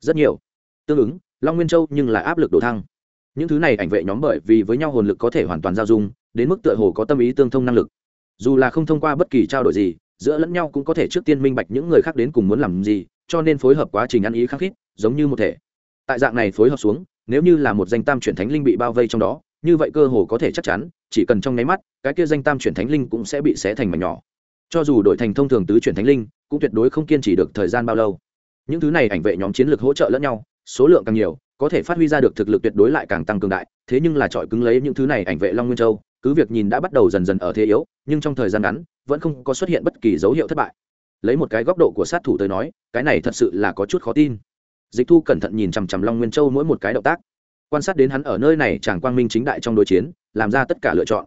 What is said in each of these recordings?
rất nhiều. Tương ứng, long nguyên châu nhưng lại áp lực đổ thăng. Những thứ này ảnh vệ nhóm bởi vì với nhau hồn lực có thể hoàn toàn giao dung, đến mức tựa hồ có tâm ý tương thông năng lực. Dù là không thông qua bất kỳ trao đổi gì, giữa lẫn nhau cũng có thể trước tiên minh bạch những người khác đến cùng muốn làm gì, cho nên phối hợp quá trình ăn ý khắc khít, giống như một thể. Tại dạng này phối hợp xuống, nếu như là một danh tam chuyển thánh linh bị bao vây trong đó, như vậy cơ hồ có thể chắc chắn, chỉ cần trong nháy mắt, cái kia danh tam chuyển thánh linh cũng sẽ bị xé thành mảnh nhỏ. Cho dù đổi thành thông thường tứ chuyển thánh linh, cũng tuyệt đối không kiên trì được thời gian bao lâu những thứ này ảnh vệ nhóm chiến lược hỗ trợ lẫn nhau, số lượng càng nhiều, có thể phát huy ra được thực lực tuyệt đối lại càng tăng cường đại, thế nhưng là trọi cứng lấy những thứ này ảnh vệ long nguyên châu, cứ việc nhìn đã bắt đầu dần dần ở thế yếu, nhưng trong thời gian ngắn, vẫn không có xuất hiện bất kỳ dấu hiệu thất bại. Lấy một cái góc độ của sát thủ tới nói, cái này thật sự là có chút khó tin. Dịch thu cẩn thận nhìn chằm chằm long nguyên châu mỗi một cái động tác, quan sát đến hắn ở nơi này chàng quang minh chính đại trong đối chiến, làm ra tất cả lựa chọn.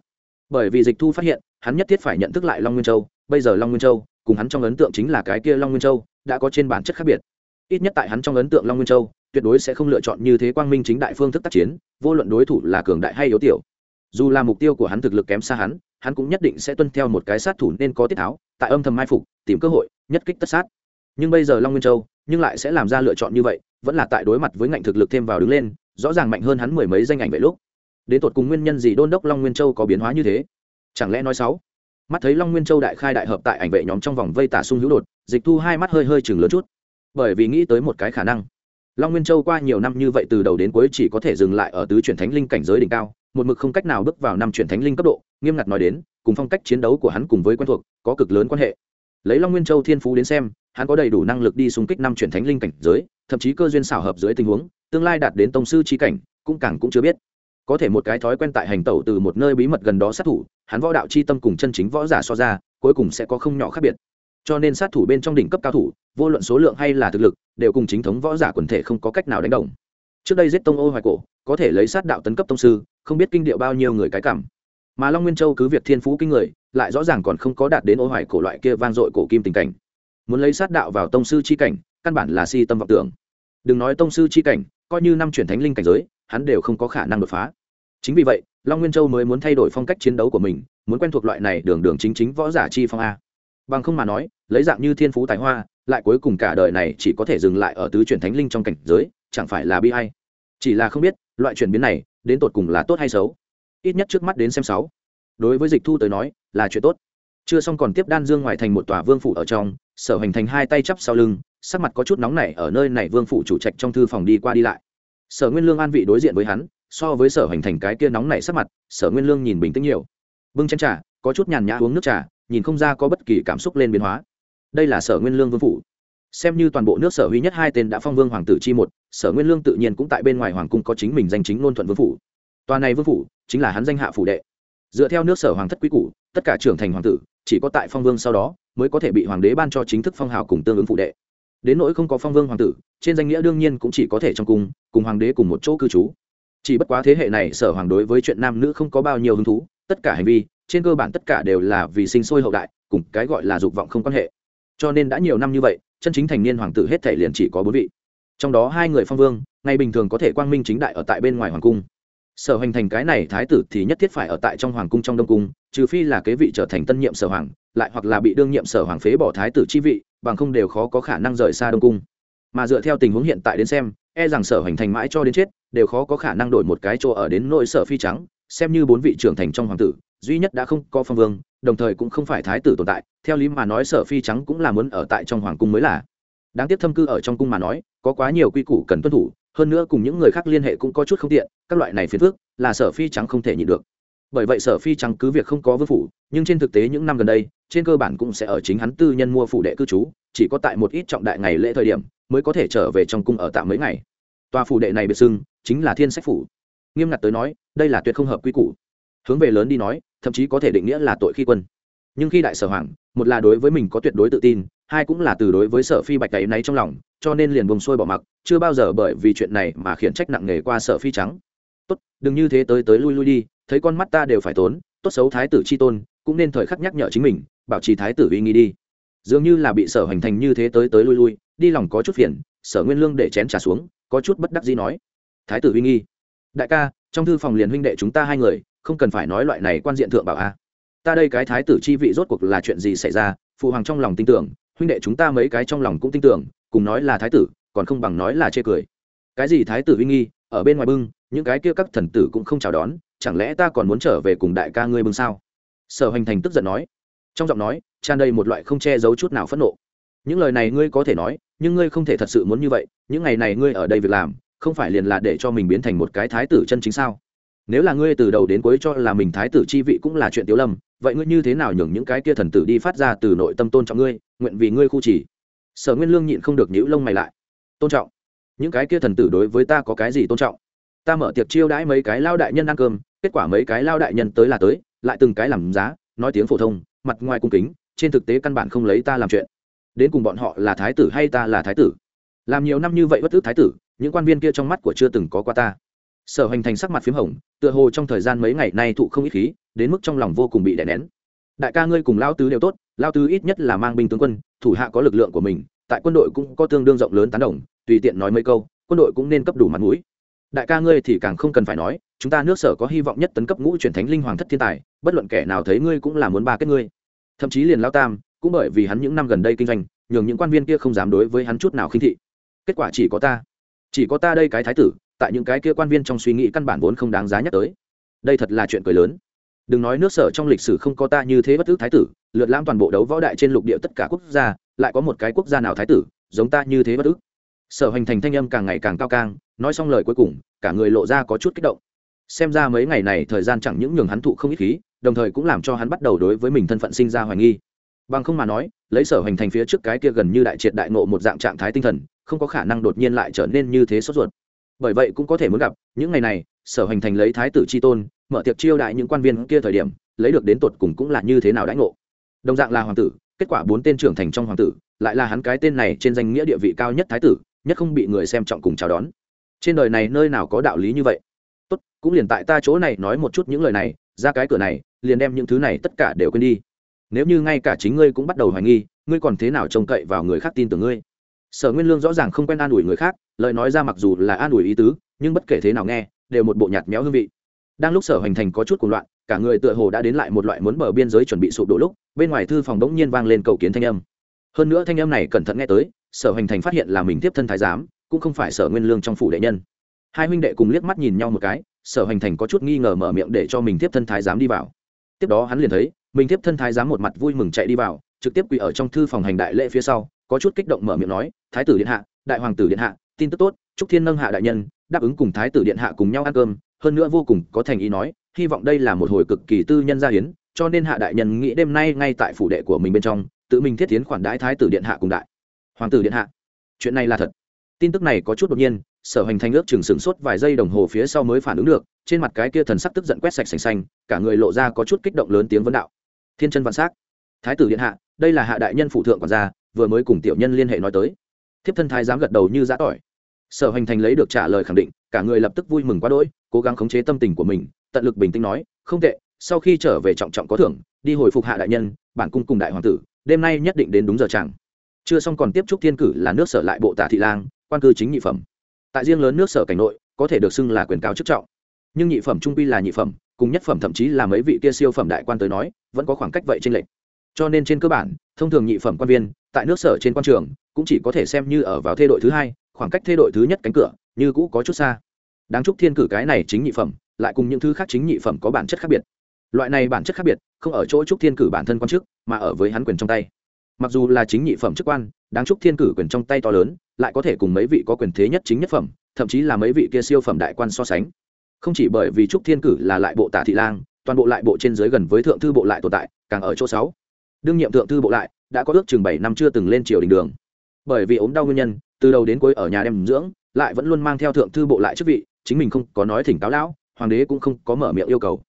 Bởi vì dịch thu phát hiện, hắn nhất thiết phải nhận thức lại long nguyên châu, bây giờ long nguyên châu, cùng hắn trong ấn tượng chính là cái kia long nguyên châu, đã có trên bản chất khác biệt ít nhất tại hắn trong ấn tượng long nguyên châu, tuyệt đối sẽ không lựa chọn như thế quang minh chính đại phương thức tác chiến, vô luận đối thủ là cường đại hay yếu tiểu. Dù là mục tiêu của hắn thực lực kém xa hắn hắn cũng nhất định sẽ tuân theo một cái sát thủ nên có tiết tháo, tại âm thầm mai phục, tìm cơ hội, nhất kích tất sát. Nhưng bây giờ long nguyên châu, nhưng lại sẽ làm ra lựa chọn như vậy, vẫn là tại đối mặt với ngạnh thực lực thêm vào đứng lên, rõ ràng mạnh hơn hắn mười mấy danh ảnh vậy lúc. Đến tột cùng nguyên nhân gì đôn đốc long nguyên châu có biến hóa như thế? Chẳng lẽ nói sáu? Mắt thấy long nguyên châu đại khai đại hợp tại ảnh vệ nhóm trong vòng vây tả sung hữu đột, dịch thu hai mắt hơi hơi chừng lớn chút bởi vì nghĩ tới một cái khả năng. Long nguyên châu qua nhiều năm như vậy từ đầu đến cuối chỉ có thể dừng lại ở tứ chuyển thánh linh cảnh giới đỉnh cao, một mực không cách nào bước vào năm chuyển thánh linh cấp độ, nghiêm ngặt nói đến, cùng phong cách chiến đấu của hắn cùng với quen thuộc, có cực lớn quan hệ. Lấy long nguyên châu thiên phú đến xem, hắn có đầy đủ năng lực đi xung kích năm chuyển thánh linh cảnh giới, thậm chí cơ duyên xảo hợp dưới tình huống, tương lai đạt đến tông sư chi cảnh, cũng càng cũng chưa biết. Có thể một cái thói quen tại hành tẩu từ một nơi bí mật gần đó sát thủ, hắn võ đạo chi tâm cùng chân chính võ giả so ra, cuối cùng sẽ có không nhỏ khác biệt cho nên sát thủ bên trong đỉnh cấp cao thủ, vô luận số lượng hay là thực lực, đều cùng chính thống võ giả quần thể không có cách nào đánh đồng. Trước đây giết tông ô hoài cổ, có thể lấy sát đạo tấn cấp tông sư, không biết kinh điệu bao nhiêu người cái cảm. Mà long nguyên châu cứ việc thiên phú kinh người, lại rõ ràng còn không có đạt đến ô hoài cổ loại kia vang dội cổ kim tình cảnh. Muốn lấy sát đạo vào tông sư chi cảnh, căn bản là si tâm vọng tưởng. Đừng nói tông sư chi cảnh, coi như năm chuyển thánh linh cảnh giới, hắn đều không có khả năng đột phá. Chính vì vậy, long nguyên châu mới muốn thay đổi phong cách chiến đấu của mình, muốn quen thuộc loại này đường đường chính chính võ giả chi phong a bằng không mà nói, lấy dạng như thiên phú tài hoa, lại cuối cùng cả đời này chỉ có thể dừng lại ở tứ chuyển thánh linh trong cảnh giới, chẳng phải là bi hay chỉ là không biết, loại chuyển biến này, đến tột cùng là tốt hay xấu. Ít nhất trước mắt đến xem sáu. Đối với dịch thu tới nói, là chuyện tốt. Chưa xong còn tiếp đan dương ngoài thành một tòa vương phủ ở trong, sở hành thành hai tay chắp sau lưng, sắc mặt có chút nóng nảy ở nơi này vương phủ chủ trạch trong thư phòng đi qua đi lại. Sở nguyên lương an vị đối diện với hắn, so với sở hành thành cái kia nóng nảy sắc mặt, sở nguyên lương nhìn bình tĩnh nhiều. Bưng chén trà, có chút nhàn nhã uống nước trà nhìn không ra có bất kỳ cảm xúc lên biến hóa. Đây là sở nguyên lương vương phủ. Xem như toàn bộ nước sở huy nhất hai tên đã phong vương hoàng tử chi một, sở nguyên lương tự nhiên cũng tại bên ngoài hoàng cung có chính mình danh chính ngôn thuận vương phủ. Toàn này vương phủ chính là hắn danh hạ phủ đệ. Dựa theo nước sở hoàng thất quý cũ tất cả trưởng thành hoàng tử chỉ có tại phong vương sau đó mới có thể bị hoàng đế ban cho chính thức phong hào cùng tương ứng phụ đệ. Đến nỗi không có phong vương hoàng tử, trên danh nghĩa đương nhiên cũng chỉ có thể trong cung, cùng hoàng đế cùng một chỗ cư trú. Chỉ bất quá thế hệ này sở hoàng đối với chuyện nam nữ không có bao nhiêu hứng thú, tất cả hành vi trên cơ bản tất cả đều là vì sinh sôi hậu đại, cùng cái gọi là dục vọng không quan hệ. Cho nên đã nhiều năm như vậy, chân chính thành niên hoàng tử hết thể liền chỉ có bốn vị. Trong đó hai người phong vương, ngày bình thường có thể quang minh chính đại ở tại bên ngoài hoàng cung. Sở hành thành cái này thái tử thì nhất thiết phải ở tại trong hoàng cung trong đông cung, trừ phi là kế vị trở thành tân nhiệm sở hoàng, lại hoặc là bị đương nhiệm sở hoàng phế bỏ thái tử chi vị, bằng không đều khó có khả năng rời xa đông cung. Mà dựa theo tình huống hiện tại đến xem e rằng sở hành thành mãi cho đến chết, đều khó có khả năng đổi một cái chỗ ở đến nội sở phi trắng, xem như bốn vị trưởng thành trong hoàng tử duy nhất đã không có phong vương, đồng thời cũng không phải thái tử tồn tại, theo lý mà nói sở phi trắng cũng là muốn ở tại trong hoàng cung mới là. Đáng tiếc thâm cư ở trong cung mà nói, có quá nhiều quy củ cần tuân thủ, hơn nữa cùng những người khác liên hệ cũng có chút không tiện, các loại này phiền phức, là sở phi trắng không thể nhịn được. Bởi vậy sở phi trắng cứ việc không có vương phủ, nhưng trên thực tế những năm gần đây, trên cơ bản cũng sẽ ở chính hắn tư nhân mua phủ đệ cư trú, chỉ có tại một ít trọng đại ngày lễ thời điểm, mới có thể trở về trong cung ở tạm mấy ngày. Tòa phủ đệ này biệt xưng chính là thiên sách phủ. Nghiêm ngặt tới nói, đây là tuyệt không hợp quy củ. Hướng về lớn đi nói thậm chí có thể định nghĩa là tội khi quân. Nhưng khi đại sở hoàng, một là đối với mình có tuyệt đối tự tin, hai cũng là từ đối với sở phi bạch cày náy trong lòng, cho nên liền vùng sôi bỏ mặc, chưa bao giờ bởi vì chuyện này mà khiển trách nặng nề qua sở phi trắng. Tốt, đừng như thế tới tới lui lui đi, thấy con mắt ta đều phải tốn, tốt xấu thái tử chi tôn, cũng nên thời khắc nhắc nhở chính mình, bảo trì thái tử uy nghi đi. Dường như là bị sở hành thành như thế tới tới lui lui, đi lòng có chút phiền, sở nguyên lương để chén trả xuống, có chút bất đắc gì nói. Thái tử uy nghi. Đại ca trong thư phòng liền huynh đệ chúng ta hai người, không cần phải nói loại này quan diện thượng bảo a. Ta đây cái thái tử chi vị rốt cuộc là chuyện gì xảy ra, phụ hoàng trong lòng tin tưởng, huynh đệ chúng ta mấy cái trong lòng cũng tin tưởng, cùng nói là thái tử, còn không bằng nói là chê cười. Cái gì thái tử uy nghi, ở bên ngoài bưng, những cái kia các thần tử cũng không chào đón, chẳng lẽ ta còn muốn trở về cùng đại ca ngươi bưng sao? Sở hoành thành tức giận nói. Trong giọng nói, tràn đầy một loại không che giấu chút nào phẫn nộ. Những lời này ngươi có thể nói, nhưng ngươi không thể thật sự muốn như vậy, những ngày này ngươi ở đây việc làm không phải liền là để cho mình biến thành một cái thái tử chân chính sao? Nếu là ngươi từ đầu đến cuối cho là mình thái tử chi vị cũng là chuyện tiếu lâm, vậy ngươi như thế nào nhường những cái kia thần tử đi phát ra từ nội tâm tôn trọng ngươi, nguyện vì ngươi khu chỉ sở nguyên lương nhịn không được nhữ lông mày lại. Tôn trọng? Những cái kia thần tử đối với ta có cái gì tôn trọng? Ta mở tiệc chiêu đãi mấy cái lao đại nhân ăn cơm, kết quả mấy cái lao đại nhân tới là tới, lại từng cái làm giá, nói tiếng phổ thông, mặt ngoài cung kính, trên thực tế căn bản không lấy ta làm chuyện. Đến cùng bọn họ là thái tử hay ta là thái tử? Làm nhiều năm như vậy bất ước thái tử, những quan viên kia trong mắt của chưa từng có qua ta. Sở Hoành thành sắc mặt p h í m hồng, tựa hồ trong thời gian mấy ngày nay thụ không ít khí, đến mức trong lòng vô cùng bị đè nén. Đại ca ngươi cùng lao tứ đều tốt lao tứ ít nhất là mang binh tướng quân, thủ hạ có lực lượng của mình, tại quân đội cũng có tương đương rộng lớn tán đồng, tùy tiện nói mấy câu, quân đội cũng nên cấp đủ mặt mũi. Đại ca ngươi thì càng không cần phải nói, chúng ta nước sở có hy vọng nhất tấn cấp ngũ truyền thánh linh hoàng thất thiên tài, bất luận kẻ nào thấy ngươi cũng là muốn ba kết ngươi. Thậm chí liền lao tam, cũng bởi vì hắn những năm gần đây kinh doanh, nhường những quan viên kia không dám đối với hắn chút nào khinh thị kết quả chỉ có ta. Chỉ có ta đây cái thái tử, tại những cái kia quan viên trong suy nghĩ căn bản vốn không đáng giá nhắc tới. Đây thật là chuyện cười lớn. Đừng nói nước sở trong lịch sử không có ta như thế bất tức thái tử, lượt lãm toàn bộ đấu võ đại trên lục địa tất cả quốc gia, lại có một cái quốc gia nào thái tử, giống ta như thế bất ức sở hoành thành thanh âm càng ngày càng cao càng nói xong lời cuối cùng, cả người lộ ra có chút kích động. Xem ra mấy ngày này thời gian chẳng những nhường hắn thụ không ít khí, đồng thời cũng làm cho hắn bắt đầu đối với mình thân phận sinh ra hoài nghi. Bằng không mà nói, lấy sở hoành thành phía trước cái kia gần như đại triệt đại nộ một dạng trạng thái tinh thần không có khả năng đột nhiên lại trở nên như thế sốt ruột. Bởi vậy cũng có thể muốn gặp, những ngày này, sở hành thành lấy thái tử c tôn, mở tiệc chiêu đại những quan viên kia thời điểm, lấy được đến tột cùng cũng là như thế nào đãi ngộ. Đồng dạng là hoàng tử, kết quả bốn tên trưởng thành trong hoàng tử, lại là hắn cái tên này trên danh nghĩa địa vị cao nhất thái tử, nhất không bị người xem trọng cùng chào đón. Trên đời này nơi nào có đạo lý như vậy? Tốt, cũng liền tại ta chỗ này nói một chút những lời này, ra cái cửa này, liền đem những thứ này tất cả đều quên đi. Nếu như ngay cả chính ngươi cũng bắt đầu hoài nghi, ngươi còn thế nào trông cậy vào người khác tin tưởng ngươi? Sở nguyên lương rõ ràng không quen an ủi người khác, lời nói ra mặc dù là an ủi ý tứ, nhưng bất kể thế nào nghe, đều một bộ nhạt méo hương vị. Đang lúc sở hoành thành có chút cuồng loạn, cả người tựa hồ đã đến lại một loại muốn bờ biên giới chuẩn bị sụp đổ lúc, bên ngoài thư phòng đống nhiên vang lên cầu kiến thanh âm. Hơn nữa thanh âm này cẩn thận nghe tới, sở hoành thành phát hiện là mình tiếp thân thái giám, cũng không phải sở nguyên lương trong phủ đệ nhân. Hai huynh đệ cùng liếc mắt nhìn nhau một cái, sở hoành thành có chút nghi ngờ mở miệng để cho mình tiếp thân thái giám đi vào. Tiếp đó hắn liền thấy, mình tiếp thân thái giám một mặt vui mừng chạy đi vào, trực tiếp quỳ ở trong thư phòng hành đại lễ phía sau có chút kích động mở miệng nói, thái tử điện hạ, đại hoàng tử điện hạ, tin tức tốt, chúc thiên nâng hạ đại nhân, đáp ứng cùng thái tử điện hạ cùng nhau ăn cơm, hơn nữa vô cùng có thành ý nói, hy vọng đây là một hồi cực kỳ tư nhân gia hiến, cho nên hạ đại nhân nghĩ đêm nay ngay tại phủ đệ của mình bên trong, tự mình thiết tiến khoản đãi thái tử điện hạ cùng đại hoàng tử điện hạ chuyện này là thật tin tức này có chút đột nhiên, sở hành thành ước chừng sửng sốt vài giây đồng hồ phía sau mới phản ứng được, trên mặt cái kia thần sắc tức giận quét sạch sành xanh, cả người lộ ra có chút kích động lớn tiếng vấn đạo thiên chân vạn s á c thái tử điện hạ, đây là hạ đại nhân phụ thượng còn ra vừa mới cùng tiểu nhân liên hệ nói tới. Thiếp thân thái dám gật đầu như giã tỏi. Sở Hoành thành lấy được trả lời khẳng định, cả người lập tức vui mừng quá đỗi, cố gắng khống chế tâm tình của mình, tận lực bình tĩnh nói, không tệ, sau khi trở về trọng trọng có thưởng, đi hồi phục hạ đại nhân, bản cung cùng đại hoàng tử, đêm nay nhất định đến đúng giờ chẳng. Chưa xong còn tiếp trúc thiên cử là nước sở lại bộ tả thị lang, quan cư chính nhị phẩm. Tại riêng lớn nước sở cảnh nội, có thể được xưng là quyền cao chức trọng. Nhưng nhị phẩm trung quy là nhị phẩm, cùng nhất phẩm thậm chí là mấy vị kia siêu phẩm đại quan tới nói, vẫn có khoảng cách vậy trên lệch cho nên trên cơ bản, thông thường nhị phẩm quan viên, tại nước sở trên quan trường, cũng chỉ có thể xem như ở vào thê đội thứ hai, khoảng cách thê đội thứ nhất cánh cửa, như cũ có chút xa. Đáng chúc thiên cử cái này chính nhị phẩm, lại cùng những thứ khác chính nhị phẩm có bản chất khác biệt. Loại này bản chất khác biệt, không ở chỗ trúc thiên cử bản thân quan chức, mà ở với hắn quyền trong tay. Mặc dù là chính nhị phẩm chức quan, đáng chúc thiên cử quyền trong tay to lớn, lại có thể cùng mấy vị có quyền thế nhất chính nhất phẩm, thậm chí là mấy vị kia siêu phẩm đại quan so sánh. Không chỉ bởi vì trúc thiên cử là lại bộ tả thị lang, toàn bộ lại bộ trên dưới gần với thượng thư bộ lại tồn tại, càng ở chỗ sáu đương nhiệm thượng thư bộ lại, đã có ước chừng bảy năm chưa từng lên triều đình đường. Bởi vì ốm đau nguyên nhân, từ đầu đến cuối ở nhà đem dưỡng, lại vẫn luôn mang theo thượng thư bộ lại chức vị, chính mình không có nói thỉnh cáo lão, hoàng đế cũng không có mở miệng yêu cầu.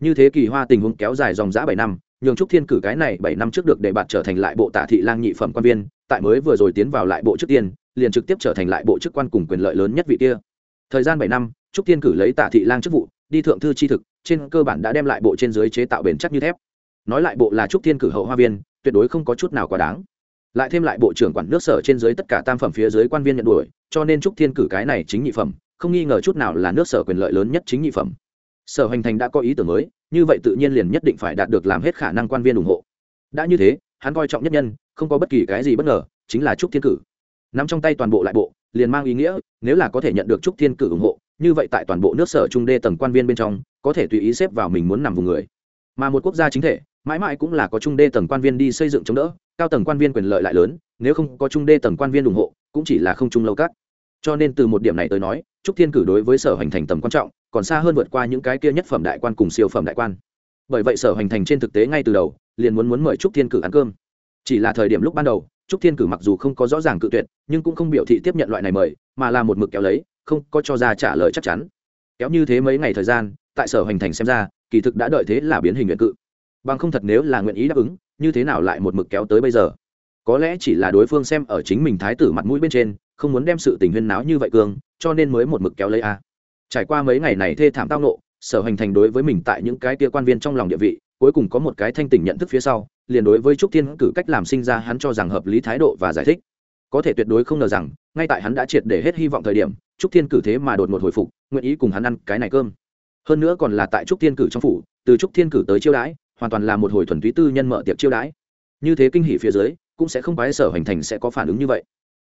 Như thế kỳ hoa tình huống kéo dài dòng dã bảy năm, nhường trúc thiên cử cái này bảy năm trước được để bạn trở thành lại bộ tả thị lang nhị phẩm quan viên, tại mới vừa rồi tiến vào lại bộ trước tiên, liền trực tiếp trở thành lại bộ chức quan cùng quyền lợi lớn nhất vị kia. Thời gian bảy năm, trúc thiên cử lấy tả thị lang chức vụ, đi thượng thư chi thực, trên cơ bản đã đem lại bộ trên dưới chế tạo bền chắc như thép nói lại bộ là trúc thiên cử hậu hoa viên, tuyệt đối không có chút nào quá đáng. Lại thêm lại bộ trưởng quản nước sở trên dưới tất cả tam phẩm phía dưới quan viên nhận đuổi, cho nên trúc thiên cử cái này chính nhị phẩm, không nghi ngờ chút nào là nước sở quyền lợi lớn nhất chính nhị phẩm. Sở hoành thành đã có ý tưởng mới, như vậy tự nhiên liền nhất định phải đạt được làm hết khả năng quan viên ủng hộ. Đã như thế, hắn coi trọng nhất nhân, không có bất kỳ cái gì bất ngờ, chính là trúc thiên cử. Nắm trong tay toàn bộ lại bộ, liền mang ý nghĩa, nếu là có thể nhận được trúc thiên cử ủng hộ, như vậy tại toàn bộ nước sở trung đê tầng quan viên bên trong, có thể tùy ý xếp vào mình muốn nằm vùng người. Mà một quốc gia chính thể mãi mãi cũng là có trung đê tầng quan viên đi xây dựng chống đỡ, cao tầng quan viên quyền lợi lại lớn, nếu không có trung đê tầng quan viên ủng hộ, cũng chỉ là không trung lâu các cho nên từ một điểm này tới nói, trúc thiên cử đối với sở hành thành tầm quan trọng, còn xa hơn vượt qua những cái kia nhất phẩm đại quan cùng siêu phẩm đại quan. Bởi vậy sở hành thành trên thực tế ngay từ đầu, liền muốn muốn mời trúc thiên cử ăn cơm. Chỉ là thời điểm lúc ban đầu, trúc thiên cử mặc dù không có rõ ràng cự tuyệt, nhưng cũng không biểu thị tiếp nhận loại này mời, mà là một mực kéo lấy, không có cho ra trả lời chắc chắn. Kéo như thế mấy ngày thời gian, tại sở hành thành xem ra, kỳ thực đã đợi thế là biến hình nguyện cự bằng không thật nếu là nguyện ý đáp ứng, như thế nào lại một mực kéo tới bây giờ? Có lẽ chỉ là đối phương xem ở chính mình thái tử mặt mũi bên trên, không muốn đem sự tình huyên náo như vậy cường, cho nên mới một mực kéo lấy a. Trải qua mấy ngày này thê thảm tao nộ sở hành thành đối với mình tại những cái tia quan viên trong lòng địa vị, cuối cùng có một cái thanh tỉnh nhận thức phía sau, liền đối với trúc thiên cử cách làm sinh ra hắn cho rằng hợp lý thái độ và giải thích. Có thể tuyệt đối không ngờ rằng, ngay tại hắn đã triệt để hết hy vọng thời điểm, trúc thiên cử thế mà đột ngột hồi phục, nguyện ý cùng hắn ăn cái này cơm. Hơn nữa còn là tại trúc thiên cử trong phủ, từ trúc thiên cử tới chiêu đãi hoàn toàn là một hồi thuần túy tư nhân mở tiệc chiêu đãi. Như thế kinh hỉ phía dưới, cũng sẽ không quái sở hành thành sẽ có phản ứng như vậy.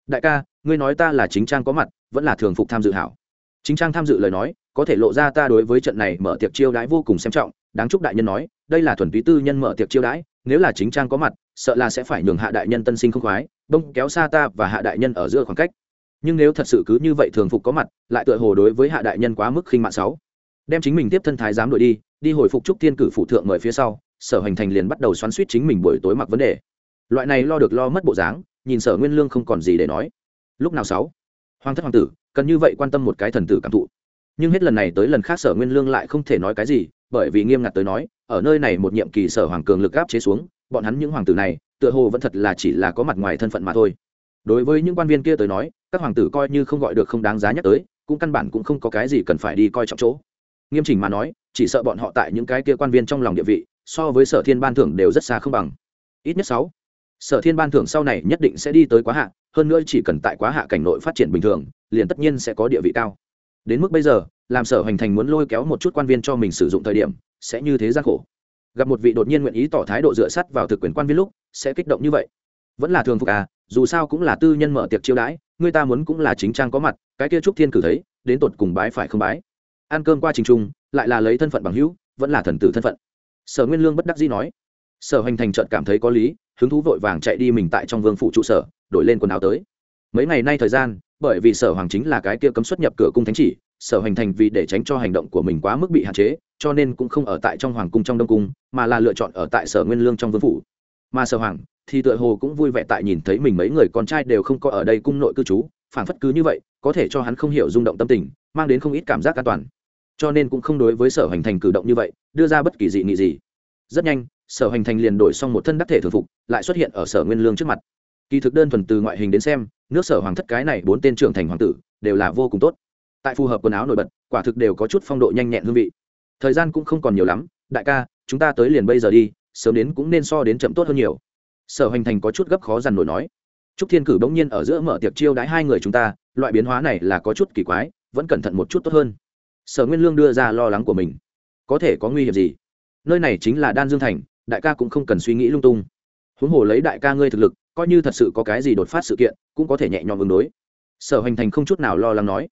Đại ca, ngươi nói ta là chính trang có mặt, vẫn là thường phục tham dự hảo. Chính trang tham dự lời nói, có thể lộ ra ta đối với trận này mở tiệc chiêu đãi vô cùng xem trọng. Đáng chúc đại nhân nói, đây là thuần túy tư nhân mở tiệc chiêu đãi, nếu là chính trang có mặt, sợ là sẽ phải nhường hạ đại nhân tân sinh không khoái bông kéo xa ta và hạ đại nhân ở giữa khoảng cách. Nhưng nếu thật sự cứ như vậy thường phục có mặt, lại tựa hồ đối với hạ đại nhân quá mức khinh mạng sáu đem chính mình tiếp thân thái giám đuổi đi đi hồi phục trúc thiên cử phụ thượng mời phía sau sở hoành thành liền bắt đầu xoắn suýt chính mình buổi tối mặc vấn đề. Loại này lo được lo mất bộ dáng, nhìn sở nguyên lương không còn gì để nói. Lúc nào sáu? Hoàng thất hoàng tử, cần như vậy quan tâm một cái thần tử cảm thụ. Nhưng hết lần này tới lần khác sở nguyên lương lại không thể nói cái gì, bởi vì nghiêm ngặt tới nói, ở nơi này một nhiệm kỳ sở hoàng cường lực áp chế xuống, bọn hắn những hoàng tử này, tựa hồ vẫn thật là chỉ là có mặt ngoài thân phận mà thôi. Đối với những quan viên kia tới nói, các hoàng tử coi như không gọi được không đáng giá nhắc tới, cũng căn bản cũng không có cái gì cần phải đi coi trọng chỗ. Nghiêm chỉnh mà nói, chỉ sợ bọn họ tại những cái kia quan viên trong lòng địa vị so với sở thiên ban thưởng đều rất xa không bằng. Ít nhất sáu. Sở thiên ban thưởng sau này nhất định sẽ đi tới quá hạ, hơn nữa chỉ cần tại quá hạ cảnh nội phát triển bình thường, liền tất nhiên sẽ có địa vị cao. Đến mức bây giờ, làm sở hoành thành muốn lôi kéo một chút quan viên cho mình sử dụng thời điểm, sẽ như thế gian khổ. Gặp một vị đột nhiên nguyện ý tỏ thái độ dựa sắt vào thực quyền quan viên lúc, sẽ kích động như vậy. Vẫn là thường phục à dù sao cũng là tư nhân mở tiệc chiêu đãi, người ta muốn cũng là chính trang có mặt, cái kia trúc thiên cử thấy, đến tột cùng bái phải không bái. Ăn cơm qua trình trung, lại là lấy thân phận bằng hữu, vẫn là thần tử thân phận sở nguyên lương bất đắc dĩ nói. Sở hành thành trợt cảm thấy có lý, hứng thú vội vàng chạy đi mình tại trong vương phủ trụ sở, đổi lên quần áo tới. Mấy ngày nay thời gian, bởi vì sở hoàng chính là cái kia cấm xuất nhập cửa cung thánh chỉ, sở hành thành vì để tránh cho hành động của mình quá mức bị hạn chế, cho nên cũng không ở tại trong hoàng cung trong đông cung, mà là lựa chọn ở tại sở nguyên lương trong vương phủ. Mà sở hoàng thì tựa hồ cũng vui vẻ tại nhìn thấy mình mấy người con trai đều không có ở đây cung nội cư trú phản phất cứ như vậy, có thể cho hắn không hiểu rung động tâm tình, mang đến không ít cảm giác an toàn cho nên cũng không đối với sở hành thành cử động như vậy, đưa ra bất kỳ dị nghị gì. Rất nhanh, sở hành thành liền đổi xong một thân đắc thể thường phục, lại xuất hiện ở sở nguyên lương trước mặt. Kỳ thực đơn thuần từ ngoại hình đến xem, nước sở hoàng thất cái này bốn tên trưởng thành hoàng tử, đều là vô cùng tốt. Tại phù hợp quần áo nổi bật, quả thực đều có chút phong độ nhanh nhẹn hương vị. Thời gian cũng không còn nhiều lắm, đại ca, chúng ta tới liền bây giờ đi, sớm đến cũng nên so đến chậm tốt hơn nhiều. Sở hành thành có chút gấp khó dằn nổi nói. Trúc thiên cử bỗng nhiên ở giữa mở tiệc chiêu đãi hai người chúng ta, loại biến hóa này là có chút kỳ quái, vẫn cẩn thận một chút tốt hơn sở nguyên lương đưa ra lo lắng của mình. Có thể có nguy hiểm gì? Nơi này chính là đan dương thành, đại ca cũng không cần suy nghĩ lung tung. Huống hồ lấy đại ca ngươi thực lực, coi như thật sự có cái gì đột phát sự kiện, cũng có thể nhẹ nhõm ứng đối. Sở Hoành thành không chút nào lo lắng nói.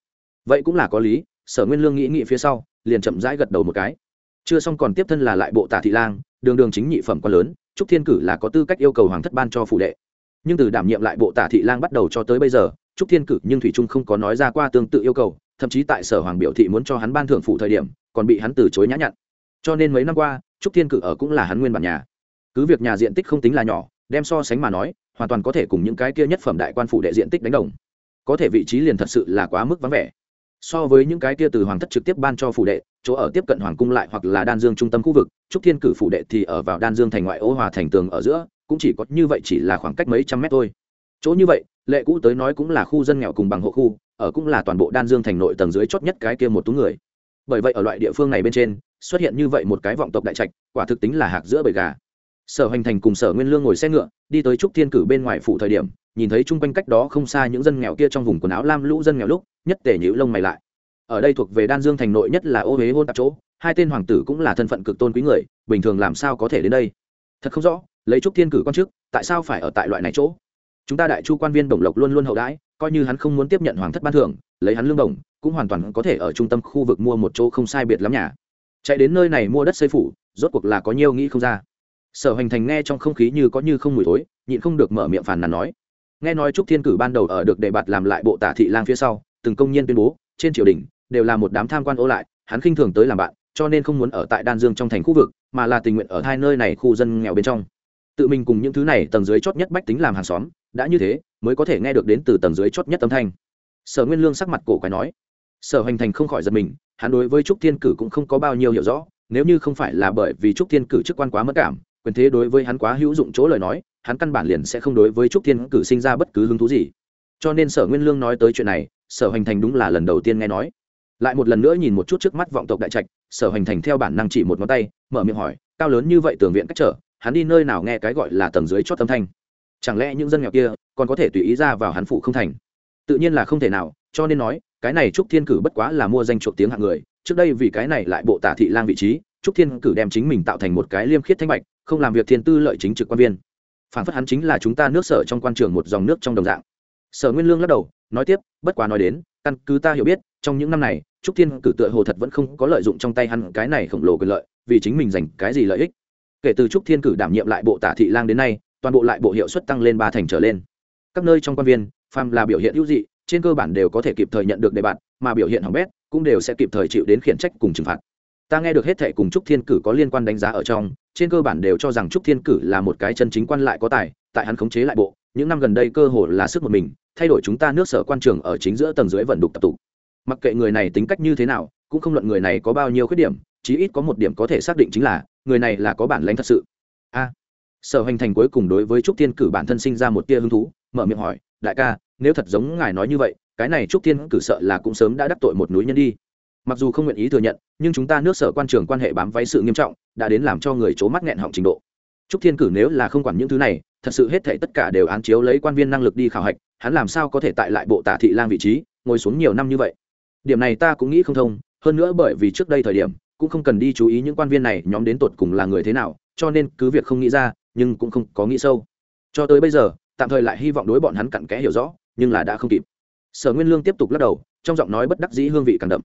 Vậy cũng là có lý, sở nguyên lương nghĩ nghĩ phía sau, liền chậm rãi gật đầu một cái. Chưa xong còn tiếp thân là lại bộ tả thị lang, đường đường chính nhị phẩm quá lớn, trúc thiên cử là có tư cách yêu cầu hoàng thất ban cho phụ đệ. Nhưng từ đảm nhiệm lại bộ tả thị lang bắt đầu cho tới bây giờ, trúc thiên cử nhưng thủy trung không có nói ra qua tương tự yêu cầu thậm chí tại sở hoàng biểu thị muốn cho hắn ban thưởng phụ thời điểm, còn bị hắn từ chối nhã nhặn. Cho nên mấy năm qua, trúc thiên cử ở cũng là hắn nguyên bản nhà. Cứ việc nhà diện tích không tính là nhỏ, đem so sánh mà nói, hoàn toàn có thể cùng những cái kia nhất phẩm đại quan phủ đệ diện tích đánh đồng. Có thể vị trí liền thật sự là quá mức vắng vẻ. So với những cái kia từ hoàng thất trực tiếp ban cho phủ đệ, chỗ ở tiếp cận hoàng cung lại hoặc là đan dương trung tâm khu vực, trúc thiên cử phủ đệ thì ở vào đan dương thành ngoại ô hòa thành tường ở giữa, cũng chỉ có như vậy chỉ là khoảng cách mấy trăm mét thôi. Chỗ như vậy, lệ cũ tới nói cũng là khu dân nghèo cùng bằng hộ khu ở cũng là toàn bộ đan dương thành nội tầng dưới chót nhất cái kia một tú người. Bởi vậy ở loại địa phương này bên trên, xuất hiện như vậy một cái vọng tộc đại trạch, quả thực tính là hạc giữa bầy gà. Sở Hoành thành cùng sở nguyên lương ngồi xe ngựa, đi tới trúc thiên cử bên ngoài phủ thời điểm, nhìn thấy chung quanh cách đó không xa những dân nghèo kia trong vùng quần áo lam lũ dân nghèo lúc, nhất tể nhữ lông mày lại. Ở đây thuộc về đan dương thành nội nhất là ô huế hôn tạp chỗ, hai tên hoàng tử cũng là thân phận cực tôn quý người, bình thường làm sao có thể đến đây? Thật không rõ, lấy trúc thiên cử quan chức, tại sao phải ở tại loại này chỗ? Chúng ta đại chu quan viên đồng lộc luôn luôn hậu đãi coi như hắn không muốn tiếp nhận hoàng thất ban thưởng, lấy hắn lương đồng, cũng hoàn toàn có thể ở trung tâm khu vực mua một chỗ không sai biệt lắm nhà. Chạy đến nơi này mua đất xây phủ, rốt cuộc là có nhiều nghĩ không ra. Sở hoành thành nghe trong không khí như có như không mùi thối, nhịn không được mở miệng phàn nàn nói. Nghe nói trúc thiên cử ban đầu ở được đề bạt làm lại bộ tả thị lang phía sau, từng công nhân tuyên bố, trên triều đình đều là một đám tham quan ô lại, hắn khinh thường tới làm bạn, cho nên không muốn ở tại đan dương trong thành khu vực, mà là tình nguyện ở hai nơi này khu dân nghèo bên trong. Tự mình cùng những thứ này tầng dưới chót nhất bách tính làm hàng xóm đã như thế, mới có thể nghe được đến từ tầng dưới chót nhất âm thanh. Sở nguyên lương sắc mặt cổ quái nói. Sở hoành thành không khỏi giật mình, hắn đối với trúc thiên cử cũng không có bao nhiêu hiểu rõ, nếu như không phải là bởi vì trúc thiên cử chức quan quá mất cảm, quyền thế đối với hắn quá hữu dụng chỗ lời nói, hắn căn bản liền sẽ không đối với trúc thiên cử sinh ra bất cứ hứng thú gì. Cho nên sở nguyên lương nói tới chuyện này, sở hoành thành đúng là lần đầu tiên nghe nói. Lại một lần nữa nhìn một chút trước mắt vọng tộc đại trạch, sở hoành thành theo bản năng chỉ một ngón tay, mở miệng hỏi, cao lớn như vậy tường viện cách trở, hắn đi nơi nào nghe cái gọi là tầng dưới chót âm thanh? Chẳng lẽ những dân nghèo kia còn có thể tùy ý ra vào hắn phụ không thành? Tự nhiên là không thể nào, cho nên nói, cái này trúc thiên cử bất quá là mua danh chuộc tiếng hạng người, trước đây vì cái này lại bộ tả thị lang vị trí, trúc thiên cử đem chính mình tạo thành một cái liêm khiết thanh bạch, không làm việc thiên tư lợi chính trực quan viên. Phản phất hắn chính là chúng ta nước sở trong quan trường một dòng nước trong đồng dạng. Sở nguyên lương lắc đầu, nói tiếp, bất quá nói đến, căn cứ ta hiểu biết, trong những năm này, trúc thiên cử tựa hồ thật vẫn không có lợi dụng trong tay hắn cái này khổng lồ quyền lợi, vì chính mình dành cái gì lợi ích. Kể từ trúc thiên cử đảm nhiệm lại bộ tả thị lang đến nay toàn bộ lại bộ hiệu suất tăng lên ba thành trở lên. Các nơi trong quan viên, phàm là biểu hiện hữu dị, trên cơ bản đều có thể kịp thời nhận được đề bạt, mà biểu hiện hỏng bét cũng đều sẽ kịp thời chịu đến khiển trách cùng trừng phạt. Ta nghe được hết thệ cùng trúc thiên cử có liên quan đánh giá ở trong, trên cơ bản đều cho rằng trúc thiên cử là một cái chân chính quan lại có tài, tại hắn khống chế lại bộ, những năm gần đây cơ hồ là sức một mình, thay đổi chúng ta nước sở quan trường ở chính giữa tầng dưới vận đục tập tụ. Mặc kệ người này tính cách như thế nào, cũng không luận người này có bao nhiêu khuyết điểm, chí ít có một điểm có thể xác định chính là, người này là có bản lãnh thật sự sở hoành thành cuối cùng đối với trúc thiên cử bản thân sinh ra một tia hứng thú, mở miệng hỏi, đại ca, nếu thật giống ngài nói như vậy, cái này trúc thiên cử sợ là cũng sớm đã đắc tội một núi nhân đi. Mặc dù không nguyện ý thừa nhận, nhưng chúng ta nước sở quan trường quan hệ bám váy sự nghiêm trọng, đã đến làm cho người c mắt nghẹn họng trình độ. Trúc thiên cử nếu là không quản những thứ này, thật sự hết thể tất cả đều án chiếu lấy quan viên năng lực đi khảo hạch, hắn làm sao có thể tại lại bộ tả thị lang vị trí, ngồi xuống nhiều năm như vậy? Điểm này ta cũng nghĩ không thông, hơn nữa bởi vì trước đây thời điểm, cũng không cần đi chú ý những quan viên này nhóm đến tột cùng là người thế nào, cho nên cứ việc không nghĩ ra nhưng cũng không có nghĩ sâu. Cho tới bây giờ, tạm thời lại hy vọng đối bọn hắn cặn kẽ hiểu rõ, nhưng là đã không kịp. Sở nguyên lương tiếp tục lắc đầu, trong giọng nói bất đắc dĩ hương vị càng đậm.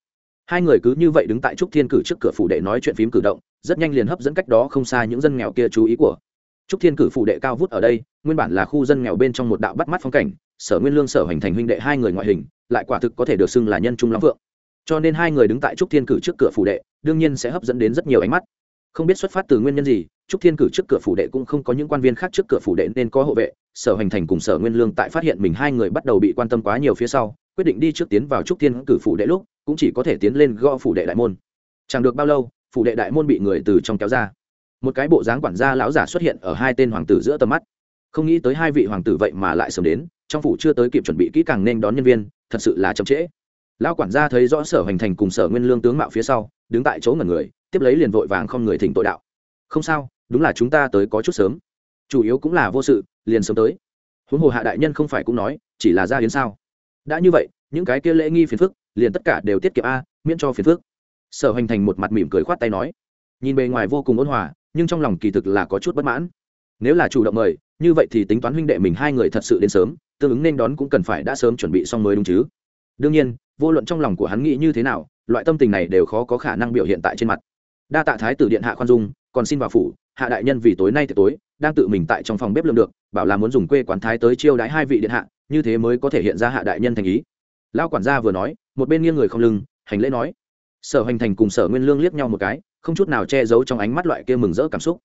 Hai người cứ như vậy đứng tại trúc thiên cử trước cửa phủ đệ nói chuyện phím cử động, rất nhanh liền hấp dẫn cách đó không xa những dân nghèo kia chú ý của. Trúc thiên cử phủ đệ cao vút ở đây, nguyên bản là khu dân nghèo bên trong một đạo bắt mắt phong cảnh, sở nguyên lương sở hành thành huynh đệ hai người ngoại hình, lại quả thực có thể được xưng là nhân trung lắm vượng. Cho nên hai người đứng tại trúc thiên cử trước cửa phủ đệ, đương nhiên sẽ hấp dẫn đến rất nhiều ánh mắt. Không biết xuất phát từ nguyên nhân gì trúc thiên cử trước cửa phủ đệ cũng không có những quan viên khác trước cửa phủ đệ nên có hộ vệ. Sở hành thành cùng sở nguyên lương tại phát hiện mình hai người bắt đầu bị quan tâm quá nhiều phía sau, quyết định đi trước tiến vào trúc thiên cử phủ đệ lúc, cũng chỉ có thể tiến lên gõ phủ đệ đại môn. Chẳng được bao lâu, phủ đệ đại môn bị người từ trong kéo ra. Một cái bộ dáng quản gia lão giả xuất hiện ở hai tên hoàng tử giữa tầm mắt. Không nghĩ tới hai vị hoàng tử vậy mà lại sớm đến, trong phủ chưa tới kịp chuẩn bị kỹ càng nên đón nhân viên, thật sự là chậm trễ. Lão quản gia thấy rõ sở hành thành cùng sở nguyên lương tướng mạo phía sau, đứng tại chỗ ngẩn người, tiếp lấy liền vội vàng không người thỉnh tội đạo. Không sao đúng là chúng ta tới có chút sớm. Chủ yếu cũng là vô sự, liền sớm tới. Huống hồ hạ đại nhân không phải cũng nói, chỉ là ra hiến sao? Đã như vậy, những cái kia lễ nghi phiền phức, liền tất cả đều tiết kiệm a, miễn cho phiền phức. Sở hành thành một mặt mỉm cười khoát tay nói. Nhìn bề ngoài vô cùng ôn hòa, nhưng trong lòng kỳ thực là có chút bất mãn. Nếu là chủ động mời, như vậy thì tính toán huynh đệ mình hai người thật sự đến sớm, tương ứng nên đón cũng cần phải đã sớm chuẩn bị xong mới đúng chứ. Đương nhiên, vô luận trong lòng của hắn nghĩ như thế nào, loại tâm tình này đều khó có khả năng biểu hiện tại trên mặt. Đa tạ thái tử điện hạ khoan dung, còn xin vào phủ hạ đại nhân vì tối nay thì tối, đang tự mình tại trong phòng bếp lương được, bảo là muốn dùng quê quán thái tới chiêu đãi hai vị điện hạ, như thế mới có thể hiện ra hạ đại nhân thành ý. Lao quản gia vừa nói, một bên nghiêng người không lưng, hành lễ nói. Sở hành thành cùng sở nguyên lương liếc nhau một cái, không chút nào che giấu trong ánh mắt loại kia mừng rỡ cảm xúc.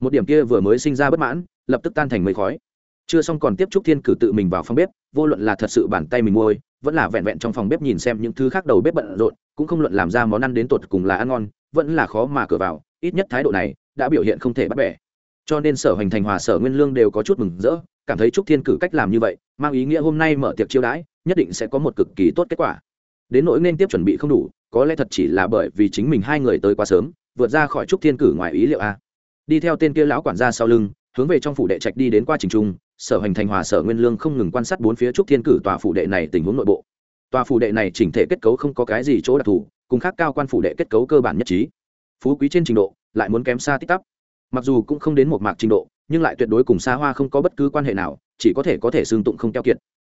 Một điểm kia vừa mới sinh ra bất mãn, lập tức tan thành mây khói. Chưa xong còn tiếp trúc thiên cử tự mình vào phòng bếp, vô luận là thật sự bàn tay mình môi vẫn là vẹn vẹn trong phòng bếp nhìn xem những thứ khác đầu bếp bận rộn, cũng không luận làm ra món ăn đến tột cùng là ăn ngon, vẫn là khó mà cửa vào, ít nhất thái độ này đã biểu hiện không thể bắt bẻ. Cho nên sở hoành thành hòa sở nguyên lương đều có chút mừng rỡ, cảm thấy trúc thiên cử cách làm như vậy, mang ý nghĩa hôm nay mở tiệc chiêu đãi, nhất định sẽ có một cực kỳ tốt kết quả. Đến nỗi nên tiếp chuẩn bị không đủ, có lẽ thật chỉ là bởi vì chính mình hai người tới quá sớm, vượt ra khỏi trúc thiên cử ngoài ý liệu a. Đi theo tên kia lão quản gia sau lưng, hướng về trong phủ đệ trạch đi đến qua trình trung, sở hoành thành hòa sở nguyên lương không ngừng quan sát bốn phía trúc thiên cử tòa phủ đệ này tình huống nội bộ. Tòa phủ đệ này chỉnh thể kết cấu không có cái gì chỗ đặc thù, cùng khác cao quan phủ đệ kết cấu cơ bản nhất trí. Phú quý trên trình độ lại muốn kém xa tích tắp. Mặc dù cũng không đến một mạc trình độ, nhưng lại tuyệt đối cùng xa hoa không có bất cứ quan hệ nào, chỉ có thể có thể xương tụng không keo kiệt.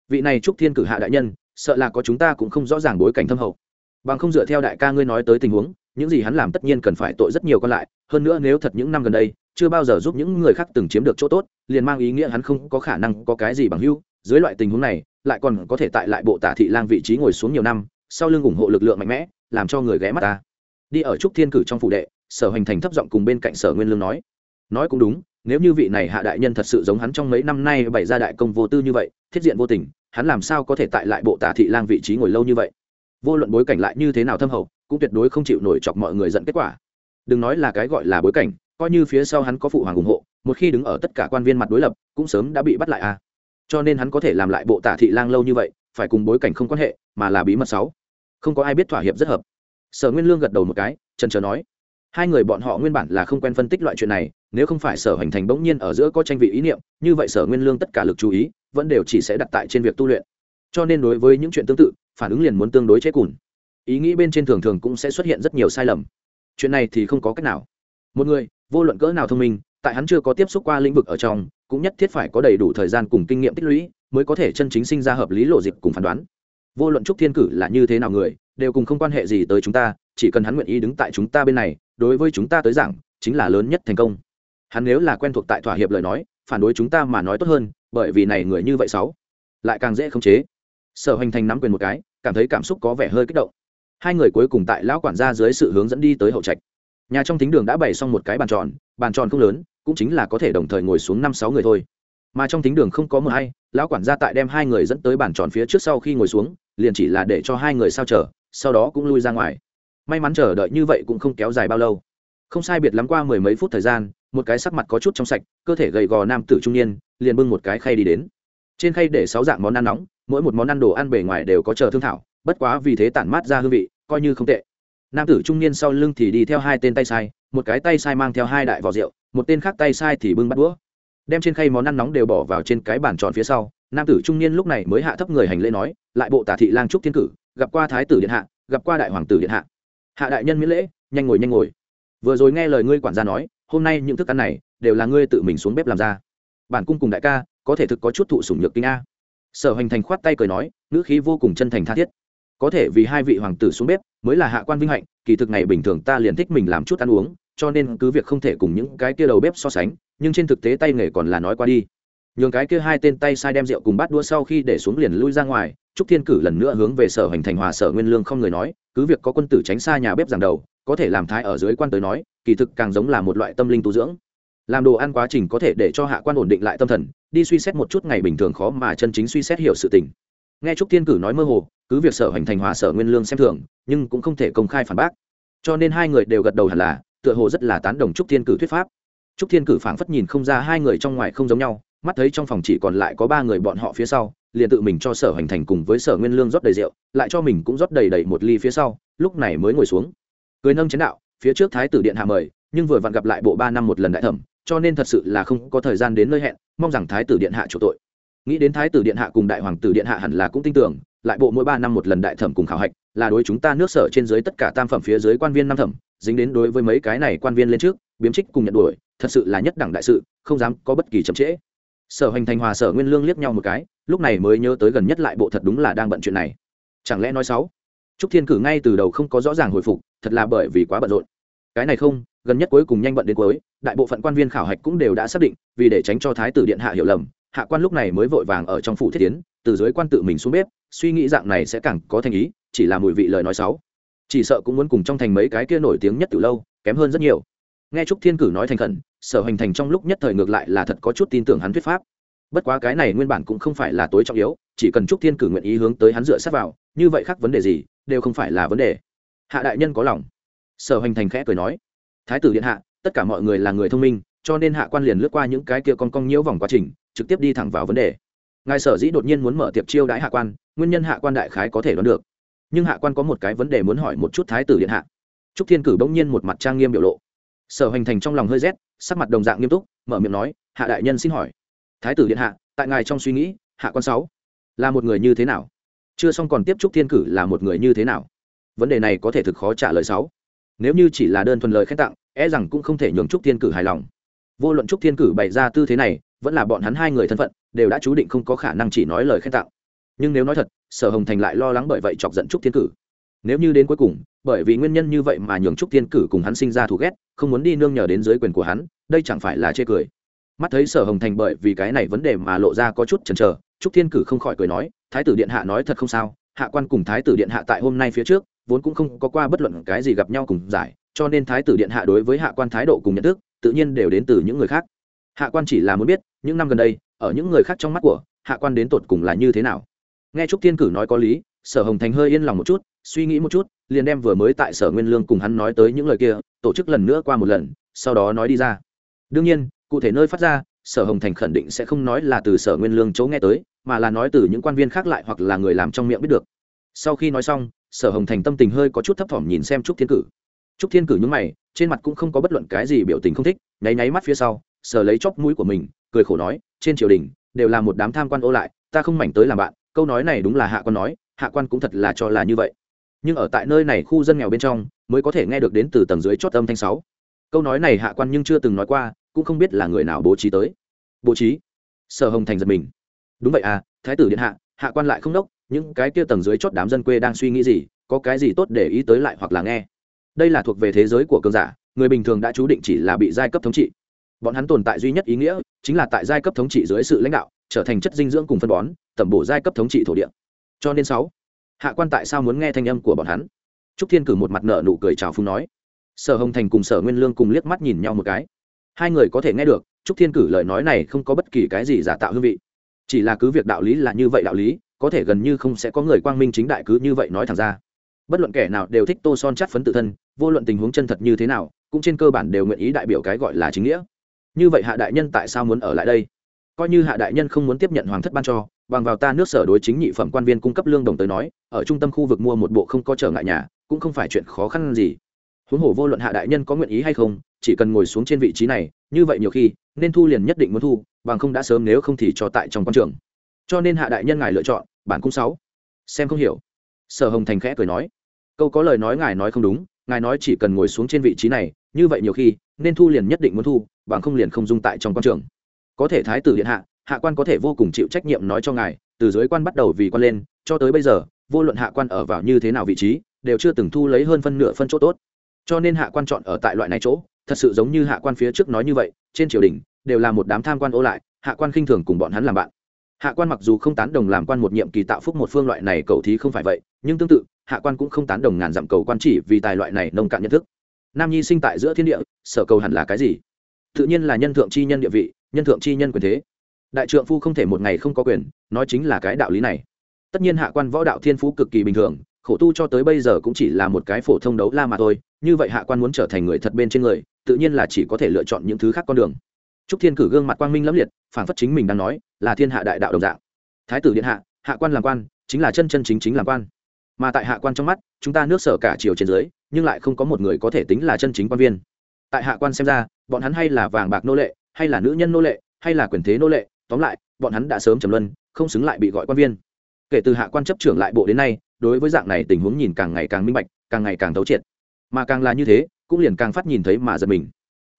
Vị này trúc thiên cử hạ đại nhân, sợ là có chúng ta cũng không rõ ràng bối cảnh thâm hậu. Bằng không dựa theo đại ca ngươi nói tới tình huống, những gì hắn làm tất nhiên cần phải tội rất nhiều còn lại, hơn nữa nếu thật những năm gần đây, chưa bao giờ giúp những người khác từng chiếm được chỗ tốt, liền mang ý nghĩa hắn không có khả năng có cái gì bằng hưu dưới loại tình huống này, lại còn có thể tại lại bộ tả thị lang vị trí ngồi xuống nhiều năm, sau lưng ủng hộ lực lượng mạnh mẽ, làm cho người ghé mắt ta. Đi ở trúc thiên cử trong phủ đệ sở hoành thành thấp giọng cùng bên cạnh sở nguyên lương nói. Nói cũng đúng, nếu như vị này hạ đại nhân thật sự giống hắn trong mấy năm nay bày ra đại công vô tư như vậy, thiết diện vô tình, hắn làm sao có thể tại lại bộ tả thị lang vị trí ngồi lâu như vậy? Vô luận bối cảnh lại như thế nào thâm hậu, cũng tuyệt đối không chịu nổi chọc mọi người dẫn kết quả. Đừng nói là cái gọi là bối cảnh, coi như phía sau hắn có phụ hoàng ủng hộ, một khi đứng ở tất cả quan viên mặt đối lập, cũng sớm đã bị bắt lại à. Cho nên hắn có thể làm lại bộ tả thị lang lâu như vậy, phải cùng bối cảnh không quan hệ, mà là bí mật sáu. Không có ai biết thỏa hiệp rất hợp. Sở nguyên lương gật đầu một cái trần trờ nói hai người bọn họ nguyên bản là không quen phân tích loại chuyện này, nếu không phải sở hành thành bỗng nhiên ở giữa có tranh vị ý niệm, như vậy sở nguyên lương tất cả lực chú ý, vẫn đều chỉ sẽ đặt tại trên việc tu luyện. Cho nên đối với những chuyện tương tự, phản ứng liền muốn tương đối chế cùn. Ý nghĩ bên trên thường thường cũng sẽ xuất hiện rất nhiều sai lầm. Chuyện này thì không có cách nào. Một người, vô luận cỡ nào thông minh, tại hắn chưa có tiếp xúc qua lĩnh vực ở trong, cũng nhất thiết phải có đầy đủ thời gian cùng kinh nghiệm tích lũy, mới có thể chân chính sinh ra hợp lý lộ dịp cùng phán đoán. Vô luận trúc thiên cử là như thế nào người, đều cùng không quan hệ gì tới chúng ta, chỉ cần hắn nguyện ý đứng tại chúng ta bên này đối với chúng ta tới giảng, chính là lớn nhất thành công. Hắn nếu là quen thuộc tại thỏa hiệp lời nói, phản đối chúng ta mà nói tốt hơn, bởi vì này người như vậy sáu, lại càng dễ khống chế. Sở hoành thành nắm quyền một cái, cảm thấy cảm xúc có vẻ hơi kích động. Hai người cuối cùng tại lão quản gia dưới sự hướng dẫn đi tới hậu trạch. Nhà trong thính đường đã bày xong một cái bàn tròn bàn tròn không lớn, cũng chính là có thể đồng thời ngồi xuống năm sáu người thôi. Mà trong thính đường không có mờ hay, lão quản gia tại đem hai người dẫn tới bàn tròn phía trước sau khi ngồi xuống, liền chỉ là để cho hai người sao chờ, sau đó cũng lui ra ngoài may mắn chờ đợi như vậy cũng không kéo dài bao lâu. Không sai biệt lắm qua mười mấy phút thời gian, một cái sắc mặt có chút trong sạch, cơ thể gầy gò nam tử trung niên, liền bưng một cái khay đi đến. Trên khay để sáu dạng món ăn nóng, mỗi một món ăn đồ ăn bề ngoài đều có chờ thương thảo, bất quá vì thế tản mát ra hương vị, coi như không tệ. Nam tử trung niên sau lưng thì đi theo hai tên tay sai, một cái tay sai mang theo hai đại vỏ rượu, một tên khác tay sai thì bưng bắt đũa. Đem trên khay món ăn nóng đều bỏ vào trên cái bàn tròn phía sau, nam tử trung niên lúc này mới hạ thấp người hành lễ nói, lại bộ tả thị lang trúc thiên cử, gặp qua thái tử điện hạ, gặp qua đại hoàng tử điện hạ hạ đại nhân miễn lễ, nhanh ngồi nhanh ngồi. Vừa rồi nghe lời ngươi quản gia nói, hôm nay những thức ăn này đều là ngươi tự mình xuống bếp làm ra. Bản cung cùng đại ca có thể thực có chút thụ sủng nhược kinh a. Sở Hoành thành khoát tay cười nói, ngữ khí vô cùng chân thành tha thiết. Có thể vì hai vị hoàng tử xuống bếp mới là hạ quan vinh hạnh, kỳ thực ngày bình thường ta liền thích mình làm chút ăn uống, cho nên cứ việc không thể cùng những cái kia đầu bếp so sánh, nhưng trên thực tế tay nghề còn là nói qua đi nhường cái kia hai tên tay sai đem rượu cùng bát đua sau khi để xuống liền lui ra ngoài, trúc thiên cử lần nữa hướng về sở hành thành hòa sở nguyên lương không người nói, cứ việc có quân tử tránh xa nhà bếp giảng đầu, có thể làm thái ở dưới quan tới nói, kỳ thực càng giống là một loại tâm linh tu dưỡng. Làm đồ ăn quá trình có thể để cho hạ quan ổn định lại tâm thần, đi suy xét một chút ngày bình thường khó mà chân chính suy xét hiểu sự tình. Nghe trúc thiên cử nói mơ hồ, cứ việc sở hành thành hòa sở nguyên lương xem thường, nhưng cũng không thể công khai phản bác. Cho nên hai người đều gật đầu hẳn là, tựa hồ rất là tán đồng trúc thiên cử thuyết pháp. Trúc thiên cử phảng phất nhìn không ra hai người trong ngoài không giống nhau mắt thấy trong phòng chỉ còn lại có ba người bọn họ phía sau, liền tự mình cho sở hành thành cùng với sở nguyên lương rót đầy rượu, lại cho mình cũng rót đầy đầy một ly phía sau, lúc này mới ngồi xuống. Cười nâng chén đạo, phía trước thái tử điện hạ mời, nhưng vừa vặn gặp lại bộ ba năm một lần đại thẩm, cho nên thật sự là không có thời gian đến nơi hẹn, mong rằng thái tử điện hạ chủ tội. Nghĩ đến thái tử điện hạ cùng đại hoàng tử điện hạ hẳn là cũng tin tưởng, lại bộ mỗi ba năm một lần đại thẩm cùng khảo hạch, là đối chúng ta nước sở trên dưới tất cả tam phẩm phía dưới quan viên năm thẩm, dính đến đối với mấy cái này quan viên lên trước, biếm trích cùng nhận đuổi, thật sự là nhất đẳng đại sự, không dám có bất kỳ chậm trễ sở hoành thành hòa sở nguyên lương liếc nhau một cái, lúc này mới nhớ tới gần nhất lại bộ thật đúng là đang bận chuyện này. Chẳng lẽ nói sáu? Trúc thiên cử ngay từ đầu không có rõ ràng hồi phục, thật là bởi vì quá bận rộn. Cái này không, gần nhất cuối cùng nhanh bận đến cuối, đại bộ phận quan viên khảo hạch cũng đều đã xác định, vì để tránh cho thái tử điện hạ hiểu lầm, hạ quan lúc này mới vội vàng ở trong phủ thiết tiến từ dưới quan tự mình xuống bếp, suy nghĩ dạng này sẽ càng có thành ý, chỉ là mùi vị lời nói xấu chỉ sợ cũng muốn cùng trong thành mấy cái kia nổi tiếng nhất từ lâu, kém hơn rất nhiều nghe trúc thiên cử nói thành khẩn, sở hành thành trong lúc nhất thời ngược lại là thật có chút tin tưởng hắn thuyết pháp. Bất quá cái này nguyên bản cũng không phải là tối trọng yếu, chỉ cần trúc thiên cử nguyện ý hướng tới hắn dựa sát vào, như vậy khác vấn đề gì, đều không phải là vấn đề. Hạ đại nhân có lòng. Sở hành thành khẽ cười nói. Thái tử điện hạ, tất cả mọi người là người thông minh, cho nên hạ quan liền lướt qua những cái kia con cong nhiễu vòng quá trình, trực tiếp đi thẳng vào vấn đề. Ngài sở dĩ đột nhiên muốn mở tiệp chiêu đãi hạ quan, nguyên nhân hạ quan đại khái có thể đoán được. Nhưng hạ quan có một cái vấn đề muốn hỏi một chút thái tử điện hạ. Trúc thiên cử bỗng nhiên một mặt trang nghiêm biểu lộ sở Hoành thành trong lòng hơi rét, sắc mặt đồng dạng nghiêm túc, mở miệng nói, hạ đại nhân xin hỏi, thái tử điện hạ, tại ngài trong suy nghĩ, hạ quan sáu là một người như thế nào? Chưa xong còn tiếp trúc thiên cử là một người như thế nào? Vấn đề này có thể thực khó trả lời sáu. Nếu như chỉ là đơn thuần lời khen tặng e rằng cũng không thể nhường trúc thiên cử hài lòng. Vô luận trúc thiên cử bày ra tư thế này, vẫn là bọn hắn hai người thân phận, đều đã chú định không có khả năng chỉ nói lời khen tặng. Nhưng nếu nói thật, sở hồng thành lại lo lắng bởi vậy chọc giận trúc thiên cử nếu như đến cuối cùng, bởi vì nguyên nhân như vậy mà nhường trúc thiên cử cùng hắn sinh ra thù ghét, không muốn đi nương nhờ đến dưới quyền của hắn, đây chẳng phải là chê cười. Mắt thấy sở hồng thành bởi vì cái này vấn đề mà lộ ra có chút chần chờ, trúc thiên cử không khỏi cười nói, thái tử điện hạ nói thật không sao, hạ quan cùng thái tử điện hạ tại hôm nay phía trước, vốn cũng không có qua bất luận cái gì gặp nhau cùng giải, cho nên thái tử điện hạ đối với hạ quan thái độ cùng nhận thức, tự nhiên đều đến từ những người khác. Hạ quan chỉ là muốn biết, những năm gần đây, ở những người khác trong mắt của, hạ quan đến tột cùng là như thế nào? Nghe trúc thiên cử nói có lý, sở hồng thành hơi yên lòng một chút suy nghĩ một chút, liền đem vừa mới tại sở nguyên lương cùng hắn nói tới những lời kia, tổ chức lần nữa qua một lần, sau đó nói đi ra. Đương nhiên, cụ thể nơi phát ra, sở hồng thành khẳng định sẽ không nói là từ sở nguyên lương chỗ nghe tới, mà là nói từ những quan viên khác lại hoặc là người làm trong miệng biết được. Sau khi nói xong, sở hồng thành tâm tình hơi có chút thấp thỏm nhìn xem trúc thiên cử. Trúc thiên cử nhúng mày, trên mặt cũng không có bất luận cái gì biểu tình không thích, nháy nháy mắt phía sau, sở lấy chóp mũi của mình, cười khổ nói, trên triều đình, đều là một đám tham quan ô lại, ta không mảnh tới làm bạn, câu nói này đúng là hạ quan nói, hạ quan cũng thật là cho là như vậy nhưng ở tại nơi này khu dân nghèo bên trong mới có thể nghe được đến từ tầng dưới chót âm thanh sáu. Câu nói này hạ quan nhưng chưa từng nói qua, cũng không biết là người nào bố trí tới. Bố trí? Sở hồng thành giật mình. Đúng vậy à thái tử điện hạ hạ quan lại không đốc, những cái kia tầng dưới chót đám dân quê đang suy nghĩ gì, có cái gì tốt để ý tới lại hoặc là nghe. Đây là thuộc về thế giới của cường giả, người bình thường đã chú định chỉ là bị giai cấp thống trị. Bọn hắn tồn tại duy nhất ý nghĩa chính là tại giai cấp thống trị dưới sự lãnh đạo, trở thành chất dinh dưỡng cùng phân bón, tẩm bổ giai cấp thống trị thổ địa. Cho nên sáu hạ quan tại sao muốn nghe thanh âm của bọn hắn? Trúc thiên cử một mặt nợ nụ cười chào phúng nói. Sở hồng thành cùng sở nguyên lương cùng liếc mắt nhìn nhau một cái. Hai người có thể nghe được, trúc thiên cử lời nói này không có bất kỳ cái gì giả tạo hương vị. Chỉ là cứ việc đạo lý là như vậy đạo lý, có thể gần như không sẽ có người quang minh chính đại cứ như vậy nói thẳng ra. Bất luận kẻ nào đều thích tô son chắt phấn tự thân, vô luận tình huống chân thật như thế nào, cũng trên cơ bản đều nguyện ý đại biểu cái gọi là chính nghĩa. Như vậy hạ đại nhân tại sao muốn ở lại đây? Coi như hạ đại nhân không muốn tiếp nhận hoàng thất ban cho bằng vào ta nước sở đối chính nhị phẩm quan viên cung cấp lương đồng tới nói, ở trung tâm khu vực mua một bộ không có trở ngại nhà, cũng không phải chuyện khó khăn gì. Huống hồ vô luận hạ đại nhân có nguyện ý hay không, chỉ cần ngồi xuống trên vị trí này, như vậy nhiều khi, nên thu liền nhất định muốn thu, bằng không đã sớm nếu không thì cho tại trong quan trường. Cho nên hạ đại nhân ngài lựa chọn, bản cung sáu. Xem không hiểu. Sở hồng thành khẽ cười nói. Câu có lời nói ngài nói không đúng, ngài nói chỉ cần ngồi xuống trên vị trí này, như vậy nhiều khi, nên thu liền nhất định muốn thu, bằng không liền không dung tại trong quan trường. Có thể thái tử điện hạ hạ quan có thể vô cùng chịu trách nhiệm nói cho ngài, từ dưới quan bắt đầu vì quan lên, cho tới bây giờ, vô luận hạ quan ở vào như thế nào vị trí, đều chưa từng thu lấy hơn phân nửa phân chỗ tốt. Cho nên hạ quan chọn ở tại loại này chỗ, thật sự giống như hạ quan phía trước nói như vậy, trên triều đình, đều là một đám tham quan ô lại, hạ quan khinh thường cùng bọn hắn làm bạn. Hạ quan mặc dù không tán đồng làm quan một nhiệm kỳ tạo phúc một phương loại này cầu thí không phải vậy, nhưng tương tự, hạ quan cũng không tán đồng ngàn dặm cầu quan chỉ vì tài loại này nông cạn nhận thức. Nam nhi sinh tại giữa thiên địa, sở cầu hẳn là cái gì? Tự nhiên là nhân thượng chi nhân địa vị, nhân thượng chi nhân quyền thế đại trượng phu không thể một ngày không có quyền, nói chính là cái đạo lý này. Tất nhiên hạ quan võ đạo thiên phú cực kỳ bình thường, khổ tu cho tới bây giờ cũng chỉ là một cái phổ thông đấu la mà thôi, như vậy hạ quan muốn trở thành người thật bên trên người, tự nhiên là chỉ có thể lựa chọn những thứ khác con đường. Trúc thiên cử gương mặt quang minh lẫm liệt phản phất chính mình đang nói, là thiên hạ đại đạo đồng dạng. Thái tử điện hạ hạ quan làm quan, chính là chân chân chính chính làm quan. Mà tại hạ quan trong mắt, chúng ta nước sở cả chiều trên dưới, nhưng lại không có một người có thể tính là chân chính quan viên. Tại hạ quan xem ra, bọn hắn hay là vàng bạc nô lệ, hay là nữ nhân nô lệ, hay là quyền thế nô lệ tóm lại, bọn hắn đã sớm trầm luân, không xứng lại bị gọi quan viên. Kể từ hạ quan chấp trưởng lại bộ đến nay, đối với dạng này tình huống nhìn càng ngày càng minh bạch, càng ngày càng thấu triệt. Mà càng là như thế, cũng liền càng phát nhìn thấy mà giật mình.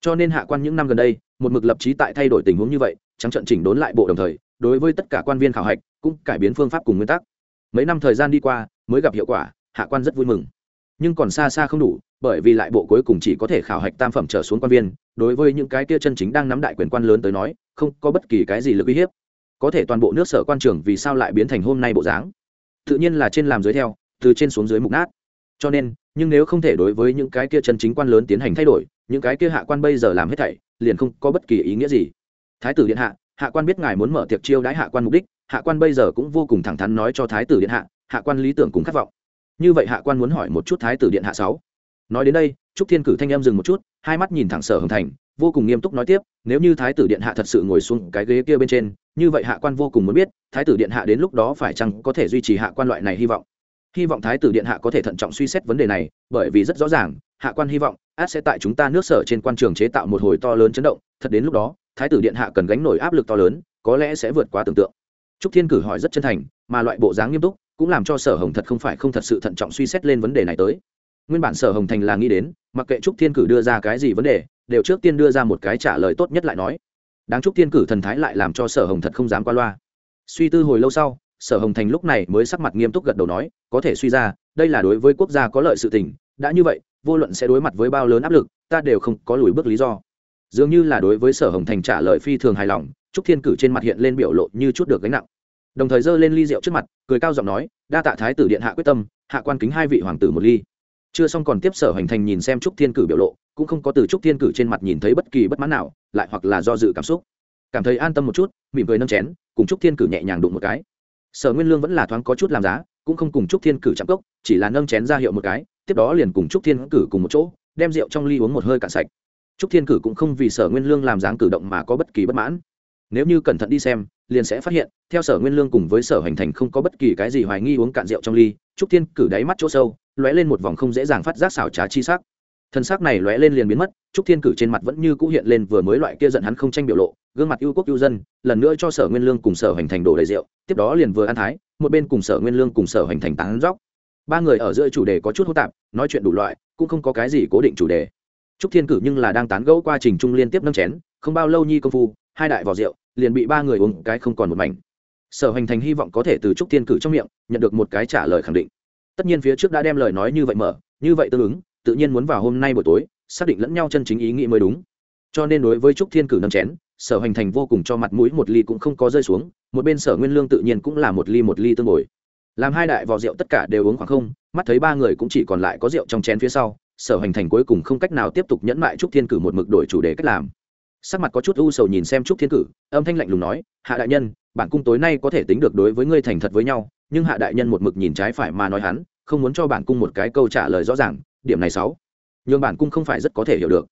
Cho nên hạ quan những năm gần đây, một mực lập trí tại thay đổi tình huống như vậy, trắng trận chỉnh đốn lại bộ đồng thời, đối với tất cả quan viên khảo hạch, cũng cải biến phương pháp cùng nguyên tắc. Mấy năm thời gian đi qua, mới gặp hiệu quả, hạ quan rất vui mừng. Nhưng còn xa xa không đủ bởi vì lại bộ cuối cùng chỉ có thể khảo hạch tam phẩm trở xuống quan viên, đối với những cái kia chân chính đang nắm đại quyền quan lớn tới nói, không có bất kỳ cái gì lực uy hiếp. Có thể toàn bộ nước sở quan trường vì sao lại biến thành hôm nay bộ dáng? Tự nhiên là trên làm dưới theo, từ trên xuống dưới mục nát. Cho nên, nhưng nếu không thể đối với những cái kia chân chính quan lớn tiến hành thay đổi, những cái kia hạ quan bây giờ làm hết thảy, liền không có bất kỳ ý nghĩa gì. Thái tử điện hạ hạ quan biết ngài muốn mở tiệc chiêu đãi hạ quan mục đích, hạ quan bây giờ cũng vô cùng thẳng thắn nói cho thái tử điện hạ hạ quan lý tưởng cùng khát vọng. Như vậy hạ quan muốn hỏi một chút thái tử điện hạ sáu nói đến đây, trúc thiên cử thanh em dừng một chút, hai mắt nhìn thẳng sở hồng thành, vô cùng nghiêm túc nói tiếp, nếu như thái tử điện hạ thật sự ngồi xuống cái ghế kia bên trên, như vậy hạ quan vô cùng muốn biết, thái tử điện hạ đến lúc đó phải chăng có thể duy trì hạ quan loại này hy vọng? Hy vọng thái tử điện hạ có thể thận trọng suy xét vấn đề này, bởi vì rất rõ ràng, hạ quan hy vọng, át sẽ tại chúng ta nước sở trên quan trường chế tạo một hồi to lớn chấn động, thật đến lúc đó, thái tử điện hạ cần gánh nổi áp lực to lớn, có lẽ sẽ vượt qua tưởng tượng. Trúc thiên cử hỏi rất chân thành, mà loại bộ dáng nghiêm túc, cũng làm cho sở hồng thật không phải không thật sự thận trọng suy xét lên vấn đề này tới nguyên bản sở hồng thành là nghĩ đến, mặc kệ trúc thiên cử đưa ra cái gì vấn đề, đều trước tiên đưa ra một cái trả lời tốt nhất lại nói. Đáng trúc thiên cử thần thái lại làm cho sở hồng thật không dám qua loa. Suy tư hồi lâu sau, sở hồng thành lúc này mới sắc mặt nghiêm túc gật đầu nói, có thể suy ra, đây là đối với quốc gia có lợi sự tình, đã như vậy, vô luận sẽ đối mặt với bao lớn áp lực, ta đều không có lùi bước lý do. Dường như là đối với sở hồng thành trả lời phi thường hài lòng, trúc thiên cử trên mặt hiện lên biểu lộ như chút được gánh nặng. Đồng thời giơ lên ly rượu trước mặt, cười cao giọng nói, đa tạ thái tử điện hạ quyết tâm, hạ quan kính hai vị hoàng tử một ly chưa xong còn tiếp sở hoành thành nhìn xem trúc thiên cử biểu lộ, cũng không có từ trúc thiên cử trên mặt nhìn thấy bất kỳ bất mãn nào, lại hoặc là do dự cảm xúc. Cảm thấy an tâm một chút, mỉm cười nâng chén, cùng trúc thiên cử nhẹ nhàng đụng một cái. Sở nguyên lương vẫn là thoáng có chút làm giá, cũng không cùng trúc thiên cử chạm cốc, chỉ là nâng chén ra hiệu một cái, tiếp đó liền cùng trúc thiên cử cùng một chỗ, đem rượu trong ly uống một hơi cạn sạch. Trúc thiên cử cũng không vì sở nguyên lương làm dáng cử động mà có bất kỳ bất mãn. Nếu như cẩn thận đi xem, liền sẽ phát hiện, theo sở nguyên lương cùng với sở hành thành không có bất kỳ cái gì hoài nghi uống cạn rượu trong ly, trúc thiên cử đáy mắt chỗ sâu lóe lên một vòng không dễ dàng phát giác xảo trá chi sắc. Thân xác này lóe lên liền biến mất, trúc thiên cử trên mặt vẫn như cũ hiện lên vừa mới loại kia giận hắn không tranh biểu lộ, gương mặt yêu quốc yêu dân, lần nữa cho sở nguyên lương cùng sở hành thành đổ đầy rượu, tiếp đó liền vừa ăn thái, một bên cùng sở nguyên lương cùng sở hành thành tán dóc. Ba người ở giữa chủ đề có chút hỗn tạp, nói chuyện đủ loại, cũng không có cái gì cố định chủ đề. Trúc thiên cử nhưng là đang tán gẫu qua trình trung liên tiếp nâng chén, không bao lâu nhi công phu, hai đại vỏ rượu, liền bị ba người uống cái không còn một mảnh. Sở hành thành hy vọng có thể từ trúc thiên cử trong miệng, nhận được một cái trả lời khẳng định tất nhiên phía trước đã đem lời nói như vậy mở, như vậy tương ứng, tự nhiên muốn vào hôm nay buổi tối, xác định lẫn nhau chân chính ý nghĩ mới đúng. Cho nên đối với trúc thiên cử nâng chén, sở Hoành thành vô cùng cho mặt mũi, một ly cũng không có rơi xuống, một bên sở nguyên lương tự nhiên cũng là một ly một ly tương bồi làm hai đại vò rượu tất cả đều uống khoảng không, mắt thấy ba người cũng chỉ còn lại có rượu trong chén phía sau, sở Hoành thành cuối cùng không cách nào tiếp tục nhẫn mại trúc thiên cử một mực đổi chủ đề cách làm. Sắc mặt có chút u sầu nhìn xem trúc thiên cử, âm thanh lạnh lùng nói, hạ đại nhân, bản cung tối nay có thể tính được đối với ngươi thành thật với nhau nhưng hạ đại nhân một mực nhìn trái phải mà nói hắn, không muốn cho bản cung một cái câu trả lời rõ ràng, điểm này sáu. Nhưng bản cung không phải rất có thể hiểu được.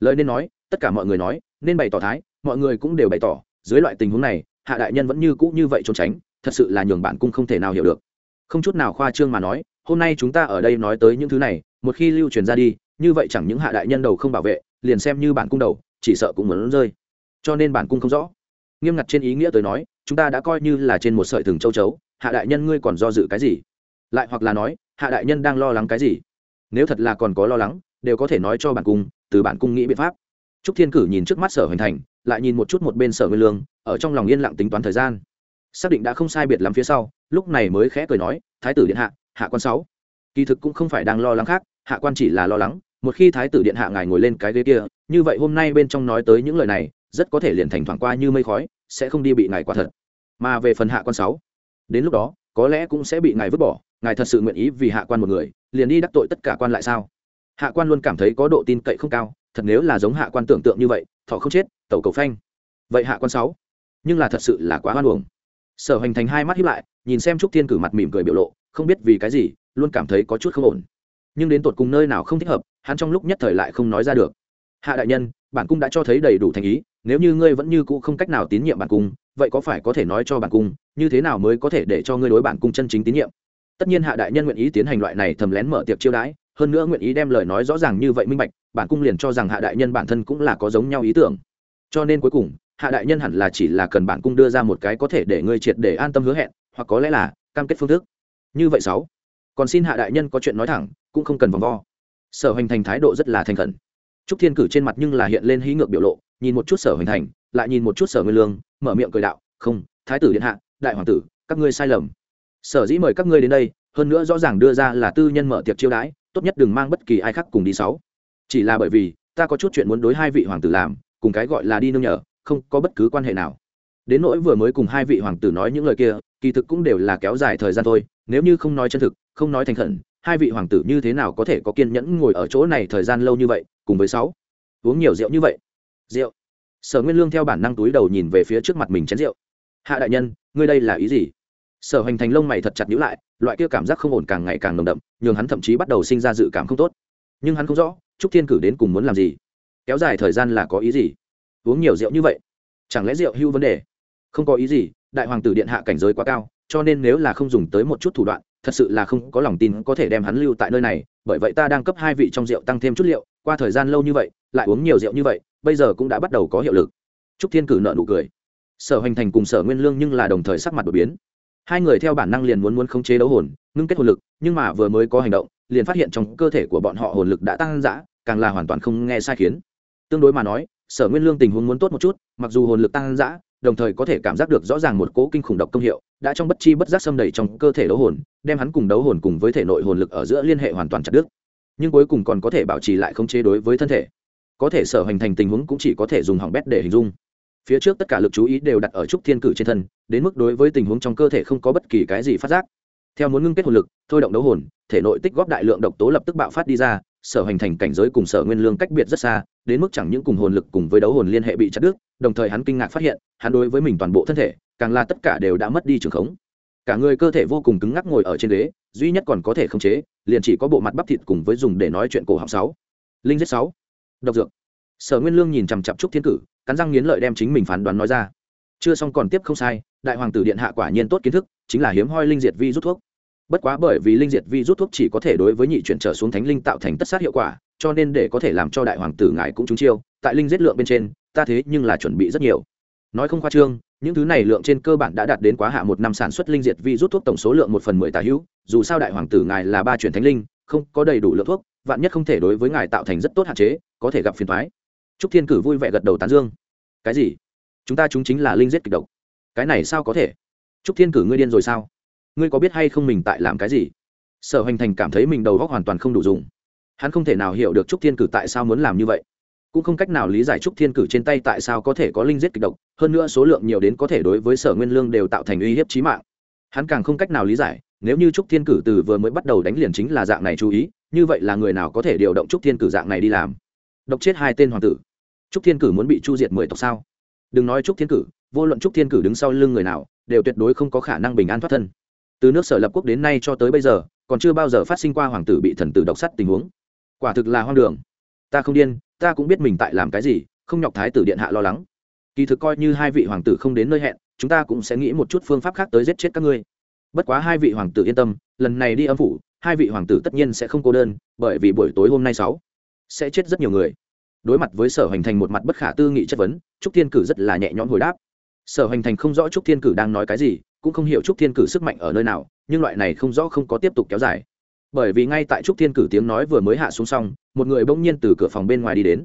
Lời nên nói, tất cả mọi người nói, nên bày tỏ thái, mọi người cũng đều bày tỏ, dưới loại tình huống này, hạ đại nhân vẫn như cũ như vậy trốn tránh, thật sự là nhường bản cung không thể nào hiểu được. Không chút nào khoa trương mà nói, hôm nay chúng ta ở đây nói tới những thứ này, một khi lưu truyền ra đi, như vậy chẳng những hạ đại nhân đầu không bảo vệ, liền xem như bản cung đầu, chỉ sợ cũng muốn rơi. Cho nên bản cung không rõ. Nghiêm ngặt trên ý nghĩa tới nói, chúng ta đã coi như là trên một sợi thừng châu chấu hạ đại nhân ngươi còn do dự cái gì? Lại hoặc là nói, hạ đại nhân đang lo lắng cái gì? Nếu thật là còn có lo lắng, đều có thể nói cho bản cung, từ bản cung nghĩ biện pháp. Trúc thiên cử nhìn trước mắt sở hoành thành, lại nhìn một chút một bên sở nguyên lương, ở trong lòng yên lặng tính toán thời gian. Xác định đã không sai biệt lắm phía sau, lúc này mới khẽ cười nói, thái tử điện hạ hạ quan sáu. Kỳ thực cũng không phải đang lo lắng khác, hạ quan chỉ là lo lắng, một khi thái tử điện hạ ngài ngồi lên cái ghế kia, như vậy hôm nay bên trong nói tới những lời này, rất có thể liền thành thoảng qua như mây khói, sẽ không đi bị ngài quả thật. Mà về phần hạ quan sáu đến lúc đó, có lẽ cũng sẽ bị ngài vứt bỏ, ngài thật sự nguyện ý vì hạ quan một người, liền đi đắc tội tất cả quan lại sao? Hạ quan luôn cảm thấy có độ tin cậy không cao, thật nếu là giống hạ quan tưởng tượng như vậy, thọ không chết, tẩu cầu phanh. Vậy hạ quan sáu, nhưng là thật sự là quá hoan uổng. Sở hành thành hai mắt hiếp lại, nhìn xem trúc thiên cử mặt mỉm cười biểu lộ, không biết vì cái gì, luôn cảm thấy có chút không ổn. Nhưng đến tột cùng nơi nào không thích hợp, hắn trong lúc nhất thời lại không nói ra được. Hạ đại nhân, bản cung đã cho thấy đầy đủ thành ý, nếu như ngươi vẫn như cũ không cách nào tín nhiệm bản cung vậy có phải có thể nói cho bản cung, như thế nào mới có thể để cho ngươi đối bản cung chân chính tín nhiệm? Tất nhiên hạ đại nhân nguyện ý tiến hành loại này thầm lén mở tiệc chiêu đãi, hơn nữa nguyện ý đem lời nói rõ ràng như vậy minh bạch, bản cung liền cho rằng hạ đại nhân bản thân cũng là có giống nhau ý tưởng. Cho nên cuối cùng, hạ đại nhân hẳn là chỉ là cần bản cung đưa ra một cái có thể để ngươi triệt để an tâm hứa hẹn, hoặc có lẽ là cam kết phương thức. Như vậy sáu, còn xin hạ đại nhân có chuyện nói thẳng, cũng không cần vòng vo. Sở hoành thành thái độ rất là thành khẩn. Trúc thiên cử trên mặt nhưng là hiện lên hí ngược biểu lộ nhìn một chút sở hoành thành, lại nhìn một chút sở nguyên lương, mở miệng cười đạo, không, thái tử điện hạ, đại hoàng tử, các ngươi sai lầm. Sở dĩ mời các ngươi đến đây, hơn nữa rõ ràng đưa ra là tư nhân mở tiệc chiêu đãi, tốt nhất đừng mang bất kỳ ai khác cùng đi sáu. Chỉ là bởi vì, ta có chút chuyện muốn đối hai vị hoàng tử làm, cùng cái gọi là đi nương nhờ, không có bất cứ quan hệ nào. Đến nỗi vừa mới cùng hai vị hoàng tử nói những lời kia, kỳ thực cũng đều là kéo dài thời gian thôi, nếu như không nói chân thực, không nói thành khẩn, hai vị hoàng tử như thế nào có thể có kiên nhẫn ngồi ở chỗ này thời gian lâu như vậy, cùng với sáu? Uống nhiều rượu như vậy rượu. Sở nguyên lương theo bản năng túi đầu nhìn về phía trước mặt mình chén rượu. Hạ đại nhân, ngươi đây là ý gì? Sở Hoành thành lông mày thật chặt nhữ lại, loại kia cảm giác không ổn càng ngày càng nồng đậm, nhường hắn thậm chí bắt đầu sinh ra dự cảm không tốt. Nhưng hắn không rõ, trúc thiên cử đến cùng muốn làm gì? Kéo dài thời gian là có ý gì? Uống nhiều rượu như vậy, chẳng lẽ rượu hưu vấn đề? Không có ý gì, đại hoàng tử điện hạ cảnh giới quá cao, cho nên nếu là không dùng tới một chút thủ đoạn, thật sự là không có lòng tin có thể đem hắn lưu tại nơi này, bởi vậy ta đang cấp hai vị trong rượu tăng thêm chút liệu, qua thời gian lâu như vậy, lại uống nhiều rượu như vậy bây giờ cũng đã bắt đầu có hiệu lực. Trúc thiên cử nợ nụ cười. Sở hoành thành cùng sở nguyên lương nhưng là đồng thời sắc mặt đột biến. Hai người theo bản năng liền muốn muốn khống chế đấu hồn, ngưng kết hồn lực, nhưng mà vừa mới có hành động, liền phát hiện trong cơ thể của bọn họ hồn lực đã tăng dã, càng là hoàn toàn không nghe sai khiến. Tương đối mà nói, sở nguyên lương tình huống muốn tốt một chút, mặc dù hồn lực tăng dã, đồng thời có thể cảm giác được rõ ràng một cố kinh khủng độc công hiệu đã trong bất chi bất giác xâm đầy trong cơ thể đấu hồn, đem hắn cùng đấu hồn cùng với thể nội hồn lực ở giữa liên hệ hoàn toàn chặt đứt. Nhưng cuối cùng còn có thể bảo trì lại không chế đối với thân thể có thể sở hành thành tình huống cũng chỉ có thể dùng hỏng bét để hình dung. Phía trước tất cả lực chú ý đều đặt ở trúc thiên cử trên thân, đến mức đối với tình huống trong cơ thể không có bất kỳ cái gì phát giác. Theo muốn ngưng kết hồn lực, thôi động đấu hồn, thể nội tích góp đại lượng độc tố lập tức bạo phát đi ra, sở hành thành cảnh giới cùng sở nguyên lương cách biệt rất xa, đến mức chẳng những cùng hồn lực cùng với đấu hồn liên hệ bị chặt đứt, đồng thời hắn kinh ngạc phát hiện, hắn đối với mình toàn bộ thân thể, càng là tất cả đều đã mất đi trường khống. Cả người cơ thể vô cùng cứng ngắc ngồi ở trên ghế, duy nhất còn có thể khống chế, liền chỉ có bộ mặt bắp thịt cùng với dùng để nói chuyện cổ họng sáu. Linh giết sáu độc dược. Sở nguyên lương nhìn chằm chặp trúc thiên cử, cắn răng nghiến lợi đem chính mình phán đoán nói ra. Chưa xong còn tiếp không sai, đại hoàng tử điện hạ quả nhiên tốt kiến thức, chính là hiếm hoi linh diệt vi rút thuốc. Bất quá bởi vì linh diệt vi rút thuốc chỉ có thể đối với nhị chuyển trở xuống thánh linh tạo thành tất sát hiệu quả, cho nên để có thể làm cho đại hoàng tử ngài cũng trúng chiêu, tại linh giết lượng bên trên, ta thế nhưng là chuẩn bị rất nhiều. Nói không khoa trương, những thứ này lượng trên cơ bản đã đạt đến quá hạ một năm sản xuất linh diệt vi rút thuốc tổng số lượng một phần mười tà hữu, dù sao đại hoàng tử ngài là ba chuyển thánh linh, không có đầy đủ lượng thuốc, vạn nhất không thể đối với ngài tạo thành rất tốt hạn chế có thể gặp phiền thoái. Trúc thiên cử vui vẻ gật đầu tán dương. Cái gì? Chúng ta chúng chính là linh giết kịch độc. Cái này sao có thể? Trúc thiên cử ngươi điên rồi sao? Ngươi có biết hay không mình tại làm cái gì? Sở hoành thành cảm thấy mình đầu góc hoàn toàn không đủ dùng. Hắn không thể nào hiểu được trúc thiên cử tại sao muốn làm như vậy. Cũng không cách nào lý giải trúc thiên cử trên tay tại sao có thể có linh giết kịch độc. Hơn nữa số lượng nhiều đến có thể đối với sở nguyên lương đều tạo thành uy hiếp trí mạng. Hắn càng không cách nào lý giải, nếu như trúc thiên cử từ vừa mới bắt đầu đánh liền chính là dạng này chú ý, như vậy là người nào có thể điều động trúc thiên cử dạng này đi làm? Độc chết hai tên hoàng tử. Trúc thiên cử muốn bị chu diệt mười tộc sao? Đừng nói trúc thiên cử, vô luận trúc thiên cử đứng sau lưng người nào, đều tuyệt đối không có khả năng bình an thoát thân. Từ nước sở lập quốc đến nay cho tới bây giờ, còn chưa bao giờ phát sinh qua hoàng tử bị thần tử độc sắt tình huống. Quả thực là hoang đường. Ta không điên, ta cũng biết mình tại làm cái gì, không nhọc thái tử điện hạ lo lắng. Kỳ thực coi như hai vị hoàng tử không đến nơi hẹn, chúng ta cũng sẽ nghĩ một chút phương pháp khác tới giết chết các ngươi. Bất quá hai vị hoàng tử yên tâm, lần này đi âm phủ, hai vị hoàng tử tất nhiên sẽ không cô đơn, bởi vì buổi tối hôm nay sáu sẽ chết rất nhiều người. Đối mặt với sở hoành thành một mặt bất khả tư nghị chất vấn, trúc thiên cử rất là nhẹ nhõm hồi đáp. Sở hoành thành không rõ trúc thiên cử đang nói cái gì, cũng không hiểu trúc thiên cử sức mạnh ở nơi nào, nhưng loại này không rõ không có tiếp tục kéo dài. Bởi vì ngay tại trúc thiên cử tiếng nói vừa mới hạ xuống xong, một người bỗng nhiên từ cửa phòng bên ngoài đi đến.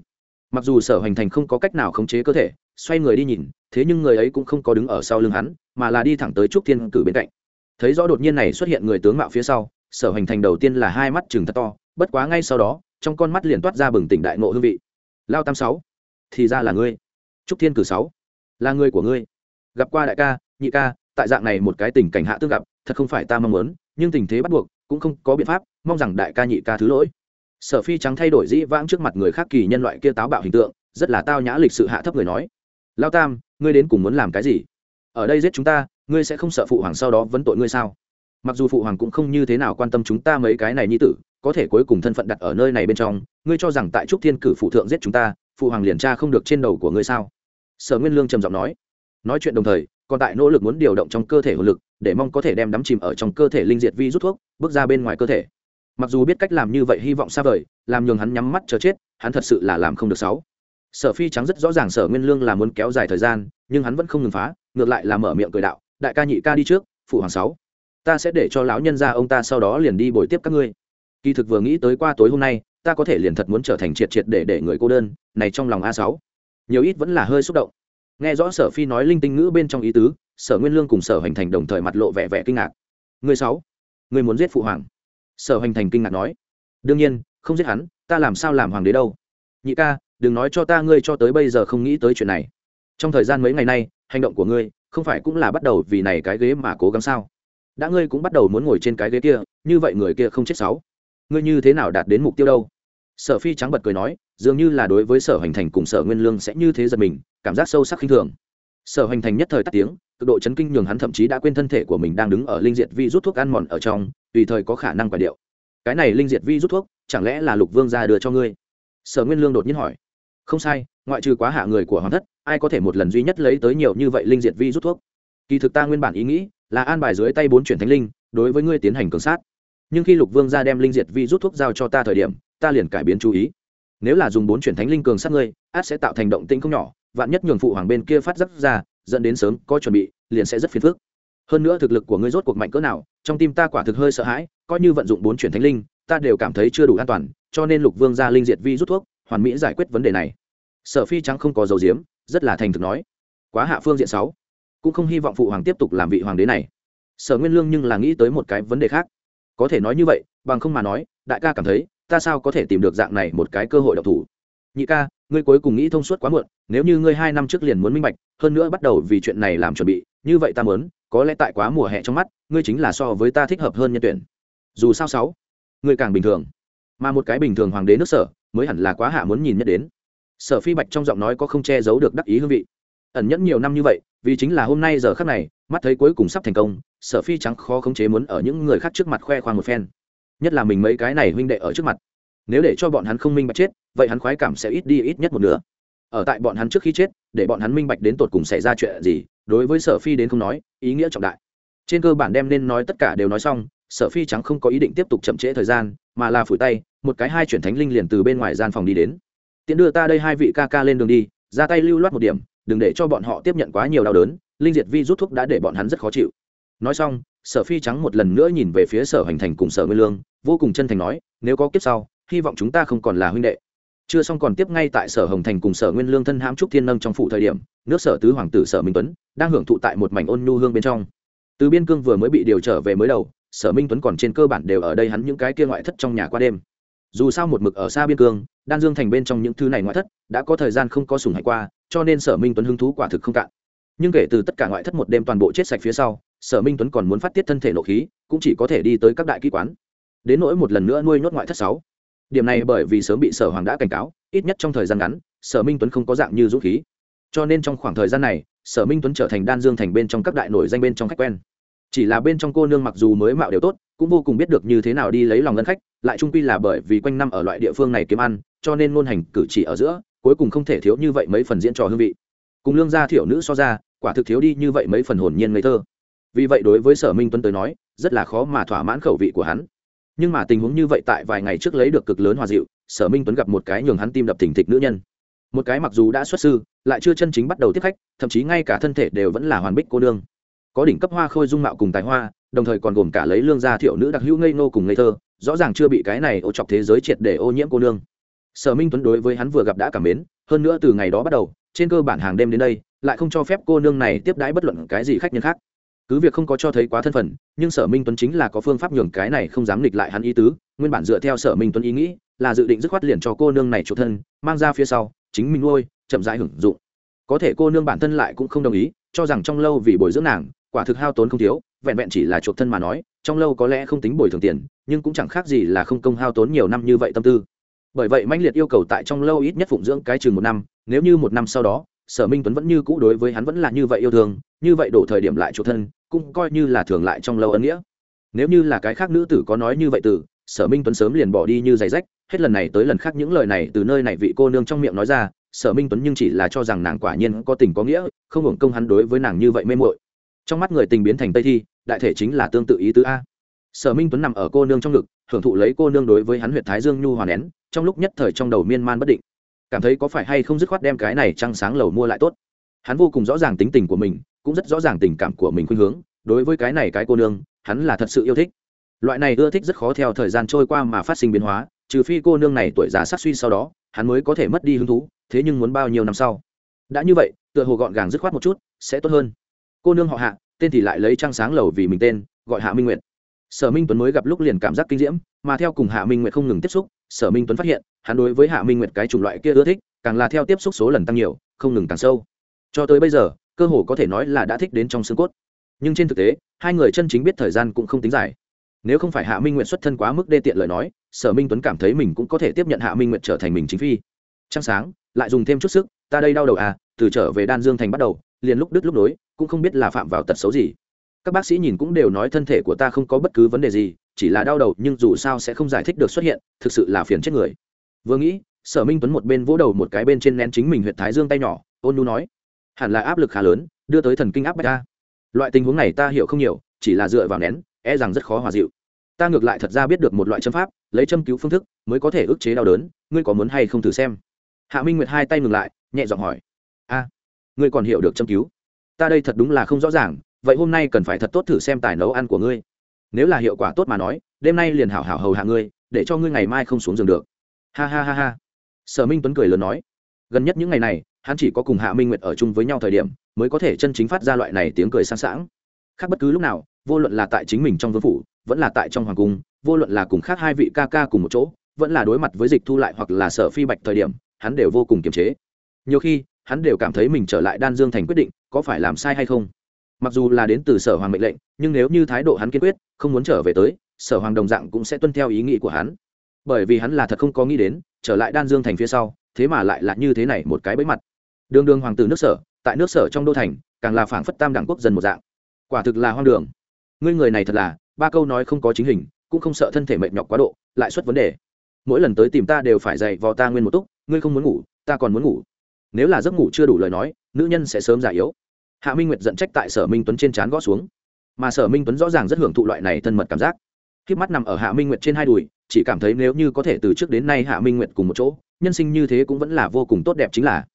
Mặc dù sở hoành thành không có cách nào khống chế cơ thể, xoay người đi nhìn, thế nhưng người ấy cũng không có đứng ở sau lưng hắn, mà là đi thẳng tới trúc thiên cử bên cạnh. Thấy rõ đột nhiên này xuất hiện người tướng mạo phía sau, sở hoành thành đầu tiên là hai mắt chừng thật to, bất quá ngay sau đó trong con mắt liền toát ra bừng tỉnh đại nộ hương vị. Lao tam sáu, thì ra là ngươi. Trúc thiên cử sáu, là người của ngươi. Gặp qua đại ca, nhị ca, tại dạng này một cái tình cảnh hạ tương gặp, thật không phải ta mong muốn, nhưng tình thế bắt buộc, cũng không có biện pháp, mong rằng đại ca nhị ca thứ lỗi. Sở phi trắng thay đổi dĩ vãng trước mặt người khác kỳ nhân loại kia táo bạo hình tượng, rất là tao nhã lịch sự hạ thấp người nói. Lao tam, ngươi đến cùng muốn làm cái gì? Ở đây giết chúng ta, ngươi sẽ không sợ phụ hoàng sau đó vấn tội ngươi sao? Mặc dù phụ hoàng cũng không như thế nào quan tâm chúng ta mấy cái này nhi tử có thể cuối cùng thân phận đặt ở nơi này bên trong, ngươi cho rằng tại trúc thiên cử phụ thượng giết chúng ta, phụ hoàng liền tra không được trên đầu của ngươi sao? Sở nguyên lương trầm giọng nói. Nói chuyện đồng thời, còn tại nỗ lực muốn điều động trong cơ thể hồn lực, để mong có thể đem đắm chìm ở trong cơ thể linh diệt vi rút thuốc, bước ra bên ngoài cơ thể. Mặc dù biết cách làm như vậy hy vọng xa vời, làm nhường hắn nhắm mắt chờ chết, hắn thật sự là làm không được sáu. Sở phi trắng rất rõ ràng sở nguyên lương là muốn kéo dài thời gian, nhưng hắn vẫn không ngừng phá, ngược lại là mở miệng cười đạo, đại ca nhị ca đi trước, phụ hoàng sáu. Ta sẽ để cho lão nhân ra ông ta sau đó liền đi bồi tiếp các ngươi kỳ thực vừa nghĩ tới qua tối hôm nay, ta có thể liền thật muốn trở thành triệt triệt để để người cô đơn, này trong lòng a sáu. Nhiều ít vẫn là hơi xúc động. Nghe rõ sở phi nói linh tinh ngữ bên trong ý tứ, sở nguyên lương cùng sở hành thành đồng thời mặt lộ vẻ vẻ kinh ngạc. Người sáu, người muốn giết phụ hoàng. Sở hành thành kinh ngạc nói. Đương nhiên, không giết hắn, ta làm sao làm hoàng đế đâu. Nhị ca, đừng nói cho ta ngươi cho tới bây giờ không nghĩ tới chuyện này. Trong thời gian mấy ngày nay, hành động của ngươi, không phải cũng là bắt đầu vì này cái ghế mà cố gắng sao? Đã ngươi cũng bắt đầu muốn ngồi trên cái ghế kia, như vậy người kia không chết sáu ngươi như thế nào đạt đến mục tiêu đâu? Sở phi trắng bật cười nói, dường như là đối với sở Hoành thành cùng sở nguyên lương sẽ như thế giật mình, cảm giác sâu sắc khinh thường. Sở Hoành thành nhất thời tắt tiếng, cực độ chấn kinh nhường hắn thậm chí đã quên thân thể của mình đang đứng ở linh diệt vi rút thuốc ăn mòn ở trong, tùy thời có khả năng quả điệu. Cái này linh diệt vi rút thuốc, chẳng lẽ là lục vương ra đưa cho ngươi? Sở nguyên lương đột nhiên hỏi. Không sai, ngoại trừ quá hạ người của hoàng thất, ai có thể một lần duy nhất lấy tới nhiều như vậy linh diệt vi rút thuốc? Kỳ thực ta nguyên bản ý nghĩ là an bài dưới tay bốn chuyển thánh linh, đối với ngươi tiến hành cường sát nhưng khi lục vương ra đem linh diệt vi rút thuốc giao cho ta thời điểm, ta liền cải biến chú ý. Nếu là dùng bốn chuyển thánh linh cường sát ngươi, át sẽ tạo thành động tĩnh không nhỏ, vạn nhất nhường phụ hoàng bên kia phát giác ra, dẫn đến sớm có chuẩn bị, liền sẽ rất phiền phức. Hơn nữa thực lực của ngươi rốt cuộc mạnh cỡ nào, trong tim ta quả thực hơi sợ hãi, coi như vận dụng bốn chuyển thánh linh, ta đều cảm thấy chưa đủ an toàn, cho nên lục vương ra linh diệt vi rút thuốc, hoàn mỹ giải quyết vấn đề này. Sở phi trắng không có dầu diếm rất là thành thực nói. Quá hạ phương diện sáu. Cũng không hy vọng phụ hoàng tiếp tục làm vị hoàng đế này. Sở nguyên lương nhưng là nghĩ tới một cái vấn đề khác có thể nói như vậy, bằng không mà nói, đại ca cảm thấy, ta sao có thể tìm được dạng này một cái cơ hội độc thủ? Nhị ca, ngươi cuối cùng nghĩ thông suốt quá muộn, nếu như ngươi hai năm trước liền muốn minh bạch, hơn nữa bắt đầu vì chuyện này làm chuẩn bị, như vậy ta muốn, có lẽ tại quá mùa hè trong mắt, ngươi chính là so với ta thích hợp hơn nhân tuyển. Dù sao sáu, ngươi càng bình thường. Mà một cái bình thường hoàng đế nước sở, mới hẳn là quá hạ muốn nhìn nhất đến. Sở phi bạch trong giọng nói có không che giấu được đắc ý hương vị. Ẩn nhẫn nhiều năm như vậy, vì chính là hôm nay giờ khắc này mắt thấy cuối cùng sắp thành công, sở phi trắng khó khống chế muốn ở những người khác trước mặt khoe khoang một phen. Nhất là mình mấy cái này huynh đệ ở trước mặt. Nếu để cho bọn hắn không minh bạch chết, vậy hắn khoái cảm sẽ ít đi ít nhất một nửa. Ở tại bọn hắn trước khi chết, để bọn hắn minh bạch đến tột cùng xảy ra chuyện gì, đối với sở phi đến không nói, ý nghĩa trọng đại. Trên cơ bản đem nên nói tất cả đều nói xong, sở phi trắng không có ý định tiếp tục chậm trễ thời gian, mà là phủi tay, một cái hai chuyển thánh linh liền từ bên ngoài gian phòng đi đến. Tiện đưa ta đây hai vị ca ca lên đường đi, ra tay lưu loát một điểm, đừng để cho bọn họ tiếp nhận quá nhiều đau đớn linh diệt vi rút thuốc đã để bọn hắn rất khó chịu. Nói xong, sở phi trắng một lần nữa nhìn về phía sở hoành thành cùng sở nguyên lương, vô cùng chân thành nói, nếu có kiếp sau, hy vọng chúng ta không còn là huynh đệ. Chưa xong còn tiếp ngay tại sở hồng thành cùng sở nguyên lương thân hãm trúc thiên nâng trong phụ thời điểm, nước sở tứ hoàng tử sở minh tuấn đang hưởng thụ tại một mảnh ôn nhu hương bên trong. Từ biên cương vừa mới bị điều trở về mới đầu, sở minh tuấn còn trên cơ bản đều ở đây hắn những cái kia ngoại thất trong nhà qua đêm. Dù sao một mực ở xa biên cương, đan dương thành bên trong những thứ này ngoại thất đã có thời gian không có sùng hạnh qua, cho nên sở minh tuấn hứng thú quả thực không cạn nhưng kể từ tất cả ngoại thất một đêm toàn bộ chết sạch phía sau, sở minh tuấn còn muốn phát tiết thân thể nộ khí, cũng chỉ có thể đi tới các đại ký quán. Đến nỗi một lần nữa nuôi nhốt ngoại thất sáu. Điểm này bởi vì sớm bị sở hoàng đã cảnh cáo, ít nhất trong thời gian ngắn, sở minh tuấn không có dạng như dũng khí. Cho nên trong khoảng thời gian này, sở minh tuấn trở thành đan dương thành bên trong các đại nổi danh bên trong khách quen. Chỉ là bên trong cô nương mặc dù mới mạo đều tốt, cũng vô cùng biết được như thế nào đi lấy lòng ngân khách, lại trung quy là bởi vì quanh năm ở loại địa phương này kiếm ăn, cho nên ngôn hành cử chỉ ở giữa, cuối cùng không thể thiếu như vậy mấy phần diễn trò hương vị. Cùng lương gia thiểu nữ so ra quả thực thiếu đi như vậy mấy phần hồn nhiên ngây thơ. Vì vậy đối với sở minh tuấn tới nói, rất là khó mà thỏa mãn khẩu vị của hắn. Nhưng mà tình huống như vậy tại vài ngày trước lấy được cực lớn hòa dịu, sở minh tuấn gặp một cái nhường hắn tim đập thình thịch nữ nhân. Một cái mặc dù đã xuất sư, lại chưa chân chính bắt đầu tiếp khách, thậm chí ngay cả thân thể đều vẫn là hoàn bích cô nương. Có đỉnh cấp hoa khôi dung mạo cùng tài hoa, đồng thời còn gồm cả lấy lương gia thiệu nữ đặc hữu ngây nô cùng ngây thơ, rõ ràng chưa bị cái này ô chọc thế giới triệt để ô nhiễm cô nương. Sở minh tuấn đối với hắn vừa gặp đã cảm mến hơn nữa từ ngày đó bắt đầu, trên cơ bản hàng đêm đến đây, lại không cho phép cô nương này tiếp đãi bất luận cái gì khách nhân khác. Cứ việc không có cho thấy quá thân phận, nhưng sở minh tuấn chính là có phương pháp nhường cái này không dám nghịch lại hắn ý tứ, nguyên bản dựa theo sở minh tuấn ý nghĩ, là dự định dứt khoát liền cho cô nương này chỗ thân, mang ra phía sau, chính mình nuôi, chậm rãi hưởng dụng. Có thể cô nương bản thân lại cũng không đồng ý, cho rằng trong lâu vì bồi dưỡng nàng, quả thực hao tốn không thiếu, vẹn vẹn chỉ là chuộc thân mà nói, trong lâu có lẽ không tính bồi thường tiền, nhưng cũng chẳng khác gì là không công hao tốn nhiều năm như vậy tâm tư bởi vậy mãnh liệt yêu cầu tại trong lâu ít nhất phụng dưỡng cái chừng một năm, nếu như một năm sau đó, sở minh tuấn vẫn như cũ đối với hắn vẫn là như vậy yêu thương, như vậy đổ thời điểm lại chuộc thân, cũng coi như là thường lại trong lâu ân nghĩa. Nếu như là cái khác nữ tử có nói như vậy từ, sở minh tuấn sớm liền bỏ đi như giày rách, hết lần này tới lần khác những lời này từ nơi này vị cô nương trong miệng nói ra, sở minh tuấn nhưng chỉ là cho rằng nàng quả nhiên có tình có nghĩa, không hưởng công hắn đối với nàng như vậy mê mội trong mắt người tình biến thành tây thi, đại thể chính là tương tự ý tứ a. Sở minh tuấn nằm ở cô nương trong ngực, hưởng thụ lấy cô nương đối với hắn huyện thái dương nhu hoàn nén trong lúc nhất thời trong đầu miên man bất định. Cảm thấy có phải hay không dứt khoát đem cái này trăng sáng lầu mua lại tốt. Hắn vô cùng rõ ràng tính tình của mình, cũng rất rõ ràng tình cảm của mình khuynh hướng. Đối với cái này cái cô nương, hắn là thật sự yêu thích. Loại này ưa thích rất khó theo thời gian trôi qua mà phát sinh biến hóa, trừ phi cô nương này tuổi già sát suy sau đó, hắn mới có thể mất đi hứng thú, thế nhưng muốn bao nhiêu năm sau? Đã như vậy, tựa hồ gọn gàng dứt khoát một chút, sẽ tốt hơn. Cô nương họ hạ, tên thì lại lấy trăng sáng lầu vì mình tên, gọi hạ minh nguyệt sở minh tuấn mới gặp lúc liền cảm giác kinh diễm, mà theo cùng hạ minh nguyệt không ngừng tiếp xúc, sở minh tuấn phát hiện, hắn đối với hạ minh nguyệt cái chủng loại kia ưa thích, càng là theo tiếp xúc số lần tăng nhiều, không ngừng càng sâu. Cho tới bây giờ, cơ hồ có thể nói là đã thích đến trong xương cốt. Nhưng trên thực tế, hai người chân chính biết thời gian cũng không tính dài. Nếu không phải hạ minh nguyệt xuất thân quá mức đê tiện lời nói, sở minh tuấn cảm thấy mình cũng có thể tiếp nhận hạ minh nguyệt trở thành mình chính phi. Trăng sáng, lại dùng thêm chút sức, ta đây đau đầu à từ trở về đan dương thành bắt đầu, liền lúc đứt lúc nối, cũng không biết là phạm vào tật xấu gì các bác sĩ nhìn cũng đều nói thân thể của ta không có bất cứ vấn đề gì, chỉ là đau đầu nhưng dù sao sẽ không giải thích được xuất hiện, thực sự là phiền chết người. Vừa nghĩ, sở minh tuấn một bên vỗ đầu một cái bên trên nén chính mình huyện thái dương tay nhỏ, ôn nu nói, hẳn là áp lực khá lớn, đưa tới thần kinh áp bách ta. Loại tình huống này ta hiểu không nhiều, chỉ là dựa vào nén e rằng rất khó hòa dịu. Ta ngược lại thật ra biết được một loại châm pháp, lấy châm cứu phương thức, mới có thể ức chế đau đớn, ngươi có muốn hay không thử xem? Hạ minh nguyệt hai tay ngừng lại, nhẹ giọng hỏi, a, ngươi còn hiểu được châm cứu? Ta đây thật đúng là không rõ ràng vậy hôm nay cần phải thật tốt thử xem tài nấu ăn của ngươi. Nếu là hiệu quả tốt mà nói, đêm nay liền hảo hảo hầu hạ ngươi, để cho ngươi ngày mai không xuống giường được. Ha ha ha ha. Sở minh tuấn cười lớn nói. Gần nhất những ngày này, hắn chỉ có cùng hạ minh nguyệt ở chung với nhau thời điểm, mới có thể chân chính phát ra loại này tiếng cười sáng sảng. Khác bất cứ lúc nào, vô luận là tại chính mình trong vương phủ, vẫn là tại trong hoàng cung, vô luận là cùng khác hai vị ca ca cùng một chỗ, vẫn là đối mặt với dịch thu lại hoặc là sở phi bạch thời điểm, hắn đều vô cùng kiềm chế. Nhiều khi, hắn đều cảm thấy mình trở lại đan dương thành quyết định, có phải làm sai hay không? Mặc dù là đến từ sở hoàng mệnh lệnh, nhưng nếu như thái độ hắn kiên quyết, không muốn trở về tới, sở hoàng đồng dạng cũng sẽ tuân theo ý nghĩ của hắn. Bởi vì hắn là thật không có nghĩ đến, trở lại đan dương thành phía sau, thế mà lại là như thế này một cái bẫy mặt. Đường đường hoàng tử nước sở, tại nước sở trong đô thành, càng là phảng phất tam đẳng quốc dân một dạng. Quả thực là hoang đường. Ngươi người này thật là, ba câu nói không có chính hình, cũng không sợ thân thể mệt nhọc quá độ, lại xuất vấn đề. Mỗi lần tới tìm ta đều phải dậy vò ta nguyên một túc, ngươi không muốn ngủ, ta còn muốn ngủ. Nếu là giấc ngủ chưa đủ lời nói, nữ nhân sẽ sớm già yếu hạ minh nguyệt giận trách tại sở minh tuấn trên trán gõ xuống. Mà sở minh tuấn rõ ràng rất hưởng thụ loại này thân mật cảm giác. Khi mắt nằm ở hạ minh nguyệt trên hai đùi, chỉ cảm thấy nếu như có thể từ trước đến nay hạ minh nguyệt cùng một chỗ, nhân sinh như thế cũng vẫn là vô cùng tốt đẹp chính là.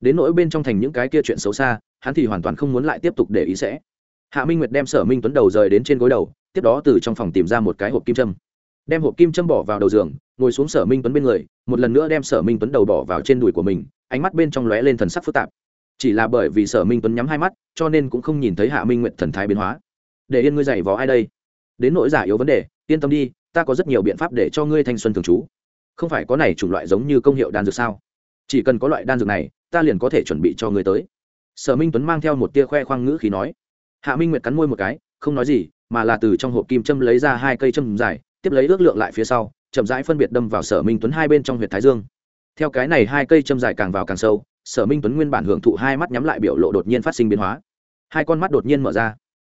Đến nỗi bên trong thành những cái kia chuyện xấu xa, hắn thì hoàn toàn không muốn lại tiếp tục để ý sẽ. Hạ minh nguyệt đem sở minh tuấn đầu rời đến trên gối đầu, tiếp đó từ trong phòng tìm ra một cái hộp kim châm. Đem hộp kim châm bỏ vào đầu giường, ngồi xuống sở minh tuấn bên người, một lần nữa đem sở minh tuấn đầu bỏ vào trên đùi của mình, ánh mắt bên trong lóe lên thần sắc phức tạp chỉ là bởi vì sở minh tuấn nhắm hai mắt, cho nên cũng không nhìn thấy hạ minh nguyện thần thái biến hóa. Để yên ngươi giày vò ai đây? Đến nỗi giả yếu vấn đề, yên tâm đi, ta có rất nhiều biện pháp để cho ngươi thanh xuân thường trú. Không phải có này chủng loại giống như công hiệu đan dược sao? Chỉ cần có loại đan dược này, ta liền có thể chuẩn bị cho ngươi tới. Sở minh tuấn mang theo một tia khoe khoang ngữ khí nói. Hạ minh nguyệt cắn môi một cái, không nói gì, mà là từ trong hộp kim châm lấy ra hai cây châm dài, tiếp lấy ước lượng lại phía sau, chậm rãi phân biệt đâm vào sở minh tuấn hai bên trong huyệt thái dương. Theo cái này hai cây châm dài càng vào càng sâu sở minh tuấn nguyên bản hưởng thụ hai mắt nhắm lại biểu lộ đột nhiên phát sinh biến hóa hai con mắt đột nhiên mở ra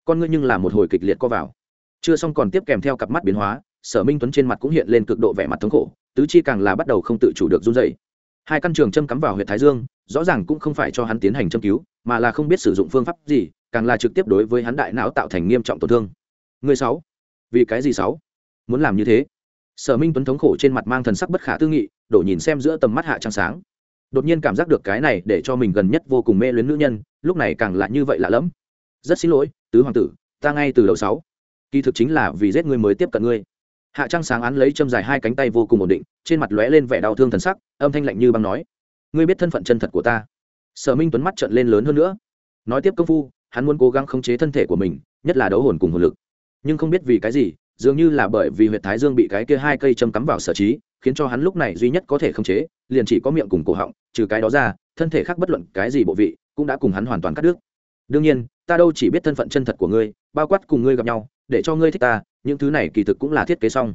con ngươi nhưng là một hồi kịch liệt co vào chưa xong còn tiếp kèm theo cặp mắt biến hóa sở minh tuấn trên mặt cũng hiện lên cực độ vẻ mặt thống khổ tứ chi càng là bắt đầu không tự chủ được run dày hai căn trường châm cắm vào huyện thái dương rõ ràng cũng không phải cho hắn tiến hành châm cứu mà là không biết sử dụng phương pháp gì càng là trực tiếp đối với hắn đại não tạo thành nghiêm trọng tổn thương người sáu vì cái gì sáu muốn làm như thế sở minh tuấn thống khổ trên mặt mang thần sắc bất khả tư nghị đổ nhìn xem giữa tầm mắt hạ trăng sáng đột nhiên cảm giác được cái này để cho mình gần nhất vô cùng mê luyến nữ nhân, lúc này càng là như vậy lạ lẫm. Rất xin lỗi, tứ hoàng tử, ta ngay từ đầu sáu. Kỳ thực chính là vì giết ngươi mới tiếp cận ngươi. Hạ trăng sáng án lấy châm dài hai cánh tay vô cùng ổn định, trên mặt lóe lên vẻ đau thương thần sắc, âm thanh lạnh như băng nói, ngươi biết thân phận chân thật của ta. Sở minh tuấn mắt trận lên lớn hơn nữa. Nói tiếp công phu, hắn muốn cố gắng khống chế thân thể của mình, nhất là đấu hồn cùng hồn lực. Nhưng không biết vì cái gì, dường như là bởi vì huyệt thái dương bị cái kia hai cây châm cắm vào sở trí khiến cho hắn lúc này duy nhất có thể khống chế, liền chỉ có miệng cùng cổ họng, trừ cái đó ra, thân thể khác bất luận cái gì bộ vị, cũng đã cùng hắn hoàn toàn cắt đứt. Đương nhiên, ta đâu chỉ biết thân phận chân thật của ngươi, bao quát cùng ngươi gặp nhau, để cho ngươi thích ta, những thứ này kỳ thực cũng là thiết kế xong.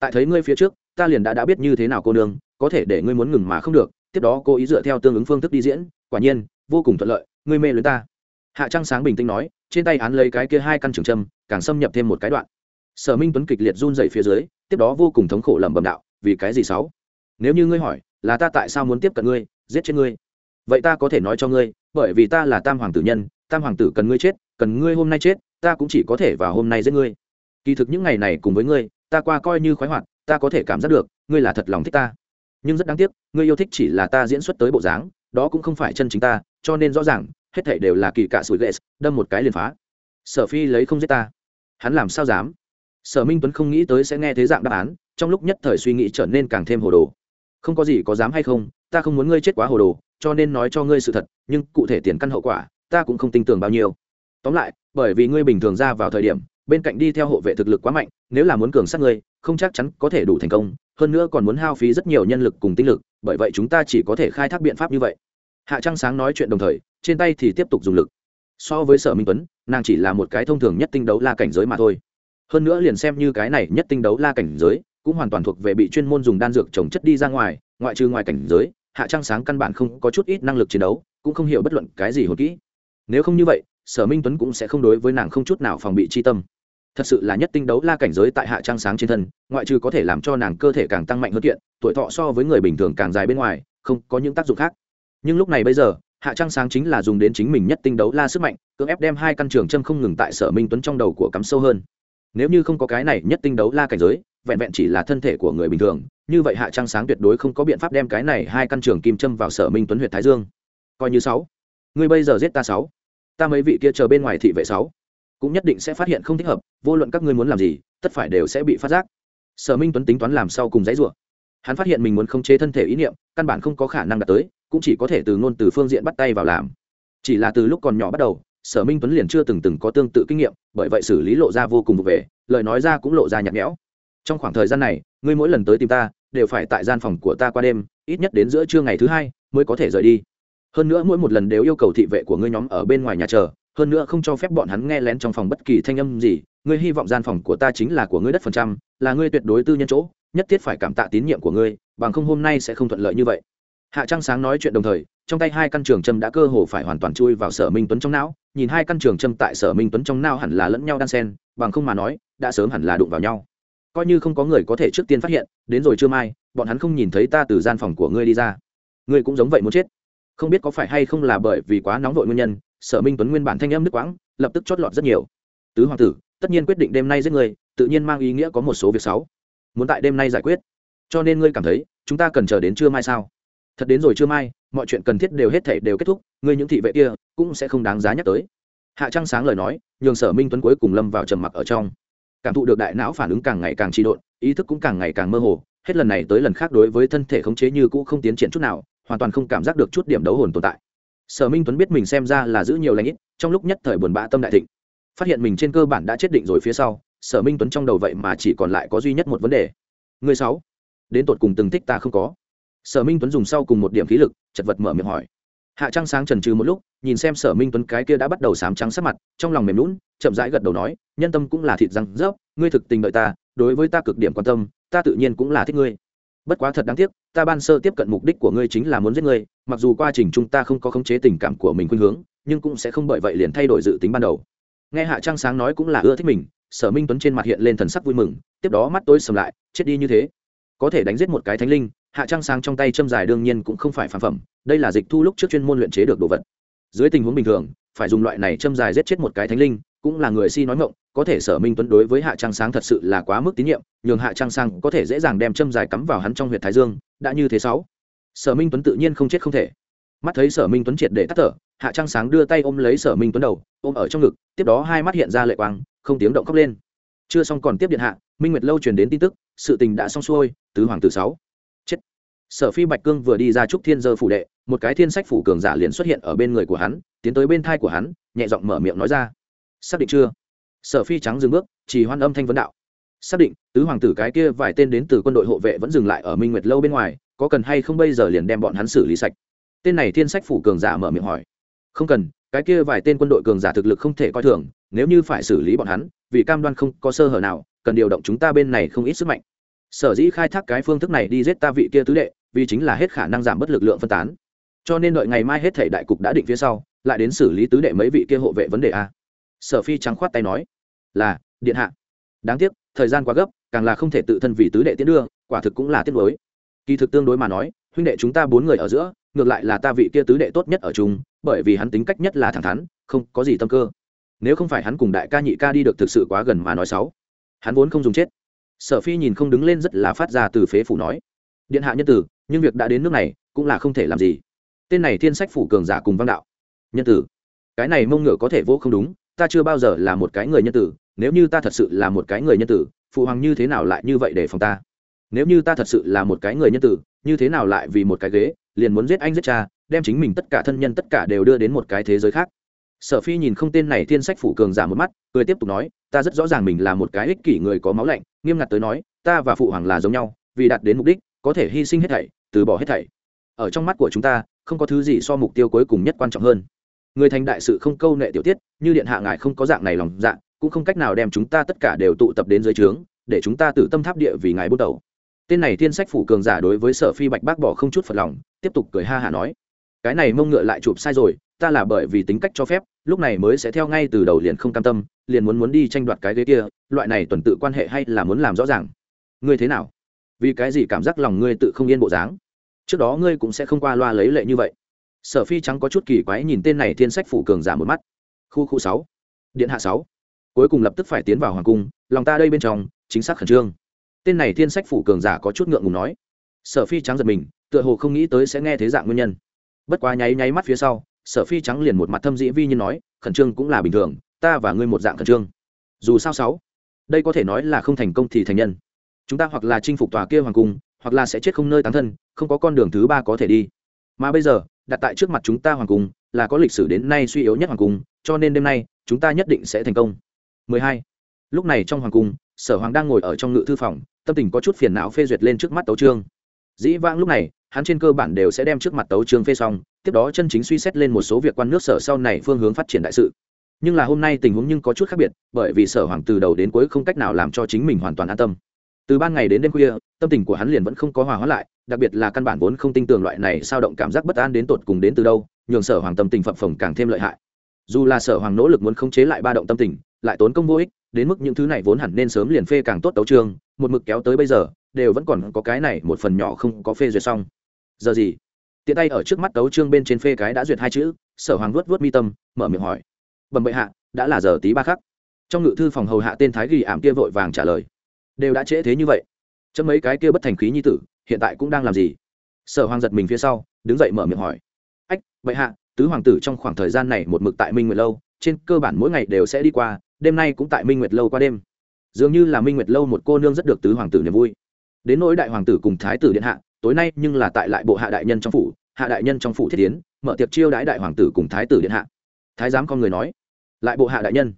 Tại thấy ngươi phía trước, ta liền đã đã biết như thế nào cô nương, có thể để ngươi muốn ngừng mà không được, tiếp đó cô ý dựa theo tương ứng phương thức đi diễn, quả nhiên, vô cùng thuận lợi, ngươi mê luyến ta. Hạ trăng sáng bình tĩnh nói, trên tay án lấy cái kia hai căn trường châm, càng xâm nhập thêm một cái đoạn. Sở minh tuấn kịch liệt run rẩy phía dưới, tiếp đó vô cùng thống khổ lẩm bẩm đạo vì cái gì sáu? Nếu như ngươi hỏi, là ta tại sao muốn tiếp cận ngươi, giết chết ngươi? Vậy ta có thể nói cho ngươi, bởi vì ta là tam hoàng tử nhân, tam hoàng tử cần ngươi chết, cần ngươi hôm nay chết, ta cũng chỉ có thể vào hôm nay giết ngươi. Kỳ thực những ngày này cùng với ngươi, ta qua coi như khoái hoạt, ta có thể cảm giác được, ngươi là thật lòng thích ta. Nhưng rất đáng tiếc, ngươi yêu thích chỉ là ta diễn xuất tới bộ dáng, đó cũng không phải chân chính ta, cho nên rõ ràng, hết thảy đều là kỳ cạ sủi ghệ, đâm một cái liền phá. Sở phi lấy không giết ta. Hắn làm sao dám? Sở minh tuấn không nghĩ tới sẽ nghe thế dạng đáp án trong lúc nhất thời suy nghĩ trở nên càng thêm hồ đồ. Không có gì có dám hay không, ta không muốn ngươi chết quá hồ đồ, cho nên nói cho ngươi sự thật, nhưng cụ thể tiền căn hậu quả, ta cũng không tin tưởng bao nhiêu. Tóm lại, bởi vì ngươi bình thường ra vào thời điểm, bên cạnh đi theo hộ vệ thực lực quá mạnh, nếu là muốn cường sát ngươi, không chắc chắn có thể đủ thành công, hơn nữa còn muốn hao phí rất nhiều nhân lực cùng tinh lực, bởi vậy chúng ta chỉ có thể khai thác biện pháp như vậy. Hạ trăng sáng nói chuyện đồng thời, trên tay thì tiếp tục dùng lực. So với sở minh tuấn, nàng chỉ là một cái thông thường nhất tinh đấu la cảnh giới mà thôi. Hơn nữa liền xem như cái này nhất tinh đấu la cảnh giới cũng hoàn toàn thuộc về bị chuyên môn dùng đan dược trồng chất đi ra ngoài, ngoại trừ ngoài cảnh giới, hạ Trang sáng căn bản không có chút ít năng lực chiến đấu, cũng không hiểu bất luận cái gì hồn kỹ. Nếu không như vậy, sở minh tuấn cũng sẽ không đối với nàng không chút nào phòng bị chi tâm. Thật sự là nhất tinh đấu la cảnh giới tại hạ Trang sáng trên thân, ngoại trừ có thể làm cho nàng cơ thể càng tăng mạnh hơn kiện, tuổi thọ so với người bình thường càng dài bên ngoài, không có những tác dụng khác. Nhưng lúc này bây giờ, hạ Trang sáng chính là dùng đến chính mình nhất tinh đấu la sức mạnh, cưỡng ép đem hai căn trường châm không ngừng tại sở minh tuấn trong đầu của cắm sâu hơn. Nếu như không có cái này nhất tinh đấu la cảnh giới vẹn vẹn chỉ là thân thể của người bình thường, như vậy hạ trăng sáng tuyệt đối không có biện pháp đem cái này hai căn trường kim châm vào sở minh tuấn huyện thái dương. Coi như sáu. Ngươi bây giờ giết ta sáu. Ta mấy vị kia chờ bên ngoài thị vệ sáu. Cũng nhất định sẽ phát hiện không thích hợp, vô luận các ngươi muốn làm gì, tất phải đều sẽ bị phát giác. Sở minh tuấn tính toán làm sau cùng dãy ruộng hắn phát hiện mình muốn khống chế thân thể ý niệm, căn bản không có khả năng đạt tới, cũng chỉ có thể từ ngôn từ phương diện bắt tay vào làm. Chỉ là từ lúc còn nhỏ bắt đầu, sở minh tuấn liền chưa từng từng có tương tự kinh nghiệm, bởi vậy xử lý lộ ra vô cùng vụ về, lời nói ra cũng lộ ra nhạt nhẽo trong khoảng thời gian này, ngươi mỗi lần tới tìm ta, đều phải tại gian phòng của ta qua đêm, ít nhất đến giữa trưa ngày thứ hai mới có thể rời đi. Hơn nữa mỗi một lần đều yêu cầu thị vệ của ngươi nhóm ở bên ngoài nhà chờ, hơn nữa không cho phép bọn hắn nghe lén trong phòng bất kỳ thanh âm gì. Ngươi hy vọng gian phòng của ta chính là của ngươi đất phần trăm, là ngươi tuyệt đối tư nhân chỗ, nhất thiết phải cảm tạ tín nhiệm của ngươi, bằng không hôm nay sẽ không thuận lợi như vậy. Hạ trăng sáng nói chuyện đồng thời, trong tay hai căn trường châm đã cơ hồ phải hoàn toàn chui vào sở minh tuấn trong não, nhìn hai căn trường châm tại sở minh tuấn trong não hẳn là lẫn nhau đan sen bằng không mà nói, đã sớm hẳn là đụng vào nhau coi như không có người có thể trước tiên phát hiện, đến rồi chưa mai, bọn hắn không nhìn thấy ta từ gian phòng của ngươi đi ra. Ngươi cũng giống vậy muốn chết. Không biết có phải hay không là bởi vì quá nóng vội nguyên nhân, sở minh tuấn nguyên bản thanh âm nước quãng, lập tức chót lọt rất nhiều. Tứ hoàng tử, tất nhiên quyết định đêm nay giết người tự nhiên mang ý nghĩa có một số việc xấu. Muốn tại đêm nay giải quyết. Cho nên ngươi cảm thấy, chúng ta cần chờ đến trưa mai sao? Thật đến rồi trưa mai, mọi chuyện cần thiết đều hết thể đều kết thúc, ngươi những thị vệ kia cũng sẽ không đáng giá nhắc tới. Hạ trăng sáng lời nói, nhường sở minh tuấn cuối cùng lâm vào trầm mặc ở trong cảm thụ được đại não phản ứng càng ngày càng trị độn, ý thức cũng càng ngày càng mơ hồ. Hết lần này tới lần khác đối với thân thể khống chế như cũ không tiến triển chút nào, hoàn toàn không cảm giác được chút điểm đấu hồn tồn tại. Sở minh tuấn biết mình xem ra là giữ nhiều lãnh ít, trong lúc nhất thời buồn bã tâm đại thịnh. Phát hiện mình trên cơ bản đã chết định rồi phía sau, sở minh tuấn trong đầu vậy mà chỉ còn lại có duy nhất một vấn đề. Người sáu, đến tột cùng từng thích ta không có? Sở minh tuấn dùng sau cùng một điểm khí lực, chật vật mở miệng hỏi hạ trăng sáng trần trừ một lúc, nhìn xem sở minh tuấn cái kia đã bắt đầu sám trắng sắc mặt, trong lòng mềm lún chậm rãi gật đầu nói, nhân tâm cũng là thịt răng rớp, ngươi thực tình đợi ta, đối với ta cực điểm quan tâm, ta tự nhiên cũng là thích ngươi. Bất quá thật đáng tiếc, ta ban sơ tiếp cận mục đích của ngươi chính là muốn giết ngươi, mặc dù quá trình chúng ta không có khống chế tình cảm của mình khuynh hướng, nhưng cũng sẽ không bởi vậy liền thay đổi dự tính ban đầu. Nghe hạ trang sáng nói cũng là ưa thích mình, sở minh tuấn trên mặt hiện lên thần sắc vui mừng, tiếp đó mắt tối sầm lại, chết đi như thế. Có thể đánh giết một cái thánh linh hạ trang sáng trong tay châm dài đương nhiên cũng không phải phản phẩm, đây là dịch thu lúc trước chuyên môn luyện chế được đồ vật. Dưới tình huống bình thường, phải dùng loại này châm dài giết chết một cái thánh linh, cũng là người si nói ngộng có thể sở minh tuấn đối với hạ trang sáng thật sự là quá mức tín nhiệm, nhường hạ trang Sáng có thể dễ dàng đem châm dài cắm vào hắn trong huyệt thái dương, đã như thế sáu. Sở minh tuấn tự nhiên không chết không thể. Mắt thấy sở minh tuấn triệt để tắt thở, hạ trang sáng đưa tay ôm lấy sở minh tuấn đầu, ôm ở trong ngực, tiếp đó hai mắt hiện ra lệ quang, không tiếng động khóc lên. Chưa xong còn tiếp điện hạ, minh nguyệt lâu truyền đến tin tức, sự tình đã xong xuôi, tứ hoàng tử sáu sở phi bạch cương vừa đi ra trúc thiên dơ phủ đệ, một cái thiên sách phủ cường giả liền xuất hiện ở bên người của hắn, tiến tới bên thai của hắn, nhẹ giọng mở miệng nói ra. Xác định chưa? Sở phi trắng dừng bước chỉ hoan âm thanh vấn đạo. Xác định, tứ hoàng tử cái kia vài tên đến từ quân đội hộ vệ vẫn dừng lại ở minh nguyệt lâu bên ngoài, có cần hay không bây giờ liền đem bọn hắn xử lý sạch? Tên này thiên sách phủ cường giả mở miệng hỏi. Không cần, cái kia vài tên quân đội cường giả thực lực không thể coi thường, nếu như phải xử lý bọn hắn, vì cam đoan không có sơ hở nào, cần điều động chúng ta bên này không ít sức mạnh. Sở dĩ khai thác cái phương thức này đi giết ta vị kia tứ đệ vì chính là hết khả năng giảm bớt lực lượng phân tán. Cho nên đợi ngày mai hết thể đại cục đã định phía sau, lại đến xử lý tứ đệ mấy vị kia hộ vệ vấn đề a. Sở phi trắng khoát tay nói, là, điện hạ. Đáng tiếc, thời gian quá gấp, càng là không thể tự thân vì tứ đệ tiến đưa, quả thực cũng là tiếc đối. kỳ thực tương đối mà nói, huynh đệ chúng ta bốn người ở giữa, ngược lại là ta vị kia tứ đệ tốt nhất ở chung, bởi vì hắn tính cách nhất là thẳng thắn, không có gì tâm cơ. Nếu không phải hắn cùng đại ca nhị ca đi được thực sự quá gần mà nói xấu, hắn vốn không dùng chết. Sở phi nhìn không đứng lên rất là phát ra từ phế phủ nói, điện hạ nhân tử nhưng việc đã đến nước này cũng là không thể làm gì. Tên này thiên sách phủ cường giả cùng văn đạo. Nhân tử. Cái này mông ngựa có thể vô không đúng, ta chưa bao giờ là một cái người nhân tử, nếu như ta thật sự là một cái người nhân tử, phụ hoàng như thế nào lại như vậy để phòng ta? Nếu như ta thật sự là một cái người nhân tử, như thế nào lại vì một cái ghế, liền muốn giết anh giết cha, đem chính mình tất cả thân nhân tất cả đều đưa đến một cái thế giới khác? Sở phi nhìn không tên này thiên sách phủ cường giả một mắt, cười tiếp tục nói, ta rất rõ ràng mình là một cái ích kỷ người có máu lạnh, nghiêm ngặt tới nói, ta và phụ hoàng là giống nhau, vì đạt đến mục đích, có thể hy sinh hết thảy từ bỏ hết thảy. Ở trong mắt của chúng ta, không có thứ gì so mục tiêu cuối cùng nhất quan trọng hơn. Người thành đại sự không câu nệ tiểu tiết, như điện hạ ngài không có dạng này lòng dạ cũng không cách nào đem chúng ta tất cả đều tụ tập đến dưới trướng, để chúng ta tự tâm tháp địa vì ngài bút đầu. Tên này thiên sách phủ cường giả đối với sở phi bạch bác bỏ không chút phật lòng, tiếp tục cười ha hả nói. Cái này mông ngựa lại chụp sai rồi, ta là bởi vì tính cách cho phép, lúc này mới sẽ theo ngay từ đầu liền không cam tâm, liền muốn muốn đi tranh đoạt cái ghế kia, loại này tuần tự quan hệ hay là muốn làm rõ ràng. Ngươi thế nào? Vì cái gì cảm giác lòng ngươi tự không yên bộ dáng? Trước đó ngươi cũng sẽ không qua loa lấy lệ như vậy. Sở phi trắng có chút kỳ quái nhìn tên này thiên sách phủ cường giả một mắt. Khu khu sáu, điện hạ sáu. Cuối cùng lập tức phải tiến vào hoàng cung, lòng ta đây bên trong, chính xác khẩn trương. Tên này thiên sách phủ cường giả có chút ngượng ngùng nói. Sở phi trắng giật mình, tựa hồ không nghĩ tới sẽ nghe thế dạng nguyên nhân. Bất quá nháy nháy mắt phía sau, sở phi trắng liền một mặt thâm dĩ vi như nói, khẩn trương cũng là bình thường, ta và ngươi một dạng khẩn trương. Dù sao sáu, đây có thể nói là không thành công thì thành nhân chúng ta hoặc là chinh phục tòa kia hoàng cung, hoặc là sẽ chết không nơi tán thân, không có con đường thứ ba có thể đi. Mà bây giờ, đặt tại trước mặt chúng ta hoàng cung, là có lịch sử đến nay suy yếu nhất hoàng cung, cho nên đêm nay, chúng ta nhất định sẽ thành công. 12. lúc này trong hoàng cung, sở hoàng đang ngồi ở trong ngự thư phòng, tâm tình có chút phiền não phê duyệt lên trước mắt tấu trương dĩ vãng lúc này, hắn trên cơ bản đều sẽ đem trước mặt tấu trương phê xong, tiếp đó chân chính suy xét lên một số việc quan nước sở sau này phương hướng phát triển đại sự. Nhưng là hôm nay tình huống nhưng có chút khác biệt, bởi vì sở hoàng từ đầu đến cuối không cách nào làm cho chính mình hoàn toàn an tâm từ ban ngày đến đêm khuya, tâm tình của hắn liền vẫn không có hòa hóa lại, đặc biệt là căn bản vốn không tin tưởng loại này sao động cảm giác bất an đến tột cùng đến từ đâu, nhường sở hoàng tâm tình phập phồng càng thêm lợi hại. Dù là sở hoàng nỗ lực muốn khống chế lại ba động tâm tình, lại tốn công vô ích, đến mức những thứ này vốn hẳn nên sớm liền phê càng tốt tấu trương một mực kéo tới bây giờ, đều vẫn còn có cái này một phần nhỏ không có phê duyệt xong. Giờ gì? Tiện tay ở trước mắt tấu trương bên trên phê cái đã duyệt hai chữ, sở hoàng vuốt vuốt mi tâm, mở miệng hỏi. Bẩm bệ hạ, đã là giờ tí ba khắc. Trong ngự thư phòng hầu hạ tên thái ghi ảm kia vội vàng trả lời đều đã trễ thế như vậy. Chấm mấy cái kia bất thành khí như tử, hiện tại cũng đang làm gì? Sở hoàng giật mình phía sau, đứng dậy mở miệng hỏi. Ách bệ hạ, tứ hoàng tử trong khoảng thời gian này một mực tại minh nguyệt lâu, trên cơ bản mỗi ngày đều sẽ đi qua, đêm nay cũng tại minh nguyệt lâu qua đêm. Dường như là minh nguyệt lâu một cô nương rất được tứ hoàng tử niềm vui. Đến nỗi đại hoàng tử cùng thái tử điện hạ, tối nay nhưng là tại lại bộ hạ đại nhân trong phủ, hạ đại nhân trong phủ thiết tiến mở tiệc chiêu đãi đại hoàng tử cùng thái tử điện hạ. Thái giám con người nói, lại bộ hạ đại nhân,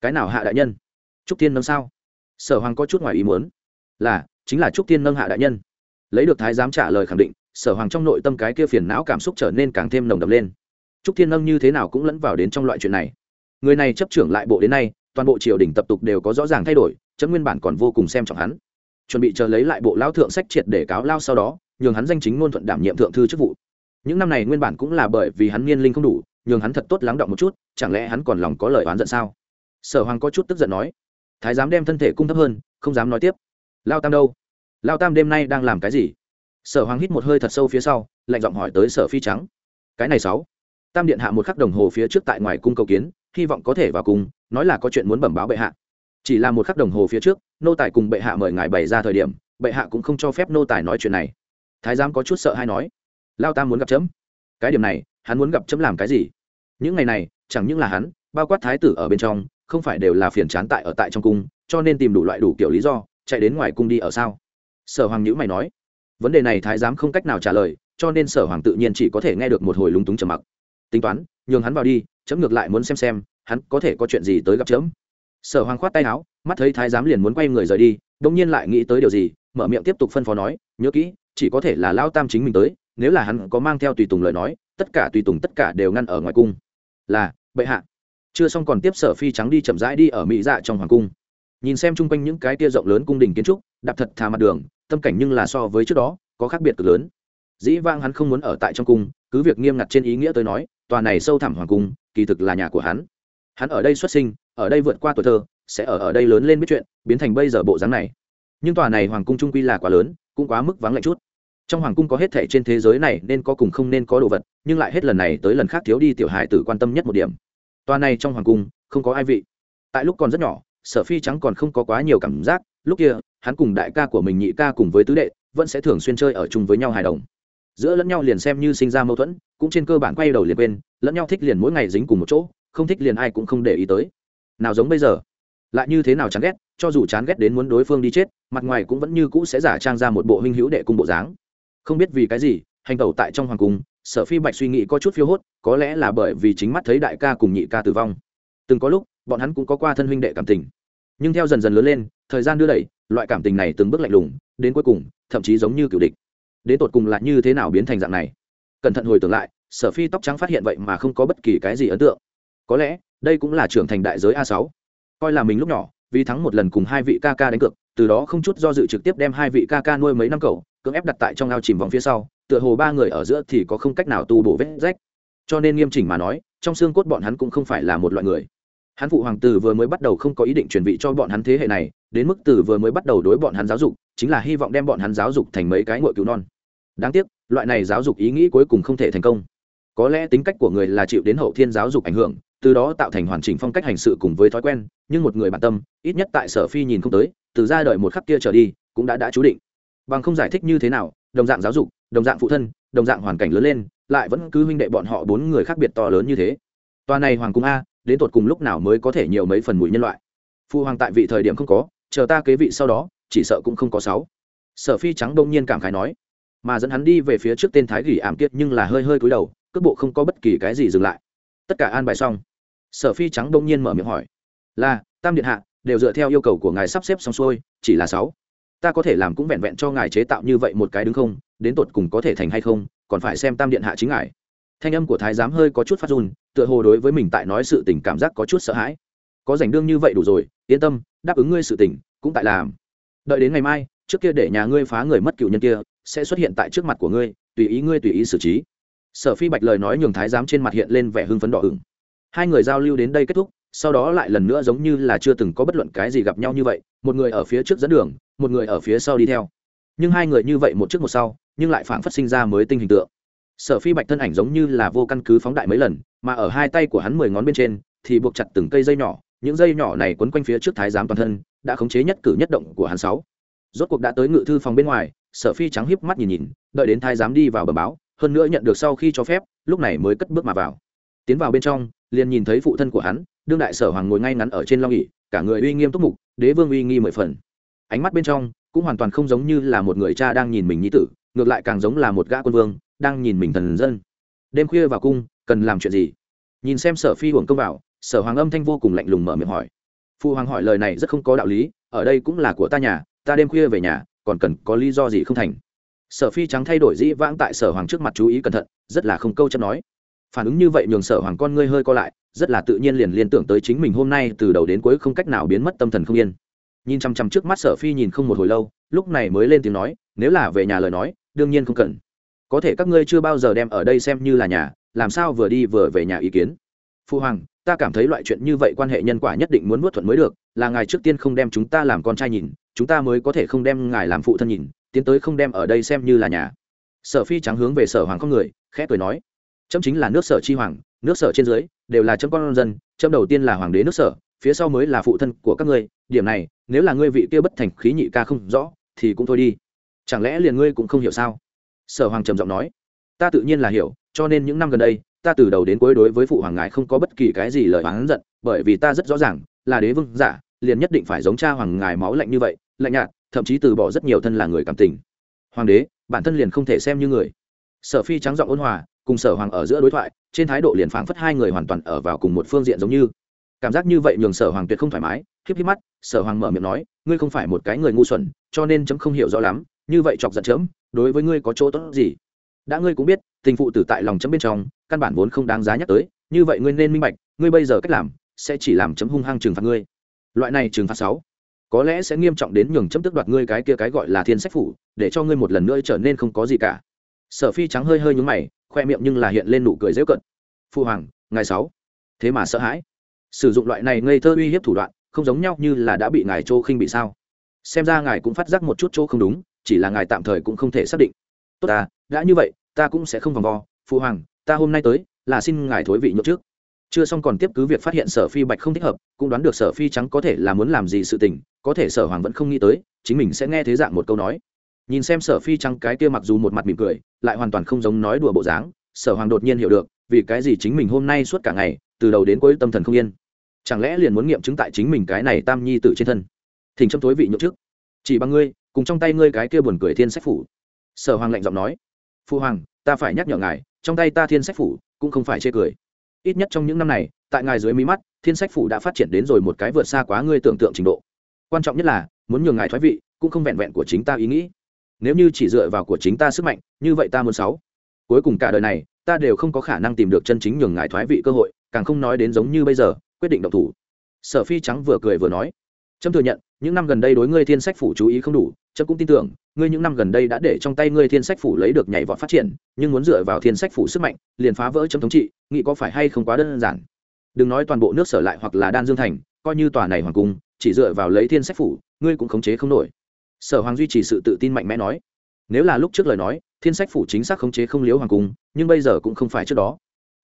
cái nào hạ đại nhân? Trúc thiên nâng sao? Sở hoàng có chút ngoài ý muốn. Là, chính là trúc thiên nâng hạ đại nhân. Lấy được thái giám trả lời khẳng định, sở hoàng trong nội tâm cái kia phiền não cảm xúc trở nên càng thêm nồng đậm lên. Trúc thiên nâng như thế nào cũng lẫn vào đến trong loại chuyện này. Người này chấp trưởng lại bộ đến nay, toàn bộ triều đình tập tục đều có rõ ràng thay đổi, chấm nguyên bản còn vô cùng xem trọng hắn. Chuẩn bị chờ lấy lại bộ lao thượng sách triệt để cáo lao sau đó, nhường hắn danh chính ngôn thuận đảm nhiệm thượng thư chức vụ. Những năm này nguyên bản cũng là bởi vì hắn niên linh không đủ, nhường hắn thật tốt lắng động một chút, chẳng lẽ hắn còn lòng có lời oán giận sao? Sở hoàng có chút tức giận nói thái giám đem thân thể cung thấp hơn, không dám nói tiếp. Lao tam đâu? Lao tam đêm nay đang làm cái gì? Sở hoàng hít một hơi thật sâu phía sau, lạnh giọng hỏi tới sở phi trắng. Cái này sáu. Tam điện hạ một khắc đồng hồ phía trước tại ngoài cung cầu kiến, hy vọng có thể vào cung, nói là có chuyện muốn bẩm báo bệ hạ. Chỉ là một khắc đồng hồ phía trước, nô tài cùng bệ hạ mời ngài bày ra thời điểm, bệ hạ cũng không cho phép nô tài nói chuyện này. Thái giám có chút sợ hay nói. Lao tam muốn gặp chấm. Cái điểm này, hắn muốn gặp chấm làm cái gì? Những ngày này, chẳng những là hắn, bao quát thái tử ở bên trong không phải đều là phiền chán tại ở tại trong cung, cho nên tìm đủ loại đủ kiểu lý do, chạy đến ngoài cung đi ở sao? Sở hoàng nhữ mày nói. Vấn đề này thái giám không cách nào trả lời, cho nên sở hoàng tự nhiên chỉ có thể nghe được một hồi lúng túng trầm mặc. Tính toán, nhường hắn vào đi, chấm ngược lại muốn xem xem, hắn có thể có chuyện gì tới gặp chấm. Sở hoàng khoát tay áo, mắt thấy thái giám liền muốn quay người rời đi đông nhiên lại nghĩ tới điều gì, mở miệng tiếp tục phân phó nói, nhớ kỹ, chỉ có thể là lao tam chính mình tới, nếu là hắn có mang theo tùy tùng lời nói, tất cả tùy tùng tất cả đều ngăn ở ngoài cung. Là, bệ hạ chưa xong còn tiếp sở phi trắng đi chậm rãi đi ở mỹ dạ trong hoàng cung. Nhìn xem chung quanh những cái tia rộng lớn cung đình kiến trúc, đạp thật thà mặt đường, tâm cảnh nhưng là so với trước đó, có khác biệt cực lớn. Dĩ vang hắn không muốn ở tại trong cung, cứ việc nghiêm ngặt trên ý nghĩa tới nói, tòa này sâu thẳm hoàng cung, kỳ thực là nhà của hắn. Hắn ở đây xuất sinh, ở đây vượt qua tuổi thơ, sẽ ở ở đây lớn lên biết chuyện, biến thành bây giờ bộ dáng này. Nhưng tòa này hoàng cung trung quy là quá lớn, cũng quá mức vắng lạnh chút. Trong hoàng cung có hết thể trên thế giới này nên có cùng không nên có đồ vật, nhưng lại hết lần này tới lần khác thiếu đi tiểu hài tử quan tâm nhất một điểm toa này trong hoàng cung, không có ai vị. Tại lúc còn rất nhỏ, sở phi trắng còn không có quá nhiều cảm giác, lúc kia, hắn cùng đại ca của mình nhị ca cùng với tứ đệ, vẫn sẽ thường xuyên chơi ở chung với nhau hài đồng. Giữa lẫn nhau liền xem như sinh ra mâu thuẫn, cũng trên cơ bản quay đầu liền quên, lẫn nhau thích liền mỗi ngày dính cùng một chỗ, không thích liền ai cũng không để ý tới. Nào giống bây giờ, lại như thế nào chán ghét, cho dù chán ghét đến muốn đối phương đi chết, mặt ngoài cũng vẫn như cũ sẽ giả trang ra một bộ huynh hữu đệ cung bộ dáng. Không biết vì cái gì, hành tẩu tại trong hoàng cung sở phi bạch suy nghĩ có chút phiêu hốt, có lẽ là bởi vì chính mắt thấy đại ca cùng nhị ca tử vong. Từng có lúc, bọn hắn cũng có qua thân huynh đệ cảm tình. Nhưng theo dần dần lớn lên, thời gian đưa đẩy, loại cảm tình này từng bước lạnh lùng, đến cuối cùng, thậm chí giống như cựu địch. Đến tột cùng là như thế nào biến thành dạng này? Cẩn thận hồi tưởng lại, sở phi tóc trắng phát hiện vậy mà không có bất kỳ cái gì ấn tượng. Có lẽ, đây cũng là trưởng thành đại giới a sáu. Coi là mình lúc nhỏ, vì thắng một lần cùng hai vị ca ca đánh cược, từ đó không chút do dự trực tiếp đem hai vị ca ca nuôi mấy năm cầu cưỡng ép đặt tại trong ao chìm vòng phía sau, tựa hồ ba người ở giữa thì có không cách nào tu bổ vết rách. Cho nên nghiêm chỉnh mà nói, trong xương cốt bọn hắn cũng không phải là một loại người. Hắn phụ hoàng tử vừa mới bắt đầu không có ý định truyền vị cho bọn hắn thế hệ này, đến mức tử vừa mới bắt đầu đối bọn hắn giáo dục, chính là hy vọng đem bọn hắn giáo dục thành mấy cái ngội cứu non. Đáng tiếc, loại này giáo dục ý nghĩ cuối cùng không thể thành công. Có lẽ tính cách của người là chịu đến hậu thiên giáo dục ảnh hưởng, từ đó tạo thành hoàn chỉnh phong cách hành sự cùng với thói quen, nhưng một người bản tâm, ít nhất tại sở phi nhìn không tới, từ ra đời một khắc kia trở đi, cũng đã đã chú định bằng không giải thích như thế nào, đồng dạng giáo dục, đồng dạng phụ thân, đồng dạng hoàn cảnh lớn lên, lại vẫn cứ huynh đệ bọn họ bốn người khác biệt to lớn như thế. Tòa này hoàng cung a, đến tột cùng lúc nào mới có thể nhiều mấy phần mùi nhân loại? Phụ hoàng tại vị thời điểm không có, chờ ta kế vị sau đó, chỉ sợ cũng không có sáu. Sở phi trắng đông nhiên cảm khái nói, mà dẫn hắn đi về phía trước tên thái gỉ ảm kiệt nhưng là hơi hơi cúi đầu, cước bộ không có bất kỳ cái gì dừng lại. Tất cả an bài xong. Sở phi trắng đông nhiên mở miệng hỏi, là, tam điện hạ, đều dựa theo yêu cầu của ngài sắp xếp xong xuôi, chỉ là sáu ta có thể làm cũng vẹn vẹn cho ngài chế tạo như vậy một cái đứng không, đến tột cùng có thể thành hay không, còn phải xem tam điện hạ chính ngài. Thanh âm của thái giám hơi có chút phát run, tựa hồ đối với mình tại nói sự tình cảm giác có chút sợ hãi. Có rảnh đương như vậy đủ rồi, yên tâm, đáp ứng ngươi sự tình, cũng tại làm. Đợi đến ngày mai, trước kia để nhà ngươi phá người mất cựu nhân kia, sẽ xuất hiện tại trước mặt của ngươi, tùy ý ngươi tùy ý xử trí. Sở phi bạch lời nói nhường thái giám trên mặt hiện lên vẻ hưng phấn đỏ ửng. Hai người giao lưu đến đây kết thúc, sau đó lại lần nữa giống như là chưa từng có bất luận cái gì gặp nhau như vậy, một người ở phía trước dẫn đường một người ở phía sau đi theo. Nhưng hai người như vậy một trước một sau, nhưng lại phảng phất sinh ra mới tinh hình tượng. Sở phi bạch thân ảnh giống như là vô căn cứ phóng đại mấy lần, mà ở hai tay của hắn mười ngón bên trên, thì buộc chặt từng cây dây nhỏ, những dây nhỏ này quấn quanh phía trước thái giám toàn thân, đã khống chế nhất cử nhất động của hắn sáu. Rốt cuộc đã tới ngự thư phòng bên ngoài, sở phi trắng híp mắt nhìn nhìn, đợi đến thái giám đi vào bờ báo, hơn nữa nhận được sau khi cho phép, lúc này mới cất bước mà vào. Tiến vào bên trong, liền nhìn thấy phụ thân của hắn, đương đại sở hoàng ngồi ngay ngắn ở trên long ỉ cả người uy nghiêm túc mục, đế vương uy nghi mười phần ánh mắt bên trong cũng hoàn toàn không giống như là một người cha đang nhìn mình nhi tử, ngược lại càng giống là một gã quân vương đang nhìn mình thần dân. Đêm khuya vào cung, cần làm chuyện gì? Nhìn xem sở phi hưởng công vào, sở hoàng âm thanh vô cùng lạnh lùng mở miệng hỏi. Phụ hoàng hỏi lời này rất không có đạo lý, ở đây cũng là của ta nhà, ta đêm khuya về nhà, còn cần có lý do gì không thành? Sở phi trắng thay đổi dĩ vãng tại sở hoàng trước mặt chú ý cẩn thận, rất là không câu chấp nói. Phản ứng như vậy nhường sở hoàng con ngươi hơi co lại, rất là tự nhiên liền liên tưởng tới chính mình hôm nay từ đầu đến cuối không cách nào biến mất tâm thần không yên nhìn chăm chăm trước mắt sở phi nhìn không một hồi lâu, lúc này mới lên tiếng nói, nếu là về nhà lời nói, đương nhiên không cần. Có thể các ngươi chưa bao giờ đem ở đây xem như là nhà, làm sao vừa đi vừa về nhà ý kiến? Phu hoàng, ta cảm thấy loại chuyện như vậy quan hệ nhân quả nhất định muốn nuốt thuận mới được, là ngài trước tiên không đem chúng ta làm con trai nhìn, chúng ta mới có thể không đem ngài làm phụ thân nhìn, tiến tới không đem ở đây xem như là nhà. Sở phi trắng hướng về sở hoàng không người, khẽ cười nói, chấm chính là nước sở chi hoàng, nước sở trên dưới, đều là chấm con dân, chấm đầu tiên là hoàng đế nước sở phía sau mới là phụ thân của các ngươi, điểm này, nếu là ngươi vị kia bất thành khí nhị ca không rõ, thì cũng thôi đi. Chẳng lẽ liền ngươi cũng không hiểu sao? Sở hoàng trầm giọng nói. Ta tự nhiên là hiểu, cho nên những năm gần đây, ta từ đầu đến cuối đối với phụ hoàng ngài không có bất kỳ cái gì lời oán giận, bởi vì ta rất rõ ràng, là đế vương giả, liền nhất định phải giống cha hoàng ngài máu lạnh như vậy, lạnh nhạt, thậm chí từ bỏ rất nhiều thân là người cảm tình. Hoàng đế, bản thân liền không thể xem như người. Sở phi trắng giọng ôn hòa, cùng sở hoàng ở giữa đối thoại, trên thái độ liền phảng phất hai người hoàn toàn ở vào cùng một phương diện giống như cảm giác như vậy nhường sở hoàng tuyệt không thoải mái khiếp khiếp mắt, sở hoàng mở miệng nói, ngươi không phải một cái người ngu xuẩn, cho nên chấm không hiểu rõ lắm, như vậy chọc giận chấm, đối với ngươi có chỗ tốt gì? Đã ngươi cũng biết, tình phụ tử tại lòng chấm bên trong, căn bản vốn không đáng giá nhắc tới, như vậy ngươi nên minh bạch, ngươi bây giờ cách làm, sẽ chỉ làm chấm hung hăng trừng phạt ngươi. Loại này trừng phạt sáu có lẽ sẽ nghiêm trọng đến nhường chấm tước đoạt ngươi cái kia cái gọi là thiên sách phủ, để cho ngươi một lần nữa trở nên không có gì cả. Sở phi trắng hơi hơi nhúng mày, khoe miệng nhưng là hiện lên nụ cười dễ cận phu hoàng ngày sáu thế mà sợ hãi sử dụng loại này ngây thơ uy hiếp thủ đoạn, không giống nhau như là đã bị ngài chỗ khinh bị sao? Xem ra ngài cũng phát giác một chút chỗ không đúng, chỉ là ngài tạm thời cũng không thể xác định. Tốt ta, đã như vậy, ta cũng sẽ không vòng vo. Phu hoàng, ta hôm nay tới, là xin ngài thối vị nhậu trước. Chưa xong còn tiếp cứ việc phát hiện sở phi bạch không thích hợp, cũng đoán được sở phi trắng có thể là muốn làm gì sự tình, có thể sở hoàng vẫn không nghĩ tới, chính mình sẽ nghe thế dạng một câu nói. Nhìn xem sở phi trắng cái kia mặc dù một mặt mỉm cười, lại hoàn toàn không giống nói đùa bộ dáng, sở hoàng đột nhiên hiểu được vì cái gì chính mình hôm nay suốt cả ngày, từ đầu đến cuối tâm thần không yên? Chẳng lẽ liền muốn nghiệm chứng tại chính mình cái này tam nhi tử trên thân? Thỉnh trong tối vị nhậu trước. Chỉ bằng ngươi, cùng trong tay ngươi cái kia buồn cười thiên sách phủ. Sở hoàng lạnh giọng nói. Phu hoàng, ta phải nhắc nhở ngài, trong tay ta thiên sách phủ cũng không phải chê cười. Ít nhất trong những năm này, tại ngài dưới mí mắt, thiên sách phủ đã phát triển đến rồi một cái vượt xa quá ngươi tưởng tượng trình độ. Quan trọng nhất là, muốn nhường ngài thoái vị, cũng không vẹn vẹn của chính ta ý nghĩ. Nếu như chỉ dựa vào của chính ta sức mạnh, như vậy ta muốn sáu. Cuối cùng cả đời này ta đều không có khả năng tìm được chân chính nhường ngài thoái vị cơ hội, càng không nói đến giống như bây giờ, quyết định động thủ. Sở phi trắng vừa cười vừa nói. Trâm thừa nhận, những năm gần đây đối ngươi thiên sách phủ chú ý không đủ, trâm cũng tin tưởng, ngươi những năm gần đây đã để trong tay ngươi thiên sách phủ lấy được nhảy vọt phát triển, nhưng muốn dựa vào thiên sách phủ sức mạnh, liền phá vỡ trâm thống trị, nghĩ có phải hay không quá đơn giản. Đừng nói toàn bộ nước sở lại hoặc là đan dương thành, coi như tòa này hoàng cung, chỉ dựa vào lấy thiên sách phủ, ngươi cũng khống chế không nổi. Sở hoàng duy trì sự tự tin mạnh mẽ nói. Nếu là lúc trước lời nói thiên sách phủ chính xác khống chế không liếu hoàng cung, nhưng bây giờ cũng không phải trước đó.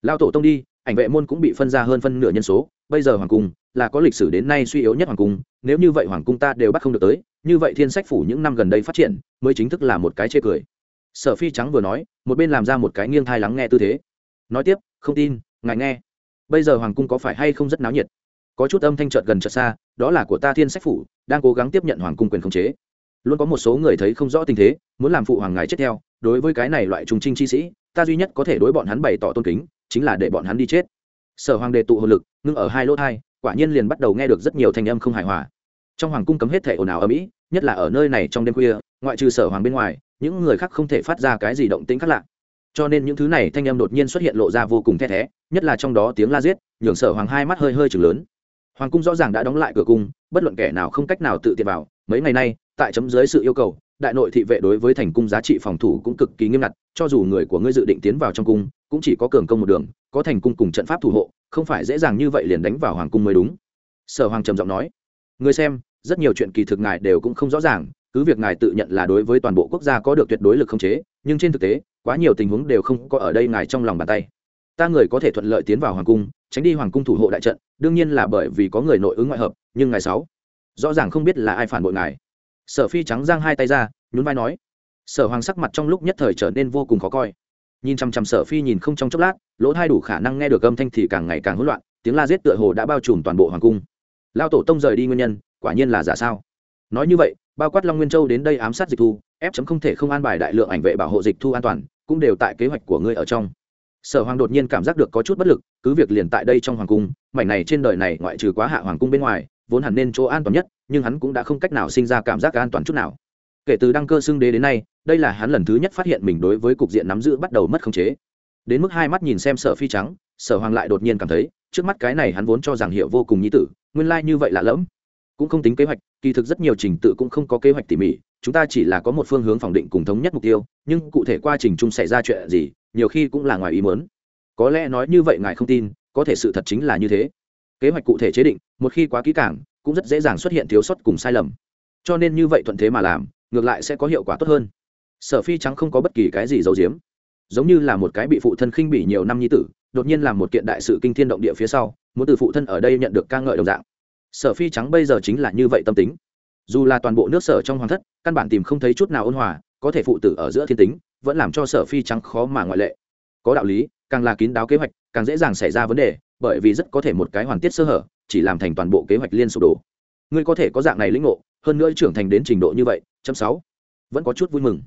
Lao tổ tông đi, ảnh vệ môn cũng bị phân ra hơn phân nửa nhân số, bây giờ hoàng cung là có lịch sử đến nay suy yếu nhất hoàng cung, nếu như vậy hoàng cung ta đều bắt không được tới, như vậy thiên sách phủ những năm gần đây phát triển, mới chính thức là một cái chê cười. Sở phi trắng vừa nói, một bên làm ra một cái nghiêng thai lắng nghe tư thế. Nói tiếp, không tin, ngài nghe. Bây giờ hoàng cung có phải hay không rất náo nhiệt? Có chút âm thanh trợt gần trợt xa, đó là của ta thiên sách phủ, đang cố gắng tiếp nhận hoàng cung quyền khống chế. Luôn có một số người thấy không rõ tình thế, muốn làm phụ hoàng ngài chết theo đối với cái này loại trung trinh chi sĩ, ta duy nhất có thể đối bọn hắn bày tỏ tôn kính, chính là để bọn hắn đi chết. Sở hoàng đề tụ hồn lực, ngưng ở hai lỗ thai, quả nhiên liền bắt đầu nghe được rất nhiều thanh âm không hài hòa. Trong hoàng cung cấm hết thể ồn ào ở mỹ, nhất là ở nơi này trong đêm khuya, ngoại trừ sở hoàng bên ngoài, những người khác không thể phát ra cái gì động tĩnh khác lạ. Cho nên những thứ này thanh âm đột nhiên xuất hiện lộ ra vô cùng the thé, nhất là trong đó tiếng la giết, nhường sở hoàng hai mắt hơi hơi chừng lớn. Hoàng cung rõ ràng đã đóng lại cửa cung, bất luận kẻ nào không cách nào tự tiện vào, mấy ngày nay, tại chấm dưới sự yêu cầu đại nội thị vệ đối với thành cung giá trị phòng thủ cũng cực kỳ nghiêm ngặt, cho dù người của ngươi dự định tiến vào trong cung, cũng chỉ có cường công một đường, có thành cung cùng trận pháp thủ hộ, không phải dễ dàng như vậy liền đánh vào hoàng cung mới đúng. Sở hoàng trầm giọng nói. Ngươi xem, rất nhiều chuyện kỳ thực ngài đều cũng không rõ ràng, cứ việc ngài tự nhận là đối với toàn bộ quốc gia có được tuyệt đối lực không chế, nhưng trên thực tế, quá nhiều tình huống đều không có ở đây ngài trong lòng bàn tay. Ta người có thể thuận lợi tiến vào hoàng cung, tránh đi hoàng cung thủ hộ đại trận, đương nhiên là bởi vì có người nội ứng ngoại hợp, nhưng ngài sáu, rõ ràng không biết là ai phản bội ngài sở phi trắng giang hai tay ra, nhún vai nói. Sở hoàng sắc mặt trong lúc nhất thời trở nên vô cùng khó coi. Nhìn chăm chăm sở phi nhìn không trong chốc lát, lỗ thai đủ khả năng nghe được âm thanh thì càng ngày càng hỗn loạn, tiếng la giết tựa hồ đã bao trùm toàn bộ hoàng cung. Lao tổ tông rời đi nguyên nhân, quả nhiên là giả sao? Nói như vậy, bao quát long nguyên châu đến đây ám sát dịch thu, ép chấm không thể không an bài đại lượng ảnh vệ bảo hộ dịch thu an toàn, cũng đều tại kế hoạch của ngươi ở trong. Sở hoàng đột nhiên cảm giác được có chút bất lực, cứ việc liền tại đây trong hoàng cung, mảnh này trên đời này ngoại trừ quá hạ hoàng cung bên ngoài vốn hẳn nên chỗ an toàn nhất, nhưng hắn cũng đã không cách nào sinh ra cảm giác an toàn chút nào. Kể từ đăng cơ xưng đế đến nay, đây là hắn lần thứ nhất phát hiện mình đối với cục diện nắm giữ bắt đầu mất khống chế. Đến mức hai mắt nhìn xem sở phi trắng, sở hoàng lại đột nhiên cảm thấy, trước mắt cái này hắn vốn cho rằng hiệu vô cùng nhí tử, nguyên lai như vậy lạ lẫm. Cũng không tính kế hoạch, kỳ thực rất nhiều trình tự cũng không có kế hoạch tỉ mỉ, chúng ta chỉ là có một phương hướng phòng định cùng thống nhất mục tiêu, nhưng cụ thể quá trình chung xảy ra chuyện gì, nhiều khi cũng là ngoài ý mớn có lẽ nói như vậy ngài không tin, có thể sự thật chính là như thế. Kế hoạch cụ thể chế định một khi quá kỹ càng, cũng rất dễ dàng xuất hiện thiếu sót cùng sai lầm. Cho nên như vậy thuận thế mà làm, ngược lại sẽ có hiệu quả tốt hơn. Sở phi trắng không có bất kỳ cái gì giấu giếm. Giống như là một cái bị phụ thân khinh bỉ nhiều năm nhi tử, đột nhiên làm một kiện đại sự kinh thiên động địa phía sau, muốn từ phụ thân ở đây nhận được ca ngợi đồng dạng. Sở phi trắng bây giờ chính là như vậy tâm tính. Dù là toàn bộ nước sở trong hoàng thất, căn bản tìm không thấy chút nào ôn hòa, có thể phụ tử ở giữa thiên tính, vẫn làm cho sở phi trắng khó mà ngoại lệ. Có đạo lý, càng là kín đáo kế hoạch, càng dễ dàng xảy ra vấn đề, bởi vì rất có thể một cái hoàn tiết sơ hở chỉ làm thành toàn bộ kế hoạch liên sụp đổ. Ngươi có thể có dạng này lĩnh ngộ, hơn nữa trưởng thành đến trình độ như vậy, chấm sáu, vẫn có chút vui mừng.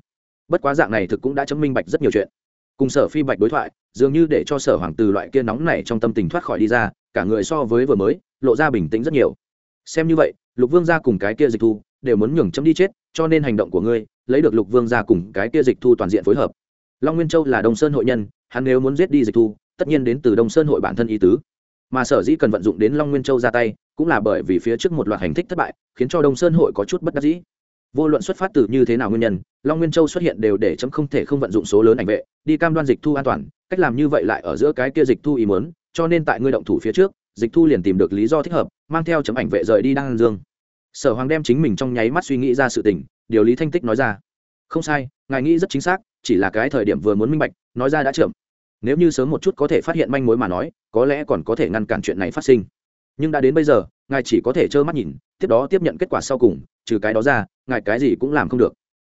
Bất quá dạng này thực cũng đã chứng minh bạch rất nhiều chuyện. Cùng sở phi bạch đối thoại, dường như để cho sở hoàng từ loại kia nóng này trong tâm tình thoát khỏi đi ra, cả người so với vừa mới, lộ ra bình tĩnh rất nhiều. Xem như vậy, lục vương gia cùng cái kia dịch thu, đều muốn nhường chấm đi chết, cho nên hành động của ngươi, lấy được lục vương gia cùng cái kia dịch thu toàn diện phối hợp. Long nguyên châu là đông sơn hội nhân, hắn nếu muốn giết đi dịch thu, tất nhiên đến từ đông sơn hội bản thân ý tứ mà sở dĩ cần vận dụng đến long nguyên châu ra tay, cũng là bởi vì phía trước một loạt hành thích thất bại, khiến cho đông sơn hội có chút bất đắc dĩ. Vô luận xuất phát từ như thế nào nguyên nhân, long nguyên châu xuất hiện đều để chấm không thể không vận dụng số lớn ảnh vệ, đi cam đoan dịch thu an toàn, cách làm như vậy lại ở giữa cái kia dịch thu ý mớn cho nên tại ngươi động thủ phía trước, dịch thu liền tìm được lý do thích hợp, mang theo chấm ảnh vệ rời đi đăng dương. Sở hoàng đem chính mình trong nháy mắt suy nghĩ ra sự tình, điều lý thanh tích nói ra. Không sai, ngài nghĩ rất chính xác, chỉ là cái thời điểm vừa muốn minh bạch, nói ra đã chậm nếu như sớm một chút có thể phát hiện manh mối mà nói, có lẽ còn có thể ngăn cản chuyện này phát sinh. Nhưng đã đến bây giờ, ngài chỉ có thể trơ mắt nhìn, tiếp đó tiếp nhận kết quả sau cùng, trừ cái đó ra, ngài cái gì cũng làm không được.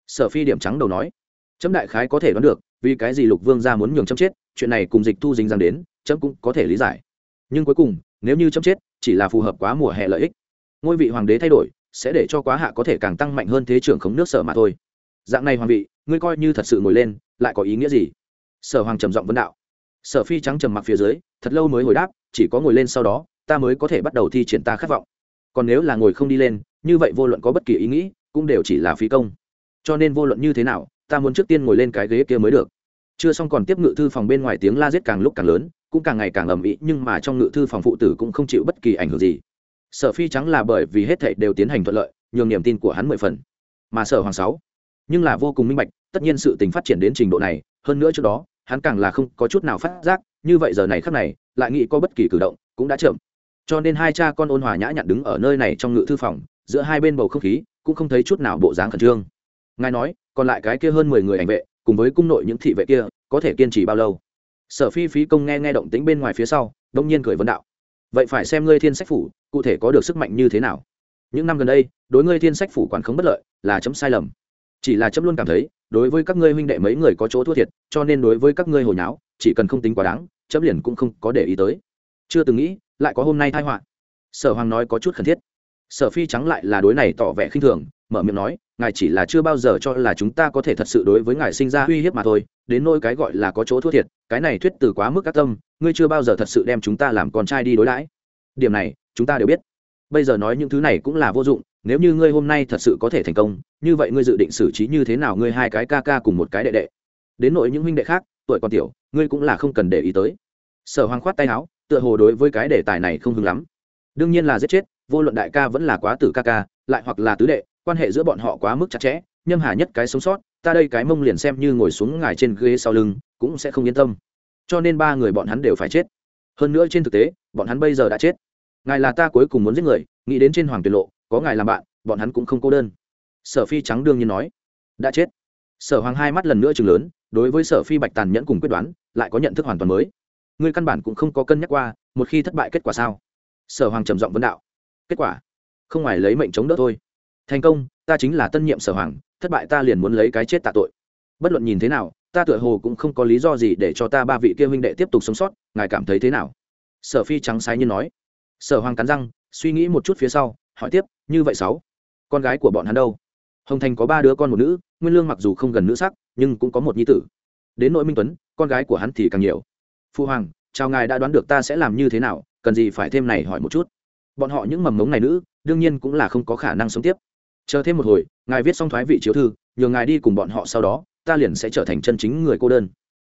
Sở phi điểm trắng đầu nói, chấm đại khái có thể đoán được, vì cái gì lục vương ra muốn nhường chấm chết, chuyện này cùng dịch thu dính dáng đến, chấm cũng có thể lý giải. Nhưng cuối cùng, nếu như chấm chết, chỉ là phù hợp quá mùa hè lợi ích. Ngôi vị hoàng đế thay đổi, sẽ để cho quá hạ có thể càng tăng mạnh hơn thế trưởng khống nước sở mà thôi. Dạng này hoàng vị, ngươi coi như thật sự ngồi lên, lại có ý nghĩa gì? Sở hoàng trầm giọng vấn đạo. Sở phi trắng trầm mặc phía dưới, thật lâu mới hồi đáp, chỉ có ngồi lên sau đó, ta mới có thể bắt đầu thi triển ta khát vọng. Còn nếu là ngồi không đi lên, như vậy vô luận có bất kỳ ý nghĩ, cũng đều chỉ là phí công. Cho nên vô luận như thế nào, ta muốn trước tiên ngồi lên cái ghế kia mới được. Chưa xong còn tiếp ngự thư phòng bên ngoài tiếng la giết càng lúc càng lớn, cũng càng ngày càng ầm ĩ, nhưng mà trong ngự thư phòng phụ tử cũng không chịu bất kỳ ảnh hưởng gì. Sở phi trắng là bởi vì hết thảy đều tiến hành thuận lợi, nhường niềm tin của hắn mười phần. Mà sở hoàng sáu, nhưng là vô cùng minh bạch, tất nhiên sự tình phát triển đến trình độ này, hơn nữa trước đó hắn càng là không có chút nào phát giác, như vậy giờ này khắc này, lại nghĩ có bất kỳ cử động, cũng đã chậm. Cho nên hai cha con ôn hòa nhã nhặn đứng ở nơi này trong ngự thư phòng, giữa hai bên bầu không khí, cũng không thấy chút nào bộ dáng khẩn trương. Ngài nói, còn lại cái kia hơn mười người ảnh vệ, cùng với cung nội những thị vệ kia, có thể kiên trì bao lâu? Sở phi phí công nghe nghe động tính bên ngoài phía sau, đông nhiên cười vấn đạo. Vậy phải xem ngươi thiên sách phủ, cụ thể có được sức mạnh như thế nào? Những năm gần đây, đối ngươi thiên sách phủ quản khống bất lợi, là chấm sai lầm chỉ là chấm luôn cảm thấy, đối với các ngươi huynh đệ mấy người có chỗ thua thiệt, cho nên đối với các ngươi hồi nháo, chỉ cần không tính quá đáng, chấm liền cũng không có để ý tới. Chưa từng nghĩ, lại có hôm nay thai họa. Sở hoàng nói có chút khẩn thiết. Sở phi trắng lại là đối này tỏ vẻ khinh thường, mở miệng nói, ngài chỉ là chưa bao giờ cho là chúng ta có thể thật sự đối với ngài sinh ra uy hiếp mà thôi, đến nỗi cái gọi là có chỗ thua thiệt, cái này thuyết từ quá mức các tâm, ngươi chưa bao giờ thật sự đem chúng ta làm con trai đi đối đãi. Điểm này, chúng ta đều biết. Bây giờ nói những thứ này cũng là vô dụng nếu như ngươi hôm nay thật sự có thể thành công, như vậy ngươi dự định xử trí như thế nào ngươi hai cái ca ca cùng một cái đệ đệ? Đến nội những huynh đệ khác, tuổi còn tiểu, ngươi cũng là không cần để ý tới. Sở hoàng khoát tay áo, tựa hồ đối với cái đề tài này không hứng lắm. Đương nhiên là giết chết, vô luận đại ca vẫn là quá tử ca ca, lại hoặc là tứ đệ, quan hệ giữa bọn họ quá mức chặt chẽ, nhâm hà nhất cái sống sót, ta đây cái mông liền xem như ngồi xuống ngài trên ghế sau lưng, cũng sẽ không yên tâm. Cho nên ba người bọn hắn đều phải chết. Hơn nữa trên thực tế, bọn hắn bây giờ đã chết. Ngài là ta cuối cùng muốn giết người, nghĩ đến trên hoàng tuyệt lộ có ngài làm bạn, bọn hắn cũng không cô đơn. Sở phi trắng đương nhiên nói, đã chết. Sở hoàng hai mắt lần nữa chừng lớn, đối với sở phi bạch tàn nhẫn cùng quyết đoán, lại có nhận thức hoàn toàn mới. Ngươi căn bản cũng không có cân nhắc qua, một khi thất bại kết quả sao? Sở hoàng trầm giọng vấn đạo, kết quả? Không ngoài lấy mệnh chống đỡ thôi. Thành công, ta chính là tân nhiệm sở hoàng, thất bại ta liền muốn lấy cái chết tạ tội. Bất luận nhìn thế nào, ta tựa hồ cũng không có lý do gì để cho ta ba vị kia huynh đệ tiếp tục sống sót, ngài cảm thấy thế nào? Sở phi trắng sái như nói. Sở hoàng cắn răng, suy nghĩ một chút phía sau hỏi tiếp, như vậy sáu, con gái của bọn hắn đâu? Hồng thành có ba đứa con một nữ, nguyên lương mặc dù không gần nữ sắc, nhưng cũng có một nhi tử. Đến nội minh tuấn, con gái của hắn thì càng nhiều. Phu hoàng, chào ngài đã đoán được ta sẽ làm như thế nào, cần gì phải thêm này hỏi một chút? Bọn họ những mầm mống này nữ, đương nhiên cũng là không có khả năng sống tiếp. Chờ thêm một hồi, ngài viết xong thoái vị chiếu thư nhờ ngài đi cùng bọn họ sau đó, ta liền sẽ trở thành chân chính người cô đơn.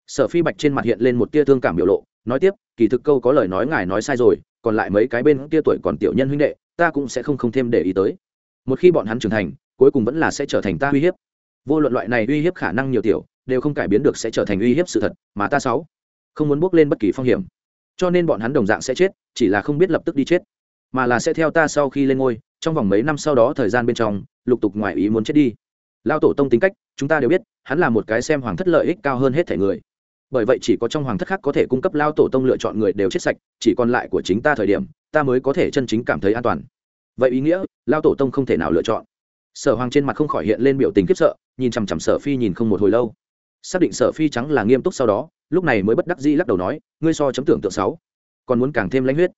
Sở phi bạch trên mặt hiện lên một tia thương cảm biểu lộ, nói tiếp, kỳ thực câu có lời nói ngài nói sai rồi, còn lại mấy cái bên tia tuổi còn tiểu nhân huynh đệ ta cũng sẽ không không thêm để ý tới. Một khi bọn hắn trưởng thành, cuối cùng vẫn là sẽ trở thành ta uy hiếp. Vô luận loại này uy hiếp khả năng nhiều tiểu, đều không cải biến được sẽ trở thành uy hiếp sự thật, mà ta sáu không muốn bước lên bất kỳ phong hiểm. Cho nên bọn hắn đồng dạng sẽ chết, chỉ là không biết lập tức đi chết, mà là sẽ theo ta sau khi lên ngôi, trong vòng mấy năm sau đó thời gian bên trong, lục tục ngoài ý muốn chết đi. Lao tổ tông tính cách, chúng ta đều biết, hắn là một cái xem hoàng thất lợi ích cao hơn hết thể người bởi vậy chỉ có trong hoàng thất khác có thể cung cấp lao tổ tông lựa chọn người đều chết sạch, chỉ còn lại của chính ta thời điểm, ta mới có thể chân chính cảm thấy an toàn. Vậy ý nghĩa, lao tổ tông không thể nào lựa chọn. Sở hoàng trên mặt không khỏi hiện lên biểu tình khiếp sợ, nhìn chằm chằm sở phi nhìn không một hồi lâu. Xác định sở phi trắng là nghiêm túc sau đó, lúc này mới bất đắc dĩ lắc đầu nói, ngươi so chấm tưởng tượng sáu còn muốn càng thêm lãnh huyết.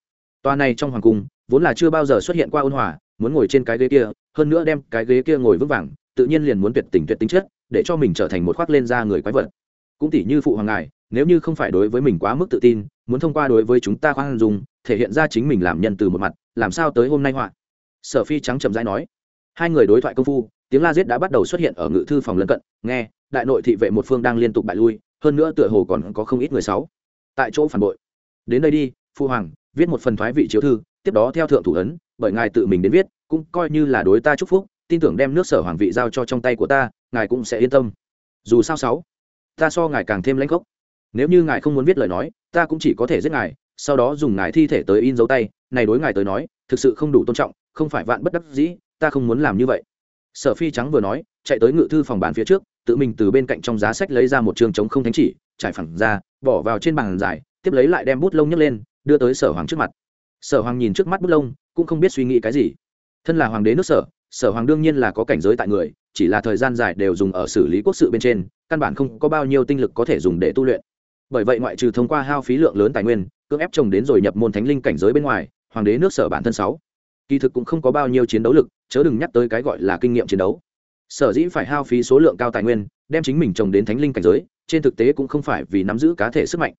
Toa này trong hoàng cung, vốn là chưa bao giờ xuất hiện qua ôn hòa, muốn ngồi trên cái ghế kia, hơn nữa đem cái ghế kia ngồi vững vàng, tự nhiên liền muốn tuyệt tình tuyệt tính chất, để cho mình trở thành một khoác lên da người quái vật cũng tỷ như phụ hoàng ngài, nếu như không phải đối với mình quá mức tự tin, muốn thông qua đối với chúng ta khoan dùng thể hiện ra chính mình làm nhân từ một mặt, làm sao tới hôm nay họa? Sở phi trắng chậm rãi nói. Hai người đối thoại công phu, tiếng la giết đã bắt đầu xuất hiện ở ngự thư phòng lân cận, nghe, đại nội thị vệ một phương đang liên tục bại lui, hơn nữa tựa hồ còn có không ít người sáu tại chỗ phản bội. Đến đây đi, phu hoàng, viết một phần thoái vị chiếu thư, tiếp đó theo thượng thủ ấn, bởi ngài tự mình đến viết, cũng coi như là đối ta chúc phúc, tin tưởng đem nước sở hoàng vị giao cho trong tay của ta, ngài cũng sẽ yên tâm. Dù sao sáu ta so ngài càng thêm lãnh gốc nếu như ngài không muốn viết lời nói, ta cũng chỉ có thể giết ngài, sau đó dùng ngài thi thể tới in dấu tay. Này đối ngài tới nói, thực sự không đủ tôn trọng, không phải vạn bất đắc dĩ, ta không muốn làm như vậy. Sở phi trắng vừa nói, chạy tới ngự thư phòng bàn phía trước, tự mình từ bên cạnh trong giá sách lấy ra một trường chống không thánh chỉ, trải phẳng ra, bỏ vào trên bàn dài tiếp lấy lại đem bút lông nhấc lên, đưa tới sở hoàng trước mặt. Sở hoàng nhìn trước mắt bút lông, cũng không biết suy nghĩ cái gì. Thân là hoàng đế nước sở sở hoàng đương nhiên là có cảnh giới tại người chỉ là thời gian dài đều dùng ở xử lý quốc sự bên trên, căn bản không có bao nhiêu tinh lực có thể dùng để tu luyện. Bởi vậy ngoại trừ thông qua hao phí lượng lớn tài nguyên, cưỡng ép chồng đến rồi nhập môn thánh linh cảnh giới bên ngoài, hoàng đế nước sở bản thân sáu. Kỳ thực cũng không có bao nhiêu chiến đấu lực, chớ đừng nhắc tới cái gọi là kinh nghiệm chiến đấu. Sở dĩ phải hao phí số lượng cao tài nguyên, đem chính mình trồng đến thánh linh cảnh giới, trên thực tế cũng không phải vì nắm giữ cá thể sức mạnh.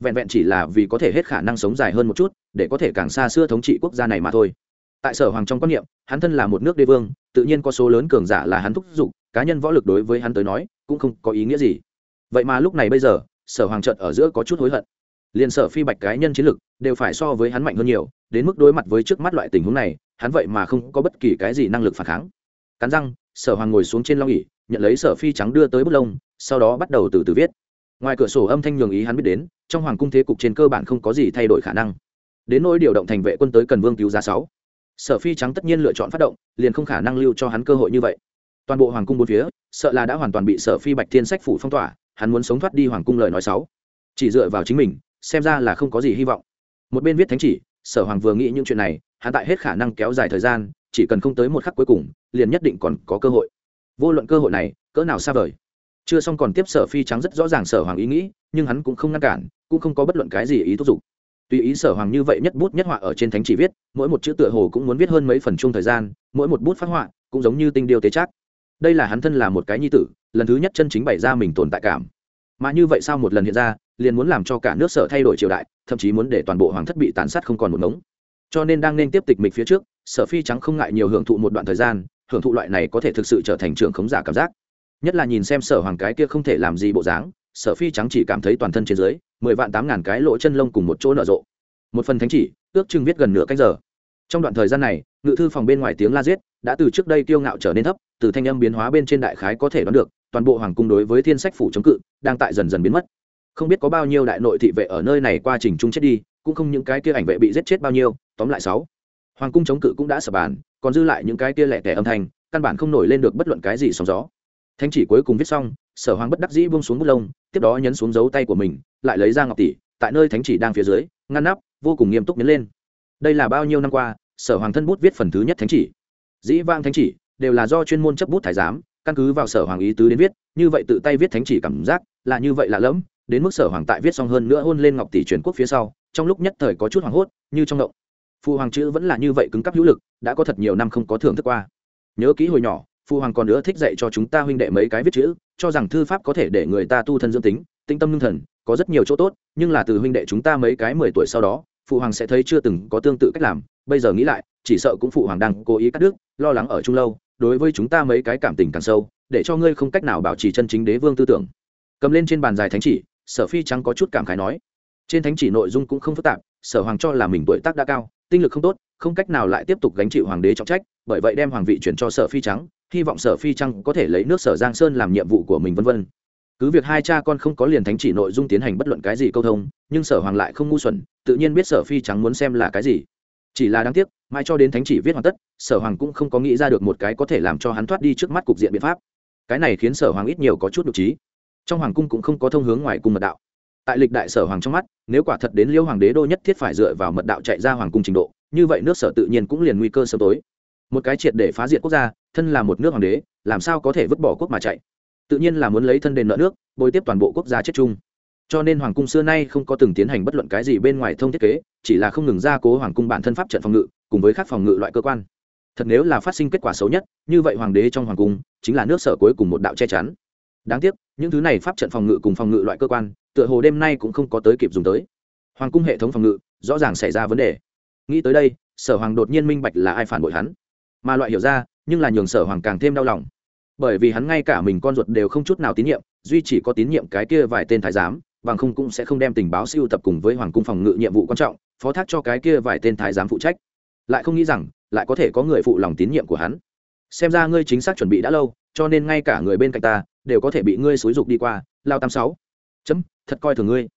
Vẹn vẹn chỉ là vì có thể hết khả năng sống dài hơn một chút, để có thể càng xa xưa thống trị quốc gia này mà thôi tại sở hoàng trong quan niệm, hắn thân là một nước đế vương, tự nhiên có số lớn cường giả là hắn thúc giục, cá nhân võ lực đối với hắn tới nói, cũng không có ý nghĩa gì. Vậy mà lúc này bây giờ, sở hoàng trợt ở giữa có chút hối hận. Liền sở phi bạch cá nhân chiến lực đều phải so với hắn mạnh hơn nhiều, đến mức đối mặt với trước mắt loại tình huống này, hắn vậy mà không có bất kỳ cái gì năng lực phản kháng. Cắn răng, sở hoàng ngồi xuống trên long ỉ nhận lấy sở phi trắng đưa tới bút lông, sau đó bắt đầu từ từ viết. Ngoài cửa sổ âm thanh nhường ý hắn biết đến, trong hoàng cung thế cục trên cơ bản không có gì thay đổi khả năng. Đến nỗi điều động thành vệ quân tới cần vương cứu giá sáu sở phi trắng tất nhiên lựa chọn phát động, liền không khả năng lưu cho hắn cơ hội như vậy. Toàn bộ hoàng cung bốn phía, sợ là đã hoàn toàn bị sở phi bạch thiên sách phủ phong tỏa, hắn muốn sống thoát đi hoàng cung lời nói sáu chỉ dựa vào chính mình, xem ra là không có gì hy vọng. Một bên viết thánh chỉ, sở hoàng vừa nghĩ những chuyện này, hắn tại hết khả năng kéo dài thời gian, chỉ cần không tới một khắc cuối cùng, liền nhất định còn có cơ hội. Vô luận cơ hội này, cỡ nào xa vời. Chưa xong còn tiếp sở phi trắng rất rõ ràng sở hoàng ý nghĩ, nhưng hắn cũng không ngăn cản, cũng không có bất luận cái gì ý thúc giục tùy ý sở hoàng như vậy nhất bút nhất họa ở trên thánh chỉ viết, mỗi một chữ tựa hồ cũng muốn viết hơn mấy phần chung thời gian, mỗi một bút phát họa cũng giống như tinh điều tế chắc đây là hắn thân là một cái nhi tử, lần thứ nhất chân chính bày ra mình tồn tại cảm. Mà như vậy sao một lần hiện ra, liền muốn làm cho cả nước sở thay đổi triều đại, thậm chí muốn để toàn bộ hoàng thất bị tàn sát không còn một ngống. Cho nên đang nên tiếp tịch mịch phía trước, sở phi trắng không ngại nhiều hưởng thụ một đoạn thời gian, hưởng thụ loại này có thể thực sự trở thành trường khống giả cảm giác. Nhất là nhìn xem sở hoàng cái kia không thể làm gì bộ dáng sở phi trắng chỉ cảm thấy toàn thân trên dưới, mười vạn tám ngàn cái lỗ chân lông cùng một chỗ nở rộ. Một phần thánh chỉ, ước chừng viết gần nửa canh giờ. Trong đoạn thời gian này, ngự thư phòng bên ngoài tiếng la giết đã từ trước đây kiêu ngạo trở nên thấp, từ thanh âm biến hóa bên trên đại khái có thể đoán được, toàn bộ hoàng cung đối với thiên sách phủ chống cự đang tại dần dần biến mất. Không biết có bao nhiêu đại nội thị vệ ở nơi này qua trình trung chết đi, cũng không những cái kia ảnh vệ bị giết chết bao nhiêu, tóm lại sáu. Hoàng cung chống cự cũng đã sập bàn, còn dư lại những cái kia lẻ tẻ âm thanh, căn bản không nổi lên được bất luận cái gì sóng gió. Thanh chỉ cuối cùng viết xong, sở hoàng bất đắc dĩ buông xuống bút lông tiếp đó nhấn xuống dấu tay của mình, lại lấy ra ngọc tỷ, tại nơi thánh chỉ đang phía dưới, ngăn nắp, vô cùng nghiêm túc nhấn lên. Đây là bao nhiêu năm qua, sở hoàng thân bút viết phần thứ nhất thánh chỉ. Dĩ vang thánh chỉ, đều là do chuyên môn chấp bút thái giám, căn cứ vào sở hoàng ý tứ đến viết, như vậy tự tay viết thánh chỉ cảm giác là như vậy lạ lẫm, đến mức sở hoàng tại viết xong hơn nữa hôn lên ngọc tỷ truyền quốc phía sau, trong lúc nhất thời có chút hoảng hốt, như trong động. Phụ hoàng chữ vẫn là như vậy cứng cắp hữu lực, đã có thật nhiều năm không có thưởng thức qua. Nhớ kỹ hồi nhỏ phụ hoàng còn nữa thích dạy cho chúng ta huynh đệ mấy cái viết chữ, cho rằng thư pháp có thể để người ta tu thân dương tính, tinh tâm lương thần, có rất nhiều chỗ tốt, nhưng là từ huynh đệ chúng ta mấy cái mười tuổi sau đó phụ hoàng sẽ thấy chưa từng có tương tự cách làm. Bây giờ nghĩ lại, chỉ sợ cũng phụ hoàng đang cố ý cắt đứt, lo lắng ở chung lâu, đối với chúng ta mấy cái cảm tình càng sâu, để cho ngươi không cách nào bảo trì chân chính đế vương tư tưởng. Cầm lên trên bàn dài thánh chỉ, sở phi trắng có chút cảm khái nói. Trên thánh chỉ nội dung cũng không phức tạp, sở hoàng cho là mình tuổi tác đã cao, tinh lực không tốt, không cách nào lại tiếp tục gánh chịu hoàng đế trọng trách, bởi vậy đem hoàng vị chuyển cho sở phi trắng hy vọng sở phi trăng có thể lấy nước sở giang sơn làm nhiệm vụ của mình vân vân. Cứ việc hai cha con không có liền thánh chỉ nội dung tiến hành bất luận cái gì câu thông, nhưng sở hoàng lại không ngu xuẩn, tự nhiên biết sở phi trắng muốn xem là cái gì. Chỉ là đáng tiếc mai cho đến thánh chỉ viết hoàn tất, sở hoàng cũng không có nghĩ ra được một cái có thể làm cho hắn thoát đi trước mắt cục diện biện pháp. Cái này khiến sở hoàng ít nhiều có chút đ ộ trí. Trong hoàng cung cũng không có thông hướng ngoài cung mật đạo. Tại lịch đại sở hoàng trong mắt, nếu quả thật đến liêu hoàng đế đô nhất thiết phải dựa vào mật đạo chạy ra hoàng cung trình độ, như vậy nước sở tự nhiên cũng liền nguy cơ sớm tối một cái triệt để phá diệt quốc gia, thân là một nước hoàng đế, làm sao có thể vứt bỏ quốc mà chạy? Tự nhiên là muốn lấy thân đền nợ nước, bồi tiếp toàn bộ quốc gia chết chung. Cho nên hoàng cung xưa nay không có từng tiến hành bất luận cái gì bên ngoài thông thiết kế, chỉ là không ngừng gia cố hoàng cung bản thân pháp trận phòng ngự, cùng với các phòng ngự loại cơ quan. Thật nếu là phát sinh kết quả xấu nhất, như vậy hoàng đế trong hoàng cung chính là nước sở cuối cùng một đạo che chắn. Đáng tiếc, những thứ này pháp trận phòng ngự cùng phòng ngự loại cơ quan, tựa hồ đêm nay cũng không có tới kịp dùng tới. Hoàng cung hệ thống phòng ngự rõ ràng xảy ra vấn đề. Nghĩ tới đây, sở hoàng đột nhiên minh bạch là ai phản bội hắn mà loại hiểu ra, nhưng là nhường sở hoàng càng thêm đau lòng. Bởi vì hắn ngay cả mình con ruột đều không chút nào tín nhiệm, duy chỉ có tín nhiệm cái kia vài tên thái giám, bằng không cũng sẽ không đem tình báo siêu tập cùng với hoàng cung phòng ngự nhiệm vụ quan trọng, phó thác cho cái kia vài tên thái giám phụ trách. Lại không nghĩ rằng, lại có thể có người phụ lòng tín nhiệm của hắn. Xem ra ngươi chính xác chuẩn bị đã lâu, cho nên ngay cả người bên cạnh ta, đều có thể bị ngươi xúi dục đi qua, lao tam sáu. Chấm, thật coi thường ngươi.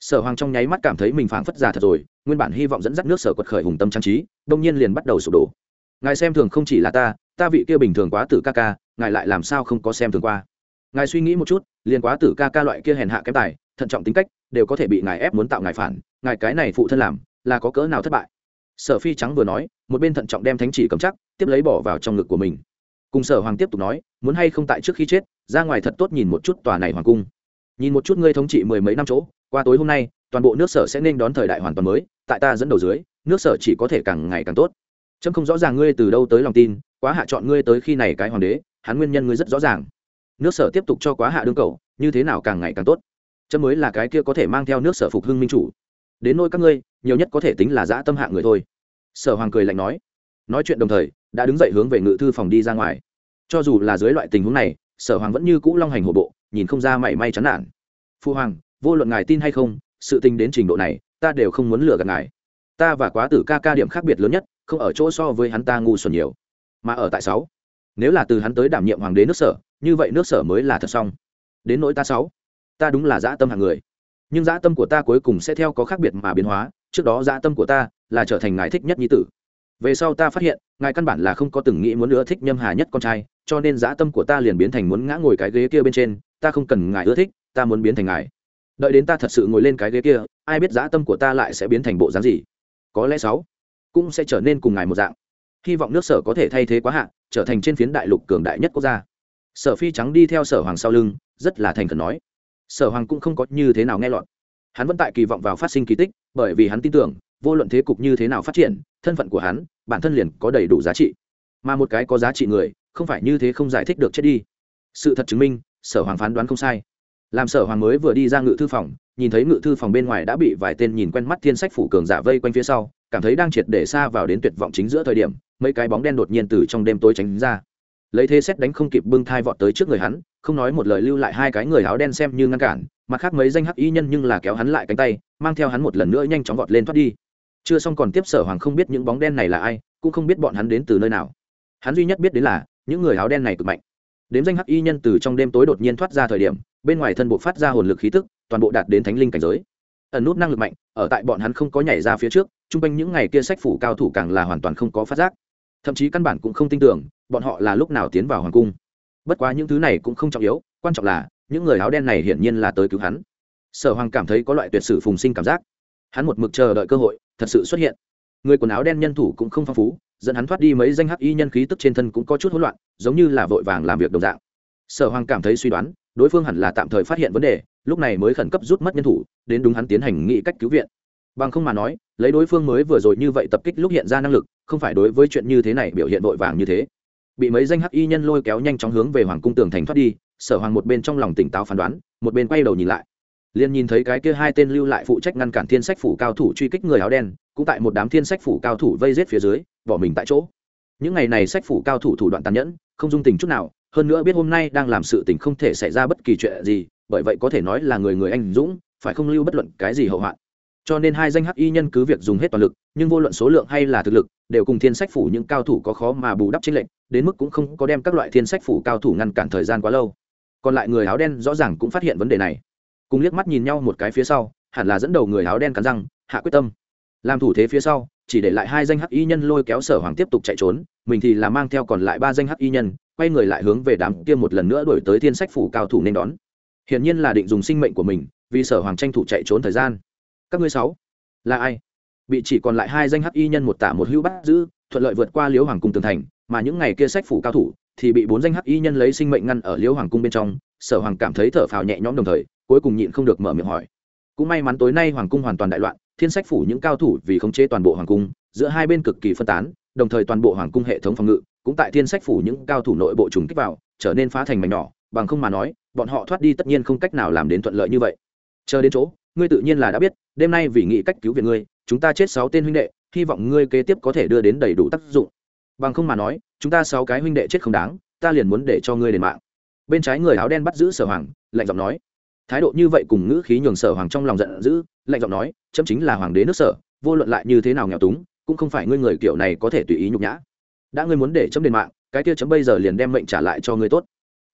Sở hoàng trong nháy mắt cảm thấy mình phảng phất già thật rồi, nguyên bản hy vọng dẫn dắt nước sở quật khởi hùng tâm trang trí, đông nhiên liền bắt đầu sụp đổ ngài xem thường không chỉ là ta ta vị kia bình thường quá tử ca ca, ngài lại làm sao không có xem thường qua? Ngài suy nghĩ một chút, liền quá tử ca ca loại kia hèn hạ kém tài, thận trọng tính cách, đều có thể bị ngài ép muốn tạo ngài phản, ngài cái này phụ thân làm, là có cỡ nào thất bại? Sở phi trắng vừa nói, một bên thận trọng đem thánh chỉ cầm chắc, tiếp lấy bỏ vào trong ngực của mình. Cùng sở hoàng tiếp tục nói, muốn hay không tại trước khi chết, ra ngoài thật tốt nhìn một chút tòa này hoàng cung. Nhìn một chút ngươi thống trị mười mấy năm chỗ, qua tối hôm nay, toàn bộ nước sở sẽ nên đón thời đại hoàn toàn mới, tại ta dẫn đầu dưới, nước sở chỉ có thể càng ngày càng tốt trâm không rõ ràng ngươi từ đâu tới lòng tin, quá hạ chọn ngươi tới khi này cái hoàng đế, hắn nguyên nhân ngươi rất rõ ràng. Nước sở tiếp tục cho quá hạ đương cầu, như thế nào càng ngày càng tốt. Trâm mới là cái kia có thể mang theo nước sở phục hưng minh chủ. Đến nôi các ngươi, nhiều nhất có thể tính là dã tâm hạ người thôi. Sở hoàng cười lạnh nói. Nói chuyện đồng thời, đã đứng dậy hướng về ngự thư phòng đi ra ngoài. Cho dù là dưới loại tình huống này, sở hoàng vẫn như cũ long hành hổ bộ, nhìn không ra mảy may chán nản. Phu hoàng, vô luận ngài tin hay không, sự tình đến trình độ này, ta đều không muốn lừa gạt ngài ta và quá tử ca ca điểm khác biệt lớn nhất, không ở chỗ so với hắn ta ngu xuẩn nhiều. Mà ở tại sáu, nếu là từ hắn tới đảm nhiệm hoàng đế nước sở, như vậy nước sở mới là thật xong. Đến nỗi ta sáu, ta đúng là dã tâm hàng người. Nhưng dã tâm của ta cuối cùng sẽ theo có khác biệt mà biến hóa, trước đó dã tâm của ta là trở thành ngài thích nhất nhi tử. Về sau ta phát hiện, ngài căn bản là không có từng nghĩ muốn nữa thích nhâm hà nhất con trai, cho nên dã tâm của ta liền biến thành muốn ngã ngồi cái ghế kia bên trên, ta không cần ngài ưa thích, ta muốn biến thành ngài. Đợi đến ta thật sự ngồi lên cái ghế kia, ai biết dã tâm của ta lại sẽ biến thành bộ dáng gì? Có lẽ sáu cũng sẽ trở nên cùng ngài một dạng. Hy vọng nước sở có thể thay thế quá hạn trở thành trên phiến đại lục cường đại nhất quốc gia. Sở phi trắng đi theo sở hoàng sau lưng, rất là thành khẩn nói. Sở hoàng cũng không có như thế nào nghe lọt. Hắn vẫn tại kỳ vọng vào phát sinh kỳ tích, bởi vì hắn tin tưởng, vô luận thế cục như thế nào phát triển, thân phận của hắn, bản thân liền có đầy đủ giá trị. Mà một cái có giá trị người, không phải như thế không giải thích được chết đi. Sự thật chứng minh, sở hoàng phán đoán không sai làm sở hoàng mới vừa đi ra ngự thư phòng, nhìn thấy ngự thư phòng bên ngoài đã bị vài tên nhìn quen mắt thiên sách phủ cường giả vây quanh phía sau, cảm thấy đang triệt để xa vào đến tuyệt vọng chính giữa thời điểm, mấy cái bóng đen đột nhiên từ trong đêm tối tránh ra. Lấy thế xét đánh không kịp bưng thai vọt tới trước người hắn, không nói một lời lưu lại hai cái người áo đen xem như ngăn cản, mặt khác mấy danh hắc y nhân nhưng là kéo hắn lại cánh tay, mang theo hắn một lần nữa nhanh chóng vọt lên thoát đi. Chưa xong còn tiếp sở hoàng không biết những bóng đen này là ai, cũng không biết bọn hắn đến từ nơi nào. Hắn duy nhất biết đến là, những người áo đen này cực mạnh. Đếm danh hắc y nhân từ trong đêm tối đột nhiên thoát ra thời điểm bên ngoài thân bộ phát ra hồn lực khí tức, toàn bộ đạt đến thánh linh cảnh giới. Ẩn nút năng lực mạnh, ở tại bọn hắn không có nhảy ra phía trước chung quanh những ngày kia sách phủ cao thủ càng là hoàn toàn không có phát giác. Thậm chí căn bản cũng không tin tưởng, bọn họ là lúc nào tiến vào hoàng cung. Bất quá những thứ này cũng không trọng yếu, quan trọng là, những người áo đen này hiển nhiên là tới cứu hắn. Sở hoàng cảm thấy có loại tuyệt sử phùng sinh cảm giác. Hắn một mực chờ đợi cơ hội, thật sự xuất hiện. Người quần áo đen nhân thủ cũng không phong phú, dẫn hắn thoát đi mấy danh hắc y nhân khí tức trên thân cũng có chút hỗn loạn, giống như là vội vàng làm việc đồng dạng. Sở hoàng cảm thấy suy đoán đối phương hẳn là tạm thời phát hiện vấn đề, lúc này mới khẩn cấp rút mất nhân thủ, đến đúng hắn tiến hành nghị cách cứu viện. Bằng không mà nói, lấy đối phương mới vừa rồi như vậy tập kích lúc hiện ra năng lực, không phải đối với chuyện như thế này biểu hiện vội vàng như thế. Bị mấy danh hắc y nhân lôi kéo nhanh chóng hướng về hoàng cung tường thành thoát đi, sở hoàng một bên trong lòng tỉnh táo phán đoán, một bên quay đầu nhìn lại. Liền nhìn thấy cái kia hai tên lưu lại phụ trách ngăn cản thiên sách phủ cao thủ truy kích người áo đen, cũng tại một đám thiên sách phủ cao thủ vây rết phía dưới, bỏ mình tại chỗ. Những ngày này sách phủ cao thủ thủ đoạn tàn nhẫn, không dung tình chút nào hơn nữa biết hôm nay đang làm sự tình không thể xảy ra bất kỳ chuyện gì, bởi vậy có thể nói là người người anh dũng, phải không lưu bất luận cái gì hậu hoạn. Cho nên hai danh hắc y nhân cứ việc dùng hết toàn lực, nhưng vô luận số lượng hay là thực lực, đều cùng thiên sách phủ những cao thủ có khó mà bù đắp chính lệnh đến mức cũng không có đem các loại thiên sách phủ cao thủ ngăn cản thời gian quá lâu. Còn lại người áo đen rõ ràng cũng phát hiện vấn đề này. Cùng liếc mắt nhìn nhau một cái phía sau, hẳn là dẫn đầu người áo đen cắn răng, hạ quyết tâm. Làm thủ thế phía sau, chỉ để lại hai danh hắc y nhân lôi kéo sở hoàng tiếp tục chạy trốn mình thì là mang theo còn lại ba danh hắc y nhân, quay người lại hướng về đám kia một lần nữa đổi tới thiên sách phủ cao thủ nên đón. Hiển nhiên là định dùng sinh mệnh của mình, vì sở hoàng tranh thủ chạy trốn thời gian. Các ngươi sáu, là ai? Bị chỉ còn lại hai danh hắc y nhân một tả một hữu bắt giữ, thuận lợi vượt qua liễu hoàng cung tường thành, mà những ngày kia sách phủ cao thủ thì bị bốn danh hắc y nhân lấy sinh mệnh ngăn ở liễu hoàng cung bên trong, sở hoàng cảm thấy thở phào nhẹ nhõm đồng thời, cuối cùng nhịn không được mở miệng hỏi. Cũng may mắn tối nay hoàng cung hoàn toàn đại loạn, thiên sách phủ những cao thủ vì khống chế toàn bộ hoàng cung, giữa hai bên cực kỳ phân tán đồng thời toàn bộ hoàng cung hệ thống phòng ngự cũng tại thiên sách phủ những cao thủ nội bộ trùng kích vào, trở nên phá thành mảnh nhỏ, bằng không mà nói, bọn họ thoát đi tất nhiên không cách nào làm đến thuận lợi như vậy. Chờ đến chỗ, ngươi tự nhiên là đã biết, đêm nay vì nghĩ cách cứu viện ngươi, chúng ta chết sáu tên huynh đệ, hy vọng ngươi kế tiếp có thể đưa đến đầy đủ tác dụng. Bằng không mà nói, chúng ta sáu cái huynh đệ chết không đáng, ta liền muốn để cho ngươi đền mạng. Bên trái người áo đen bắt giữ sở hoàng, lạnh giọng nói. Thái độ như vậy cùng ngữ khí nhường sở hoàng trong lòng giận dữ, lạnh giọng nói, chấm chính là hoàng đế nước sở, vô luận lại như thế nào nghèo túng cũng không phải ngươi người kiểu này có thể tùy ý nhục nhã. Đã ngươi muốn để chấm đền mạng, cái kia chấm bây giờ liền đem mệnh trả lại cho ngươi tốt.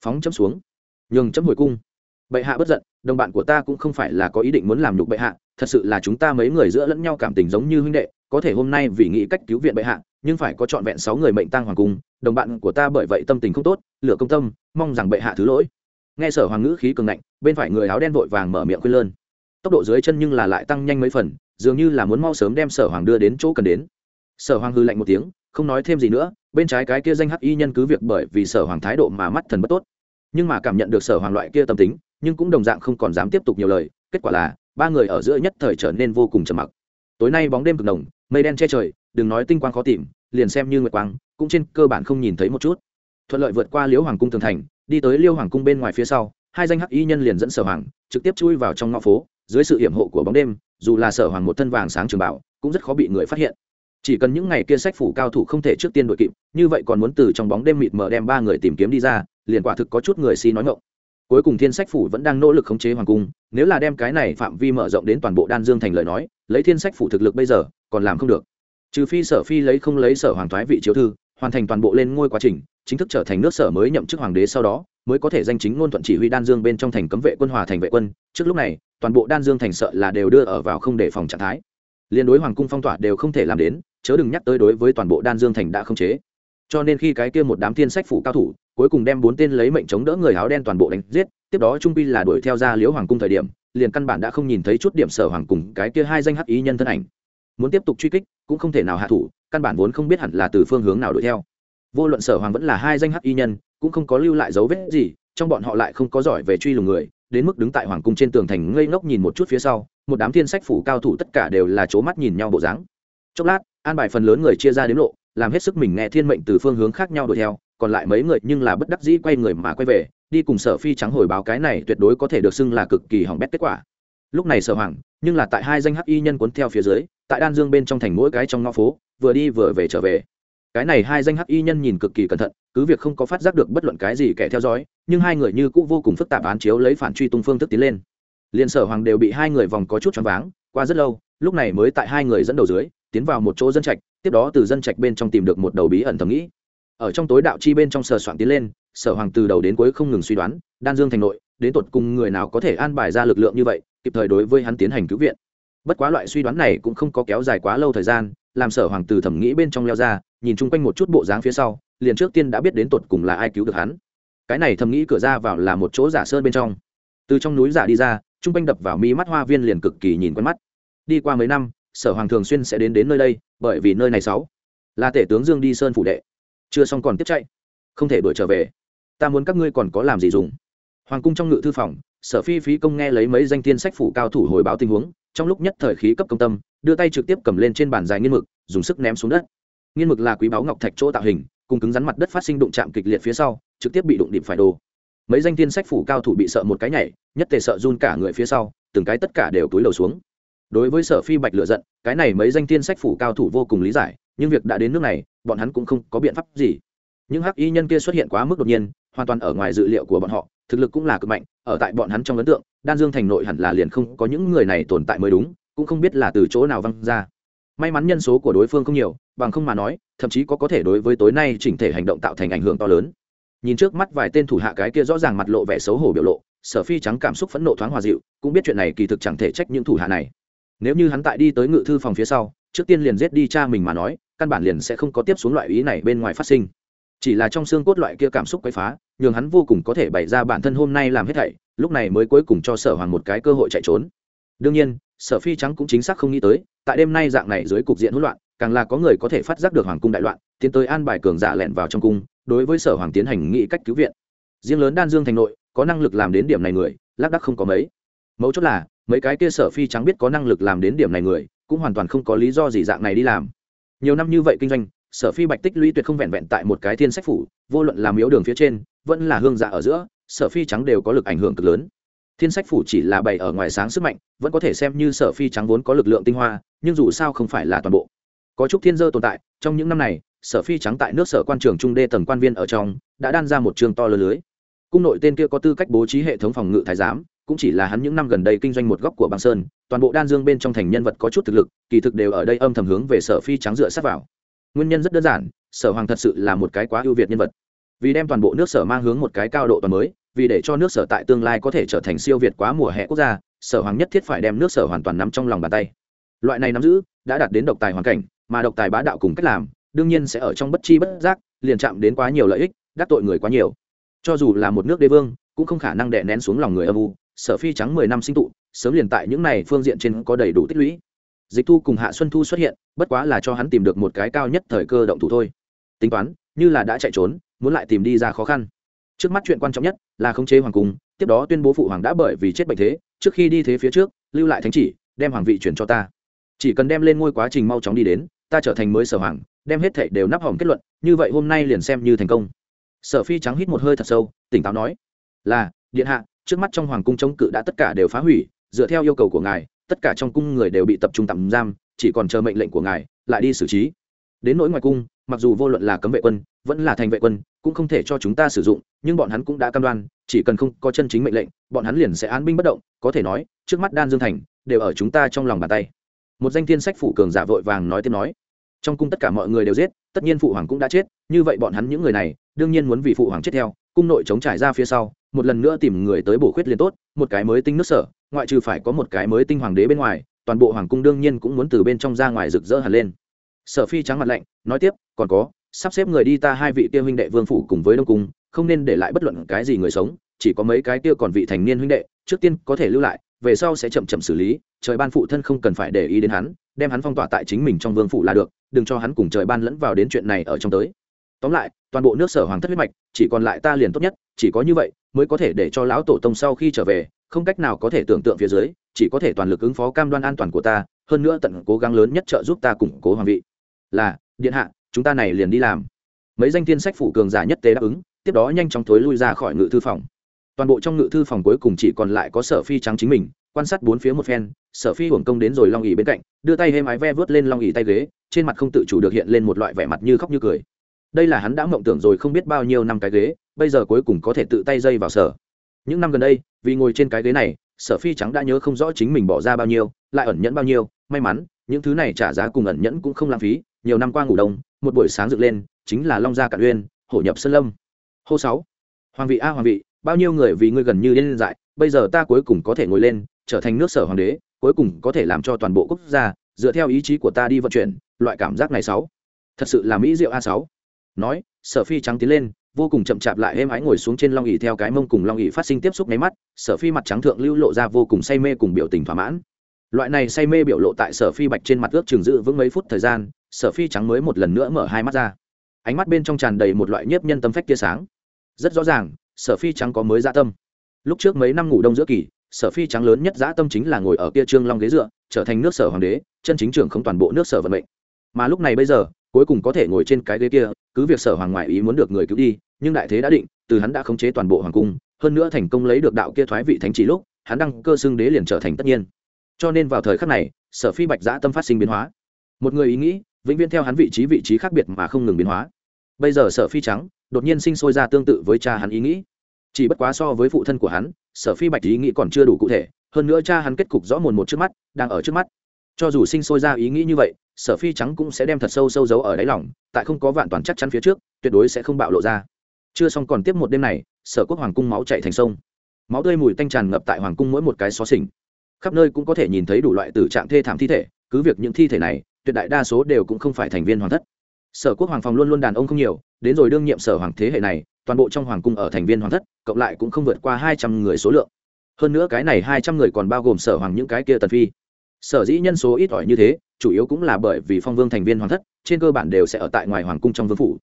Phóng chấm xuống. Nhường chấm hồi cung. Bệ hạ bất giận, đồng bạn của ta cũng không phải là có ý định muốn làm nhục bệ hạ, thật sự là chúng ta mấy người giữa lẫn nhau cảm tình giống như huynh đệ, có thể hôm nay vì nghĩ cách cứu viện bệ hạ, nhưng phải có trọn vẹn sáu người mệnh tăng hoàng cung, đồng bạn của ta bởi vậy tâm tình không tốt lựa công tâm, mong rằng bệ hạ thứ lỗi. Nghe sở hoàng ngữ khí cường ngạnh, bên phải người áo đen vội vàng mở miệng khuyên lơn. Tốc độ dưới chân nhưng là lại tăng nhanh mấy phần dường như là muốn mau sớm đem sở hoàng đưa đến chỗ cần đến. Sở hoàng hư lạnh một tiếng, không nói thêm gì nữa, bên trái cái kia danh hắc y nhân cứ việc bởi vì sở hoàng thái độ mà mắt thần bất tốt. Nhưng mà cảm nhận được sở hoàng loại kia tâm tính, nhưng cũng đồng dạng không còn dám tiếp tục nhiều lời, kết quả là, ba người ở giữa nhất thời trở nên vô cùng trầm mặc. Tối nay bóng đêm cực nồng, mây đen che trời, đừng nói tinh quang khó tìm, liền xem như nguyệt quang, cũng trên cơ bản không nhìn thấy một chút. Thuận lợi vượt qua liễu hoàng cung tường thành, đi tới liêu hoàng cung bên ngoài phía sau, hai danh hắc y nhân liền dẫn sở hoàng, trực tiếp chui vào trong ngõ phố dưới sự hiểm hộ của bóng đêm, dù là sở hoàng một thân vàng sáng trường bảo, cũng rất khó bị người phát hiện. Chỉ cần những ngày kia sách phủ cao thủ không thể trước tiên đội kịp, như vậy còn muốn từ trong bóng đêm mịt mờ đem ba người tìm kiếm đi ra, liền quả thực có chút người si nói ngộng cuối cùng thiên sách phủ vẫn đang nỗ lực khống chế hoàng cung, nếu là đem cái này phạm vi mở rộng đến toàn bộ đan dương thành lời nói, lấy thiên sách phủ thực lực bây giờ, còn làm không được. Trừ phi sở phi lấy không lấy sở hoàng thoái vị chiếu thư, hoàn thành toàn bộ lên ngôi quá trình, chính thức trở thành nước sở mới nhậm chức hoàng đế sau đó mới có thể danh chính ngôn thuận chỉ huy đan dương bên trong thành cấm vệ quân hòa thành vệ quân. Trước lúc này, toàn bộ đan dương thành sợ là đều đưa ở vào không để phòng trạng thái. Liên đối hoàng cung phong tỏa đều không thể làm đến, chớ đừng nhắc tới đối với toàn bộ đan dương thành đã không chế. Cho nên khi cái kia một đám thiên sách phủ cao thủ, cuối cùng đem bốn tên lấy mệnh chống đỡ người áo đen toàn bộ đánh giết, tiếp đó trung pi là đuổi theo ra liễu hoàng cung thời điểm, liền căn bản đã không nhìn thấy chút điểm sở hoàng cùng cái kia hai danh hắc ý nhân thân ảnh. Muốn tiếp tục truy kích, cũng không thể nào hạ thủ, căn bản vốn không biết hẳn là từ phương hướng nào đuổi theo. Vô luận sở hoàng vẫn là hai danh hắc y nhân cũng không có lưu lại dấu vết gì, trong bọn họ lại không có giỏi về truy lùng người, đến mức đứng tại hoàng cung trên tường thành ngây ngốc nhìn một chút phía sau, một đám thiên sách phủ cao thủ tất cả đều là c mắt nhìn nhau bộ dáng. Chốc lát, an bài phần lớn người chia ra đến lộ, làm hết sức mình nghe thiên mệnh từ phương hướng khác nhau đuổi theo, còn lại mấy người nhưng là bất đắc dĩ quay người mà quay về, đi cùng sở phi trắng hồi báo cái này tuyệt đối có thể được xưng là cực kỳ hỏng bét kết quả. Lúc này sở hoàng, nhưng là tại hai danh hắc y nhân cuốn theo phía dưới, tại đan dương bên trong thành mỗi cái trong ngõ phố, vừa đi vừa về trở về cái này hai danh hắc y nhân nhìn cực kỳ cẩn thận, cứ việc không có phát giác được bất luận cái gì kẻ theo dõi, nhưng hai người như cũng vô cùng phức tạp án chiếu lấy phản truy tung phương thức tiến lên. Liền sở hoàng đều bị hai người vòng có chút choáng váng, qua rất lâu, lúc này mới tại hai người dẫn đầu dưới, tiến vào một chỗ dân trạch, tiếp đó từ dân trạch bên trong tìm được một đầu bí ẩn thầm nghĩ. Ở trong tối đạo chi bên trong sờ soạn tiến lên, sở hoàng từ đầu đến cuối không ngừng suy đoán, đan dương thành nội, đến tột cùng người nào có thể an bài ra lực lượng như vậy, kịp thời đối với hắn tiến hành cứu viện. Bất quá loại suy đoán này cũng không có kéo dài quá lâu thời gian, làm sở hoàng từ thẩm nghĩ bên trong leo ra nhìn chung quanh một chút bộ dáng phía sau, liền trước tiên đã biết đến tột cùng là ai cứu được hắn. Cái này thầm nghĩ cửa ra vào là một chỗ giả sơn bên trong. Từ trong núi giả đi ra, chung quanh đập vào mi mắt hoa viên liền cực kỳ nhìn quen mắt. Đi qua mấy năm, sở hoàng thường xuyên sẽ đến đến nơi đây, bởi vì nơi này sáu là tể tướng dương đi sơn phủ đệ. Chưa xong còn tiếp chạy. Không thể đuổi trở về. Ta muốn các ngươi còn có làm gì dùng? Hoàng cung trong ngự thư phòng, sở phi phí công nghe lấy mấy danh tiên sách phủ cao thủ hồi báo tình huống, trong lúc nhất thời khí cấp công tâm, đưa tay trực tiếp cầm lên trên bàn dài nghiên mực, dùng sức ném xuống đất nghiên mực là quý báu ngọc thạch chỗ tạo hình, cùng cứng rắn mặt đất phát sinh đụng chạm kịch liệt phía sau, trực tiếp bị đụng điểm phải đồ. Mấy danh tiên sách phủ cao thủ bị sợ một cái nhảy, nhất tề sợ run cả người phía sau, từng cái tất cả đều túi lầu xuống. Đối với sở phi bạch lựa giận, cái này mấy danh tiên sách phủ cao thủ vô cùng lý giải, nhưng việc đã đến nước này, bọn hắn cũng không có biện pháp gì. Những hắc y nhân kia xuất hiện quá mức đột nhiên, hoàn toàn ở ngoài dự liệu của bọn họ, thực lực cũng là cực mạnh, ở tại bọn hắn trong ấn tượng, đan dương thành nội hẳn là liền không có những người này tồn tại mới đúng, cũng không biết là từ chỗ nào văng ra may mắn nhân số của đối phương không nhiều, bằng không mà nói, thậm chí có có thể đối với tối nay chỉnh thể hành động tạo thành ảnh hưởng to lớn. Nhìn trước mắt vài tên thủ hạ cái kia rõ ràng mặt lộ vẻ xấu hổ biểu lộ, sở phi trắng cảm xúc phẫn nộ thoáng hòa dịu, cũng biết chuyện này kỳ thực chẳng thể trách những thủ hạ này. Nếu như hắn tại đi tới ngự thư phòng phía sau, trước tiên liền giết đi cha mình mà nói, căn bản liền sẽ không có tiếp xuống loại ý này bên ngoài phát sinh. Chỉ là trong xương cốt loại kia cảm xúc quấy phá, nhường hắn vô cùng có thể bày ra bản thân hôm nay làm hết thảy, lúc này mới cuối cùng cho sở hoàng một cái cơ hội chạy trốn. Đương nhiên sở phi trắng cũng chính xác không nghĩ tới, tại đêm nay dạng này dưới cục diện hỗn loạn, càng là có người có thể phát giác được hoàng cung đại loạn, tiến tới an bài cường giả lẻn vào trong cung, đối với sở hoàng tiến hành nghị cách cứu viện. Riêng lớn đan dương thành nội, có năng lực làm đến điểm này người, lác đắc không có mấy. Mấu chốt là, mấy cái kia sở phi trắng biết có năng lực làm đến điểm này người, cũng hoàn toàn không có lý do gì dạng này đi làm. Nhiều năm như vậy kinh doanh, sở phi bạch tích lũy tuyệt không vẹn vẹn tại một cái thiên sách phủ, vô luận làm yếu đường phía trên, vẫn là hương dạ ở giữa, sở phi trắng đều có lực ảnh hưởng cực lớn thiên sách phủ chỉ là bày ở ngoài sáng sức mạnh, vẫn có thể xem như sở phi trắng vốn có lực lượng tinh hoa, nhưng dù sao không phải là toàn bộ. Có chút thiên dơ tồn tại, trong những năm này, sở phi trắng tại nước sở quan trường trung đê tầng quan viên ở trong, đã đan ra một trường to lớn lưới. Cung nội tên kia có tư cách bố trí hệ thống phòng ngự thái giám, cũng chỉ là hắn những năm gần đây kinh doanh một góc của băng sơn, toàn bộ đan dương bên trong thành nhân vật có chút thực lực, kỳ thực đều ở đây âm thầm hướng về sở phi trắng dựa sát vào. Nguyên nhân rất đơn giản, sở hoàng thật sự là một cái quá ưu việt nhân vật. Vì đem toàn bộ nước sở mang hướng một cái cao độ toàn mới vì để cho nước sở tại tương lai có thể trở thành siêu việt quá mùa hè quốc gia, sở hoàng nhất thiết phải đem nước sở hoàn toàn nắm trong lòng bàn tay. Loại này nắm giữ đã đạt đến độc tài hoàn cảnh, mà độc tài bá đạo cùng cách làm, đương nhiên sẽ ở trong bất chi bất giác, liền chạm đến quá nhiều lợi ích, đắc tội người quá nhiều. Cho dù là một nước đế vương, cũng không khả năng đè nén xuống lòng người âm u, sở phi trắng mười năm sinh tụ, sớm liền tại những này phương diện trên có đầy đủ tích lũy. Dịch thu cùng hạ xuân thu xuất hiện, bất quá là cho hắn tìm được một cái cao nhất thời cơ động thủ thôi. Tính toán, như là đã chạy trốn, muốn lại tìm đi ra khó khăn trước mắt chuyện quan trọng nhất là khống chế hoàng cung, tiếp đó tuyên bố phụ hoàng đã bởi vì chết bệnh thế, trước khi đi thế phía trước, lưu lại thánh chỉ, đem hoàng vị chuyển cho ta. Chỉ cần đem lên ngôi quá trình mau chóng đi đến, ta trở thành mới sở hoàng, đem hết thảy đều nắp hỏng kết luận, như vậy hôm nay liền xem như thành công. Sở phi trắng hít một hơi thật sâu, tỉnh táo nói, là, điện hạ, trước mắt trong hoàng cung chống cự đã tất cả đều phá hủy, dựa theo yêu cầu của ngài, tất cả trong cung người đều bị tập trung tạm giam, chỉ còn chờ mệnh lệnh của ngài, lại đi xử trí. Đến nỗi ngoài cung, mặc dù vô luận là cấm vệ quân vẫn là thành vệ quân, cũng không thể cho chúng ta sử dụng, nhưng bọn hắn cũng đã cam đoan, chỉ cần không có chân chính mệnh lệnh, bọn hắn liền sẽ án binh bất động, có thể nói, trước mắt đan dương thành đều ở chúng ta trong lòng bàn tay. Một danh thiên sách phủ cường giả vội vàng nói tiếp nói, trong cung tất cả mọi người đều giết, tất nhiên phụ hoàng cũng đã chết, như vậy bọn hắn những người này, đương nhiên muốn vì phụ hoàng chết theo, cung nội chống trải ra phía sau, một lần nữa tìm người tới bổ khuyết liền tốt, một cái mới tinh nước sở, ngoại trừ phải có một cái mới tinh hoàng đế bên ngoài, toàn bộ hoàng cung đương nhiên cũng muốn từ bên trong ra ngoài rực rỡ hẳn lên. Sở phi trắng mặt lạnh, nói tiếp, còn có sắp xếp người đi ta hai vị kia huynh đệ vương phủ cùng với đông cung, không nên để lại bất luận cái gì người sống, chỉ có mấy cái kia còn vị thành niên huynh đệ, trước tiên có thể lưu lại, về sau sẽ chậm chậm xử lý, trời ban phụ thân không cần phải để ý đến hắn, đem hắn phong tỏa tại chính mình trong vương phủ là được, đừng cho hắn cùng trời ban lẫn vào đến chuyện này ở trong tới. Tóm lại, toàn bộ nước sở hoàng thất huyết mạch, chỉ còn lại ta liền tốt nhất, chỉ có như vậy, mới có thể để cho lão tổ tông sau khi trở về, không cách nào có thể tưởng tượng phía dưới, chỉ có thể toàn lực ứng phó cam đoan an toàn của ta, hơn nữa tận cố gắng lớn nhất trợ giúp ta củng cố hoàng vị. Là, điện hạ chúng ta này liền đi làm. Mấy danh thiên sách phủ cường giả nhất tế đáp ứng, tiếp đó nhanh chóng thối lui ra khỏi ngự thư phòng. Toàn bộ trong ngự thư phòng cuối cùng chỉ còn lại có sở phi trắng chính mình, quan sát bốn phía một phen, sở phi hưởng công đến rồi long ỉ bên cạnh, đưa tay hêm ái ve vớt lên long ỉ tay ghế, trên mặt không tự chủ được hiện lên một loại vẻ mặt như khóc như cười. Đây là hắn đã mộng tưởng rồi không biết bao nhiêu năm cái ghế, bây giờ cuối cùng có thể tự tay dây vào sở. Những năm gần đây, vì ngồi trên cái ghế này, sở phi trắng đã nhớ không rõ chính mình bỏ ra bao nhiêu, lại ẩn nhẫn bao nhiêu, may mắn, những thứ này trả giá cùng ẩn nhẫn cũng không lãng phí nhiều năm qua ngủ đông, một buổi sáng dựng lên, chính là long gia cạn uyên, hổ nhập sơn lâm. Hô sáu, hoàng vị a hoàng vị, bao nhiêu người vì ngươi gần như điên dại, bây giờ ta cuối cùng có thể ngồi lên, trở thành nước sở hoàng đế, cuối cùng có thể làm cho toàn bộ quốc gia, dựa theo ý chí của ta đi vận chuyển, loại cảm giác này sáu. Thật sự là mỹ diệu a sáu. Nói, sở phi trắng tiến lên, vô cùng chậm chạp lại êm ái ngồi xuống trên long ỉ theo cái mông cùng long ỉ phát sinh tiếp xúc nháy mắt, sở phi mặt trắng thượng lưu lộ ra vô cùng say mê cùng biểu tình thỏa mãn. Loại này say mê biểu lộ tại sở phi bạch trên mặt ước trường giữ vững mấy phút thời gian sở phi trắng mới một lần nữa mở hai mắt ra. Ánh mắt bên trong tràn đầy một loại nhiếp nhân tâm phách tia sáng. Rất rõ ràng, sở phi trắng có mới dạ tâm. Lúc trước mấy năm ngủ đông giữa kỳ, sở phi trắng lớn nhất dã tâm chính là ngồi ở kia trương long ghế dựa, trở thành nước sở hoàng đế, chân chính trưởng không toàn bộ nước sở vận mệnh. Mà lúc này bây giờ, cuối cùng có thể ngồi trên cái ghế kia, cứ việc sở hoàng ngoại ý muốn được người cứu đi, nhưng đại thế đã định, từ hắn đã khống chế toàn bộ hoàng cung, hơn nữa thành công lấy được đạo kia thoái vị thánh chỉ lúc, hắn đăng cơ xưng đế liền trở thành tất nhiên. Cho nên vào thời khắc này, sở phi bạch dã tâm phát sinh biến hóa. Một người ý nghĩ vĩnh viễn theo hắn vị trí vị trí khác biệt mà không ngừng biến hóa. Bây giờ sở phi trắng, đột nhiên sinh sôi ra tương tự với cha hắn ý nghĩ. Chỉ bất quá so với phụ thân của hắn, sở phi bạch ý nghĩ còn chưa đủ cụ thể, hơn nữa cha hắn kết cục rõ mồn một trước mắt, đang ở trước mắt. Cho dù sinh sôi ra ý nghĩ như vậy, sở phi trắng cũng sẽ đem thật sâu sâu giấu ở đáy lòng, tại không có vạn toàn chắc chắn phía trước, tuyệt đối sẽ không bạo lộ ra. Chưa xong còn tiếp một đêm này, sở quốc hoàng cung máu chạy thành sông. Máu tươi mùi tanh tràn ngập tại hoàng cung mỗi một cái xó xỉnh. Khắp nơi cũng có thể nhìn thấy đủ loại tử trạng thê thảm thi thể, cứ việc những thi thể này tuyệt đại đa số đều cũng không phải thành viên hoàng thất. Sở quốc hoàng phòng luôn luôn đàn ông không nhiều, đến rồi đương nhiệm sở hoàng thế hệ này, toàn bộ trong hoàng cung ở thành viên hoàng thất, cộng lại cũng không vượt qua hai trăm người số lượng. Hơn nữa cái này hai trăm người còn bao gồm sở hoàng những cái kia tần phi. Sở dĩ nhân số ít ỏi như thế, chủ yếu cũng là bởi vì phong vương thành viên hoàng thất, trên cơ bản đều sẽ ở tại ngoài hoàng cung trong vương phủ.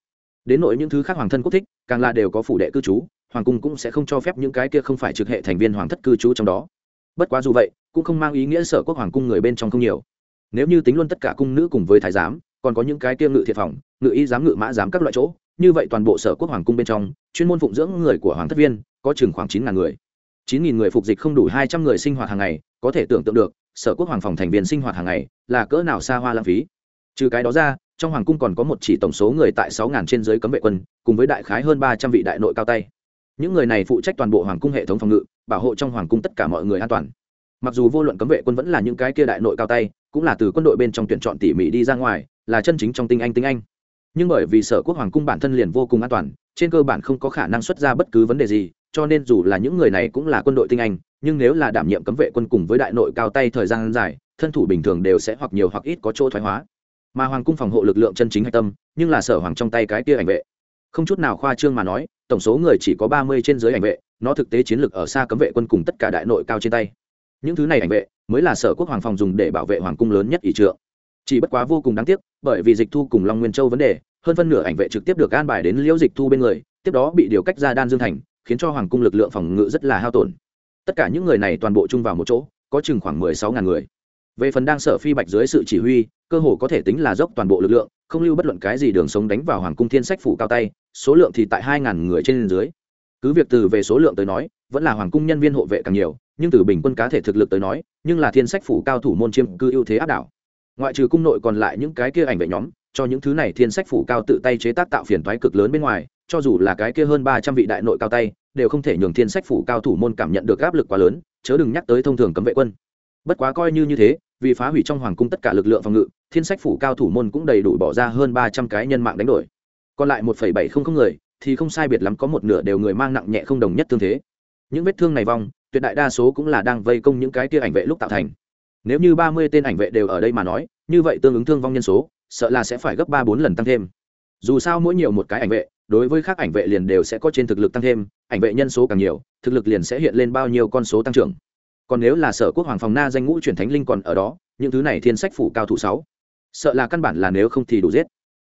Đến nội những thứ khác hoàng thân quốc thích, càng là đều có phủ đệ cư trú, hoàng cung cũng sẽ không cho phép những cái kia không phải trực hệ thành viên hoàng thất cư trú trong đó. Bất quá dù vậy, cũng không mang ý nghĩa sở quốc hoàng cung người bên trong không nhiều nếu như tính luôn tất cả cung nữ cùng với thái giám, còn có những cái kia ngự thiệt phòng, ngự y giám, ngự mã giám các loại chỗ, như vậy toàn bộ sở quốc hoàng cung bên trong, chuyên môn phụng dưỡng người của hoàng thất viên, có chừng khoảng chín ngàn người. Chín nghìn người phục dịch không đủ hai trăm người sinh hoạt hàng ngày, có thể tưởng tượng được, sở quốc hoàng phòng thành viên sinh hoạt hàng ngày là cỡ nào xa hoa lãng phí. Trừ cái đó ra, trong hoàng cung còn có một chỉ tổng số người tại sáu ngàn trên dưới cấm vệ quân, cùng với đại khái hơn ba trăm vị đại nội cao tay. Những người này phụ trách toàn bộ hoàng cung hệ thống phòng ngự, bảo hộ trong hoàng cung tất cả mọi người an toàn. Mặc dù vô luận cấm vệ quân vẫn là những cái kia đại nội cao tay cũng là từ quân đội bên trong tuyển chọn tỉ mỉ đi ra ngoài, là chân chính trong tinh anh tinh anh. Nhưng bởi vì sở quốc hoàng cung bản thân liền vô cùng an toàn, trên cơ bản không có khả năng xuất ra bất cứ vấn đề gì, cho nên dù là những người này cũng là quân đội tinh anh, nhưng nếu là đảm nhiệm cấm vệ quân cùng với đại nội cao tay thời gian dài, thân thủ bình thường đều sẽ hoặc nhiều hoặc ít có chỗ thoái hóa. Mà hoàng cung phòng hộ lực lượng chân chính hạch tâm, nhưng là sở hoàng trong tay cái kia ảnh vệ. Không chút nào khoa trương mà nói, tổng số người chỉ có ba mươi trên dưới ảnh vệ, nó thực tế chiến lược ở xa cấm vệ quân cùng tất cả đại nội cao trên tay. Những thứ này ảnh vệ mới là sở quốc hoàng phòng dùng để bảo vệ hoàng cung lớn nhất ỷ trượng. Chỉ bất quá vô cùng đáng tiếc, bởi vì dịch thu cùng long nguyên châu vấn đề, hơn phân nửa ảnh vệ trực tiếp được an bài đến liễu dịch thu bên người, tiếp đó bị điều cách ra đan dương thành, khiến cho hoàng cung lực lượng phòng ngự rất là hao tổn. Tất cả những người này toàn bộ chung vào một chỗ, có chừng khoảng mười sáu ngàn người. Về phần đang sở phi bạch dưới sự chỉ huy, cơ hồ có thể tính là dốc toàn bộ lực lượng, không lưu bất luận cái gì đường sống đánh vào hoàng cung thiên sách phủ cao tay, số lượng thì tại hai ngàn người trên dưới. Cứ việc từ về số lượng tới nói, vẫn là hoàng cung nhân viên hộ vệ càng nhiều nhưng từ bình quân cá thể thực lực tới nói, nhưng là thiên sách phủ cao thủ môn chiêm cư ưu thế áp đảo. Ngoại trừ cung nội còn lại những cái kia ảnh vệ nhóm, cho những thứ này thiên sách phủ cao tự tay chế tác tạo phiền toái cực lớn bên ngoài, cho dù là cái kia hơn ba trăm vị đại nội cao tay, đều không thể nhường thiên sách phủ cao thủ môn cảm nhận được áp lực quá lớn, chớ đừng nhắc tới thông thường cấm vệ quân. Bất quá coi như như thế, vì phá hủy trong hoàng cung tất cả lực lượng phòng ngự, thiên sách phủ cao thủ môn cũng đầy đủ bỏ ra hơn ba trăm cái nhân mạng đánh đổi. Còn lại một phẩy bảy không không người, thì không sai biệt lắm có một nửa đều người mang nặng nhẹ không đồng nhất thương thế. Những vết thương này vong tuyệt đại đa số cũng là đang vây công những cái kia ảnh vệ lúc tạo thành. Nếu như ba mươi tên ảnh vệ đều ở đây mà nói, như vậy tương ứng thương vong nhân số, sợ là sẽ phải gấp ba bốn lần tăng thêm. Dù sao mỗi nhiều một cái ảnh vệ, đối với các ảnh vệ liền đều sẽ có trên thực lực tăng thêm, ảnh vệ nhân số càng nhiều, thực lực liền sẽ hiện lên bao nhiêu con số tăng trưởng. Còn nếu là sở quốc hoàng phòng na danh ngũ chuyển thánh linh còn ở đó, những thứ này thiên sách phủ cao thủ sáu, sợ là căn bản là nếu không thì đủ giết.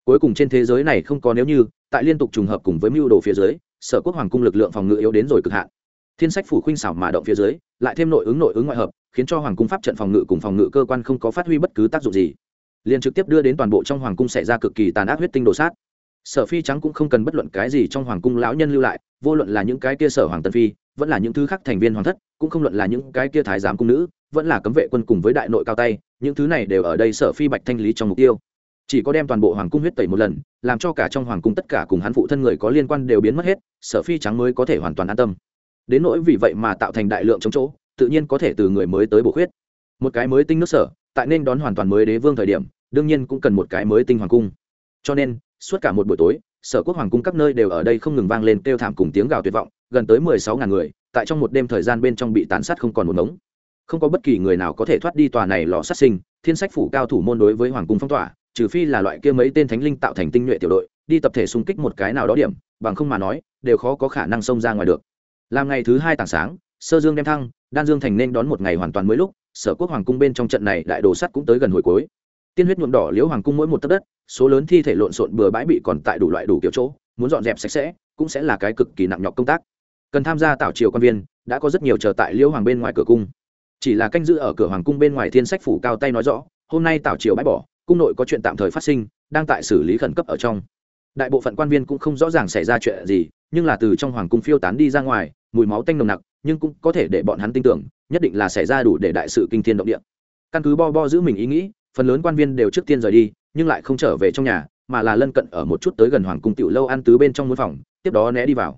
Cuối cùng trên thế giới này không có nếu như, tại liên tục trùng hợp cùng với mưu đồ phía dưới, sở quốc hoàng cung lực lượng phòng ngự yếu đến rồi cực hạn thiên sách phủ khuynh xảo mà động phía dưới, lại thêm nội ứng nội ứng ngoại hợp, khiến cho hoàng cung pháp trận phòng ngự cùng phòng ngự cơ quan không có phát huy bất cứ tác dụng gì. Liền trực tiếp đưa đến toàn bộ trong hoàng cung xảy ra cực kỳ tàn ác huyết tinh đồ sát. Sở phi trắng cũng không cần bất luận cái gì trong hoàng cung lão nhân lưu lại, vô luận là những cái kia sở hoàng tân phi, vẫn là những thứ khác thành viên hoàng thất, cũng không luận là những cái kia thái giám cung nữ, vẫn là cấm vệ quân cùng với đại nội cao tay, những thứ này đều ở đây sở phi bạch thanh lý trong mục tiêu. Chỉ có đem toàn bộ hoàng cung huyết tẩy một lần, làm cho cả trong hoàng cung tất cả cùng hắn phụ thân người có liên quan đều biến mất hết, sở phi trắng mới có thể hoàn toàn an tâm đến nỗi vì vậy mà tạo thành đại lượng chống chỗ, tự nhiên có thể từ người mới tới bổ khuyết. Một cái mới tinh nước sở, tại nên đón hoàn toàn mới đế vương thời điểm, đương nhiên cũng cần một cái mới tinh hoàng cung. Cho nên, suốt cả một buổi tối, sở quốc hoàng cung các nơi đều ở đây không ngừng vang lên kêu thảm cùng tiếng gào tuyệt vọng, gần tới mười sáu ngàn người, tại trong một đêm thời gian bên trong bị tàn sát không còn một ngống. Không có bất kỳ người nào có thể thoát đi tòa này lò sát sinh, thiên sách phủ cao thủ môn đối với hoàng cung phong tỏa, trừ phi là loại kia mấy tên thánh linh tạo thành tinh nhuệ tiểu đội, đi tập thể xung kích một cái nào đó điểm, bằng không mà nói, đều khó có khả năng xông ra ngoài được làm ngày thứ hai tảng sáng, sơ dương đem thăng, đan dương thành nên đón một ngày hoàn toàn mới lúc, sở quốc hoàng cung bên trong trận này đại đồ sắt cũng tới gần hồi cuối. Tiên huyết nhuộm đỏ liễu hoàng cung mỗi một tấc đất, số lớn thi thể lộn xộn bừa bãi bị còn tại đủ loại đủ kiểu chỗ, muốn dọn dẹp sạch sẽ, cũng sẽ là cái cực kỳ nặng nhọc công tác. Cần tham gia tạo triều quan viên, đã có rất nhiều chờ tại liễu hoàng bên ngoài cửa cung. Chỉ là canh giữ ở cửa hoàng cung bên ngoài thiên sách phủ cao tay nói rõ, hôm nay tạo triều bãi bỏ, cung nội có chuyện tạm thời phát sinh, đang tại xử lý khẩn cấp ở trong. Đại bộ phận quan viên cũng không rõ ràng xảy ra chuyện gì nhưng là từ trong hoàng cung phiêu tán đi ra ngoài, mùi máu tanh nồng nặc, nhưng cũng có thể để bọn hắn tin tưởng, nhất định là xảy ra đủ để đại sự kinh thiên động địa. Căn cứ bo bo giữ mình ý nghĩ, phần lớn quan viên đều trước tiên rời đi, nhưng lại không trở về trong nhà, mà là lân cận ở một chút tới gần hoàng cung tiểu lâu ăn tứ bên trong muôn phòng, tiếp đó né đi vào.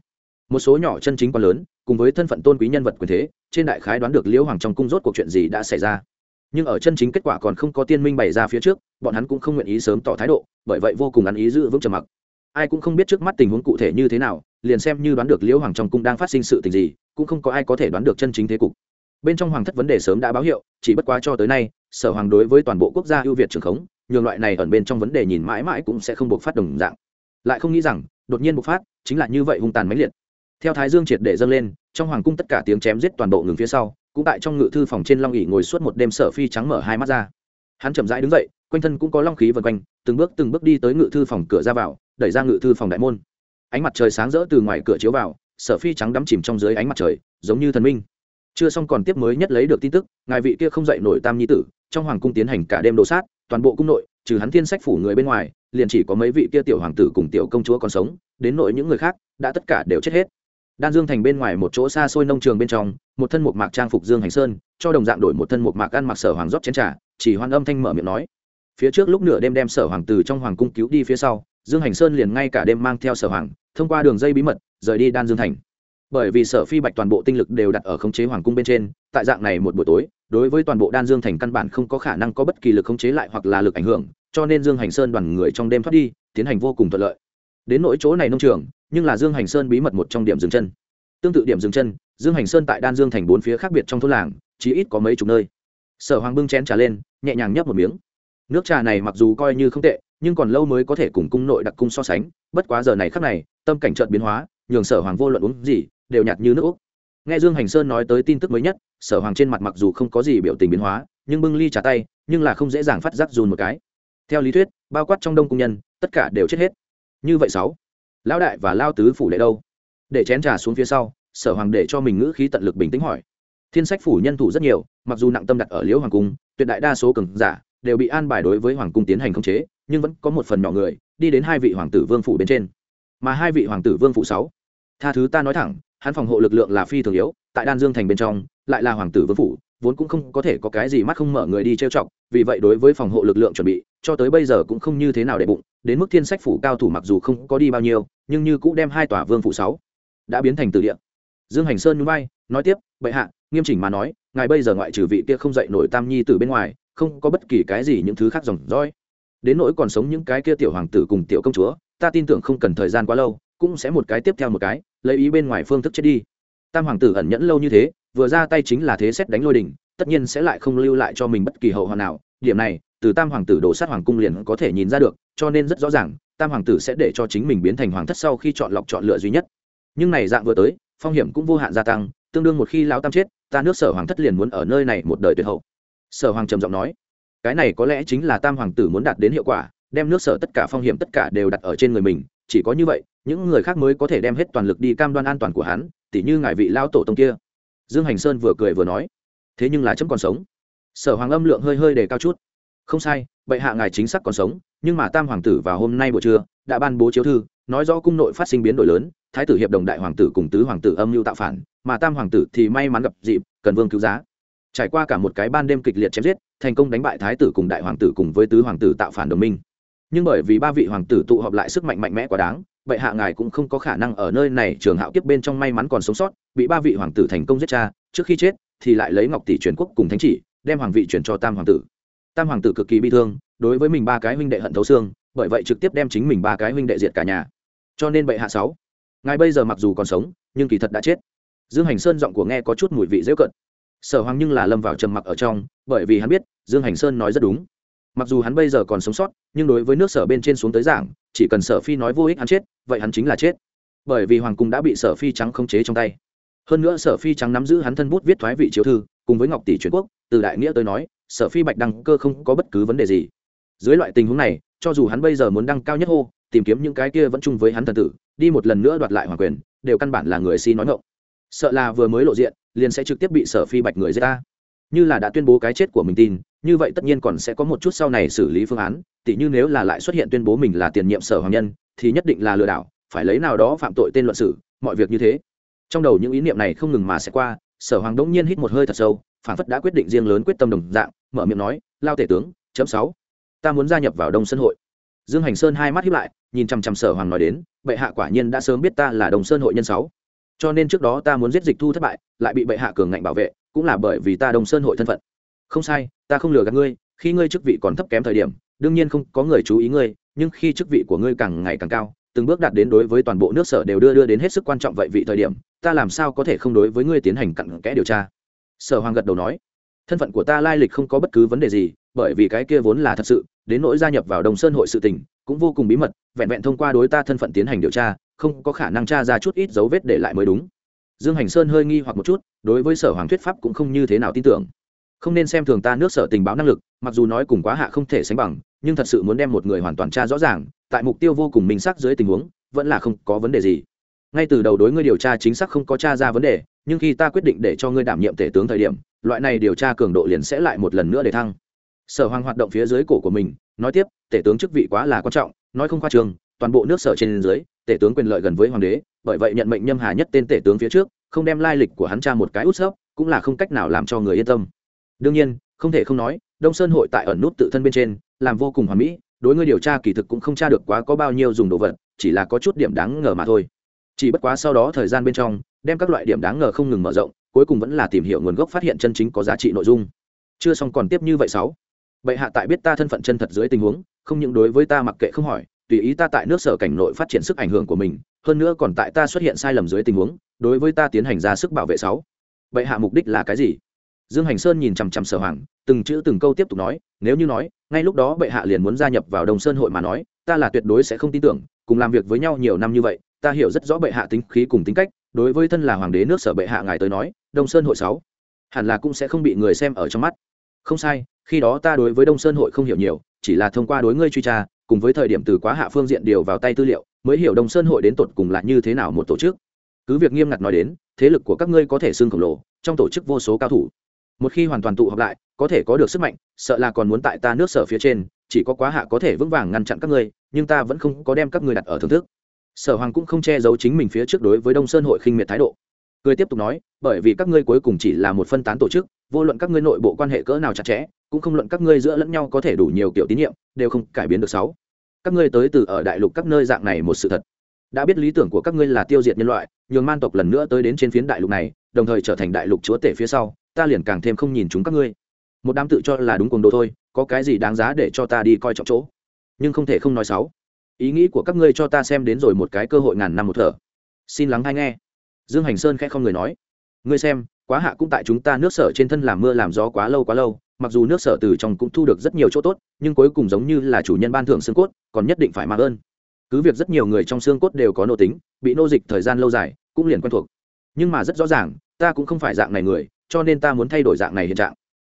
Một số nhỏ chân chính quan lớn, cùng với thân phận tôn quý nhân vật quyền thế, trên đại khái đoán được liễu hoàng trong cung rốt cuộc chuyện gì đã xảy ra. Nhưng ở chân chính kết quả còn không có tiên minh bày ra phía trước, bọn hắn cũng không nguyện ý sớm tỏ thái độ, bởi vậy vô cùng ăn ý giữ vững trầm mặc ai cũng không biết trước mắt tình huống cụ thể như thế nào, liền xem như đoán được liễu hoàng trong cung đang phát sinh sự tình gì, cũng không có ai có thể đoán được chân chính thế cục. Bên trong hoàng thất vấn đề sớm đã báo hiệu, chỉ bất quá cho tới nay, sở hoàng đối với toàn bộ quốc gia ưu việt trường khống, nhường loại này ẩn bên trong vấn đề nhìn mãi mãi cũng sẽ không buộc phát đồng dạng. Lại không nghĩ rằng, đột nhiên bộc phát, chính là như vậy hung tàn mãnh liệt. Theo thái dương triệt để dâng lên, trong hoàng cung tất cả tiếng chém giết toàn bộ ngừng phía sau, cũng tại trong ngự thư phòng trên long ỉ ngồi suốt một đêm sở phi trắng mở hai mắt ra. Hắn chậm rãi đứng dậy, quanh thân cũng có long khí vần quanh, từng bước từng bước đi tới ngự thư phòng cửa ra vào đẩy ra ngự thư phòng đại môn. Ánh mặt trời sáng rỡ từ ngoài cửa chiếu vào, sở phi trắng đắm chìm trong dưới ánh mặt trời, giống như thần minh. Chưa xong còn tiếp mới nhất lấy được tin tức, ngài vị kia không dậy nổi tam nhi tử, trong hoàng cung tiến hành cả đêm đồ sát, toàn bộ cung nội, trừ hắn thiên sách phủ người bên ngoài, liền chỉ có mấy vị kia tiểu hoàng tử cùng tiểu công chúa còn sống, đến nội những người khác, đã tất cả đều chết hết. Đan dương thành bên ngoài một chỗ xa xôi nông trường bên trong, một thân một mạc trang phục dương hành sơn, cho đồng dạng đổi một thân một mạc ăn mặc sở hoàng rót chén trà, chỉ hoan âm thanh mở miệng nói. Phía trước lúc nửa đêm đem sở hoàng tử trong hoàng cung cứu đi phía sau dương hành sơn liền ngay cả đêm mang theo sở hoàng, thông qua đường dây bí mật, rời đi đan dương thành. Bởi vì sở phi bạch toàn bộ tinh lực đều đặt ở khống chế hoàng cung bên trên, tại dạng này một buổi tối, đối với toàn bộ đan dương thành căn bản không có khả năng có bất kỳ lực khống chế lại hoặc là lực ảnh hưởng, cho nên dương hành sơn đoàn người trong đêm thoát đi, tiến hành vô cùng thuận lợi. Đến nỗi chỗ này nông trường, nhưng là dương hành sơn bí mật một trong điểm dừng chân. Tương tự điểm dừng chân, dương hành sơn tại đan dương thành bốn phía khác biệt trong thôn làng, chỉ ít có mấy chục nơi. Sở hoàng bưng chén trà lên, nhẹ nhàng nhấp một miếng. Nước trà này mặc dù coi như không tệ nhưng còn lâu mới có thể cùng cung nội đặc cung so sánh, bất quá giờ này khắc này, tâm cảnh trợn biến hóa, nhường sở hoàng vô luận uống gì, đều nhạt như nước úc. Nghe dương hành sơn nói tới tin tức mới nhất, sở hoàng trên mặt mặc dù không có gì biểu tình biến hóa, nhưng bưng ly trà tay, nhưng là không dễ dàng phát giác dùn một cái. Theo lý thuyết, bao quát trong đông cung nhân, tất cả đều chết hết. Như vậy sáu, lão đại và lao tứ phủ đệ đâu? Để chén trà xuống phía sau, sở hoàng để cho mình ngữ khí tận lực bình tĩnh hỏi. Thiên sách phủ nhân thủ rất nhiều, mặc dù nặng tâm đặt ở liễu hoàng cung, tuyệt đại đa số cường giả đều bị an bài đối với hoàng cung tiến hành khống chế, nhưng vẫn có một phần nhỏ người đi đến hai vị hoàng tử vương phủ bên trên. Mà hai vị hoàng tử vương phủ sáu, tha thứ ta nói thẳng, hắn phòng hộ lực lượng là phi thường yếu, tại đan dương thành bên trong, lại là hoàng tử vương phủ, vốn cũng không có thể có cái gì mắt không mở người đi trêu chọc, vì vậy đối với phòng hộ lực lượng chuẩn bị, cho tới bây giờ cũng không như thế nào để bụng, đến mức thiên sách phủ cao thủ mặc dù không có đi bao nhiêu, nhưng như cũng đem hai tòa vương phủ sáu đã biến thành từ địa. Dương hành sơn núi bay nói tiếp, bệ hạ, nghiêm chỉnh mà nói, ngài bây giờ ngoại trừ vị kia không dậy nổi tam nhi từ bên ngoài không có bất kỳ cái gì những thứ khác dòng dõi. Đến nỗi còn sống những cái kia tiểu hoàng tử cùng tiểu công chúa, ta tin tưởng không cần thời gian quá lâu, cũng sẽ một cái tiếp theo một cái, lấy ý bên ngoài phương thức chết đi. Tam hoàng tử ẩn nhẫn lâu như thế, vừa ra tay chính là thế xét đánh lôi đỉnh, tất nhiên sẽ lại không lưu lại cho mình bất kỳ hậu hoạn nào. Điểm này, từ tam hoàng tử đổ sát hoàng cung liền có thể nhìn ra được, cho nên rất rõ ràng, tam hoàng tử sẽ để cho chính mình biến thành hoàng thất sau khi chọn lọc chọn lựa duy nhất. Nhưng này dạng vừa tới, phong hiểm cũng vô hạn gia tăng, tương đương một khi lão tam chết, ta nước sở hoàng thất liền muốn ở nơi này một đời tuyệt hậu sở hoàng trầm giọng nói, cái này có lẽ chính là tam hoàng tử muốn đạt đến hiệu quả, đem nước sở tất cả phong hiểm tất cả đều đặt ở trên người mình, chỉ có như vậy, những người khác mới có thể đem hết toàn lực đi cam đoan an toàn của hắn, tỉ như ngài vị lao tổ tông kia. Dương hành sơn vừa cười vừa nói, thế nhưng là chấm còn sống. Sở hoàng âm lượng hơi hơi đề cao chút, không sai, bệ hạ ngài chính xác còn sống, nhưng mà tam hoàng tử vào hôm nay buổi trưa, đã ban bố chiếu thư, nói rõ cung nội phát sinh biến đổi lớn, thái tử hiệp đồng đại hoàng tử cùng tứ hoàng tử âm mưu tạo phản, mà tam hoàng tử thì may mắn gặp dịp, cần vương cứu giá trải qua cả một cái ban đêm kịch liệt chém giết, thành công đánh bại thái tử cùng đại hoàng tử cùng với tứ hoàng tử tạo phản đồng minh. Nhưng bởi vì ba vị hoàng tử tụ họp lại sức mạnh mạnh mẽ quá đáng, bệ hạ ngài cũng không có khả năng ở nơi này trường hạo kiếp bên trong may mắn còn sống sót, bị ba vị hoàng tử thành công giết cha, trước khi chết thì lại lấy ngọc tỷ truyền quốc cùng thánh chỉ, đem hoàng vị chuyển cho tam hoàng tử. Tam hoàng tử cực kỳ bi thương, đối với mình ba cái huynh đệ hận thấu xương, bởi vậy trực tiếp đem chính mình ba cái huynh đệ diệt cả nhà. Cho nên bệ hạ sáu, ngài bây giờ mặc dù còn sống, nhưng kỳ thật đã chết. Dương hành sơn giọng của nghe có chút mùi vị dễ cận sở hoàng nhưng là lâm vào trầm mặc ở trong, bởi vì hắn biết, dương hành sơn nói rất đúng. Mặc dù hắn bây giờ còn sống sót, nhưng đối với nước sở bên trên xuống tới giảng, chỉ cần sở phi nói vô ích hắn chết, vậy hắn chính là chết. Bởi vì hoàng cung đã bị sở phi trắng khống chế trong tay. Hơn nữa sở phi trắng nắm giữ hắn thân bút viết thoái vị chiếu thư, cùng với ngọc tỷ truyền quốc, từ đại nghĩa tới nói, sở phi bạch đăng cơ không có bất cứ vấn đề gì. Dưới loại tình huống này, cho dù hắn bây giờ muốn đăng cao nhất hô, tìm kiếm những cái kia vẫn chung với hắn thần tử, đi một lần nữa đoạt lại hoàng quyền, đều căn bản là người si nói ngộng sợ là vừa mới lộ diện liền sẽ trực tiếp bị sở phi bạch người giết ta. Như là đã tuyên bố cái chết của mình tin, như vậy tất nhiên còn sẽ có một chút sau này xử lý phương án, tỉ như nếu là lại xuất hiện tuyên bố mình là tiền nhiệm sở hoàng nhân, thì nhất định là lừa đảo, phải lấy nào đó phạm tội tên luận sử, mọi việc như thế. Trong đầu những ý niệm này không ngừng mà sẽ qua, sở hoàng đống nhiên hít một hơi thật sâu, phản phất đã quyết định riêng lớn quyết tâm đồng dạng, mở miệng nói, lao tể tướng, chấm sáu. Ta muốn gia nhập vào đông sân hội. Dương hành sơn hai mắt hiếp lại, nhìn chằm chằm sở hoàng nói đến, bệ hạ quả nhiên đã sớm biết ta là đồng sơn hội nhân sáu cho nên trước đó ta muốn giết dịch thu thất bại, lại bị bệ hạ cường ngạnh bảo vệ, cũng là bởi vì ta đồng sơn hội thân phận. Không sai, ta không lừa gạt ngươi, khi ngươi chức vị còn thấp kém thời điểm, đương nhiên không có người chú ý ngươi, nhưng khi chức vị của ngươi càng ngày càng cao, từng bước đạt đến đối với toàn bộ nước sở đều đưa đưa đến hết sức quan trọng vậy vị thời điểm, ta làm sao có thể không đối với ngươi tiến hành cặn kẽ điều tra? Sở hoàng gật đầu nói. Thân phận của ta lai lịch không có bất cứ vấn đề gì, bởi vì cái kia vốn là thật sự, đến nỗi gia nhập vào đồng sơn hội sự tình, cũng vô cùng bí mật, vẹn vẹn thông qua đối ta thân phận tiến hành điều tra không có khả năng tra ra chút ít dấu vết để lại mới đúng. Dương hành sơn hơi nghi hoặc một chút, đối với sở hoàng thuyết pháp cũng không như thế nào tin tưởng. Không nên xem thường ta nước sở tình báo năng lực, mặc dù nói cùng quá hạ không thể sánh bằng, nhưng thật sự muốn đem một người hoàn toàn tra rõ ràng, tại mục tiêu vô cùng minh xác dưới tình huống, vẫn là không có vấn đề gì. Ngay từ đầu đối ngươi điều tra chính xác không có tra ra vấn đề, nhưng khi ta quyết định để cho ngươi đảm nhiệm tể tướng thời điểm, loại này điều tra cường độ liền sẽ lại một lần nữa để thăng. Sở hoàng hoạt động phía dưới cổ của mình, nói tiếp, tể tướng chức vị quá là quan trọng, nói không khoa trường, toàn bộ nước sở trên dưới tể tướng quyền lợi gần với hoàng đế, bởi vậy nhận mệnh nhâm hà nhất tên tể tướng phía trước, không đem lai lịch của hắn cha một cái út sấp, cũng là không cách nào làm cho người yên tâm. Đương nhiên, không thể không nói, đông sơn hội tại ẩn nút tự thân bên trên, làm vô cùng hoàn mỹ, đối ngươi điều tra kỳ thực cũng không tra được quá có bao nhiêu dùng đồ vật, chỉ là có chút điểm đáng ngờ mà thôi. Chỉ bất quá sau đó thời gian bên trong, đem các loại điểm đáng ngờ không ngừng mở rộng, cuối cùng vẫn là tìm hiểu nguồn gốc phát hiện chân chính có giá trị nội dung. Chưa xong còn tiếp như vậy sáu. Bệ hạ tại biết ta thân phận chân thật dưới tình huống, không những đối với ta mặc kệ không hỏi tùy ý ta tại nước sở cảnh nội phát triển sức ảnh hưởng của mình, hơn nữa còn tại ta xuất hiện sai lầm dưới tình huống, đối với ta tiến hành ra sức bảo vệ sáu. Bệ hạ mục đích là cái gì? Dương hành sơn nhìn chằm chằm sở hoàng, từng chữ từng câu tiếp tục nói, nếu như nói, ngay lúc đó bệ hạ liền muốn gia nhập vào đồng sơn hội mà nói, ta là tuyệt đối sẽ không tin tưởng, cùng làm việc với nhau nhiều năm như vậy, ta hiểu rất rõ bệ hạ tính khí cùng tính cách, đối với thân là hoàng đế nước sở bệ hạ ngài tới nói đông sơn hội sáu hẳn là cũng sẽ không bị người xem ở trong mắt. Không sai, khi đó ta đối với đông sơn hội không hiểu nhiều, chỉ là thông qua đối ngươi truy tra cùng với thời điểm từ quá hạ phương diện điều vào tay tư liệu, mới hiểu đông sơn hội đến tột cùng là như thế nào một tổ chức. Cứ việc nghiêm ngặt nói đến, thế lực của các ngươi có thể xương khổng lồ, trong tổ chức vô số cao thủ. Một khi hoàn toàn tụ họp lại, có thể có được sức mạnh, sợ là còn muốn tại ta nước sở phía trên, chỉ có quá hạ có thể vững vàng ngăn chặn các ngươi, nhưng ta vẫn không có đem các ngươi đặt ở thưởng thức. Sở hoàng cũng không che giấu chính mình phía trước đối với đông sơn hội khinh miệt thái độ. Cười tiếp tục nói, bởi vì các ngươi cuối cùng chỉ là một phân tán tổ chức, vô luận các ngươi nội bộ quan hệ cỡ nào chặt chẽ cũng không luận các ngươi giữa lẫn nhau có thể đủ nhiều kiểu tín nhiệm, đều không cải biến được sáu. Các ngươi tới từ ở đại lục các nơi dạng này một sự thật. Đã biết lý tưởng của các ngươi là tiêu diệt nhân loại, nhường man tộc lần nữa tới đến trên phiến đại lục này, đồng thời trở thành đại lục chúa tể phía sau, ta liền càng thêm không nhìn chúng các ngươi. Một đám tự cho là đúng cuồng đồ thôi, có cái gì đáng giá để cho ta đi coi trọng chỗ? Nhưng không thể không nói xấu ý nghĩ của các ngươi cho ta xem đến rồi một cái cơ hội ngàn năm một thở. Xin lắng hay nghe. Dương hành sơn khẽ không người nói. Ngươi xem, quá hạ cũng tại chúng ta nước sở trên thân làm mưa làm gió quá lâu quá lâu mặc dù nước sở từ trong cũng thu được rất nhiều chỗ tốt, nhưng cuối cùng giống như là chủ nhân ban thưởng xương cốt, còn nhất định phải mang ơn. Cứ việc rất nhiều người trong xương cốt đều có nô tính, bị nô dịch thời gian lâu dài, cũng liền quen thuộc. Nhưng mà rất rõ ràng, ta cũng không phải dạng này người, cho nên ta muốn thay đổi dạng này hiện trạng.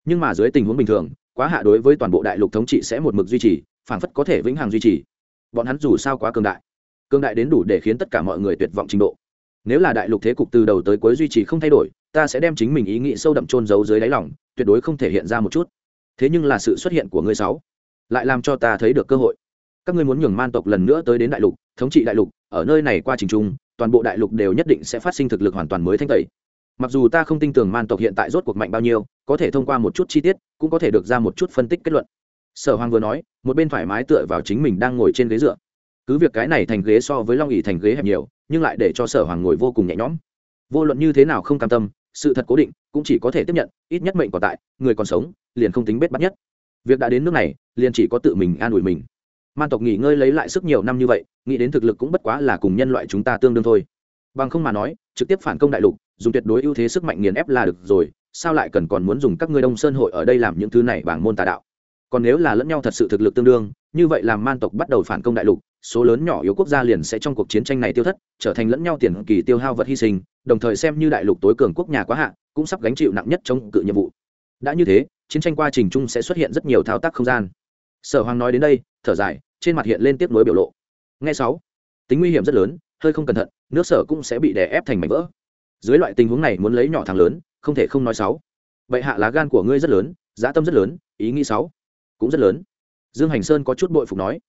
Nhưng mà dưới tình huống bình thường, quá hạ đối với toàn bộ đại lục thống trị sẽ một mực duy trì, phảng phất có thể vĩnh hằng duy trì. Bọn hắn dù sao quá cường đại. Cường đại đến đủ để khiến tất cả mọi người tuyệt vọng trình độ. Nếu là đại lục thế cục từ đầu tới cuối duy trì không thay đổi, ta sẽ đem chính mình ý nghĩ sâu đậm trôn giấu dưới đáy lòng tuyệt đối không thể hiện ra một chút. Thế nhưng là sự xuất hiện của ngươi sáu, lại làm cho ta thấy được cơ hội. Các ngươi muốn nhường man tộc lần nữa tới đến đại lục, thống trị đại lục, ở nơi này qua trình trung, toàn bộ đại lục đều nhất định sẽ phát sinh thực lực hoàn toàn mới thanh tẩy. Mặc dù ta không tin tưởng man tộc hiện tại rốt cuộc mạnh bao nhiêu, có thể thông qua một chút chi tiết, cũng có thể được ra một chút phân tích kết luận. Sở hoàng vừa nói, một bên thoải mái tựa vào chính mình đang ngồi trên ghế dựa. Cứ việc cái này thành ghế so với long ỉ thành ghế hẹp nhiều, nhưng lại để cho sở hoàng ngồi vô cùng nhẹ nhõm. Vô luận như thế nào không cam tâm sự thật cố định cũng chỉ có thể tiếp nhận, ít nhất mệnh còn tại, người còn sống liền không tính bết bắt nhất. Việc đã đến nước này, liền chỉ có tự mình an ủi mình. Man tộc nghỉ ngơi lấy lại sức nhiều năm như vậy, nghĩ đến thực lực cũng bất quá là cùng nhân loại chúng ta tương đương thôi. Bằng không mà nói, trực tiếp phản công đại lục, dùng tuyệt đối ưu thế sức mạnh nghiền ép là được rồi, sao lại cần còn muốn dùng các ngươi đông sơn hội ở đây làm những thứ này bảng môn tà đạo? Còn nếu là lẫn nhau thật sự thực lực tương đương, như vậy làm man tộc bắt đầu phản công đại lục số lớn nhỏ yếu quốc gia liền sẽ trong cuộc chiến tranh này tiêu thất, trở thành lẫn nhau tiền kỳ tiêu hao vật hy sinh, đồng thời xem như đại lục tối cường quốc nhà quá hạn cũng sắp gánh chịu nặng nhất chống cự nhiệm vụ. Đã như thế, chiến tranh qua trình chung sẽ xuất hiện rất nhiều thao tác không gian. Sở hoàng nói đến đây, thở dài, trên mặt hiện lên tiếp nối biểu lộ. Ngay sáu, tính nguy hiểm rất lớn, hơi không cẩn thận, nước sở cũng sẽ bị đè ép thành mảnh vỡ. Dưới loại tình huống này muốn lấy nhỏ thằng lớn, không thể không nói sáu. Vậy hạ lá gan của ngươi rất lớn dã tâm rất lớn, ý nghĩ sáu cũng rất lớn. Dương hành sơn có chút bội phục nói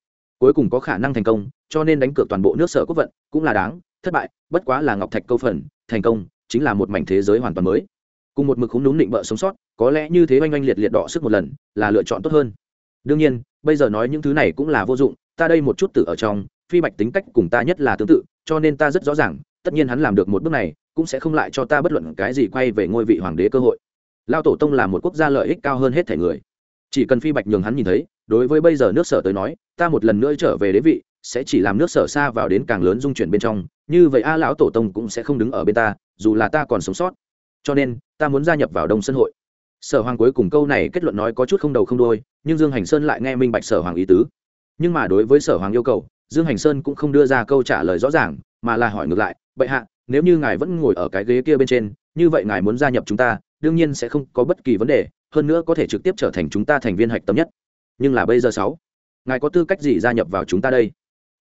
cuối cùng có khả năng thành công, cho nên đánh cược toàn bộ nước sở quốc vận cũng là đáng, thất bại, bất quá là ngọc thạch câu phần, thành công chính là một mảnh thế giới hoàn toàn mới. Cùng một mực khúng đúng định bợ sống sót, có lẽ như thế oanh oanh liệt liệt đỏ sức một lần, là lựa chọn tốt hơn. Đương nhiên, bây giờ nói những thứ này cũng là vô dụng, ta đây một chút tự ở trong, phi bạch tính cách cùng ta nhất là tương tự, cho nên ta rất rõ ràng, tất nhiên hắn làm được một bước này, cũng sẽ không lại cho ta bất luận cái gì quay về ngôi vị hoàng đế cơ hội. Lao tổ tông là một quốc gia lợi ích cao hơn hết thể người. Chỉ cần phi bạch nhường hắn nhìn thấy đối với bây giờ nước sở tới nói, ta một lần nữa trở về đế vị, sẽ chỉ làm nước sở xa vào đến càng lớn dung chuyển bên trong, như vậy a lão tổ tông cũng sẽ không đứng ở bên ta, dù là ta còn sống sót. Cho nên, ta muốn gia nhập vào đông sân hội. Sở hoàng cuối cùng câu này kết luận nói có chút không đầu không đôi nhưng dương hành sơn lại nghe minh bạch sở hoàng ý tứ. Nhưng mà đối với sở hoàng yêu cầu, dương hành sơn cũng không đưa ra câu trả lời rõ ràng, mà là hỏi ngược lại, bệ hạ, nếu như ngài vẫn ngồi ở cái ghế kia bên trên, như vậy ngài muốn gia nhập chúng ta, đương nhiên sẽ không có bất kỳ vấn đề, hơn nữa có thể trực tiếp trở thành chúng ta thành viên hạch tâm nhất nhưng là bây giờ sáu, ngài có tư cách gì gia nhập vào chúng ta đây?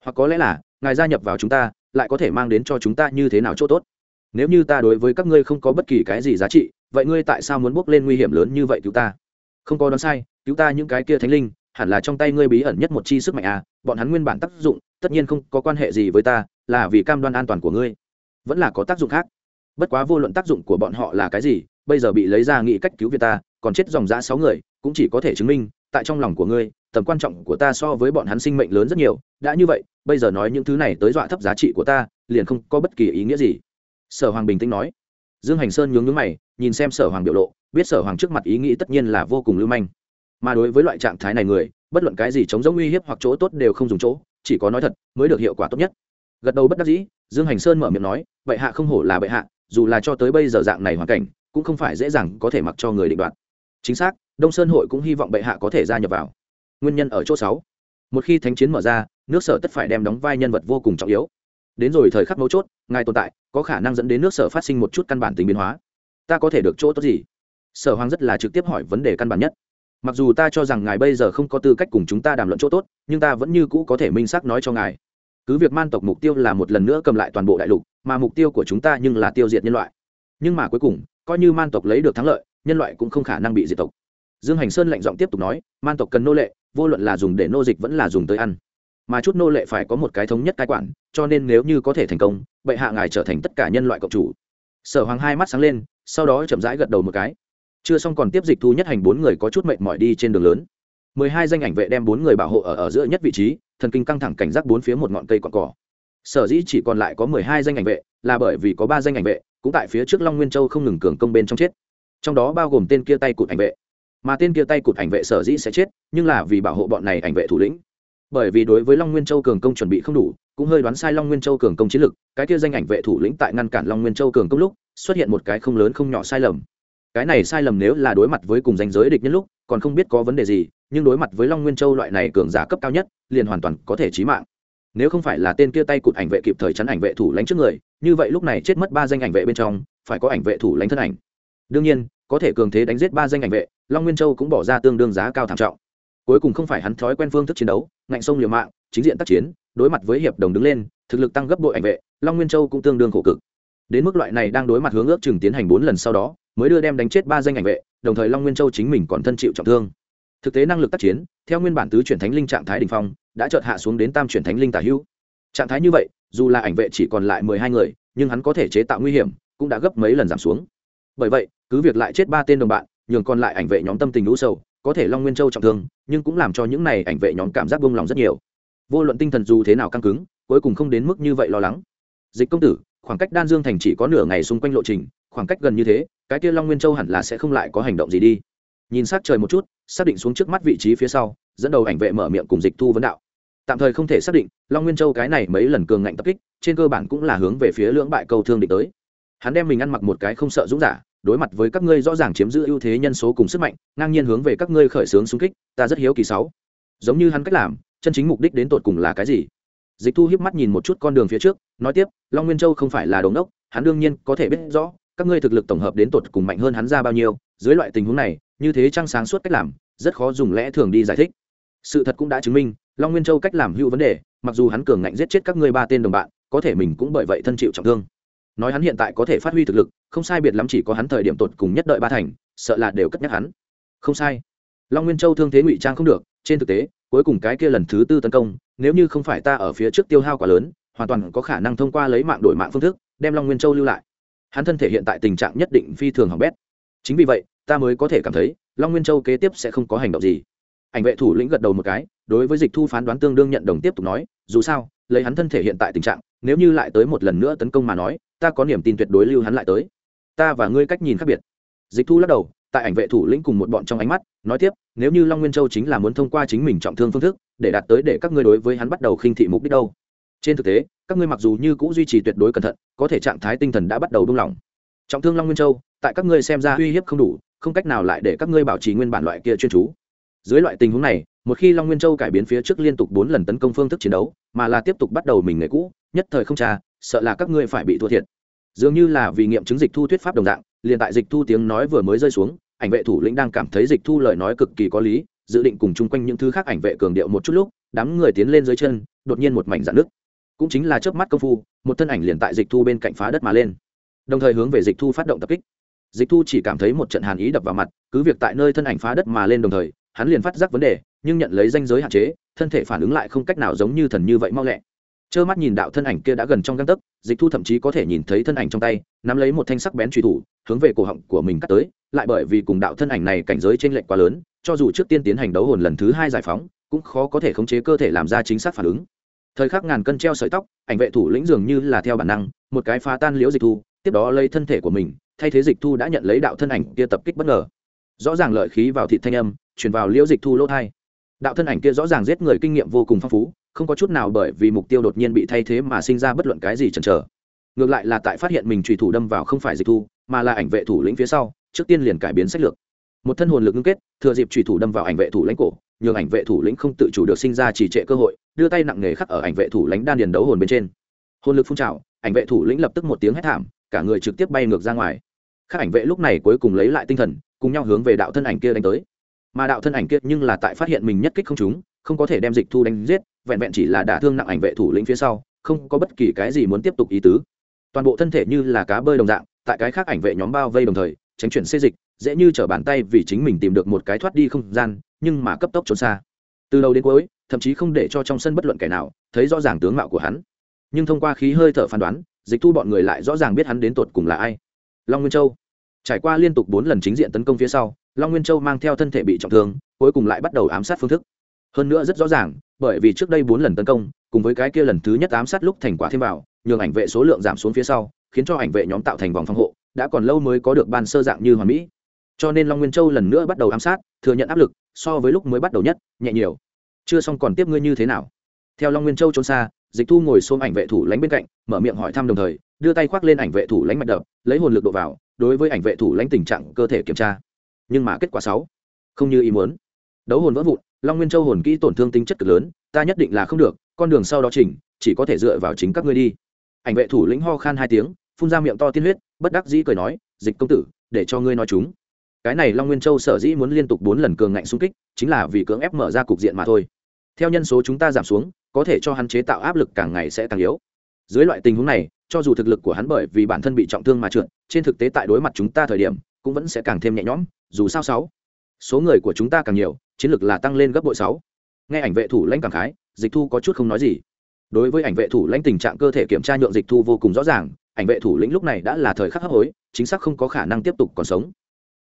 Hoặc có lẽ là, ngài gia nhập vào chúng ta, lại có thể mang đến cho chúng ta như thế nào chỗ tốt? Nếu như ta đối với các ngươi không có bất kỳ cái gì giá trị, vậy ngươi tại sao muốn bước lên nguy hiểm lớn như vậy cứu ta? Không có đoán sai, cứu ta những cái kia thánh linh, hẳn là trong tay ngươi bí ẩn nhất một chi sức mạnh à bọn hắn nguyên bản tác dụng, tất nhiên không có quan hệ gì với ta, là vì cam đoan an toàn của ngươi. Vẫn là có tác dụng khác. Bất quá vô luận tác dụng của bọn họ là cái gì, bây giờ bị lấy ra nghĩ cách cứu việt ta, còn chết dòng dã sáu người, cũng chỉ có thể chứng minh tại trong lòng của ngươi, tầm quan trọng của ta so với bọn hắn sinh mệnh lớn rất nhiều, đã như vậy, bây giờ nói những thứ này tới dọa thấp giá trị của ta, liền không có bất kỳ ý nghĩa gì. Sở hoàng bình tĩnh nói. Dương hành sơn nhướng nhướng mày, nhìn xem sở hoàng biểu lộ, biết sở hoàng trước mặt ý nghĩ tất nhiên là vô cùng lưu manh. Mà đối với loại trạng thái này người, bất luận cái gì chống giống uy hiếp hoặc chỗ tốt đều không dùng chỗ, chỉ có nói thật mới được hiệu quả tốt nhất. Gật đầu bất đắc dĩ, dương hành sơn mở miệng nói, bệ hạ không hổ là bệ hạ, dù là cho tới bây giờ dạng này hoàn cảnh, cũng không phải dễ dàng có thể mặc cho người định đoạt. Chính xác đông sơn hội cũng hy vọng bệ hạ có thể gia nhập vào nguyên nhân ở chỗ sáu một khi thánh chiến mở ra nước sở tất phải đem đóng vai nhân vật vô cùng trọng yếu đến rồi thời khắc mấu chốt ngài tồn tại có khả năng dẫn đến nước sở phát sinh một chút căn bản tính biến hóa ta có thể được chỗ tốt gì sở hoàng rất là trực tiếp hỏi vấn đề căn bản nhất mặc dù ta cho rằng ngài bây giờ không có tư cách cùng chúng ta đàm luận chỗ tốt nhưng ta vẫn như cũ có thể minh xác nói cho ngài cứ việc man tộc mục tiêu là một lần nữa cầm lại toàn bộ đại lục mà mục tiêu của chúng ta nhưng là tiêu diệt nhân loại nhưng mà cuối cùng coi như man tộc lấy được thắng lợi nhân loại cũng không khả năng bị diệt tộc dương hành sơn lạnh giọng tiếp tục nói, man tộc cần nô lệ, vô luận là dùng để nô dịch vẫn là dùng tới ăn. Mà chút nô lệ phải có một cái thống nhất cai quản, cho nên nếu như có thể thành công, bệ hạ ngài trở thành tất cả nhân loại cộng chủ. Sở hoàng hai mắt sáng lên, sau đó chậm rãi gật đầu một cái. Chưa xong còn tiếp dịch thu nhất hành bốn người có chút mệt mỏi đi trên đường lớn. Mười hai danh ảnh vệ đem bốn người bảo hộ ở ở giữa nhất vị trí, thần kinh căng thẳng cảnh giác bốn phía một ngọn cây cọn cỏ. Sở dĩ chỉ còn lại có mười hai danh ảnh vệ, là bởi vì có ba danh ảnh vệ, cũng tại phía trước long nguyên châu không ngừng cường công bên trong chết. Trong đó bao gồm tên kia tay cụt ảnh vệ mà tên kia tay cụt ảnh vệ sở dĩ sẽ chết, nhưng là vì bảo hộ bọn này ảnh vệ thủ lĩnh. Bởi vì đối với long nguyên châu cường công chuẩn bị không đủ, cũng hơi đoán sai long nguyên châu cường công chiến lực, cái kia danh ảnh vệ thủ lĩnh tại ngăn cản long nguyên châu cường công lúc, xuất hiện một cái không lớn không nhỏ sai lầm. Cái này sai lầm nếu là đối mặt với cùng danh giới địch nhân lúc, còn không biết có vấn đề gì, nhưng đối mặt với long nguyên châu loại này cường giả cấp cao nhất, liền hoàn toàn có thể chí mạng. Nếu không phải là tên kia tay cụt ảnh vệ kịp thời chắn ảnh vệ thủ lãnh trước người, như vậy lúc này chết mất ba danh ảnh vệ bên trong, phải có ảnh vệ thủ lãnh thân ảnh. Đương nhiên có thể cường thế đánh giết ba danh ảnh vệ, long nguyên châu cũng bỏ ra tương đương giá cao thảm trọng. Cuối cùng không phải hắn thói quen phương thức chiến đấu, ngạnh sông liều mạng, chính diện tác chiến, đối mặt với hiệp đồng đứng lên, thực lực tăng gấp bội ảnh vệ, long nguyên châu cũng tương đương khổ cực. Đến mức loại này đang đối mặt hướng ước chừng tiến hành bốn lần sau đó, mới đưa đem đánh chết ba danh ảnh vệ, đồng thời long nguyên châu chính mình còn thân chịu trọng thương. Thực tế năng lực tác chiến, theo nguyên bản tứ chuyển thánh linh trạng thái đình phong, đã chợt hạ xuống đến tam chuyển thánh linh tả hữu. Trạng thái như vậy, dù là ảnh vệ chỉ còn lại mười hai người, nhưng hắn có thể chế tạo nguy hiểm, cũng đã gấp mấy lần giảm xuống bởi vậy, cứ việc lại chết ba tên đồng bạn, nhường còn lại ảnh vệ nhóm tâm tình lũ sâu có thể long nguyên châu trọng thương, nhưng cũng làm cho những này ảnh vệ nhóm cảm giác buông lòng rất nhiều. Vô luận tinh thần dù thế nào căng cứng, cuối cùng không đến mức như vậy lo lắng. Dịch công tử, khoảng cách đan dương thành chỉ có nửa ngày xung quanh lộ trình, khoảng cách gần như thế, cái kia long nguyên châu hẳn là sẽ không lại có hành động gì đi. Nhìn sát trời một chút, xác định xuống trước mắt vị trí phía sau, dẫn đầu ảnh vệ mở miệng cùng dịch thu vấn đạo. Tạm thời không thể xác định, long nguyên châu cái này mấy lần cường ngạnh tập kích, trên cơ bản cũng là hướng về phía lưỡng bại câu thương địch tới. Hắn đem mình ăn mặc một cái không sợ dũng giả đối mặt với các ngươi rõ ràng chiếm giữ ưu thế nhân số cùng sức mạnh, ngang nhiên hướng về các ngươi khởi xướng xung kích, ta rất hiếu kỳ sáu. Giống như hắn cách làm, chân chính mục đích đến tột cùng là cái gì? Dịch thu hiếp mắt nhìn một chút con đường phía trước, nói tiếp, long nguyên châu không phải là đống đốc, hắn đương nhiên có thể biết rõ, các ngươi thực lực tổng hợp đến tột cùng mạnh hơn hắn ra bao nhiêu, dưới loại tình huống này, như thế trăng sáng suốt cách làm, rất khó dùng lẽ thường đi giải thích. Sự thật cũng đã chứng minh, long nguyên châu cách làm hữu vấn đề, mặc dù hắn cường ngạnh giết chết các ngươi ba tên đồng bạn, có thể mình cũng bởi vậy thân chịu trọng thương nói hắn hiện tại có thể phát huy thực lực, không sai biệt lắm chỉ có hắn thời điểm tột cùng nhất đợi ba thành, sợ là đều cất nhắc hắn. Không sai. Long nguyên châu thương thế ngụy trang không được, trên thực tế, cuối cùng cái kia lần thứ tư tấn công, nếu như không phải ta ở phía trước tiêu hao quá lớn, hoàn toàn có khả năng thông qua lấy mạng đổi mạng phương thức, đem long nguyên châu lưu lại. Hắn thân thể hiện tại tình trạng nhất định phi thường hỏng bét. Chính vì vậy, ta mới có thể cảm thấy, long nguyên châu kế tiếp sẽ không có hành động gì. Ảnh vệ thủ lĩnh gật đầu một cái, đối với dịch thu phán đoán tương đương nhận đồng tiếp tục nói, dù sao, lấy hắn thân thể hiện tại tình trạng, nếu như lại tới một lần nữa tấn công mà nói ta có niềm tin tuyệt đối lưu hắn lại tới. Ta và ngươi cách nhìn khác biệt. Dịch thu lắc đầu, tại ảnh vệ thủ lĩnh cùng một bọn trong ánh mắt, nói tiếp, nếu như long nguyên châu chính là muốn thông qua chính mình trọng thương phương thức, để đạt tới để các ngươi đối với hắn bắt đầu khinh thị mục đích đâu? Trên thực tế, các ngươi mặc dù như cũng duy trì tuyệt đối cẩn thận, có thể trạng thái tinh thần đã bắt đầu đông lỏng. Trọng thương long nguyên châu, tại các ngươi xem ra uy hiếp không đủ, không cách nào lại để các ngươi bảo trì nguyên bản loại kia chuyên chú. Dưới loại tình huống này, một khi long nguyên châu cải biến phía trước liên tục bốn lần tấn công phương thức chiến đấu, mà là tiếp tục bắt đầu mình nghề cũ, nhất thời không tra sợ là các ngươi phải bị thua thiệt. Dường như là vì nghiệm chứng dịch thu thuyết pháp đồng dạng, liền tại dịch thu tiếng nói vừa mới rơi xuống, ảnh vệ thủ lĩnh đang cảm thấy dịch thu lời nói cực kỳ có lý, dự định cùng chung quanh những thứ khác ảnh vệ cường điệu một chút lúc, đám người tiến lên dưới chân, đột nhiên một mảnh dạn nước cũng chính là chớp mắt công phu, một thân ảnh liền tại dịch thu bên cạnh phá đất mà lên. Đồng thời hướng về dịch thu phát động tập kích. Dịch thu chỉ cảm thấy một trận hàn ý đập vào mặt, cứ việc tại nơi thân ảnh phá đất mà lên đồng thời, hắn liền phát giác vấn đề, nhưng nhận lấy danh giới hạn chế, thân thể phản ứng lại không cách nào giống như thần như vậy mau lẹ trơ mắt nhìn đạo thân ảnh kia đã gần trong găng tấc, dịch thu thậm chí có thể nhìn thấy thân ảnh trong tay, nắm lấy một thanh sắc bén truy thủ, hướng về cổ họng của mình cắt tới, lại bởi vì cùng đạo thân ảnh này cảnh giới t r ê n lệch quá lớn, cho dù trước tiên tiến hành đấu hồn lần thứ hai giải phóng, cũng khó có thể khống chế cơ thể làm ra chính xác phản ứng. Thời khắc ngàn cân treo sợi tóc, ảnh vệ thủ lĩnh dường như là theo bản năng, một cái phá tan liễu dịch thu, tiếp đó lấy thân thể của mình, thay thế dịch thu đã nhận lấy đạo thân ảnh kia tập kích bất ngờ. Rõ ràng lợi khí vào thị thanh âm chuyển vào liễu dịch thu lỗ thai. Đạo thân ảnh kia rõ ràng giết người kinh nghiệm vô cùng phong phú không có chút nào bởi vì mục tiêu đột nhiên bị thay thế mà sinh ra bất luận cái gì chần chờ. Ngược lại là tại phát hiện mình trùy thủ đâm vào không phải dịch thu, mà là ảnh vệ thủ lĩnh phía sau, trước tiên liền cải biến sách lược. Một thân hồn lực ngưng kết, thừa dịp trùy thủ đâm vào ảnh vệ thủ lãnh cổ, nhường ảnh vệ thủ lĩnh không tự chủ được sinh ra trì trệ cơ hội, đưa tay nặng nề khắc ở ảnh vệ thủ lãnh đan điền đấu hồn bên trên. Hồn lực phun trào, ảnh vệ thủ lĩnh lập tức một tiếng hét thảm, cả người trực tiếp bay ngược ra ngoài. Các ảnh vệ lúc này cuối cùng lấy lại tinh thần, cùng nhau hướng về đạo thân ảnh kia đánh tới. Mà đạo thân ảnh kia nhưng là tại phát hiện mình nhất kích không chúng không có thể đem dịch thu đánh giết, vẹn vẹn chỉ là đả thương nặng ảnh vệ thủ lĩnh phía sau, không có bất kỳ cái gì muốn tiếp tục ý tứ. Toàn bộ thân thể như là cá bơi đồng dạng, tại cái khác ảnh vệ nhóm bao vây đồng thời, tránh chuyển xê dịch, dễ như trở bàn tay vì chính mình tìm được một cái thoát đi không gian, nhưng mà cấp tốc trốn xa. Từ đầu đến cuối, thậm chí không để cho trong sân bất luận kẻ nào thấy rõ ràng tướng mạo của hắn. Nhưng thông qua khí hơi thở phán đoán, dịch thu bọn người lại rõ ràng biết hắn đến tột cùng là ai. Long nguyên châu. Trải qua liên tục bốn lần chính diện tấn công phía sau, long nguyên châu mang theo thân thể bị trọng thương, cuối cùng lại bắt đầu ám sát phương thức hơn nữa rất rõ ràng, bởi vì trước đây bốn lần tấn công, cùng với cái kia lần thứ nhất ám sát lúc thành quả thêm vào, nhường ảnh vệ số lượng giảm xuống phía sau, khiến cho ảnh vệ nhóm tạo thành vòng phòng hộ, đã còn lâu mới có được ban sơ dạng như hoàn mỹ. Cho nên long nguyên châu lần nữa bắt đầu ám sát, thừa nhận áp lực, so với lúc mới bắt đầu nhất, nhẹ nhiều. Chưa xong còn tiếp ngươi như thế nào? Theo long nguyên châu trốn xa, dịch thu ngồi xôm ảnh vệ thủ lánh bên cạnh, mở miệng hỏi thăm đồng thời, đưa tay khoác lên ảnh vệ thủ lánh mạch đập, lấy hồn lực độ vào, đối với ảnh vệ thủ lãnh tình trạng cơ thể kiểm tra. Nhưng mà kết quả sáu. Không như ý muốn. Đấu hồn vỡ vụn long nguyên châu hồn kỹ tổn thương tính chất cực lớn, ta nhất định là không được, con đường sau đó chỉnh, chỉ có thể dựa vào chính các ngươi đi. Ảnh vệ thủ lĩnh ho khan hai tiếng, phun ra miệng to tiên huyết, bất đắc dĩ cười nói, dịch công tử, để cho ngươi nói chúng. Cái này long nguyên châu sở dĩ muốn liên tục bốn lần cường ngạnh xung kích, chính là vì cưỡng ép mở ra cục diện mà thôi. Theo nhân số chúng ta giảm xuống, có thể cho hắn chế tạo áp lực càng ngày sẽ càng yếu. Dưới loại tình huống này, cho dù thực lực của hắn bởi vì bản thân bị trọng thương mà trượt, trên thực tế tại đối mặt chúng ta thời điểm, cũng vẫn sẽ càng thêm nhẹ nhõm, dù sao sáu số người của chúng ta càng nhiều, chiến lược là tăng lên gấp bội sáu. Nghe ảnh vệ thủ lãnh cảm khái, dịch thu có chút không nói gì. Đối với ảnh vệ thủ lãnh tình trạng cơ thể kiểm tra nhượng dịch thu vô cùng rõ ràng, ảnh vệ thủ lĩnh lúc này đã là thời khắc hấp hối, chính xác không có khả năng tiếp tục còn sống.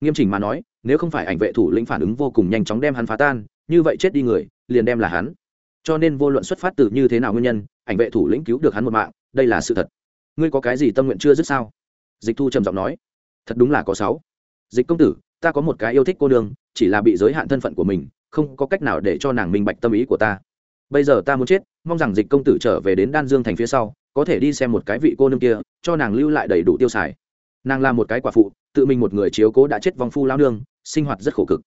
Nghiêm chỉnh mà nói, nếu không phải ảnh vệ thủ lĩnh phản ứng vô cùng nhanh chóng đem hắn phá tan, như vậy chết đi người, liền đem là hắn. Cho nên vô luận xuất phát từ như thế nào nguyên nhân, ảnh vệ thủ lĩnh cứu được hắn một mạng, đây là sự thật. Ngươi có cái gì tâm nguyện chưa dứt sao? Dịch thu trầm giọng nói. Thật đúng là có sáu. Dịch công tử ta có một cái yêu thích cô nương, chỉ là bị giới hạn thân phận của mình, không có cách nào để cho nàng minh bạch tâm ý của ta. Bây giờ ta muốn chết, mong rằng dịch công tử trở về đến đan dương thành phía sau, có thể đi xem một cái vị cô nương kia, cho nàng lưu lại đầy đủ tiêu xài. Nàng là một cái quả phụ, tự mình một người chiếu cố đã chết vong phu lao nương, sinh hoạt rất khổ cực.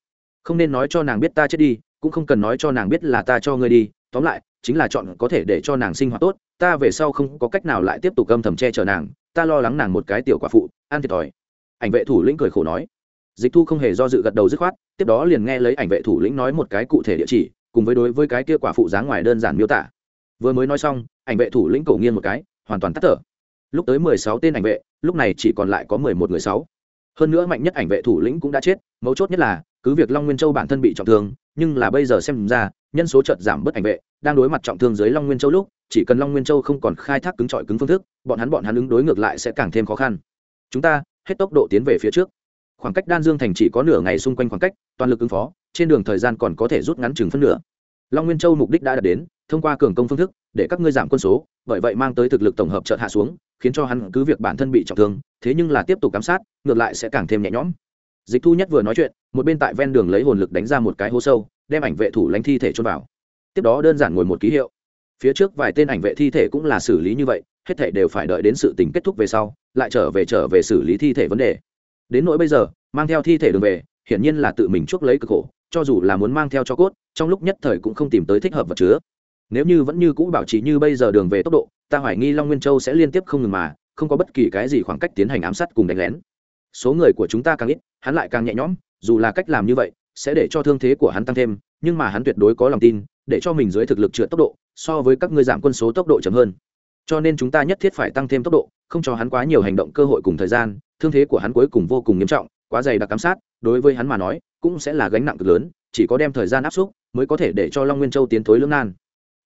Không nên nói cho nàng biết ta chết đi, cũng không cần nói cho nàng biết là ta cho ngươi đi, tóm lại, chính là chọn có thể để cho nàng sinh hoạt tốt, ta về sau không có cách nào lại tiếp tục âm thầm che chở nàng, ta lo lắng nàng một cái tiểu quả phụ, ăn thiệt thòi. Ảnh vệ thủ lĩnh cười khổ nói dịch thu không hề do dự gật đầu dứt khoát, tiếp đó liền nghe lấy ảnh vệ thủ lĩnh nói một cái cụ thể địa chỉ, cùng với đối với cái kia quả phụ giá ngoài đơn giản miêu tả. Vừa mới nói xong, ảnh vệ thủ lĩnh cổ nghiêng một cái, hoàn toàn tắt thở. Lúc tới mười sáu tên ảnh vệ, lúc này chỉ còn lại có mười một người sáu. Hơn nữa mạnh nhất ảnh vệ thủ lĩnh cũng đã chết, mấu chốt nhất là, cứ việc long nguyên châu bản thân bị trọng thương, nhưng là bây giờ xem ra, nhân số trận giảm bớt ảnh vệ, đang đối mặt trọng thương dưới long nguyên châu lúc, chỉ cần long nguyên châu không còn khai thác cứng trọi cứng phương thức, bọn hắn bọn hắn ứng đối ngược lại sẽ càng thêm khó khăn. Chúng ta, hết tốc độ tiến về phía trước khoảng cách đan dương thành chỉ có nửa ngày xung quanh khoảng cách, toàn lực ứng phó, trên đường thời gian còn có thể rút ngắn chừng phân nửa. Long nguyên châu mục đích đã đạt đến, thông qua cường công phương thức, để các ngươi giảm quân số, bởi vậy mang tới thực lực tổng hợp chợt hạ xuống, khiến cho hắn cứ việc bản thân bị trọng thương, thế nhưng là tiếp tục giám sát, ngược lại sẽ càng thêm nhẹ nhõm. Dịch thu nhất vừa nói chuyện, một bên tại ven đường lấy hồn lực đánh ra một cái hố sâu, đem ảnh vệ thủ lãnh thi thể chôn vào. Tiếp đó đơn giản ngồi một ký hiệu. Phía trước vài tên ảnh vệ thi thể cũng là xử lý như vậy, hết thể đều phải đợi đến sự tình kết thúc về sau, lại trở về trở về xử lý thi thể vấn đề đến nỗi bây giờ, mang theo thi thể đường về, hiển nhiên là tự mình chuốc lấy cực khổ, cho dù là muốn mang theo cho cốt, trong lúc nhất thời cũng không tìm tới thích hợp vật chứa. Nếu như vẫn như cũ bảo trì như bây giờ đường về tốc độ, ta hoài nghi long nguyên châu sẽ liên tiếp không ngừng mà, không có bất kỳ cái gì khoảng cách tiến hành ám sát cùng đánh lén. Số người của chúng ta càng ít, hắn lại càng nhẹ nhõm, dù là cách làm như vậy, sẽ để cho thương thế của hắn tăng thêm, nhưng mà hắn tuyệt đối có lòng tin, để cho mình dưới thực lực trượt tốc độ, so với các ngươi giảm quân số tốc độ chậm hơn cho nên chúng ta nhất thiết phải tăng thêm tốc độ, không cho hắn quá nhiều hành động cơ hội cùng thời gian, thương thế của hắn cuối cùng vô cùng nghiêm trọng, quá dày đặc giám sát, đối với hắn mà nói, cũng sẽ là gánh nặng cực lớn, chỉ có đem thời gian áp xúc mới có thể để cho long nguyên châu tiến thối lưỡng nan.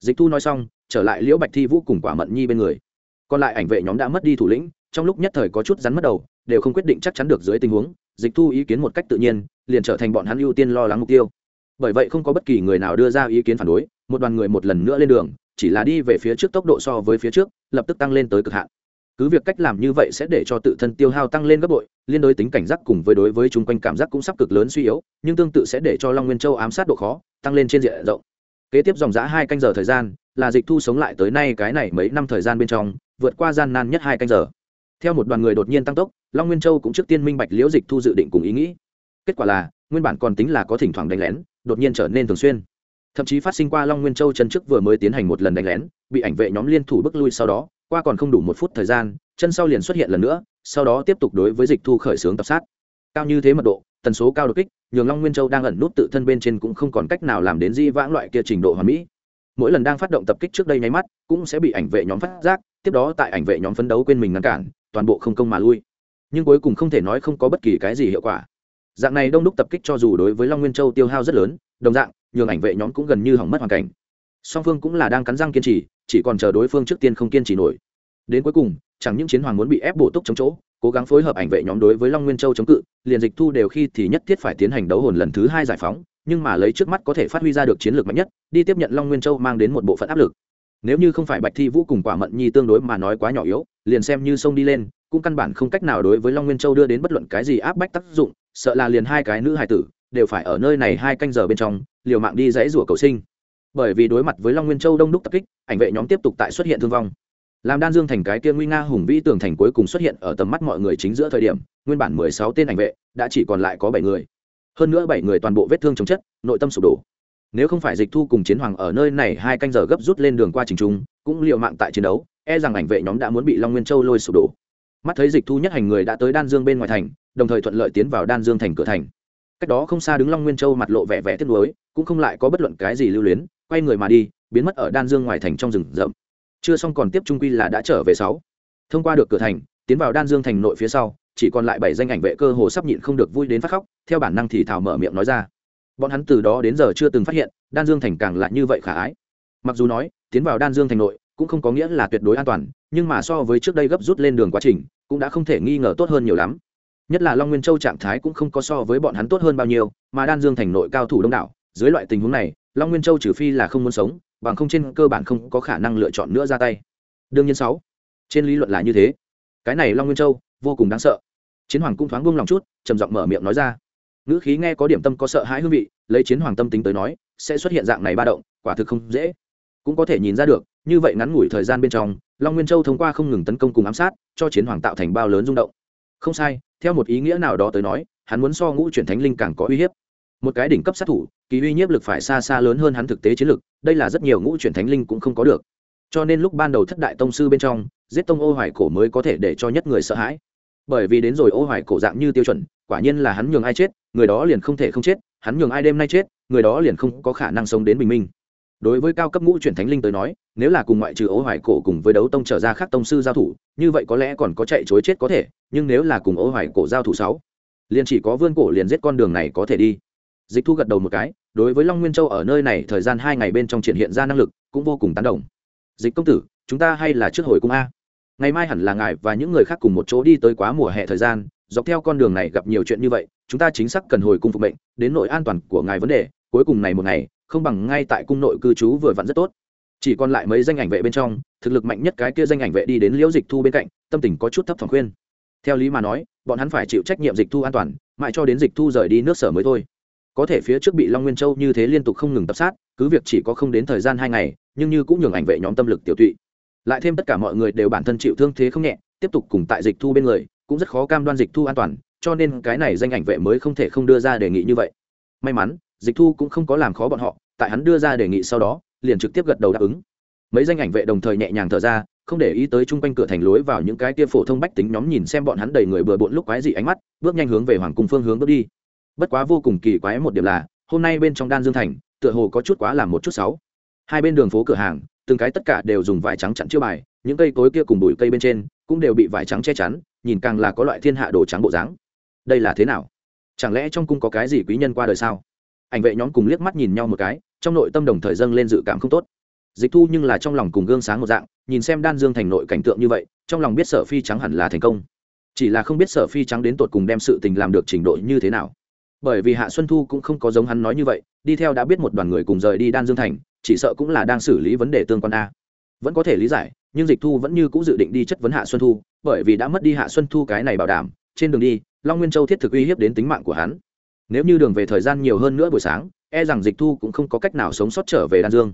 Dịch thu nói xong, trở lại liễu bạch thi vũ cùng quả mận nhi bên người. Còn lại ảnh vệ nhóm đã mất đi thủ lĩnh, trong lúc nhất thời có chút rắn mất đầu, đều không quyết định chắc chắn được dưới tình huống, dịch thu ý kiến một cách tự nhiên, liền trở thành bọn hắn ưu tiên lo lắng mục tiêu. Bởi vậy không có bất kỳ người nào đưa ra ý kiến phản đối, một đoàn người một lần nữa lên đường chỉ là đi về phía trước tốc độ so với phía trước, lập tức tăng lên tới cực hạn. Cứ việc cách làm như vậy sẽ để cho tự thân tiêu hao tăng lên gấp bội, liên đối tính cảnh giác cùng với đối với chung quanh cảm giác cũng sắp cực lớn suy yếu, nhưng tương tự sẽ để cho long nguyên châu ám sát độ khó, tăng lên trên diện rộng. Kế tiếp dòng giã hai canh giờ thời gian, là dịch thu sống lại tới nay cái này mấy năm thời gian bên trong, vượt qua gian nan nhất hai canh giờ. Theo một đoàn người đột nhiên tăng tốc, long nguyên châu cũng trước tiên minh bạch liễu dịch thu dự định cùng ý nghĩ. Kết quả là, nguyên bản còn tính là có thỉnh thoảng đánh lén, đột nhiên trở nên thường xuyên thậm chí phát sinh qua long nguyên châu chân trước vừa mới tiến hành một lần đánh lén, bị ảnh vệ nhóm liên thủ bức lui sau đó, qua còn không đủ một phút thời gian, chân sau liền xuất hiện lần nữa, sau đó tiếp tục đối với dịch thu khởi xướng tập sát. Cao như thế mật độ, tần số cao đột kích, nhường long nguyên châu đang ẩn nút tự thân bên trên cũng không còn cách nào làm đến di vãng loại kia trình độ hoàn mỹ. Mỗi lần đang phát động tập kích trước đây nháy mắt, cũng sẽ bị ảnh vệ nhóm phát giác, tiếp đó tại ảnh vệ nhóm phấn đấu quên mình ngăn cản, toàn bộ không công mà lui. Nhưng cuối cùng không thể nói không có bất kỳ cái gì hiệu quả. Dạng này đông đúc tập kích cho dù đối với long nguyên châu tiêu hao rất lớn, đồng dạng nhường ảnh vệ nhóm cũng gần như hỏng mất hoàn cảnh. Song phương cũng là đang cắn răng kiên trì, chỉ còn chờ đối phương trước tiên không kiên trì nổi. Đến cuối cùng, chẳng những chiến hoàng muốn bị ép bổ túc chống chỗ, cố gắng phối hợp ảnh vệ nhóm đối với long nguyên châu chống cự, liền dịch thu đều khi thì nhất thiết phải tiến hành đấu hồn lần thứ hai giải phóng, nhưng mà lấy trước mắt có thể phát huy ra được chiến lược mạnh nhất, đi tiếp nhận long nguyên châu mang đến một bộ phận áp lực. Nếu như không phải bạch thi vũ cùng quả mận nhi tương đối mà nói quá nhỏ yếu, liền xem như sông đi lên, cũng căn bản không cách nào đối với long nguyên châu đưa đến bất luận cái gì áp bách tác dụng, sợ là liền hai cái nữ hài tử đều phải ở nơi này hai canh giờ bên trong liều mạng đi dãy rủa cầu sinh. Bởi vì đối mặt với long nguyên châu đông đúc tập kích, ảnh vệ nhóm tiếp tục tại xuất hiện thương vong. Làm đan dương thành cái kia nguy nga hùng vĩ tường thành cuối cùng xuất hiện ở tầm mắt mọi người chính giữa thời điểm, nguyên bản mười sáu tên ảnh vệ đã chỉ còn lại có bảy người. Hơn nữa bảy người toàn bộ vết thương chống chất, nội tâm sụp đổ. Nếu không phải dịch thu cùng chiến hoàng ở nơi này hai canh giờ gấp rút lên đường qua trình trung, cũng l mạng tại chiến đấu e rằng ảnh vệ nhóm đã muốn bị long nguyên châu lôi sụp đổ. Mắt thấy dịch thu nhất hành người đã tới đan dương bên ngoài thành, đồng thời thuận lợi tiến vào đan dương thành cửa thành cách đó không xa đứng long nguyên châu mặt lộ vẻ vẻ tiếc nuối, cũng không lại có bất luận cái gì lưu luyến, quay người mà đi, biến mất ở đan dương ngoài thành trong rừng rậm. Chưa xong còn tiếp trung quy là đã trở về sáu. Thông qua được cửa thành, tiến vào đan dương thành nội phía sau, chỉ còn lại bảy danh ảnh vệ cơ hồ sắp nhịn không được vui đến phát khóc, theo bản năng thì thảo mở miệng nói ra. Bọn hắn từ đó đến giờ chưa từng phát hiện, đan dương thành càng lại như vậy khả ái. Mặc dù nói, tiến vào đan dương thành nội, cũng không có nghĩa là tuyệt đối an toàn, nhưng mà so với trước đây gấp rút lên đường quá trình, cũng đã không thể nghi ngờ tốt hơn nhiều lắm nhất là long nguyên châu trạng thái cũng không có so với bọn hắn tốt hơn bao nhiêu, mà đan dương thành nội cao thủ đông đảo, dưới loại tình huống này, long nguyên châu trừ phi là không muốn sống, bằng không trên cơ bản không có khả năng lựa chọn nữa ra tay. Đương nhiên sáu, trên lý luận là như thế. Cái này long nguyên châu, vô cùng đáng sợ. Chiến hoàng cũng thoáng buông lòng chút, trầm giọng mở miệng nói ra. Ngữ khí nghe có điểm tâm có sợ hãi hương vị, lấy chiến hoàng tâm tính tới nói, sẽ xuất hiện dạng này ba động, quả thực không dễ. Cũng có thể nhìn ra được, như vậy ngắn ngủi thời gian bên trong, long nguyên châu thông qua không ngừng tấn công cùng ám sát, cho chiến hoàng tạo thành bao lớn rung động. Không sai theo một ý nghĩa nào đó tới nói, hắn muốn so ngũ chuyển thánh linh càng có uy hiếp. Một cái đỉnh cấp sát thủ, kỳ uy nhiếp lực phải xa xa lớn hơn hắn thực tế chiến lực, đây là rất nhiều ngũ chuyển thánh linh cũng không có được. Cho nên lúc ban đầu thất đại tông sư bên trong, giết tông ô hoài cổ mới có thể để cho nhất người sợ hãi. Bởi vì đến rồi ô hoài cổ dạng như tiêu chuẩn, quả nhiên là hắn nhường ai chết, người đó liền không thể không chết, hắn nhường ai đêm nay chết, người đó liền không có khả năng sống đến bình minh đối với cao cấp ngũ chuyển thánh linh tới nói, nếu là cùng ngoại trừ ố hoài cổ cùng với đấu tông trở ra khác tông sư giao thủ, như vậy có lẽ còn có chạy chối chết có thể, nhưng nếu là cùng ố hoài cổ giao thủ sáu, liền chỉ có vươn cổ liền giết con đường này có thể đi. Dịch thu gật đầu một cái, đối với long nguyên châu ở nơi này thời gian hai ngày bên trong triển hiện ra năng lực, cũng vô cùng tán đồng. Dịch công tử, chúng ta hay là trước hồi cung a. Ngày mai hẳn là ngài và những người khác cùng một chỗ đi tới quá mùa hè thời gian, dọc theo con đường này gặp nhiều chuyện như vậy, chúng ta chính xác cần hồi cung phục mệnh, đến nội an toàn của ngài vấn đề, cuối cùng này một ngày không bằng ngay tại cung nội cư trú vừa vặn rất tốt. Chỉ còn lại mấy danh ảnh vệ bên trong, thực lực mạnh nhất cái kia danh ảnh vệ đi đến liễu dịch thu bên cạnh, tâm tình có chút thấp thỏm khuyên. Theo lý mà nói, bọn hắn phải chịu trách nhiệm dịch thu an toàn, mãi cho đến dịch thu rời đi nước sở mới thôi. Có thể phía trước bị long nguyên châu như thế liên tục không ngừng tập sát, cứ việc chỉ có không đến thời gian hai ngày, nhưng như cũng nhường ảnh vệ nhóm tâm lực tiểu tụy. Lại thêm tất cả mọi người đều bản thân chịu thương thế không nhẹ, tiếp tục cùng tại dịch thu bên người, cũng rất khó cam đoan dịch thu an toàn, cho nên cái này danh ảnh vệ mới không thể không đưa ra đề nghị như vậy. May mắn dịch thu cũng không có làm khó bọn họ, tại hắn đưa ra đề nghị sau đó, liền trực tiếp gật đầu đáp ứng. Mấy danh ảnh vệ đồng thời nhẹ nhàng thở ra, không để ý tới chung quanh cửa thành lối vào những cái kia phổ thông bách tính nhóm nhìn xem bọn hắn đầy người bừa bộn lúc quái dị ánh mắt, bước nhanh hướng về hoàng cung phương hướng bước đi. Bất quá vô cùng kỳ quái một điểm là, hôm nay bên trong đan dương thành, tựa hồ có chút quá làm một chút sáu hai bên đường phố cửa hàng, từng cái tất cả đều dùng vải trắng chặn chữa bài, những cây cối kia cùng bụi cây bên trên, cũng đều bị vải trắng che chắn, nhìn càng là có loại thiên hạ đồ trắng bộ dáng. Đây là thế nào? Chẳng lẽ trong cung có cái gì quý nhân qua đời sao? Ảnh vệ nhóm cùng liếc mắt nhìn nhau một cái, trong nội tâm đồng thời dâng lên dự cảm không tốt. Dịch thu nhưng là trong lòng cùng gương sáng một dạng, nhìn xem đan dương thành nội cảnh tượng như vậy, trong lòng biết sở phi trắng hẳn là thành công. Chỉ là không biết sở phi trắng đến tột cùng đem sự tình làm được trình độ như thế nào. Bởi vì hạ xuân thu cũng không có giống hắn nói như vậy, đi theo đã biết một đoàn người cùng rời đi đan dương thành, chỉ sợ cũng là đang xử lý vấn đề tương quan a. Vẫn có thể lý giải, nhưng dịch thu vẫn như c ũ dự định đi chất vấn hạ xuân thu, bởi vì đã mất đi hạ xuân thu cái này bảo đảm, trên đường đi, long nguyên châu thiết thực uy hiếp đến tính mạng của hắn nếu như đường về thời gian nhiều hơn nữa buổi sáng e rằng dịch thu cũng không có cách nào sống sót trở về đan dương.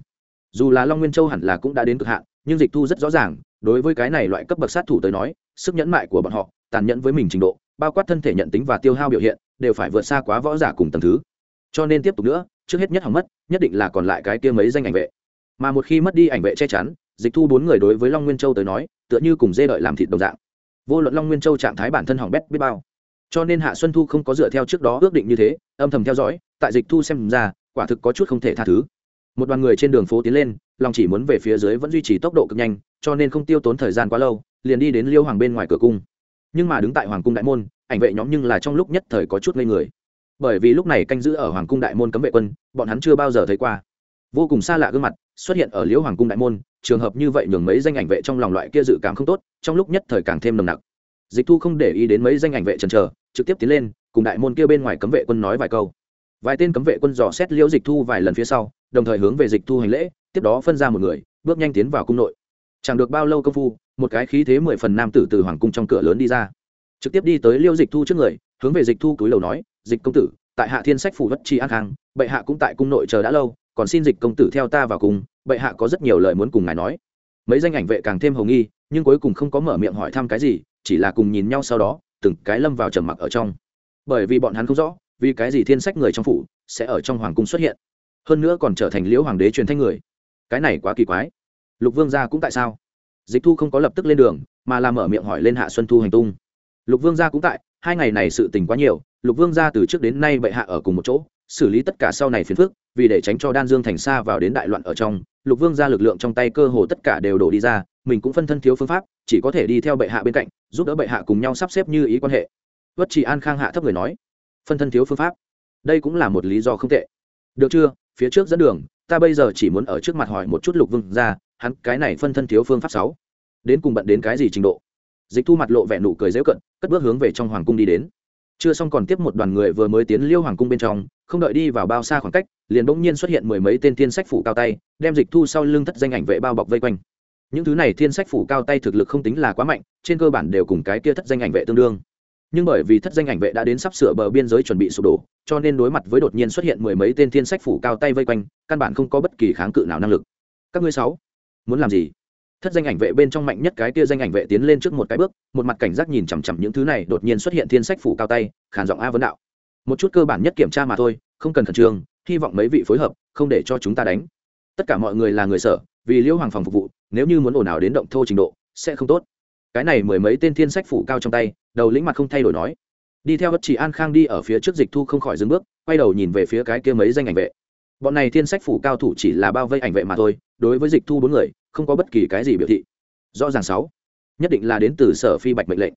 Dù là long nguyên châu hẳn là cũng đã đến cực hạn, nhưng dịch thu rất rõ ràng, đối với cái này loại cấp bậc sát thủ tới nói, sức nhẫn mại của bọn họ, tàn nhẫn với mình trình độ, bao quát thân thể nhận tính và tiêu hao biểu hiện, đều phải vượt xa quá võ giả cùng tầng thứ. Cho nên tiếp tục nữa, trước hết nhất hỏng mất, nhất định là còn lại cái kia mấy danh ảnh vệ. Mà một khi mất đi ảnh vệ che chắn, dịch thu bốn người đối với long nguyên châu tới nói, tựa như cùng dê đợi làm thịt đồng dạng. Vô luận long nguyên châu trạng thái bản thân hỏng bét biết bao cho nên hạ xuân thu không có dựa theo trước đó ước định như thế, âm thầm theo dõi, tại dịch thu xem ra, quả thực có chút không thể tha thứ. Một đoàn người trên đường phố tiến lên, lòng chỉ muốn về phía dưới vẫn duy trì tốc độ cực nhanh, cho nên không tiêu tốn thời gian quá lâu, liền đi đến liêu hoàng bên ngoài cửa cung. Nhưng mà đứng tại hoàng cung đại môn, ảnh vệ nhóm nhưng là trong lúc nhất thời có chút ngây người. Bởi vì lúc này canh giữ ở hoàng cung đại môn cấm vệ quân, bọn hắn chưa bao giờ thấy qua. Vô cùng xa lạ gương mặt, xuất hiện ở liễu hoàng cung đại môn, trường hợp như vậy nhường mấy danh ảnh vệ trong lòng loại kia dự cảm không tốt, trong lúc nhất thời càng thêm nồng nặc. Dịch thu không để ý đến mấy danh ảnh vệ trần trờ trực tiếp tiến lên, cùng đại môn kia bên ngoài cấm vệ quân nói vài câu. Vài tên cấm vệ quân dò xét liễu dịch thu vài lần phía sau, đồng thời hướng về dịch thu hành lễ, tiếp đó phân ra một người, bước nhanh tiến vào cung nội. Chẳng được bao lâu công phu, một cái khí thế mười phần nam tử từ hoàng cung trong cửa lớn đi ra. Trực tiếp đi tới liêu dịch thu trước người, hướng về dịch thu túi lầu nói, dịch công tử, tại hạ thiên sách phủ vất tri an khang, bệ hạ cũng tại cung nội chờ đã lâu, còn xin dịch công tử theo ta vào cùng bệ hạ có rất nhiều lời muốn cùng ngài nói. Mấy danh ảnh vệ càng thêm hồng nghi, nhưng cuối cùng không có mở miệng hỏi thăm cái gì, chỉ là cùng nhìn nhau sau đó từng cái lâm vào trầm mặc ở trong. Bởi vì bọn hắn không rõ, vì cái gì thiên sách người trong phủ sẽ ở trong hoàng cung xuất hiện. Hơn nữa còn trở thành liễu hoàng đế truyền thanh người. Cái này quá kỳ quái. Lục vương gia cũng tại sao? Dịch thu không có lập tức lên đường, mà làm mở miệng hỏi lên hạ xuân thu hành tung. Lục vương gia cũng tại, hai ngày này sự tình quá nhiều lục vương gia từ trước đến nay bệ hạ ở cùng một chỗ, xử lý tất cả sau này phiền phức, vì để tránh cho đan dương thành xa vào đến đại loạn ở trong, lục vương gia lực lượng trong tay cơ hồ tất cả đều đổ đi ra, mình cũng phân thân thiếu phương pháp, chỉ có thể đi theo bệ hạ bên cạnh, giúp đỡ bệ hạ cùng nhau sắp xếp như ý quan hệ. Vất chỉ an khang hạ thấp người nói, phân thân thiếu phương pháp, đây cũng là một lý do không tệ. Được chưa? Phía trước dẫn đường, ta bây giờ chỉ muốn ở trước mặt hỏi một chút lục vương ra hắn cái này phân thân thiếu phương pháp sáu, đến cùng bận đến cái gì trình độ? Dịch thu mặt lộ vẻ nụ cười dễu cận, cất bước hướng về trong hoàng cung đi đến chưa xong còn tiếp một đoàn người vừa mới tiến liêu hoàng cung bên trong, không đợi đi vào bao xa khoảng cách, liền bỗng nhiên xuất hiện mười mấy tên thiên sách phủ cao tay, đem dịch thu sau lưng thất danh ảnh vệ bao bọc vây quanh. Những thứ này thiên sách phủ cao tay thực lực không tính là quá mạnh, trên cơ bản đều cùng cái kia thất danh ảnh vệ tương đương. Nhưng bởi vì thất danh ảnh vệ đã đến sắp sửa bờ biên giới chuẩn bị sụp đổ, cho nên đối mặt với đột nhiên xuất hiện mười mấy tên thiên sách phủ cao tay vây quanh, căn bản không có bất kỳ kháng cự nào năng lực. Các ngươi sáu, muốn làm gì? Thất danh ảnh vệ bên trong mạnh nhất cái kia danh ảnh vệ tiến lên trước một cái bước, một mặt cảnh giác nhìn chằm chằm những thứ này, đột nhiên xuất hiện thiên sách phủ cao tay khản giọng a vấn đạo. Một chút cơ bản nhất kiểm tra mà thôi, không cần khẩn trương, hy vọng mấy vị phối hợp, không để cho chúng ta đánh. Tất cả mọi người là người sở, vì liễu hoàng phòng phục vụ, nếu như muốn ồn ào đến động thô trình độ, sẽ không tốt. Cái này mười mấy tên thiên sách phủ cao trong tay, đầu lĩnh mặt không thay đổi nói. Đi theo bất chỉ an khang đi ở phía trước dịch thu không khỏi dừng bước, quay đầu nhìn về phía cái kia mấy danh ảnh vệ. Bọn này thiên sách phủ cao thủ chỉ là bao vây ảnh vệ mà thôi, đối với dịch thu bốn người không có bất kỳ cái gì biểu thị. Rõ ràng sáu, nhất định là đến từ sở phi bạch mệnh lệnh.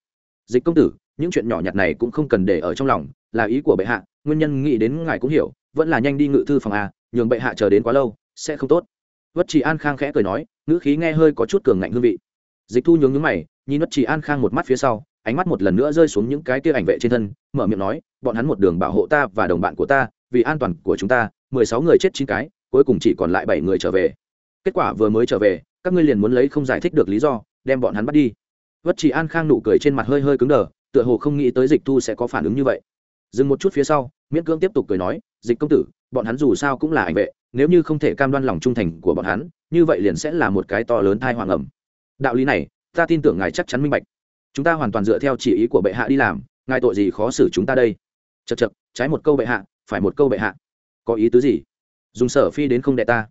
Dịch công tử, những chuyện nhỏ nhặt này cũng không cần để ở trong lòng, là ý của bệ hạ, nguyên nhân nghĩ đến ngài cũng hiểu, vẫn là nhanh đi ngự thư phòng a, nhường bệ hạ chờ đến quá lâu, sẽ không tốt. Vất chỉ an khang khẽ cười nói, ngữ khí nghe hơi có chút cường ngạnh hương vị. Dịch thu nhướng nhướng mày, nhìn vất chỉ an khang một mắt phía sau, ánh mắt một lần nữa rơi xuống những cái tia ảnh vệ trên thân, mở miệng nói, bọn hắn một đường bảo hộ ta và đồng bạn của ta, vì an toàn của chúng ta, mười sáu người chết chín cái, cuối cùng chỉ còn lại bảy người trở về kết quả vừa mới trở về, các ngươi liền muốn lấy không giải thích được lý do, đem bọn hắn bắt đi. Vất chỉ an khang nụ cười trên mặt hơi hơi cứng đờ, tựa hồ không nghĩ tới dịch thu sẽ có phản ứng như vậy. Dừng một chút phía sau, miễn cưỡng tiếp tục cười nói, dịch công tử, bọn hắn dù sao cũng là ảnh vệ, nếu như không thể cam đoan lòng trung thành của bọn hắn, như vậy liền sẽ là một cái to lớn thai hoàng ẩm đạo lý này, ta tin tưởng ngài chắc chắn minh bạch. Chúng ta hoàn toàn dựa theo chỉ ý của bệ hạ đi làm, ngài tội gì khó xử chúng ta đây? Chật chật trái một câu bệ hạ, phải một câu bệ hạ. Có ý tứ gì? Dùng sở phi đến không đệ ta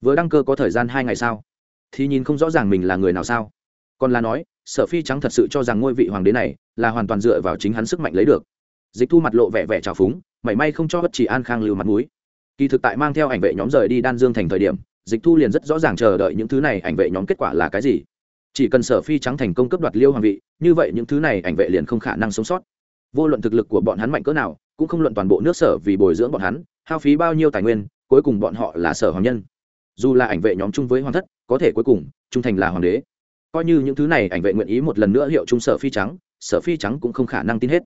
vừa đăng cơ có thời gian hai ngày sao? Thì nhìn không rõ ràng mình là người nào sao? Còn là nói, sở phi trắng thật sự cho rằng ngôi vị hoàng đế này là hoàn toàn dựa vào chính hắn sức mạnh lấy được. Dịch thu mặt lộ vẻ vẻ trào phúng, mảy may không cho bất chỉ an khang lưu mặt mũi. Kỳ thực tại mang theo ảnh vệ nhóm rời đi đan dương thành thời điểm, dịch thu liền rất rõ ràng chờ đợi những thứ này ảnh vệ nhóm kết quả là cái gì. Chỉ cần sở phi trắng thành công cấp đoạt liêu hoàng vị, như vậy những thứ này ảnh vệ liền không khả năng sống sót. Vô luận thực lực của bọn hắn mạnh cỡ nào, cũng không luận toàn bộ nước sở vì bồi dưỡng bọn hắn, hao phí bao nhiêu tài nguyên, cuối cùng bọn họ là sở hoàng nhân dù là ảnh vệ nhóm chung với hoàng thất, có thể cuối cùng, trung thành là hoàng đế. Coi như những thứ này ảnh vệ nguyện ý một lần nữa hiệu trung sở phi trắng, sở phi trắng cũng không khả năng tin hết.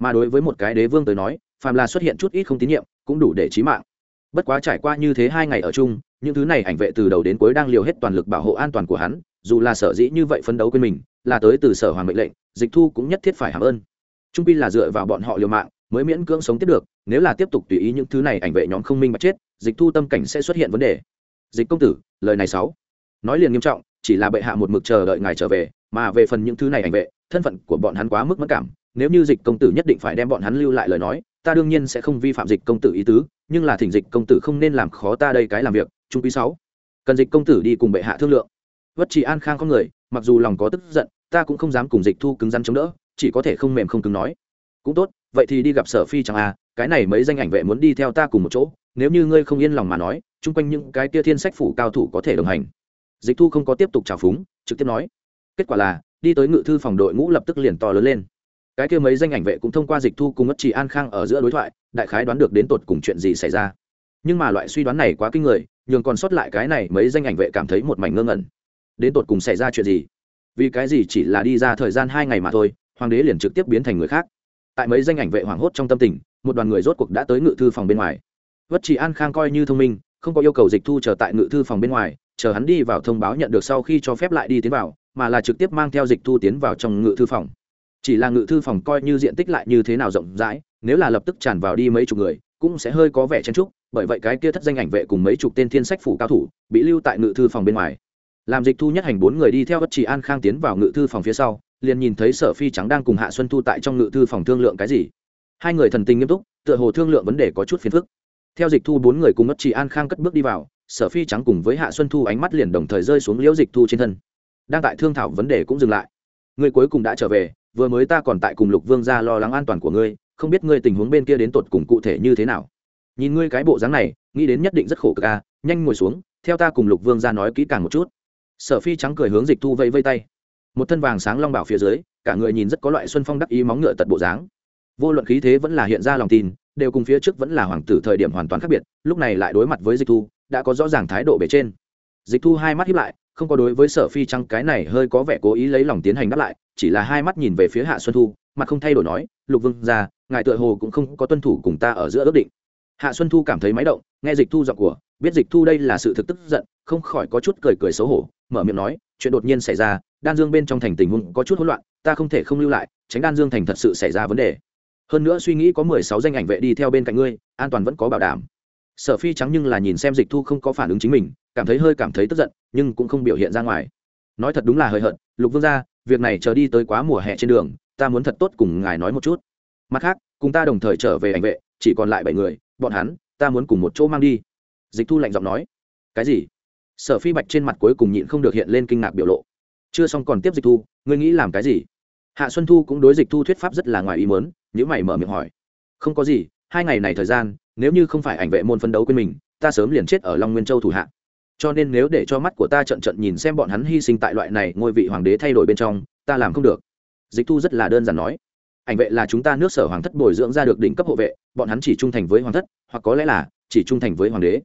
Mà đối với một cái đế vương tới nói, phàm là xuất hiện chút ít không tín nhiệm, cũng đủ để trí mạng. Bất quá trải qua như thế hai ngày ở chung, những thứ này ảnh vệ từ đầu đến cuối đang liều hết toàn lực bảo hộ an toàn của hắn, dù là sở dĩ như vậy phấn đấu quên mình, là tới từ sở hoàng mệnh lệnh, dịch thu cũng nhất thiết phải hàm ơn. Trung pi là dựa vào bọn họ liều mạng mới miễn cưỡng sống tiếp được, nếu là tiếp tục tùy ý những thứ này ảnh vệ nhóm không minh bạch chết, dịch thu tâm cảnh sẽ xuất hiện vấn đề dịch công tử, lời này sáu. Nói liền nghiêm trọng, chỉ là bệ hạ một mực chờ đợi ngài trở về, mà về phần những thứ này ảnh vệ, thân phận của bọn hắn quá mức mất cảm. Nếu như dịch công tử nhất định phải đem bọn hắn lưu lại lời nói, ta đương nhiên sẽ không vi phạm dịch công tử ý tứ, nhưng là thỉnh dịch công tử không nên làm khó ta đây cái làm việc, trung quý sáu. Cần dịch công tử đi cùng bệ hạ thương lượng. Vất chỉ an khang có người, mặc dù lòng có tức giận, ta cũng không dám cùng dịch thu cứng rắn chống đỡ, chỉ có thể không mềm không cứng nói. Cũng tốt, vậy thì đi gặp sở phi chẳng à cái này mấy danh ảnh vệ muốn đi theo ta cùng một chỗ, nếu như ngươi không yên lòng mà nói chung quanh những cái tia thiên sách phủ cao thủ có thể đồng hành. Dịch thu không có tiếp tục trào phúng, trực tiếp nói, kết quả là, đi tới ngự thư phòng đội ngũ lập tức liền to lớn lên. Cái kia mấy danh ảnh vệ cũng thông qua dịch thu cùng mất trì an khang ở giữa đối thoại, đại khái đoán được đến tột cùng chuyện gì xảy ra. Nhưng mà loại suy đoán này quá kinh người, nhường còn sót lại cái này mấy danh ảnh vệ cảm thấy một mảnh ngơ ngẩn. Đến tột cùng xảy ra chuyện gì? Vì cái gì chỉ là đi ra thời gian hai ngày mà thôi, hoàng đế liền trực tiếp biến thành người khác? Tại mấy danh ảnh vệ hoảng hốt trong tâm tình, một đoàn người rốt cuộc đã tới ngự thư phòng bên ngoài. Vất chỉ an khang coi như thông minh không có yêu cầu dịch thu chờ tại ngự thư phòng bên ngoài, chờ hắn đi vào thông báo nhận được sau khi cho phép lại đi tiến vào, mà là trực tiếp mang theo dịch thu tiến vào trong ngự thư phòng. Chỉ là ngự thư phòng coi như diện tích lại như thế nào rộng rãi, nếu là lập tức tràn vào đi mấy chục người, cũng sẽ hơi có vẻ chen trúc bởi vậy cái kia thất danh ảnh vệ cùng mấy chục tên thiên sách phủ cao thủ bị lưu tại ngự thư phòng bên ngoài. Làm dịch thu nhất hành bốn người đi theo bất chỉ an khang tiến vào ngự thư phòng phía sau, liền nhìn thấy sở phi trắng đang cùng hạ xuân thu tại trong ngự thư phòng thương lượng cái gì. Hai người thần tình nghiêm túc, tựa hồ thương lượng vấn đề có chút phiền phức theo dịch thu bốn người cùng mất chỉ an khang cất bước đi vào, sở phi trắng cùng với hạ xuân thu ánh mắt liền đồng thời rơi xuống liễu dịch thu trên thân. Đang tại thương thảo vấn đề cũng dừng lại. Người cuối cùng đã trở về, vừa mới ta còn tại cùng lục vương gia lo lắng an toàn của ngươi, không biết ngươi tình huống bên kia đến tột cùng cụ thể như thế nào. Nhìn ngươi cái bộ dáng này, nghĩ đến nhất định rất khổ cực à? nhanh ngồi xuống, theo ta cùng lục vương gia nói kỹ càng một chút. Sở phi trắng cười hướng dịch thu vây vây tay. Một thân vàng sáng long bảo phía dưới, cả người nhìn rất có loại xuân phong đắc ý móng ngựa tật bộ dáng. Vô luận khí thế vẫn là hiện ra lòng tin đều cùng phía trước vẫn là hoàng tử thời điểm hoàn toàn khác biệt, lúc này lại đối mặt với dịch thu, đã có rõ ràng thái độ bề trên. Dịch thu hai mắt hiếp lại, không có đối với sở phi trăng cái này hơi có vẻ cố ý lấy lòng tiến hành đáp lại, chỉ là hai mắt nhìn về phía hạ xuân thu, mặt không thay đổi nói, lục vương ra ngài tựa hồ cũng không có tuân thủ cùng ta ở giữa ước định. Hạ xuân thu cảm thấy máy động, nghe dịch thu giọng của, biết dịch thu đây là sự thực tức giận, không khỏi có chút cười cười xấu hổ, mở miệng nói, chuyện đột nhiên xảy ra, đan dương bên trong thành tình huống có chút hỗn loạn, ta không thể không lưu lại, tránh đan dương thành thật sự xảy ra vấn đề hơn nữa suy nghĩ có mười sáu danh ảnh vệ đi theo bên cạnh ngươi, an toàn vẫn có bảo đảm. Sở phi trắng nhưng là nhìn xem dịch thu không có phản ứng chính mình, cảm thấy hơi cảm thấy tức giận, nhưng cũng không biểu hiện ra ngoài. Nói thật đúng là hơi hận lục vương gia, việc này chờ đi tới quá mùa hè trên đường, ta muốn thật tốt cùng ngài nói một chút. Mặt khác, cùng ta đồng thời trở về ảnh vệ, chỉ còn lại bảy người, bọn hắn, ta muốn cùng một chỗ mang đi. Dịch thu lạnh giọng nói. Cái gì? Sở phi bạch trên mặt cuối cùng nhịn không được hiện lên kinh ngạc biểu lộ. Chưa xong còn tiếp dịch thu, ngươi nghĩ làm cái gì? Hạ xuân thu cũng đối dịch thu thuyết pháp rất là ngoài ý mớn nếu mày mở miệng hỏi. Không có gì, hai ngày này thời gian, nếu như không phải ảnh vệ môn phân đấu quên mình, ta sớm liền chết ở long nguyên châu thủ hạ. Cho nên nếu để cho mắt của ta trận trận nhìn xem bọn hắn hy sinh tại loại này ngôi vị hoàng đế thay đổi bên trong, ta làm không được. Dịch thu rất là đơn giản nói. Ảnh vệ là chúng ta nước sở hoàng thất bồi dưỡng ra được đỉnh cấp hộ vệ, bọn hắn chỉ trung thành với hoàng thất, hoặc có lẽ là chỉ trung thành với hoàng đế.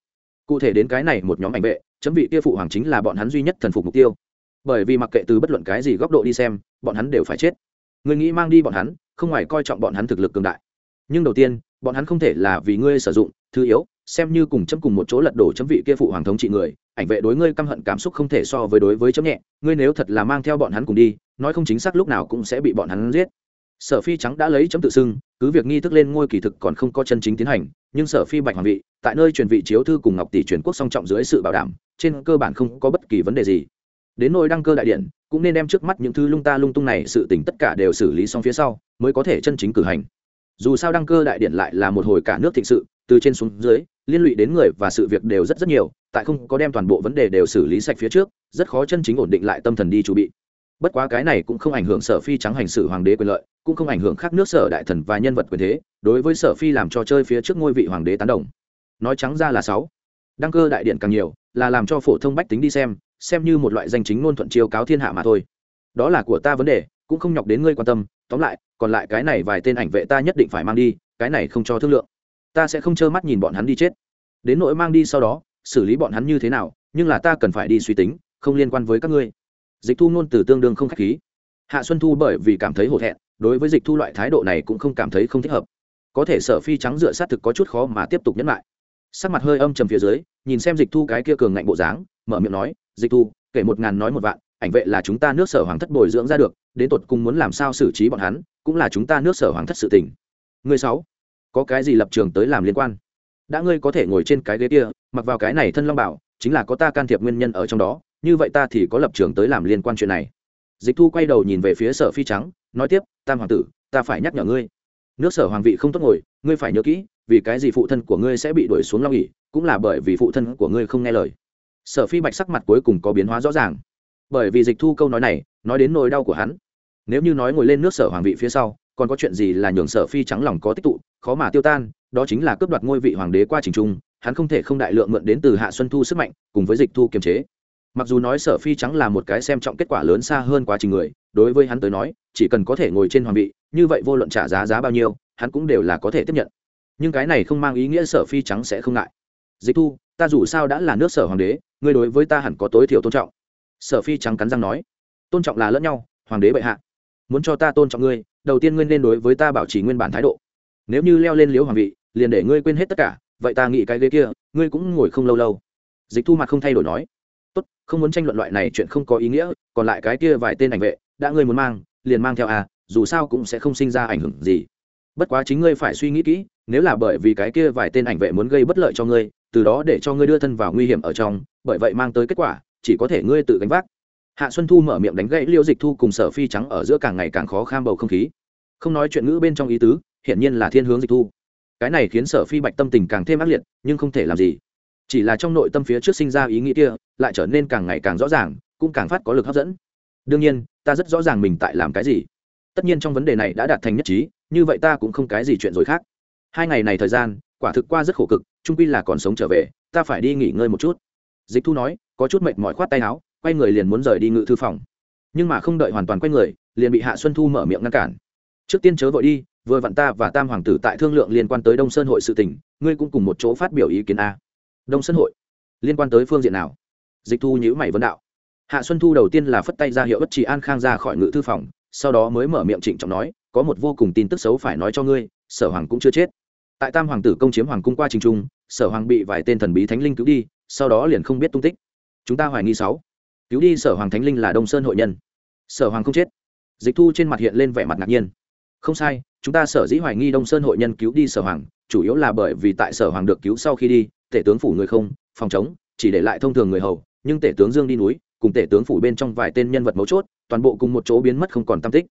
Cụ thể đến cái này một nhóm ảnh vệ, chấm vị kia phụ hoàng chính là bọn hắn duy nhất thần phục mục tiêu bởi vì mặc kệ từ bất luận cái gì góc độ đi xem, bọn hắn đều phải chết. Người nghĩ mang đi bọn hắn, không ngoài coi trọng bọn hắn thực lực cường đại. Nhưng đầu tiên, bọn hắn không thể là vì ngươi sử dụng, thứ yếu, xem như cùng chấm cùng một chỗ lật đổ chấm vị kia phụ hoàng thống trị người, ảnh vệ đối ngươi căm hận cảm xúc không thể so với đối với chấm nhẹ, ngươi nếu thật là mang theo bọn hắn cùng đi, nói không chính xác lúc nào cũng sẽ bị bọn hắn giết. Sở phi trắng đã lấy chấm tự xưng, cứ việc nghi thức lên ngôi kỳ thực còn không có chân chính tiến hành, nhưng sở phi bạch hoàng vị, tại nơi truyền vị chiếu thư cùng ngọc tỷ truyền quốc song trọng dưới sự bảo đảm, trên cơ bản không có bất kỳ vấn đề gì đến nôi đăng cơ đại điện, cũng nên đem trước mắt những thứ lung ta lung tung này sự tình tất cả đều xử lý xong phía sau, mới có thể chân chính cử hành. Dù sao đăng cơ đại điện lại là một hồi cả nước thịnh sự, từ trên xuống dưới, liên lụy đến người và sự việc đều rất rất nhiều, tại không có đem toàn bộ vấn đề đều xử lý sạch phía trước, rất khó chân chính ổn định lại tâm thần đi chuẩn bị. Bất quá cái này cũng không ảnh hưởng sở phi trắng hành xử hoàng đế quyền lợi, cũng không ảnh hưởng khác nước sở đại thần và nhân vật quyền thế, đối với sở phi làm cho chơi phía trước ngôi vị hoàng đế tán đồng. Nói trắng ra là sáu. Đăng cơ đại điện càng nhiều, là làm cho phổ thông bách tính đi xem xem như một loại danh chính ngôn thuận chiêu cáo thiên hạ mà thôi. Đó là của ta vấn đề, cũng không nhọc đến ngươi quan tâm, tóm lại, còn lại cái này vài tên ảnh vệ ta nhất định phải mang đi, cái này không cho thương lượng. Ta sẽ không trơ mắt nhìn bọn hắn đi chết. Đến nỗi mang đi sau đó, xử lý bọn hắn như thế nào, nhưng là ta cần phải đi suy tính, không liên quan với các ngươi. Dịch thu ngôn từ tương đương không k h á c h khí. Hạ xuân thu bởi vì cảm thấy hổ thẹn, đối với dịch thu loại thái độ này cũng không cảm thấy không thích hợp. Có thể sở phi trắng dựa sát thực có chút khó mà tiếp tục nhấn lại. Sắc mặt hơi âm trầm phía dưới, nhìn xem dịch thu cái kia cường ngạnh bộ dáng, mở miệng nói dịch thu, kể một ngàn nói một vạn, ảnh vệ là chúng ta nước sở hoàng thất bồi dưỡng ra được, đến tột cùng muốn làm sao xử trí bọn hắn, cũng là chúng ta nước sở hoàng thất sự tình. người sáu, có cái gì lập trường tới làm liên quan? Đã ngươi có thể ngồi trên cái ghế kia, mặc vào cái này thân long bảo, chính là có ta can thiệp nguyên nhân ở trong đó, như vậy ta thì có lập trường tới làm liên quan chuyện này. Dịch thu quay đầu nhìn về phía sở phi trắng, nói tiếp, tam hoàng tử, ta phải nhắc nhở ngươi. Nước sở hoàng vị không tốt ngồi, ngươi phải nhớ kỹ, vì cái gì phụ thân của ngươi sẽ bị đuổi xuống long ỉ cũng là bởi vì phụ thân của ngươi không nghe lời sở phi bạch sắc mặt cuối cùng có biến hóa rõ ràng. Bởi vì dịch thu câu nói này, nói đến nỗi đau của hắn. Nếu như nói ngồi lên nước sở hoàng vị phía sau, còn có chuyện gì là nhường sở phi trắng lòng có tích tụ, khó mà tiêu tan, đó chính là cướp đoạt ngôi vị hoàng đế qua trình trung, hắn không thể không đại lượng mượn đến từ hạ xuân thu sức mạnh, cùng với dịch thu kiềm chế. Mặc dù nói sở phi trắng là một cái xem trọng kết quả lớn xa hơn quá trình người, đối với hắn tới nói, chỉ cần có thể ngồi trên hoàng vị, như vậy vô luận trả giá giá bao nhiêu, hắn cũng đều là có thể tiếp nhận. Nhưng cái này không mang ý nghĩa sở phi trắng sẽ không ngại. Dịch thu, ta dù sao đã là nước sở hoàng đế ngươi đối với ta hẳn có tối thiểu tôn trọng. Sở phi trắng cắn răng nói, tôn trọng là lẫn nhau, hoàng đế bệ hạ. Muốn cho ta tôn trọng ngươi, đầu tiên ngươi nên đối với ta bảo trì nguyên bản thái độ. Nếu như leo lên liếu hoàng vị, liền để ngươi quên hết tất cả, vậy ta nghĩ cái ghế kia, ngươi cũng ngồi không lâu lâu. Dịch thu mặt không thay đổi nói, tốt, không muốn tranh luận loại này chuyện không có ý nghĩa, còn lại cái kia vài tên ảnh vệ, đã ngươi muốn mang, liền mang theo à dù sao cũng sẽ không sinh ra ảnh hưởng gì. Bất quá chính ngươi phải suy nghĩ kỹ, nếu là bởi vì cái kia vài tên ảnh vệ muốn gây bất lợi cho ngươi từ đó để cho ngươi đưa thân vào nguy hiểm ở trong, bởi vậy mang tới kết quả, chỉ có thể ngươi tự gánh vác. Hạ xuân thu mở miệng đánh gãy liêu dịch thu cùng sở phi trắng ở giữa càng ngày càng khó kham bầu không khí. Không nói chuyện ngữ bên trong ý tứ, hiển nhiên là thiên hướng dịch thu. Cái này khiến sở phi bạch tâm tình càng thêm ác liệt, nhưng không thể làm gì. Chỉ là trong nội tâm phía trước sinh ra ý nghĩ kia, lại trở nên càng ngày càng rõ ràng, cũng càng phát có lực hấp dẫn. Đương nhiên, ta rất rõ ràng mình tại làm cái gì. Tất nhiên trong vấn đề này đã đạt thành nhất trí, như vậy ta cũng không cái gì chuyện rồi khác. Hai ngày này thời gian, quả thực qua rất khổ cực trung quy là còn sống trở về, ta phải đi nghỉ ngơi một chút. Dịch thu nói, có chút mệt mỏi khoát tay áo, quay người liền muốn rời đi ngự thư phòng. Nhưng mà không đợi hoàn toàn quay người, liền bị hạ xuân thu mở miệng ngăn cản. Trước tiên chớ vội đi, vừa vặn ta và tam hoàng tử tại thương lượng liên quan tới đông sơn hội sự tỉnh ngươi cũng cùng một chỗ phát biểu ý kiến a. Đông sơn hội? Liên quan tới phương diện nào? Dịch thu nhữ mày vấn đạo. Hạ xuân thu đầu tiên là phất tay ra hiệu bất chỉ an khang ra khỏi ngự thư phòng, sau đó mới mở miệng trịnh trọng nói, có một vô cùng tin tức xấu phải nói cho ngươi, sở hoàng cũng chưa chết tại tam hoàng tử công chiếm hoàng cung qua trình trung, sở hoàng bị vài tên thần bí thánh linh cứu đi, sau đó liền không biết tung tích. Chúng ta hoài nghi sáu. Cứu đi sở hoàng thánh linh là đông sơn hội nhân. Sở hoàng không chết. Dịch thu trên mặt hiện lên vẻ mặt ngạc nhiên. Không sai, chúng ta sở dĩ hoài nghi đông sơn hội nhân cứu đi sở hoàng, chủ yếu là bởi vì tại sở hoàng được cứu sau khi đi, tể tướng phủ người không, phòng chống, chỉ để lại thông thường người hầu, nhưng tể tướng dương đi núi, cùng tể tướng phủ bên trong vài tên nhân vật mấu chốt, toàn bộ cùng một chỗ biến mất không còn tam tích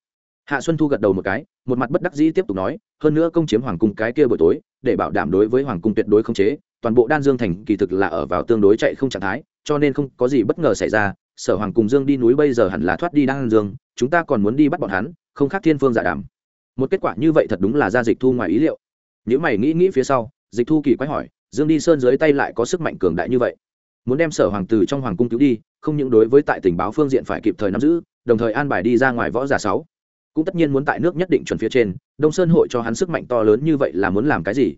hạ xuân thu gật đầu một cái, một mặt bất đắc dĩ tiếp tục nói, hơn nữa công chiếm hoàng cung cái kia buổi tối, để bảo đảm đối với hoàng cung tuyệt đối không chế, toàn bộ đan dương thành kỳ thực là ở vào tương đối chạy không trạng thái, cho nên không có gì bất ngờ xảy ra, sở hoàng cùng dương đi núi bây giờ hẳn là thoát đi đan dương, chúng ta còn muốn đi bắt bọn hắn, không khác thiên phương dạ giả đảm một kết quả như vậy thật đúng là ra dịch thu ngoài ý liệu. Nếu mày nghĩ nghĩ phía sau, dịch thu kỳ quái hỏi, dương đi sơn dưới tay lại có sức mạnh cường đại như vậy? Muốn đem sở hoàng tử trong hoàng cung cứu đi, không những đối với tại tình báo phương diện phải kịp thời nắm giữ, đồng thời an bài đi ra ngoài võ giả sáu cũng tất nhiên muốn tại nước nhất định chuẩn phía trên, đông sơn hội cho hắn sức mạnh to lớn như vậy là muốn làm cái gì?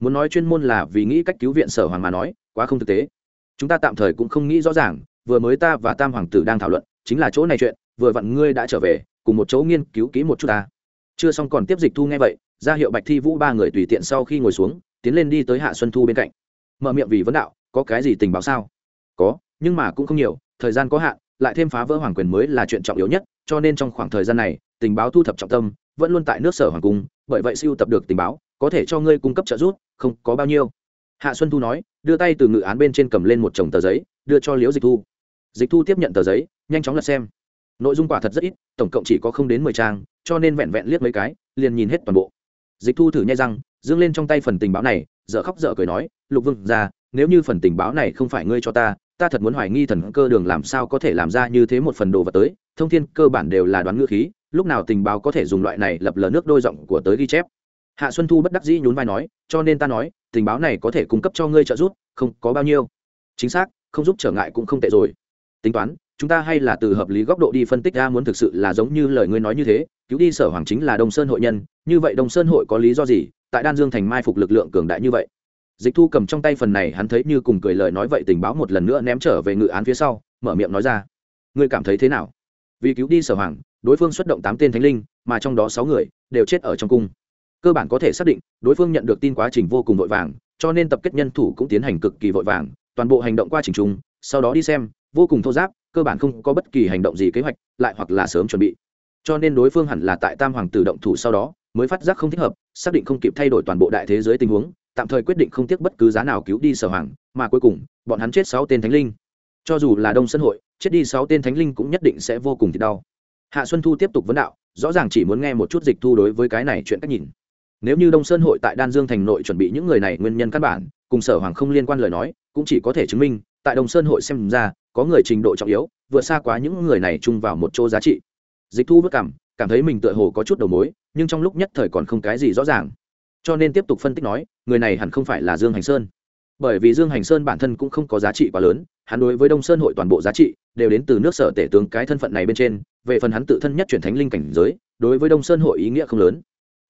Muốn nói chuyên môn là vì nghĩ cách cứu viện sở hoàng mà nói, quá không thực tế. Chúng ta tạm thời cũng không nghĩ rõ ràng, vừa mới ta và tam hoàng tử đang thảo luận, chính là chỗ này chuyện, vừa vặn ngươi đã trở về, cùng một chỗ nghiên cứu kỹ một chút ta. Chưa xong còn tiếp dịch thu nghe vậy, ra hiệu bạch thi vũ ba người tùy tiện sau khi ngồi xuống, tiến lên đi tới hạ xuân thu bên cạnh. Mở miệng vì vấn đạo, có cái gì tình báo sao? Có, nhưng mà cũng không nhiều, thời gian có hạn, lại thêm phá vỡ hoàng quyền mới là chuyện trọng yếu nhất cho nên trong khoảng thời gian này, tình báo thu thập trọng tâm vẫn luôn tại nước sở hoàng cung, bởi vậy siêu tập được tình báo, có thể cho ngươi cung cấp trợ giúp, không có bao nhiêu. Hạ xuân thu nói, đưa tay từ ngự án bên trên cầm lên một chồng tờ giấy, đưa cho liễu dịch thu. Dịch thu tiếp nhận tờ giấy, nhanh chóng lật xem. Nội dung quả thật rất ít, tổng cộng chỉ có không đến mười trang, cho nên vẹn vẹn liếc mấy cái, liền nhìn hết toàn bộ. Dịch thu thử nhai răng, dương lên trong tay phần tình báo này dợ khóc dợ cười nói, lục vương ra nếu như phần tình báo này không phải ngươi cho ta ta thật muốn hoài nghi thần cơ đường làm sao có thể làm ra như thế một phần đồ vật tới, thông thiên cơ bản đều là đoán ngữ khí, lúc nào tình báo có thể dùng loại này lập lờ nước đôi giọng của tới ghi chép. Hạ xuân thu bất đắc dĩ nhún vai nói, cho nên ta nói, tình báo này có thể cung cấp cho ngươi trợ giúp, không có bao nhiêu. Chính xác, không giúp trở ngại cũng không tệ rồi. Tính toán, chúng ta hay là từ hợp lý góc độ đi phân tích ra muốn thực sự là giống như lời ngươi nói như thế, cứu đi sở hoàng chính là đông sơn hội nhân, như vậy đông sơn hội có lý do gì, tại đan dương thành mai phục lực lượng cường đại như vậy? Dịch thu cầm trong tay phần này, hắn thấy như cùng cười lời nói vậy, tình báo một lần nữa ném trở về ngự án phía sau, mở miệng nói ra, ngươi cảm thấy thế nào? Vì cứu đi sở hoàng, đối phương xuất động tám tên thánh linh, mà trong đó sáu người đều chết ở trong cung. Cơ bản có thể xác định, đối phương nhận được tin quá trình vô cùng vội vàng, cho nên tập kết nhân thủ cũng tiến hành cực kỳ vội vàng, toàn bộ hành động qua trình trung sau đó đi xem, vô cùng thô giáp, cơ bản không có bất kỳ hành động gì kế hoạch, lại hoặc là sớm chuẩn bị. Cho nên đối phương hẳn là tại tam hoàng tử động thủ sau đó, mới phát giác không thích hợp, xác định không kịp thay đổi toàn bộ đại thế giới tình huống tạm thời quyết định không tiếc bất cứ giá nào cứu đi sở hoàng, mà cuối cùng, bọn hắn chết sáu tên thánh linh. Cho dù là đông sân hội, chết đi sáu tên thánh linh cũng nhất định sẽ vô cùng thì đau. Hạ xuân thu tiếp tục vấn đạo, rõ ràng chỉ muốn nghe một chút dịch thu đối với cái này chuyện cách nhìn. Nếu như đông sơn hội tại đan dương thành nội chuẩn bị những người này nguyên nhân căn bản, cùng sở hoàng không liên quan lời nói, cũng chỉ có thể chứng minh, tại đông sơn hội xem ra, có người trình độ trọng yếu, vượt xa quá những người này chung vào một chỗ giá trị. Dịch thu vất cảm cảm thấy mình tựa hồ có chút đầu mối, nhưng trong lúc nhất thời còn không cái gì rõ ràng. Cho nên tiếp tục phân tích nói người này hẳn không phải là dương hành sơn. Bởi vì dương hành sơn bản thân cũng không có giá trị quá lớn, hắn đối với đông sơn hội toàn bộ giá trị đều đến từ nước sở tể tướng cái thân phận này bên trên, về phần hắn tự thân nhất chuyển thánh linh cảnh giới, đối với đông sơn hội ý nghĩa không lớn.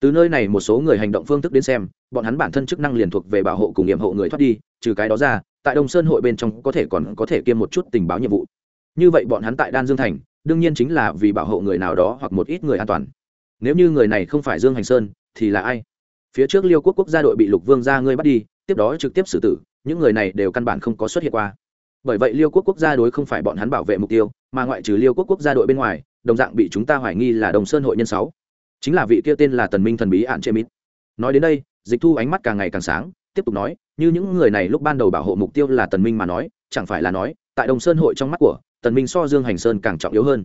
Từ nơi này một số người hành động phương thức đến xem, bọn hắn bản thân chức năng liền thuộc về bảo hộ cùng nghiệm hộ người thoát đi, trừ cái đó ra, tại đông sơn hội bên trong có thể còn có thể kiêm một chút tình báo nhiệm vụ. Như vậy bọn hắn tại đan dương thành, đương nhiên chính là vì bảo hộ người nào đó hoặc một ít người an toàn. Nếu như người này không phải dương hành sơn, thì là ai? Phía trước liêu quốc quốc gia đội bị lục vương ra ngươi bắt đi, tiếp đó trực tiếp xử tử, những người này đều căn bản không có xuất hiện qua. Bởi vậy liêu quốc quốc gia đối không phải bọn hắn bảo vệ mục tiêu, mà ngoại trừ liêu quốc quốc gia đội bên ngoài, đồng dạng bị chúng ta hoài nghi là đồng sơn hội nhân sáu. Chính là vị kia tên là tần minh thần bí ạn chê mít nói đến đây, dịch thu ánh mắt càng ngày càng sáng, tiếp tục nói, như những người này lúc ban đầu bảo hộ mục tiêu là tần minh mà nói, chẳng phải là nói, tại đồng sơn hội trong mắt của, tần minh so dương hành sơn càng trọng yếu hơn.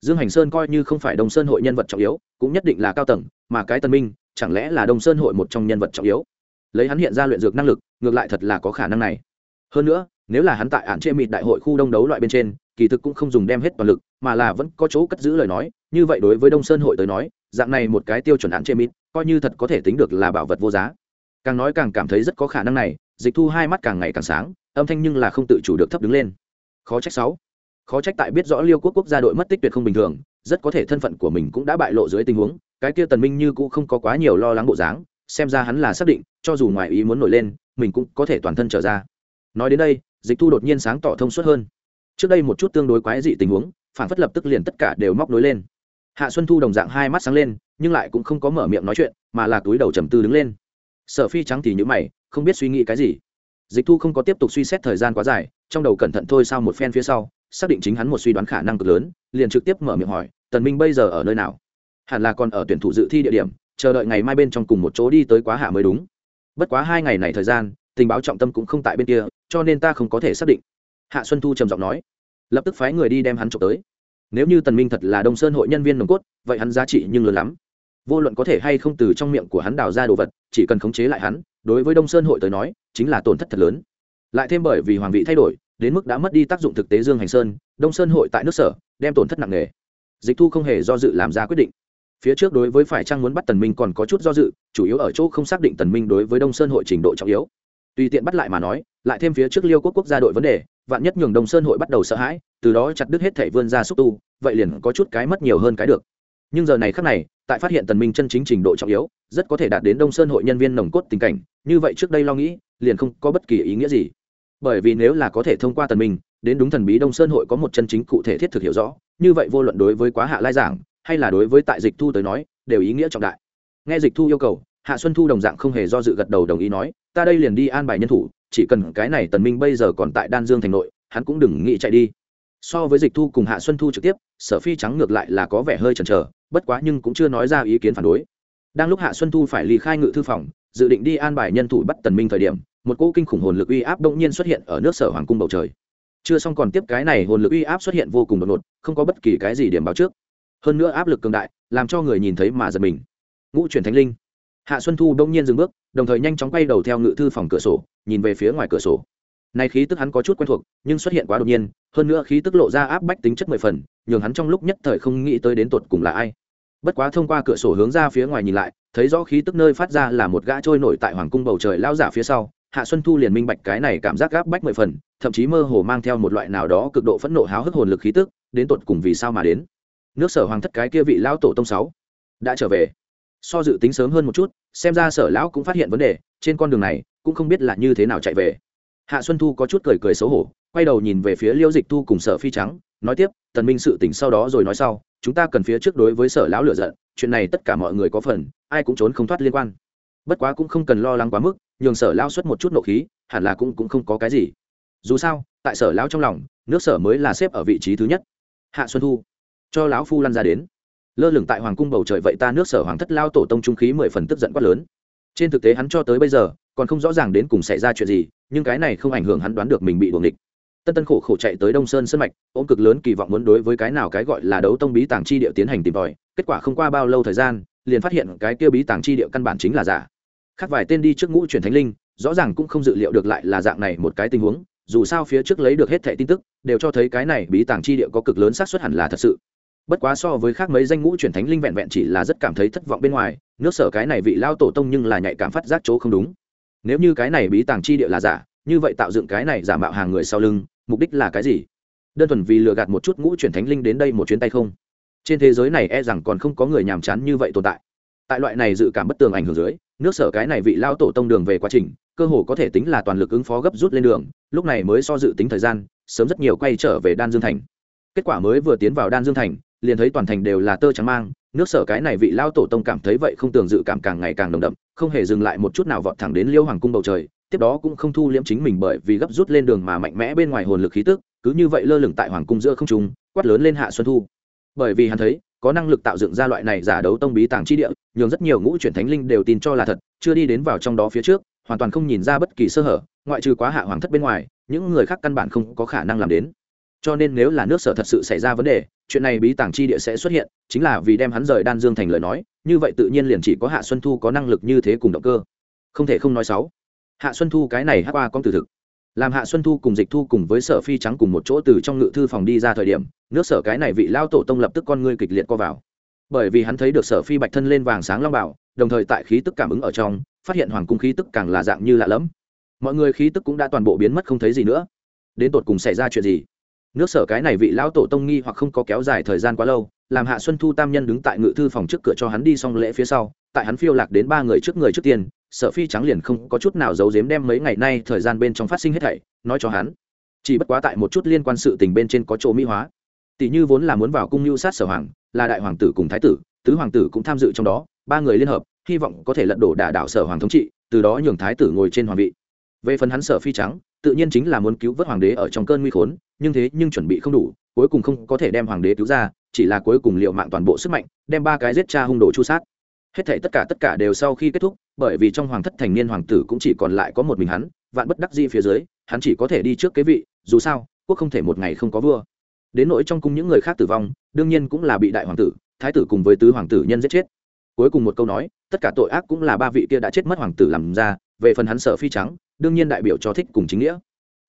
Dương hành sơn coi như không phải đồng sơn hội nhân vật trọng yếu, cũng nhất định là cao tầng, mà cái tần minh chẳng lẽ là Đông sơn hội một trong nhân vật trọng yếu? Lấy hắn hiện ra luyện dược năng lực, ngược lại thật là có khả năng này. Hơn nữa, nếu là hắn tại ản chê mịt đại hội khu đông đấu loại bên trên, kỳ thực cũng không dùng đem hết toàn lực, mà là vẫn có chỗ cất giữ lời nói, như vậy đối với đông sơn hội tới nói, dạng này một cái tiêu chuẩn ạn chê mịt coi như thật có thể tính được là bảo vật vô giá. Càng nói càng cảm thấy rất có khả năng này, dịch thu hai mắt càng ngày càng sáng, âm thanh nhưng là không tự chủ được thấp đứng lên. Khó trách sáu. Khó trách tại biết rõ liêu quốc quốc gia đội mất tích tuyệt không bình thường, rất có thể thân phận của mình cũng đã bại lộ dưới tình huống cái kia tần minh như cũng không có quá nhiều lo lắng bộ dáng, xem ra hắn là xác định, cho dù ngoài ý muốn nổi lên, mình cũng có thể toàn thân trở ra. Nói đến đây, dịch thu đột nhiên sáng tỏ thông suốt hơn. Trước đây một chút tương đối quái dị tình huống, phản phất lập tức liền tất cả đều móc nối lên. Hạ xuân thu đồng dạng hai mắt sáng lên, nhưng lại cũng không có mở miệng nói chuyện, mà là túi đầu trầm tư đứng lên. Sở phi trắng thì nhữ mày, không biết suy nghĩ cái gì. Dịch thu không có tiếp tục suy xét thời gian quá dài, trong đầu cẩn thận thôi sau một phen phía sau, xác định chính hắn một suy đoán khả năng cực lớn, liền trực tiếp mở miệng hỏi, tần minh bây giờ ở nơi nào? Hẳn là còn ở tuyển thủ dự thi địa điểm, chờ đợi ngày mai bên trong cùng một chỗ đi tới quá hạ mới đúng. Bất quá hai ngày này thời gian, tình báo trọng tâm cũng không tại bên kia, cho nên ta không có thể xác định. Hạ xuân thu trầm giọng nói, lập tức phái người đi đem hắn trộm tới. Nếu như tần minh thật là đông sơn hội nhân viên nồng cốt, vậy hắn giá trị nhưng lớn lắm. Vô luận có thể hay không từ trong miệng của hắn đào ra đồ vật, chỉ cần khống chế lại hắn, đối với đông sơn hội tới nói, chính là tổn thất thật lớn. Lại thêm bởi vì hoàng vị thay đổi, đến mức đã mất đi tác dụng thực tế dương hành sơn, đông sơn hội tại nước sở, đem tổn thất nặng nề. Dịch thu không hề do dự làm ra quyết định phía trước đối với phải trang muốn bắt tần minh còn có chút do dự, chủ yếu ở chỗ không xác định tần minh đối với đông sơn hội trình độ trọng yếu. Tùy tiện bắt lại mà nói, lại thêm phía trước liêu quốc quốc gia đội vấn đề, vạn nhất nhường đông sơn hội bắt đầu sợ hãi, từ đó chặt đứt hết thể vươn ra xúc tu, vậy liền có chút cái mất nhiều hơn cái được. Nhưng giờ này khác này, tại phát hiện tần minh chân chính trình độ trọng yếu, rất có thể đạt đến đông sơn hội nhân viên nồng cốt tình cảnh, như vậy trước đây lo nghĩ, liền không có bất kỳ ý nghĩa gì. Bởi vì nếu là có thể thông qua tần minh, đến đúng thần bí đông sơn hội có một chân chính cụ thể thiết thực hiểu rõ, như vậy vô luận đối với quá hạ lai giảng hay là đối với tại dịch thu tới nói, đều ý nghĩa trọng đại. Nghe dịch thu yêu cầu, hạ xuân thu đồng dạng không hề do dự gật đầu đồng ý nói, ta đây liền đi an bài nhân thủ, chỉ cần cái này tần minh bây giờ còn tại đan dương thành nội, hắn cũng đừng nghĩ chạy đi. So với dịch thu cùng hạ xuân thu trực tiếp, sở phi trắng ngược lại là có vẻ hơi chần chờ, bất quá nhưng cũng chưa nói ra ý kiến phản đối. Đang lúc hạ xuân thu phải ly khai ngự thư phòng, dự định đi an bài nhân thủ bắt tần minh thời điểm, một cỗ kinh khủng hồn lực uy áp đột nhiên xuất hiện ở nước sở hoàng cung bầu trời. Chưa xong còn tiếp cái này hồn lực uy áp xuất hiện vô cùng đột ngột, không có bất kỳ cái gì điểm báo trước hơn nữa áp lực cường đại, làm cho người nhìn thấy mà giật mình. Ngũ chuyển thánh linh. Hạ xuân thu đông nhiên dừng bước, đồng thời nhanh chóng quay đầu theo ngự thư phòng cửa sổ, nhìn về phía ngoài cửa sổ. Này khí tức hắn có chút quen thuộc, nhưng xuất hiện quá đột nhiên, hơn nữa khí tức lộ ra áp bách tính chất mười phần, nhường hắn trong lúc nhất thời không nghĩ tới đến tột cùng là ai. Bất quá thông qua cửa sổ hướng ra phía ngoài nhìn lại, thấy rõ khí tức nơi phát ra là một gã trôi nổi tại hoàng cung bầu trời lao giả phía sau, hạ xuân thu liền minh bạch cái này cảm giác gáp bách mười phần, thậm chí mơ hồ mang theo một loại nào đó cực độ phẫn nộ háo hức hồn lực khí tức, đến tột cùng vì sao mà đến nước sở hoàng thất cái kia vị lão tổ tông sáu, đã trở về. So dự tính sớm hơn một chút, xem ra sở lão cũng phát hiện vấn đề, trên con đường này, cũng không biết là như thế nào chạy về. Hạ xuân thu có chút cười cười xấu hổ, quay đầu nhìn về phía liêu dịch thu cùng sở phi trắng, nói tiếp, tần minh sự tỉnh sau đó rồi nói sau, chúng ta cần phía trước đối với sở lão lựa giận, chuyện này tất cả mọi người có phần, ai cũng trốn không thoát liên quan. Bất quá cũng không cần lo lắng quá mức, nhường sở lão xuất một chút nộ khí, hẳn là cũng cũng không có cái gì. Dù sao, tại sở lão trong lòng, nước sở mới là xếp ở vị trí thứ nhất. Hạ xuân thu cho lão phu lăn ra đến. Lơ lửng tại hoàng cung bầu trời vậy ta nước sở hoàng thất lao tổ tông trung khí mười phần tức giận quát lớn. Trên thực tế hắn cho tới bây giờ, còn không rõ ràng đến cùng xảy ra chuyện gì, nhưng cái này không ảnh hưởng hắn đoán được mình bị buồng địch tân tân khổ khổ chạy tới đông sơn sân mạch, ôm cực lớn kỳ vọng muốn đối với cái nào cái gọi là đấu tông bí tàng chi địa tiến hành tìm tòi, kết quả không qua bao lâu thời gian, liền phát hiện cái kia bí tàng chi địa căn bản chính là giả. Khác vài tên đi trước ngũ truyền thánh linh, rõ ràng cũng không dự liệu được lại là dạng này một cái tình huống, dù sao phía trước lấy được hết thẻ tin tức, đều cho thấy cái này bí tàng chi địa có cực lớn xác suất hẳn là thật sự bất quá so với khác mấy danh ngũ truyền thánh linh vẹn vẹn chỉ là rất cảm thấy thất vọng bên ngoài, nước sở cái này vị lao tổ tông nhưng là nhạy cảm phát giác chỗ không đúng. Nếu như cái này bí tàng chi địa là giả, như vậy tạo dựng cái này giả mạo hàng người sau lưng, mục đích là cái gì? Đơn thuần vì lừa gạt một chút ngũ chuyển thánh linh đến đây một chuyến tay không? Trên thế giới này e rằng còn không có người nhàm chán như vậy tồn tại. Tại loại này dự cảm bất tường ảnh hưởng dưới, nước sở cái này vị lao tổ tông đường về quá trình, cơ hồ có thể tính là toàn lực ứng phó gấp rút lên đường, lúc này mới so dự tính thời gian, sớm rất nhiều quay trở về đan dương thành. Kết quả mới vừa tiến vào đan dương thành liền thấy toàn thành đều là tơ trắng mang, nước sở cái này vị lao tổ tông cảm thấy vậy không tưởng dự cảm càng ngày càng nồng đậm, không hề dừng lại một chút nào vọt thẳng đến liêu hoàng cung bầu trời, tiếp đó cũng không thu liễm chính mình bởi vì gấp rút lên đường mà mạnh mẽ bên ngoài hồn lực khí tức, cứ như vậy lơ lửng tại hoàng cung giữa không trung, quát lớn lên hạ xuân thu. Bởi vì hắn thấy, có năng lực tạo dựng ra loại này giả đấu tông bí tàng chi địa, nhường rất nhiều ngũ chuyển thánh linh đều tin cho là thật, chưa đi đến vào trong đó phía trước, hoàn toàn không nhìn ra bất kỳ sơ hở, ngoại trừ quá hạ hoàng thất bên ngoài, những người khác căn bản không có khả năng làm đến cho nên nếu là nước sở thật sự xảy ra vấn đề, chuyện này bí tàng chi địa sẽ xuất hiện, chính là vì đem hắn rời đan dương thành lời nói, như vậy tự nhiên liền chỉ có hạ xuân thu có năng lực như thế cùng động cơ. Không thể không nói xấu. Hạ xuân thu cái này hát qua con từ thực. Làm hạ xuân thu cùng dịch thu cùng với sở phi trắng cùng một chỗ từ trong ngự thư phòng đi ra thời điểm, nước sở cái này vị lao tổ tông lập tức con ngươi kịch liệt co vào. Bởi vì hắn thấy được sở phi bạch thân lên vàng sáng long bảo, đồng thời tại khí tức cảm ứng ở trong, phát hiện hoàng cung khí tức càng là dạng như lạ lẫm. Mọi người khí tức cũng đã toàn bộ biến mất không thấy gì nữa. Đến tột cùng xảy ra chuyện gì? Nước sở cái này vị lão tổ tông nghi hoặc không có kéo dài thời gian quá lâu, làm hạ xuân thu tam nhân đứng tại ngự thư phòng trước cửa cho hắn đi xong lễ phía sau, tại hắn phiêu lạc đến ba người trước người trước tiên, sở phi trắng liền không có chút nào giấu giếm đem mấy ngày nay thời gian bên trong phát sinh hết thảy, nói cho hắn. Chỉ bất quá tại một chút liên quan sự tình bên trên có chỗ mỹ hóa. Tỷ như vốn là muốn vào cung mưu sát sở hoàng, là đại hoàng tử cùng thái tử, tứ hoàng tử cũng tham dự trong đó, ba người liên hợp, hy vọng có thể lật đổ đả đảo sở hoàng thống trị, từ đó nhường thái tử ngồi trên hoàng vị. Về phần hắn sở phi trắng, tự nhiên chính là muốn cứu vớt hoàng đế ở trong cơn nguy khốn nhưng thế nhưng chuẩn bị không đủ, cuối cùng không có thể đem hoàng đế cứu ra, chỉ là cuối cùng liệu mạng toàn bộ sức mạnh, đem ba cái giết cha hung đồ chu sát. Hết thảy tất cả tất cả đều sau khi kết thúc, bởi vì trong hoàng thất thành niên hoàng tử cũng chỉ còn lại có một mình hắn, vạn bất đắc di phía dưới, hắn chỉ có thể đi trước kế vị, dù sao, quốc không thể một ngày không có vua. Đến nỗi trong cung những người khác tử vong, đương nhiên cũng là bị đại hoàng tử, thái tử cùng với tứ hoàng tử nhân giết chết. Cuối cùng một câu nói, tất cả tội ác cũng là ba vị kia đã chết mất hoàng tử làm ra, về phần hắn sợ phi trắng, đương nhiên đại biểu cho thích cùng chính nghĩa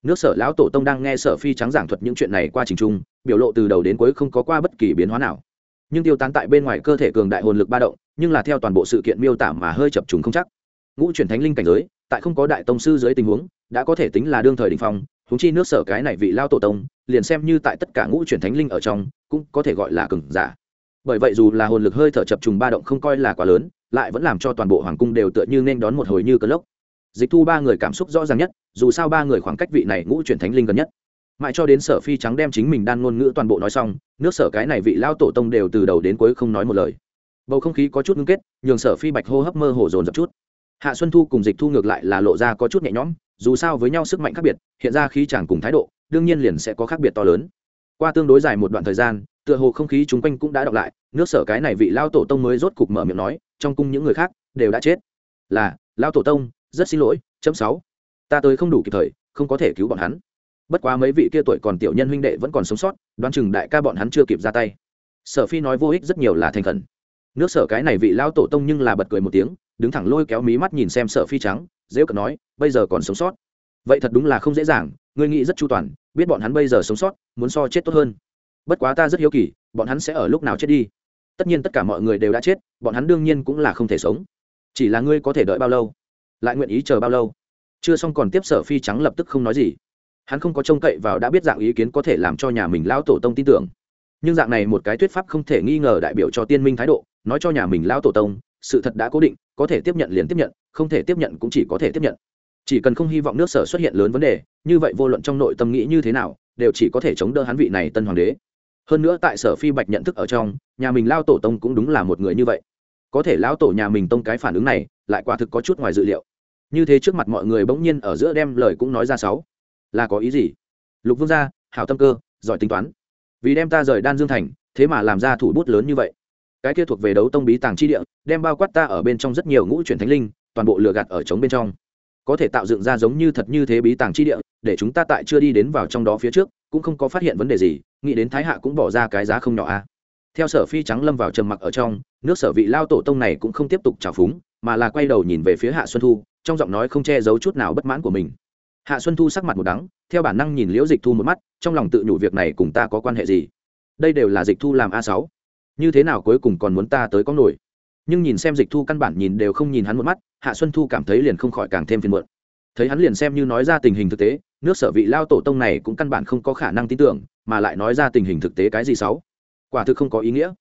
nước sở lão tổ tông đang nghe sở phi trắng giảng thuật những chuyện này qua trình trung, biểu lộ từ đầu đến cuối không có qua bất kỳ biến hóa nào. Nhưng tiêu tán tại bên ngoài cơ thể cường đại hồn lực ba động, nhưng là theo toàn bộ sự kiện miêu tả mà hơi chập trùng không chắc. Ngũ chuyển thánh linh cảnh giới, tại không có đại tông sư dưới tình huống, đã có thể tính là đương thời đình phong húng chi nước sở cái này vị lao tổ tông, liền xem như tại tất cả ngũ chuyển thánh linh ở trong, cũng có thể gọi là cừng giả. Bởi vậy dù là hồn lực hơi thở chập trùng ba động không coi là quá lớn, lại vẫn làm cho toàn bộ hoàng cung đều tựa như nên đón một hồi như cơn lốc dịch thu ba người cảm xúc rõ ràng nhất, dù sao ba người khoảng cách vị này ngũ chuyển thánh linh gần nhất. Mãi cho đến sở phi trắng đem chính mình đan ngôn ngữ toàn bộ nói xong, nước sở cái này vị lao tổ tông đều từ đầu đến cuối không nói một lời. Bầu không khí có chút ngưng kết, nhường sở phi bạch hô hấp mơ hồ dồn dập chút. Hạ xuân thu cùng dịch thu ngược lại là lộ ra có chút nhẹ nhõm, dù sao với nhau sức mạnh khác biệt, hiện ra khí chẳng cùng thái độ, đương nhiên liền sẽ có khác biệt to lớn. Qua tương đối dài một đoạn thời gian, tựa hồ không khí chung quanh cũng đã đọc lại, nước sở cái này vị lao tổ tông mới rốt cục mở miệng nói, trong cung những người khác đều đã chết. Là, lao tổ tông rất xin lỗi, chấm sáu. Ta tới không đủ kịp thời, không có thể cứu bọn hắn. Bất quá mấy vị kia tuổi còn tiểu nhân huynh đệ vẫn còn sống sót, đoán chừng đại ca bọn hắn chưa kịp ra tay. Sở phi nói vô ích rất nhiều là thành khẩn. Nước sở cái này vị lao tổ tông nhưng là bật cười một tiếng, đứng thẳng lôi kéo mí mắt nhìn xem sở phi trắng, dễ cận nói, bây giờ còn sống sót. Vậy thật đúng là không dễ dàng, ngươi nghĩ rất chu toàn, biết bọn hắn bây giờ sống sót, muốn so chết tốt hơn. Bất quá ta rất hiếu kỳ, bọn hắn sẽ ở lúc nào chết đi? Tất nhiên tất cả mọi người đều đã chết, bọn hắn đương nhiên cũng là không thể sống. Chỉ là ngươi có thể đợi bao lâu? Lại nguyện ý chờ bao lâu? Chưa xong còn tiếp sở phi trắng lập tức không nói gì. Hắn không có trông cậy vào đã biết dạng ý kiến có thể làm cho nhà mình lão tổ tông tin tưởng. Nhưng dạng này một cái thuyết pháp không thể nghi ngờ đại biểu cho tiên minh thái độ, nói cho nhà mình lão tổ tông, sự thật đã cố định, có thể tiếp nhận liền tiếp nhận, không thể tiếp nhận cũng chỉ có thể tiếp nhận. Chỉ cần không hy vọng nước sở xuất hiện lớn vấn đề, như vậy vô luận trong nội tâm nghĩ như thế nào, đều chỉ có thể chống đỡ hắn vị này tân hoàng đế. Hơn nữa tại sở phi bạch nhận thức ở trong, nhà mình lao tổ tông cũng đúng là một người như vậy. Có thể lão tổ nhà mình tông cái phản ứng này lại quả thực có chút ngoài dự liệu. Như thế trước mặt mọi người bỗng nhiên ở giữa đem lời cũng nói ra sáu. Là có ý gì? Lục vương gia, hảo tâm cơ, giỏi tính toán. Vì đem ta rời đan dương thành, thế mà làm ra thủ bút lớn như vậy. Cái kia thuộc về đấu tông bí tàng chi địa, đem bao quát ta ở bên trong rất nhiều ngũ chuyển thánh linh, toàn bộ lừa gạt ở trống bên trong. Có thể tạo dựng ra giống như thật như thế bí tàng chi địa, để chúng ta tại chưa đi đến vào trong đó phía trước, cũng không có phát hiện vấn đề gì, nghĩ đến thái hạ cũng bỏ ra cái giá không nhỏ a. Theo sở phi trắng lâm vào trầm mặc ở trong, nước sở vị lao tổ tông này cũng không tiếp tục trào phúng mà là quay đầu nhìn về phía hạ xuân thu, trong giọng nói không che giấu chút nào bất mãn của mình. Hạ xuân thu sắc mặt một đắng, theo bản năng nhìn liễu dịch thu một mắt, trong lòng tự nhủ việc này cùng ta có quan hệ gì? Đây đều là dịch thu làm a sáu. Như thế nào cuối cùng còn muốn ta tới có nổi? Nhưng nhìn xem dịch thu căn bản nhìn đều không nhìn hắn một mắt, hạ xuân thu cảm thấy liền không khỏi càng thêm phiền muộn. Thấy hắn liền xem như nói ra tình hình thực tế, nước sở vị lao tổ tông này cũng căn bản không có khả năng tin tưởng, mà lại nói ra tình hình thực tế cái gì xấu quả thực không có ý nghĩa.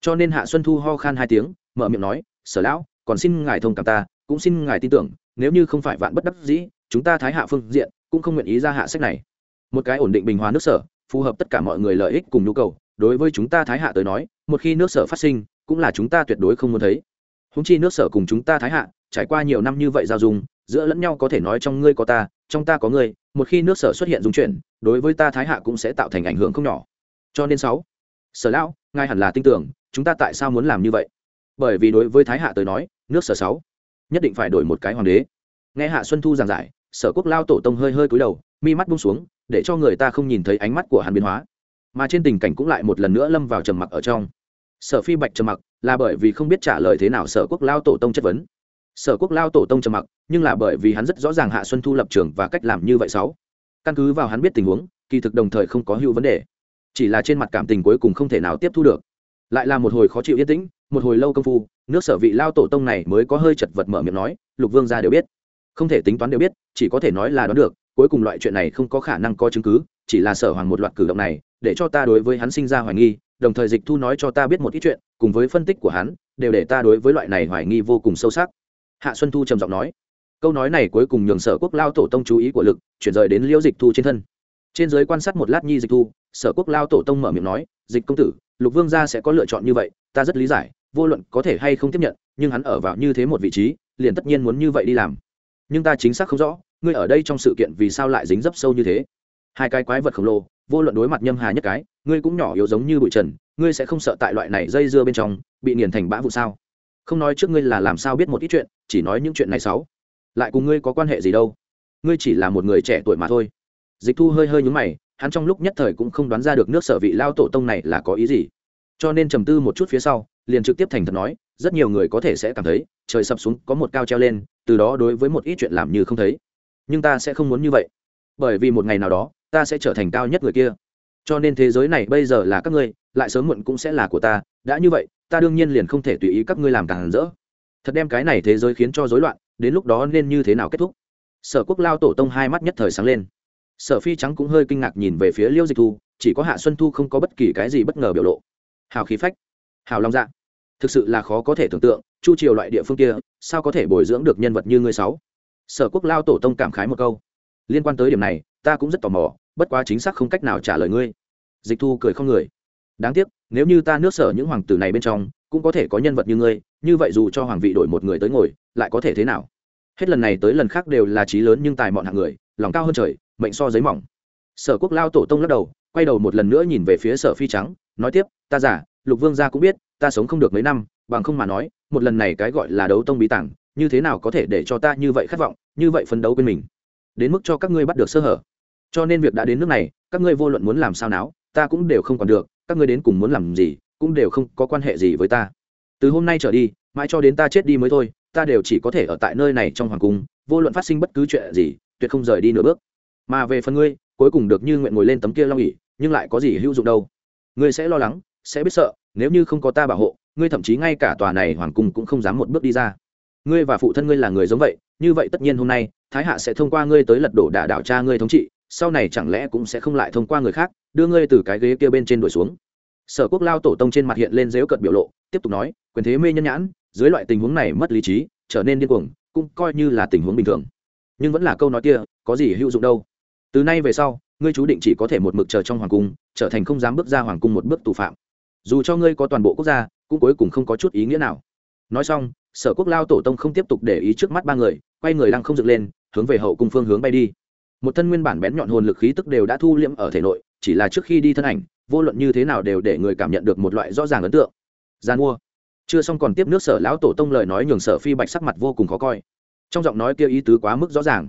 Cho nên hạ xuân thu ho khan hai tiếng, mở miệng nói, sở lão còn xin ngài thông cảm ta, cũng xin ngài tin tưởng, nếu như không phải vạn bất đắc dĩ, chúng ta thái hạ phương diện cũng không nguyện ý ra hạ sách này. Một cái ổn định bình hòa nước sở, phù hợp tất cả mọi người lợi ích cùng nhu cầu, đối với chúng ta thái hạ tới nói, một khi nước sở phát sinh, cũng là chúng ta tuyệt đối không muốn thấy. Húng chi nước sở cùng chúng ta thái hạ, trải qua nhiều năm như vậy giao dung, giữa lẫn nhau có thể nói trong ngươi có ta, trong ta có ngươi, một khi nước sở xuất hiện dung chuyển, đối với ta thái hạ cũng sẽ tạo thành ảnh hưởng không nhỏ. Cho nên sáu, sở lão, ngài hẳn là tin tưởng, chúng ta tại sao muốn làm như vậy? Bởi vì đối với thái hạ tới nói, nước sở sáu, nhất định phải đổi một cái hoàng đế. Nghe hạ xuân thu giảng giải, sở quốc lao tổ tông hơi hơi cúi đầu, mi mắt bung xuống, để cho người ta không nhìn thấy ánh mắt của hàn biến hóa. Mà trên tình cảnh cũng lại một lần nữa lâm vào trầm mặc ở trong. Sở phi bạch trầm mặc là bởi vì không biết trả lời thế nào sở quốc lao tổ tông chất vấn. Sở quốc lao tổ tông trầm mặc, nhưng là bởi vì hắn rất rõ ràng hạ xuân thu lập trường và cách làm như vậy sáu. Căn cứ vào hắn biết tình huống, kỳ thực đồng thời không có hữu vấn đề. Chỉ là trên mặt cảm tình cuối cùng không thể nào tiếp thu được. Lại là một hồi khó chịu yên tĩnh một hồi lâu công phu, nước sở vị lao tổ tông này mới có hơi chật vật mở miệng nói, lục vương gia đều biết. Không thể tính toán đều biết, chỉ có thể nói là đoán được, cuối cùng loại chuyện này không có khả năng có chứng cứ, chỉ là sở hoàng một loạt cử động này, để cho ta đối với hắn sinh ra hoài nghi, đồng thời dịch thu nói cho ta biết một ít chuyện, cùng với phân tích của hắn, đều để ta đối với loại này hoài nghi vô cùng sâu sắc. Hạ xuân thu trầm giọng nói, câu nói này cuối cùng nhường sở quốc lao tổ tông chú ý của lực, chuyển rời đến liễu dịch thu trên thân. Trên giới quan sát một lát nhi dịch thu, sở quốc lao tổ tông mở miệng nói, dịch công tử, lục vương gia sẽ có lựa chọn như vậy, ta rất lý giải vô luận có thể hay không tiếp nhận, nhưng hắn ở vào như thế một vị trí, liền tất nhiên muốn như vậy đi làm. Nhưng ta chính xác không rõ, ngươi ở đây trong sự kiện vì sao lại dính dấp sâu như thế. Hai cái quái vật khổng lồ, vô luận đối mặt nhâm hà nhất cái, ngươi cũng nhỏ yếu giống như bụi trần, ngươi sẽ không sợ tại loại này dây dưa bên trong, bị nghiền thành bã vụ sao? Không nói trước ngươi là làm sao biết một ít chuyện, chỉ nói những chuyện này xấu lại cùng ngươi có quan hệ gì đâu? Ngươi chỉ là một người trẻ tuổi mà thôi. Dịch thu hơi hơi nhúng mày, hắn trong lúc nhất thời cũng không đoán ra được nước sở vị lao tổ tông này là có ý gì. Cho nên trầm tư một chút phía sau liền trực tiếp thành thật nói, rất nhiều người có thể sẽ cảm thấy, trời sập xuống, có một cao treo lên, từ đó đối với một ít chuyện làm như không thấy. Nhưng ta sẽ không muốn như vậy. Bởi vì một ngày nào đó, ta sẽ trở thành cao nhất người kia. Cho nên thế giới này bây giờ là các ngươi, lại sớm muộn cũng sẽ là của ta. Đã như vậy, ta đương nhiên liền không thể tùy ý các ngươi làm càng rỡ. Thật đem cái này thế giới khiến cho rối loạn, đến lúc đó nên như thế nào kết thúc? Sở quốc lao tổ tông hai mắt nhất thời sáng lên. Sở phi trắng cũng hơi kinh ngạc nhìn về phía liêu dịch thu, chỉ có hạ xuân thu không có bất kỳ cái gì bất ngờ biểu lộ. Hào khí phách hào long dạ thực sự là khó có thể tưởng tượng, chu triều loại địa phương kia, sao có thể bồi dưỡng được nhân vật như ngươi sáu? Sở quốc lao tổ tông cảm khái một câu. Liên quan tới điểm này, ta cũng rất tò mò, bất quá chính xác không cách nào trả lời ngươi. Dịch thu cười không người. Đáng tiếc, nếu như ta nước sở những hoàng tử này bên trong, cũng có thể có nhân vật như ngươi, như vậy dù cho hoàng vị đổi một người tới ngồi, lại có thể thế nào? Hết lần này tới lần khác đều là trí lớn nhưng tài mọn hạng người, lòng cao hơn trời, mệnh so giấy mỏng. Sở quốc lao tổ tông lắc đầu, quay đầu một lần nữa nhìn về phía sở phi trắng, nói tiếp, ta giả lục vương gia cũng biết, ta sống không được mấy năm, bằng không mà nói, một lần này cái gọi là đấu tông bí tảng, như thế nào có thể để cho ta như vậy khát vọng, như vậy phấn đấu bên mình? Đến mức cho các ngươi bắt được sơ hở. Cho nên việc đã đến nước này, các ngươi vô luận muốn làm sao náo, ta cũng đều không còn được, các ngươi đến cùng muốn làm gì, cũng đều không có quan hệ gì với ta. Từ hôm nay trở đi, mãi cho đến ta chết đi mới thôi, ta đều chỉ có thể ở tại nơi này trong hoàng cung, vô luận phát sinh bất cứ chuyện gì, tuyệt không rời đi nửa bước. Mà về phần ngươi, cuối cùng được như nguyện ngồi lên tấm kia long ỉ nhưng lại có gì hữu dụng đâu? Ngươi sẽ lo lắng sẽ biết sợ, nếu như không có ta bảo hộ, ngươi thậm chí ngay cả tòa này hoàng cung cũng không dám một bước đi ra. Ngươi và phụ thân ngươi là người giống vậy, như vậy tất nhiên hôm nay, thái hạ sẽ thông qua ngươi tới lật đổ đả đảo cha ngươi thống trị, sau này chẳng lẽ cũng sẽ không lại thông qua người khác, đưa ngươi từ cái ghế kia bên trên đuổi xuống. Sở quốc lao tổ tông trên mặt hiện lên dếu cận biểu lộ, tiếp tục nói, quyền thế mê nhân nhãn, dưới loại tình huống này mất lý trí, trở nên điên cuồng, cũng coi như là tình huống bình thường. Nhưng vẫn là câu nói kia, có gì hữu dụng đâu. Từ nay về sau, ngươi chú định chỉ có thể một mực chờ trong hoàng cung, trở thành không dám bước ra hoàng cung một bước tù phạm dù cho ngươi có toàn bộ quốc gia, cũng cuối cùng không có chút ý nghĩa nào. Nói xong, sở quốc lao tổ tông không tiếp tục để ý trước mắt ba người, quay người đang không dựng lên, hướng về hậu cung phương hướng bay đi. Một thân nguyên bản bén nhọn hồn lực khí tức đều đã thu liễm ở thể nội, chỉ là trước khi đi thân ảnh, vô luận như thế nào đều để người cảm nhận được một loại rõ ràng ấn tượng. Gian mua. Chưa xong còn tiếp nước sở lão tổ tông lời nói nhường sở phi bạch sắc mặt vô cùng khó coi. Trong giọng nói kia ý tứ quá mức rõ ràng.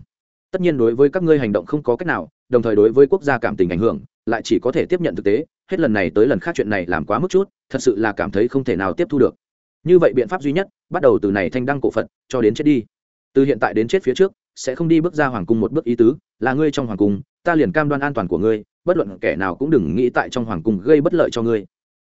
Tất nhiên đối với các ngươi hành động không có cách nào đồng thời đối với quốc gia cảm tình ảnh hưởng, lại chỉ có thể tiếp nhận thực tế, hết lần này tới lần khác chuyện này làm quá mức chút, thật sự là cảm thấy không thể nào tiếp thu được. Như vậy biện pháp duy nhất, bắt đầu từ này thanh đăng cổ phật, cho đến chết đi. Từ hiện tại đến chết phía trước, sẽ không đi bước ra hoàng cung một bước ý tứ, là ngươi trong hoàng cung, ta liền cam đoan an toàn của ngươi, bất luận kẻ nào cũng đừng nghĩ tại trong hoàng cung gây bất lợi cho ngươi.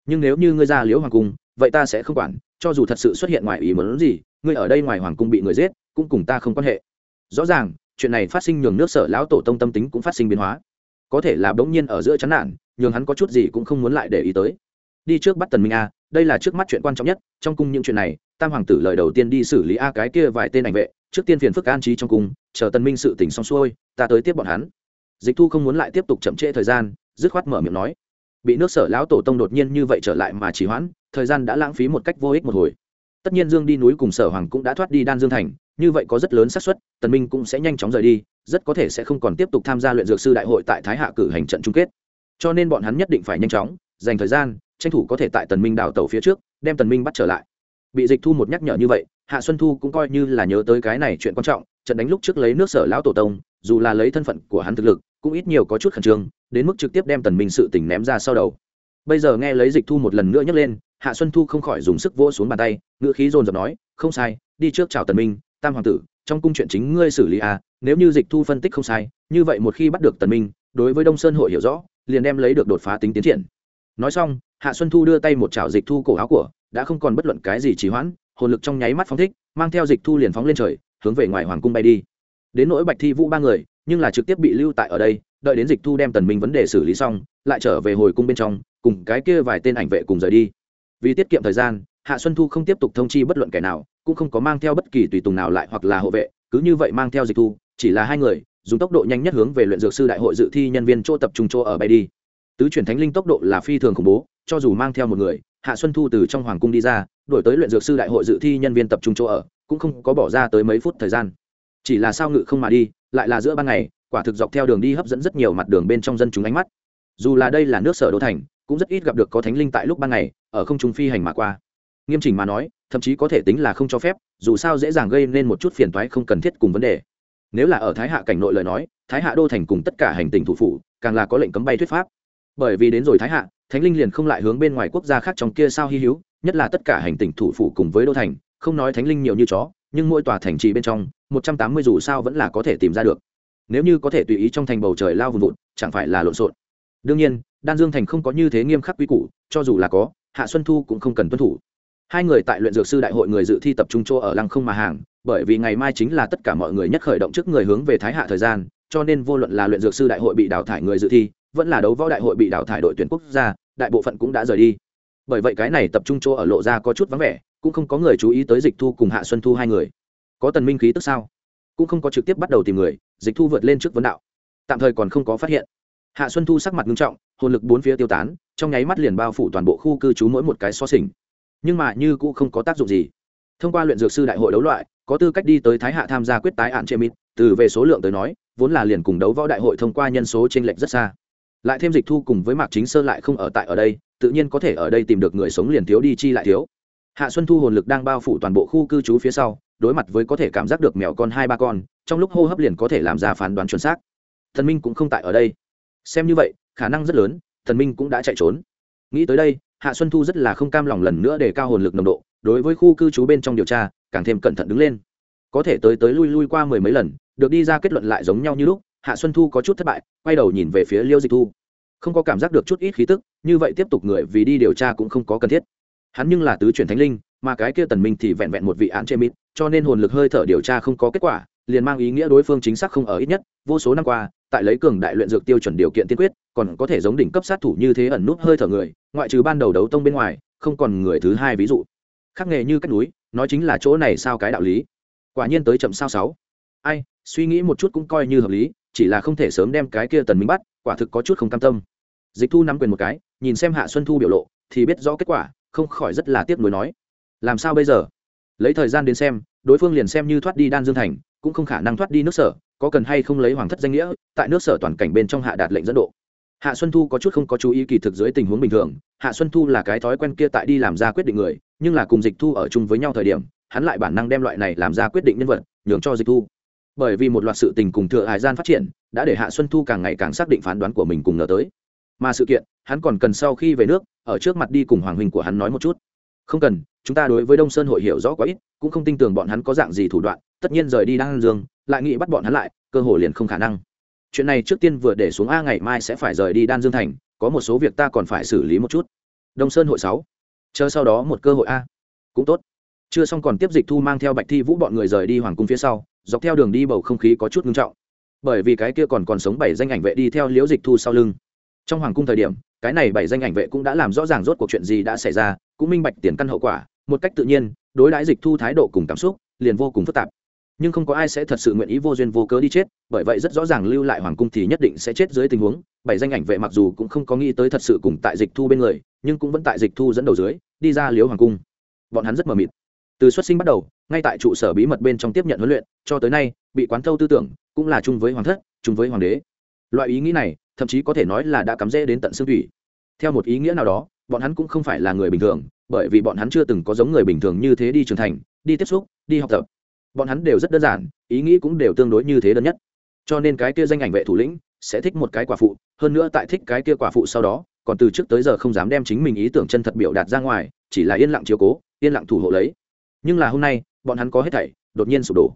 Nhưng nếu như ngươi ra liễu hoàng cung, vậy ta sẽ không quản, cho dù thật sự xuất hiện ngoài ý muốn gì, ngươi ở đây ngoài hoàng cung bị người giết, cũng cùng ta không quan hệ. Rõ ràng chuyện này phát sinh nhường nước sở lão tổ tông tâm tính cũng phát sinh biến hóa. Có thể là bỗng nhiên ở giữa chán nản, nhường hắn có chút gì cũng không muốn lại để ý tới. Đi trước bắt tần minh a, đây là trước mắt chuyện quan trọng nhất, trong cung những chuyện này, tam hoàng tử lời đầu tiên đi xử lý a cái kia vài tên ảnh vệ, trước tiên phiền phức an trí trong cung, chờ tần minh sự tỉnh xong xuôi, ta tới tiếp bọn hắn. Dịch thu không muốn lại tiếp tục chậm trễ thời gian, dứt khoát mở miệng nói. Bị nước sở lão tổ tông đột nhiên như vậy trở lại mà chỉ hoãn, thời gian đã lãng phí một cách vô ích một hồi tất nhiên dương đi núi cùng sở hoàng cũng đã thoát đi đan dương thành, như vậy có rất lớn xác suất, tần minh cũng sẽ nhanh chóng rời đi, rất có thể sẽ không còn tiếp tục tham gia luyện dược sư đại hội tại thái hạ cử hành trận chung kết. Cho nên bọn hắn nhất định phải nhanh chóng, dành thời gian, tranh thủ có thể tại tần minh đảo tàu phía trước, đem tần minh bắt trở lại. Bị dịch thu một nhắc nhở như vậy, hạ xuân thu cũng coi như là nhớ tới cái này chuyện quan trọng, trận đánh lúc trước lấy nước sở lão tổ tông, dù là lấy thân phận của hắn thực lực, cũng ít nhiều có chút khẩn trương, đến mức trực tiếp đem tần minh sự tình ném ra sau đầu. Bây giờ nghe lấy dịch thu một lần nữa nhắc lên hạ xuân thu không khỏi dùng sức vỗ xuống bàn tay, ngữ khí dồn dập nói, không sai, đi trước chào tần minh, tam hoàng tử, trong cung chuyện chính ngươi xử lý à nếu như dịch thu phân tích không sai, như vậy một khi bắt được tần minh, đối với đông sơn hội hiểu rõ, liền đem lấy được đột phá tính tiến triển. Nói xong, hạ xuân thu đưa tay một chảo dịch thu cổ áo của, đã không còn bất luận cái gì trì hoãn, hồn lực trong nháy mắt phóng thích, mang theo dịch thu liền phóng lên trời, hướng về ngoài hoàng cung bay đi. Đến nỗi bạch thi vũ ba người, nhưng là trực tiếp bị lưu tại ở đây, đợi đến dịch thu đem tần minh vấn đề xử lý xong, lại trở về hồi cung bên trong, cùng cái kia vài tên ảnh vệ cùng rời đi vì tiết kiệm thời gian, hạ xuân thu không tiếp tục thông chi bất luận kẻ nào, cũng không có mang theo bất kỳ tùy tùng nào lại hoặc là hộ vệ, cứ như vậy mang theo dịch thu, chỉ là hai người, dùng tốc độ nhanh nhất hướng về luyện dược sư đại hội dự thi nhân viên chỗ tập trung chỗ ở bay đi. Tứ chuyển thánh linh tốc độ là phi thường khủng bố, cho dù mang theo một người, hạ xuân thu từ trong hoàng cung đi ra, đổi tới luyện dược sư đại hội dự thi nhân viên tập trung chỗ ở, cũng không có bỏ ra tới mấy phút thời gian. Chỉ là sao ngự không mà đi, lại là giữa ban ngày, quả thực dọc theo đường đi hấp dẫn rất nhiều mặt đường bên trong dân chúng ánh mắt. Dù là đây là nước sở đô thành, cũng rất ít gặp được có thánh linh tại lúc ban ngày ở không trung phi hành mà qua. Nghiêm chỉnh mà nói, thậm chí có thể tính là không cho phép, dù sao dễ dàng gây nên một chút phiền toái không cần thiết cùng vấn đề. Nếu là ở thái hạ cảnh nội lời nói, thái hạ đô thành cùng tất cả hành tình thủ phủ, càng là có lệnh cấm bay thuyết pháp. Bởi vì đến rồi thái hạ, thánh linh liền không lại hướng bên ngoài quốc gia khác trong kia sao hy hữu, nhất là tất cả hành tình thủ phủ cùng với đô thành, không nói thánh linh nhiều như chó, nhưng mỗi tòa thành trì bên trong, một trăm tám mươi dù sao vẫn là có thể tìm ra được. Nếu như có thể tùy ý trong thành bầu trời lao vùng vụt, chẳng phải là lộn xộn. Đương nhiên, đan dương thành không có như thế nghiêm khắc quy củ, cho dù là có hạ xuân thu cũng không cần tuân thủ. Hai người tại luyện dược sư đại hội người dự thi tập trung chỗ ở lăng không mà hàng, bởi vì ngày mai chính là tất cả mọi người nhất khởi động trước người hướng về thái hạ thời gian, cho nên vô luận là luyện dược sư đại hội bị đào thải người dự thi, vẫn là đấu võ đại hội bị đào thải đội tuyển quốc gia, đại bộ phận cũng đã rời đi. Bởi vậy cái này tập trung chỗ ở lộ ra có chút vắng vẻ, cũng không có người chú ý tới dịch thu cùng hạ xuân thu hai người. Có tần minh khí tức sao? Cũng không có trực tiếp bắt đầu tìm người, dịch thu vượt lên trước vấn đạo. Tạm thời còn không có phát hiện. Hạ xuân thu sắc mặt nghiêm trọng, hồn lực bốn phía tiêu tán trong nháy mắt liền bao phủ toàn bộ khu cư trú mỗi một cái so sình nhưng mà như cũng không có tác dụng gì. Thông qua luyện dược sư đại hội đấu loại, có tư cách đi tới thái hạ tham gia quyết tái hạn chê mít từ về số lượng tới nói, vốn là liền cùng đấu võ đại hội thông qua nhân số t r ê n lệch rất xa. Lại thêm dịch thu cùng với mạc chính sơ lại không ở tại ở đây, tự nhiên có thể ở đây tìm được người sống liền thiếu đi chi lại thiếu. Hạ xuân thu hồn lực đang bao phủ toàn bộ khu cư trú phía sau, đối mặt với có thể cảm giác được mèo con hai ba con, trong lúc hô hấp liền có thể làm ra phán đoán chuẩn xác. Thần minh cũng không tại ở đây. Xem như vậy, khả năng rất lớn thần minh cũng đã chạy trốn. Nghĩ tới đây, hạ xuân thu rất là không cam lòng lần nữa để cao hồn lực nồng độ, đối với khu cư trú bên trong điều tra, càng thêm cẩn thận đứng lên. Có thể tới tới lui lui qua mười mấy lần, được đi ra kết luận lại giống nhau như lúc, hạ xuân thu có chút thất bại, quay đầu nhìn về phía liêu dịch thu. Không có cảm giác được chút ít khí tức, như vậy tiếp tục người vì đi điều tra cũng không có cần thiết. Hắn nhưng là tứ chuyển thánh linh, mà cái kia tần minh thì vẹn vẹn một vị án chê mít cho nên hồn lực hơi thở điều tra không có kết quả, liền mang ý nghĩa đối phương chính xác không ở ít nhất, vô số năm qua, tại lấy cường đại luyện dược tiêu chuẩn điều kiện tiên quyết còn có thể giống đỉnh cấp sát thủ như thế ẩn nút hơi thở người, ngoại trừ ban đầu đấu tông bên ngoài, không còn người thứ hai ví dụ. Khắc nghề như cách núi, nói chính là chỗ này sao cái đạo lý. Quả nhiên tới chậm sao sáu. Ai, suy nghĩ một chút cũng coi như hợp lý, chỉ là không thể sớm đem cái kia tần minh bắt, quả thực có chút không cam tâm. Dịch thu nắm quyền một cái, nhìn xem hạ xuân thu biểu lộ, thì biết rõ kết quả, không khỏi rất là tiếc nuối nói. Làm sao bây giờ? Lấy thời gian đến xem, đối phương liền xem như thoát đi đan dương thành, cũng không khả năng thoát đi nước sở, có cần hay không lấy hoàng thất danh nghĩa, tại nước sở toàn cảnh bên trong hạ đạt lệnh dẫn độ hạ xuân thu có chút không có chú ý kỳ thực dưới tình huống bình thường. Hạ xuân thu là cái thói quen kia tại đi làm ra quyết định người, nhưng là cùng dịch thu ở chung với nhau thời điểm, hắn lại bản năng đem loại này làm ra quyết định nhân vật, nhường cho dịch thu. Bởi vì một loạt sự tình cùng thừa hải gian phát triển, đã để hạ xuân thu càng ngày càng xác định phán đoán của mình cùng ngờ tới. Mà sự kiện, hắn còn cần sau khi về nước, ở trước mặt đi cùng hoàng huynh của hắn nói một chút. Không cần, chúng ta đối với đông sơn hội hiểu rõ quá ít, cũng không tin tưởng bọn hắn có dạng gì thủ đoạn, tất nhiên rời đi đang dương, lại nghĩ bắt bọn hắn lại, cơ hội liền không khả năng chuyện này trước tiên vừa để xuống a ngày mai sẽ phải rời đi đan dương thành, có một số việc ta còn phải xử lý một chút. Đông sơn hội sáu. Chờ sau đó một cơ hội a. Cũng tốt. Chưa xong còn tiếp dịch thu mang theo bạch thi vũ bọn người rời đi hoàng cung phía sau, dọc theo đường đi bầu không khí có chút ngưng trọng. Bởi vì cái kia còn còn sống bảy danh ảnh vệ đi theo liễu dịch thu sau lưng. Trong hoàng cung thời điểm, cái này bảy danh ảnh vệ cũng đã làm rõ ràng rốt cuộc chuyện gì đã xảy ra, cũng minh bạch tiền căn hậu quả. Một cách tự nhiên, đối đãi dịch thu thái độ cùng cảm xúc liền vô cùng phức tạp nhưng không có ai sẽ thật sự nguyện ý vô duyên vô cớ đi chết, bởi vậy rất rõ ràng lưu lại hoàng cung thì nhất định sẽ chết dưới tình huống. Bảy danh ảnh vệ mặc dù cũng không có nghĩ tới thật sự cùng tại dịch thu bên người, nhưng cũng vẫn tại dịch thu dẫn đầu dưới, đi ra liếu hoàng cung. Bọn hắn rất mờ mịt. Từ xuất sinh bắt đầu, ngay tại trụ sở bí mật bên trong tiếp nhận huấn luyện, cho tới nay, bị quán thâu tư tưởng, cũng là chung với hoàng thất, chung với hoàng đế. Loại ý nghĩ này, thậm chí có thể nói là đã cắm rễ đến tận xương thủy. Theo một ý nghĩa nào đó, bọn hắn cũng không phải là người bình thường, bởi vì bọn hắn chưa từng có giống người bình thường như thế đi trưởng thành, đi tiếp xúc, đi học tập bọn hắn đều rất đơn giản, ý nghĩ cũng đều tương đối như thế đơn nhất. Cho nên cái kia danh ảnh vệ thủ lĩnh sẽ thích một cái quả phụ, hơn nữa tại thích cái kia quả phụ sau đó, còn từ trước tới giờ không dám đem chính mình ý tưởng chân thật biểu đạt ra ngoài, chỉ là yên lặng chiếu cố, yên lặng thủ hộ lấy. Nhưng là hôm nay, bọn hắn có hết thảy, đột nhiên sụp đổ.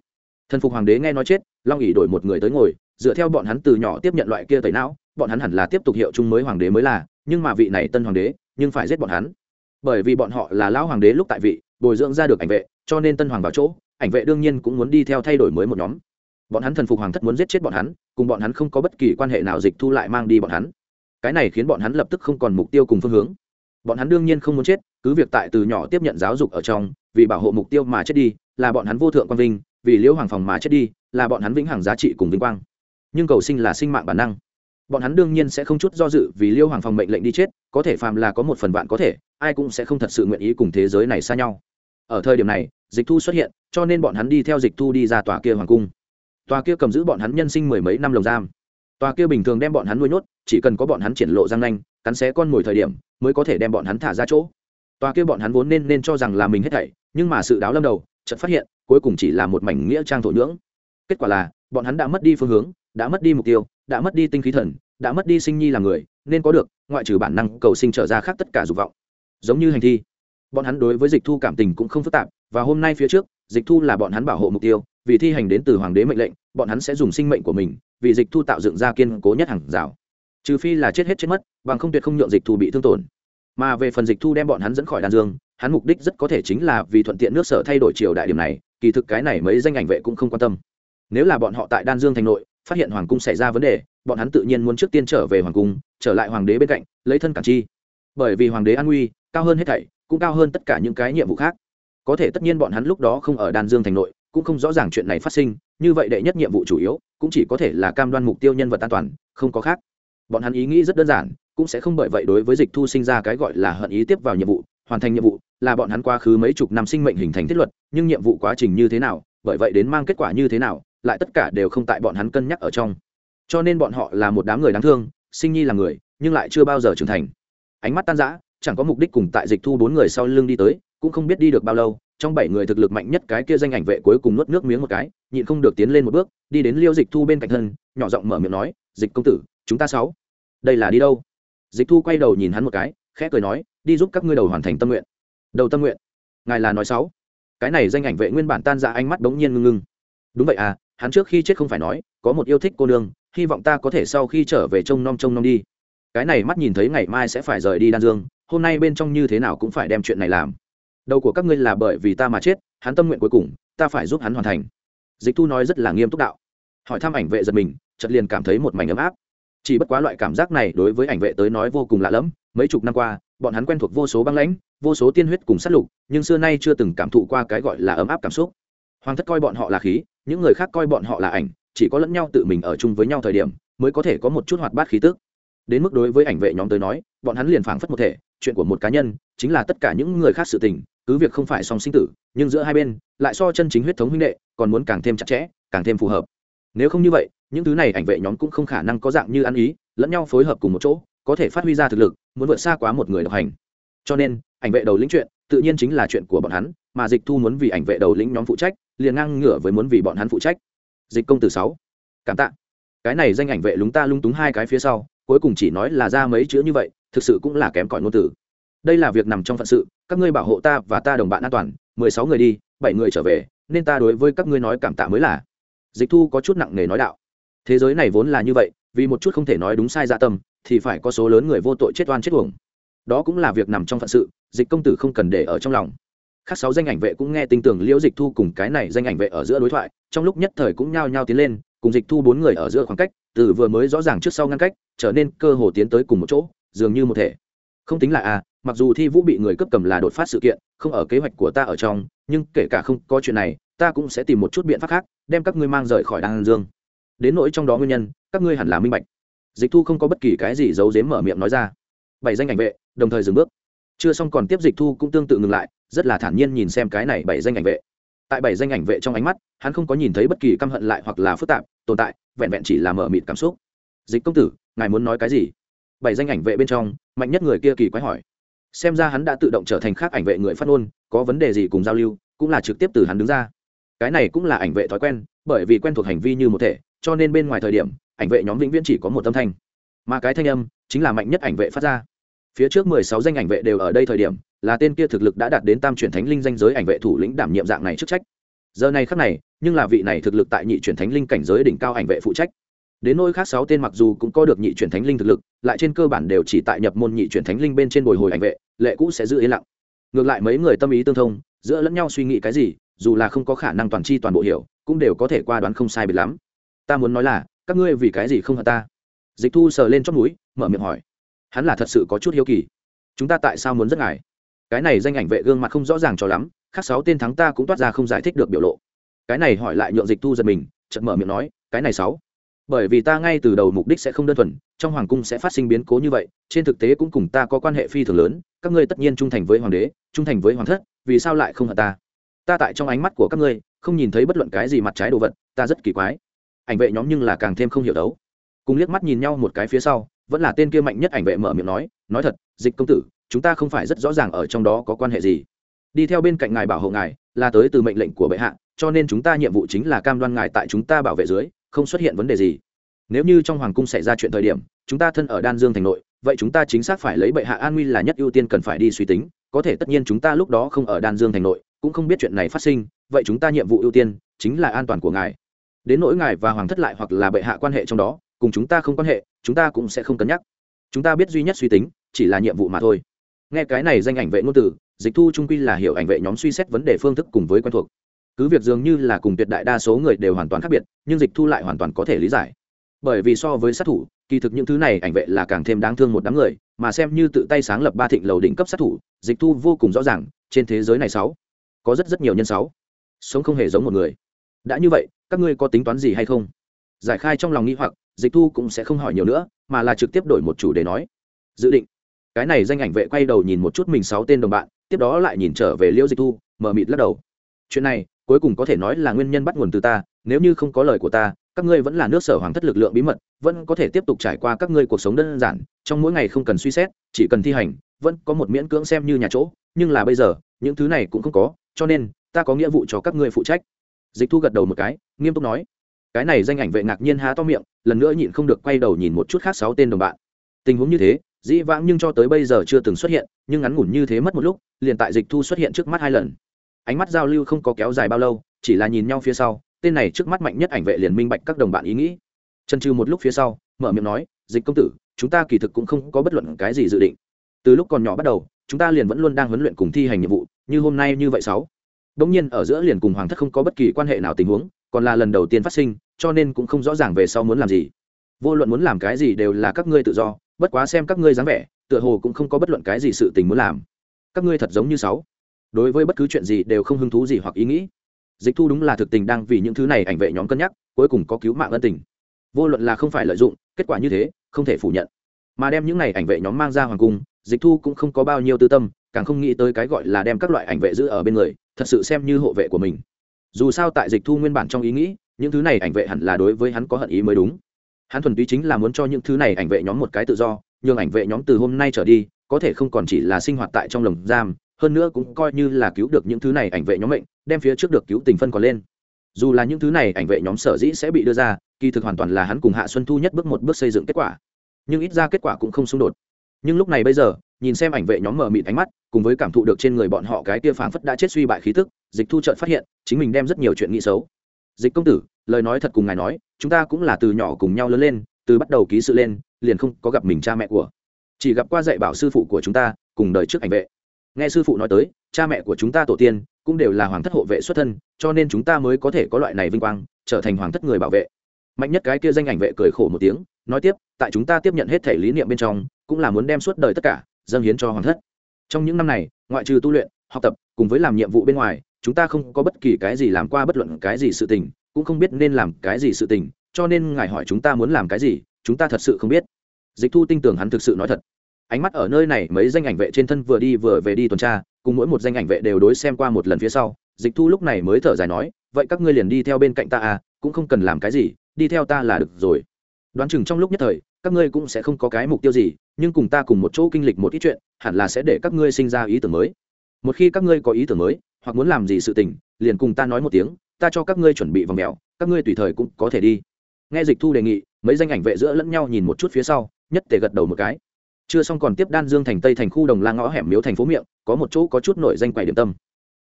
Thần phục hoàng đế nghe nói chết, long ỉ đổi một người tới ngồi, dựa theo bọn hắn từ nhỏ tiếp nhận loại kia tẩy não, bọn hắn hẳn là tiếp tục hiệu chung mới hoàng đế mới là, nhưng mà vị này tân hoàng đế, nhưng phải giết bọn hắn. Bởi vì bọn họ là lão hoàng đế lúc tại vị, bồi dưỡng ra được ảnh vệ, cho nên tân hoàng vào chỗ ảnh vệ đương nhiên cũng muốn đi theo thay đổi mới một nhóm. Bọn hắn thần phục hoàng thất muốn giết chết bọn hắn, cùng bọn hắn không có bất kỳ quan hệ nào dịch thu lại mang đi bọn hắn. Cái này khiến bọn hắn lập tức không còn mục tiêu cùng phương hướng. Bọn hắn đương nhiên không muốn chết, cứ việc tại từ nhỏ tiếp nhận giáo dục ở trong, vì bảo hộ mục tiêu mà chết đi, là bọn hắn vô thượng quang vinh, vì liễu hoàng phòng mà chết đi, là bọn hắn vĩnh hằng giá trị cùng vinh quang. Nhưng cầu sinh là sinh mạng bản năng. Bọn hắn đương nhiên sẽ không chút do dự vì liêu hoàng phòng mệnh lệnh đi chết, có thể phàm là có một phần vạn có thể, ai cũng sẽ không thật sự nguyện ý cùng thế giới này xa nhau. Ở thời điểm này dịch thu xuất hiện, cho nên bọn hắn đi theo dịch thu đi ra tòa kia hoàng cung. Tòa kia cầm giữ bọn hắn nhân sinh mười mấy năm lồng giam. Tòa kia bình thường đem bọn hắn nuôi nhốt, chỉ cần có bọn hắn triển lộ răng nanh, cắn xé con mồi thời điểm, mới có thể đem bọn hắn thả ra chỗ. Tòa kia bọn hắn vốn nên nên cho rằng là mình hết thảy, nhưng mà sự đáo lâm đầu, chợt phát hiện, cuối cùng chỉ là một mảnh nghĩa trang thổ nhưỡng. Kết quả là, bọn hắn đã mất đi phương hướng, đã mất đi mục tiêu, đã mất đi tinh khí thần, đã mất đi sinh nhi làm người, nên có được, ngoại trừ bản năng cầu sinh trở ra khác tất cả dục vọng. Giống như hành thi, bọn hắn đối với dịch thu cảm tình cũng không phức tạp và hôm nay phía trước, dịch thu là bọn hắn bảo hộ mục tiêu, vì thi hành đến từ hoàng đế mệnh lệnh, bọn hắn sẽ dùng sinh mệnh của mình, vì dịch thu tạo dựng ra kiên cố nhất hàng rào. Trừ phi là chết hết chết mất, bằng không tuyệt không nhượng dịch thu bị thương tổn. Mà về phần dịch thu đem bọn hắn dẫn khỏi đan dương, hắn mục đích rất có thể chính là vì thuận tiện nước sở thay đổi triều đại điểm này, kỳ thực cái này mấy danh ảnh vệ cũng không quan tâm. Nếu là bọn họ tại đan dương thành nội, phát hiện hoàng cung xảy ra vấn đề, bọn hắn tự nhiên muốn trước tiên trở về hoàng cung, trở lại hoàng đế bên cạnh, lấy thân cản chi. Bởi vì hoàng đế an nguy, cao hơn hết thảy, cũng cao hơn tất cả những cái nhiệm vụ khác có thể tất nhiên bọn hắn lúc đó không ở đan dương thành nội, cũng không rõ ràng chuyện này phát sinh, như vậy đệ nhất nhiệm vụ chủ yếu, cũng chỉ có thể là cam đoan mục tiêu nhân vật an toàn, không có khác. Bọn hắn ý nghĩ rất đơn giản, cũng sẽ không bởi vậy đối với dịch thu sinh ra cái gọi là hận ý tiếp vào nhiệm vụ, hoàn thành nhiệm vụ, là bọn hắn quá khứ mấy chục năm sinh mệnh hình thành thiết luật, nhưng nhiệm vụ quá trình như thế nào, bởi vậy đến mang kết quả như thế nào, lại tất cả đều không tại bọn hắn cân nhắc ở trong. Cho nên bọn họ là một đám người đáng thương, sinh nhi là người, nhưng lại chưa bao giờ trưởng thành. Ánh mắt tan rã, chẳng có mục đích cùng tại dịch thu bốn người sau lưng đi tới cũng không biết đi được bao lâu, trong bảy người thực lực mạnh nhất cái kia danh ảnh vệ cuối cùng nuốt nước miếng một cái, nhịn không được tiến lên một bước, đi đến liêu dịch thu bên cạnh thân, nhỏ giọng mở miệng nói, dịch công tử, chúng ta sáu, đây là đi đâu? Dịch thu quay đầu nhìn hắn một cái, khẽ cười nói, đi giúp các ngươi đầu hoàn thành tâm nguyện. Đầu tâm nguyện? Ngài là nói sáu. Cái này danh ảnh vệ nguyên bản tan ra ánh mắt đống nhiên ngưng ngưng. Đúng vậy à hắn trước khi chết không phải nói, có một yêu thích cô nương, hy vọng ta có thể sau khi trở về trông nom trông nom đi. Cái này mắt nhìn thấy ngày mai sẽ phải rời đi đan dương, hôm nay bên trong như thế nào cũng phải đem chuyện này làm đầu của các ngươi là bởi vì ta mà chết, hắn tâm nguyện cuối cùng, ta phải giúp hắn hoàn thành. Dịch thu nói rất là nghiêm túc đạo. Hỏi thăm ảnh vệ giật mình, chợt liền cảm thấy một mảnh ấm áp. Chỉ bất quá loại cảm giác này đối với ảnh vệ tới nói vô cùng lạ lẫm, mấy chục năm qua, bọn hắn quen thuộc vô số băng lãnh, vô số tiên huyết cùng sát lục, nhưng xưa nay chưa từng cảm thụ qua cái gọi là ấm áp cảm xúc. Hoàng thất coi bọn họ là khí, những người khác coi bọn họ là ảnh, chỉ có lẫn nhau tự mình ở chung với nhau thời điểm, mới có thể có một chút hoạt bát khí tức. Đến mức đối với ảnh vệ nhóm tới nói, bọn hắn liền phảng phất một thể, chuyện của một cá nhân, chính là tất cả những người khác sự tình cứ việc không phải song sinh tử, nhưng giữa hai bên lại so chân chính huyết thống huynh đệ còn muốn càng thêm chặt chẽ, càng thêm phù hợp. Nếu không như vậy, những thứ này ảnh vệ nhóm cũng không khả năng có dạng như ăn ý, lẫn nhau phối hợp cùng một chỗ, có thể phát huy ra thực lực, muốn vượt xa quá một người độc hành. Cho nên, ảnh vệ đầu lĩnh chuyện tự nhiên chính là chuyện của bọn hắn, mà dịch thu muốn vì ảnh vệ đầu lĩnh nhóm phụ trách, liền ngang ngửa với muốn vì bọn hắn phụ trách. Dịch công tử sáu, cảm tạ. Cái này danh ảnh vệ lúng ta lung túng hai cái phía sau, cuối cùng chỉ nói là ra mấy chữ như vậy, thực sự cũng là kém cỏi ngôn từ. Đây là việc nằm trong phận sự các ngươi bảo hộ ta và ta đồng bạn an toàn, mười sáu người đi, bảy người trở về, nên ta đối với các ngươi nói cảm tạ mới là. Dịch thu có chút nặng nề nói đạo. Thế giới này vốn là như vậy, vì một chút không thể nói đúng sai dạ tâm, thì phải có số lớn người vô tội chết oan chết uổng. Đó cũng là việc nằm trong phận sự, dịch công tử không cần để ở trong lòng. Khác sáu danh ảnh vệ cũng nghe tin tưởng liễu dịch thu cùng cái này danh ảnh vệ ở giữa đối thoại, trong lúc nhất thời cũng nhao nhao tiến lên, cùng dịch thu bốn người ở giữa khoảng cách, từ vừa mới rõ ràng trước sau ngăn cách, trở nên cơ hồ tiến tới cùng một chỗ, dường như một thể. Không tính là a mặc dù thi vũ bị người cướp cầm là đột phát sự kiện, không ở kế hoạch của ta ở trong, nhưng kể cả không có chuyện này, ta cũng sẽ tìm một chút biện pháp khác, đem các ngươi mang rời khỏi đan dương. Đến nỗi trong đó nguyên nhân, các ngươi hẳn là minh bạch. Dịch thu không có bất kỳ cái gì giấu dếm mở miệng nói ra. Bảy danh ảnh vệ, đồng thời dừng bước. Chưa xong còn tiếp dịch thu cũng tương tự ngừng lại, rất là thản nhiên nhìn xem cái này bảy danh ảnh vệ. Tại bảy danh ảnh vệ trong ánh mắt, hắn không có nhìn thấy bất kỳ căm hận lại hoặc là phức tạp, tồn tại, vẹn vẹn chỉ là mở mịt cảm xúc. Dịch công tử, ngài muốn nói cái gì? Bảy danh ảnh vệ bên trong, mạnh nhất người kia kỳ quái hỏi xem ra hắn đã tự động trở thành khác ảnh vệ người phát ngôn, có vấn đề gì cùng giao lưu, cũng là trực tiếp từ hắn đứng ra. Cái này cũng là ảnh vệ thói quen, bởi vì quen thuộc hành vi như một thể, cho nên bên ngoài thời điểm, ảnh vệ nhóm vĩnh viễn chỉ có một âm thanh. Mà cái thanh âm chính là mạnh nhất ảnh vệ phát ra. Phía trước mười sáu danh ảnh vệ đều ở đây thời điểm, là tên kia thực lực đã đạt đến tam truyền thánh linh danh giới ảnh vệ thủ lĩnh đảm nhiệm dạng này chức trách. Giờ này khắc này, nhưng là vị này thực lực tại nhị truyền thánh linh cảnh giới đỉnh cao ảnh vệ phụ trách đến nôi khác sáu tên mặc dù cũng có được nhị truyền thánh linh thực lực, lại trên cơ bản đều chỉ tại nhập môn nhị truyền thánh linh bên trên bồi hồi ảnh vệ, lệ cũ sẽ giữ yên lặng. Ngược lại mấy người tâm ý tương thông, giữa lẫn nhau suy nghĩ cái gì, dù là không có khả năng toàn chi toàn bộ hiểu, cũng đều có thể qua đoán không sai biệt lắm. Ta muốn nói là, các ngươi vì cái gì không hận ta? Dịch thu sờ lên chót núi mở miệng hỏi. Hắn là thật sự có chút hiếu kỳ. Chúng ta tại sao muốn rất ngại? cái này danh ảnh vệ gương mặt không rõ ràng cho lắm, khác sáu tên thắng ta cũng toát ra không giải thích được biểu lộ. Cái này hỏi lại nhượng dịch thu giật mình, chợt mở miệng nói, cái này sáu bởi vì ta ngay từ đầu mục đích sẽ không đơn thuần, trong hoàng cung sẽ phát sinh biến cố như vậy, trên thực tế cũng cùng ta có quan hệ phi thường lớn, các ngươi tất nhiên trung thành với hoàng đế, trung thành với hoàng thất, vì sao lại không hận ta? Ta tại trong ánh mắt của các ngươi, không nhìn thấy bất luận cái gì mặt trái đồ vật, ta rất kỳ quái. Ảnh vệ nhóm nhưng là càng thêm không hiểu đấu. Cùng liếc mắt nhìn nhau một cái phía sau, vẫn là tên kia mạnh nhất ảnh vệ mở miệng nói nói thật, dịch công tử, chúng ta không phải rất rõ ràng ở trong đó có quan hệ gì. Đi theo bên cạnh ngài bảo hộ ngài, là tới từ mệnh lệnh của bệ hạ, cho nên chúng ta nhiệm vụ chính là cam đoan ngài tại chúng ta bảo vệ dưới không xuất hiện vấn đề gì. Nếu như trong hoàng cung xảy ra chuyện thời điểm, chúng ta thân ở đan dương thành nội, vậy chúng ta chính xác phải lấy bệ hạ an nguy là nhất ưu tiên cần phải đi suy tính. Có thể tất nhiên chúng ta lúc đó không ở đan dương thành nội, cũng không biết chuyện này phát sinh, vậy chúng ta nhiệm vụ ưu tiên chính là an toàn của ngài. Đến nỗi ngài và hoàng thất lại hoặc là bệ hạ quan hệ trong đó, cùng chúng ta không quan hệ, chúng ta cũng sẽ không cân nhắc. Chúng ta biết duy nhất suy tính, chỉ là nhiệm vụ mà thôi. Nghe cái này danh ảnh vệ ngôn từ, dịch thu trung quy là hiểu ảnh vệ nhóm suy xét vấn đề phương thức cùng với quen thuộc cứ việc dường như là cùng tuyệt đại đa số người đều hoàn toàn khác biệt, nhưng dịch thu lại hoàn toàn có thể lý giải. Bởi vì so với sát thủ, kỳ thực những thứ này ảnh vệ là càng thêm đáng thương một đám người, mà xem như tự tay sáng lập ba thịnh lầu đỉnh cấp sát thủ, dịch thu vô cùng rõ ràng, trên thế giới này sáu, có rất rất nhiều nhân sáu, sống không hề giống một người. Đã như vậy, các ngươi có tính toán gì hay không? Giải khai trong lòng nghi hoặc, dịch thu cũng sẽ không hỏi nhiều nữa, mà là trực tiếp đổi một chủ đề nói. Dự định, cái này danh ảnh vệ quay đầu nhìn một chút mình sáu tên đồng bạn, tiếp đó lại nhìn trở về liễu dịch thu mờ mịt lắc đầu. Chuyện này cuối cùng có thể nói là nguyên nhân bắt nguồn từ ta, nếu như không có lời của ta, các ngươi vẫn là nước sở hoàng thất lực lượng bí mật, vẫn có thể tiếp tục trải qua các ngươi cuộc sống đơn giản, trong mỗi ngày không cần suy xét, chỉ cần thi hành, vẫn có một miễn cưỡng xem như nhà chỗ, nhưng là bây giờ, những thứ này cũng không có, cho nên, ta có nghĩa vụ cho các ngươi phụ trách. Dịch thu gật đầu một cái, nghiêm túc nói. Cái này danh ảnh vệ ngạc nhiên há to miệng, lần nữa nhịn không được quay đầu nhìn một chút khác sáu tên đồng bạn. Tình huống như thế, dĩ vãng nhưng cho tới bây giờ chưa từng xuất hiện, nhưng ngắn ngủn như thế mất một lúc, liền tại dịch thu xuất hiện trước mắt hai lần ánh mắt giao lưu không có kéo dài bao lâu, chỉ là nhìn nhau phía sau, tên này trước mắt mạnh nhất ảnh vệ liền minh bạch các đồng bạn ý nghĩ. Chân trừ một lúc phía sau, mở miệng nói, dịch công tử, chúng ta kỳ thực cũng không có bất luận cái gì dự định. Từ lúc còn nhỏ bắt đầu, chúng ta liền vẫn luôn đang huấn luyện cùng thi hành nhiệm vụ, như hôm nay như vậy sáu. Bỗng nhiên ở giữa liền cùng hoàng thất không có bất kỳ quan hệ nào tình huống, còn là lần đầu tiên phát sinh, cho nên cũng không rõ ràng về sau muốn làm gì. Vô luận muốn làm cái gì đều là các ngươi tự do, bất quá xem các ngươi dáng vẻ, tựa hồ cũng không có bất luận cái gì sự tình muốn làm. Các ngươi thật giống như sáu đối với bất cứ chuyện gì đều không hứng thú gì hoặc ý nghĩ. Dịch thu đúng là thực tình đang vì những thứ này ảnh vệ nhóm cân nhắc, cuối cùng có cứu mạng ân tình. Vô luận là không phải lợi dụng, kết quả như thế, không thể phủ nhận. Mà đem những này ảnh vệ nhóm mang ra hoàng cung, dịch thu cũng không có bao nhiêu tư tâm, càng không nghĩ tới cái gọi là đem các loại ảnh vệ giữ ở bên người, thật sự xem như hộ vệ của mình. Dù sao tại dịch thu nguyên bản trong ý nghĩ, những thứ này ảnh vệ hẳn là đối với hắn có hận ý mới đúng. Hắn thuần túy chính là muốn cho những thứ này ảnh vệ nhóm một cái tự do, nhường ảnh vệ nhóm từ hôm nay trở đi, có thể không còn chỉ là sinh hoạt tại trong lồng giam hơn nữa cũng coi như là cứu được những thứ này ảnh vệ nhóm mệnh, đem phía trước được cứu tình phân còn lên. Dù là những thứ này ảnh vệ nhóm sở dĩ sẽ bị đưa ra, kỳ thực hoàn toàn là hắn cùng hạ xuân thu nhất bước một bước xây dựng kết quả. Nhưng ít ra kết quả cũng không xung đột. Nhưng lúc này bây giờ, nhìn xem ảnh vệ nhóm mở mịt ánh mắt, cùng với cảm thụ được trên người bọn họ cái tia phảng phất đã chết suy bại khí tức, dịch thu trợn phát hiện, chính mình đem rất nhiều chuyện nghĩ xấu. Dịch công tử, lời nói thật cùng ngài nói, chúng ta cũng là từ nhỏ cùng nhau lớn lên, từ bắt đầu ký sự lên, liền không có gặp mình cha mẹ của. Chỉ gặp qua dạy bảo sư phụ của chúng ta, cùng đời trước ảnh vệ nghe sư phụ nói tới, cha mẹ của chúng ta tổ tiên cũng đều là hoàng thất hộ vệ xuất thân, cho nên chúng ta mới có thể có loại này vinh quang, trở thành hoàng thất người bảo vệ. Mạnh nhất cái kia danh ảnh vệ cười khổ một tiếng, nói tiếp, tại chúng ta tiếp nhận hết thể lý niệm bên trong, cũng là muốn đem suốt đời tất cả dâng hiến cho hoàng thất. Trong những năm này, ngoại trừ tu luyện, học tập, cùng với làm nhiệm vụ bên ngoài, chúng ta không có bất kỳ cái gì làm qua bất luận cái gì sự tình, cũng không biết nên làm cái gì sự tình, cho nên ngài hỏi chúng ta muốn làm cái gì, chúng ta thật sự không biết. Dịch thu tin tưởng hắn thực sự nói thật ánh mắt ở nơi này, mấy danh ảnh vệ trên thân vừa đi vừa về đi tuần tra, cùng mỗi một danh ảnh vệ đều đối xem qua một lần phía sau. Dịch thu lúc này mới thở dài nói, vậy các ngươi liền đi theo bên cạnh ta à cũng không cần làm cái gì, đi theo ta là được rồi. Đoán chừng trong lúc nhất thời, các ngươi cũng sẽ không có cái mục tiêu gì, nhưng cùng ta cùng một chỗ kinh lịch một ít chuyện, hẳn là sẽ để các ngươi sinh ra ý tưởng mới. Một khi các ngươi có ý tưởng mới, hoặc muốn làm gì sự tình, liền cùng ta nói một tiếng, ta cho các ngươi chuẩn bị vòng mèo, các ngươi tùy thời cũng có thể đi. Nghe dịch thu đề nghị, mấy danh ảnh vệ giữa lẫn nhau nhìn một chút phía sau, nhất tề gật đầu một cái chưa xong còn tiếp đan dương thành tây thành khu đồng la ngõ hẻm miếu thành phố miệng, có một chỗ có chút nổi danh quầy điểm tâm.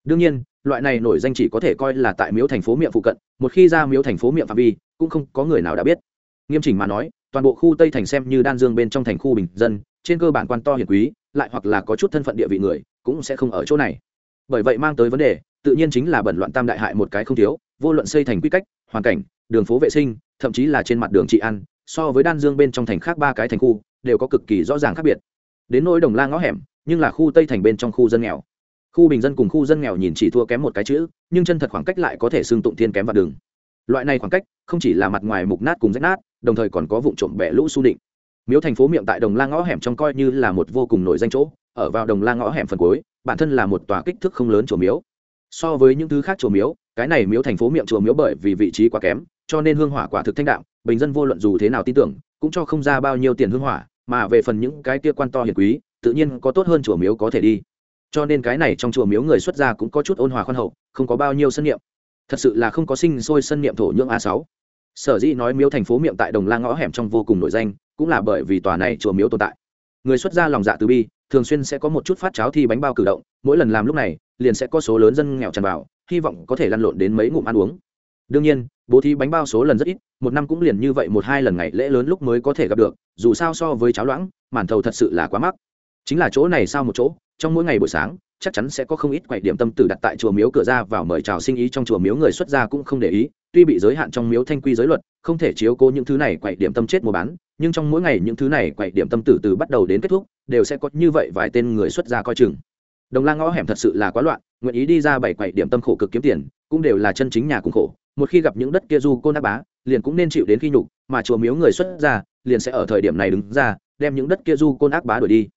Đương nhiên, loại này nổi danh chỉ có thể coi là tại miếu thành phố miệng phụ cận, một khi ra miếu thành phố miệng phạm vi, cũng không có người nào đã biết. Nghiêm chỉnh mà nói, toàn bộ khu tây thành xem như đan dương bên trong thành khu bình dân, trên cơ bản quan to hiền quý, lại hoặc là có chút thân phận địa vị người, cũng sẽ không ở chỗ này. Bởi vậy mang tới vấn đề, tự nhiên chính là bẩn loạn tam đại hại một cái không thiếu, vô luận xây thành quy cách, hoàn cảnh, đường phố vệ sinh, thậm chí là trên mặt đường trị ăn so với đan dương bên trong thành khác ba cái thành khu đều có cực kỳ rõ ràng khác biệt. Đến nỗi đồng la ngõ hẻm, nhưng là khu tây thành bên trong khu dân nghèo. Khu bình dân cùng khu dân nghèo nhìn chỉ thua kém một cái chữ, nhưng chân thật khoảng cách lại có thể xương tụng thiên kém vào đường. Loại này khoảng cách, không chỉ là mặt ngoài mục nát cùng rách nát, đồng thời còn có vụ trộm bẻ lũ su định. Miếu thành phố miệng tại đồng la ngõ hẻm trong coi như là một vô cùng nổi danh chỗ, ở vào đồng la ngõ hẻm phần cuối, bản thân là một tòa kích thước không lớn chùa miếu. So với những thứ khác chùa miếu, cái này miếu thành phố miệng chùa miếu bởi vì vị trí quá kém, cho nên hương hỏa quả thực thanh đạm, bình dân vô luận dù thế nào tin tưởng, cũng cho không ra bao nhiêu tiền hương hỏa mà về phần những cái kia quan to hiền quý, tự nhiên có tốt hơn chùa miếu có thể đi. Cho nên cái này trong chùa miếu người xuất gia cũng có chút ôn hòa khoan hậu, không có bao nhiêu sân niệm. Thật sự là không có sinh sôi sân niệm thổ nhưỡng a sáu. Sở dĩ nói miếu thành phố miệng tại đồng la ngõ hẻm trong vô cùng nổi danh, cũng là bởi vì tòa này chùa miếu tồn tại. Người xuất gia lòng dạ từ bi, thường xuyên sẽ có một chút phát cháo thi bánh bao cử động, mỗi lần làm lúc này, liền sẽ có số lớn dân nghèo tràn vào, hy vọng có thể lăn lộn đến mấy ngụm ăn uống đương nhiên, bố thí bánh bao số lần rất ít, một năm cũng liền như vậy một hai lần ngày lễ lớn lúc mới có thể gặp được, dù sao so với cháo loãng, màn thầu thật sự là quá mắc. Chính là chỗ này sao một chỗ, trong mỗi ngày buổi sáng, chắc chắn sẽ có không ít quậy điểm tâm tử đặt tại chùa miếu cửa ra vào mời chào sinh ý trong chùa miếu người xuất gia cũng không để ý, tuy bị giới hạn trong miếu thanh quy giới luật, không thể chiếu cố những thứ này quậy điểm tâm chết mua bán, nhưng trong mỗi ngày những thứ này quậy điểm tâm tử từ bắt đầu đến kết thúc, đều sẽ có như vậy vài tên người xuất gia coi chừng. Đồng la ngõ hẻm thật sự là quá loạn, nguyện ý đi ra bảy quậy điểm tâm khổ cực kiếm tiền, cũng đều là chân chính nhà cùng khổ một khi gặp những đất kia du côn ác bá, liền cũng nên chịu đến khi nhục, mà chùa miếu người xuất ra liền sẽ ở thời điểm này đứng ra, đem những đất kia du côn ác bá đuổi đi.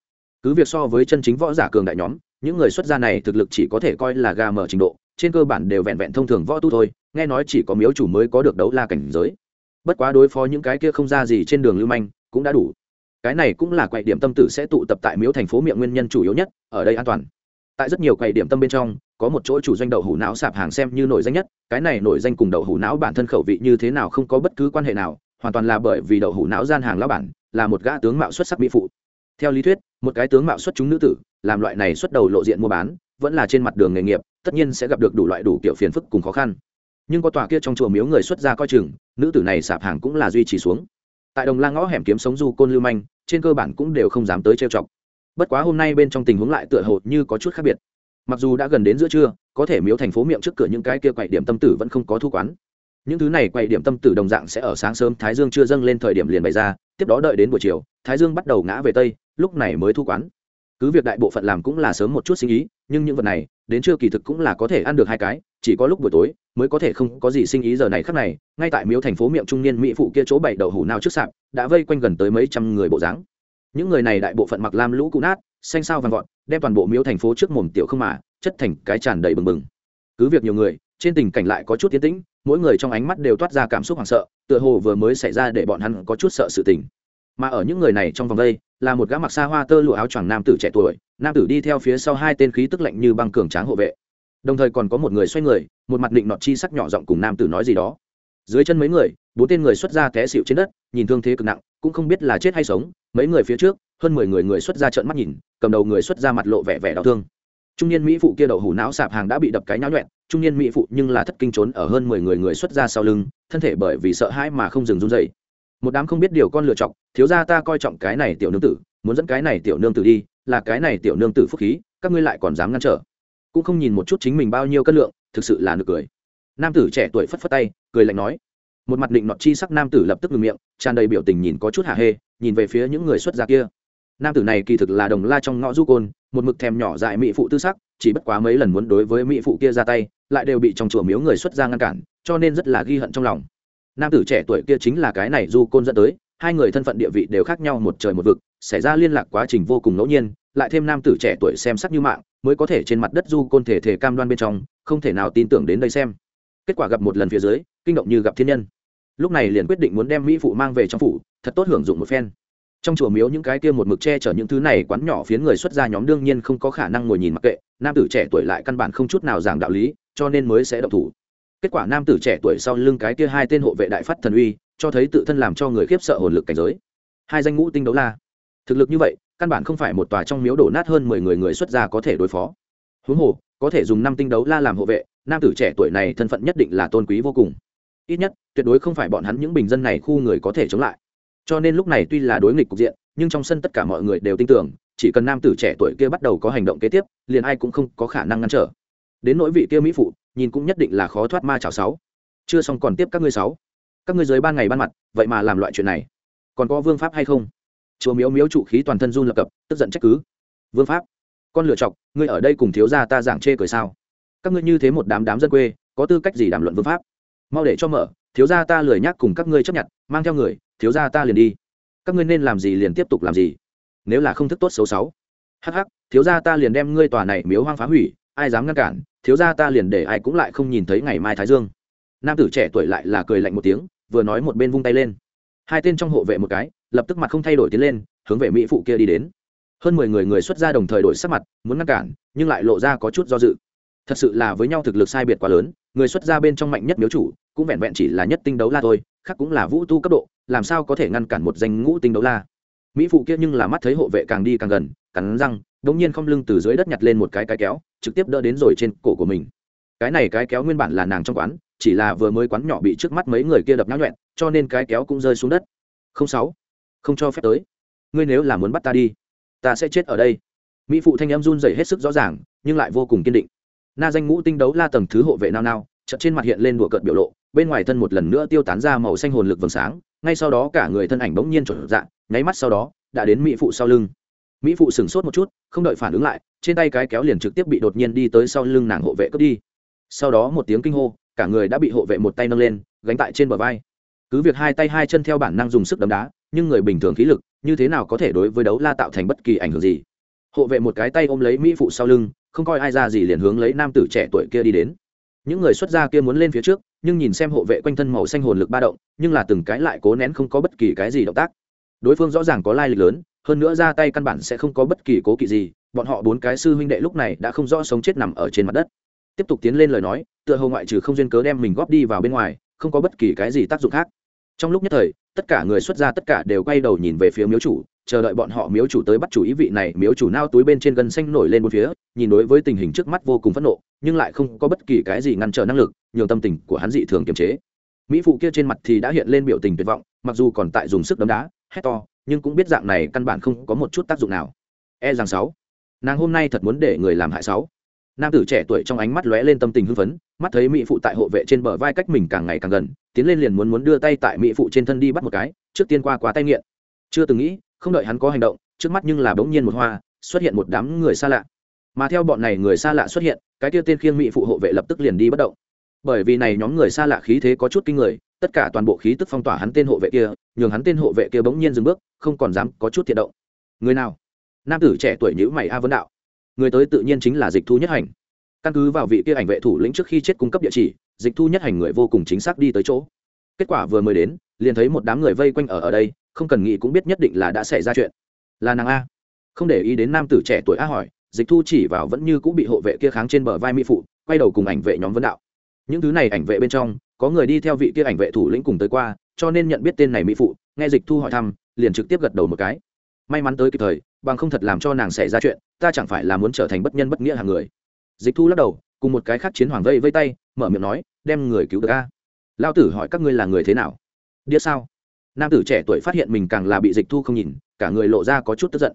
Cứ việc so với chân chính võ giả cường đại nhóm, những người xuất gia này thực lực chỉ có thể coi là ga mở trình độ, trên cơ bản đều vẹn vẹn thông thường võ tu thôi, nghe nói chỉ có miếu chủ mới có được đấu la cảnh giới. Bất quá đối phó những cái kia không ra gì trên đường lưu manh cũng đã đủ. Cái này cũng là quậy điểm tâm tử sẽ tụ tập tại miếu thành phố miệng nguyên nhân chủ yếu nhất, ở đây an toàn. Tại rất nhiều quầy điểm tâm bên trong có một chỗ chủ doanh đậu hủ não sạp hàng xem như nổi danh nhất, cái này nổi danh cùng đậu hủ não bản thân khẩu vị như thế nào không có bất cứ quan hệ nào, hoàn toàn là bởi vì đậu hủ não gian hàng lão bản là một gã tướng mạo xuất sắc mỹ phụ. Theo lý thuyết, một cái tướng mạo xuất chúng nữ tử, làm loại này xuất đầu lộ diện mua bán, vẫn là trên mặt đường nghề nghiệp, tất nhiên sẽ gặp được đủ loại đủ kiểu phiền phức cùng khó khăn. Nhưng có tòa kia trong chùa miếu người xuất ra coi chừng, nữ tử này sạp hàng cũng là duy trì xuống. Tại đồng la ngõ hẻm kiếm sống du côn lưu manh, trên cơ bản cũng đều không dám tới trêu chọc. Bất quá hôm nay bên trong tình huống lại tựa hồ như có chút khác biệt mặc dù đã gần đến giữa trưa, có thể miếu thành phố miệng trước cửa những cái kia quậy điểm tâm tử vẫn không có thu quán. Những thứ này quậy điểm tâm tử đồng dạng sẽ ở sáng sớm thái dương chưa dâng lên thời điểm liền bày ra, tiếp đó đợi đến buổi chiều, thái dương bắt đầu ngã về tây, lúc này mới thu quán. Cứ việc đại bộ phận làm cũng là sớm một chút sinh ý, nhưng những vật này, đến trưa kỳ thực cũng là có thể ăn được hai cái, chỉ có lúc buổi tối mới có thể không có gì sinh ý giờ này khắc này, ngay tại miếu thành phố miệng trung niên mỹ phụ kia chỗ bảy đậu hủ nào trước sạp, đã vây quanh gần tới mấy trăm người bộ dáng. Những người này đại bộ phận mặc lam lũ cụ nát xanh sao vàng gọn đem toàn bộ miếu thành phố trước mồm tiểu không mà, chất thành cái tràn đầy bừng bừng. Cứ việc nhiều người, trên tình cảnh lại có chút tiến tĩnh, mỗi người trong ánh mắt đều toát ra cảm xúc hoảng sợ, tựa hồ vừa mới xảy ra để bọn hắn có chút sợ sự tình. Mà ở những người này trong vòng đây, là một gã mặc xa hoa tơ lụa áo choàng nam tử trẻ tuổi, nam tử đi theo phía sau hai tên khí tức lạnh như băng cường tráng hộ vệ. Đồng thời còn có một người xoay người, một mặt định nọt chi sắc nhỏ giọng cùng nam tử nói gì đó dưới chân mấy người, bốn tên người xuất ra té xịu trên đất, nhìn thương thế cực nặng, cũng không biết là chết hay sống, mấy người phía trước, hơn mười người người xuất ra trợn mắt nhìn, cầm đầu người xuất ra mặt lộ vẻ vẻ đau thương. Trung niên mỹ phụ kia đậu hủ não sạp hàng đã bị đập cái nháo nhuẹn, trung niên mỹ phụ nhưng là thất kinh trốn ở hơn mười người người xuất ra sau lưng, thân thể bởi vì sợ hãi mà không dừng run dậy một đám không biết điều con lựa chọc thiếu ra ta coi trọng cái này tiểu nương tử, muốn dẫn cái này tiểu nương tử đi, là cái này tiểu nương tử phúc khí, các ngươi lại còn dám ngăn trở. Cũng không nhìn một chút chính mình bao nhiêu cân lượng, thực sự là nực cười nam tử trẻ tuổi phất phất tay, cười lạnh nói. Một mặt định nọt chi sắc nam tử lập tức ngừng miệng, tràn đầy biểu tình nhìn có chút hạ hê, nhìn về phía những người xuất gia kia. Nam tử này kỳ thực là đồng la trong ngõ du côn, một mực thèm nhỏ dại mỹ phụ tư sắc, chỉ bất quá mấy lần muốn đối với mỹ phụ kia ra tay, lại đều bị trong chùa miếu người xuất gia ngăn cản, cho nên rất là ghi hận trong lòng. Nam tử trẻ tuổi kia chính là cái này du côn dẫn tới, hai người thân phận địa vị đều khác nhau một trời một vực, xảy ra liên lạc quá trình vô cùng ngẫu nhiên, lại thêm nam tử trẻ tuổi xem sắc như mạng, mới có thể trên mặt đất du côn thể thể cam đoan bên trong, không thể nào tin tưởng đến đây xem kết quả gặp một lần phía dưới, kinh động như gặp thiên nhân. Lúc này liền quyết định muốn đem mỹ phụ mang về trong phủ, thật tốt hưởng dụng một phen. Trong chùa miếu những cái kia một mực che chở những thứ này, quán nhỏ phiến người xuất gia nhóm đương nhiên không có khả năng ngồi nhìn mặc kệ, nam tử trẻ tuổi lại căn bản không chút nào giảng đạo lý, cho nên mới sẽ động thủ. Kết quả nam tử trẻ tuổi sau lưng cái kia hai tên hộ vệ đại phát thần uy, cho thấy tự thân làm cho người khiếp sợ hồn lực cảnh giới. Hai danh ngũ tinh đấu la. Thực lực như vậy, căn bản không phải một tòa trong miếu đổ nát hơn mười người người xuất gia có thể đối phó. Huống hồ, có thể dùng năm tinh đấu la làm hộ vệ nam tử trẻ tuổi này thân phận nhất định là tôn quý vô cùng. Ít nhất, tuyệt đối không phải bọn hắn những bình dân này khu người có thể chống lại. Cho nên lúc này tuy là đối nghịch cục diện, nhưng trong sân tất cả mọi người đều tin tưởng, chỉ cần nam tử trẻ tuổi kia bắt đầu có hành động kế tiếp, liền ai cũng không có khả năng ngăn trở. Đến nỗi vị kia mỹ phụ, nhìn cũng nhất định là khó thoát ma chảo sáu. Chưa xong còn tiếp các ngươi sáu. Các ngươi dưới ban ngày ban mặt, vậy mà làm loại chuyện này. Còn có vương pháp hay không? Chùa miếu miếu trụ khí toàn thân run lập cập, tức giận trách cứ. Vương pháp. Con lựa chọc, ngươi ở đây cùng thiếu gia ta giảng chê cười sao? Các ngươi như thế một đám đám dân quê, có tư cách gì đàm luận vương pháp? Mau để cho mở, thiếu gia ta lười nhắc cùng các ngươi chấp nhận, mang theo người, thiếu gia ta liền đi. Các ngươi nên làm gì liền tiếp tục làm gì. Nếu là không thức tốt xấu xấu. Hắc hắc, thiếu gia ta liền đem ngươi tòa này miếu hoang phá hủy, ai dám ngăn cản, thiếu gia ta liền để ai cũng lại không nhìn thấy ngày mai thái dương. Nam tử trẻ tuổi lại là cười lạnh một tiếng, vừa nói một bên vung tay lên. Hai tên trong hộ vệ một cái, lập tức mặt không thay đổi tiến lên, hướng về mỹ phụ kia đi đến. Hơn mười người người xuất ra đồng thời đổi sắc mặt, muốn ngăn cản, nhưng lại lộ ra có chút do dự thật sự là với nhau thực lực sai biệt quá lớn, người xuất ra bên trong mạnh nhất miếu chủ, cũng vẹn vẹn chỉ là nhất tinh đấu la thôi, khác cũng là vũ tu cấp độ, làm sao có thể ngăn cản một danh ngũ tinh đấu la? Mỹ phụ kia nhưng là mắt thấy hộ vệ càng đi càng gần, cắn răng đống nhiên không lưng từ dưới đất nhặt lên một cái cái kéo, trực tiếp đỡ đến rồi trên cổ của mình. Cái này cái kéo nguyên bản là nàng trong quán, chỉ là vừa mới quán nhỏ bị trước mắt mấy người kia đập nhão nhuẹn, cho nên cái kéo cũng rơi xuống đất. Không sáu, không cho phép tới. Ngươi nếu là muốn bắt ta đi, ta sẽ chết ở đây. Mỹ phụ thanh em run rẩy hết sức rõ ràng, nhưng lại vô cùng kiên định na danh ngũ tinh đấu la tầng thứ hộ vệ nao nao, chợt trên mặt hiện lên đùa cợt biểu lộ, bên ngoài thân một lần nữa tiêu tán ra màu xanh hồn lực vầng sáng, ngay sau đó cả người thân ảnh bỗng nhiên trở dạng nháy mắt sau đó, đã đến mỹ phụ sau lưng. Mỹ phụ sửng sốt một chút, không đợi phản ứng lại, trên tay cái kéo liền trực tiếp bị đột nhiên đi tới sau lưng nàng hộ vệ cướp đi. Sau đó một tiếng kinh hô, cả người đã bị hộ vệ một tay nâng lên, gánh tại trên bờ vai. Cứ việc hai tay hai chân theo bản năng dùng sức đấm đá, nhưng người bình thường khí lực, như thế nào có thể đối với đấu la tạo thành bất kỳ ảnh hưởng gì? Hộ vệ một cái tay ôm lấy mỹ phụ sau lưng không coi ai ra gì liền hướng lấy nam tử trẻ tuổi kia đi đến. Những người xuất gia kia muốn lên phía trước, nhưng nhìn xem hộ vệ quanh thân màu xanh hồn lực ba động, nhưng là từng cái lại cố nén không có bất kỳ cái gì động tác. Đối phương rõ ràng có lai lịch lớn, hơn nữa ra tay căn bản sẽ không có bất kỳ cố kỵ gì, bọn họ bốn cái sư huynh đệ lúc này đã không rõ sống chết nằm ở trên mặt đất. Tiếp tục tiến lên lời nói, tựa hồ ngoại trừ không duyên cớ đem mình góp đi vào bên ngoài, không có bất kỳ cái gì tác dụng khác trong lúc nhất thời, tất cả người xuất gia tất cả đều quay đầu nhìn về phía miếu chủ, chờ đợi bọn họ miếu chủ tới bắt chủ ý vị này, miếu chủ nao túi bên trên gân xanh nổi lên một phía, nhìn đối với tình hình trước mắt vô cùng phẫn nộ, nhưng lại không có bất kỳ cái gì ngăn trở năng lực, nhường tâm tình của hắn dị thường kiềm chế. Mỹ phụ kia trên mặt thì đã hiện lên biểu tình tuyệt vọng, mặc dù còn tại dùng sức đấm đá, hét to, nhưng cũng biết dạng này căn bản không có một chút tác dụng nào. E rằng sáu, nàng hôm nay thật muốn để người làm hại sáu nam tử trẻ tuổi trong ánh mắt lóe lên tâm tình hưng phấn, mắt thấy mỹ phụ tại hộ vệ trên bờ vai cách mình càng ngày càng gần, tiến lên liền muốn muốn đưa tay tại mỹ phụ trên thân đi bắt một cái, trước tiên qua quá tay nghiện. Chưa từng nghĩ, không đợi hắn có hành động, trước mắt nhưng là bỗng nhiên một hoa, xuất hiện một đám người xa lạ. Mà theo bọn này người xa lạ xuất hiện, cái kia tên khiêng mỹ phụ hộ vệ lập tức liền đi bất động. Bởi vì này nhóm người xa lạ khí thế có chút kinh người, tất cả toàn bộ khí tức phong tỏa hắn tên hộ vệ kia, nhường hắn tên hộ vệ kia bỗng nhiên dừng bước, không còn dám có chút thiệt động. Người nào? Nam tử trẻ tuổi nhữ mày a vấn đạo người tới tự nhiên chính là dịch thu nhất hành. Căn cứ vào vị kia ảnh vệ thủ lĩnh trước khi chết cung cấp địa chỉ, dịch thu nhất hành người vô cùng chính xác đi tới chỗ. Kết quả vừa mới đến, liền thấy một đám người vây quanh ở ở đây, không cần nghĩ cũng biết nhất định là đã xảy ra chuyện. Là nàng a. Không để ý đến nam tử trẻ tuổi a hỏi, dịch thu chỉ vào vẫn như cũng bị hộ vệ kia kháng trên bờ vai mỹ phụ, quay đầu cùng ảnh vệ nhóm vấn đạo. Những thứ này ảnh vệ bên trong, có người đi theo vị kia ảnh vệ thủ lĩnh cùng tới qua, cho nên nhận biết tên này mỹ phụ, nghe dịch thu hỏi thăm, liền trực tiếp gật đầu một cái may mắn tới kịp thời, bằng không thật làm cho nàng xảy ra chuyện, ta chẳng phải là muốn trở thành bất nhân bất nghĩa hàng người. Dịch thu lắc đầu, cùng một cái khác chiến hoàng vây vây tay, mở miệng nói, đem người cứu được a. Lao tử hỏi các ngươi là người thế nào? Đĩa sao? Nam tử trẻ tuổi phát hiện mình càng là bị dịch thu không nhìn, cả người lộ ra có chút tức giận.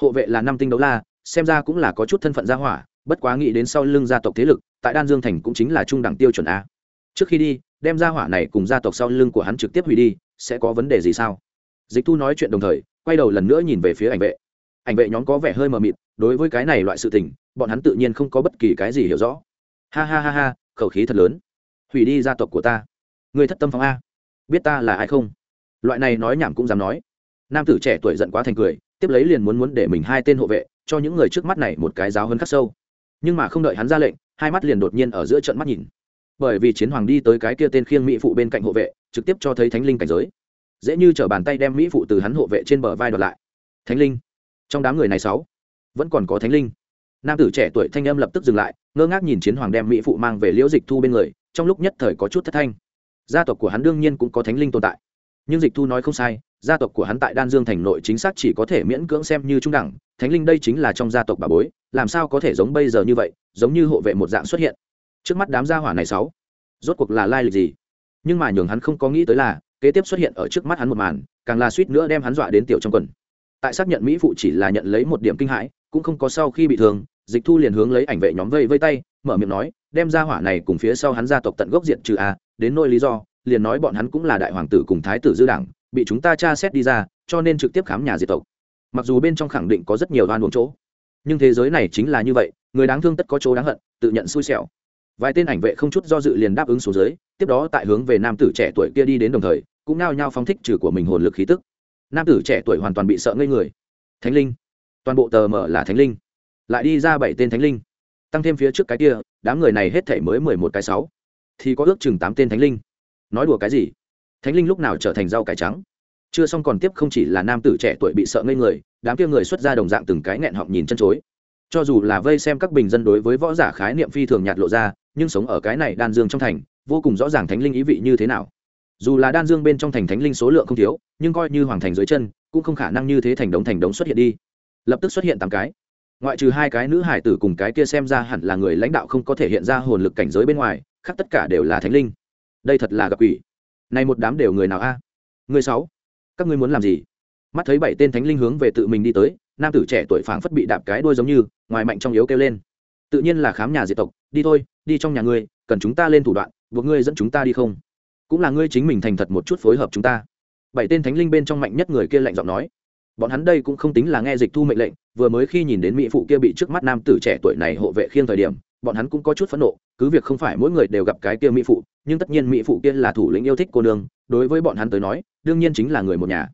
Hộ vệ là năm tinh đấu la, xem ra cũng là có chút thân phận gia hỏa, bất quá nghĩ đến sau lưng gia tộc thế lực, tại đan dương thành cũng chính là trung đẳng tiêu chuẩn a. Trước khi đi, đem gia hỏa này cùng gia tộc sau lưng của hắn trực tiếp hủy đi, sẽ có vấn đề gì sao? Dịch thu nói chuyện đồng thời quay đầu lần nữa nhìn về phía ảnh vệ. Ảnh vệ nhóm có vẻ hơi mờ mịt, đối với cái này loại sự tình, bọn hắn tự nhiên không có bất kỳ cái gì hiểu rõ. Ha ha ha ha, khẩu khí thật lớn. Hủy đi gia tộc của ta. Người thất tâm phong a. Biết ta là ai không? Loại này nói nhảm cũng dám nói. Nam tử trẻ tuổi giận quá thành cười, tiếp lấy liền muốn muốn để mình hai tên hộ vệ, cho những người trước mắt này một cái giáo hơn khắc sâu. Nhưng mà không đợi hắn ra lệnh, hai mắt liền đột nhiên ở giữa trận mắt nhìn. Bởi vì chiến hoàng đi tới cái kia tên khiêng mỹ phụ bên cạnh hộ vệ, trực tiếp cho thấy thánh linh cảnh giới dễ như t bàn tay đem mỹ phụ từ hắn hộ vệ trên bờ vai đoạt lại. Thánh linh. Trong đám người này sáu, vẫn còn có thánh linh. Nam tử trẻ tuổi thanh âm lập tức dừng lại, ngơ ngác nhìn chiến hoàng đem mỹ phụ mang về liễu dịch thu bên người, trong lúc nhất thời có chút thất thanh. Gia tộc của hắn đương nhiên cũng có thánh linh tồn tại. Nhưng dịch thu nói không sai, gia tộc của hắn tại đan dương thành nội chính xác chỉ có thể miễn cưỡng xem như trung đẳng, thánh linh đây chính là trong gia tộc bà bối, làm sao có thể giống bây giờ như vậy, giống như hộ vệ một dạng xuất hiện. Trước mắt đám gia hỏa này sáu, rốt cuộc là lai lịch gì? Nhưng mà nhường hắn không có nghĩ tới là kế tiếp xuất hiện ở trước mắt hắn một màn, càng là suýt nữa đem hắn dọa đến tiểu trong quần. Tại xác nhận mỹ phụ chỉ là nhận lấy một điểm kinh hãi, cũng không có sau khi bị thương, dịch thu liền hướng lấy ảnh vệ nhóm vây vây tay, mở miệng nói, đem ra hỏa này cùng phía sau hắn gia tộc tận gốc diện trừ a đến nỗi lý do, liền nói bọn hắn cũng là đại hoàng tử cùng thái tử dư đảng, bị chúng ta tra xét đi ra, cho nên trực tiếp khám nhà diệt tộc. Mặc dù bên trong khẳng định có rất nhiều đoan buồn chỗ, nhưng thế giới này chính là như vậy, người đáng thương tất có chỗ đáng hận, tự nhận xui xẻo. Vài tên ảnh vệ không chút do dự liền đáp ứng xuống dưới, tiếp đó tại hướng về nam tử trẻ tuổi kia đi đến đồng thời cũng nao nhao phóng thích trừ của mình hồn lực khí tức. Nam tử trẻ tuổi hoàn toàn bị sợ ngây người. Thánh linh. Toàn bộ tờ mở là thánh linh. Lại đi ra bảy tên thánh linh. Tăng thêm phía trước cái kia, đám người này hết thể mới mười một cái sáu. Thì có ước chừng tám tên thánh linh. Nói đùa cái gì? Thánh linh lúc nào trở thành rau cải trắng? Chưa xong còn tiếp không chỉ là nam tử trẻ tuổi bị sợ ngây người, đám kia người xuất ra đồng dạng từng cái nghẹn họng nhìn chân chối. Cho dù là vây xem các bình dân đối với võ giả khái niệm phi thường nhạt lộ ra, nhưng sống ở cái này đan dương trong thành, vô cùng rõ ràng thánh linh ý vị như thế nào dù là đan dương bên trong thành thánh linh số lượng không thiếu, nhưng coi như hoàng thành dưới chân, cũng không khả năng như thế thành đống thành đống xuất hiện đi. Lập tức xuất hiện tám cái. Ngoại trừ hai cái nữ hải tử cùng cái kia xem ra hẳn là người lãnh đạo không có thể hiện ra hồn lực cảnh giới bên ngoài, khác tất cả đều là thánh linh. Đây thật là gặp quỷ. Này một đám đều người nào a? Người sáu. Các ngươi muốn làm gì? Mắt thấy bảy tên thánh linh hướng về tự mình đi tới, nam tử trẻ tuổi phảng phất bị đạp cái đuôi giống như, ngoài mạnh trong yếu kêu lên. Tự nhiên là khám nhà diệt tộc, đi thôi, đi trong nhà ngươi, cần chúng ta lên thủ đoạn, buộc ngươi dẫn chúng ta đi không? Cũng là ngươi chính mình thành thật một chút phối hợp chúng ta. Bảy tên thánh linh bên trong mạnh nhất người kia lạnh giọng nói. Bọn hắn đây cũng không tính là nghe dịch thu mệnh lệnh, vừa mới khi nhìn đến mỹ phụ kia bị trước mắt nam tử trẻ tuổi này hộ vệ khiêng thời điểm, bọn hắn cũng có chút phẫn nộ, cứ việc không phải mỗi người đều gặp cái kia mỹ phụ, nhưng tất nhiên mỹ phụ kia là thủ lĩnh yêu thích cô nương, đối với bọn hắn tới nói, đương nhiên chính là người một nhà.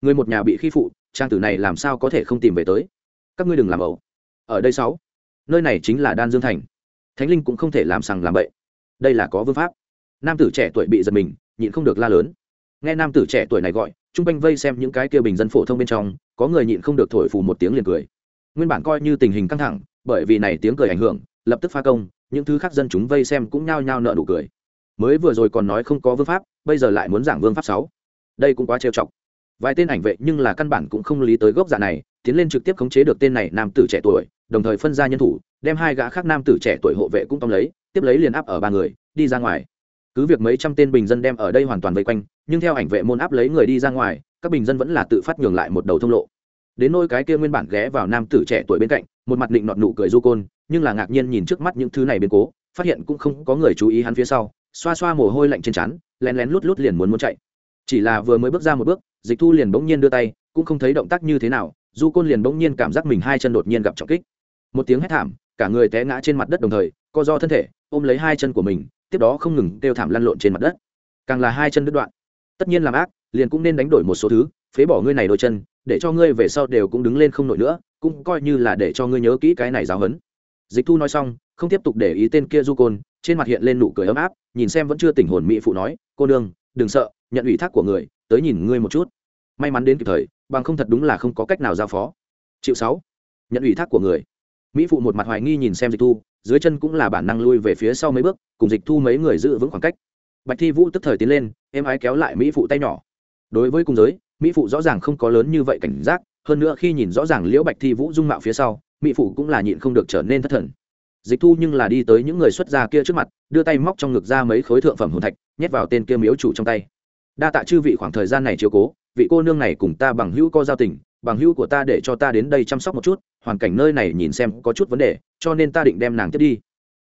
Người một nhà bị khi phụ, trang tử này làm sao có thể không tìm về tới? Các ngươi đừng làm ẩu. Ở đây sáu, nơi này chính là đan dương thành. Thánh linh cũng không thể làm sằng làm bậy. Đây là có vương pháp nam tử trẻ tuổi bị giật mình, nhịn không được la lớn. Nghe nam tử trẻ tuổi này gọi chung quanh vây xem những cái kia bình dân phổ thông bên trong, có người nhịn không được thổi phù một tiếng liền cười. Nguyên bản coi như tình hình căng thẳng, bởi vì này tiếng cười ảnh hưởng, lập tức pha công, những thứ khác dân chúng vây xem cũng nhao nhao nợ đủ cười. Mới vừa rồi còn nói không có vương pháp, bây giờ lại muốn giảng vương pháp sáu. Đây cũng quá trêu chọc. Vài tên ảnh vệ nhưng là căn bản cũng không lý tới gốc dạ này, tiến lên trực tiếp khống chế được tên này nam tử trẻ tuổi, đồng thời phân ra nhân thủ, đem hai gã khác nam tử trẻ tuổi hộ vệ cũng tóm lấy, tiếp lấy liền áp ở ba người, đi ra ngoài cứ việc mấy trăm tên bình dân đem ở đây hoàn toàn vây quanh, nhưng theo ảnh vệ môn áp lấy người đi ra ngoài, các bình dân vẫn là tự phát nhường lại một đầu thông lộ. Đến nôi cái kia nguyên bản ghé vào nam tử trẻ tuổi bên cạnh, một mặt định nọt nụ cười du côn, nhưng là ngạc nhiên nhìn trước mắt những thứ này biến cố, phát hiện cũng không có người chú ý hắn phía sau, xoa xoa mồ hôi lạnh trên trán, lén lén lút lút liền muốn muốn chạy. Chỉ là vừa mới bước ra một bước, dịch thu liền bỗng nhiên đưa tay, cũng không thấy động tác như thế nào, du côn liền bỗng nhiên cảm giác mình hai chân đột nhiên gặp trọng kích. Một tiếng hét thảm, cả người té ngã trên mặt đất đồng thời, co do thân thể, ôm lấy hai chân của mình tiếp đó không ngừng kêu thảm lăn lộn trên mặt đất. Càng là hai chân đứt đoạn. Tất nhiên làm ác, liền cũng nên đánh đổi một số thứ, phế bỏ ngươi này đôi chân, để cho ngươi về sau đều cũng đứng lên không nổi nữa, cũng coi như là để cho ngươi nhớ kỹ cái này giáo hấn dịch thu nói xong, không tiếp tục để ý tên kia du côn, trên mặt hiện lên nụ cười ấm áp, nhìn xem vẫn chưa tỉnh hồn mỹ phụ nói, cô nương, đừng sợ, nhận ủy thác của người, tới nhìn ngươi một chút. May mắn đến kịp thời, bằng không thật đúng là không có cách nào giao phó. Chịu sáu. Nhận ủy thác của người. Mỹ phụ một mặt hoài nghi nhìn xem dịch thu dưới chân cũng là bản năng lui về phía sau mấy bước, cùng dịch thu mấy người giữ vững khoảng cách. Bạch thi vũ tức thời tiến lên em ái kéo lại mỹ phụ tay nhỏ. Đối với cung giới, mỹ phụ rõ ràng không có lớn như vậy cảnh giác, hơn nữa khi nhìn rõ ràng liễu bạch thi vũ dung mạo phía sau, mỹ phụ cũng là nhịn không được trở nên thất thần. Dịch thu nhưng là đi tới những người xuất gia kia trước mặt, đưa tay móc trong ngực ra mấy khối thượng phẩm hồn thạch, nhét vào tên kia miếu chủ trong tay. Đa tạ chư vị khoảng thời gian này chiếu cố, vị cô nương này cùng ta bằng hữu co giao tình, bằng hữu của ta để cho ta đến đây chăm sóc một chút hoàn cảnh nơi này nhìn xem có chút vấn đề, cho nên ta định đem nàng tiếp đi.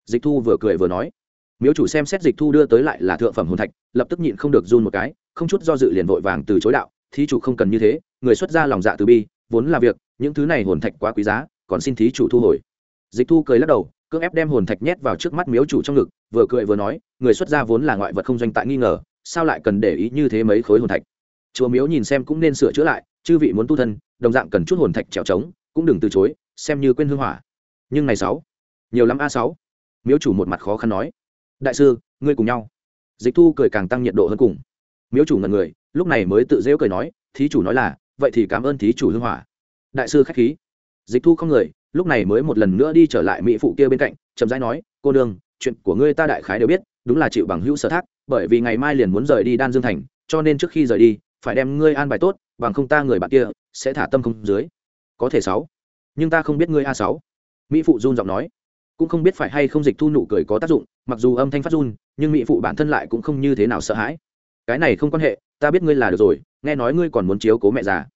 Dịch thu vừa cười vừa nói. Miếu chủ xem xét dịch thu đưa tới lại là thượng phẩm hồn thạch, lập tức nhịn không được run một cái, không chút do dự liền vội vàng từ chối đạo, thí chủ không cần như thế, người xuất ra lòng dạ từ bi, vốn là việc, những thứ này hồn thạch quá quý giá, còn xin thí chủ thu hồi. Dịch thu cười lắc đầu, cưỡng ép đem hồn thạch nhét vào trước mắt miếu chủ trong ngực, vừa cười vừa nói, người xuất gia vốn là ngoại vật không doanh tại nghi ngờ, sao lại cần để ý như thế mấy khối hồn thạch? Chùa miếu nhìn xem cũng nên sửa chữa lại, chư vị muốn tu thân, đồng dạng cần chút hồn thạch trèo trống cũng đừng từ chối, xem như quên hương hỏa. Nhưng này sáu, nhiều lắm a sáu. Miếu chủ một mặt khó khăn nói. Đại sư, ngươi cùng nhau. Dịch thu cười càng tăng nhiệt độ hơn cùng. Miếu chủ ngần người, lúc này mới tự dễu cười nói, thí chủ nói là, vậy thì cảm ơn thí chủ hương hỏa. Đại sư khách khí. Dịch thu không người, lúc này mới một lần nữa đi trở lại mỹ phụ kia bên cạnh, chậm rãi nói, cô nương, chuyện của ngươi ta đại khái đều biết, đúng là chịu bằng hữu sở thác, bởi vì ngày mai liền muốn rời đi đan dương thành, cho nên trước khi rời đi, phải đem ngươi an bài tốt, bằng không ta người bạn kia sẽ thả tâm không dưới có thể sáu. Nhưng ta không biết ngươi a sáu. Mỹ phụ run giọng nói. Cũng không biết phải hay không dịch thu nụ cười có tác dụng, mặc dù âm thanh phát run, nhưng mỹ phụ bản thân lại cũng không như thế nào sợ hãi. Cái này không quan hệ, ta biết ngươi là được rồi, nghe nói ngươi còn muốn chiếu cố mẹ già.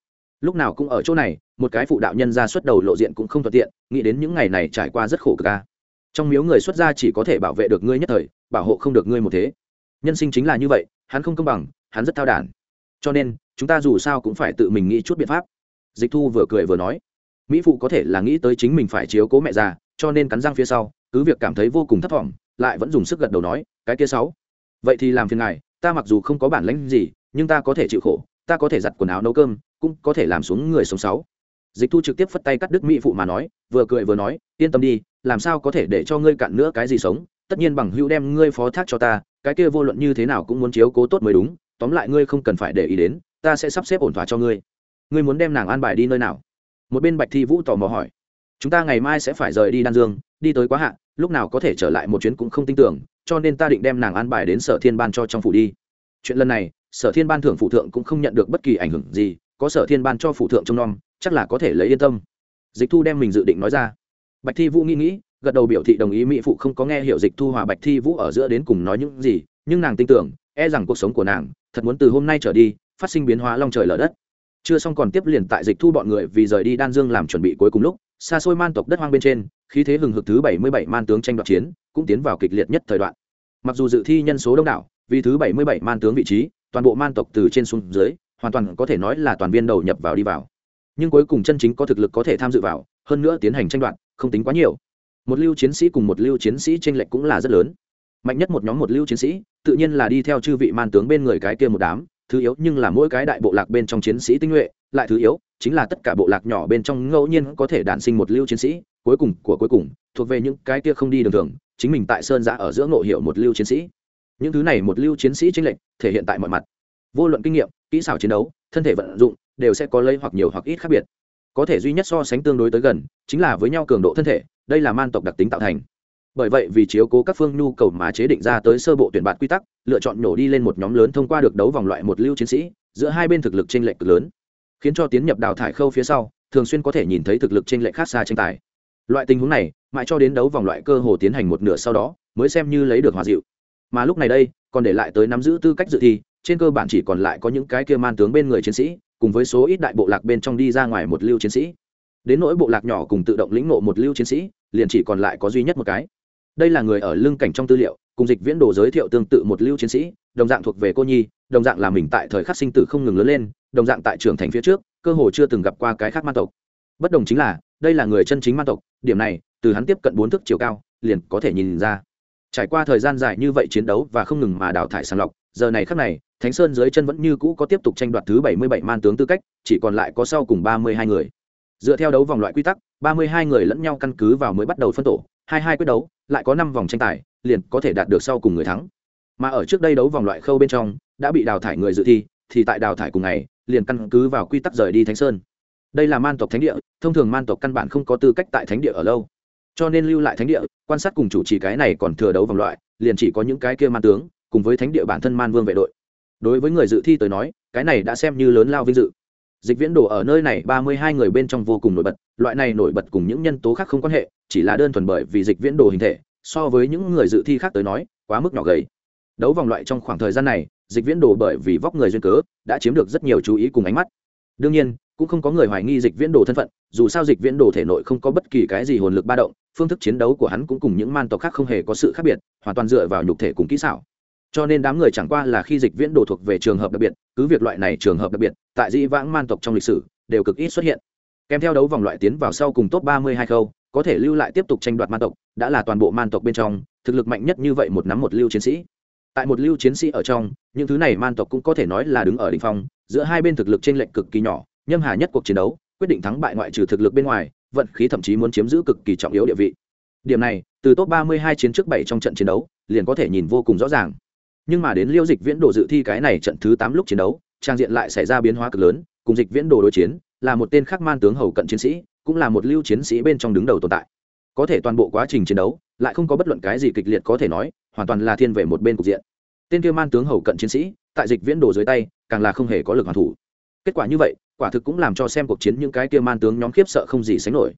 Lúc nào cũng ở chỗ này, một cái phụ đạo nhân ra xuất đầu lộ diện cũng không thuận tiện, nghĩ đến những ngày này trải qua rất khổ cực ca trong miếu người xuất gia chỉ có thể bảo vệ được ngươi nhất thời, bảo hộ không được ngươi một thế. Nhân sinh chính là như vậy, hắn không công bằng, hắn rất thao đản. Cho nên, chúng ta dù sao cũng phải tự mình nghĩ chút biện pháp dịch thu vừa cười vừa nói, mỹ phụ có thể là nghĩ tới chính mình phải chiếu cố mẹ già, cho nên cắn răng phía sau, cứ việc cảm thấy vô cùng thất vọng lại vẫn dùng sức gật đầu nói, cái kia sáu, vậy thì làm phiền ngài, ta mặc dù không có bản lãnh gì, nhưng ta có thể chịu khổ, ta có thể giặt quần áo nấu cơm, cũng có thể làm xuống người sống sáu. Dịch thu trực tiếp phất tay cắt đứt mỹ phụ mà nói, vừa cười vừa nói, yên tâm đi, làm sao có thể để cho ngươi cạn nữa cái gì sống, tất nhiên bằng hữu đem ngươi phó thác cho ta, cái kia vô luận như thế nào cũng muốn chiếu cố tốt mới đúng, tóm lại ngươi không cần phải để ý đến, ta sẽ sắp xếp ổn thỏa cho ngươi ngươi muốn đem nàng an bài đi nơi nào? Một bên bạch thi vũ tò mò hỏi. Chúng ta ngày mai sẽ phải rời đi đan dương, đi tới quá hạn lúc nào có thể trở lại một chuyến cũng không tin tưởng, cho nên ta định đem nàng an bài đến sở thiên ban cho trong phủ đi. Chuyện lần này, sở thiên ban thưởng phụ thượng cũng không nhận được bất kỳ ảnh hưởng gì, có sở thiên ban cho phụ thượng trông nom, chắc là có thể lấy yên tâm. Dịch thu đem mình dự định nói ra. Bạch thi vũ nghĩ nghĩ, gật đầu biểu thị đồng ý mỹ phụ không có nghe hiểu dịch thu hòa bạch thi vũ ở giữa đến cùng nói những gì, nhưng nàng tin tưởng e rằng cuộc sống của nàng, thật muốn từ hôm nay trở đi, phát sinh biến hóa long trời lở đất chưa xong còn tiếp liền tại dịch thu bọn người vì rời đi đan dương làm chuẩn bị cuối cùng lúc, xa xôi man tộc đất hoang bên trên, khí thế hừng hực thứ bảy mươi bảy man tướng tranh đoạt chiến, cũng tiến vào kịch liệt nhất thời đoạn. Mặc dù dự thi nhân số đông đảo, vì thứ bảy mươi bảy man tướng vị trí, toàn bộ man tộc từ trên xuống dưới, hoàn toàn có thể nói là toàn viên đầu nhập vào đi vào. Nhưng cuối cùng chân chính có thực lực có thể tham dự vào, hơn nữa tiến hành tranh đoạt, không tính quá nhiều. Một lưu chiến sĩ cùng một lưu chiến sĩ tranh lệch cũng là rất lớn. Mạnh nhất một nhóm một lưu chiến sĩ, tự nhiên là đi theo chư vị man tướng bên người cái kia một đám thứ yếu nhưng là mỗi cái đại bộ lạc bên trong chiến sĩ tinh nhuệ, lại thứ yếu chính là tất cả bộ lạc nhỏ bên trong ngẫu nhiên có thể đản sinh một lưu chiến sĩ, cuối cùng của cuối cùng, thuộc về những cái kia không đi đường thường, chính mình tại sơn giã ở giữa ngộ hiệu một lưu chiến sĩ. Những thứ này một lưu chiến sĩ tranh lệch, thể hiện tại mọi mặt. Vô luận kinh nghiệm, kỹ xảo chiến đấu, thân thể vận dụng, đều sẽ có lấy hoặc nhiều hoặc ít khác biệt. Có thể duy nhất so sánh tương đối tới gần, chính là với nhau cường độ thân thể, đây là man tộc đặc tính tạo thành bởi vậy vì chiếu cố các phương nhu cầu mà chế định ra tới sơ bộ tuyển bạt quy tắc, lựa chọn nổ đi lên một nhóm lớn thông qua được đấu vòng loại một lưu chiến sĩ, giữa hai bên thực lực trên lệch cực lớn. Khiến cho tiến nhập đào thải khâu phía sau, thường xuyên có thể nhìn thấy thực lực trên lệch khác xa tranh tài. Loại tình huống này, mãi cho đến đấu vòng loại cơ hồ tiến hành một nửa sau đó, mới xem như lấy được hòa dịu. Mà lúc này đây, còn để lại tới nắm giữ tư cách dự thi, trên cơ bản chỉ còn lại có những cái kia man tướng bên người chiến sĩ, cùng với số ít đại bộ lạc bên trong đi ra ngoài một lưu chiến sĩ. Đến nỗi bộ lạc nhỏ cùng tự động lĩnh nộ một lưu chiến sĩ, liền chỉ còn lại có duy nhất một cái đây là người ở lưng cảnh trong tư liệu, cùng dịch viễn đồ giới thiệu tương tự một lưu chiến sĩ, đồng dạng thuộc về cô nhi, đồng dạng là mình tại thời khắc sinh tử không ngừng lớn lên, đồng dạng tại trưởng thành phía trước, cơ hồ chưa từng gặp qua cái khác man tộc. Bất đồng chính là, đây là người chân chính man tộc, điểm này, từ hắn tiếp cận bốn thước chiều cao, liền có thể nhìn ra. Trải qua thời gian dài như vậy chiến đấu và không ngừng mà đào thải sàng lọc, giờ này khắc này, thánh sơn dưới chân vẫn như cũ có tiếp tục tranh đoạt thứ bảy mươi bảy man tướng tư cách, chỉ còn lại có sau cùng ba mươi hai người. Dựa theo đấu vòng loại quy tắc, ba mươi hai người lẫn nhau căn cứ vào mới bắt đầu phân tổ hai hai quyết đấu, lại có năm vòng tranh tài, liền có thể đạt được sau cùng người thắng. Mà ở trước đây đấu vòng loại khâu bên trong, đã bị đào thải người dự thi, thì tại đào thải cùng ngày, liền căn cứ vào quy tắc rời đi thánh sơn. Đây là man tộc thánh địa, thông thường man tộc căn bản không có tư cách tại thánh địa ở lâu. Cho nên lưu lại thánh địa, quan sát cùng chủ trì cái này còn thừa đấu vòng loại, liền chỉ có những cái kia man tướng, cùng với thánh địa bản thân man vương vệ đội. Đối với người dự thi tới nói, cái này đã xem như lớn lao vinh dự. Dịch viễn đồ ở nơi này ba mươi hai người bên trong vô cùng nổi bật, loại này nổi bật cùng những nhân tố khác không quan hệ chỉ là đơn thuần bởi vì dịch viễn đồ hình thể, so với những người dự thi khác tới nói, quá mức nhỏ gầy. Đấu vòng loại trong khoảng thời gian này, dịch viễn đồ bởi vì vóc người duyên cớ, đã chiếm được rất nhiều chú ý cùng ánh mắt. Đương nhiên, cũng không có người hoài nghi dịch viễn đồ thân phận, dù sao dịch viễn đồ thể nội không có bất kỳ cái gì hồn lực ba động, phương thức chiến đấu của hắn cũng cùng những man tộc khác không hề có sự khác biệt, hoàn toàn dựa vào nhục thể cùng kỹ xảo. Cho nên đám người chẳng qua là khi dịch viễn đồ thuộc về trường hợp đặc biệt, cứ việc loại này trường hợp đặc biệt, tại dĩ vãng man tộc trong lịch sử, đều cực ít xuất hiện. Kèm theo đấu vòng loại tiến vào sau cùng top ba mươi hai khâu có thể lưu lại tiếp tục tranh đoạt man tộc, đã là toàn bộ man tộc bên trong, thực lực mạnh nhất như vậy một nắm một lưu chiến sĩ. Tại một lưu chiến sĩ ở trong, những thứ này man tộc cũng có thể nói là đứng ở đ ỉ n h phong, giữa hai bên thực lực t r ê n lệch cực kỳ nhỏ, nhâm hà nhất cuộc chiến đấu, quyết định thắng bại ngoại trừ thực lực bên ngoài, vận khí thậm chí muốn chiếm giữ cực kỳ trọng yếu địa vị. Điểm này, từ top ba mươi hai chiến trước bảy trong trận chiến đấu, liền có thể nhìn vô cùng rõ ràng. Nhưng mà đến liêu dịch viễn đồ dự thi cái này trận thứ tám lúc chiến đấu, trang diện lại xảy ra biến hóa cực lớn, cùng dịch viễn đồ đối chiến, là một tên khắc man tướng hầu cận chiến sĩ cũng là một lưu chiến sĩ bên trong đứng đầu tồn tại. Có thể toàn bộ quá trình chiến đấu, lại không có bất luận cái gì kịch liệt có thể nói, hoàn toàn là thiên về một bên cục diện. Tên kia man tướng hầu cận chiến sĩ, tại dịch viễn đồ dưới tay, càng là không hề có lực hoàn thủ. Kết quả như vậy, quả thực cũng làm cho xem cuộc chiến những cái kia man tướng nhóm khiếp sợ không gì sánh nổi.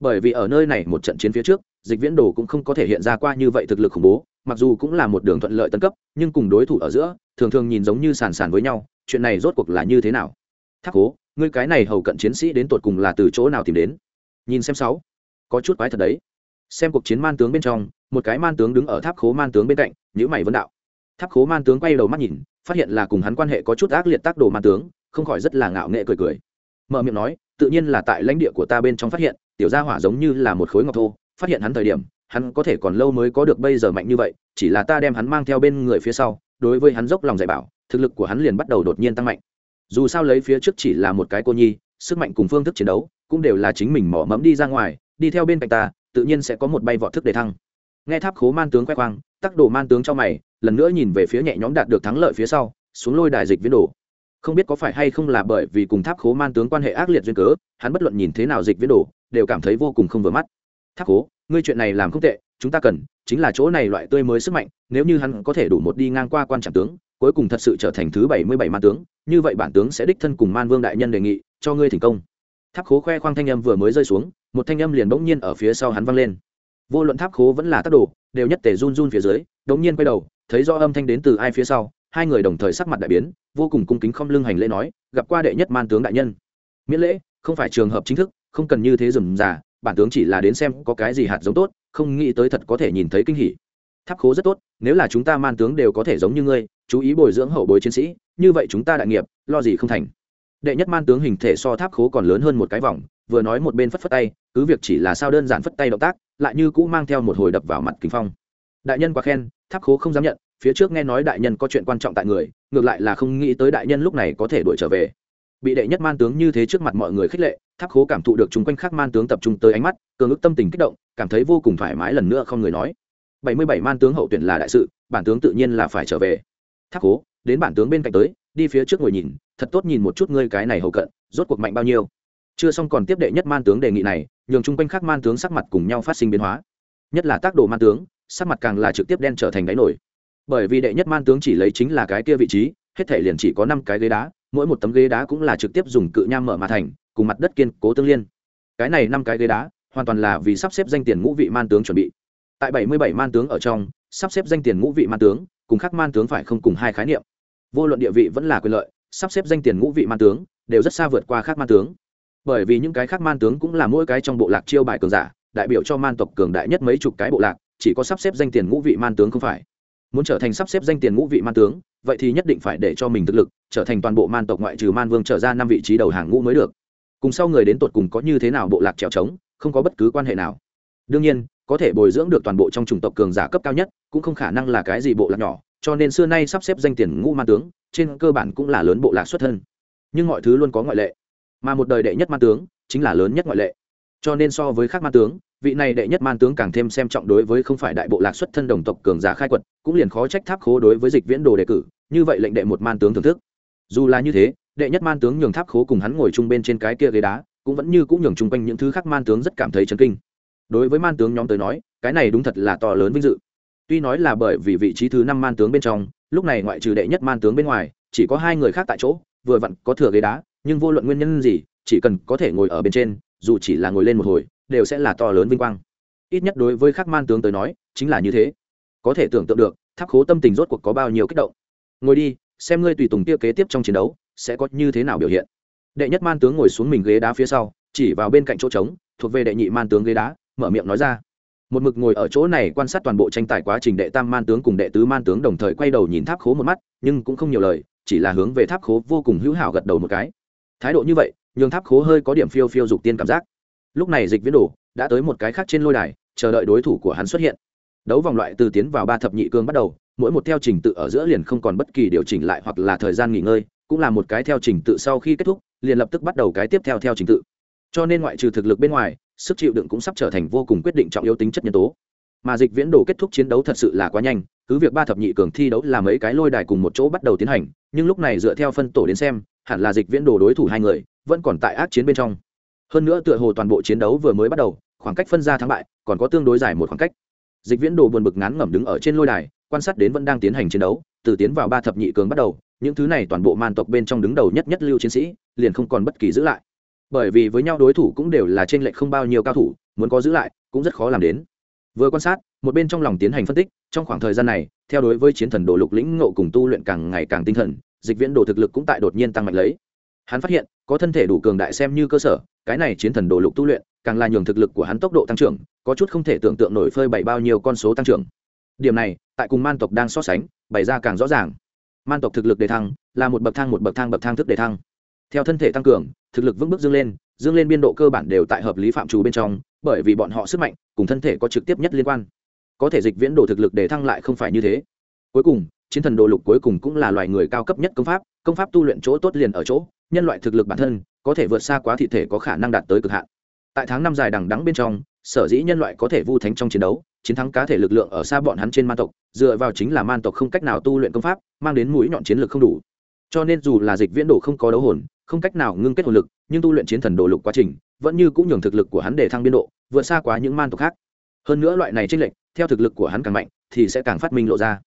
Bởi vì ở nơi này một trận chiến phía trước, dịch viễn đồ cũng không có thể hiện ra qua như vậy thực lực khủng bố, mặc dù cũng là một đường thuận lợi tân cấp, nhưng cùng đối thủ ở giữa, thường thường nhìn giống như sàn sàn với nhau, chuyện này rốt cuộc là như thế nào? Thác cố ngươi cái này hầu cận chiến sĩ đến tột cùng là từ chỗ nào tìm đến? Nhìn xem sáu. Có chút quái thật đấy. Xem cuộc chiến man tướng bên trong, một cái man tướng đứng ở tháp khố man tướng bên cạnh nhữ mày vấn đạo. Tháp khố man tướng quay đầu mắt nhìn, phát hiện là cùng hắn quan hệ có chút ác liệt tác đồ man tướng, không khỏi rất là ngạo nghệ cười cười. Mở miệng nói, tự nhiên là tại lãnh địa của ta bên trong phát hiện, tiểu gia hỏa giống như là một khối ngọc thô, phát hiện hắn thời điểm, hắn có thể còn lâu mới có được bây giờ mạnh như vậy, chỉ là ta đem hắn mang theo bên người phía sau, đối với hắn dốc lòng dạy bảo, thực lực của hắn liền bắt đầu đột nhiên tăng mạnh dù sao lấy phía trước chỉ là một cái cô nhi, sức mạnh cùng phương thức chiến đấu cũng đều là chính mình mỏ mẫm đi ra ngoài, đi theo bên cạnh ta, tự nhiên sẽ có một bay vọt thức để thăng. Nghe tháp khố man tướng khoe khoang, tắc đồ man tướng cho mày, lần nữa nhìn về phía nhẹ nhóm đạt được thắng lợi phía sau, xuống lôi đài dịch viễn đồ. Không biết có phải hay không là bởi vì cùng tháp khố man tướng quan hệ ác liệt duyên cớ, hắn bất luận nhìn thế nào dịch viễn đồ, đều cảm thấy vô cùng không vừa mắt. Tháp khố, ngươi chuyện này làm không tệ, chúng ta cần, chính là chỗ này loại tươi mới sức mạnh, nếu như hắn có thể đủ một đi ngang qua quan trọng tướng cuối cùng thật sự trở thành thứ bảy mươi bảy man tướng, như vậy bản tướng sẽ đích thân cùng man vương đại nhân đề nghị, cho ngươi thành công. Tháp khố khoe khoang thanh âm vừa mới rơi xuống, một thanh âm liền bỗng nhiên ở phía sau hắn vang lên. Vô luận tháp khố vẫn là tác đồ, đều nhất tề run run phía dưới đống nhiên quay đầu, thấy do âm thanh đến từ ai phía sau, hai người đồng thời sắc mặt đại biến, vô cùng cung kính không lưng hành lễ nói, gặp qua đệ nhất man tướng đại nhân. Miễn lễ, không phải trường hợp chính thức, không cần như thế rừng già, bản tướng chỉ là đến xem có cái gì hạt giống tốt, không nghĩ tới thật có thể nhìn thấy kinh hỉ. Tháp khố rất tốt, nếu là chúng ta man tướng đều có thể giống như ngươi chú ý bồi dưỡng hậu bối chiến sĩ, như vậy chúng ta đại nghiệp, lo gì không thành. Đệ nhất man tướng hình thể so tháp khố còn lớn hơn một cái vòng, vừa nói một bên phất phất tay, cứ việc chỉ là sao đơn giản phất tay động tác, lại như cũ mang theo một hồi đập vào mặt kính phong. Đại nhân quá khen, tháp khố không dám nhận, phía trước nghe nói đại nhân có chuyện quan trọng tại người, ngược lại là không nghĩ tới đại nhân lúc này có thể đuổi trở về. Bị đệ nhất man tướng như thế trước mặt mọi người khích lệ, tháp khố cảm thụ được chung quanh khác man tướng tập trung tới ánh mắt, cường ức tâm tình kích động, cảm thấy vô cùng thoải mái lần nữa không người nói. Bảy mươi bảy man tướng hậu tuyển là đại sự, bản tướng tự nhiên là phải trở về tháp cố đến bản tướng bên cạnh tới, đi phía trước ngồi nhìn, thật tốt nhìn một chút ngươi cái này hậu cận, rốt cuộc mạnh bao nhiêu. Chưa xong còn tiếp đệ nhất man tướng đề nghị này, nhường chung quanh khác man tướng sắc mặt cùng nhau phát sinh biến hóa. Nhất là tác đồ man tướng, sắc mặt càng là trực tiếp đen trở thành đáy nổi. Bởi vì đệ nhất man tướng chỉ lấy chính là cái kia vị trí, hết thể liền chỉ có năm cái ghế đá, mỗi một tấm ghế đá cũng là trực tiếp dùng cự nham mở mà thành, cùng mặt đất kiên cố tương liên. Cái này năm cái ghế đá, hoàn toàn là vì sắp xếp danh tiền ngũ vị man tướng chuẩn bị. Tại bảy mươi bảy man tướng ở trong, sắp xếp danh tiền ngũ vị man tướng cùng khác man tướng phải không cùng hai khái niệm. Vô luận địa vị vẫn là quyền lợi, sắp xếp danh tiền ngũ vị man tướng, đều rất xa vượt qua khác man tướng. Bởi vì những cái khác man tướng cũng là mỗi cái trong bộ lạc chiêu bài cường giả, đại biểu cho man tộc cường đại nhất mấy chục cái bộ lạc, chỉ có sắp xếp danh tiền ngũ vị man tướng không phải. Muốn trở thành sắp xếp danh tiền ngũ vị man tướng, vậy thì nhất định phải để cho mình thực lực trở thành toàn bộ man tộc ngoại trừ man vương trở ra năm vị trí đầu hàng ngũ mới được. Cùng sau người đến tột cùng có như thế nào bộ lạc trèo trống, không có bất cứ quan hệ nào. Đương nhiên có thể bồi dưỡng được toàn bộ trong chủng tộc cường giả cấp cao nhất, cũng không khả năng là cái gì bộ lạc nhỏ, cho nên xưa nay sắp xếp danh tiền ngũ man tướng, trên cơ bản cũng là lớn bộ lạc xuất thân. Nhưng mọi thứ luôn có ngoại lệ. Mà một đời đệ nhất man tướng, chính là lớn nhất ngoại lệ. Cho nên so với các man tướng, vị này đệ nhất man tướng càng thêm xem trọng đối với không phải đại bộ lạc xuất thân đồng tộc cường giả khai quật, cũng liền khó trách tháp khố đối với dịch viễn đồ đề cử, như vậy lệnh đệ một man tướng thưởng thức. Dù là như thế, đệ nhất man tướng nhường tháp khố cùng hắn ngồi chung bên trên cái kia ghế đá, cũng vẫn như cũng nhường chung quanh những thứ khác man tướng rất cảm thấy chấn kinh đối với man tướng nhóm tới nói, cái này đúng thật là to lớn vinh dự. Tuy nói là bởi vì vị trí thứ năm man tướng bên trong, lúc này ngoại trừ đệ nhất man tướng bên ngoài, chỉ có hai người khác tại chỗ, vừa vặn có thừa ghế đá, nhưng vô luận nguyên nhân gì, chỉ cần có thể ngồi ở bên trên, dù chỉ là ngồi lên một hồi, đều sẽ là to lớn vinh quang. Ít nhất đối với khắc man tướng tới nói, chính là như thế. Có thể tưởng tượng được, tháp khố tâm tình rốt cuộc có bao nhiêu kích động. Ngồi đi, xem ngươi tùy tùng kia kế tiếp trong chiến đấu, sẽ có như thế nào biểu hiện. Đệ nhất man tướng ngồi xuống mình ghế đá phía sau, chỉ vào bên cạnh chỗ trống, thuộc về đệ nhị man tướng ghế đá mở miệng nói ra. Một mực ngồi ở chỗ này quan sát toàn bộ tranh tài quá trình đệ tam man tướng cùng đệ tứ man tướng đồng thời quay đầu nhìn tháp khố một mắt, nhưng cũng không nhiều lời, chỉ là hướng về tháp khố vô cùng hữu hảo gật đầu một cái. Thái độ như vậy, nhường tháp khố hơi có điểm phiêu phiêu dục tiên cảm giác. Lúc này dịch viễn đồ đã tới một cái khác trên lôi đài, chờ đợi đối thủ của hắn xuất hiện. Đấu vòng loại từ tiến vào ba thập nhị cương bắt đầu, mỗi một theo trình tự ở giữa liền không còn bất kỳ điều chỉnh lại hoặc là thời gian nghỉ ngơi, cũng là một cái theo trình tự sau khi kết thúc, liền lập tức bắt đầu cái tiếp theo theo trình tự. Cho nên ngoại trừ thực lực bên ngoài sức chịu đựng cũng sắp trở thành vô cùng quyết định trọng yếu tính chất nhân tố. Mà dịch viễn đồ kết thúc chiến đấu thật sự là quá nhanh, cứ việc ba thập nhị cường thi đấu là mấy cái lôi đài cùng một chỗ bắt đầu tiến hành, nhưng lúc này dựa theo phân tổ đến xem, hẳn là dịch viễn đồ đối thủ hai người, vẫn còn tại ác chiến bên trong. Hơn nữa tựa hồ toàn bộ chiến đấu vừa mới bắt đầu, khoảng cách phân ra thắng bại, còn có tương đối dài một khoảng cách. Dịch viễn đồ buồn bực ngắn ngẩm đứng ở trên lôi đài, quan sát đến vẫn đang tiến hành chiến đấu, từ tiến vào ba thập nhị cường bắt đầu, những thứ này toàn bộ man tộc bên trong đứng đầu nhất nhất lưu chiến sĩ, liền không còn bất kỳ giữ lại bởi vì với nhau đối thủ cũng đều là trên lệch không bao nhiêu cao thủ, muốn có giữ lại cũng rất khó làm đến. Vừa quan sát, một bên trong lòng tiến hành phân tích, trong khoảng thời gian này, theo đối với chiến thần đồ lục lĩnh ngộ cùng tu luyện càng ngày càng tinh thần, dịch viễn đồ thực lực cũng tại đột nhiên tăng mạnh lấy. Hắn phát hiện, có thân thể đủ cường đại xem như cơ sở, cái này chiến thần đồ lục tu luyện, càng là nhường thực lực của hắn tốc độ tăng trưởng, có chút không thể tưởng tượng nổi phơi bày bao nhiêu con số tăng trưởng. Điểm này, tại cùng man tộc đang so sánh, bày ra càng rõ ràng. Man tộc thực lực đề thăng, là một bậc thang một bậc thang bậc thang thức đề thăng theo thân thể tăng cường, thực lực vững bước dương lên dương lên biên độ cơ bản đều tại hợp lý phạm trù bên trong, bởi vì bọn họ sức mạnh cùng thân thể có trực tiếp nhất liên quan. Có thể dịch viễn đồ thực lực để thăng lại không phải như thế. Cuối cùng, chiến thần đồ lục cuối cùng cũng là loài người cao cấp nhất công pháp công pháp tu luyện chỗ tốt liền ở chỗ, nhân loại thực lực bản thân có thể vượt xa quá thị thể có khả năng đạt tới cực hạn. Tại tháng năm dài đằng đắng bên trong, sở dĩ nhân loại có thể vu thánh trong chiến đấu, chiến thắng cá thể lực lượng ở xa bọn hắn trên man tộc, dựa vào chính là man tộc không cách nào tu luyện công pháp, mang đến mũi nhọn chiến lược không đủ. Cho nên dù là dịch viễn đồ không có đấu hồn không cách nào ngưng kết hồn lực, nhưng tu luyện chiến thần đồ lục quá trình, vẫn như cũng nhường thực lực của hắn để thăng biên độ, vượt xa quá những man tộc khác. Hơn nữa loại này tranh lệch, theo thực lực của hắn càng mạnh, thì sẽ càng phát minh lộ ra.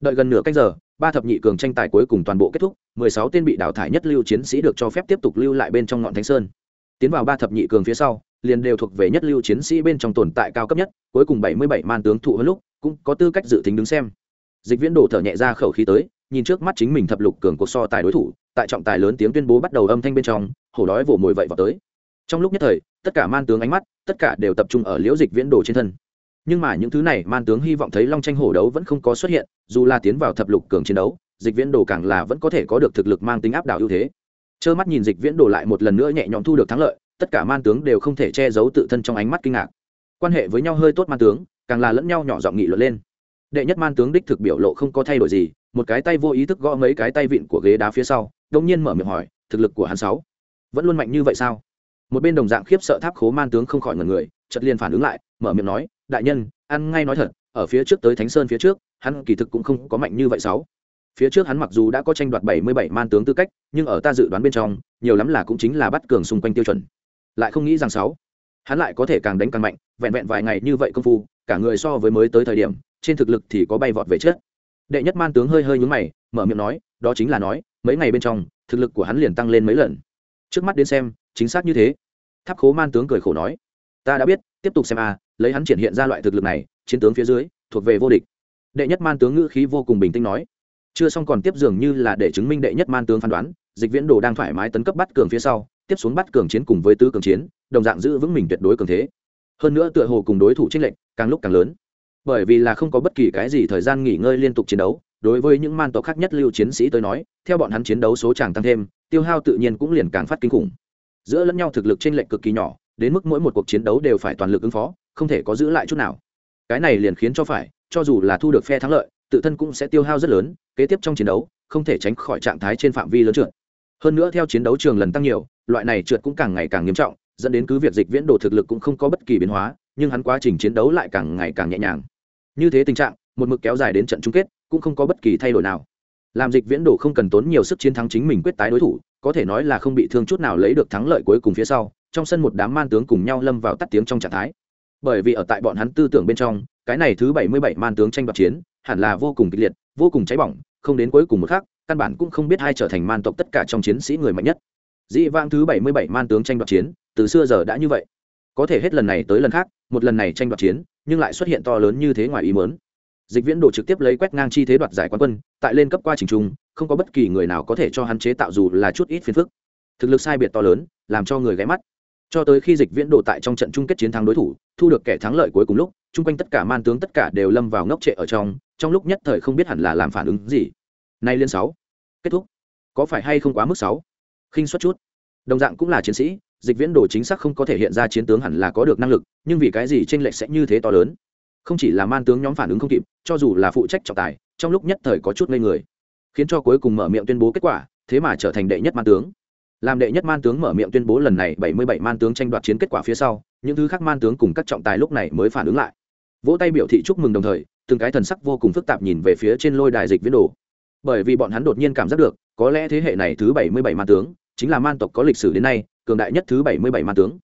Đợi gần nửa canh giờ, ba thập nhị cường tranh tài cuối cùng toàn bộ kết thúc, mười sáu tên bị đào thải nhất lưu chiến sĩ được cho phép tiếp tục lưu lại bên trong ngọn thánh sơn. Tiến vào ba thập nhị cường phía sau, liền đều thuộc về nhất lưu chiến sĩ bên trong tồn tại cao cấp nhất, cuối cùng bảy mươi bảy man tướng thụ hơn lúc, cũng có tư cách dự tính đứng xem. Dịch viễn đổ thở nhẹ ra khẩu khí tới, nhìn trước mắt chính mình thập lục cường cuộc so tài đối thủ tại trọng tài lớn tiếng tuyên bố bắt đầu âm thanh bên trong, hổ đói vỗ mồi vậy vào tới. Trong lúc nhất thời, tất cả man tướng ánh mắt, tất cả đều tập trung ở liễu dịch viễn đồ trên thân. Nhưng mà những thứ này, man tướng hy vọng thấy long tranh hổ đấu vẫn không có xuất hiện, dù là tiến vào thập lục cường chiến đấu, dịch viễn đồ càng là vẫn có thể có được thực lực mang tính áp đảo ưu thế. Trơ mắt nhìn dịch viễn đồ lại một lần nữa nhẹ nhõm thu được thắng lợi, tất cả man tướng đều không thể che giấu tự thân trong ánh mắt kinh ngạc. Quan hệ với nhau hơi tốt man tướng, càng là lẫn nhau nhỏ giọng nghị luận lên. Đệ nhất man tướng đích thực biểu lộ không có thay đổi gì, một cái tay vô ý thức gõ mấy cái tay vịn của ghế đá phía sau đông nhiên mở miệng hỏi, thực lực của hắn sáu vẫn luôn mạnh như vậy sao? Một bên đồng dạng khiếp sợ tháp khố man tướng không khỏi ngần người, chợt liền phản ứng lại, mở miệng nói, đại nhân, ăn ngay nói thật, ở phía trước tới thánh sơn phía trước, hắn kỳ thực cũng không có mạnh như vậy sáu. Phía trước hắn mặc dù đã có tranh đoạt bảy mươi bảy man tướng tư cách, nhưng ở ta dự đoán bên trong, nhiều lắm là cũng chính là bắt cường xung quanh tiêu chuẩn. Lại không nghĩ rằng sáu, hắn lại có thể càng đánh càng mạnh, vẹn vẹn vài ngày như vậy công phu, cả người so với mới tới thời điểm, trên thực lực thì có bay vọt về chết đệ nhất man tướng hơi hơi nhúng mày, mở miệng nói, đó chính là nói mấy ngày bên trong, thực lực của hắn liền tăng lên mấy lần. Trước mắt đến xem, chính xác như thế. Tháp khố man tướng cười khổ nói, ta đã biết, tiếp tục xem a, lấy hắn triển hiện ra loại thực lực này, chiến tướng phía dưới, thuộc về vô địch. Đệ nhất man tướng ngữ khí vô cùng bình tĩnh nói, chưa xong còn tiếp dường như là để chứng minh đệ nhất man tướng phán đoán, dịch viễn đồ đang thoải mái tấn cấp bắt cường phía sau, tiếp xuống bắt cường chiến cùng với tứ cường chiến, đồng dạng giữ vững mình tuyệt đối cường thế. Hơn nữa tựa hồ cùng đối thủ tranh lệnh càng lúc càng lớn. Bởi vì là không có bất kỳ cái gì thời gian nghỉ ngơi liên tục chiến đấu đối với những man tộc khác nhất lưu chiến sĩ tới nói, theo bọn hắn chiến đấu số chàng tăng thêm, tiêu hao tự nhiên cũng liền càng phát kinh khủng. Giữa lẫn nhau thực lực trên lệch cực kỳ nhỏ, đến mức mỗi một cuộc chiến đấu đều phải toàn lực ứng phó, không thể có giữ lại chút nào. Cái này liền khiến cho phải, cho dù là thu được phe thắng lợi, tự thân cũng sẽ tiêu hao rất lớn, kế tiếp trong chiến đấu, không thể tránh khỏi trạng thái trên phạm vi lớn trượt. Hơn nữa theo chiến đấu trường lần tăng nhiều, loại này trượt cũng càng ngày càng nghiêm trọng, dẫn đến cứ việc dịch viễn đồ thực lực cũng không có bất kỳ biến hóa, nhưng hắn quá trình chiến đấu lại càng ngày càng nhẹ nhàng. Như thế tình trạng, một mực kéo dài đến trận chung kết cũng không có bất kỳ thay đổi nào. Làm dịch viễn đồ không cần tốn nhiều sức chiến thắng chính mình quyết tái đối thủ, có thể nói là không bị thương chút nào lấy được thắng lợi cuối cùng phía sau, trong sân một đám man tướng cùng nhau lâm vào tắt tiếng trong trạng thái. Bởi vì ở tại bọn hắn tư tưởng bên trong, cái này thứ bảy mươi bảy man tướng tranh đoạt chiến, hẳn là vô cùng kịch liệt, vô cùng cháy bỏng, không đến cuối cùng một khác căn bản cũng không biết ai trở thành man tộc tất cả trong chiến sĩ người mạnh nhất. Dĩ vang thứ bảy mươi bảy man tướng tranh đoạt chiến, từ xưa giờ đã như vậy. Có thể hết lần này tới lần khác, một lần này tranh đoạt chiến, nhưng lại xuất hiện to lớn như thế ngoài ý mớn dịch viễn đồ trực tiếp lấy quét ngang chi thế đoạt giải quán quân, tại lên cấp qua trình trung, không có bất kỳ người nào có thể cho hắn chế tạo dù là chút ít phiền phức. Thực lực sai biệt to lớn, làm cho người ghé mắt. Cho tới khi dịch viễn đồ tại trong trận chung kết chiến thắng đối thủ, thu được kẻ thắng lợi cuối cùng lúc, chung quanh tất cả man tướng tất cả đều lâm vào ngốc trệ ở trong trong lúc nhất thời không biết hẳn là làm phản ứng gì. Nay liên sáu, kết thúc. Có phải hay không quá mức sáu? Khinh suất chút. Đồng dạng cũng là chiến sĩ, dịch viễn đồ chính xác không có thể hiện ra chiến tướng hẳn là có được năng lực, nhưng vì cái gì tranh lệch sẽ như thế to lớn? Không chỉ là man tướng nhóm phản ứng không kịp, cho dù là phụ trách trọng tài, trong lúc nhất thời có chút ngây người. Khiến cho cuối cùng mở miệng tuyên bố kết quả, thế mà trở thành đệ nhất man tướng. Làm đệ nhất man tướng mở miệng tuyên bố lần này bảy mươi bảy man tướng tranh đoạt chiến kết quả phía sau, những thứ khác man tướng cùng các trọng tài lúc này mới phản ứng lại. Vỗ tay biểu thị chúc mừng đồng thời, từng cái thần sắc vô cùng phức tạp nhìn về phía trên lôi đài dịch viễn đồ. Bởi vì bọn hắn đột nhiên cảm giác được, có lẽ thế hệ này thứ bảy mươi bảy man tướng, chính là man tộc có lịch sử đến nay, cường đại nhất thứ bảy mươi bảy man tướng.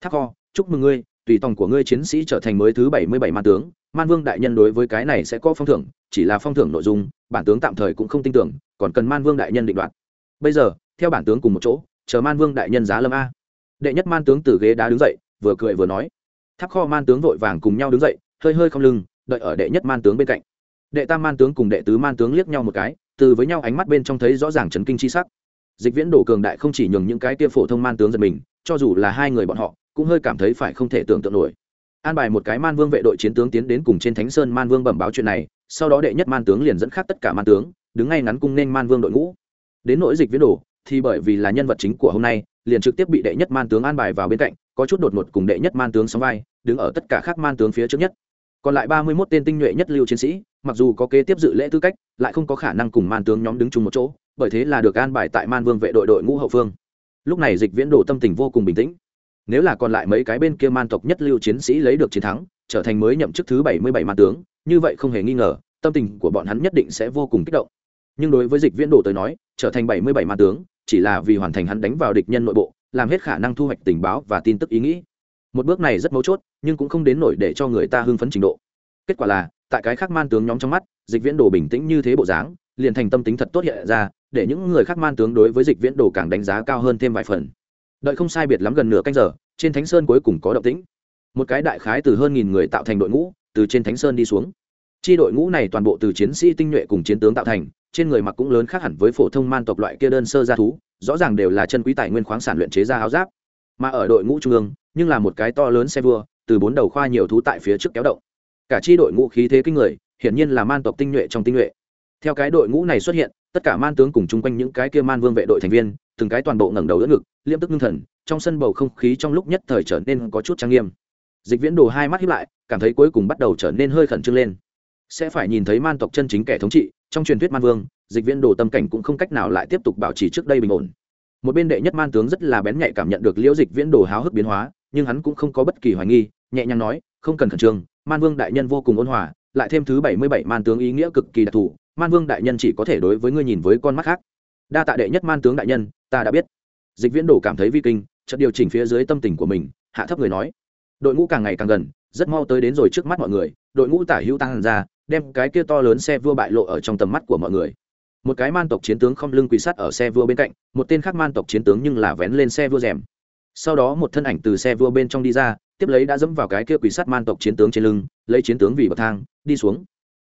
Thác kho, chúc mừng ngươi tùy tòng của ngươi chiến sĩ trở thành mới thứ bảy mươi bảy man tướng, man vương đại nhân đối với cái này sẽ có phong thưởng, chỉ là phong thưởng nội dung, bản tướng tạm thời cũng không tin tưởng, còn cần man vương đại nhân định đoạt. Bây giờ, theo bản tướng cùng một chỗ, chờ man vương đại nhân giá lâm a. Đệ nhất man tướng từ ghế đá đứng dậy, vừa cười vừa nói. Tháp kho man tướng vội vàng cùng nhau đứng dậy, hơi hơi không lưng, đợi ở đệ nhất man tướng bên cạnh. Đệ tam man tướng cùng đệ tứ man tướng liếc nhau một cái, từ với nhau ánh mắt bên trong thấy rõ ràng chấn kinh chi sắc. Dịch viễn đổ cường đại không chỉ nhường những cái tia phổ thông man tướng giật mình, cho dù là hai người bọn họ cũng hơi cảm thấy phải không thể tưởng tượng nổi. An bài một cái man vương vệ đội chiến tướng tiến đến cùng trên thánh sơn man vương bẩm báo chuyện này, sau đó đệ nhất man tướng liền dẫn khác tất cả man tướng, đứng ngay ngắn cung nên man vương đội ngũ. Đến nỗi dịch viễn đồ, thì bởi vì là nhân vật chính của hôm nay, liền trực tiếp bị đệ nhất man tướng an bài vào bên cạnh, có chút đột ngột cùng đệ nhất man tướng sóng vai, đứng ở tất cả các man tướng phía trước nhất. Còn lại ba mươi 31 tên tinh nhuệ nhất lưu chiến sĩ, mặc dù có kế tiếp dự lễ tư cách, lại không có khả năng cùng man tướng nhóm đứng chung một chỗ, bởi thế là được an bài tại man vương vệ đội đội ngũ hậu phương. Lúc này dịch viễn đồ tâm tình vô cùng bình tĩnh nếu là còn lại mấy cái bên kia man tộc nhất lưu chiến sĩ lấy được chiến thắng, trở thành mới nhậm chức thứ bảy mươi bảy man tướng, như vậy không hề nghi ngờ, tâm tình của bọn hắn nhất định sẽ vô cùng kích động. Nhưng đối với dịch viễn đồ tới nói, trở thành bảy mươi bảy man tướng, chỉ là vì hoàn thành hắn đánh vào địch nhân nội bộ, làm hết khả năng thu hoạch tình báo và tin tức ý nghĩ. Một bước này rất mấu chốt, nhưng cũng không đến nổi để cho người ta hưng phấn trình độ. Kết quả là, tại cái khác man tướng nhóm trong mắt, dịch viễn đồ bình tĩnh như thế bộ dáng, liền thành tâm tính thật tốt hiện ra, để những người khác man tướng đối với dịch viễn đồ càng đánh giá cao hơn thêm vài phần đợi không sai biệt lắm gần nửa canh giờ, trên thánh sơn cuối cùng có động tĩnh. Một cái đại khái từ hơn nghìn người tạo thành đội ngũ, từ trên thánh sơn đi xuống. Chi đội ngũ này toàn bộ từ chiến sĩ tinh nhuệ cùng chiến tướng tạo thành, trên người mặc cũng lớn khác hẳn với phổ thông man tộc loại kia đơn sơ gia thú, rõ ràng đều là chân quý tài nguyên khoáng sản luyện chế ra áo giáp. Mà ở đội ngũ trung ương, nhưng là một cái to lớn xe vua, từ bốn đầu khoa nhiều thú tại phía trước kéo động. Cả chi đội ngũ khí thế kinh người, hiển nhiên là man tộc tinh nhuệ trong tinh nhuệ. Theo cái đội ngũ này xuất hiện tất cả man tướng cùng chung quanh những cái kia man vương vệ đội thành viên, từng cái toàn bộ ngẩng đầu đỡ ngực liêm tức ngưng thần, trong sân bầu không khí trong lúc nhất thời trở nên có chút trang nghiêm. Dịch viễn đồ hai mắt hiếp lại, cảm thấy cuối cùng bắt đầu trở nên hơi khẩn trương lên. Sẽ phải nhìn thấy man tộc chân chính kẻ thống trị, trong truyền thuyết man vương, dịch viễn đồ tâm cảnh cũng không cách nào lại tiếp tục bảo trì trước đây bình ổn. Một bên đệ nhất man tướng rất là bén nhạy cảm nhận được liễu dịch viễn đồ háo hức biến hóa, nhưng hắn cũng không có bất kỳ hoài nghi, nhẹ nhàng nói, không cần khẩn trương, man vương đại nhân vô cùng ôn hòa, lại thêm thứ bảy mươi bảy man tướng ý nghĩa cực kỳ đặc thù man vương đại nhân chỉ có thể đối với ngươi nhìn với con mắt khác. Đa tạ đệ nhất man tướng đại nhân, ta đã biết. Dịch viễn đổ cảm thấy vi kinh, chợt điều chỉnh phía dưới tâm tình của mình, hạ thấp người nói. Đội ngũ càng ngày càng gần, rất mau tới đến rồi trước mắt mọi người, đội ngũ tả hữu tăng ra, đem cái kia to lớn xe vua bại lộ ở trong tầm mắt của mọi người. Một cái man tộc chiến tướng không lưng quỳ sắt ở xe vua bên cạnh, một tên khác man tộc chiến tướng nhưng là vén lên xe vua rèm. Sau đó một thân ảnh từ xe vua bên trong đi ra, tiếp lấy đã dẫm vào cái kia quỳ sắt man tộc chiến tướng trên lưng, lấy chiến tướng vì bậc thang, đi xuống.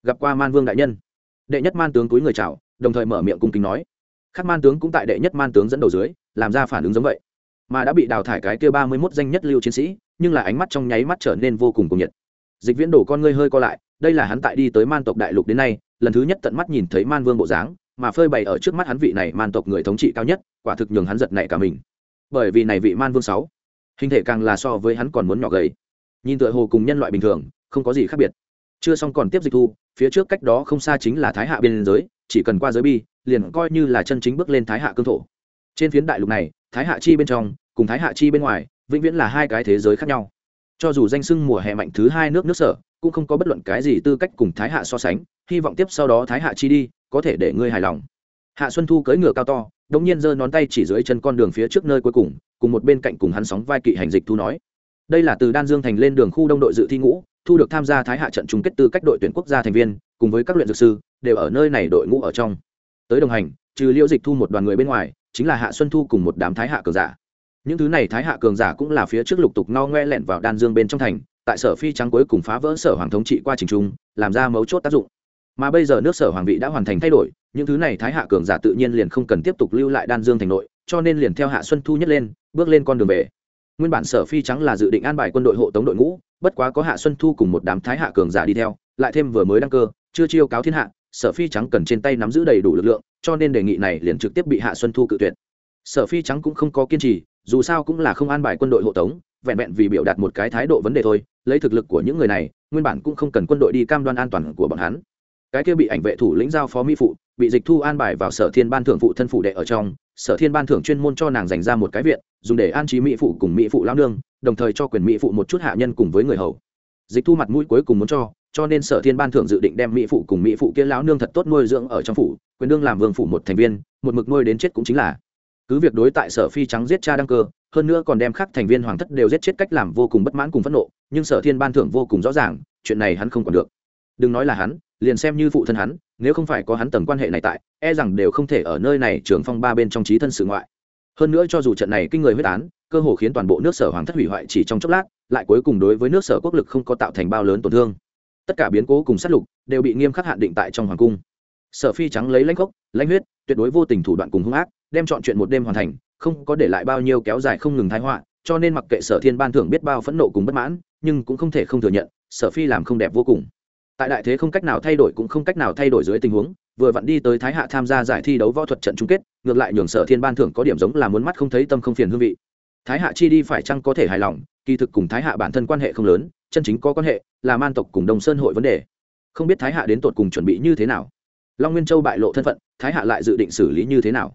Gặp qua man vương đại nhân đệ nhất man tướng túi người chào, đồng thời mở miệng cung kính nói. Khác man tướng cũng tại đệ nhất man tướng dẫn đầu dưới, làm ra phản ứng giống vậy. Mà đã bị đào thải cái kia ba mươi mốt danh nhất lưu chiến sĩ, nhưng là ánh mắt trong nháy mắt trở nên vô cùng cuồng nhiệt. Dịch viễn đổ con ngươi hơi co lại, đây là hắn tại đi tới man tộc đại lục đến nay, lần thứ nhất tận mắt nhìn thấy man vương bộ dáng, mà phơi bày ở trước mắt hắn vị này man tộc người thống trị cao nhất, quả thực nhường hắn giật nảy cả mình. Bởi vì này vị man vương sáu, hình thể càng là so với hắn còn muốn nhỏ gầy. Nhìn tựa hồ cùng nhân loại bình thường, không có gì khác biệt chưa xong còn tiếp dịch thu, phía trước cách đó không xa chính là thái hạ biên giới, chỉ cần qua giới bi, liền coi như là chân chính bước lên thái hạ cương thổ. Trên phiến đại lục này, thái hạ chi bên trong, cùng thái hạ chi bên ngoài, vĩnh viễn là hai cái thế giới khác nhau. Cho dù danh sưng mùa hè mạnh thứ hai nước nước sở, cũng không có bất luận cái gì tư cách cùng thái hạ so sánh, hy vọng tiếp sau đó thái hạ chi đi, có thể để ngươi hài lòng. Hạ xuân thu cưỡi ngựa cao to, đống nhiên giơ nón tay chỉ dưới chân con đường phía trước nơi cuối cùng cùng một bên cạnh cùng hắn sóng vai kỵ hành dịch thu nói. Đây là từ đan dương thành lên đường khu đông đội dự thi ngũ thu được tham gia thái hạ trận chung kết tư cách đội tuyển quốc gia thành viên, cùng với các luyện dược sư, đều ở nơi này đội ngũ ở trong. Tới đồng hành, trừ liễu dịch thu một đoàn người bên ngoài, chính là hạ xuân thu cùng một đám thái hạ cường giả. Những thứ này thái hạ cường giả cũng là phía trước lục tục no ngoe lẹn vào đan dương bên trong thành, tại sở phi trắng cuối cùng phá vỡ sở hoàng thống trị qua trình trung, làm ra mấu chốt tác dụng. Mà bây giờ nước sở hoàng vị đã hoàn thành thay đổi, những thứ này thái hạ cường giả tự nhiên liền không cần tiếp tục lưu lại đan dương thành nội, cho nên liền theo hạ xuân thu nhất lên, bước lên con đường về nguyên bản sở phi trắng là dự định an bài quân đội hộ tống đội ngũ, bất quá có hạ xuân thu cùng một đám thái hạ cường giả đi theo, lại thêm vừa mới đăng cơ, chưa chiêu cáo thiên hạ, sở phi trắng cần trên tay nắm giữ đầy đủ lực lượng, cho nên đề nghị này liền trực tiếp bị hạ xuân thu cự tuyệt. Sở phi trắng cũng không có kiên trì, dù sao cũng là không an bài quân đội hộ tống, vẹn vẹn vì biểu đạt một cái thái độ vấn đề thôi, lấy thực lực của những người này, nguyên bản cũng không cần quân đội đi cam đoan an toàn của bọn hắn. Cái kia bị ảnh vệ thủ lĩnh giao phó mỹ phụ, bị dịch thu an bài vào sở thiên ban thưởng phụ thân phụ đệ ở trong sở thiên ban thưởng chuyên môn cho nàng dành ra một cái viện, dùng để an trí mỹ phụ cùng mỹ phụ lao nương, đồng thời cho quyền mỹ phụ một chút hạ nhân cùng với người hầu. Dịch thu mặt mũi cuối cùng muốn cho cho nên sở thiên ban thưởng dự định đem mỹ phụ cùng mỹ phụ kia lão nương thật tốt nuôi dưỡng ở trong phủ, quyền đương làm vương phủ một thành viên, một mực nuôi đến chết cũng chính là. Cứ việc đối tại sở phi trắng giết cha đăng cơ, hơn nữa còn đem khắc thành viên hoàng thất đều giết chết cách làm vô cùng bất mãn cùng phẫn nộ, nhưng sở thiên ban thưởng vô cùng rõ ràng, chuyện này hắn không còn được. Đừng nói là hắn, liền xem như phụ thân hắn nếu không phải có hắn tầng quan hệ này tại e rằng đều không thể ở nơi này trường phong ba bên trong trí thân sự ngoại. Hơn nữa cho dù trận này kinh người huyết án, cơ hồ khiến toàn bộ nước sở hoàng thất hủy hoại chỉ trong chốc lát, lại cuối cùng đối với nước sở quốc lực không có tạo thành bao lớn tổn thương. Tất cả biến cố cùng sát lục đều bị nghiêm khắc hạn định tại trong hoàng cung. Sở phi trắng lấy lãnh gốc lãnh huyết, tuyệt đối vô tình thủ đoạn cùng hung ác, đem chọn chuyện một đêm hoàn thành, không có để lại bao nhiêu kéo dài không ngừng thái họa, cho nên mặc kệ sở thiên ban thưởng biết bao phẫn nộ cùng bất mãn, nhưng cũng không thể không thừa nhận, sở phi làm không đẹp vô cùng tại đại thế không cách nào thay đổi cũng không cách nào thay đổi dưới tình huống, vừa vặn đi tới thái hạ tham gia giải thi đấu võ thuật trận chung kết, ngược lại nhường sở thiên ban thưởng có điểm giống là muốn mắt không thấy tâm không phiền hương vị. Thái hạ chi đi phải chăng có thể hài lòng, kỳ thực cùng thái hạ bản thân quan hệ không lớn, chân chính có quan hệ là man tộc cùng đồng sơn hội vấn đề. Không biết thái hạ đến tột cùng chuẩn bị như thế nào? Long nguyên châu bại lộ thân phận, thái hạ lại dự định xử lý như thế nào?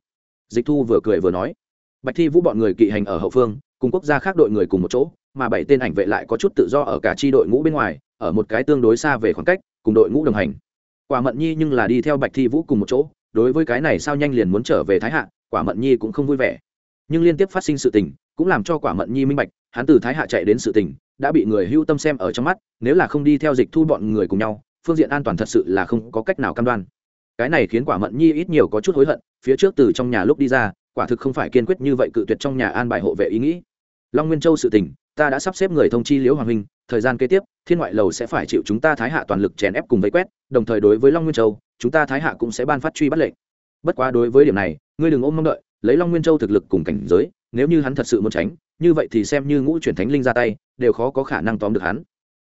Dịch thu vừa cười vừa nói. Bạch thi vũ bọn người kỵ hành ở hậu phương, cùng quốc gia khác đội người cùng một chỗ, mà bảy tên ảnh vệ lại có chút tự do ở cả chi đội ngũ bên ngoài ở một cái tương đối xa về khoảng cách, cùng đội ngũ đồng hành. Quả mận nhi nhưng là đi theo bạch thi vũ cùng một chỗ, đối với cái này sao nhanh liền muốn trở về thái hạ, quả mận nhi cũng không vui vẻ. Nhưng liên tiếp phát sinh sự tình, cũng làm cho quả mận nhi minh bạch, hắn từ thái hạ chạy đến sự tình, đã bị người hưu tâm xem ở trong mắt, nếu là không đi theo dịch thu bọn người cùng nhau, phương diện an toàn thật sự là không có cách nào cam đoan. Cái này khiến quả mận nhi ít nhiều có chút hối hận, phía trước từ trong nhà lúc đi ra, quả thực không phải kiên quyết như vậy cự tuyệt trong nhà an bài hộ vệ ý nghĩ. Long nguyên châu sự tình ta đã sắp xếp người thông chi liễu hoàng huynh, thời gian kế tiếp, thiên ngoại lầu sẽ phải chịu chúng ta thái hạ toàn lực chèn ép cùng vây quét, đồng thời đối với long nguyên châu, chúng ta thái hạ cũng sẽ ban phát truy bắt lệnh. Bất quá đối với điểm này, ngươi đừng ôm mong đợi, lấy long nguyên châu thực lực cùng cảnh giới, nếu như hắn thật sự muốn tránh, như vậy thì xem như ngũ chuyển thánh linh ra tay, đều khó có khả năng tóm được hắn.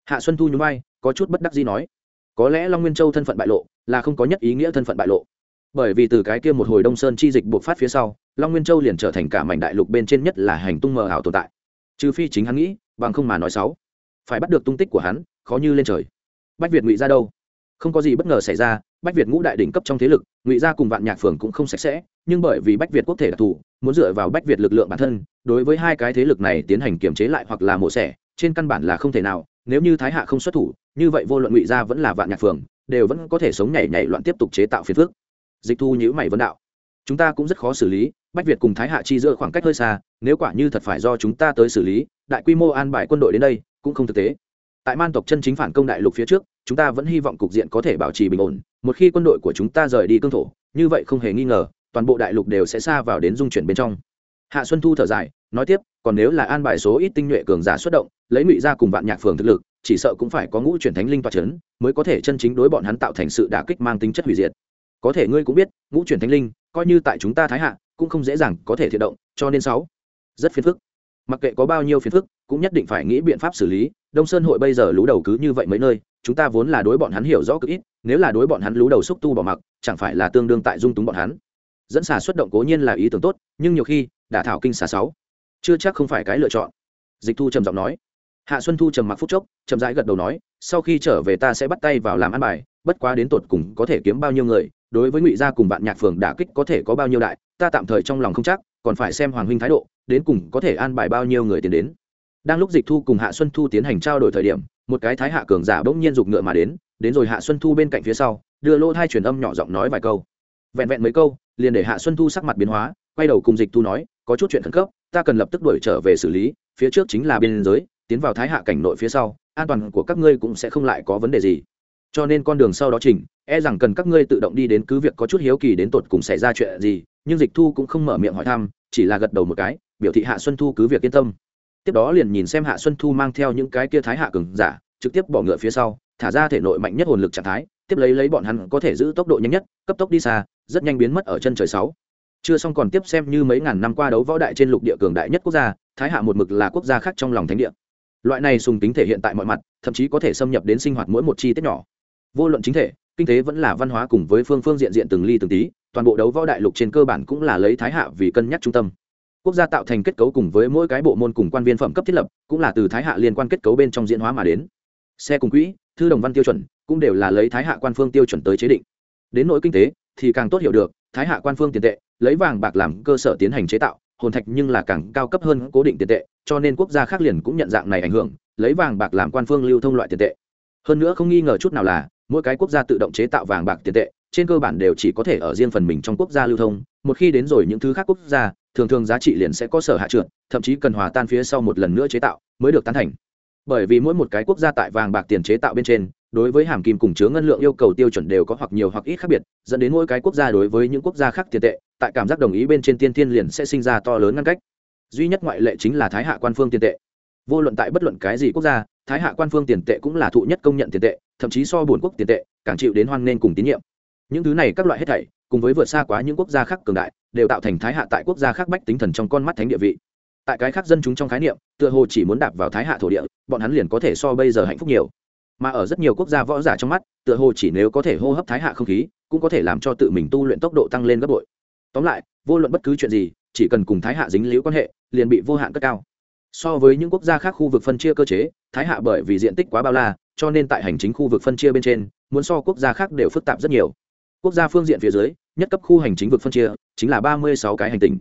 Hạ xuân thu nhún vai, có chút bất đắc gì nói, có lẽ long nguyên châu thân phận bại lộ, là không có nhất ý nghĩa thân phận bại lộ. Bởi vì từ cái kia một hồi đông sơn chi dịch buộc phát phía sau, long nguyên châu liền trở thành cả mảnh đại lục bên trên nhất là hành tung mờ ảo tồn tại trừ phi chính hắn nghĩ, bằng không mà nói sáu phải bắt được tung tích của hắn, khó như lên trời. Bách việt ngụy ra đâu? Không có gì bất ngờ xảy ra, bách việt ngũ đại đỉnh cấp trong thế lực, ngụy gia cùng vạn nhạc phường cũng không sạch sẽ, nhưng bởi vì bách việt quốc thể đặc thù, muốn dựa vào bách việt lực lượng bản thân, đối với hai cái thế lực này tiến hành kiểm chế lại hoặc là mổ xẻ, trên căn bản là không thể nào, nếu như thái hạ không xuất thủ, như vậy vô luận ngụy gia vẫn là vạn nhạc phường, đều vẫn có thể sống nhảy nhảy loạn tiếp tục chế tạo phiền phước dịch thu nhữ mày vấn đạo. Chúng ta cũng rất khó xử lý bách việt cùng thái hạ chi giữa khoảng cách hơi xa, nếu quả như thật phải do chúng ta tới xử lý, đại quy mô an bài quân đội đến đây cũng không thực tế. Tại man tộc chân chính phản công đại lục phía trước, chúng ta vẫn hy vọng cục diện có thể bảo trì bình ổn, một khi quân đội của chúng ta rời đi cương thổ, như vậy không hề nghi ngờ, toàn bộ đại lục đều sẽ xa vào đến dung chuyển bên trong. Hạ xuân thu thở dài, nói tiếp, còn nếu là an bài số ít tinh nhuệ cường giả xuất động, lấy ngụy ra cùng vạn nhạc phường thực lực, chỉ sợ cũng phải có ngũ chuyển thánh linh toa c h ấ n mới có thể chân chính đối bọn hắn tạo thành sự đả kích mang tính chất hủy diệt. Có thể ngươi cũng biết, ngũ chuyển thánh linh coi như tại chúng ta thái hạ cũng không dễ dàng có thể thiện động, cho nên sáu, rất phiền phức. Mặc kệ có bao nhiêu phiền phức, cũng nhất định phải nghĩ biện pháp xử lý. Đông sơn hội bây giờ lú đầu cứ như vậy mấy nơi, chúng ta vốn là đối bọn hắn hiểu rõ cực ít, nếu là đối bọn hắn lú đầu xúc tu bỏ mặc, chẳng phải là tương đương tại dung túng bọn hắn. Dẫn xà xuất động cố nhiên là ý tưởng tốt, nhưng nhiều khi, đả thảo kinh xà sáu, chưa chắc không phải cái lựa chọn. Dịch thu trầm giọng nói. Hạ xuân thu trầm mặc phút chốc, chậm rãi gật đầu nói, sau khi trở về ta sẽ bắt tay vào làm ăn bài, bất quá đến tột cùng có thể kiếm bao nhiêu người, đối với ngụy gia cùng bạn nhạc phường đả kích có thể có bao nhiêu đại ta tạm thời trong lòng không chắc, còn phải xem hoàng huynh thái độ, đến cùng có thể an bài bao nhiêu người tiến đến. Đang lúc dịch thu cùng hạ xuân thu tiến hành trao đổi thời điểm, một cái thái hạ cường giả bỗng nhiên giục ngựa mà đến đến rồi hạ xuân thu bên cạnh phía sau, đưa lô thai truyền âm nhỏ giọng nói vài câu. Vẹn vẹn mấy câu, liền để hạ xuân thu sắc mặt biến hóa, quay đầu cùng dịch thu nói, có chút chuyện khẩn cấp, ta cần lập tức đuổi trở về xử lý, phía trước chính là biên giới, tiến vào thái hạ cảnh nội phía sau, an toàn của các ngươi cũng sẽ không lại có vấn đề gì. Cho nên con đường sau đó chỉnh e rằng cần các ngươi tự động đi đến cứ việc có chút hiếu kỳ đến tột cùng xảy ra chuyện gì nhưng dịch thu cũng không mở miệng hỏi thăm, chỉ là gật đầu một cái, biểu thị hạ xuân thu cứ việc yên tâm. Tiếp đó liền nhìn xem hạ xuân thu mang theo những cái kia thái hạ cường giả, trực tiếp bỏ ngựa phía sau, thả ra thể nội mạnh nhất hồn lực trạng thái, tiếp lấy lấy bọn hắn có thể giữ tốc độ nhanh nhất, cấp tốc đi xa, rất nhanh biến mất ở chân trời sáu. Chưa xong còn tiếp xem như mấy ngàn năm qua đấu võ đại trên lục địa cường đại nhất quốc gia, thái hạ một mực là quốc gia khác trong lòng thánh địa. Loại này sùng tính thể hiện tại mọi mặt, thậm chí có thể xâm nhập đến sinh hoạt mỗi một chi tiết nhỏ. Vô luận chính thể, kinh tế vẫn là văn hóa cùng với phương phương diện diện từng ly từng tí toàn bộ đấu võ đại lục trên cơ bản cũng là lấy thái hạ vì cân nhắc trung tâm. Quốc gia tạo thành kết cấu cùng với mỗi cái bộ môn cùng quan viên phẩm cấp thiết lập, cũng là từ thái hạ liên quan kết cấu bên trong diễn hóa mà đến. Xe cùng quỹ, thư đồng văn tiêu chuẩn, cũng đều là lấy thái hạ quan phương tiêu chuẩn tới chế định. Đến nỗi kinh tế, thì càng tốt hiểu được, thái hạ quan phương tiền tệ, lấy vàng bạc làm cơ sở tiến hành chế tạo, hồn thạch nhưng là càng cao cấp hơn cố định tiền tệ, cho nên quốc gia khác liền cũng nhận dạng này ảnh hưởng, lấy vàng bạc làm quan phương lưu thông loại tiền tệ. Hơn nữa không nghi ngờ chút nào là, mỗi cái quốc gia tự động chế tạo vàng bạc tiền tệ trên cơ bản đều chỉ có thể ở riêng phần mình trong quốc gia lưu thông, một khi đến rồi những thứ khác quốc gia, thường thường giá trị liền sẽ có sở hạ trượt, thậm chí cần hòa tan phía sau một lần nữa chế tạo mới được tán thành. Bởi vì mỗi một cái quốc gia tại vàng bạc tiền chế tạo bên trên, đối với hàm kim cùng chứa ngân lượng yêu cầu tiêu chuẩn đều có hoặc nhiều hoặc ít khác biệt, dẫn đến mỗi cái quốc gia đối với những quốc gia khác tiền tệ, tại cảm giác đồng ý bên trên tiên thiên liền sẽ sinh ra to lớn ngăn cách. Duy nhất ngoại lệ chính là thái hạ quan phương tiền tệ. Vô luận tại bất luận cái gì quốc gia, thái hạ quan phương tiền tệ cũng là thụ nhất công nhận tiền tệ, thậm chí so bổn quốc tiền tệ càng chịu đến hoan nghênh cùng tín nhiệm những thứ này các loại hết thảy, cùng với vượt xa quá những quốc gia khác cường đại, đều tạo thành thái hạ tại quốc gia khác bách tính thần trong con mắt thánh địa vị. Tại cái khác dân chúng trong khái niệm, tựa hồ chỉ muốn đạp vào thái hạ thổ địa, bọn hắn liền có thể so bây giờ hạnh phúc nhiều. Mà ở rất nhiều quốc gia võ giả trong mắt, tựa hồ chỉ nếu có thể hô hấp thái hạ không khí, cũng có thể làm cho tự mình tu luyện tốc độ tăng lên gấp bội. Tóm lại, vô luận bất cứ chuyện gì, chỉ cần cùng thái hạ dính liễu quan hệ, liền bị vô hạn cất cao. So với những quốc gia khác khu vực phân chia cơ chế, thái hạ bởi vì diện tích quá bao la, cho nên tại hành chính khu vực phân chia bên trên, muốn so quốc gia khác đều phức tạp rất nhiều quốc gia phương diện phía dưới, nhất cấp khu hành chính vực phân chia, chính là ba mươi sáu cái hành tinh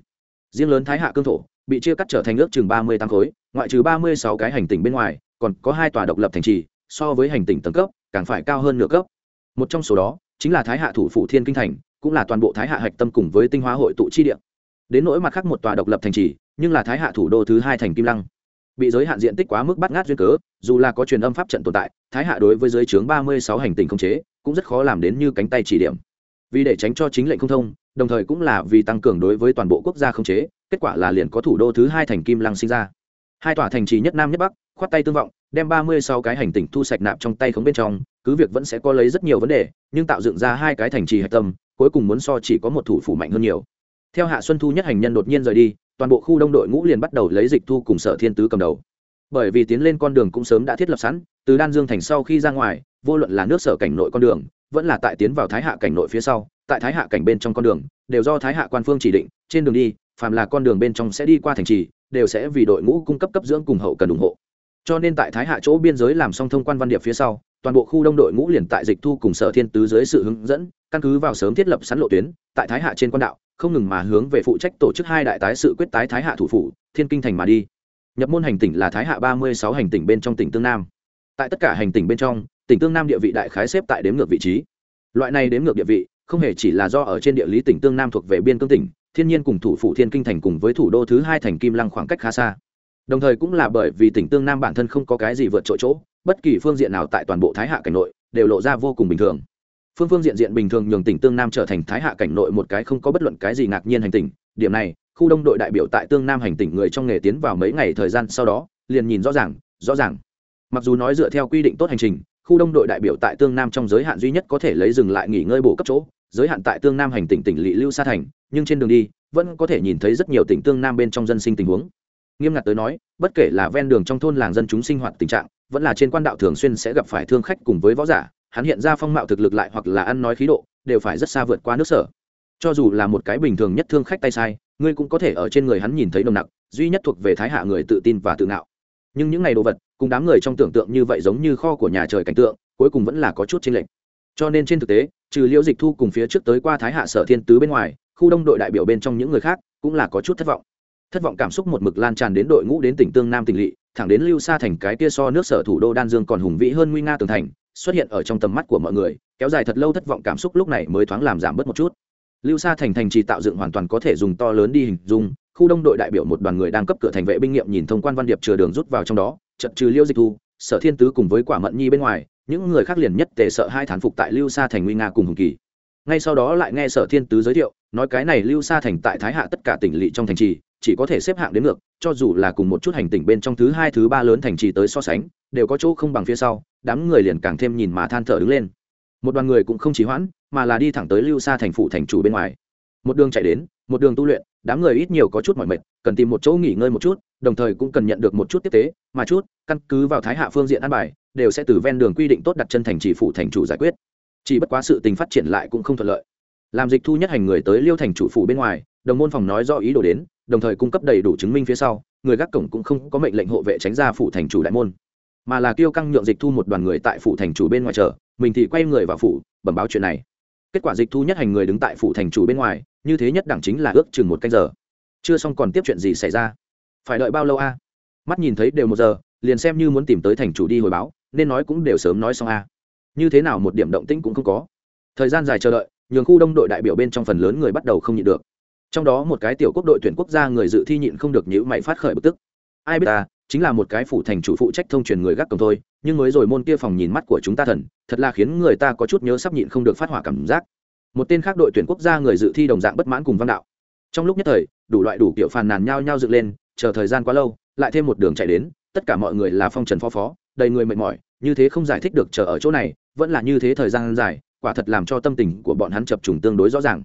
riêng lớn thái hạ cương thổ, bị chia cắt trở thành ước chừng ba mươi tám khối, ngoại trừ ba mươi sáu cái hành tinh bên ngoài, còn có hai tòa độc lập thành trì, so với hành tinh tầng cấp, càng phải cao hơn nửa cấp. Một trong số đó, chính là thái hạ thủ phủ thiên kinh thành, cũng là toàn bộ thái hạ hạch tâm cùng với tinh hoa hội tụ chi địa. Đến nỗi mặt khác một tòa độc lập thành trì, nhưng là thái hạ thủ đô thứ hai thành kim lăng. Bị giới hạn diện tích quá mức bắt ngát duyên cớ, dù là có truyền âm pháp trận tồn tại, thái hạ đối với giới chướng ba mươi sáu hành tinh không chế, cũng rất khó làm đến như cánh tay chỉ điểm vì để tránh cho chính lệnh không thông, đồng thời cũng là vì tăng cường đối với toàn bộ quốc gia không chế, kết quả là liền có thủ đô thứ hai thành kim lăng sinh ra. Hai tòa thành trì nhất nam nhất bắc, khoát tay tương vọng, đem ba mươi sáu cái hành tinh thu sạch nạp trong tay khống bên trong, cứ việc vẫn sẽ có lấy rất nhiều vấn đề, nhưng tạo dựng ra hai cái thành trì hạch tâm, cuối cùng muốn so chỉ có một thủ phủ mạnh hơn nhiều. Theo hạ xuân thu nhất hành nhân đột nhiên rời đi, toàn bộ khu đông đội ngũ liền bắt đầu lấy dịch thu cùng sở thiên tứ cầm đầu. Bởi vì tiến lên con đường cũng sớm đã thiết lập sẵn, từ đan dương thành sau khi ra ngoài, vô luận là nước sở cảnh nội con đường vẫn là tại tiến vào thái hạ cảnh nội phía sau, tại thái hạ cảnh bên trong con đường, đều do thái hạ quan phương chỉ định, trên đường đi, phàm là con đường bên trong sẽ đi qua thành trì, đều sẽ vì đội ngũ cung cấp cấp dưỡng cùng hậu cần ủng hộ. Cho nên tại thái hạ chỗ biên giới làm xong thông quan văn điệp phía sau, toàn bộ khu đông đội ngũ liền tại dịch thu cùng sở thiên tứ dưới sự hướng dẫn, căn cứ vào sớm thiết lập sẵn lộ tuyến, tại thái hạ trên quan đạo, không ngừng mà hướng về phụ trách tổ chức hai đại tái sự quyết tái thái hạ thủ phủ, thiên kinh thành mà đi. Nhập môn hành tỉnh là thái hạ ba mươi sáu hành tỉnh bên trong tỉnh tương nam tại tất cả hành tỉnh bên trong, tỉnh tương nam địa vị đại khái xếp tại đếm ngược vị trí. Loại này đếm ngược địa vị, không hề chỉ là do ở trên địa lý tỉnh tương nam thuộc về biên cương tỉnh, thiên nhiên cùng thủ phủ thiên kinh thành cùng với thủ đô thứ hai thành kim lăng khoảng cách khá xa. Đồng thời cũng là bởi vì tỉnh tương nam bản thân không có cái gì vượt trội chỗ, bất kỳ phương diện nào tại toàn bộ thái hạ cảnh nội đều lộ ra vô cùng bình thường. Phương phương diện diện bình thường nhường tỉnh tương nam trở thành thái hạ cảnh nội một cái không có bất luận cái gì ngạc nhiên hành tỉnh. Điểm này, khu đông đội đại biểu tại tương nam hành tỉnh người trong nghề tiến vào mấy ngày thời gian sau đó, liền nhìn rõ ràng rõ ràng mặc dù nói dựa theo quy định tốt hành trình, khu đông đội đại biểu tại tương nam trong giới hạn duy nhất có thể lấy dừng lại nghỉ ngơi bổ cấp chỗ, giới hạn tại tương nam hành tỉnh tỉnh lỵ lưu sa thành, nhưng trên đường đi, vẫn có thể nhìn thấy rất nhiều tỉnh tương nam bên trong dân sinh tình huống. Nghiêm ngặt tới nói, bất kể là ven đường trong thôn làng dân chúng sinh hoạt tình trạng, vẫn là trên quan đạo thường xuyên sẽ gặp phải thương khách cùng với võ giả, hắn hiện ra phong mạo thực lực lại hoặc là ăn nói khí độ, đều phải rất xa vượt qua nước sở. Cho dù là một cái bình thường nhất thương khách tay sai, ngươi cũng có thể ở trên người hắn nhìn thấy nồng nặc, duy nhất thuộc về thái hạ người tự tin và tự ngạo nhưng những ngày đồ vật, cùng đám người trong tưởng tượng như vậy giống như kho của nhà trời cảnh tượng, cuối cùng vẫn là có chút chênh lệch. Cho nên trên thực tế, trừ liễu dịch thu cùng phía trước tới qua thái hạ sở thiên tứ bên ngoài, khu đông đội đại biểu bên trong những người khác cũng là có chút thất vọng. Thất vọng cảm xúc một mực lan tràn đến đội ngũ đến tỉnh tương nam tỉnh lỵ, thẳng đến lưu xa thành cái kia so nước sở thủ đô đan dương còn hùng vĩ hơn nguy nga tường thành, xuất hiện ở trong tầm mắt của mọi người, kéo dài thật lâu thất vọng cảm xúc lúc này mới thoáng làm giảm bớt một chút. Lưu xa thành thành trì tạo dựng hoàn toàn có thể dùng to lớn đi hình dung khu đông đội đại biểu một đoàn người đang cấp cửa thành vệ binh nghiệm nhìn thông quan văn điệp chừa đường rút vào trong đó trận trừ liêu dịch thu, sở thiên tứ cùng với quả mận nhi bên ngoài, những người khác liền nhất tề sợ hai thán phục tại lưu sa thành nguy nga cùng hùng kỳ. Ngay sau đó lại nghe sở thiên tứ giới thiệu, nói cái này lưu sa thành tại thái hạ tất cả tỉnh lỵ trong thành trì, chỉ có thể xếp hạng đến ngược, cho dù là cùng một chút hành tỉnh bên trong thứ hai, thứ ba lớn thành trì tới so sánh, đều có chỗ không bằng phía sau, đám người liền càng thêm nhìn mà than thở đứng lên. Một đoàn người cũng không chỉ hoãn, mà là đi thẳng tới lưu sa thành phủ thành chủ bên ngoài. Một đường chạy đến, một đường tu luyện đám người ít nhiều có chút mỏi mệt, cần tìm một chỗ nghỉ ngơi một chút, đồng thời cũng cần nhận được một chút tiếp tế, mà chút, căn cứ vào thái hạ phương diện an bài, đều sẽ từ ven đường quy định tốt đặt chân thành chỉ phủ thành chủ giải quyết. Chỉ bất quá sự tình phát triển lại cũng không thuận lợi. Làm dịch thu nhất hành người tới liêu thành chủ phủ bên ngoài, đồng môn phòng nói do ý đồ đến, đồng thời cung cấp đầy đủ chứng minh phía sau, người gác cổng cũng không có mệnh lệnh hộ vệ tránh ra phủ thành chủ đại môn. Mà là kêu căng nhượng dịch thu một đoàn người tại phủ thành chủ bên ngoài chờ, mình thì quay người vào phủ, bẩm báo chuyện này. Kết quả dịch thu nhất hành người đứng tại phủ thành chủ bên ngoài như thế nhất đẳng chính là ước chừng một canh giờ. Chưa xong còn tiếp chuyện gì xảy ra? Phải đợi bao lâu a? Mắt nhìn thấy đều một giờ, liền xem như muốn tìm tới thành chủ đi hồi báo, nên nói cũng đều sớm nói xong a. Như thế nào một điểm động tĩnh cũng không có. Thời gian dài chờ đợi, nhường khu đông đội đại biểu bên trong phần lớn người bắt đầu không nhịn được. Trong đó một cái tiểu quốc đội tuyển quốc gia người dự thi nhịn không được nhữ mày phát khởi bực tức. Ai biết ta, chính là một cái phủ thành chủ phụ trách thông truyền người gác cổng thôi, nhưng mới rồi môn kia phòng nhìn mắt của chúng ta thần, thật là khiến người ta có chút nhớ sắp nhịn không được phát hỏa cảm giác một tên khác đội tuyển quốc gia người dự thi đồng dạng bất mãn cùng văn đạo. Trong lúc nhất thời, đủ loại đủ kiểu phàn nàn nhao nhao dựng lên, chờ thời gian quá lâu, lại thêm một đường chạy đến, tất cả mọi người là phong trần phó phó, đầy người mệt mỏi, như thế không giải thích được chờ ở chỗ này, vẫn là như thế thời gian dài, quả thật làm cho tâm tình của bọn hắn chập trùng tương đối rõ ràng.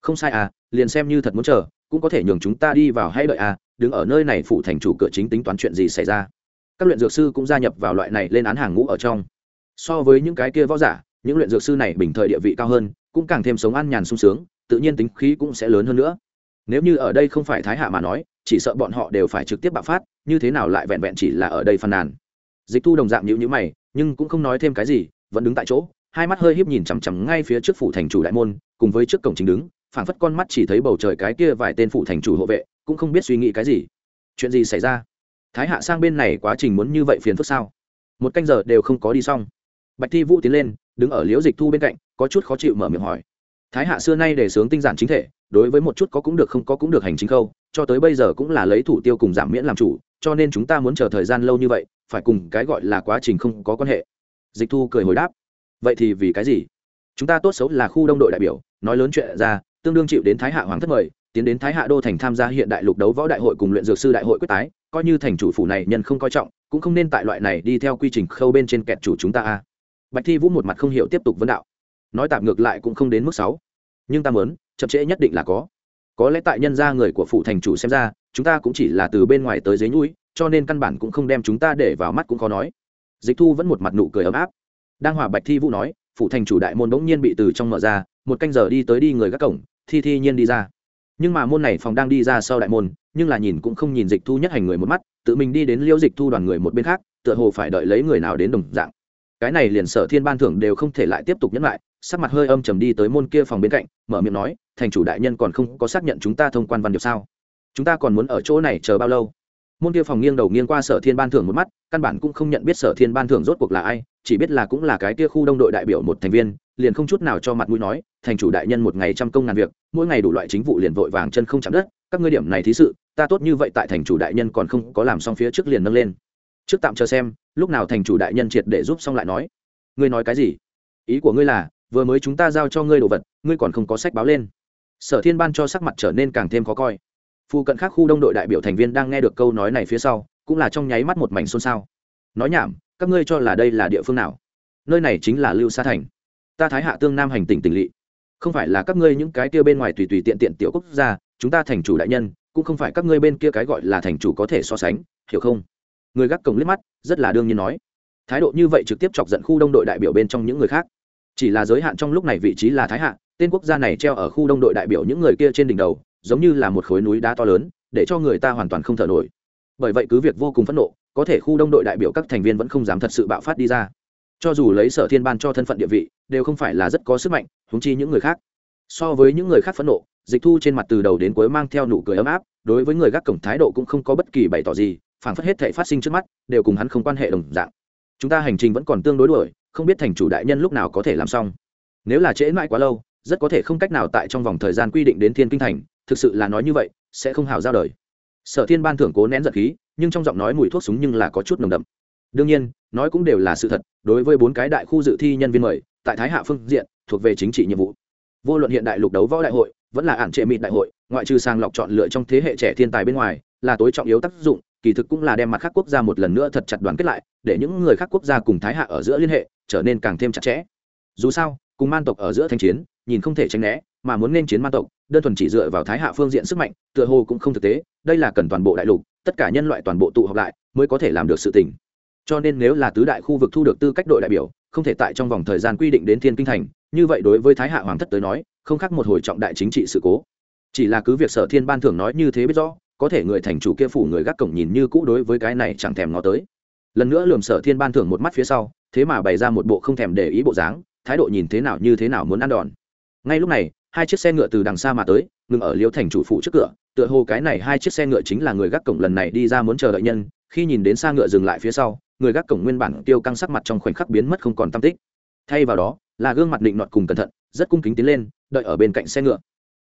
Không sai à liền xem như thật muốn chờ, cũng có thể nhường chúng ta đi vào hay đợi à đứng ở nơi này phụ thành chủ cửa chính tính toán chuyện gì xảy ra. Các luyện dược sư cũng gia nhập vào loại này lên án hàng ngũ ở trong. So với những cái kia võ giả, những luyện dược sư này bình thời địa vị cao hơn cũng càng thêm sống an nhàn sung sướng, tự nhiên tính khí cũng sẽ lớn hơn nữa. Nếu như ở đây không phải thái hạ mà nói, chỉ sợ bọn họ đều phải trực tiếp bạo phát, như thế nào lại vẹn vẹn chỉ là ở đây phàn nàn. Dịch thu đồng dạng nhữ nhữ mày, nhưng cũng không nói thêm cái gì, vẫn đứng tại chỗ, hai mắt hơi híp nhìn chằm chằm ngay phía trước phủ thành chủ đại môn, cùng với trước cổng chính đứng, phảng phất con mắt chỉ thấy bầu trời cái kia vài tên phủ thành chủ hộ vệ, cũng không biết suy nghĩ cái gì. Chuyện gì xảy ra? Thái hạ sang bên này quá trình muốn như vậy phiền phức sao? Một canh giờ đều không có đi xong. Bạch thi vũ tiến lên, đứng ở liễu dịch thu bên cạnh có chút khó chịu mở miệng hỏi. Thái hạ xưa nay để sướng tinh giản chính thể, đối với một chút có cũng được không có cũng được hành chính khâu, cho tới bây giờ cũng là lấy thủ tiêu cùng giảm miễn làm chủ, cho nên chúng ta muốn chờ thời gian lâu như vậy, phải cùng cái gọi là quá trình không có quan hệ. Dịch thu cười hồi đáp. Vậy thì vì cái gì? Chúng ta tốt xấu là khu đông đội đại biểu, nói lớn chuyện ra, tương đương chịu đến thái hạ hoàng thất mời, tiến đến thái hạ đô thành tham gia hiện đại lục đấu võ đại hội cùng luyện dược sư đại hội quyết tái, coi như thành chủ phủ này nhân không coi trọng, cũng không nên tại loại này đi theo quy trình khâu bên trên kẹt chủ chúng ta a. Bạch thi vũ một mặt không hiểu tiếp tục vấn đạo nói tạm ngược lại cũng không đến mức sáu. Nhưng ta muốn, chậm trễ nhất định là có. Có lẽ tại nhân gia người của phụ thành chủ xem ra, chúng ta cũng chỉ là từ bên ngoài tới dưới núi, cho nên căn bản cũng không đem chúng ta để vào mắt cũng khó nói. Dịch thu vẫn một mặt nụ cười ấm áp. Đang hòa bạch thi vũ nói phụ thành chủ đại môn bỗng nhiên bị từ trong mở ra, một canh giờ đi tới đi người các cổng, thi thi nhiên đi ra. Nhưng mà môn này phòng đang đi ra sau đại môn, nhưng là nhìn cũng không nhìn dịch thu nhất hành người một mắt, tự mình đi đến liêu dịch thu đoàn người một bên khác, tựa hồ phải đợi lấy người nào đến đồng dạng. Cái này liền sở thiên ban thưởng đều không thể lại tiếp tục nhấn lại sắc mặt hơi âm trầm đi tới môn kia phòng bên cạnh, mở miệng nói, thành chủ đại nhân còn không có xác nhận chúng ta thông quan văn điệp sao? Chúng ta còn muốn ở chỗ này chờ bao lâu? Môn kia phòng nghiêng đầu nghiêng qua sở thiên ban thưởng một mắt, căn bản cũng không nhận biết sở thiên ban thưởng rốt cuộc là ai, chỉ biết là cũng là cái kia khu đông đội đại biểu một thành viên, liền không chút nào cho mặt mũi nói, thành chủ đại nhân một ngày trăm công ngàn việc, mỗi ngày đủ loại chính vụ liền vội vàng chân không chạm đất, các ngươi điểm này thí sự, ta tốt như vậy tại thành chủ đại nhân còn không có làm xong phía trước liền nâng lên. Trước tạm chờ xem, lúc nào thành chủ đại nhân triệt để giúp xong lại nói, ngươi nói cái gì? Ý của ngươi là vừa mới chúng ta giao cho ngươi đồ vật, ngươi còn không có sách báo lên. Sở thiên ban cho sắc mặt trở nên càng thêm khó coi. Phu cận khác khu đông đội đại biểu thành viên đang nghe được câu nói này phía sau, cũng là trong nháy mắt một mảnh xôn xao. Nói nhảm, các ngươi cho là đây là địa phương nào? Nơi này chính là lưu sa thành. Ta thái hạ tương nam hành tỉnh tỉnh lỵ. Không phải là các ngươi những cái kia bên ngoài tùy tùy tiện tiện tiểu quốc gia, chúng ta thành chủ đại nhân, cũng không phải các ngươi bên kia cái gọi là thành chủ có thể so sánh, hiểu không? Người gác cổng liếc mắt, rất là đương nhiên nói. Thái độ như vậy trực tiếp chọc giận khu đông đội đại biểu bên trong những người khác chỉ là giới hạn trong lúc này vị trí là thái hạ, tên quốc gia này treo ở khu đông đội đại biểu những người kia trên đỉnh đầu, giống như là một khối núi đá to lớn, để cho người ta hoàn toàn không thở nổi. Bởi vậy cứ việc vô cùng phẫn nộ, có thể khu đông đội đại biểu các thành viên vẫn không dám thật sự bạo phát đi ra. Cho dù lấy sở thiên ban cho thân phận địa vị, đều không phải là rất có sức mạnh húng chi những người khác. So với những người khác phẫn nộ, dịch thu trên mặt từ đầu đến cuối mang theo nụ cười ấm áp, đối với người gác cổng thái độ cũng không có bất kỳ bày tỏ gì phản phất hết thể phát sinh trước mắt, đều cùng hắn không quan hệ đồng dạng. Chúng ta hành trình vẫn còn tương đối đuổi không biết thành chủ đại nhân lúc nào có thể làm xong. Nếu là trễ mãi quá lâu, rất có thể không cách nào tại trong vòng thời gian quy định đến thiên kinh thành, thực sự là nói như vậy, sẽ không hào giao đời. Sở thiên ban thưởng cố nén giận khí, nhưng trong giọng nói mùi thuốc súng nhưng là có chút nồng đậm. Đương nhiên, nói cũng đều là sự thật, đối với bốn cái đại khu dự thi nhân viên mời, tại thái hạ phương diện, thuộc về chính trị nhiệm vụ. Vô luận hiện đại lục đấu võ đại hội, vẫn là ản trệ mịt đại hội, ngoại trừ sàng lọc chọn lựa trong thế hệ trẻ thiên tài bên ngoài, là tối trọng yếu tác dụng kỳ thực cũng là đem mặt khác quốc gia một lần nữa thật chặt đoàn kết lại, để những người khác quốc gia cùng thái hạ ở giữa liên hệ, trở nên càng thêm chặt chẽ. Dù sao, cùng man tộc ở giữa thanh chiến, nhìn không thể tránh né, mà muốn nên chiến man tộc, đơn thuần chỉ dựa vào thái hạ phương diện sức mạnh, tựa hồ cũng không thực tế, đây là cần toàn bộ đại lục, tất cả nhân loại toàn bộ tụ họp lại, mới có thể làm được sự tình. Cho nên nếu là tứ đại khu vực thu được tư cách đội đại biểu, không thể tại trong vòng thời gian quy định đến thiên kinh thành, như vậy đối với thái hạ hoàng thất tới nói, không khác một hồi trọng đại chính trị sự cố. Chỉ là cứ việc sở thiên ban thưởng nói như thế biết rõ có thể người thành chủ kia phủ người gác cổng nhìn như cũ đối với cái này chẳng thèm ngó tới. Lần nữa lườm sở thiên ban thưởng một mắt phía sau, thế mà bày ra một bộ không thèm để ý bộ dáng, thái độ nhìn thế nào như thế nào muốn ăn đòn. Ngay lúc này, hai chiếc xe ngựa từ đằng xa mà tới, ngừng ở liêu thành chủ phủ trước cửa, tựa hồ cái này hai chiếc xe ngựa chính là người gác cổng lần này đi ra muốn chờ đợi nhân, khi nhìn đến xa ngựa dừng lại phía sau, người gác cổng nguyên bản tiêu căng sắc mặt trong khoảnh khắc biến mất không còn tam tích. Thay vào đó, là gương mặt định nọt cùng cẩn thận, rất cung kính tiến lên, đợi ở bên cạnh xe ngựa.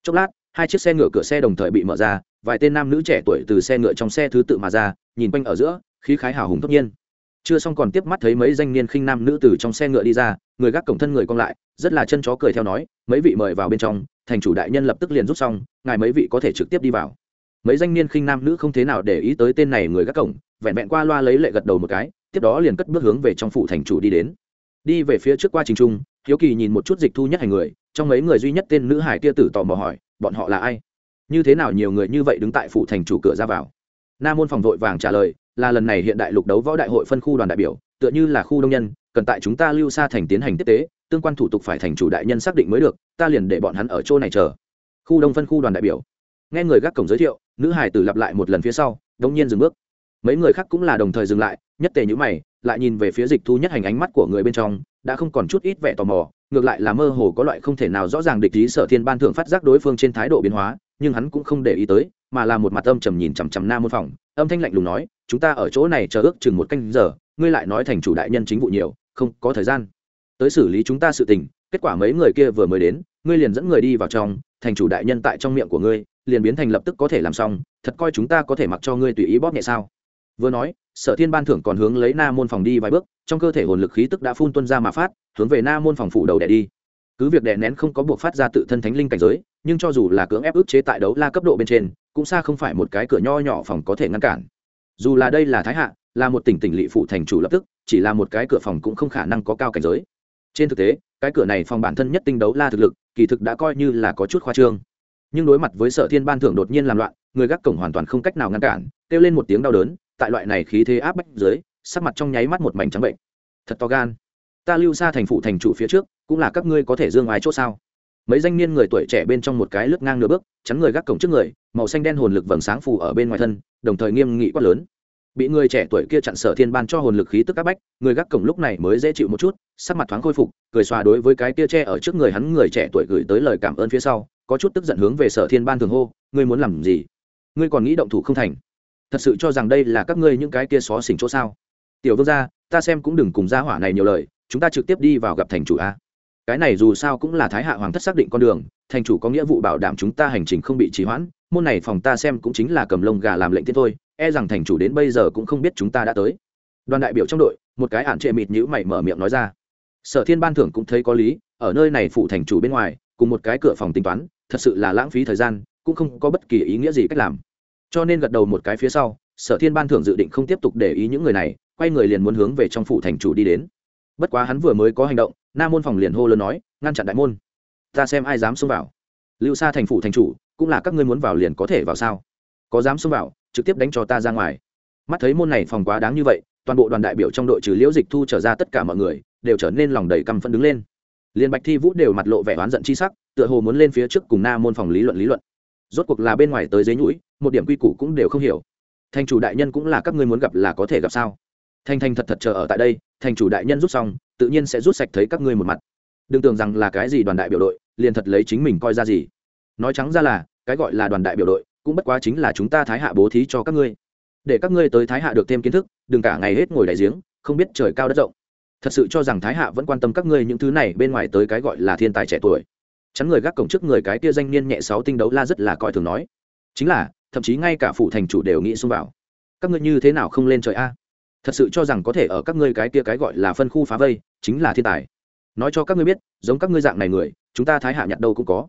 Chốc lát, hai chiếc xe ngựa cửa xe đồng thời bị mở ra vài tên nam nữ trẻ tuổi từ xe ngựa trong xe thứ tự mà ra, nhìn quanh ở giữa, khí khái hào hùng tất nhiên. Chưa xong còn tiếp mắt thấy mấy danh niên khinh nam nữ từ trong xe ngựa đi ra, người gác cổng thân người cong lại, rất là chân chó cười theo nói, mấy vị mời vào bên trong, thành chủ đại nhân lập tức liền rút xong, ngài mấy vị có thể trực tiếp đi vào. Mấy danh niên khinh nam nữ không thế nào để ý tới tên này người gác cổng, vẹn vẹn qua loa lấy lệ gật đầu một cái, tiếp đó liền cất bước hướng về trong phủ thành chủ đi đến. Đi về phía trước qua trình trung, hiếu kỳ nhìn một chút dịch thu nhất hành người, trong mấy người duy nhất tên nữ hải tia tử tò mò hỏi, bọn họ là ai? Như thế nào nhiều người như vậy đứng tại phủ thành chủ cửa ra vào? Nam môn phòng vội vàng trả lời, là lần này hiện đại lục đấu võ đại hội phân khu đoàn đại biểu, tựa như là khu đông nhân, cần tại chúng ta lưu xa thành tiến hành tiếp tế, tương quan thủ tục phải thành chủ đại nhân xác định mới được, ta liền để bọn hắn ở chỗ này chờ. Khu đông phân khu đoàn đại biểu. Nghe người gác cổng giới thiệu, nữ hải tử lặp lại một lần phía sau, đống nhiên dừng bước. Mấy người khác cũng là đồng thời dừng lại, nhất tề nhữ mày, lại nhìn về phía dịch thu nhất hành ánh mắt của người bên trong, đã không còn chút ít vẻ tò mò, ngược lại là mơ hồ có loại không thể nào rõ ràng địch ý sở thiên ban thượng phát giác đối phương trên thái độ biến hóa nhưng hắn cũng không để ý tới, mà là một mặt âm trầm nhìn chằm chằm Na môn phòng, âm thanh lạnh lùng nói, chúng ta ở chỗ này chờ ước chừng một canh giờ, ngươi lại nói thành chủ đại nhân chính vụ nhiều, không có thời gian. Tới xử lý chúng ta sự tình, kết quả mấy người kia vừa mới đến, ngươi liền dẫn người đi vào trong, thành chủ đại nhân tại trong miệng của ngươi, liền biến thành lập tức có thể làm xong, thật coi chúng ta có thể mặc cho ngươi tùy ý bóp nhẹ sao? Vừa nói, sở thiên ban thưởng còn hướng lấy na môn phòng đi vài bước, trong cơ thể hồn lực khí tức đã phun tuân ra mà phát, hướng về na môn phòng phủ đầu đẻ đi. Cứ việc đè nén không có buộc phát ra tự thân thánh linh cảnh giới nhưng cho dù là cưỡng ép ức chế tại đấu la cấp độ bên trên, cũng xa không phải một cái cửa nho nhỏ phòng có thể ngăn cản. Dù là đây là thái hạ, là một tỉnh tỉnh lỵ phụ thành chủ lập tức, chỉ là một cái cửa phòng cũng không khả năng có cao cảnh giới. Trên thực tế, cái cửa này phòng bản thân nhất tinh đấu la thực lực, kỳ thực đã coi như là có chút khoa trương. Nhưng đối mặt với sở thiên ban thưởng đột nhiên làm loạn, người gác cổng hoàn toàn không cách nào ngăn cản, kêu lên một tiếng đau đớn, tại loại này khí thế áp bách dưới, sắc mặt trong nháy mắt một mảnh trắng bệnh. Thật to gan. Ta lưu xa thành phụ thành chủ phía trước, cũng là các ngươi có thể dương ai chỗ sao? Mấy danh niên người tuổi trẻ bên trong một cái lướt ngang nửa bước, chắn người gác cổng trước người, màu xanh đen hồn lực vầng sáng phù ở bên ngoài thân, đồng thời nghiêm nghị quát lớn. Bị người trẻ tuổi kia chặn sở thiên ban cho hồn lực khí tức áp bách, người gác cổng lúc này mới dễ chịu một chút, sắc mặt thoáng khôi phục, cười xòa đối với cái kia tre ở trước người hắn người trẻ tuổi gửi tới lời cảm ơn phía sau, có chút tức giận hướng về sở thiên ban thường hô, ngươi muốn làm gì? Ngươi còn nghĩ động thủ không thành? Thật sự cho rằng đây là các ngươi những cái kia xó xỉnh chỗ sao? Tiểu vương gia, ta xem cũng đừng cùng gia hỏa này nhiều lời, chúng ta trực tiếp đi vào gặp thành chủ a cái này dù sao cũng là thái hạ hoàng thất xác định con đường, thành chủ có nghĩa vụ bảo đảm chúng ta hành trình không bị trì hoãn, môn này phòng ta xem cũng chính là cầm lông gà làm lệnh tiết thôi e rằng thành chủ đến bây giờ cũng không biết chúng ta đã tới. Đoàn đại biểu trong đội, một cái ạn trệ mịt nhữ mày mở miệng nói ra. Sở thiên ban thưởng cũng thấy có lý, ở nơi này phụ thành chủ bên ngoài, cùng một cái cửa phòng tính toán, thật sự là lãng phí thời gian, cũng không có bất kỳ ý nghĩa gì cách làm. Cho nên gật đầu một cái phía sau, sở thiên ban thưởng dự định không tiếp tục để ý những người này, quay người liền muốn hướng về trong phụ thành chủ đi đến bất quá hắn vừa mới có hành động nam môn phòng liền hô lớn nói, ngăn chặn đại môn. Ta xem ai dám xông vào. Lưu xa thành phủ thành chủ, cũng là các ngươi muốn vào liền có thể vào sao? Có dám xông vào, trực tiếp đánh cho ta ra ngoài. Mắt thấy môn này phòng quá đáng như vậy, toàn bộ đoàn đại biểu trong đội trừ liễu dịch thu trở ra tất cả mọi người, đều trở nên lòng đầy căm phẫn đứng lên. Liền bạch thi vũ đều mặt lộ vẻ oán giận chi sắc, tựa hồ muốn lên phía trước cùng na môn phòng lý luận lý luận. Rốt cuộc là bên ngoài tới giấy nhũi, một điểm quy củ cũng đều không hiểu. Thành chủ đại nhân cũng là các ngươi muốn gặp là có thể gặp sao? Thành thành thật thật chờ ở tại đây, thành chủ đại nhân rút xong, tự nhiên sẽ rút sạch thấy các ngươi một mặt. Đừng tưởng rằng là cái gì đoàn đại biểu đội, liền thật lấy chính mình coi ra gì. Nói trắng ra là, cái gọi là đoàn đại biểu đội, cũng bất quá chính là chúng ta thái hạ bố thí cho các ngươi. Để các ngươi tới thái hạ được thêm kiến thức, đừng cả ngày hết ngồi đại giếng, không biết trời cao đất rộng. Thật sự cho rằng thái hạ vẫn quan tâm các ngươi những thứ này, bên ngoài tới cái gọi là thiên tài trẻ tuổi. Chắn người gác cổng trước người cái kia danh niên nhẹ sáu tinh đấu la rất là coi thường nói. Chính là, thậm chí ngay cả phủ thành chủ đều nghĩ xung vào. Các ngươi như thế nào không lên trời a? Thật sự cho rằng có thể ở các ngươi cái kia cái gọi là phân khu phá vây, chính là thiên tài. Nói cho các ngươi biết, giống các ngươi dạng này người, chúng ta thái hạ nhặt đâu cũng có.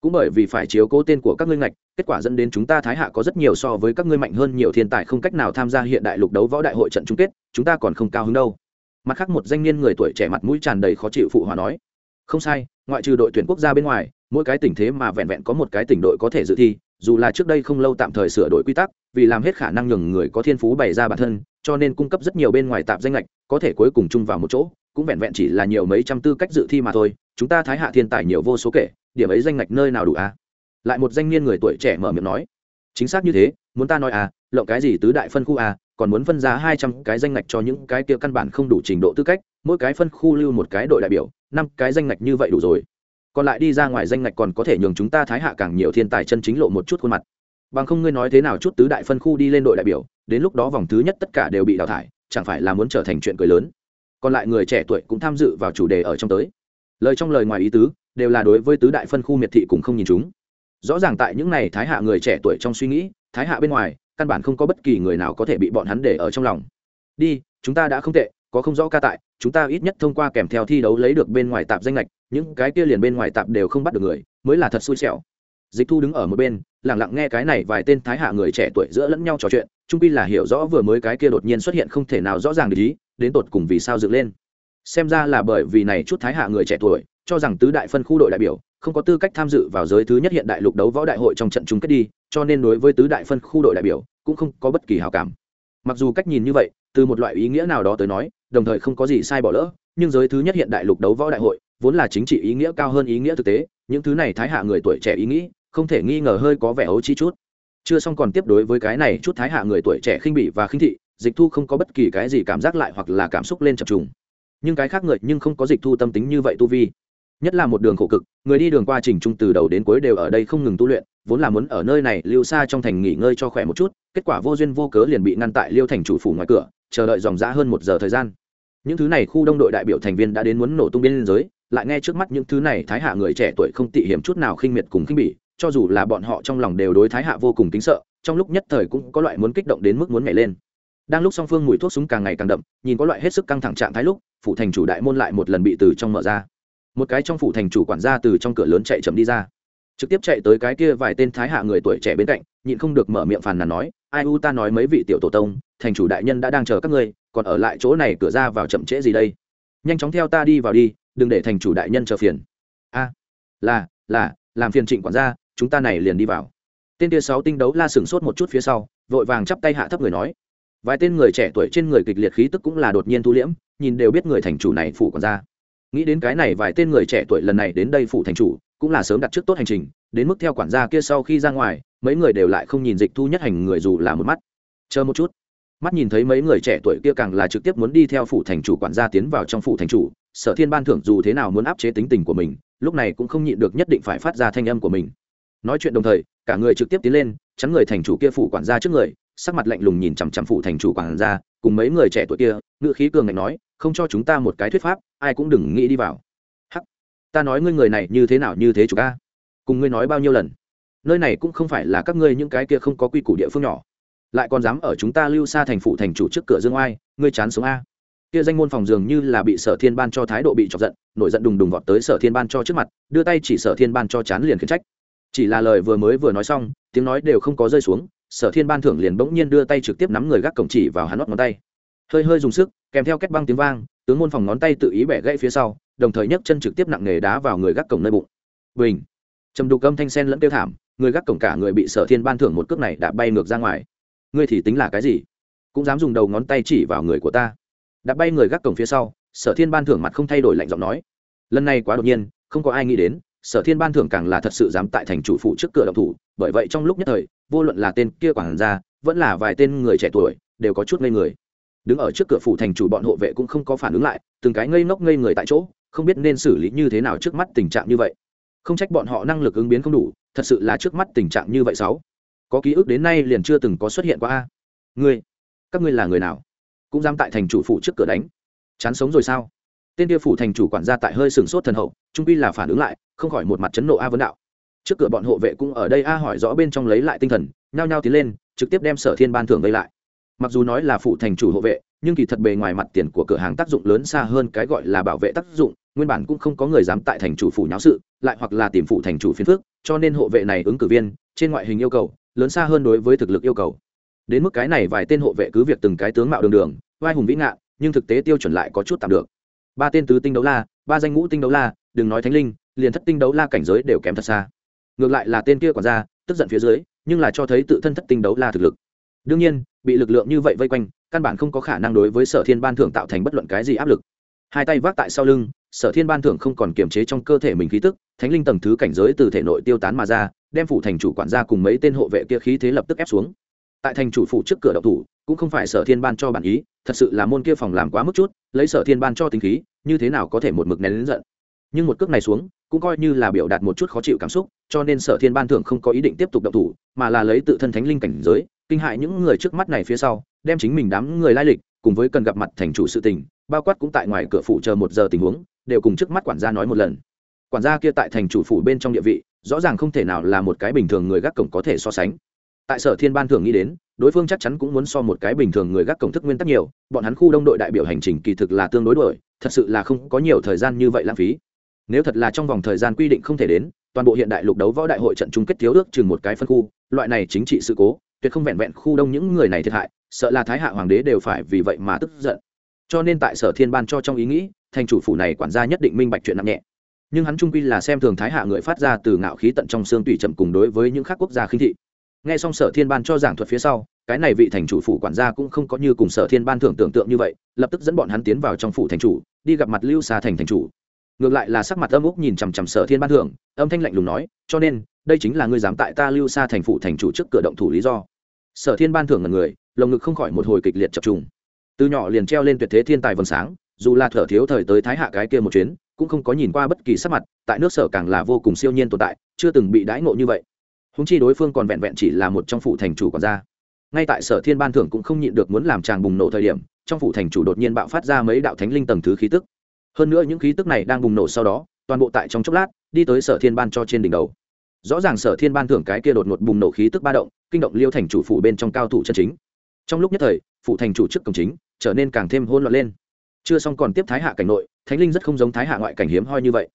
Cũng bởi vì phải chiếu cố tên của các ngươi ngạch, kết quả dẫn đến chúng ta thái hạ có rất nhiều so với các ngươi mạnh hơn nhiều thiên tài không cách nào tham gia hiện đại lục đấu võ đại hội trận chung kết, chúng ta còn không cao hứng đâu. Mặt khác một danh niên người tuổi trẻ mặt mũi tràn đầy khó chịu phụ hòa nói, không sai, ngoại trừ đội tuyển quốc gia bên ngoài, mỗi cái tỉnh thế mà vẹn vẹn có một cái tỉnh đội có thể dự thi, dù là trước đây không lâu tạm thời sửa đổi quy tắc, vì làm hết khả năng nhường người có thiên phú bày ra bản thân cho nên cung cấp rất nhiều bên ngoài tạp danh lệch có thể cuối cùng chung vào một chỗ, cũng vẹn vẹn chỉ là nhiều mấy trăm tư cách dự thi mà thôi, chúng ta thái hạ thiên tài nhiều vô số kể, điểm ấy danh lệch nơi nào đủ à? Lại một danh niên người tuổi trẻ mở miệng nói. Chính xác như thế, muốn ta nói à lộng cái gì tứ đại phân khu à còn muốn phân ra hai trăm cái danh lệch cho những cái kia căn bản không đủ trình độ tư cách, mỗi cái phân khu lưu một cái đội đại biểu, năm cái danh lệch như vậy đủ rồi. Còn lại đi ra ngoài danh lệch còn có thể nhường chúng ta thái hạ càng nhiều thiên tài chân chính lộ một chút khuôn mặt bằng không ngươi nói thế nào chút tứ đại phân khu đi lên đội đại biểu, đến lúc đó vòng thứ nhất tất cả đều bị đào thải, chẳng phải là muốn trở thành chuyện cười lớn. Còn lại người trẻ tuổi cũng tham dự vào chủ đề ở trong tới. Lời trong lời ngoài ý tứ, đều là đối với tứ đại phân khu miệt thị cũng không nhìn chúng. Rõ ràng tại những này thái hạ người trẻ tuổi trong suy nghĩ, thái hạ bên ngoài, căn bản không có bất kỳ người nào có thể bị bọn hắn để ở trong lòng. Đi, chúng ta đã không tệ, có không rõ ca tại, chúng ta ít nhất thông qua kèm theo thi đấu lấy được bên ngoài tạp danh lệch những cái kia liền bên ngoài tạp đều không bắt được người, mới là thật xui xẻo dịch thu đứng ở một bên lẳng lặng nghe cái này vài tên thái hạ người trẻ tuổi giữa lẫn nhau trò chuyện trung pi là hiểu rõ vừa mới cái kia đột nhiên xuất hiện không thể nào rõ ràng để ý, đến tột cùng vì sao dựng lên. Xem ra là bởi vì này chút thái hạ người trẻ tuổi, cho rằng tứ đại phân khu đội đại biểu, không có tư cách tham dự vào giới thứ nhất hiện đại lục đấu võ đại hội trong trận chung kết đi, cho nên đối với tứ đại phân khu đội đại biểu, cũng không có bất kỳ hào cảm. Mặc dù cách nhìn như vậy, từ một loại ý nghĩa nào đó tới nói, đồng thời không có gì sai bỏ lỡ, nhưng giới thứ nhất hiện đại lục đấu võ đại hội, vốn là chính trị ý nghĩa cao hơn ý nghĩa thực tế, những thứ này thái hạ người tuổi trẻ ý nghĩ không thể nghi ngờ hơi có vẻ ấu trí chút. Chưa xong còn tiếp đối với cái này chút thái hạ người tuổi trẻ khinh bỉ và khinh thị, dịch thu không có bất kỳ cái gì cảm giác lại hoặc là cảm xúc lên chập trùng. Nhưng cái khác người nhưng không có dịch thu tâm tính như vậy tu vi. Nhất là một đường khổ cực, người đi đường qua trình trung từ đầu đến cuối đều ở đây không ngừng tu luyện, vốn là muốn ở nơi này lưu xa trong thành nghỉ ngơi cho khỏe một chút, kết quả vô duyên vô cớ liền bị ngăn tại liêu thành chủ phủ ngoài cửa, chờ đợi dòng dã hơn một giờ thời gian. Những thứ này khu đông đội đại biểu thành viên đã đến muốn nổ tung biên giới, lại nghe trước mắt những thứ này thái hạ người trẻ tuổi không tị hiểm chút nào khinh miệt cùng khinh bỉ cho dù là bọn họ trong lòng đều đối thái hạ vô cùng kính sợ, trong lúc nhất thời cũng có loại muốn kích động đến mức muốn nhảy lên. Đang lúc song phương mùi thuốc súng càng ngày càng đậm, nhìn có loại hết sức căng thẳng trạng thái lúc, phủ thành chủ đại môn lại một lần bị từ trong mở ra. Một cái trong phủ thành chủ quản gia từ trong cửa lớn chạy chậm đi ra. Trực tiếp chạy tới cái kia vài tên thái hạ người tuổi trẻ bên cạnh, nhịn không được mở miệng phàn nàn nói, ai u ta nói mấy vị tiểu tổ tông, thành chủ đại nhân đã đang chờ các ngươi, còn ở lại chỗ này cửa ra vào chậm trễ gì đây? Nhanh chóng theo ta đi vào đi, đừng để thành chủ đại nhân chờ phiền. A, là là, làm phiền trịnh quản gia chúng ta này liền đi vào. Tên tia sáu tinh đấu la sửng sốt một chút phía sau, vội vàng chắp tay hạ thấp người nói. Vài tên người trẻ tuổi trên người kịch liệt khí tức cũng là đột nhiên thu liễm, nhìn đều biết người thành chủ này phủ quản gia nghĩ đến cái này vài tên người trẻ tuổi lần này đến đây phủ thành chủ, cũng là sớm đặt trước tốt hành trình, đến mức theo quản gia kia sau khi ra ngoài, mấy người đều lại không nhìn dịch thu nhất hành người dù là một mắt. Chờ một chút. Mắt nhìn thấy mấy người trẻ tuổi kia càng là trực tiếp muốn đi theo phủ thành chủ quản gia tiến vào trong phủ thành chủ, sở thiên ban thưởng dù thế nào muốn áp chế tính tình của mình, lúc này cũng không nhịn được nhất định phải phát ra thanh âm của mình nói chuyện đồng thời, cả người trực tiếp tiến lên, chắn người thành chủ kia phủ quản gia trước người, sắc mặt lạnh lùng nhìn chằm chằm phủ thành chủ quản gia, cùng mấy người trẻ tuổi kia ngự khí cường ngạnh nói, không cho chúng ta một cái thuyết pháp, ai cũng đừng nghĩ đi vào. Hắc, ta nói ngươi người này như thế nào như thế chủ ca? Cùng ngươi nói bao nhiêu lần? Nơi này cũng không phải là các ngươi những cái kia không có quy củ địa phương nhỏ. Lại còn dám ở chúng ta lưu xa thành phủ thành chủ trước cửa dương oai, ngươi chán sống a. Kia danh môn phòng dường như là bị sở thiên ban cho thái độ bị chọc giận, nổi giận đùng đùng vọt tới sở thiên ban cho trước mặt, đưa tay chỉ sở thiên ban cho chán liền khiển trách chỉ là lời vừa mới vừa nói xong, tiếng nói đều không có rơi xuống, sở thiên ban thưởng liền bỗng nhiên đưa tay trực tiếp nắm người gác cổng chỉ vào hắn nót ngón tay. Hơi hơi dùng sức, kèm theo kết băng tiếng vang, tướng môn phòng ngón tay tự ý bẻ gãy phía sau, đồng thời nhấc chân trực tiếp nặng nề đá vào người gác cổng nơi bụng. Bình! Trầm đục âm thanh sen lẫn tiêu thảm, người gác cổng cả người bị sở thiên ban thưởng một cước này đã bay ngược ra ngoài. Ngươi thì tính là cái gì? Cũng dám dùng đầu ngón tay chỉ vào người của ta. Đã bay người gác cổng phía sau, sở thiên ban thưởng mặt không thay đổi lạnh giọng nói. Lần này quá đột nhiên, không có ai nghĩ đến sở thiên ban thưởng càng là thật sự dám tại thành chủ phụ trước cửa động thủ, bởi vậy trong lúc nhất thời, vô luận là tên kia quản gia, vẫn là vài tên người trẻ tuổi, đều có chút ngây người. Đứng ở trước cửa phủ thành chủ bọn hộ vệ cũng không có phản ứng lại, từng cái ngây ngốc ngây người tại chỗ, không biết nên xử lý như thế nào trước mắt tình trạng như vậy. Không trách bọn họ năng lực ứng biến không đủ, thật sự là trước mắt tình trạng như vậy sáu. Có ký ức đến nay liền chưa từng có xuất hiện qua a. Ngươi, các ngươi là người nào? Cũng dám tại thành chủ phủ trước cửa đánh? Chán sống rồi sao? Tên kia phủ thành chủ quản gia tại hơi sừng sốt thần hậu, trung pi là phản ứng lại không khỏi một mặt chấn nộ a vấn đạo. Trước cửa bọn hộ vệ cũng ở đây a hỏi rõ bên trong lấy lại tinh thần, nhao nhao tiến lên, trực tiếp đem sở thiên ban thưởng vây lại. Mặc dù nói là phụ thành chủ hộ vệ, nhưng kỳ thật bề ngoài mặt tiền của cửa hàng tác dụng lớn xa hơn cái gọi là bảo vệ tác dụng, nguyên bản cũng không có người dám tại thành chủ phủ nháo sự, lại hoặc là tìm phụ thành chủ phiên phước cho nên hộ vệ này ứng cử viên, trên ngoại hình yêu cầu, lớn xa hơn đối với thực lực yêu cầu. Đến mức cái này vài tên hộ vệ cứ việc từng cái tướng mạo đường đường, vai hùng vĩ ngạn nhưng thực tế tiêu chuẩn lại có chút tạm được. Ba tên tứ tinh đấu la, ba danh ngũ tinh đấu la, đừng nói thánh linh liền thất tinh đấu la cảnh giới đều kém thật xa. Ngược lại là tên kia quản gia, tức giận phía dưới, nhưng là cho thấy tự thân thất tinh đấu la thực lực. Đương nhiên, bị lực lượng như vậy vây quanh, căn bản không có khả năng đối với sở thiên ban thưởng tạo thành bất luận cái gì áp lực. Hai tay vác tại sau lưng, sở thiên ban thưởng không còn kiềm chế trong cơ thể mình khí tức, thánh linh tầng thứ cảnh giới từ thể nội tiêu tán mà ra, đem phủ thành chủ quản gia cùng mấy tên hộ vệ kia khí thế lập tức ép xuống. Tại thành chủ phủ trước cửa đậu thủ, cũng không phải sở thiên ban cho bản ý, thật sự là môn kia phòng làm quá mức chút, lấy sở thiên ban cho tính khí, như thế nào có thể một mực nén lớn giận. Nhưng một cước này xuống cũng coi như là biểu đạt một chút khó chịu cảm xúc, cho nên sở thiên ban thưởng không có ý định tiếp tục động thủ, mà là lấy tự thân thánh linh cảnh giới, kinh hại những người trước mắt này phía sau, đem chính mình đám người lai lịch, cùng với cần gặp mặt thành chủ sự tình, bao quát cũng tại ngoài cửa phủ chờ một giờ tình huống, đều cùng trước mắt quản gia nói một lần. Quản gia kia tại thành chủ phủ bên trong địa vị, rõ ràng không thể nào là một cái bình thường người gác cổng có thể so sánh. Tại sở thiên ban thường nghĩ đến, đối phương chắc chắn cũng muốn so một cái bình thường người gác cổng thức nguyên tắc nhiều, bọn hắn khu đông đội đại biểu hành trình kỳ thực là tương đối đổi thật sự là không có nhiều thời gian như vậy lãng phí nếu thật là trong vòng thời gian quy định không thể đến, toàn bộ hiện đại lục đấu võ đại hội trận chung kết thiếu ước chừng một cái phân khu, loại này chính trị sự cố, tuyệt không vẹn vẹn khu đông những người này thiệt hại, sợ là thái hạ hoàng đế đều phải vì vậy mà tức giận. Cho nên tại sở thiên ban cho trong ý nghĩ, thành chủ phủ này quản gia nhất định minh bạch chuyện nặng nhẹ. Nhưng hắn trung quy là xem thường thái hạ người phát ra từ ngạo khí tận trong xương tùy chậm cùng đối với những khác quốc gia khinh thị. Nghe xong sở thiên ban cho giảng thuật phía sau, cái này vị thành chủ phủ quản gia cũng không có như cùng sở thiên ban thưởng tưởng tượng như vậy, lập tức dẫn bọn hắn tiến vào trong phủ thành chủ, đi gặp mặt lưu xa thành thành chủ ngược lại là sắc mặt âm úc nhìn chằm chằm sở thiên ban thưởng, âm thanh lạnh lùng nói, cho nên, đây chính là ngươi dám tại ta lưu xa thành phủ thành chủ trước cửa động thủ lý do. Sở thiên ban thưởng là người, lồng ngực không khỏi một hồi kịch liệt chập trùng. Từ nhỏ liền treo lên tuyệt thế thiên tài vầng sáng, dù là thở thiếu thời tới thái hạ cái kia một chuyến, cũng không có nhìn qua bất kỳ sắc mặt, tại nước sở càng là vô cùng siêu nhiên tồn tại, chưa từng bị đãi ngộ như vậy. Húng chi đối phương còn vẹn vẹn chỉ là một trong phụ thành chủ còn ra. Ngay tại sở thiên ban thưởng cũng không nhịn được muốn làm chàng bùng nổ thời điểm, trong phủ thành chủ đột nhiên bạo phát ra mấy đạo thánh linh tầng thứ khí tức hơn nữa những khí tức này đang bùng nổ sau đó, toàn bộ tại trong chốc lát, đi tới sở thiên ban cho trên đỉnh đầu. Rõ ràng sở thiên ban thưởng cái kia đột ngột bùng nổ khí tức ba động, kinh động liêu thành chủ phủ bên trong cao thủ chân chính. Trong lúc nhất thời, phủ thành chủ trước cổng chính, trở nên càng thêm hôn loạn lên. Chưa xong còn tiếp thái hạ cảnh nội, thánh linh rất không giống thái hạ ngoại cảnh hiếm hoi như vậy.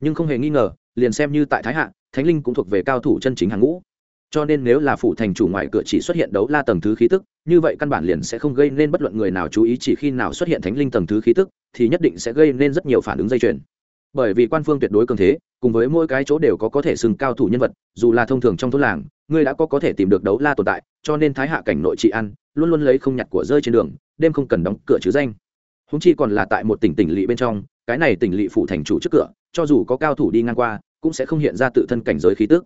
Nhưng không hề nghi ngờ, liền xem như tại thái hạ, thánh linh cũng thuộc về cao thủ chân chính hàng ngũ. Cho nên nếu là phủ thành chủ ngoại cửa chỉ xuất hiện đấu la tầng thứ khí tức như vậy căn bản liền sẽ không gây nên bất luận người nào chú ý chỉ khi nào xuất hiện thánh linh tầng thứ khí tức, thì nhất định sẽ gây nên rất nhiều phản ứng dây chuyền. Bởi vì quan phương tuyệt đối cường thế, cùng với mỗi cái chỗ đều có có thể xưng cao thủ nhân vật, dù là thông thường trong thôn làng, ngươi đã có có thể tìm được đấu la tồn tại, cho nên thái hạ cảnh nội trị ăn luôn luôn lấy không nhặt của rơi trên đường, đêm không cần đóng cửa chứ danh. Húng chi còn là tại một tỉnh tỉnh lỵ bên trong, cái này tỉnh lỵ phủ thành chủ trước cửa, cho dù có cao thủ đi ngang qua, cũng sẽ không hiện ra tự thân cảnh giới khí tức.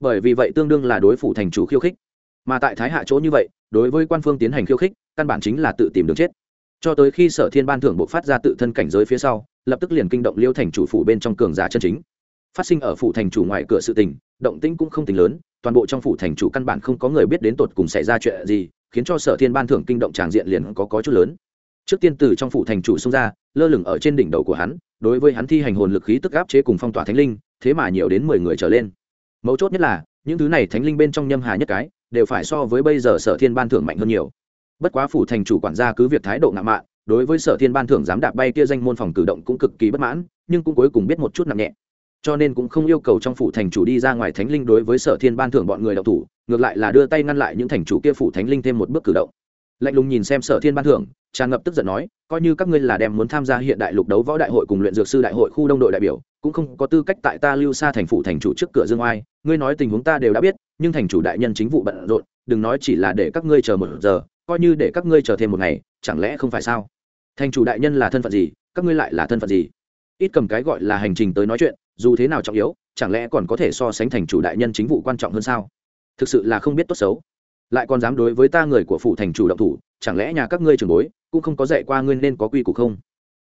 Bởi vì vậy tương đương là đối phủ thành chủ khiêu khích mà tại thái hạ chỗ như vậy, đối với quan phương tiến hành khiêu khích, căn bản chính là tự tìm đường chết. Cho tới khi sở thiên ban thưởng bộ phát ra tự thân cảnh giới phía sau, lập tức liền kinh động liêu thành chủ phủ bên trong cường giả chân chính. Phát sinh ở phủ thành chủ ngoài cửa sự tình, động tĩnh cũng không tính lớn, toàn bộ trong phủ thành chủ căn bản không có người biết đến tột cùng xảy ra chuyện gì, khiến cho sở thiên ban thưởng kinh động tràng diện liền có có chút lớn. Trước tiên từ trong phủ thành chủ xông ra, lơ lửng ở trên đỉnh đầu của hắn, đối với hắn thi hành hồn lực khí tức áp chế cùng phong tỏa thánh linh, thế mà nhiều đến mười người trở lên. Mấu chốt nhất là, những thứ này thánh linh bên trong nhâm hà nhất cái đều phải so với bây giờ sở thiên ban thưởng mạnh hơn nhiều. Bất quá phủ thành chủ quản gia cứ việc thái độ ngạo mạn, đối với sở thiên ban thưởng dám đạp bay kia danh môn phòng cử động cũng cực kỳ bất mãn, nhưng cũng cuối cùng biết một chút nặng nhẹ. Cho nên cũng không yêu cầu trong phủ thành chủ đi ra ngoài thánh linh đối với sở thiên ban thưởng bọn người đạo thủ, ngược lại là đưa tay ngăn lại những thành chủ kia phủ thánh linh thêm một bước cử động. Lạnh lùng nhìn xem sở thiên ban thưởng, tràn ngập tức giận nói, coi như các ngươi là đem muốn tham gia hiện đại lục đấu võ đại hội cùng luyện dược sư đại hội khu đông đội đại biểu, cũng không có tư cách tại ta lưu xa thành phủ thành chủ trước cửa dương oai, ngươi nói tình huống ta đều đã biết nhưng thành chủ đại nhân chính vụ bận rộn, đừng nói chỉ là để các ngươi chờ một giờ, coi như để các ngươi chờ thêm một ngày, chẳng lẽ không phải sao? Thành chủ đại nhân là thân phận gì, các ngươi lại là thân phận gì? Ít cầm cái gọi là hành trình tới nói chuyện, dù thế nào trọng yếu, chẳng lẽ còn có thể so sánh thành chủ đại nhân chính vụ quan trọng hơn sao? Thực sự là không biết tốt xấu. Lại còn dám đối với ta người của phủ thành chủ động thủ, chẳng lẽ nhà các ngươi trường bối cũng không có dạy qua ngươi nên có quy củ không?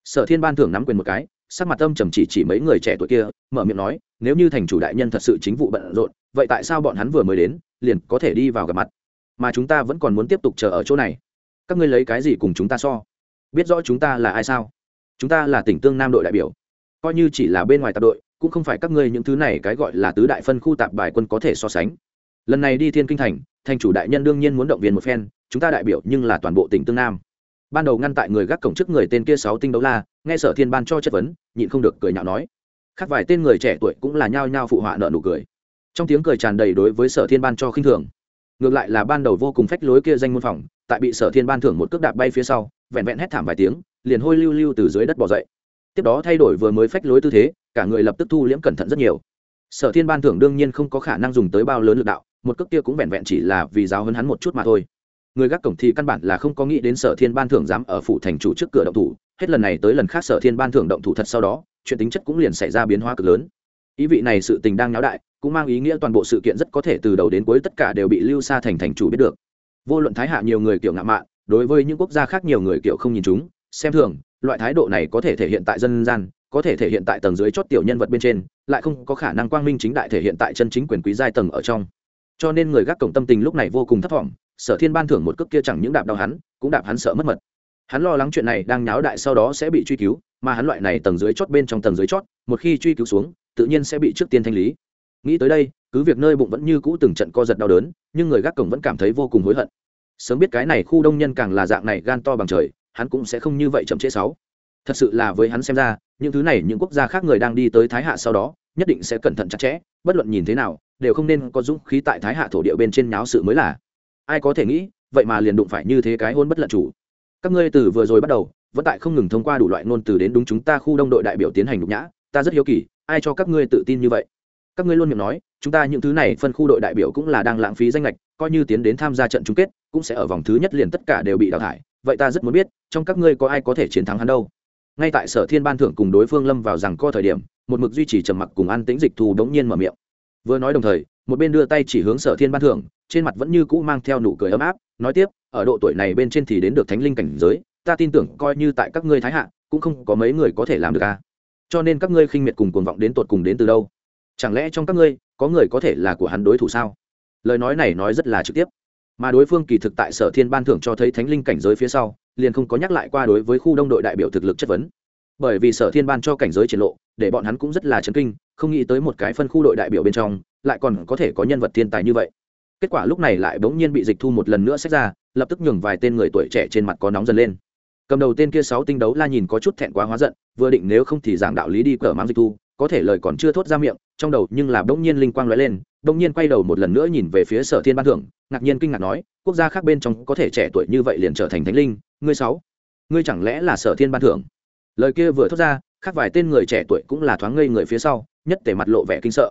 Sở thiên ban thưởng nắm quyền một cái, sắc mặt tâm trầm chỉ chỉ mấy người trẻ tuổi kia, mở miệng nói nếu như thành chủ đại nhân thật sự chính vụ bận rộn, vậy tại sao bọn hắn vừa mới đến, liền có thể đi vào gặp mặt? Mà chúng ta vẫn còn muốn tiếp tục chờ ở chỗ này. Các ngươi lấy cái gì cùng chúng ta so? Biết rõ chúng ta là ai sao? Chúng ta là tỉnh tương nam đội đại biểu. Coi như chỉ là bên ngoài tạp đội, cũng không phải các ngươi những thứ này cái gọi là tứ đại phân khu tạp bài quân có thể so sánh. Lần này đi thiên kinh thành thành chủ đại nhân đương nhiên muốn động viên một phen, chúng ta đại biểu nhưng là toàn bộ tỉnh tương nam. Ban đầu ngăn tại người gác cổng trước người tên kia sáu tinh đấu la, nghe sở thiên ban cho chất vấn, nhịn không được cười nhạo nói khác vài tên người trẻ tuổi cũng là nhao nhao phụ họa nợ nụ cười. Trong tiếng cười tràn đầy đối với sở thiên ban cho khinh thường. Ngược lại là ban đầu vô cùng phách lối kia danh môn phòng, tại bị sở thiên ban thưởng một cước đạp bay phía sau, vẹn vẹn hét thảm vài tiếng, liền hôi lưu lưu từ dưới đất bỏ dậy. Tiếp đó thay đổi vừa mới phách lối tư thế, cả người lập tức thu liễm cẩn thận rất nhiều. Sở thiên ban thưởng đương nhiên không có khả năng dùng tới bao lớn lực đạo, một cước kia cũng vẹn vẹn chỉ là vì giáo hơn hắn một chút mà thôi. Người gác cổng thì căn bản là không có nghĩ đến sở thiên ban thưởng dám ở phủ thành chủ trước cửa động thủ, hết lần này tới lần khác sở thiên ban thưởng động thủ thật sau đó chuyện tính chất cũng liền xảy ra biến hóa cực lớn. Ý vị này sự tình đang náo đại, cũng mang ý nghĩa toàn bộ sự kiện rất có thể từ đầu đến cuối tất cả đều bị lưu xa thành thành chủ biết được. Vô luận thái hạ nhiều người kiểu ngạ mạn, đối với những quốc gia khác nhiều người kiểu không nhìn chúng, xem thường, loại thái độ này có thể thể hiện tại dân gian, có thể thể hiện tại tầng dưới chót tiểu nhân vật bên trên, lại không có khả năng quang minh chính đại thể hiện tại chân chính quyền quý giai tầng ở trong. Cho nên người gác cổng tâm tình lúc này vô cùng thấp thỏm, sở thiên ban thưởng một cước kia chẳng những đạp đau hắn, cũng đạp hắn sợ mất mật. Hắn lo lắng chuyện này đang nháo đại sau đó sẽ bị truy cứu mà hắn loại này tầng dưới chót bên trong tầng dưới chót, một khi truy cứu xuống, tự nhiên sẽ bị trước tiên thanh lý. Nghĩ tới đây, cứ việc nơi bụng vẫn như cũ từng trận co giật đau đớn, nhưng người gác cổng vẫn cảm thấy vô cùng hối hận. Sớm biết cái này khu đông nhân càng là dạng này gan to bằng trời, hắn cũng sẽ không như vậy chậm trễ sáu. Thật sự là với hắn xem ra, những thứ này những quốc gia khác người đang đi tới thái hạ sau đó, nhất định sẽ cẩn thận chặt chẽ, bất luận nhìn thế nào, đều không nên có dũng khí tại thái hạ thổ địa bên trên nháo sự mới là. Ai có thể nghĩ, vậy mà liền đụng phải như thế cái hôn bất lận chủ. Các ngươi từ vừa rồi bắt đầu vẫn tại không ngừng thông qua đủ loại ngôn từ đến đúng chúng ta khu đông đội đại biểu tiến hành nhục nhã, ta rất hiếu kỳ, ai cho các ngươi tự tin như vậy? Các ngươi luôn miệng nói, chúng ta những thứ này phân khu đội đại biểu cũng là đang lãng phí danh lệch coi như tiến đến tham gia trận chung kết, cũng sẽ ở vòng thứ nhất liền tất cả đều bị đào thải, vậy ta rất muốn biết, trong các ngươi có ai có thể chiến thắng hắn đâu? Ngay tại sở thiên ban thưởng cùng đối phương lâm vào rằng co thời điểm, một mực duy trì trầm mặc cùng an tĩnh dịch thù đống nhiên mở miệng. Vừa nói đồng thời, một bên đưa tay chỉ hướng sở thiên ban thưởng, trên mặt vẫn như cũ mang theo nụ cười ấm áp, nói tiếp, ở độ tuổi này bên trên thì đến được thánh linh cảnh giới ta tin tưởng coi như tại các ngươi thái hạ, cũng không có mấy người có thể làm được à. Cho nên các ngươi khinh miệt cùng cuồng vọng đến tột cùng đến từ đâu? Chẳng lẽ trong các ngươi, có người có thể là của hắn đối thủ sao? Lời nói này nói rất là trực tiếp. Mà đối phương kỳ thực tại sở thiên ban thưởng cho thấy thánh linh cảnh giới phía sau, liền không có nhắc lại qua đối với khu đông đội đại biểu thực lực chất vấn. Bởi vì sở thiên ban cho cảnh giới triển lộ, để bọn hắn cũng rất là chấn kinh, không nghĩ tới một cái phân khu đội đại biểu bên trong, lại còn có thể có nhân vật thiên tài như vậy. Kết quả lúc này lại bỗng nhiên bị dịch thu một lần nữa xét ra, lập tức nhường vài tên người tuổi trẻ trên mặt có nóng dần lên cầm đầu tên kia sáu tinh đấu la nhìn có chút thẹn quá hóa giận, vừa định nếu không thì giảng đạo lý đi cờ mang dịch thu, có thể lời còn chưa thốt ra miệng, trong đầu nhưng là bỗng nhiên linh quang lóe lên, bỗng nhiên quay đầu một lần nữa nhìn về phía sở thiên ban thưởng, ngạc nhiên kinh ngạc nói, quốc gia khác bên trong có thể trẻ tuổi như vậy liền trở thành thánh linh, ngươi sáu, ngươi chẳng lẽ là sở thiên ban thưởng? Lời kia vừa thốt ra, khác vài tên người trẻ tuổi cũng là thoáng ngây người phía sau, nhất để mặt lộ vẻ kinh sợ.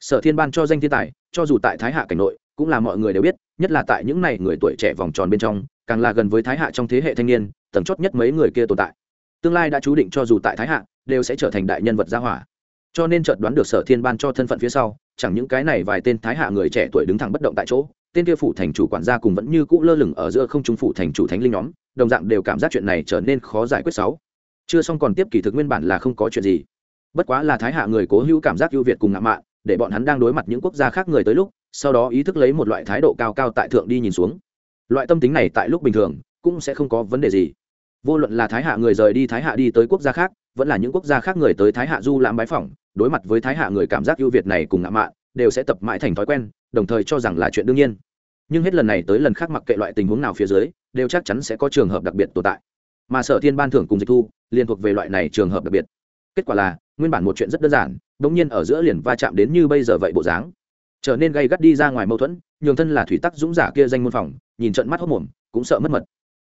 Sở thiên ban cho danh thiên tài, cho dù tại thái hạ cảnh nội, cũng là mọi người đều biết, nhất là tại những này người tuổi trẻ vòng tròn bên trong, càng là gần với thái hạ trong thế hệ thanh niên tầng chót nhất mấy người kia tồn tại. Tương lai đã chú định cho dù tại thái hạ, đều sẽ trở thành đại nhân vật gia hỏa. Cho nên chợt đoán được sở thiên ban cho thân phận phía sau, chẳng những cái này vài tên thái hạ người trẻ tuổi đứng thẳng bất động tại chỗ, tên kia phủ thành chủ quản gia cùng vẫn như cũ lơ lửng ở giữa không trung phủ thành chủ thánh linh nhóm, đồng dạng đều cảm giác chuyện này trở nên khó giải quyết sáu chưa xong còn tiếp kỳ thực nguyên bản là không có chuyện gì. Bất quá là thái hạ người cố hữu cảm giác ưu việt cùng ngạo mạn, để bọn hắn đang đối mặt những quốc gia khác người tới lúc, sau đó ý thức lấy một loại thái độ cao cao tại thượng đi nhìn xuống. Loại tâm tính này tại lúc bình thường, cũng sẽ không có vấn đề gì vô luận là thái hạ người rời đi thái hạ đi tới quốc gia khác, vẫn là những quốc gia khác người tới thái hạ du lãm bái phỏng, đối mặt với thái hạ người cảm giác ưu việt này cùng ngã mạn, đều sẽ tập mãi thành thói quen, đồng thời cho rằng là chuyện đương nhiên. Nhưng hết lần này tới lần khác mặc kệ loại tình huống nào phía dưới, đều chắc chắn sẽ có trường hợp đặc biệt tồn tại. Mà sở thiên ban thưởng cùng dịch thu, liên thuộc về loại này trường hợp đặc biệt. Kết quả là, nguyên bản một chuyện rất đơn giản đ ỗ n g nhiên ở giữa liền va chạm đến như bây giờ vậy bộ dáng. Trở nên gây gắt đi ra ngoài mâu thuẫn, nhường thân là thủy tắc dũng giả kia danh môn phòng, nhìn trận mắt hốc mồm, cũng sợ mất mật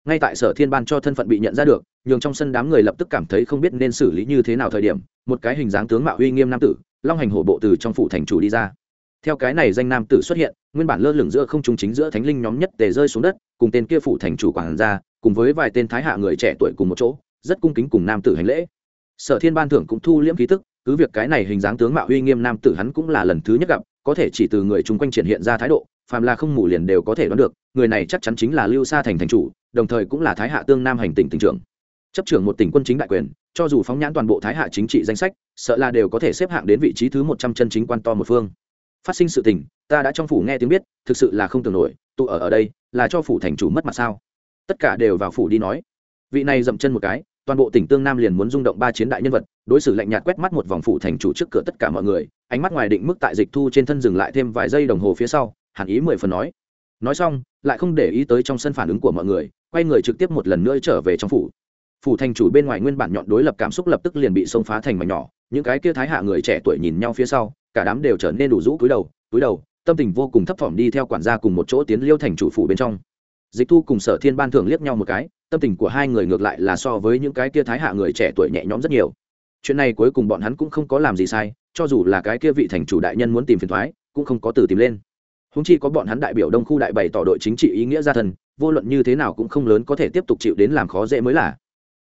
ngay tại sở thiên ban cho thân phận bị nhận ra được, nhường trong sân đám người lập tức cảm thấy không biết nên xử lý như thế nào thời điểm, một cái hình dáng tướng mạo uy nghiêm nam tử, long hành hổ bộ từ trong phủ thành chủ đi ra. Theo cái này danh nam tử xuất hiện, nguyên bản lơ lửng giữa không trung chính giữa thánh linh nhóm nhất tề rơi xuống đất, cùng tên kia phủ thành chủ quản ra cùng với vài tên thái hạ người trẻ tuổi cùng một chỗ, rất cung kính cùng nam tử hành lễ. Sở thiên ban thưởng cũng thu liễm khí tức, cứ việc cái này hình dáng tướng mạo uy nghiêm nam tử hắn cũng là lần thứ nhất gặp, có thể chỉ từ người chung quanh triển hiện ra thái độ, phàm là không mù liền đều có thể đoán được, người này chắc chắn chính là lưu sa thành thành chủ đồng thời cũng là thái hạ tương nam hành tỉnh tỉnh trưởng. Chấp trưởng một tỉnh quân chính đại quyền, cho dù phóng nhãn toàn bộ thái hạ chính trị danh sách, sợ là đều có thể xếp hạng đến vị trí thứ một trăm chân chính quan to một phương. Phát sinh sự tình, ta đã trong phủ nghe tiếng biết, thực sự là không tưởng nổi, tụ ở ở đây, là cho phủ thành chủ mất mặt sao? Tất cả đều vào phủ đi nói. Vị này dậm chân một cái, toàn bộ tỉnh tương nam liền muốn rung động ba chiến đại nhân vật, đối xử lạnh nhạt quét mắt một vòng phủ thành chủ trước cửa tất cả mọi người, ánh mắt ngoài định mức tại dịch thu trên thân dừng lại thêm vài giây đồng hồ phía sau, hàn ý mười phần nói. Nói xong lại không để ý tới trong sân phản ứng của mọi người, quay người trực tiếp một lần nữa trở về trong phủ. Phủ thành chủ bên ngoài nguyên bản nhọn đối lập cảm xúc lập tức liền bị xông phá thành mảnh nhỏ, những cái kia thái hạ người trẻ tuổi nhìn nhau phía sau, cả đám đều trở nên đủ rũ cúi đầu cúi đầu, tâm tình vô cùng thấp thỏm đi theo quản gia cùng một chỗ tiến liêu thành chủ phủ bên trong. Dịch thu cùng sở thiên ban thường liếc nhau một cái, tâm tình của hai người ngược lại là so với những cái kia thái hạ người trẻ tuổi nhẹ nhõm rất nhiều. Chuyện này cuối cùng bọn hắn cũng không có làm gì sai, cho dù là cái kia vị thành chủ đại nhân muốn tìm phiền thoái cũng không có từ tìm lên húng chi có bọn hắn đại biểu đông khu đại bày tỏ đội chính trị ý nghĩa gia thần, vô luận như thế nào cũng không lớn có thể tiếp tục chịu đến làm khó dễ mới là.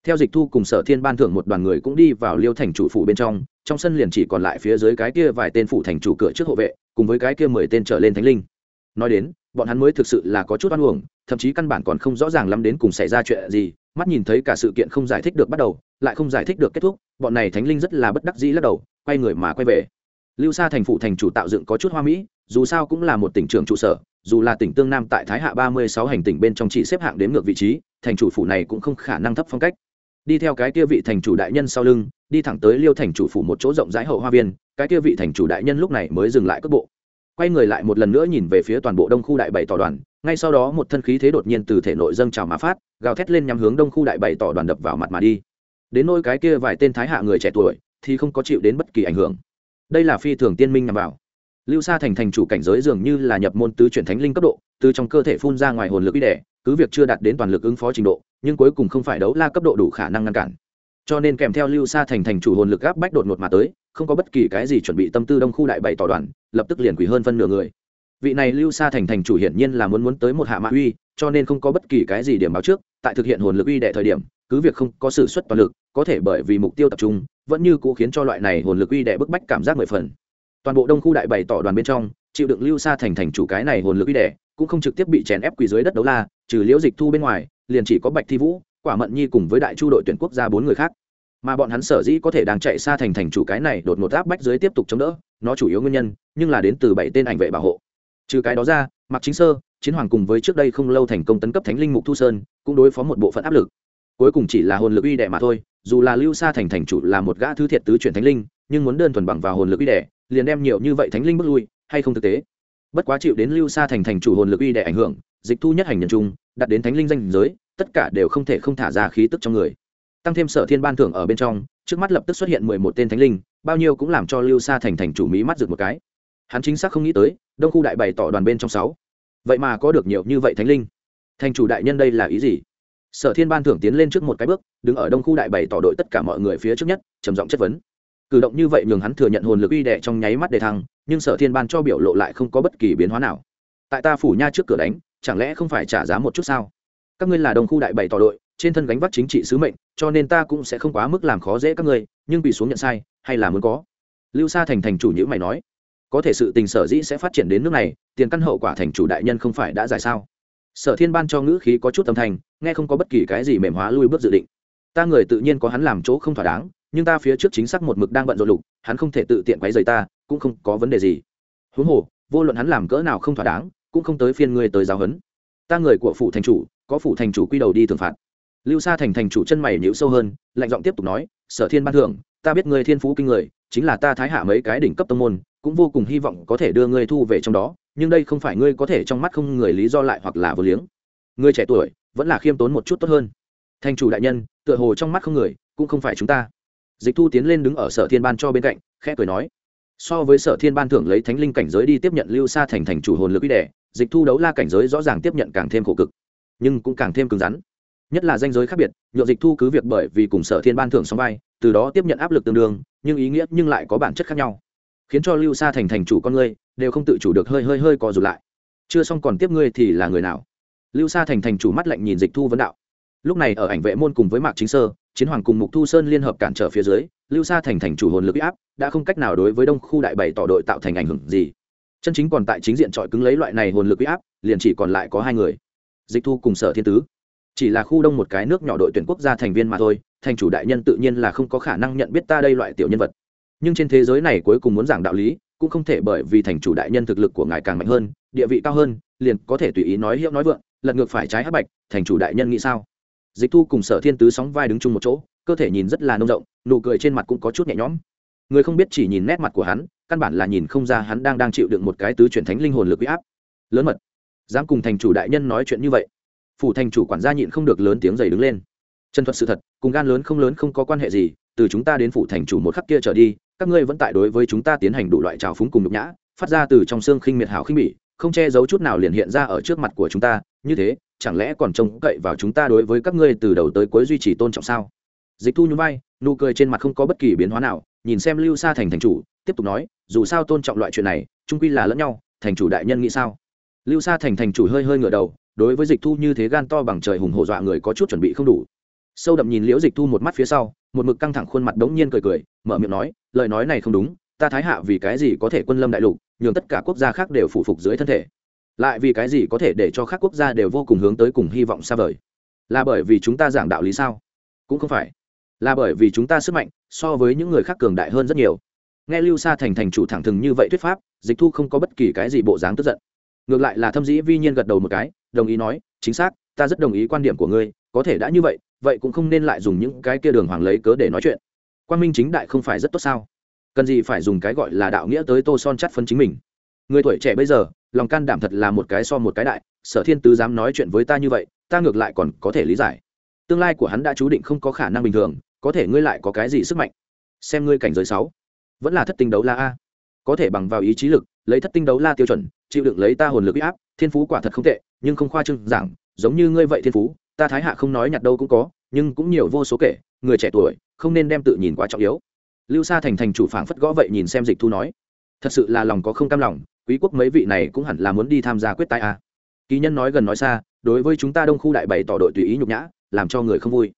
Theo dịch thu cùng sở thiên ban thưởng một đoàn người cũng đi vào liêu thành chủ phủ bên trong trong sân liền chỉ còn lại phía dưới cái kia vài tên phủ thành chủ cửa trước hộ vệ, cùng với cái kia mười tên trở lên thánh linh. Nói đến, bọn hắn mới thực sự là có chút oan uổng, thậm chí căn bản còn không rõ ràng lắm đến cùng xảy ra chuyện gì, mắt nhìn thấy cả sự kiện không giải thích được bắt đầu, lại không giải thích được kết thúc, bọn này thánh linh rất là bất đắc dĩ lắc đầu, quay người mà quay về. Lưu xa thành phủ thành chủ tạo dựng có chút hoa mỹ dù sao cũng là một tỉnh trưởng trụ sở, dù là tỉnh tương nam tại thái hạ ba mươi sáu hành tỉnh bên trong chỉ xếp hạng đến ngược vị trí, thành chủ phủ này cũng không khả năng thấp phong cách. Đi theo cái kia vị thành chủ đại nhân sau lưng, đi thẳng tới liêu thành chủ phủ một chỗ rộng rãi hậu hoa viên, cái kia vị thành chủ đại nhân lúc này mới dừng lại cước bộ. Quay người lại một lần nữa nhìn về phía toàn bộ đông khu đại bảy tỏ đoàn, ngay sau đó một thân khí thế đột nhiên từ thể nội dâng trào mà phát, gào thét lên nhằm hướng đông khu đại bảy tỏ đoàn đập vào mặt mà đi. Đến nôi cái kia vài tên thái hạ người trẻ tuổi, thì không có chịu đến bất kỳ ảnh hưởng. Đây là phi thường tiên minh nhằm vào lưu sa thành thành chủ cảnh giới dường như là nhập môn tứ chuyển thánh linh cấp độ, từ trong cơ thể phun ra ngoài hồn lực ý đẻ, cứ việc chưa đạt đến toàn lực ứng phó trình độ, nhưng cuối cùng không phải đấu la cấp độ đủ khả năng ngăn cản. Cho nên kèm theo lưu sa thành thành chủ hồn lực gáp bách đột ngột mà tới, không có bất kỳ cái gì chuẩn bị tâm tư đông khu đại bảy tỏ đoàn, lập tức liền quỷ hơn phân nửa người. Vị này lưu sa thành thành chủ hiển nhiên là muốn muốn tới một hạ mạ uy, cho nên không có bất kỳ cái gì điểm báo trước, tại thực hiện hồn lực uy đệ thời điểm, cứ việc không có sự xuất toàn lực, có thể bởi vì mục tiêu tập trung, vẫn như cũ khiến cho loại này hồn lực uy đẻ bức bách cảm giác mười phần toàn bộ đông khu đại bày tỏ đoàn bên trong, chịu đựng lưu xa thành thành chủ cái này hồn lực uy đẻ cũng không trực tiếp bị chèn ép quỳ dưới đất đấu la, trừ liễu dịch thu bên ngoài, liền chỉ có bạch thi vũ, quả mận nhi cùng với đại chu đội tuyển quốc gia bốn người khác. Mà bọn hắn sở dĩ có thể đang chạy xa thành thành chủ cái này đột ngột áp bách dưới tiếp tục chống đỡ, nó chủ yếu nguyên nhân, nhưng là đến từ bảy tên ảnh vệ bảo hộ. Trừ cái đó ra mặc chính sơ, chiến hoàng cùng với trước đây không lâu thành công tấn cấp thánh linh mục thu sơn, cũng đối phó một bộ phận áp lực cuối cùng chỉ là hồn lực uy đệ mà thôi, dù là lưu xa thành thành chủ là một gã thứ thiệt tứ chuyển thánh linh, nhưng muốn đơn thuần bằng vào hồn lực uy đệ liền đem nhiều như vậy thánh linh bước lui, hay không thực tế? Bất quá chịu đến lưu xa thành thành chủ hồn lực uy đệ ảnh hưởng, dịch thu nhất hành nhân trung đặt đến thánh linh danh giới, tất cả đều không thể không thả ra khí tức trong người. Tăng thêm sở thiên ban thưởng ở bên trong, trước mắt lập tức xuất hiện mười một tên thánh linh, bao nhiêu cũng làm cho lưu xa thành thành chủ mỹ mắt rực một cái. Hắn chính xác không nghĩ tới, đông khu đại bày tỏ đoàn bên trong sáu. Vậy mà có được nhiều như vậy thánh linh. Thành chủ đại nhân đây là ý gì? Sở thiên ban thưởng tiến lên trước một cái bước, đứng ở đông khu đại bày tỏ đội tất cả mọi người phía trước nhất, trầm giọng chất vấn. Cử động như vậy nhường hắn thừa nhận hồn lực uy đệ trong nháy mắt đề thăng, nhưng sở thiên ban cho biểu lộ lại không có bất kỳ biến hóa nào. Tại ta phủ nha trước cửa đánh, chẳng lẽ không phải trả giá một chút sao? Các ngươi là đông khu đại bày tỏ đội, trên thân gánh vác chính trị sứ mệnh, cho nên ta cũng sẽ không quá mức làm khó dễ các ngươi, nhưng bị xuống nhận sai, hay là muốn có? Lưu sa thành thành chủ nhữ mày nói, có thể sự tình sở dĩ sẽ phát triển đến nước này, tiền căn hậu quả thành chủ đại nhân không phải đã giải sao? Sở thiên ban cho ngữ khí có chút âm thanh, nghe không có bất kỳ cái gì mềm hóa lui bước dự định. Ta người tự nhiên có hắn làm chỗ không thỏa đáng, nhưng ta phía trước chính xác một mực đang bận rộn lục, hắn không thể tự tiện quấy rầy ta, cũng không có vấn đề gì. Huống hồ, vô luận hắn làm cỡ nào không thỏa đáng, cũng không tới phiên ngươi tới giáo huấn. Ta người của phủ thành chủ, có phủ thành chủ quy đầu đi thường phạt. Lưu sa thành thành chủ chân mày nhíu sâu hơn, lạnh giọng tiếp tục nói, sở thiên ban thưởng, ta biết ngươi thiên phú kinh người, chính là ta thái hạ mấy cái đỉnh cấp tông môn cũng vô cùng hy vọng có thể đưa ngươi thu về trong đó, nhưng đây không phải ngươi có thể trong mắt không người lý do lại hoặc là vô liếng. Ngươi trẻ tuổi, vẫn là khiêm tốn một chút tốt hơn. Thành chủ đại nhân, tựa hồ trong mắt không người, cũng không phải chúng ta. Dịch thu tiến lên đứng ở sở thiên ban cho bên cạnh, khẽ cười nói. So với sở thiên ban thưởng lấy thánh linh cảnh giới đi tiếp nhận lưu xa thành thành chủ hồn lực uy đẻ, dịch thu đấu la cảnh giới rõ ràng tiếp nhận càng thêm khổ cực, nhưng cũng càng thêm cứng rắn. Nhất là danh giới khác biệt nhộn dịch thu cứ việc bởi vì cùng sở thiên ban thưởng song vai, từ đó tiếp nhận áp lực tương đương, nhưng ý nghĩa nhưng lại có bản chất khác nhau khiến cho lưu xa thành thành chủ con ngươi đều không tự chủ được hơi hơi hơi co rụt lại. Chưa xong còn tiếp ngươi thì là người nào? Lưu xa thành thành chủ mắt lạnh nhìn dịch thu vấn đạo. Lúc này ở ảnh vệ môn cùng với mạc chính sơ, chiến hoàng cùng mục thu sơn liên hợp cản trở phía dưới, lưu xa thành thành chủ hồn lực áp đã không cách nào đối với đông khu đại bảy tỏ đội tạo thành ảnh hưởng gì. Chân chính còn tại chính diện trọi cứng lấy loại này hồn lực áp, liền chỉ còn lại có hai người. Dịch thu cùng sở thiên tứ. Chỉ là khu đông một cái nước nhỏ đội tuyển quốc gia thành viên mà thôi, thành chủ đại nhân tự nhiên là không có khả năng nhận biết ta đây loại tiểu nhân vật nhưng trên thế giới này cuối cùng muốn giảng đạo lý cũng không thể bởi vì thành chủ đại nhân thực lực của ngài càng mạnh hơn, địa vị cao hơn, liền có thể tùy ý nói hiệu nói vượng, lật ngược phải trái hắc bạch, thành chủ đại nhân nghĩ sao? Dịch thu cùng sở thiên tứ sóng vai đứng chung một chỗ, cơ thể nhìn rất là nông rộng, nụ cười trên mặt cũng có chút nhẹ nhõm. Người không biết chỉ nhìn nét mặt của hắn, căn bản là nhìn không ra hắn đang đang chịu đựng một cái tứ chuyển thánh linh hồn lực huy áp. Lớn mật, dám cùng thành chủ đại nhân nói chuyện như vậy. Phủ thành chủ quản gia nhịn không được lớn tiếng dày đứng lên. Chân thuật sự thật, cùng gan lớn không lớn không có quan hệ gì, từ chúng ta đến phủ thành chủ một khắc kia trở đi các ngươi vẫn tại đối với chúng ta tiến hành đủ loại trào phúng cùng nhục nhã, phát ra từ trong xương khinh miệt hảo khinh bỉ, không che giấu chút nào liền hiện ra ở trước mặt của chúng ta, như thế, chẳng lẽ còn trông cậy vào chúng ta đối với các ngươi từ đầu tới cuối duy trì tôn trọng sao? Dịch thu nhún vai, nụ cười trên mặt không có bất kỳ biến hóa nào, nhìn xem lưu sa thành thành chủ, tiếp tục nói, dù sao tôn trọng loại chuyện này trung quy là lẫn nhau, thành chủ đại nhân nghĩ sao? Lưu sa thành thành chủ hơi hơi ngửa đầu, đối với dịch thu như thế gan to bằng trời hùng hổ dọa người có chút chuẩn bị không đủ. Sâu đậm nhìn liễu dịch thu một mắt phía sau, một mực căng thẳng khuôn mặt đống nhiên cười cười, mở miệng nói lời nói này không đúng, ta thái hạ vì cái gì có thể quân lâm đại lục, nhường tất cả quốc gia khác đều phụ phục dưới thân thể. Lại vì cái gì có thể để cho các quốc gia đều vô cùng hướng tới cùng hy vọng xa vời? Là bởi vì chúng ta giảng đạo lý sao? Cũng không phải. Là bởi vì chúng ta sức mạnh so với những người khác cường đại hơn rất nhiều. Nghe lưu sa thành thành chủ thẳng thừng như vậy thuyết pháp, dịch thu không có bất kỳ cái gì bộ dáng tức giận. Ngược lại là thâm dĩ vi nhiên gật đầu một cái, đồng ý nói, chính xác, ta rất đồng ý quan điểm của ngươi, có thể đã như vậy vậy cũng không nên lại dùng những cái kia đường hoàng lấy cớ để nói chuyện quan minh chính đại không phải rất tốt sao? Cần gì phải dùng cái gọi là đạo nghĩa tới tô son chắt phân chính mình? Người tuổi trẻ bây giờ, lòng can đảm thật là một cái so một cái đại, sở thiên tứ dám nói chuyện với ta như vậy, ta ngược lại còn có thể lý giải. Tương lai của hắn đã chú định không có khả năng bình thường, có thể ngươi lại có cái gì sức mạnh? Xem ngươi cảnh giới sáu. Vẫn là thất tinh đấu la a. Có thể bằng vào ý chí lực, lấy thất tinh đấu la tiêu chuẩn, chịu đựng lấy ta hồn lực áp, thiên phú quả thật không tệ, nhưng không khoa trương giảng, giống như ngươi vậy thiên phú, ta thái hạ không nói nhặt đâu cũng có, nhưng cũng nhiều vô số kể người trẻ tuổi, không nên đem tự nhìn quá trọng yếu. Lưu sa thành thành chủ phảng phất gõ vậy nhìn xem dịch thu nói, thật sự là lòng có không cam lòng, quý quốc mấy vị này cũng hẳn là muốn đi tham gia quyết tai a. À. kỳ nhân nói gần nói xa, đối với chúng ta đông khu đại bày tỏ đội tùy ý nhục nhã, làm cho người không vui.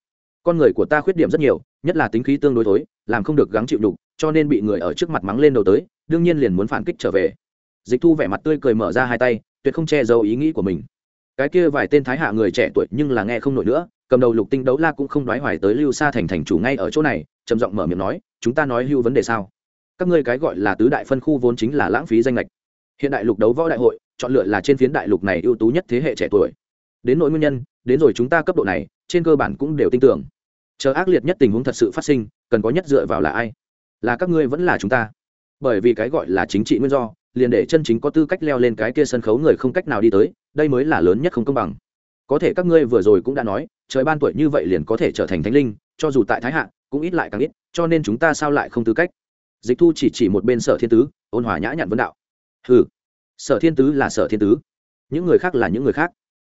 Con người của ta khuyết điểm rất nhiều, nhất là tính khí tương đối thối, làm không được gắng chịu đục, cho nên bị người ở trước mặt mắng lên đầu tới, đương nhiên liền muốn phản kích trở về. Dịch thu vẻ mặt tươi cười mở ra hai tay, tuyệt không che giấu ý nghĩ của mình. Cái kia vài tên thái hạ người trẻ tuổi nhưng là nghe không nổi nữa cầm đầu lục tinh đấu la cũng không đoái hoài tới lưu xa thành thành chủ ngay ở chỗ này, trầm giọng mở miệng nói, chúng ta nói hưu vấn đề sao? Các ngươi cái gọi là tứ đại phân khu vốn chính là lãng phí danh lệch hiện đại lục đấu võ đại hội, chọn lựa là trên phiến đại lục này ưu tú nhất thế hệ trẻ tuổi. Đến nỗi nguyên nhân, đến rồi chúng ta cấp độ này, trên cơ bản cũng đều tin tưởng. Chờ ác liệt nhất tình huống thật sự phát sinh, cần có nhất dựa vào là ai? Là các ngươi vẫn là chúng ta. Bởi vì cái gọi là chính trị nguyên do, liền để chân chính có tư cách leo lên cái kia sân khấu người không cách nào đi tới, đây mới là lớn nhất không công bằng có thể các ngươi vừa rồi cũng đã nói, trời ban tuổi như vậy liền có thể trở thành thánh linh, cho dù tại thái hạ, cũng ít lại càng ít, cho nên chúng ta sao lại không tư cách? Dịch thu chỉ chỉ một bên sở thiên tứ, ôn hòa nhã nhặn vấn đạo. Ừ sở thiên tứ là sở thiên tứ. Những người khác là những người khác.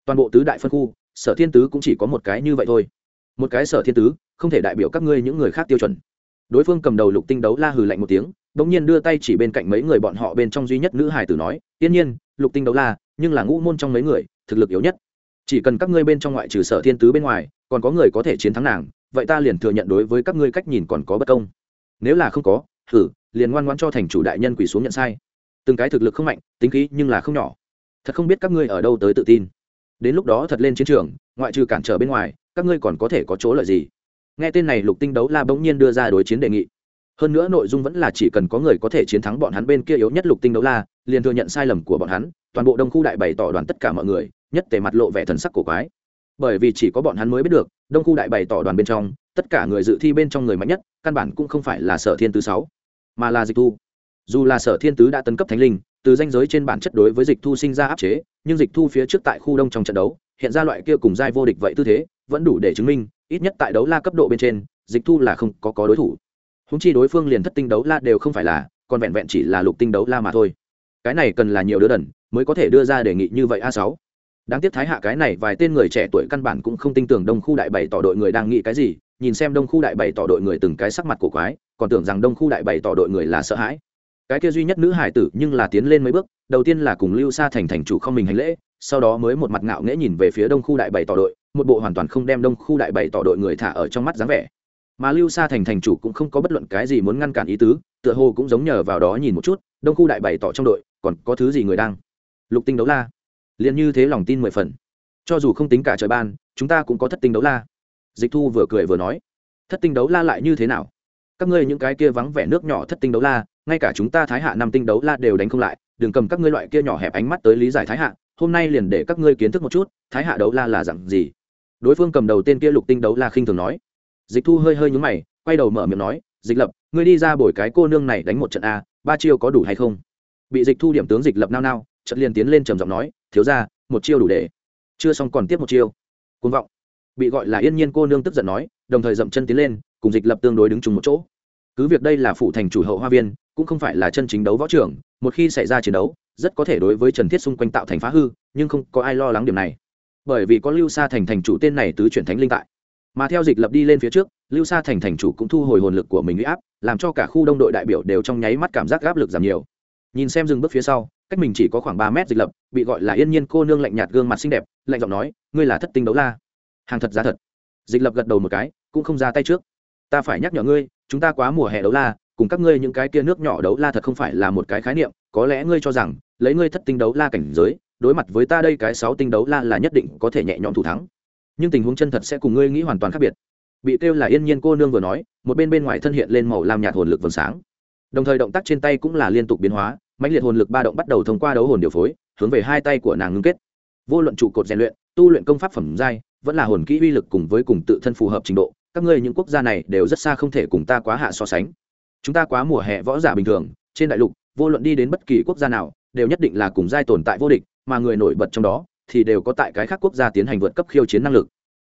Toàn bộ tứ đại phân khu, sở thiên tứ cũng chỉ có một cái như vậy thôi. Một cái sở thiên tứ, không thể đại biểu các ngươi những người khác tiêu chuẩn. Đối phương cầm đầu lục tinh đấu la hừ lạnh một tiếng đ ỗ n g nhiên đưa tay chỉ bên cạnh mấy người bọn họ bên trong duy nhất nữ hải tử nói, tiên nhiên, lục tinh đấu la, nhưng là ngũ môn trong mấy người, thực lực yếu nhất chỉ cần các ngươi bên trong ngoại trừ sở thiên tứ bên ngoài, còn có người có thể chiến thắng nàng, vậy ta liền thừa nhận đối với các ngươi cách nhìn còn có bất công. Nếu là không có thử liền ngoan ngoan cho thành chủ đại nhân quỳ xuống nhận sai. Từng cái thực lực không mạnh, tính khí nhưng là không nhỏ. Thật không biết các ngươi ở đâu tới tự tin. Đến lúc đó thật lên chiến trường, ngoại trừ cản trở bên ngoài, các ngươi còn có thể có chỗ lợi gì? Nghe tên này lục tinh đấu la bỗng nhiên đưa ra đối chiến đề nghị. Hơn nữa nội dung vẫn là chỉ cần có người có thể chiến thắng bọn hắn bên kia yếu nhất lục tinh đấu la, liền thừa nhận sai lầm của bọn hắn, toàn bộ đông khu đại bày tỏ đoàn tất cả mọi người nhất tề mặt lộ vẻ thần sắc cổ quái. Bởi vì chỉ có bọn hắn mới biết được, đông khu đại bày tỏ đoàn bên trong, tất cả người dự thi bên trong người mạnh nhất, căn bản cũng không phải là sở thiên tứ sáu, mà là dịch thu. Dù là sở thiên tứ đã tấn cấp thánh linh, từ danh giới trên bản chất đối với dịch thu sinh ra áp chế, nhưng dịch thu phía trước tại khu đông trong trận đấu, hiện ra loại kia cùng giai vô địch vậy tư thế, vẫn đủ để chứng minh, ít nhất tại đấu la cấp độ bên trên, dịch thu là không có có đối thủ. Húng chi đối phương liền thất tinh đấu la đều không phải là, còn vẹn vẹn chỉ là lục tinh đấu la mà thôi. Cái này cần là nhiều đứa đần, mới có thể đưa ra đề nghị như vậy a sáu đáng tiếc thái hạ cái này vài tên người trẻ tuổi căn bản cũng không tin tưởng đông khu đại bảy tỏ đội người đang nghĩ cái gì, nhìn xem đông khu đại bảy tỏ đội người từng cái sắc mặt của quái, còn tưởng rằng đông khu đại bảy tỏ đội người là sợ hãi. Cái kia duy nhất nữ hải tử nhưng là tiến lên mấy bước, đầu tiên là cùng lưu xa thành thành chủ không mình hành lễ, sau đó mới một mặt ngạo nghễ nhìn về phía đông khu đại bảy tỏ đội, một bộ hoàn toàn không đem đông khu đại bảy tỏ đội người thả ở trong mắt dáng vẻ. Mà lưu xa thành thành chủ cũng không có bất luận cái gì muốn ngăn cản ý tứ, tựa hồ cũng giống nhờ vào đó nhìn một chút, đông khu đại bảy tỏ trong đội, còn có thứ gì người đang? Lục tinh đấu la liền như thế lòng tin mười phần. Cho dù không tính cả trời ban, chúng ta cũng có thất tinh đấu la. Dịch thu vừa cười vừa nói, thất tinh đấu la lại như thế nào? Các ngươi những cái kia vắng vẻ nước nhỏ thất tinh đấu la, ngay cả chúng ta thái hạ năm tinh đấu la đều đánh không lại, đừng cầm các ngươi loại kia nhỏ hẹp ánh mắt tới lý giải thái hạ, hôm nay liền để các ngươi kiến thức một chút, thái hạ đấu la là dặn gì? Đối phương cầm đầu tên kia lục tinh đấu la khinh thường nói. Dịch thu hơi hơi nhúng mày, quay đầu mở miệng nói, dịch lập, ngươi đi ra bồi cái cô nương này đánh một trận a, ba chiêu có đủ hay không? Bị dịch thu điểm tướng dịch lập nao nao trận liền tiến lên trầm giọng nói thiếu ra, một chiêu đủ để. Chưa xong còn tiếp một chiêu. Côn vọng. Bị gọi là yên nhiên cô nương tức giận nói, đồng thời dậm chân tiến lên, cùng dịch lập tương đối đứng chung một chỗ. Cứ việc đây là phụ thành chủ hậu hoa viên, cũng không phải là chân chính đấu võ trưởng, một khi xảy ra chiến đấu, rất có thể đối với trần thiết xung quanh tạo thành phá hư, nhưng không có ai lo lắng điểm này. Bởi vì có lưu sa thành thành chủ tên này tứ chuyển thánh linh tại. Mà theo dịch lập đi lên phía trước, lưu sa thành thành chủ cũng thu hồi hồn lực của mình huy áp, làm cho cả khu đông đội đại biểu đều trong nháy mắt cảm giác áp lực giảm nhiều nhìn xem dừng bước phía sau, cách mình chỉ có khoảng ba mét dịch lập, bị gọi là yên nhiên cô nương lạnh nhạt gương mặt xinh đẹp, lạnh giọng nói, ngươi là thất tinh đấu la. Hàng thật giá thật. Dịch lập gật đầu một cái, cũng không ra tay trước. Ta phải nhắc nhở ngươi, chúng ta quá mùa hè đấu la, cùng các ngươi những cái kia nước nhỏ đấu la thật không phải là một cái khái niệm, có lẽ ngươi cho rằng, lấy ngươi thất tinh đấu la cảnh giới, đối mặt với ta đây cái sáu tinh đấu la là nhất định có thể nhẹ nhõm thủ thắng. Nhưng tình huống chân thật sẽ cùng ngươi nghĩ hoàn toàn khác biệt. Bị kêu là yên nhiên cô nương vừa nói, một bên bên ngoài thân hiện lên màu lam nhạt hồn lực vầng sáng đồng thời động tác trên tay cũng là liên tục biến hóa, mãnh liệt hồn lực ba động bắt đầu thông qua đấu hồn điều phối, hướng về hai tay của nàng ngưng kết. Vô luận trụ cột rèn luyện, tu luyện công pháp phẩm giai, vẫn là hồn kỹ uy lực cùng với cùng tự thân phù hợp trình độ, các ngươi những quốc gia này đều rất xa không thể cùng ta quá hạ so sánh. Chúng ta quá mùa hè võ giả bình thường, trên đại lục, vô luận đi đến bất kỳ quốc gia nào, đều nhất định là cùng giai tồn tại vô địch, mà người nổi bật trong đó, thì đều có tại cái khác quốc gia tiến hành vượt cấp khiêu chiến năng lực.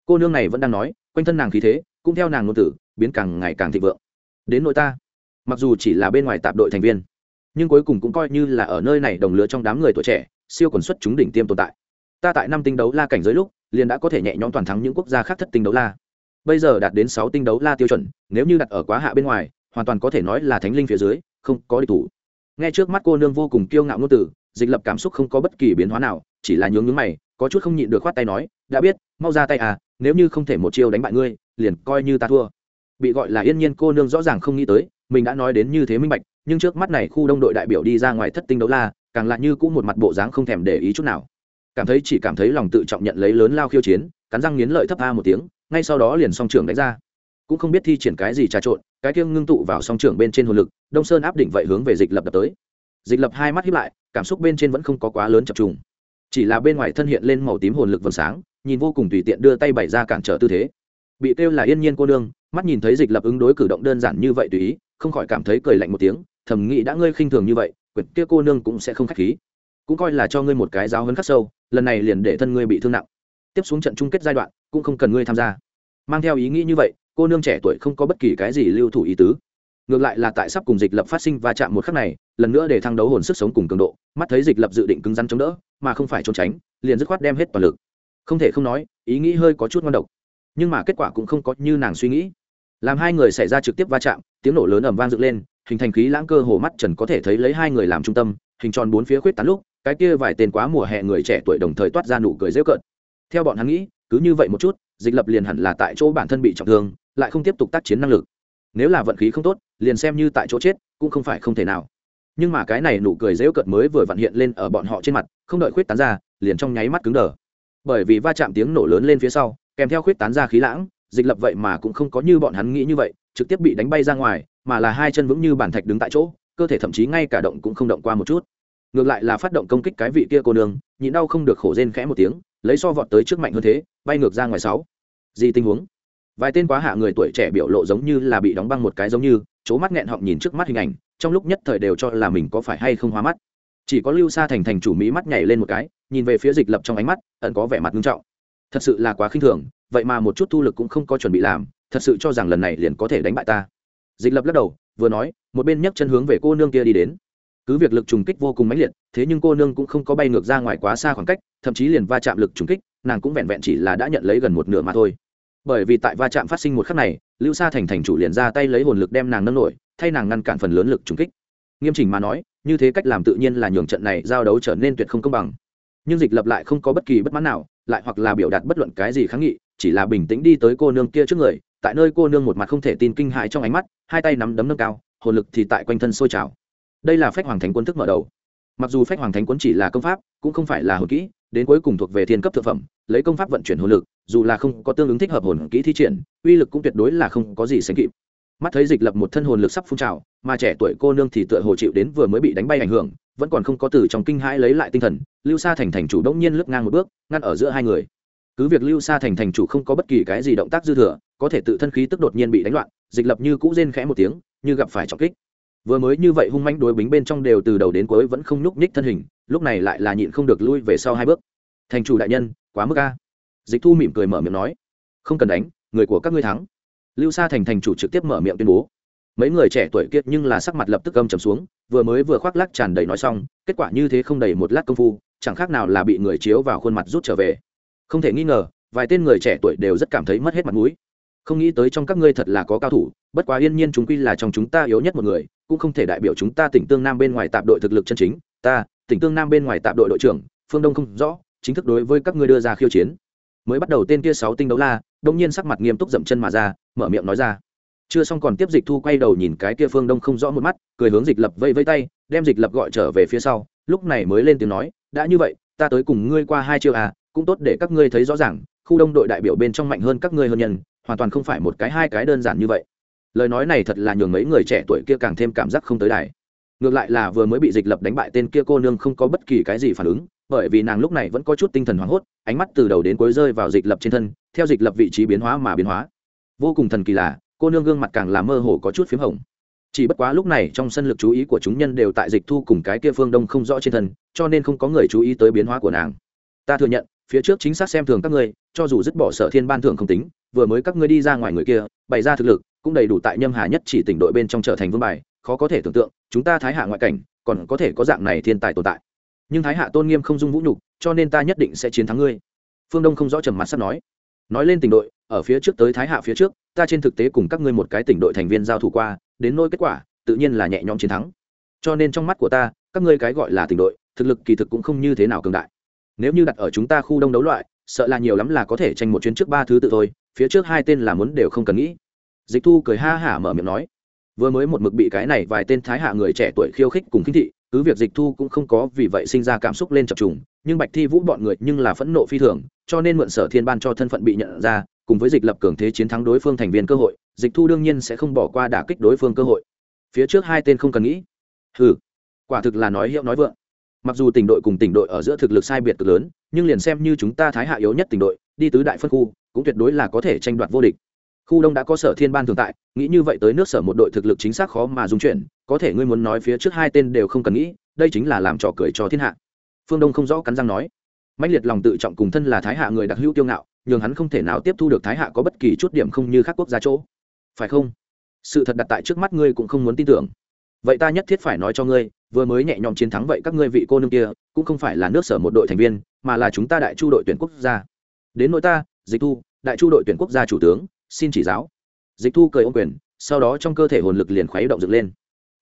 Cô nương này vẫn đang nói, quanh thân nàng khí thế, cũng theo nàng ngôn tử, biến càng ngày càng thịnh vượng. Đến nội ta mặc dù chỉ là bên ngoài tạp đội thành viên, nhưng cuối cùng cũng coi như là ở nơi này đồng lứa trong đám người tuổi trẻ, siêu quần xuất chúng đỉnh tiêm tồn tại. Ta tại năm tinh đấu la cảnh giới lúc, liền đã có thể nhẹ nhõm toàn thắng những quốc gia khác thất tinh đấu la. Bây giờ đạt đến sáu tinh đấu la tiêu chuẩn, nếu như đặt ở quá hạ bên ngoài, hoàn toàn có thể nói là thánh linh phía dưới, không có địch thủ. Nghe trước mắt cô nương vô cùng kiêu ngạo ngôn từ, dịch lập cảm xúc không có bất kỳ biến hóa nào, chỉ là nhướng nhướng mày, có chút không nhịn được khoát tay nói, đã biết, mau ra tay à nếu như không thể một chiêu đánh bại ngươi, liền coi như ta thua. Bị gọi là yên nhiên cô nương rõ ràng không nghĩ tới mình đã nói đến như thế minh bạch, nhưng trước mắt này khu đông đội đại biểu đi ra ngoài thất tinh đấu la, càng lạ như cũng một mặt bộ dáng không thèm để ý chút nào. Cảm thấy chỉ cảm thấy lòng tự trọng nhận lấy lớn lao khiêu chiến, cắn răng nghiến lợi thấp a một tiếng, ngay sau đó liền song trưởng đánh ra. Cũng không biết thi triển cái gì trà trộn, cái kiêng ngưng tụ vào song trưởng bên trên hồn lực, đông sơn áp đỉnh vậy hướng về dịch lập đập tới. Dịch lập hai mắt hiếp lại, cảm xúc bên trên vẫn không có quá lớn chập trùng. Chỉ là bên ngoài thân hiện lên màu tím hồn lực vầng sáng, nhìn vô cùng tùy tiện đưa tay bày ra cản trở tư thế. Bị kêu là yên nhiên cô nương mắt nhìn thấy dịch lập ứng đối cử động đơn giản như vậy tùy ý, không khỏi cảm thấy cười lạnh một tiếng, thầm nghĩ đã ngươi khinh thường như vậy quyển kia cô nương cũng sẽ không khách khí. Cũng coi là cho ngươi một cái giáo hấn khắc sâu, lần này liền để thân ngươi bị thương nặng. Tiếp xuống trận chung kết giai đoạn, cũng không cần ngươi tham gia. Mang theo ý nghĩ như vậy, cô nương trẻ tuổi không có bất kỳ cái gì lưu thủ ý tứ. Ngược lại là tại sắp cùng dịch lập phát sinh va chạm một khắc này, lần nữa để thăng đấu hồn sức sống cùng cường độ, mắt thấy dịch lập dự định cứng rắn chống đỡ, mà không phải trốn tránh, liền dứt khoát đem hết toàn lực. Không thể không nói, ý nghĩ hơi có chút ngon độc nhưng mà kết quả cũng không có như nàng suy nghĩ. Làm hai người xảy ra trực tiếp va chạm, tiếng nổ lớn ầm vang dựng lên, hình thành khí lãng cơ hồ mắt trần có thể thấy lấy hai người làm trung tâm, hình tròn bốn phía khuyết tán lúc, cái kia vài tên quá mùa hè người trẻ tuổi đồng thời toát ra nụ cười dễ cợt. Theo bọn hắn nghĩ, cứ như vậy một chút, dịch lập liền hẳn là tại chỗ bản thân bị trọng thương, lại không tiếp tục tác chiến năng lực. Nếu là vận khí không tốt, liền xem như tại chỗ chết, cũng không phải không thể nào. Nhưng mà cái này nụ cười dễu cợt mới vừa vặn hiện lên ở bọn họ trên mặt, không đợi khuyết tán ra, liền trong nháy mắt cứng đờ. Bởi vì va chạm tiếng nổ lớn lên phía sau kèm theo khuyết tán ra khí lãng, dịch lập vậy mà cũng không có như bọn hắn nghĩ như vậy, trực tiếp bị đánh bay ra ngoài, mà là hai chân vững như bản thạch đứng tại chỗ, cơ thể thậm chí ngay cả động cũng không động qua một chút. Ngược lại là phát động công kích cái vị kia cô nương, nhịn đau không được khổ rên khẽ một tiếng, lấy so vọt tới trước mạnh hơn thế, bay ngược ra ngoài sáu. Gì tình huống? Vài tên quá hạ người tuổi trẻ biểu lộ giống như là bị đóng băng một cái giống như, chố mắt nghẹn họng nhìn trước mắt hình ảnh, trong lúc nhất thời đều cho là mình có phải hay không hóa mắt. Chỉ có lưu sa thành thành chủ mỹ mắt nhảy lên một cái, nhìn về phía dịch lập trong ánh mắt, ẩn có vẻ mặt nghiêm trọng thật sự là quá khinh thường, vậy mà một chút thu lực cũng không có chuẩn bị làm, thật sự cho rằng lần này liền có thể đánh bại ta. Dịch lập lắc đầu, vừa nói, một bên nhấc chân hướng về cô nương kia đi đến. Cứ việc lực trùng kích vô cùng mãnh liệt, thế nhưng cô nương cũng không có bay ngược ra ngoài quá xa khoảng cách, thậm chí liền va chạm lực trùng kích, nàng cũng vẹn vẹn chỉ là đã nhận lấy gần một nửa mà thôi. Bởi vì tại va chạm phát sinh một khắc này, lưu sa thành thành chủ liền ra tay lấy hồn lực đem nàng nâng nổi, thay nàng ngăn cản phần lớn lực trùng kích. Nghiêm chỉnh mà nói, như thế cách làm tự nhiên là nhường trận này giao đấu trở nên tuyệt không công bằng nhưng dịch lập lại không có bất kỳ bất mãn nào, lại hoặc là biểu đạt bất luận cái gì kháng nghị, chỉ là bình tĩnh đi tới cô nương kia trước người, tại nơi cô nương một mặt không thể tin kinh hại trong ánh mắt, hai tay nắm đấm nâng cao, hồn lực thì tại quanh thân sôi trào. Đây là phách hoàng thánh quân thức mở đầu. Mặc dù phách hoàng thánh quân chỉ là công pháp, cũng không phải là hồn kỹ, đến cuối cùng thuộc về thiên cấp thực phẩm, lấy công pháp vận chuyển hồn lực, dù là không có tương ứng thích hợp hồn kỹ thi triển, uy lực cũng tuyệt đối là không có gì sánh kịp mắt thấy dịch lập một thân hồn lực sắp phun trào, mà trẻ tuổi cô nương thì tựa hồ chịu đến vừa mới bị đánh bay ảnh hưởng, vẫn còn không có từ trong kinh hãi lấy lại tinh thần, lưu sa thành thành chủ đống nhiên lướt ngang một bước, ngăn ở giữa hai người. Cứ việc lưu sa thành thành chủ không có bất kỳ cái gì động tác dư thừa, có thể tự thân khí tức đột nhiên bị đánh loạn, dịch lập như cũ rên khẽ một tiếng, như gặp phải trọng kích. Vừa mới như vậy hung manh đối bính bên trong đều từ đầu đến cuối vẫn không nhúc nhích thân hình, lúc này lại là nhịn không được lui về sau hai bước. Thành chủ đại nhân, quá mức ca dịch thu mỉm cười mở miệng nói. Không cần đánh, người của các ngươi thắng lưu sa thành thành chủ trực tiếp mở miệng tuyên bố. Mấy người trẻ tuổi kiệt nhưng là sắc mặt lập tức âm trầm xuống, vừa mới vừa khoác lắc tràn đầy nói xong, kết quả như thế không đầy một lát công phu, chẳng khác nào là bị người chiếu vào khuôn mặt rút trở về. Không thể nghi ngờ, vài tên người trẻ tuổi đều rất cảm thấy mất hết mặt mũi. Không nghĩ tới trong các ngươi thật là có cao thủ, bất quá yên nhiên chúng quy là trong chúng ta yếu nhất một người, cũng không thể đại biểu chúng ta tỉnh tương nam bên ngoài tạp đội thực lực chân chính. Ta, tỉnh tương nam bên ngoài tạp đội đội trưởng, phương đông không rõ, chính thức đối với các ngươi đưa ra khiêu chiến. Mới bắt đầu tên kia sáu tinh đấu la đông nhiên sắc mặt nghiêm túc dậm chân mà ra, mở miệng nói ra. Chưa xong còn tiếp dịch thu quay đầu nhìn cái kia phương đông không rõ một mắt, cười hướng dịch lập vây vây tay, đem dịch lập gọi trở về phía sau, lúc này mới lên tiếng nói, đã như vậy, ta tới cùng ngươi qua hai chiêu à cũng tốt để các ngươi thấy rõ ràng, khu đông đội đại biểu bên trong mạnh hơn các ngươi hơn nhân, hoàn toàn không phải một cái hai cái đơn giản như vậy. Lời nói này thật là nhường mấy người trẻ tuổi kia càng thêm cảm giác không tới đài ngược lại là vừa mới bị dịch lập đánh bại tên kia cô nương không có bất kỳ cái gì phản ứng, bởi vì nàng lúc này vẫn có chút tinh thần hoảng hốt, ánh mắt từ đầu đến cuối rơi vào dịch lập trên thân, theo dịch lập vị trí biến hóa mà biến hóa. Vô cùng thần kỳ là, cô nương gương mặt càng là mơ hồ có chút p h í m hồng. Chỉ bất quá lúc này trong sân lực chú ý của chúng nhân đều tại dịch thu cùng cái kia phương đông không rõ trên thân, cho nên không có người chú ý tới biến hóa của nàng. Ta thừa nhận, phía trước chính xác xem thường các ngươi, cho dù dứt bỏ sở thiên ban thưởng không tính, vừa mới các ngươi đi ra ngoài người kia, bày ra thực lực, cũng đầy đủ tại nhâm hà nhất chỉ tỉnh đội bên trong trở thành vương bài khó có thể tưởng tượng, chúng ta thái hạ ngoại cảnh, còn có thể có dạng này thiên tài tồn tại. Nhưng thái hạ tôn nghiêm không dung vũ nhục, cho nên ta nhất định sẽ chiến thắng ngươi. Phương đông không rõ trầm mặt sắp nói. Nói lên tỉnh đội, ở phía trước tới thái hạ phía trước, ta trên thực tế cùng các ngươi một cái tỉnh đội thành viên giao thủ qua, đến nỗi kết quả, tự nhiên là nhẹ nhõm chiến thắng. Cho nên trong mắt của ta, các ngươi cái gọi là tỉnh đội, thực lực kỳ thực cũng không như thế nào cường đại. Nếu như đặt ở chúng ta khu đông đấu loại, sợ là nhiều lắm là có thể tranh một chuyến trước ba thứ tự thôi, phía trước hai tên là muốn đều không cần nghĩ. Dịch thu cười ha hả mở miệng nói vừa mới một mực bị cái này vài tên thái hạ người trẻ tuổi khiêu khích cùng khinh thị, cứ việc dịch thu cũng không có vì vậy sinh ra cảm xúc lên chập trùng, nhưng bạch thi vũ bọn người nhưng là phẫn nộ phi thường, cho nên mượn sở thiên ban cho thân phận bị nhận ra, cùng với dịch lập cường thế chiến thắng đối phương thành viên cơ hội, dịch thu đương nhiên sẽ không bỏ qua đả kích đối phương cơ hội. Phía trước hai tên không cần nghĩ. Ừ quả thực là nói hiệu nói vượng. Mặc dù tỉnh đội cùng tỉnh đội ở giữa thực lực sai biệt cực lớn, nhưng liền xem như chúng ta thái hạ yếu nhất tỉnh đội, đi tứ đại phân khu, cũng tuyệt đối là có thể tranh đoạt vô địch khu đông đã có sở thiên ban thường tại, nghĩ như vậy tới nước sở một đội thực lực chính xác khó mà dung chuyển, có thể ngươi muốn nói phía trước hai tên đều không cần nghĩ, đây chính là làm trò cười cho thiên hạ. Phương đông không rõ cắn răng nói. Mạnh liệt lòng tự trọng cùng thân là thái hạ người đặc hữu tiêu ngạo, nhường hắn không thể nào tiếp thu được thái hạ có bất kỳ chút điểm không như các quốc gia chỗ. Phải không? Sự thật đặt tại trước mắt ngươi cũng không muốn tin tưởng. Vậy ta nhất thiết phải nói cho ngươi, vừa mới nhẹ nhõm chiến thắng vậy các ngươi vị cô nương kia, cũng không phải là nước sở một đội thành viên, mà là chúng ta đại chu đội tuyển quốc gia. Đến nỗi ta, dịch thu, đại chu đội tuyển quốc gia chủ tướng xin chỉ giáo. Dịch thu cười ô quyền, sau đó trong cơ thể hồn lực liền khuấy động dựng lên.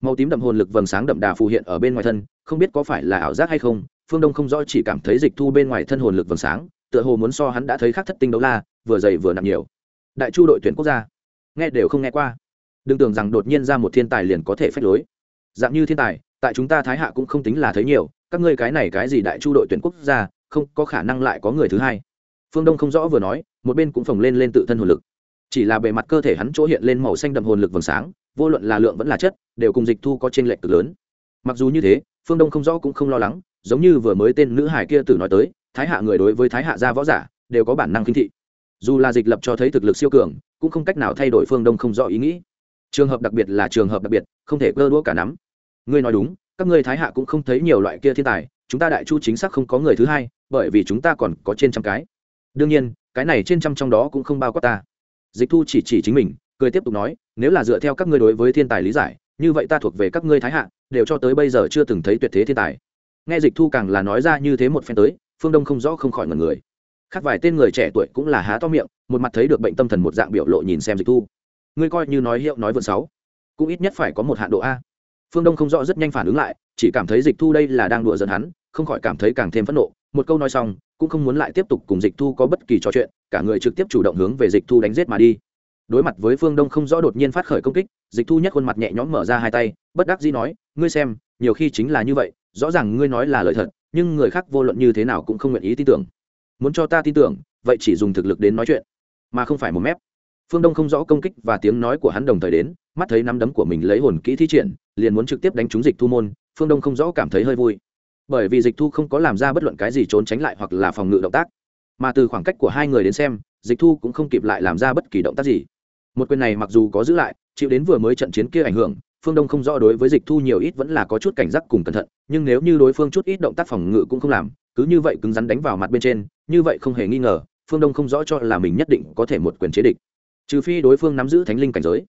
Màu tím đậm hồn lực vầng sáng đậm đà phù hiện ở bên ngoài thân, không biết có phải là ảo giác hay không, phương đông không rõ chỉ cảm thấy dịch thu bên ngoài thân hồn lực vầng sáng, tựa hồ muốn so hắn đã thấy khác thất tinh đấu la, vừa dày vừa nặng nhiều. Đại chu đội tuyển quốc gia, nghe đều không nghe qua. Đừng tưởng rằng đột nhiên ra một thiên tài liền có thể phép lối. Dạng như thiên tài, tại chúng ta thái hạ cũng không tính là thấy nhiều, các ngươi cái này cái gì đại chu đội tuyển quốc gia, không có khả năng lại có người thứ hai. Phương đông không rõ vừa nói, một bên cũng phồng lên lên tự thân hồn lực chỉ là bề mặt cơ thể hắn chỗ hiện lên màu xanh đậm hồn lực vầng sáng, vô luận là lượng vẫn là chất, đều cùng dịch thu có t r ê n lệch cực lớn. Mặc dù như thế, phương đông không rõ cũng không lo lắng, giống như vừa mới tên nữ hải kia tử nói tới, thái hạ người đối với thái hạ gia võ giả, đều có bản năng kinh thị. Dù là dịch lập cho thấy thực lực siêu cường, cũng không cách nào thay đổi phương đông không rõ ý nghĩ. Trường hợp đặc biệt là trường hợp đặc biệt, không thể cơ đũa cả nắm. Ngươi nói đúng, các ngươi thái hạ cũng không thấy nhiều loại kia thiên tài, chúng ta đại chu chính xác không có người thứ hai, bởi vì chúng ta còn có trên trăm cái. Đương nhiên, cái này trên trăm trong đó cũng không bao quát ta dịch thu chỉ chỉ chính mình, cười tiếp tục nói, nếu là dựa theo các ngươi đối với thiên tài lý giải, như vậy ta thuộc về các ngươi thái hạ, đều cho tới bây giờ chưa từng thấy tuyệt thế thiên tài. Nghe dịch thu càng là nói ra như thế một phen tới, phương đông không rõ không khỏi ngần người. Khác vài tên người trẻ tuổi cũng là há to miệng, một mặt thấy được bệnh tâm thần một dạng biểu lộ nhìn xem dịch thu. Ngươi coi như nói hiệu nói vượt sáu, cũng ít nhất phải có một hạn độ a. Phương đông không rõ rất nhanh phản ứng lại, chỉ cảm thấy dịch thu đây là đang đùa giận hắn, không khỏi cảm thấy càng thêm phẫn nộ. Một câu nói xong, cũng không muốn lại tiếp tục cùng dịch thu có bất kỳ trò chuyện cả người trực tiếp chủ động hướng về dịch thu đánh giết mà đi. Đối mặt với phương đông không rõ đột nhiên phát khởi công kích, dịch thu nhất khuôn mặt nhẹ nhõm mở ra hai tay, bất đắc dĩ nói, ngươi xem, nhiều khi chính là như vậy, rõ ràng ngươi nói là lời thật, nhưng người khác vô luận như thế nào cũng không nguyện ý tin tưởng. Muốn cho ta tin tưởng, vậy chỉ dùng thực lực đến nói chuyện, mà không phải một mép. Phương đông không rõ công kích và tiếng nói của hắn đồng thời đến, mắt thấy nắm đấm của mình lấy hồn kỹ thi triển, liền muốn trực tiếp đánh trúng dịch thu môn, phương đông không rõ cảm thấy hơi vui. Bởi vì dịch thu không có làm ra bất luận cái gì trốn tránh lại hoặc là phòng ngự động tác mà từ khoảng cách của hai người đến xem, dịch thu cũng không kịp lại làm ra bất kỳ động tác gì. Một quyền này mặc dù có giữ lại, chịu đến vừa mới trận chiến kia ảnh hưởng, phương đông không rõ đối với dịch thu nhiều ít vẫn là có chút cảnh giác cùng cẩn thận, nhưng nếu như đối phương chút ít động tác phòng ngự cũng không làm, cứ như vậy cứng rắn đánh vào mặt bên trên, như vậy không hề nghi ngờ, phương đông không rõ cho là mình nhất định có thể một quyền chế địch. Trừ phi đối phương nắm giữ thánh linh cảnh giới.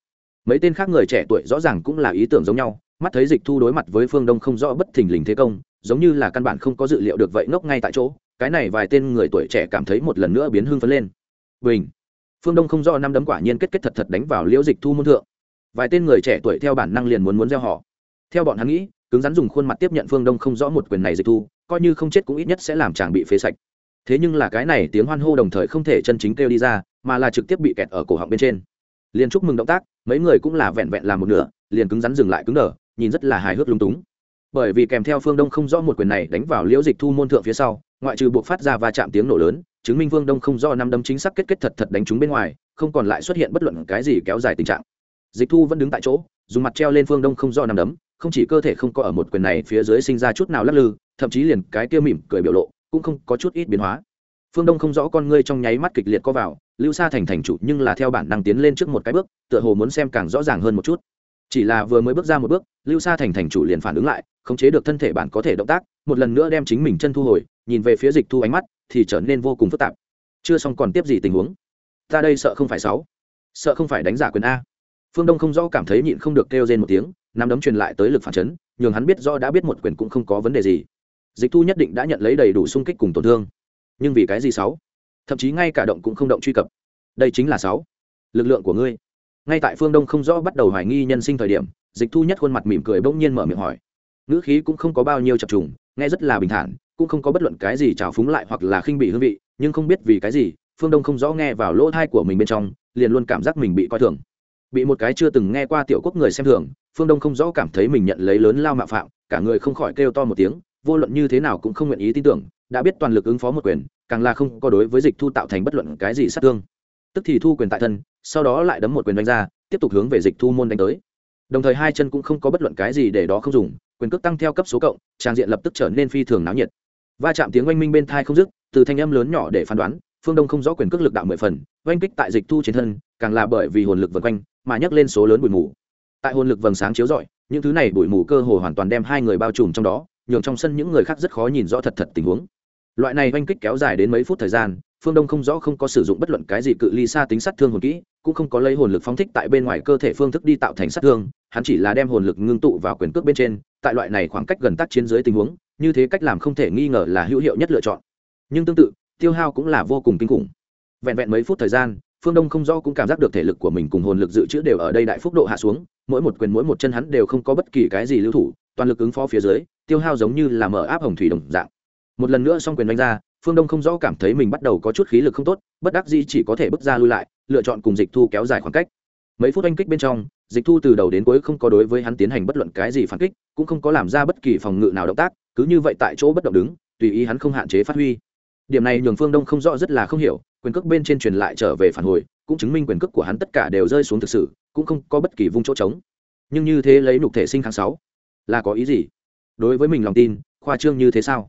Mấy tên khác người trẻ tuổi rõ ràng cũng là ý tưởng giống nhau, mắt thấy dịch thu đối mặt với phương đông không rõ bất thình lình thế công, giống như là căn bản không có dự liệu được vậy ngốc ngay tại chỗ cái này vài tên người tuổi trẻ cảm thấy một lần nữa biến hưng phấn lên. Bình. Phương đông không do năm đấm quả nhiên kết kết thật thật đánh vào liễu dịch thu môn thượng. Vài tên người trẻ tuổi theo bản năng liền muốn muốn gieo họ. Theo bọn hắn nghĩ, cứng rắn dùng khuôn mặt tiếp nhận phương đông không rõ một quyền này dịch thu, coi như không chết cũng ít nhất sẽ làm chàng bị phế sạch. Thế nhưng là cái này tiếng hoan hô đồng thời không thể chân chính kêu đi ra, mà là trực tiếp bị kẹt ở cổ họng bên trên. Liền chúc mừng động tác, mấy người cũng là vẹn vẹn làm một nửa, liền cứng rắn dừng lại cứng đờ, nhìn rất là hài hước lung túng. Bởi vì kèm theo phương đông không rõ một quyền này đánh vào liễu dịch thu môn thượng phía sau ngoại trừ buộc phát ra va chạm tiếng nổ lớn, chứng minh Vương đông không do năm đâm chính xác kết kết thật thật đánh chúng bên ngoài, không còn lại xuất hiện bất luận cái gì kéo dài tình trạng. Dịch thu vẫn đứng tại chỗ, dùng mặt treo lên phương đông không do năm đấm, không chỉ cơ thể không có ở một quyền này phía dưới sinh ra chút nào lắc lư, thậm chí liền cái kia mỉm cười biểu lộ cũng không có chút ít biến hóa. Phương đông không rõ con ngươi trong nháy mắt kịch liệt có vào, lưu xa thành thành chủ nhưng là theo bản năng tiến lên trước một cái bước, tựa hồ muốn xem càng rõ ràng hơn một chút. Chỉ là vừa mới bước ra một bước, lưu sa thành thành chủ liền phản ứng lại, khống chế được thân thể bạn có thể động tác, một lần nữa đem chính mình chân thu hồi nhìn về phía dịch thu ánh mắt, thì trở nên vô cùng phức tạp. Chưa xong còn tiếp gì tình huống? Ta đây sợ không phải sáu. Sợ không phải đánh giả quyền a. Phương đông không rõ cảm thấy nhịn không được kêu rên một tiếng, nắm đấm truyền lại tới lực phản chấn, nhường hắn biết do đã biết một quyền cũng không có vấn đề gì. Dịch thu nhất định đã nhận lấy đầy đủ sung kích cùng tổn thương. Nhưng vì cái gì sáu? Thậm chí ngay cả động cũng không động truy cập. Đây chính là sáu. Lực lượng của ngươi. Ngay tại phương đông không rõ bắt đầu hoài nghi nhân sinh thời điểm, dịch thu nhất khuôn mặt mỉm cười bỗng nhiên mở miệng hỏi. Ngữ khí cũng không có bao nhiêu chập trùng, nghe rất là bình thản cũng không có bất luận cái gì trào phúng lại hoặc là khinh bị hương vị, nhưng không biết vì cái gì, phương đông không rõ nghe vào lỗ thai của mình bên trong, liền luôn cảm giác mình bị coi thường. Bị một cái chưa từng nghe qua tiểu quốc người xem thường, phương đông không rõ cảm thấy mình nhận lấy lớn lao mạo phạm, cả người không khỏi kêu to một tiếng, vô luận như thế nào cũng không nguyện ý tin tưởng, đã biết toàn lực ứng phó một quyền, càng là không có đối với dịch thu tạo thành bất luận cái gì sát thương. Tức thì thu quyền tại thân, sau đó lại đấm một quyền đánh ra, tiếp tục hướng về dịch thu môn đánh tới. Đồng thời hai chân cũng không có bất luận cái gì để đó không dùng, quyền cước tăng theo cấp số cộng, trang diện lập tức trở nên phi thường náo nhiệt va chạm tiếng oanh minh bên thai không dứt, từ thanh âm lớn nhỏ để phán đoán, phương đông không rõ quyền cước lực đạo mười phần, oanh kích tại dịch thu trên thân, càng là bởi vì hồn lực vần quanh, mà nhấc lên số lớn bụi mù. Tại hồn lực vầng sáng chiếu rọi, những thứ này bụi mù cơ hồ hoàn toàn đem hai người bao trùm trong đó, nhường trong sân những người khác rất khó nhìn rõ thật thật tình huống. Loại này oanh kích kéo dài đến mấy phút thời gian, phương đông không rõ không có sử dụng bất luận cái gì cự ly xa tính sát thương hồn kỹ, cũng không có lấy hồn lực phóng thích tại bên ngoài cơ thể phương thức đi tạo thành sát thương, hắn chỉ là đem hồn lực ngưng tụ vào quyền cước bên trên, tại loại này khoảng cách gần tác chiến dưới tình huống như thế cách làm không thể nghi ngờ là hữu hiệu nhất lựa chọn. Nhưng tương tự, tiêu hao cũng là vô cùng kinh khủng. Vẹn vẹn mấy phút thời gian, phương đông không rõ cũng cảm giác được thể lực của mình cùng hồn lực dự trữ đều ở đây đại phúc độ hạ xuống, mỗi một quyền mỗi một chân hắn đều không có bất kỳ cái gì lưu thủ, toàn lực ứng phó phía dưới, tiêu hao giống như là mở áp hồng thủy đồng dạng. Một lần nữa xong quyền đánh ra, phương đông không rõ cảm thấy mình bắt đầu có chút khí lực không tốt, bất đắc dĩ chỉ có thể bước ra lui lại, lựa chọn cùng dịch thu kéo dài khoảng cách. Mấy phút oanh kích bên trong, dịch thu từ đầu đến cuối không có đối với hắn tiến hành bất luận cái gì phản kích, cũng không có làm ra bất kỳ phòng ngự nào động tác cứ như vậy tại chỗ bất động đứng, tùy ý hắn không hạn chế phát huy. Điểm này nhường phương đông không rõ rất là không hiểu, quyền cước bên trên truyền lại trở về phản hồi, cũng chứng minh quyền cước của hắn tất cả đều rơi xuống thực sự, cũng không có bất kỳ vung chỗ trống. Nhưng như thế lấy nục thể sinh kháng sáu, là có ý gì? Đối với mình lòng tin, khoa trương như thế sao?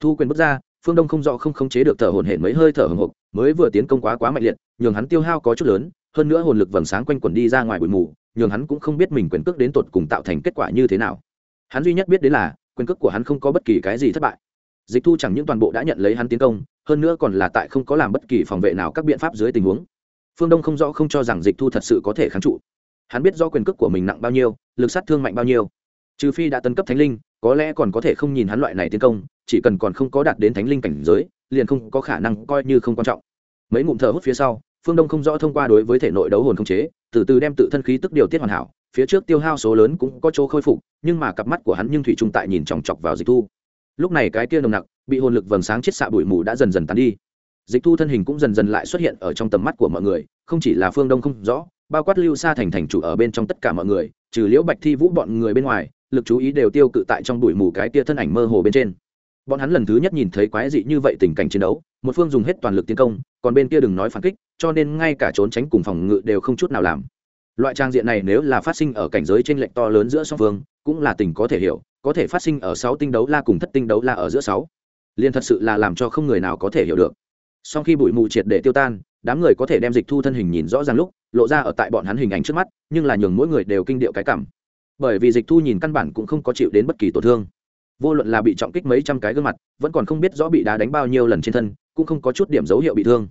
Thu quyền bước ra, phương đông không rõ không khống chế được thở hồn hển mấy hơi thở hồng hộc mới vừa tiến công quá quá mạnh liệt, nhường hắn tiêu hao có chút lớn, hơn nữa hồn lực vầng sáng quanh quẩn đi ra ngoài bụi mù, nhường hắn cũng không biết mình quyền cước đến tột cùng tạo thành kết quả như thế nào. Hắn duy nhất biết đến là quyền cước của hắn không có bất kỳ cái gì thất bại. Dịch thu chẳng những toàn bộ đã nhận lấy hắn tiến công, hơn nữa còn là tại không có làm bất kỳ phòng vệ nào các biện pháp dưới tình huống. Phương đông không rõ không cho rằng dịch thu thật sự có thể kháng trụ. Hắn biết do quyền cước của mình nặng bao nhiêu, lực sát thương mạnh bao nhiêu. Trừ phi đã tấn cấp thánh linh, có lẽ còn có thể không nhìn hắn loại này tiến công, chỉ cần còn không có đạt đến thánh linh cảnh giới, liền không có khả năng coi như không quan trọng. Mấy ngụm thở hút phía sau, phương đông không rõ thông qua đối với thể nội đấu hồn không chế, từ từ đem tự thân khí tức điều tiết hoàn hảo phía trước tiêu hao số lớn cũng có chỗ khôi phục, nhưng mà cặp mắt của hắn nhưng thủy trung tại nhìn chòng chọc vào dịch thu. Lúc này cái kia nồng nặc, bị hồn lực vầng sáng chết xạ bụi mù đã dần dần tán đi. Dịch thu thân hình cũng dần dần lại xuất hiện ở trong tầm mắt của mọi người, không chỉ là phương đông không rõ, bao quát lưu xa thành thành chủ ở bên trong tất cả mọi người, trừ liễu bạch thi vũ bọn người bên ngoài, lực chú ý đều tiêu cự tại trong bụi mù cái tia thân ảnh mơ hồ bên trên. Bọn hắn lần thứ nhất nhìn thấy quái dị như vậy tình cảnh chiến đấu, một phương dùng hết toàn lực tiến công, còn bên kia đừng nói phản kích, cho nên ngay cả trốn tránh cùng phòng ngự đều không chút nào làm loại trang diện này nếu là phát sinh ở cảnh giới trên lệnh to lớn giữa song phương, cũng là tình có thể hiểu, có thể phát sinh ở sáu tinh đấu la cùng thất tinh đấu la ở giữa sáu. Liền thật sự là làm cho không người nào có thể hiểu được. Sau khi bụi mù triệt để tiêu tan, đám người có thể đem dịch thu thân hình nhìn rõ ràng lúc, lộ ra ở tại bọn hắn hình ảnh trước mắt, nhưng là nhường mỗi người đều kinh điệu cái cảm. Bởi vì dịch thu nhìn căn bản cũng không có chịu đến bất kỳ tổn thương. Vô luận là bị trọng kích mấy trăm cái gương mặt, vẫn còn không biết rõ bị đá đánh bao nhiêu lần trên thân, cũng không có chút điểm dấu hiệu bị thương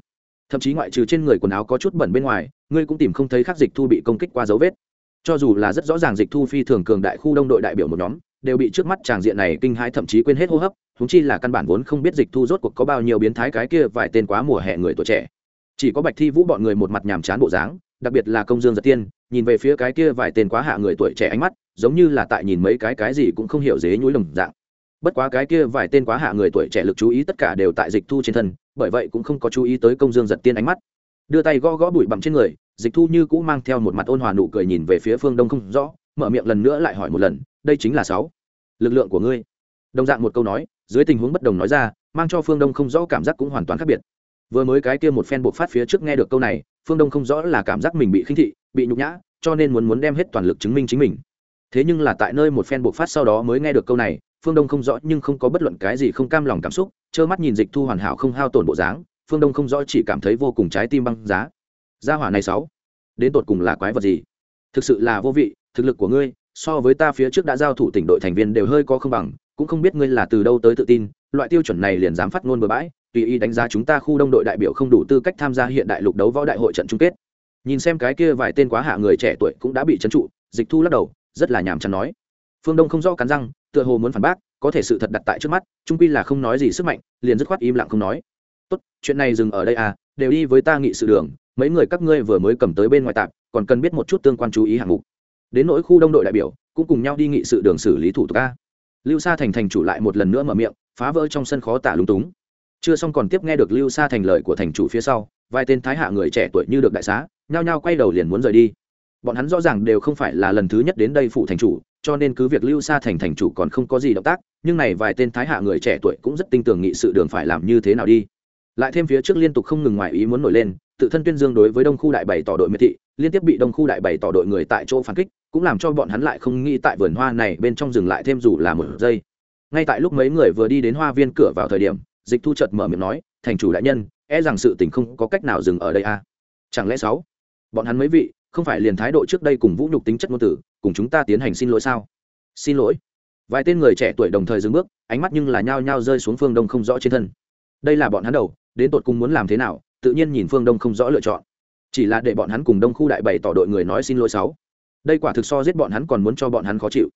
thậm chí ngoại trừ trên người quần áo có chút bẩn bên ngoài, ngươi cũng tìm không thấy khác dịch thu bị công kích qua dấu vết. Cho dù là rất rõ ràng dịch thu phi thường cường đại khu đông đội đại biểu một nhóm, đều bị trước mắt tràng diện này kinh hãi thậm chí quên hết hô hấp húng chi là căn bản vốn không biết dịch thu rốt cuộc có bao nhiêu biến thái cái kia vài tên quá mùa hè người tuổi trẻ. Chỉ có bạch thi vũ bọn người một mặt nhàm chán bộ dáng, đặc biệt là công dương giật tiên, nhìn về phía cái kia vài tên quá hạ người tuổi trẻ ánh mắt, giống như là tại nhìn mấy cái cái gì cũng không hiểu dế nhúi lồng dạng bất quá cái kia vài tên quá hạ người tuổi trẻ lực chú ý tất cả đều tại dịch thu trên thân, bởi vậy cũng không có chú ý tới công dương giật tiên ánh mắt. Đưa tay gõ gõ bụi bặm trên người, dịch thu như cũ mang theo một mặt ôn hòa nụ cười nhìn về phía phương đông không rõ, mở miệng lần nữa lại hỏi một lần, đây chính là sáu. Lực lượng của ngươi. Đồng dạng một câu nói, dưới tình huống bất đồng nói ra, mang cho phương đông không rõ cảm giác cũng hoàn toàn khác biệt. Vừa mới cái kia một phen buộc phát phía trước nghe được câu này, phương đông không rõ là cảm giác mình bị khinh thị, bị nhục nhã, cho nên muốn muốn đem hết toàn lực chứng minh chính mình. Thế nhưng là tại nơi một phen buộc phát sau đó mới nghe được câu này phương đông không rõ nhưng không có bất luận cái gì không cam lòng cảm xúc, trơ mắt nhìn dịch thu hoàn hảo không hao tổn bộ dáng, phương đông không rõ chỉ cảm thấy vô cùng trái tim băng giá. Gia hỏa này sáu đến tột cùng là quái vật gì? Thực sự là vô vị, thực lực của ngươi, so với ta phía trước đã giao thủ tỉnh đội thành viên đều hơi có không bằng, cũng không biết ngươi là từ đâu tới tự tin, loại tiêu chuẩn này liền dám phát ngôn bừa bãi, tùy ý đánh giá chúng ta khu đông đội đại biểu không đủ tư cách tham gia hiện đại lục đấu võ đại hội trận chung kết. Nhìn xem cái kia vài tên quá hạ người trẻ tuổi cũng đã bị trấn trụ, dịch thu lắc đầu, rất là nhàm chán nói. Phương đông không rõ cắn răng tựa hồ muốn phản bác, có thể sự thật đặt tại trước mắt, trung quy là không nói gì sức mạnh, liền dứt khoát im lặng không nói. Tốt, chuyện này dừng ở đây à đều đi với ta nghị sự đường, mấy người các ngươi vừa mới cầm tới bên ngoài tạp, còn cần biết một chút tương quan chú ý hạng mục. Đến nỗi khu đông đội đại biểu, cũng cùng nhau đi nghị sự đường xử lý thủ tục a. Lưu sa thành thành chủ lại một lần nữa mở miệng, phá vỡ trong sân khó tả lúng túng. Chưa xong còn tiếp nghe được lưu Sa thành lời của thành chủ phía sau, vài tên thái hạ người trẻ tuổi như được đại xá, nhao nhao quay đầu liền muốn rời đi. Bọn hắn rõ ràng đều không phải là lần thứ nhất đến đây phụ thành chủ cho nên cứ việc lưu xa thành thành chủ còn không có gì động tác, nhưng này vài tên thái hạ người trẻ tuổi cũng rất tin tưởng nghị sự đường phải làm như thế nào đi. Lại thêm phía trước liên tục không ngừng ngoài ý muốn nổi lên, tự thân tuyên dương đối với đông khu đại bảy tỏ đội miệt thị, liên tiếp bị đông khu đại bảy tỏ đội người tại chỗ phản kích, cũng làm cho bọn hắn lại không nghĩ tại vườn hoa này bên trong dừng lại thêm dù là một giây. Ngay tại lúc mấy người vừa đi đến hoa viên cửa vào thời điểm, dịch thu chợt mở miệng nói, thành chủ đại nhân e rằng sự tình không có cách nào dừng ở đây à. Chẳng lẽ sáu? Bọn hắn mấy vị không phải liền thái độ trước đây cùng vũ nhục tính chất ngôn tử cùng chúng ta tiến hành xin lỗi sao? Xin lỗi. Vài tên người trẻ tuổi đồng thời dừng bước, ánh mắt nhưng là nhao nhao rơi xuống phương đông không rõ trên thân. Đây là bọn hắn đầu, đến tột cùng muốn làm thế nào, tự nhiên nhìn phương đông không rõ lựa chọn. Chỉ là để bọn hắn cùng đông khu đại bày tỏ đội người nói xin lỗi sáu. Đây quả thực so giết bọn hắn còn muốn cho bọn hắn khó chịu.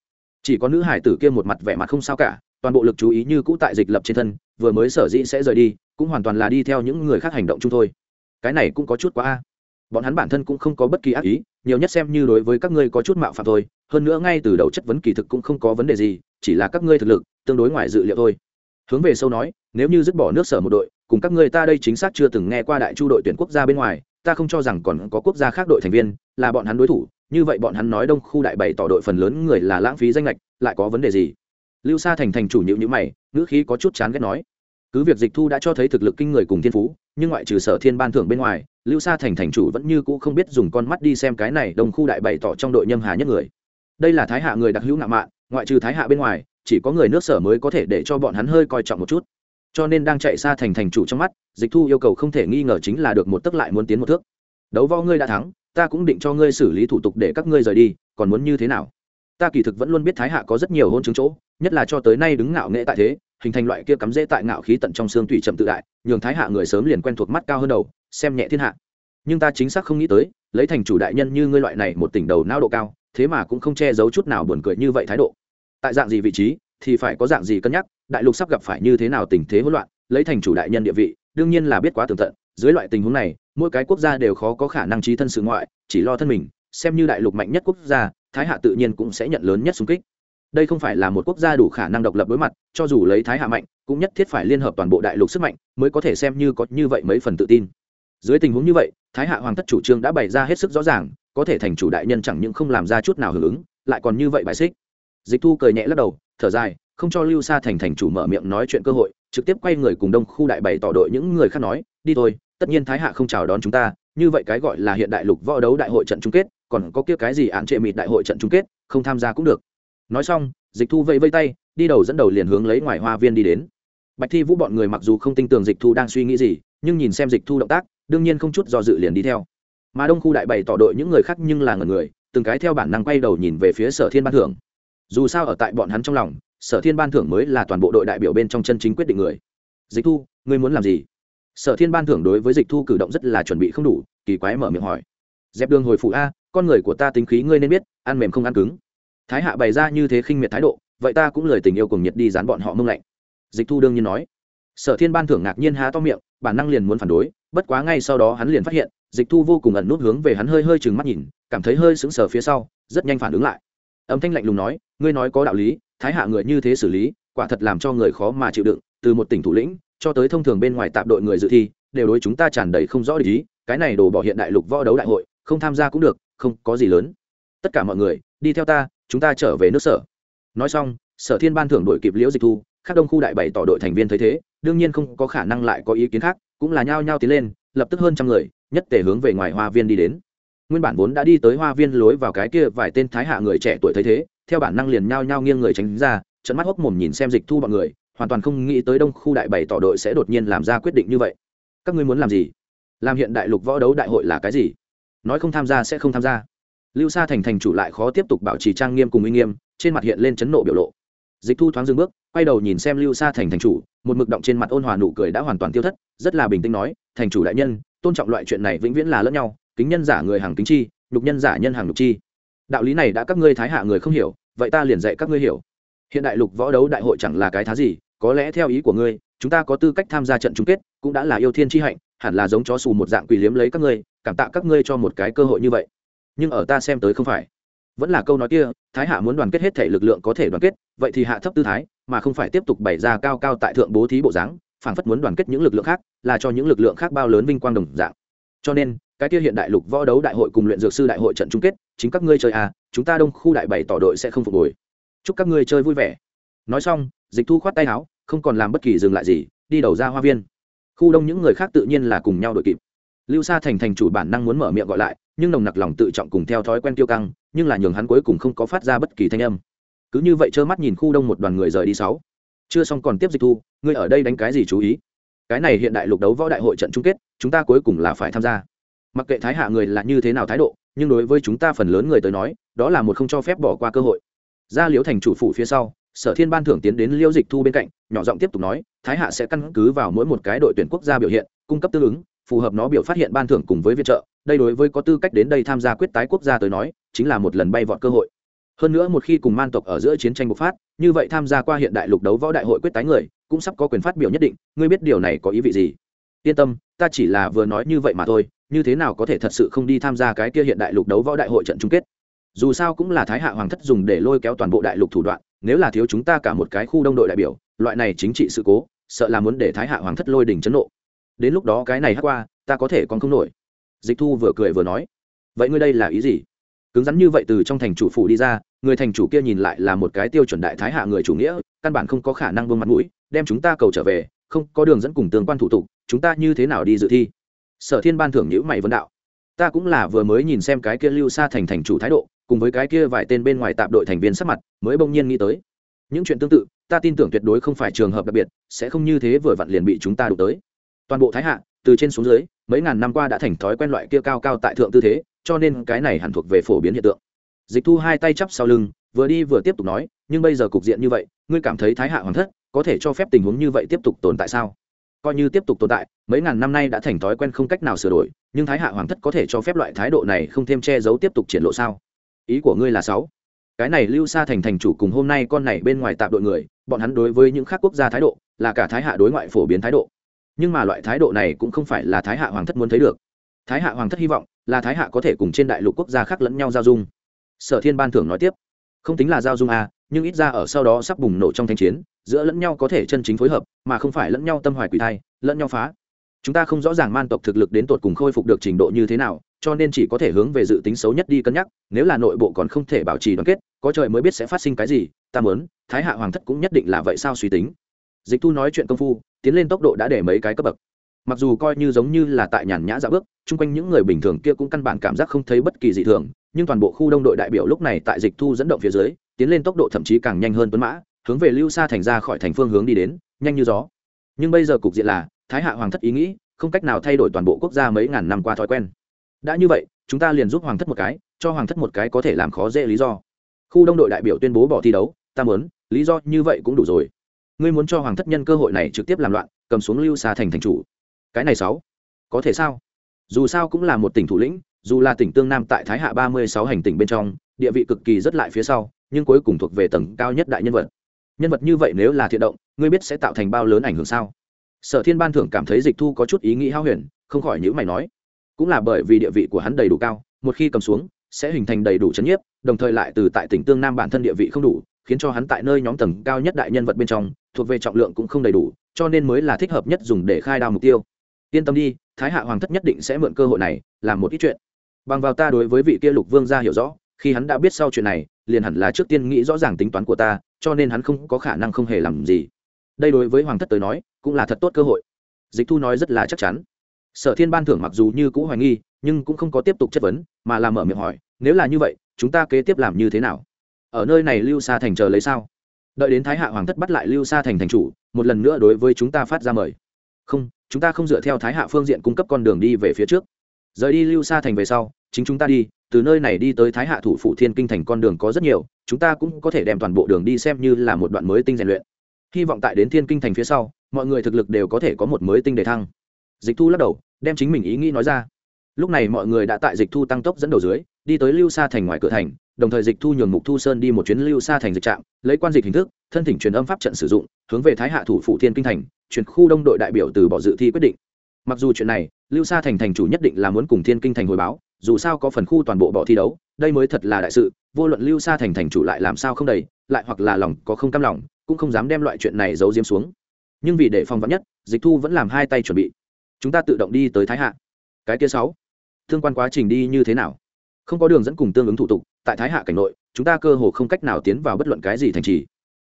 Chỉ có nữ hải tử kia một mặt vẻ mặt không sao cả, toàn bộ lực chú ý như cũ tại dịch lập trên thân, vừa mới sở dĩ sẽ rời đi, cũng hoàn toàn là đi theo những người khác hành động chung thôi. Cái này cũng có chút quá a bọn hắn bản thân cũng không có bất kỳ ác ý, nhiều nhất xem như đối với các ngươi có chút mạo phạm thôi, hơn nữa ngay từ đầu chất vấn kỳ thực cũng không có vấn đề gì, chỉ là các ngươi thực lực, tương đối ngoài dự liệu thôi. Hướng về sâu nói, nếu như dứt bỏ nước sở một đội, cùng các ngươi ta đây chính xác chưa từng nghe qua đại chu đội tuyển quốc gia bên ngoài, ta không cho rằng còn có quốc gia khác đội thành viên, là bọn hắn đối thủ, như vậy bọn hắn nói đông khu đại bày tỏ đội phần lớn người là lãng phí danh lệch lại có vấn đề gì? Lưu sa thành thành chủ nhịu nhữ mày, ngữ khí có chút chán ghét nói, cứ việc dịch thu đã cho thấy thực lực kinh người cùng thiên phú, nhưng ngoại trừ sở thiên ban thưởng bên ngoài lưu sa thành thành chủ vẫn như cũ không biết dùng con mắt đi xem cái này đông khu đại bày tỏ trong đội nhâm hà nhất người. Đây là thái hạ người đặc hữu ngạo mạn, ngoại trừ thái hạ bên ngoài, chỉ có người nước sở mới có thể để cho bọn hắn hơi coi trọng một chút. Cho nên đang chạy xa thành thành chủ trong mắt, dịch thu yêu cầu không thể nghi ngờ chính là được một tấc lại muốn tiến một thước. Đấu võ ngươi đã thắng, ta cũng định cho ngươi xử lý thủ tục để các ngươi rời đi, còn muốn như thế nào? Ta kỳ thực vẫn luôn biết thái hạ có rất nhiều hôn chứng chỗ, nhất là cho tới nay đứng ngạo nghệ tại thế, hình thành loại kia cắm rễ tại ngạo khí tận trong xương tùy chậm tự đại, nhường thái hạ người sớm liền quen thuộc mắt cao hơn đầu xem nhẹ thiên hạ. Nhưng ta chính xác không nghĩ tới, lấy thành chủ đại nhân như ngươi loại này một tỉnh đầu não độ cao, thế mà cũng không che giấu chút nào buồn cười như vậy thái độ. Tại dạng gì vị trí, thì phải có dạng gì cân nhắc, đại lục sắp gặp phải như thế nào tình thế hỗn loạn, lấy thành chủ đại nhân địa vị, đương nhiên là biết quá tường tận, dưới loại tình huống này, mỗi cái quốc gia đều khó có khả năng trí thân sự ngoại, chỉ lo thân mình, xem như đại lục mạnh nhất quốc gia, thái hạ tự nhiên cũng sẽ nhận lớn nhất xung kích. Đây không phải là một quốc gia đủ khả năng độc lập đối mặt, cho dù lấy thái hạ mạnh, cũng nhất thiết phải liên hợp toàn bộ đại lục sức mạnh, mới có thể xem như có như vậy mấy phần tự tin dưới tình huống như vậy, thái hạ hoàng thất chủ trương đã bày ra hết sức rõ ràng, có thể thành chủ đại nhân chẳng những không làm ra chút nào hưởng ứng, lại còn như vậy bài xích. Dịch thu cười nhẹ lắc đầu, thở dài, không cho lưu xa thành thành chủ mở miệng nói chuyện cơ hội, trực tiếp quay người cùng đông khu đại bày tỏ đội những người khác nói, đi thôi, tất nhiên thái hạ không chào đón chúng ta, như vậy cái gọi là hiện đại lục võ đấu đại hội trận chung kết, còn có kia cái gì án trệ mịt đại hội trận chung kết, không tham gia cũng được. Nói xong, dịch thu vẫy vây tay, đi đầu dẫn đầu liền hướng lấy ngoài hoa viên đi đến. Bạch thi vũ bọn người mặc dù không tin tưởng dịch thu đang suy nghĩ gì, nhưng nhìn xem dịch thu động tác đương nhiên không chút do dự liền đi theo. Mà đông khu đại bày tỏ đội những người khác nhưng là ngần người, từng cái theo bản năng quay đầu nhìn về phía sở thiên ban thưởng. Dù sao ở tại bọn hắn trong lòng, sở thiên ban thưởng mới là toàn bộ đội đại biểu bên trong chân chính quyết định người. Dịch thu, ngươi muốn làm gì? Sở thiên ban thưởng đối với dịch thu cử động rất là chuẩn bị không đủ, kỳ quái mở miệng hỏi. Dẹp đường hồi phụ a, con người của ta tính khí ngươi nên biết, ăn mềm không ăn cứng. Thái hạ bày ra như thế khinh miệt thái độ, vậy ta cũng lời tình yêu cùng nhiệt đi dán bọn họ mông lạnh. Dịch thu đương nhiên nói. Sở thiên ban thưởng ngạc nhiên há to miệng bản năng liền muốn phản đối, bất quá ngay sau đó hắn liền phát hiện, dịch thu vô cùng ẩn nút hướng về hắn hơi hơi chừng mắt nhìn, cảm thấy hơi sững sờ phía sau, rất nhanh phản ứng lại. Âm thanh lạnh lùng nói, ngươi nói có đạo lý, thái hạ người như thế xử lý, quả thật làm cho người khó mà chịu đựng, từ một tỉnh thủ lĩnh, cho tới thông thường bên ngoài tạp đội người dự thi, đều đối chúng ta tràn đầy không rõ lý cái này đồ bỏ hiện đại lục võ đấu đại hội, không tham gia cũng được, không có gì lớn. Tất cả mọi người, đi theo ta, chúng ta trở về nước sở. Nói xong, sở thiên ban thưởng đội kịp liễu dịch thu khác đông khu đại bảy tỏ đội thành viên thấy thế, đương nhiên không có khả năng lại có ý kiến khác, cũng là nhao nhao tiến lên, lập tức hơn trăm người, nhất tề hướng về ngoài hoa viên đi đến. Nguyên bản vốn đã đi tới hoa viên lối vào cái kia vài tên thái hạ người trẻ tuổi thấy thế, theo bản năng liền nhao nhao nghiêng người tránh ra trận mắt hốc mồm nhìn xem dịch thu bọn người, hoàn toàn không nghĩ tới đông khu đại bảy tỏ đội sẽ đột nhiên làm ra quyết định như vậy. Các ngươi muốn làm gì? Làm hiện đại lục võ đấu đại hội là cái gì? Nói không tham gia sẽ không tham gia. Lưu sa thành thành chủ lại khó tiếp tục bảo trì trang nghiêm cùng uy nghiêm, trên mặt hiện lên chấn nộ biểu lộ dịch thu thoáng dừng bước, quay đầu nhìn xem lưu sa thành thành chủ, một mực động trên mặt ôn hòa nụ cười đã hoàn toàn tiêu thất, rất là bình tĩnh nói, thành chủ đại nhân, tôn trọng loại chuyện này vĩnh viễn là lẫn nhau, kính nhân giả người hàng kính chi, nhục nhân giả nhân hàng nhục chi. Đạo lý này đã các ngươi thái hạ người không hiểu, vậy ta liền dạy các ngươi hiểu. Hiện đại lục võ đấu đại hội chẳng là cái thá gì, có lẽ theo ý của ngươi, chúng ta có tư cách tham gia trận chung kết, cũng đã là yêu thiên tri hạnh, hẳn là giống chó xù một dạng quỷ liếm lấy các ngươi, cảm tạ các ngươi cho một cái cơ hội như vậy. Nhưng ở ta xem tới không phải. Vẫn là câu nói kia thái hạ muốn đoàn kết hết thể lực lượng có thể đoàn kết, vậy thì hạ thấp tư thái, mà không phải tiếp tục bày ra cao cao tại thượng bố thí bộ dáng, phảng phất muốn đoàn kết những lực lượng khác, là cho những lực lượng khác bao lớn vinh quang đồng dạng. Cho nên, cái kia hiện đại lục võ đấu đại hội cùng luyện dược sư đại hội trận chung kết, chính các ngươi chơi à chúng ta đông khu đại bảy tỏ đội sẽ không phục hồi. Chúc các ngươi chơi vui vẻ. Nói xong, dịch thu khoát tay áo, không còn làm bất kỳ dừng lại gì, đi đầu ra hoa viên. Khu đông những người khác tự nhiên là cùng nhau đội kịp. Lưu sa thành thành chủ bản năng muốn mở miệng gọi lại nhưng nồng nặc lòng tự trọng cùng theo thói quen tiêu căng, nhưng là nhường hắn cuối cùng không có phát ra bất kỳ thanh âm. Cứ như vậy trơ mắt nhìn khu đông một đoàn người rời đi sáu. Chưa xong còn tiếp dịch thu, ngươi ở đây đánh cái gì chú ý? Cái này hiện đại lục đấu võ đại hội trận chung kết, chúng ta cuối cùng là phải tham gia. Mặc kệ thái hạ người là như thế nào thái độ, nhưng đối với chúng ta phần lớn người tới nói, đó là một không cho phép bỏ qua cơ hội. Ra liễu thành chủ phủ phía sau, sở thiên ban thưởng tiến đến liễu dịch thu bên cạnh, nhỏ giọng tiếp tục nói, thái hạ sẽ căn cứ vào mỗi một cái đội tuyển quốc gia biểu hiện, cung cấp tương ứng phù hợp nó biểu phát hiện ban thưởng cùng với viện trợ, đây đối với có tư cách đến đây tham gia quyết tái quốc gia tới nói, chính là một lần bay vọt cơ hội. Hơn nữa một khi cùng man tộc ở giữa chiến tranh bộc phát, như vậy tham gia qua hiện đại lục đấu võ đại hội quyết tái người, cũng sắp có quyền phát biểu nhất định, ngươi biết điều này có ý vị gì? Yên tâm, ta chỉ là vừa nói như vậy mà thôi, như thế nào có thể thật sự không đi tham gia cái kia hiện đại lục đấu võ đại hội trận chung kết? Dù sao cũng là thái hạ hoàng thất dùng để lôi kéo toàn bộ đại lục thủ đoạn, nếu là thiếu chúng ta cả một cái khu đông đội đại biểu, loại này chính trị sự cố, sợ là muốn để thái hạ hoàng thất lôi đỉnh chấn nộ đến lúc đó cái này hát qua, ta có thể còn không nổi. Dịch thu vừa cười vừa nói, vậy ngươi đây là ý gì? Cứng rắn như vậy từ trong thành chủ phủ đi ra, người thành chủ kia nhìn lại là một cái tiêu chuẩn đại thái hạ người chủ nghĩa, căn bản không có khả năng buông mặt mũi, đem chúng ta cầu trở về, không có đường dẫn cùng tương quan thủ tục, chúng ta như thế nào đi dự thi? Sở thiên ban thưởng nhữ mày vân đạo, ta cũng là vừa mới nhìn xem cái kia lưu xa thành thành chủ thái độ, cùng với cái kia vài tên bên ngoài tạm đội thành viên sắp mặt, mới bỗng nhiên nghĩ tới. Những chuyện tương tự, ta tin tưởng tuyệt đối không phải trường hợp đặc biệt, sẽ không như thế vừa vặn liền bị chúng ta đụng tới toàn bộ thái hạ, từ trên xuống dưới, mấy ngàn năm qua đã thành thói quen loại kia cao cao tại thượng tư thế, cho nên cái này hẳn thuộc về phổ biến hiện tượng. Dịch thu hai tay chắp sau lưng, vừa đi vừa tiếp tục nói, nhưng bây giờ cục diện như vậy, ngươi cảm thấy thái hạ hoàng thất có thể cho phép tình huống như vậy tiếp tục tồn tại sao? Coi như tiếp tục tồn tại, mấy ngàn năm nay đã thành thói quen không cách nào sửa đổi, nhưng thái hạ hoàng thất có thể cho phép loại thái độ này không thêm che giấu tiếp tục triển lộ sao? Ý của ngươi là sáu. Cái này lưu xa thành thành chủ cùng hôm nay con này bên ngoài tạm đội người, bọn hắn đối với những khác quốc gia thái độ là cả thái hạ đối ngoại phổ biến thái độ nhưng mà loại thái độ này cũng không phải là thái hạ hoàng thất muốn thấy được. Thái hạ hoàng thất hy vọng là thái hạ có thể cùng trên đại lục quốc gia khác lẫn nhau giao dung. Sở thiên ban thưởng nói tiếp, không tính là giao dung à nhưng ít ra ở sau đó sắp bùng nổ trong thanh chiến, giữa lẫn nhau có thể chân chính phối hợp, mà không phải lẫn nhau tâm hoài quỷ thai, lẫn nhau phá. Chúng ta không rõ ràng man tộc thực lực đến tột cùng khôi phục được trình độ như thế nào, cho nên chỉ có thể hướng về dự tính xấu nhất đi cân nhắc, nếu là nội bộ còn không thể bảo trì đoàn kết, có trời mới biết sẽ phát sinh cái gì, ta muốn, thái hạ hoàng thất cũng nhất định là vậy sao suy tính dịch thu nói chuyện công phu, tiến lên tốc độ đã để mấy cái cấp bậc. Mặc dù coi như giống như là tại nhàn nhã dạ bước, chung quanh những người bình thường kia cũng căn bản cảm giác không thấy bất kỳ dị thường, nhưng toàn bộ khu đông đội đại biểu lúc này tại dịch thu dẫn động phía dưới, tiến lên tốc độ thậm chí càng nhanh hơn tuấn mã, hướng về lưu xa thành ra khỏi thành phương hướng đi đến, nhanh như gió. Nhưng bây giờ cục diện là, thái hạ hoàng thất ý nghĩ, không cách nào thay đổi toàn bộ quốc gia mấy ngàn năm qua thói quen. Đã như vậy, chúng ta liền giúp hoàng thất một cái, cho hoàng thất một cái có thể làm khó dễ lý do. Khu đông đội đại biểu tuyên bố bỏ thi đấu, ta muốn, lý do như vậy cũng đủ rồi ngươi muốn cho hoàng thất nhân cơ hội này trực tiếp làm loạn, cầm xuống lưu xa thành thành chủ. Cái này sáu, có thể sao? Dù sao cũng là một tỉnh thủ lĩnh, dù là tỉnh tương nam tại thái hạ ba mươi sáu hành tỉnh bên trong, địa vị cực kỳ rất lại phía sau, nhưng cuối cùng thuộc về tầng cao nhất đại nhân vật. Nhân vật như vậy nếu là thiện động, ngươi biết sẽ tạo thành bao lớn ảnh hưởng sao? Sở thiên ban thưởng cảm thấy dịch thu có chút ý nghĩ hao huyền, không khỏi những mày nói. Cũng là bởi vì địa vị của hắn đầy đủ cao, một khi cầm xuống, sẽ hình thành đầy đủ chấn nhiếp, đồng thời lại từ tại tỉnh tương nam bản thân địa vị không đủ, khiến cho hắn tại nơi nhóm tầng cao nhất đại nhân vật bên trong thuộc về trọng lượng cũng không đầy đủ, cho nên mới là thích hợp nhất dùng để khai đao mục tiêu. Yên tâm đi, thái hạ hoàng thất nhất định sẽ mượn cơ hội này, làm một ít chuyện. Bằng vào ta đối với vị kia lục vương gia hiểu rõ, khi hắn đã biết sau chuyện này, liền hẳn là trước tiên nghĩ rõ ràng tính toán của ta, cho nên hắn không có khả năng không hề làm gì. Đây đối với hoàng thất tới nói, cũng là thật tốt cơ hội. Dịch thu nói rất là chắc chắn. Sở thiên ban thưởng mặc dù như cũ hoài nghi, nhưng cũng không có tiếp tục chất vấn, mà làm mở miệng hỏi, nếu là như vậy, chúng ta kế tiếp làm như thế nào? Ở nơi này lưu xa thành chờ lấy sao? Đợi đến thái hạ hoàng thất bắt lại lưu Sa thành thành chủ, một lần nữa đối với chúng ta phát ra mời. Không, chúng ta không dựa theo thái hạ phương diện cung cấp con đường đi về phía trước. Rời đi lưu Sa thành về sau, chính chúng ta đi, từ nơi này đi tới thái hạ thủ phụ thiên kinh thành con đường có rất nhiều, chúng ta cũng có thể đem toàn bộ đường đi xem như là một đoạn mới tinh rèn luyện. Hy vọng tại đến thiên kinh thành phía sau, mọi người thực lực đều có thể có một mới tinh đề thăng. Dịch thu lắc đầu, đem chính mình ý nghĩ nói ra. Lúc này mọi người đã tại dịch thu tăng tốc dẫn đầu dưới, đi tới lưu xa thành ngoài cửa thành đồng thời dịch thu nhường mục thu sơn đi một chuyến lưu xa thành dịch trạm, lấy quan dịch hình thức, thân thỉnh truyền âm pháp trận sử dụng, hướng về thái hạ thủ phụ thiên kinh thành, chuyển khu đông đội đại biểu từ bỏ dự thi quyết định. Mặc dù chuyện này, lưu xa thành thành chủ nhất định là muốn cùng thiên kinh thành hồi báo, dù sao có phần khu toàn bộ bỏ thi đấu, đây mới thật là đại sự, vô luận lưu xa thành thành chủ lại làm sao không đầy, lại hoặc là lòng có không cam lòng, cũng không dám đem loại chuyện này giấu diếm xuống. Nhưng vì để phòng vắn nhất, dịch thu vẫn làm hai tay chuẩn bị. Chúng ta tự động đi tới thái hạ. Cái kia sáu, thương quan quá trình đi như thế nào? Không có đường dẫn cùng tương ứng thủ tục tại thái hạ cảnh nội, chúng ta cơ hồ không cách nào tiến vào bất luận cái gì thành trì.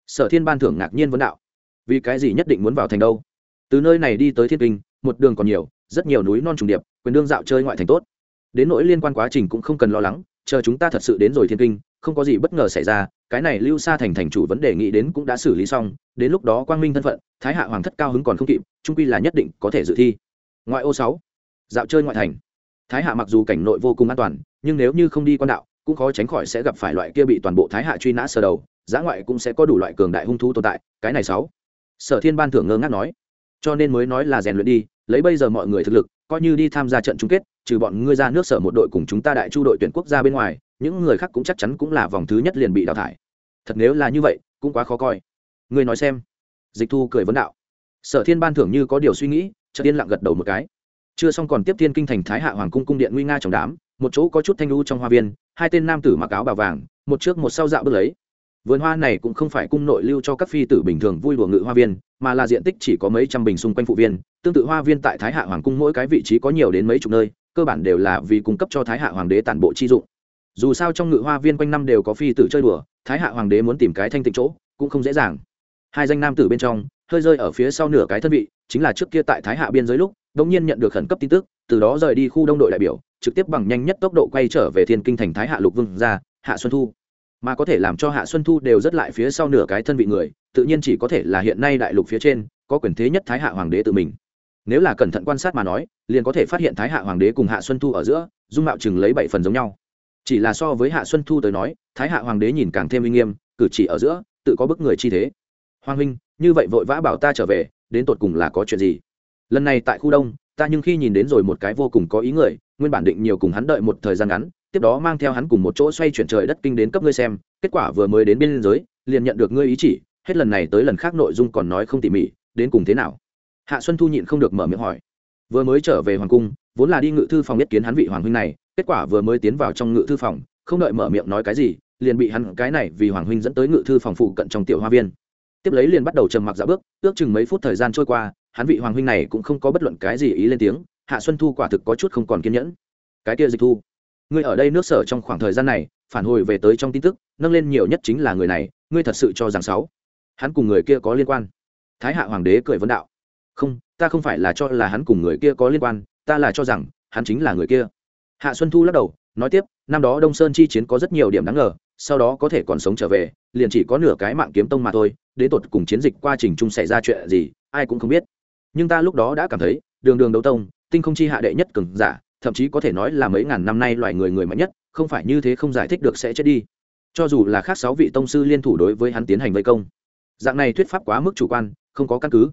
Sở thiên ban thưởng ngạc nhiên vấn đạo. Vì cái gì nhất định muốn vào thành đâu? Từ nơi này đi tới thiên kinh, một đường còn nhiều, rất nhiều núi non trùng điệp, quyền đương dạo chơi ngoại thành tốt. Đến nỗi liên quan quá trình cũng không cần lo lắng, chờ chúng ta thật sự đến rồi thiên kinh, không có gì bất ngờ xảy ra, cái này lưu xa thành thành chủ vấn đề nghĩ đến cũng đã xử lý xong, đến lúc đó quang minh thân phận, thái hạ hoàng thất cao hứng còn không kịp, trung quy là nhất định có thể dự thi. Ngoại ô sáu, dạo chơi ngoại thành. Thái hạ mặc dù cảnh nội vô cùng an toàn, nhưng nếu như không đi quan đạo cũng khó tránh khỏi sẽ gặp phải loại kia bị toàn bộ thái hạ truy nã sơ đầu, giá ngoại cũng sẽ có đủ loại cường đại hung thú tồn tại, cái này sáu. Sở thiên ban thưởng ngơ ngác nói, cho nên mới nói là rèn luyện đi, lấy bây giờ mọi người thực lực, coi như đi tham gia trận chung kết, trừ bọn ngươi ra nước sở một đội cùng chúng ta đại chu đội tuyển quốc gia bên ngoài, những người khác cũng chắc chắn cũng là vòng thứ nhất liền bị đào thải. Thật nếu là như vậy, cũng quá khó coi. Ngươi nói xem. Dịch thu cười vấn đạo. Sở thiên ban thưởng như có điều suy nghĩ, chợt yên lặng gật đầu một cái. Chưa xong còn tiếp thiên kinh thành thái hạ hoàng cung cung điện nguy nga trong đám một chỗ có chút thanh lưu trong hoa viên, hai tên nam tử mặc áo bào vàng, một trước một sau dạo bước lấy. Vườn hoa này cũng không phải cung nội lưu cho các phi tử bình thường vui đùa ngự hoa viên, mà là diện tích chỉ có mấy trăm bình xung quanh phụ viên, tương tự hoa viên tại thái hạ hoàng cung mỗi cái vị trí có nhiều đến mấy chục nơi, cơ bản đều là vì cung cấp cho thái hạ hoàng đế tản bộ chi dụng. Dù sao trong ngự hoa viên quanh năm đều có phi tử chơi đùa, thái hạ hoàng đế muốn tìm cái thanh tịnh chỗ cũng không dễ dàng. Hai danh nam tử bên trong, hơi rơi ở phía sau nửa cái thân vị, chính là trước kia tại thái hạ biên giới lúc đ nhiên nhận được khẩn cấp tin tức, từ đó rời đi khu đông đội đại biểu trực tiếp bằng nhanh nhất tốc độ quay trở về thiên kinh thành thái hạ lục vương ra, hạ xuân thu. Mà có thể làm cho hạ xuân thu đều rất lại phía sau nửa cái thân vị người, tự nhiên chỉ có thể là hiện nay đại lục phía trên, có quyền thế nhất thái hạ hoàng đế tự mình. Nếu là cẩn thận quan sát mà nói, liền có thể phát hiện thái hạ hoàng đế cùng hạ xuân thu ở giữa, dung mạo chừng lấy bảy phần giống nhau. Chỉ là so với hạ xuân thu tới nói, thái hạ hoàng đế nhìn càng thêm uy nghiêm, cử chỉ ở giữa, tự có bức người chi thế. Hoàng huynh, như vậy vội vã bảo ta trở về, đến tột cùng là có chuyện gì? Lần này tại khu đông ta nhưng khi nhìn đến rồi một cái vô cùng có ý người, nguyên bản định nhiều cùng hắn đợi một thời gian ngắn, tiếp đó mang theo hắn cùng một chỗ xoay chuyển trời đất kinh đến cấp ngươi xem, kết quả vừa mới đến biên giới, liền nhận được ngươi ý chỉ, hết lần này tới lần khác nội dung còn nói không tỉ mỉ, đến cùng thế nào? Hạ xuân thu nhịn không được mở miệng hỏi. Vừa mới trở về hoàng cung, vốn là đi ngự thư phòng nhất kiến hắn vị hoàng huynh này, kết quả vừa mới tiến vào trong ngự thư phòng, không đợi mở miệng nói cái gì, liền bị hắn cái này vì hoàng huynh dẫn tới ngự thư phòng phụ cận trong tiểu hoa viên. Tiếp lấy liền bắt đầu trầm mặc dạ bước, ước chừng mấy phút thời gian trôi qua hắn vị hoàng huynh này cũng không có bất luận cái gì ý lên tiếng, hạ xuân thu quả thực có chút không còn kiên nhẫn. Cái kia dịch thu, ngươi ở đây nước sở trong khoảng thời gian này, phản hồi về tới trong tin tức, nâng lên nhiều nhất chính là người này, ngươi thật sự cho rằng sáu? Hắn cùng người kia có liên quan? Thái hạ hoàng đế cười vấn đạo. Không, ta không phải là cho là hắn cùng người kia có liên quan, ta là cho rằng, hắn chính là người kia. Hạ xuân thu lắc đầu, nói tiếp, năm đó đông sơn chi chiến có rất nhiều điểm đáng ngờ, sau đó có thể còn sống trở về, liền chỉ có nửa cái mạng kiếm tông mà thôi, đến tột cùng chiến dịch qua trình chung xảy ra chuyện gì, ai cũng không biết nhưng ta lúc đó đã cảm thấy, đường đường đấu tông, tinh không chi hạ đệ nhất cường giả, thậm chí có thể nói là mấy ngàn năm nay loài người người mạnh nhất, không phải như thế không giải thích được sẽ chết đi. Cho dù là khác sáu vị tông sư liên thủ đối với hắn tiến hành vây công. Dạng này thuyết pháp quá mức chủ quan, không có căn cứ.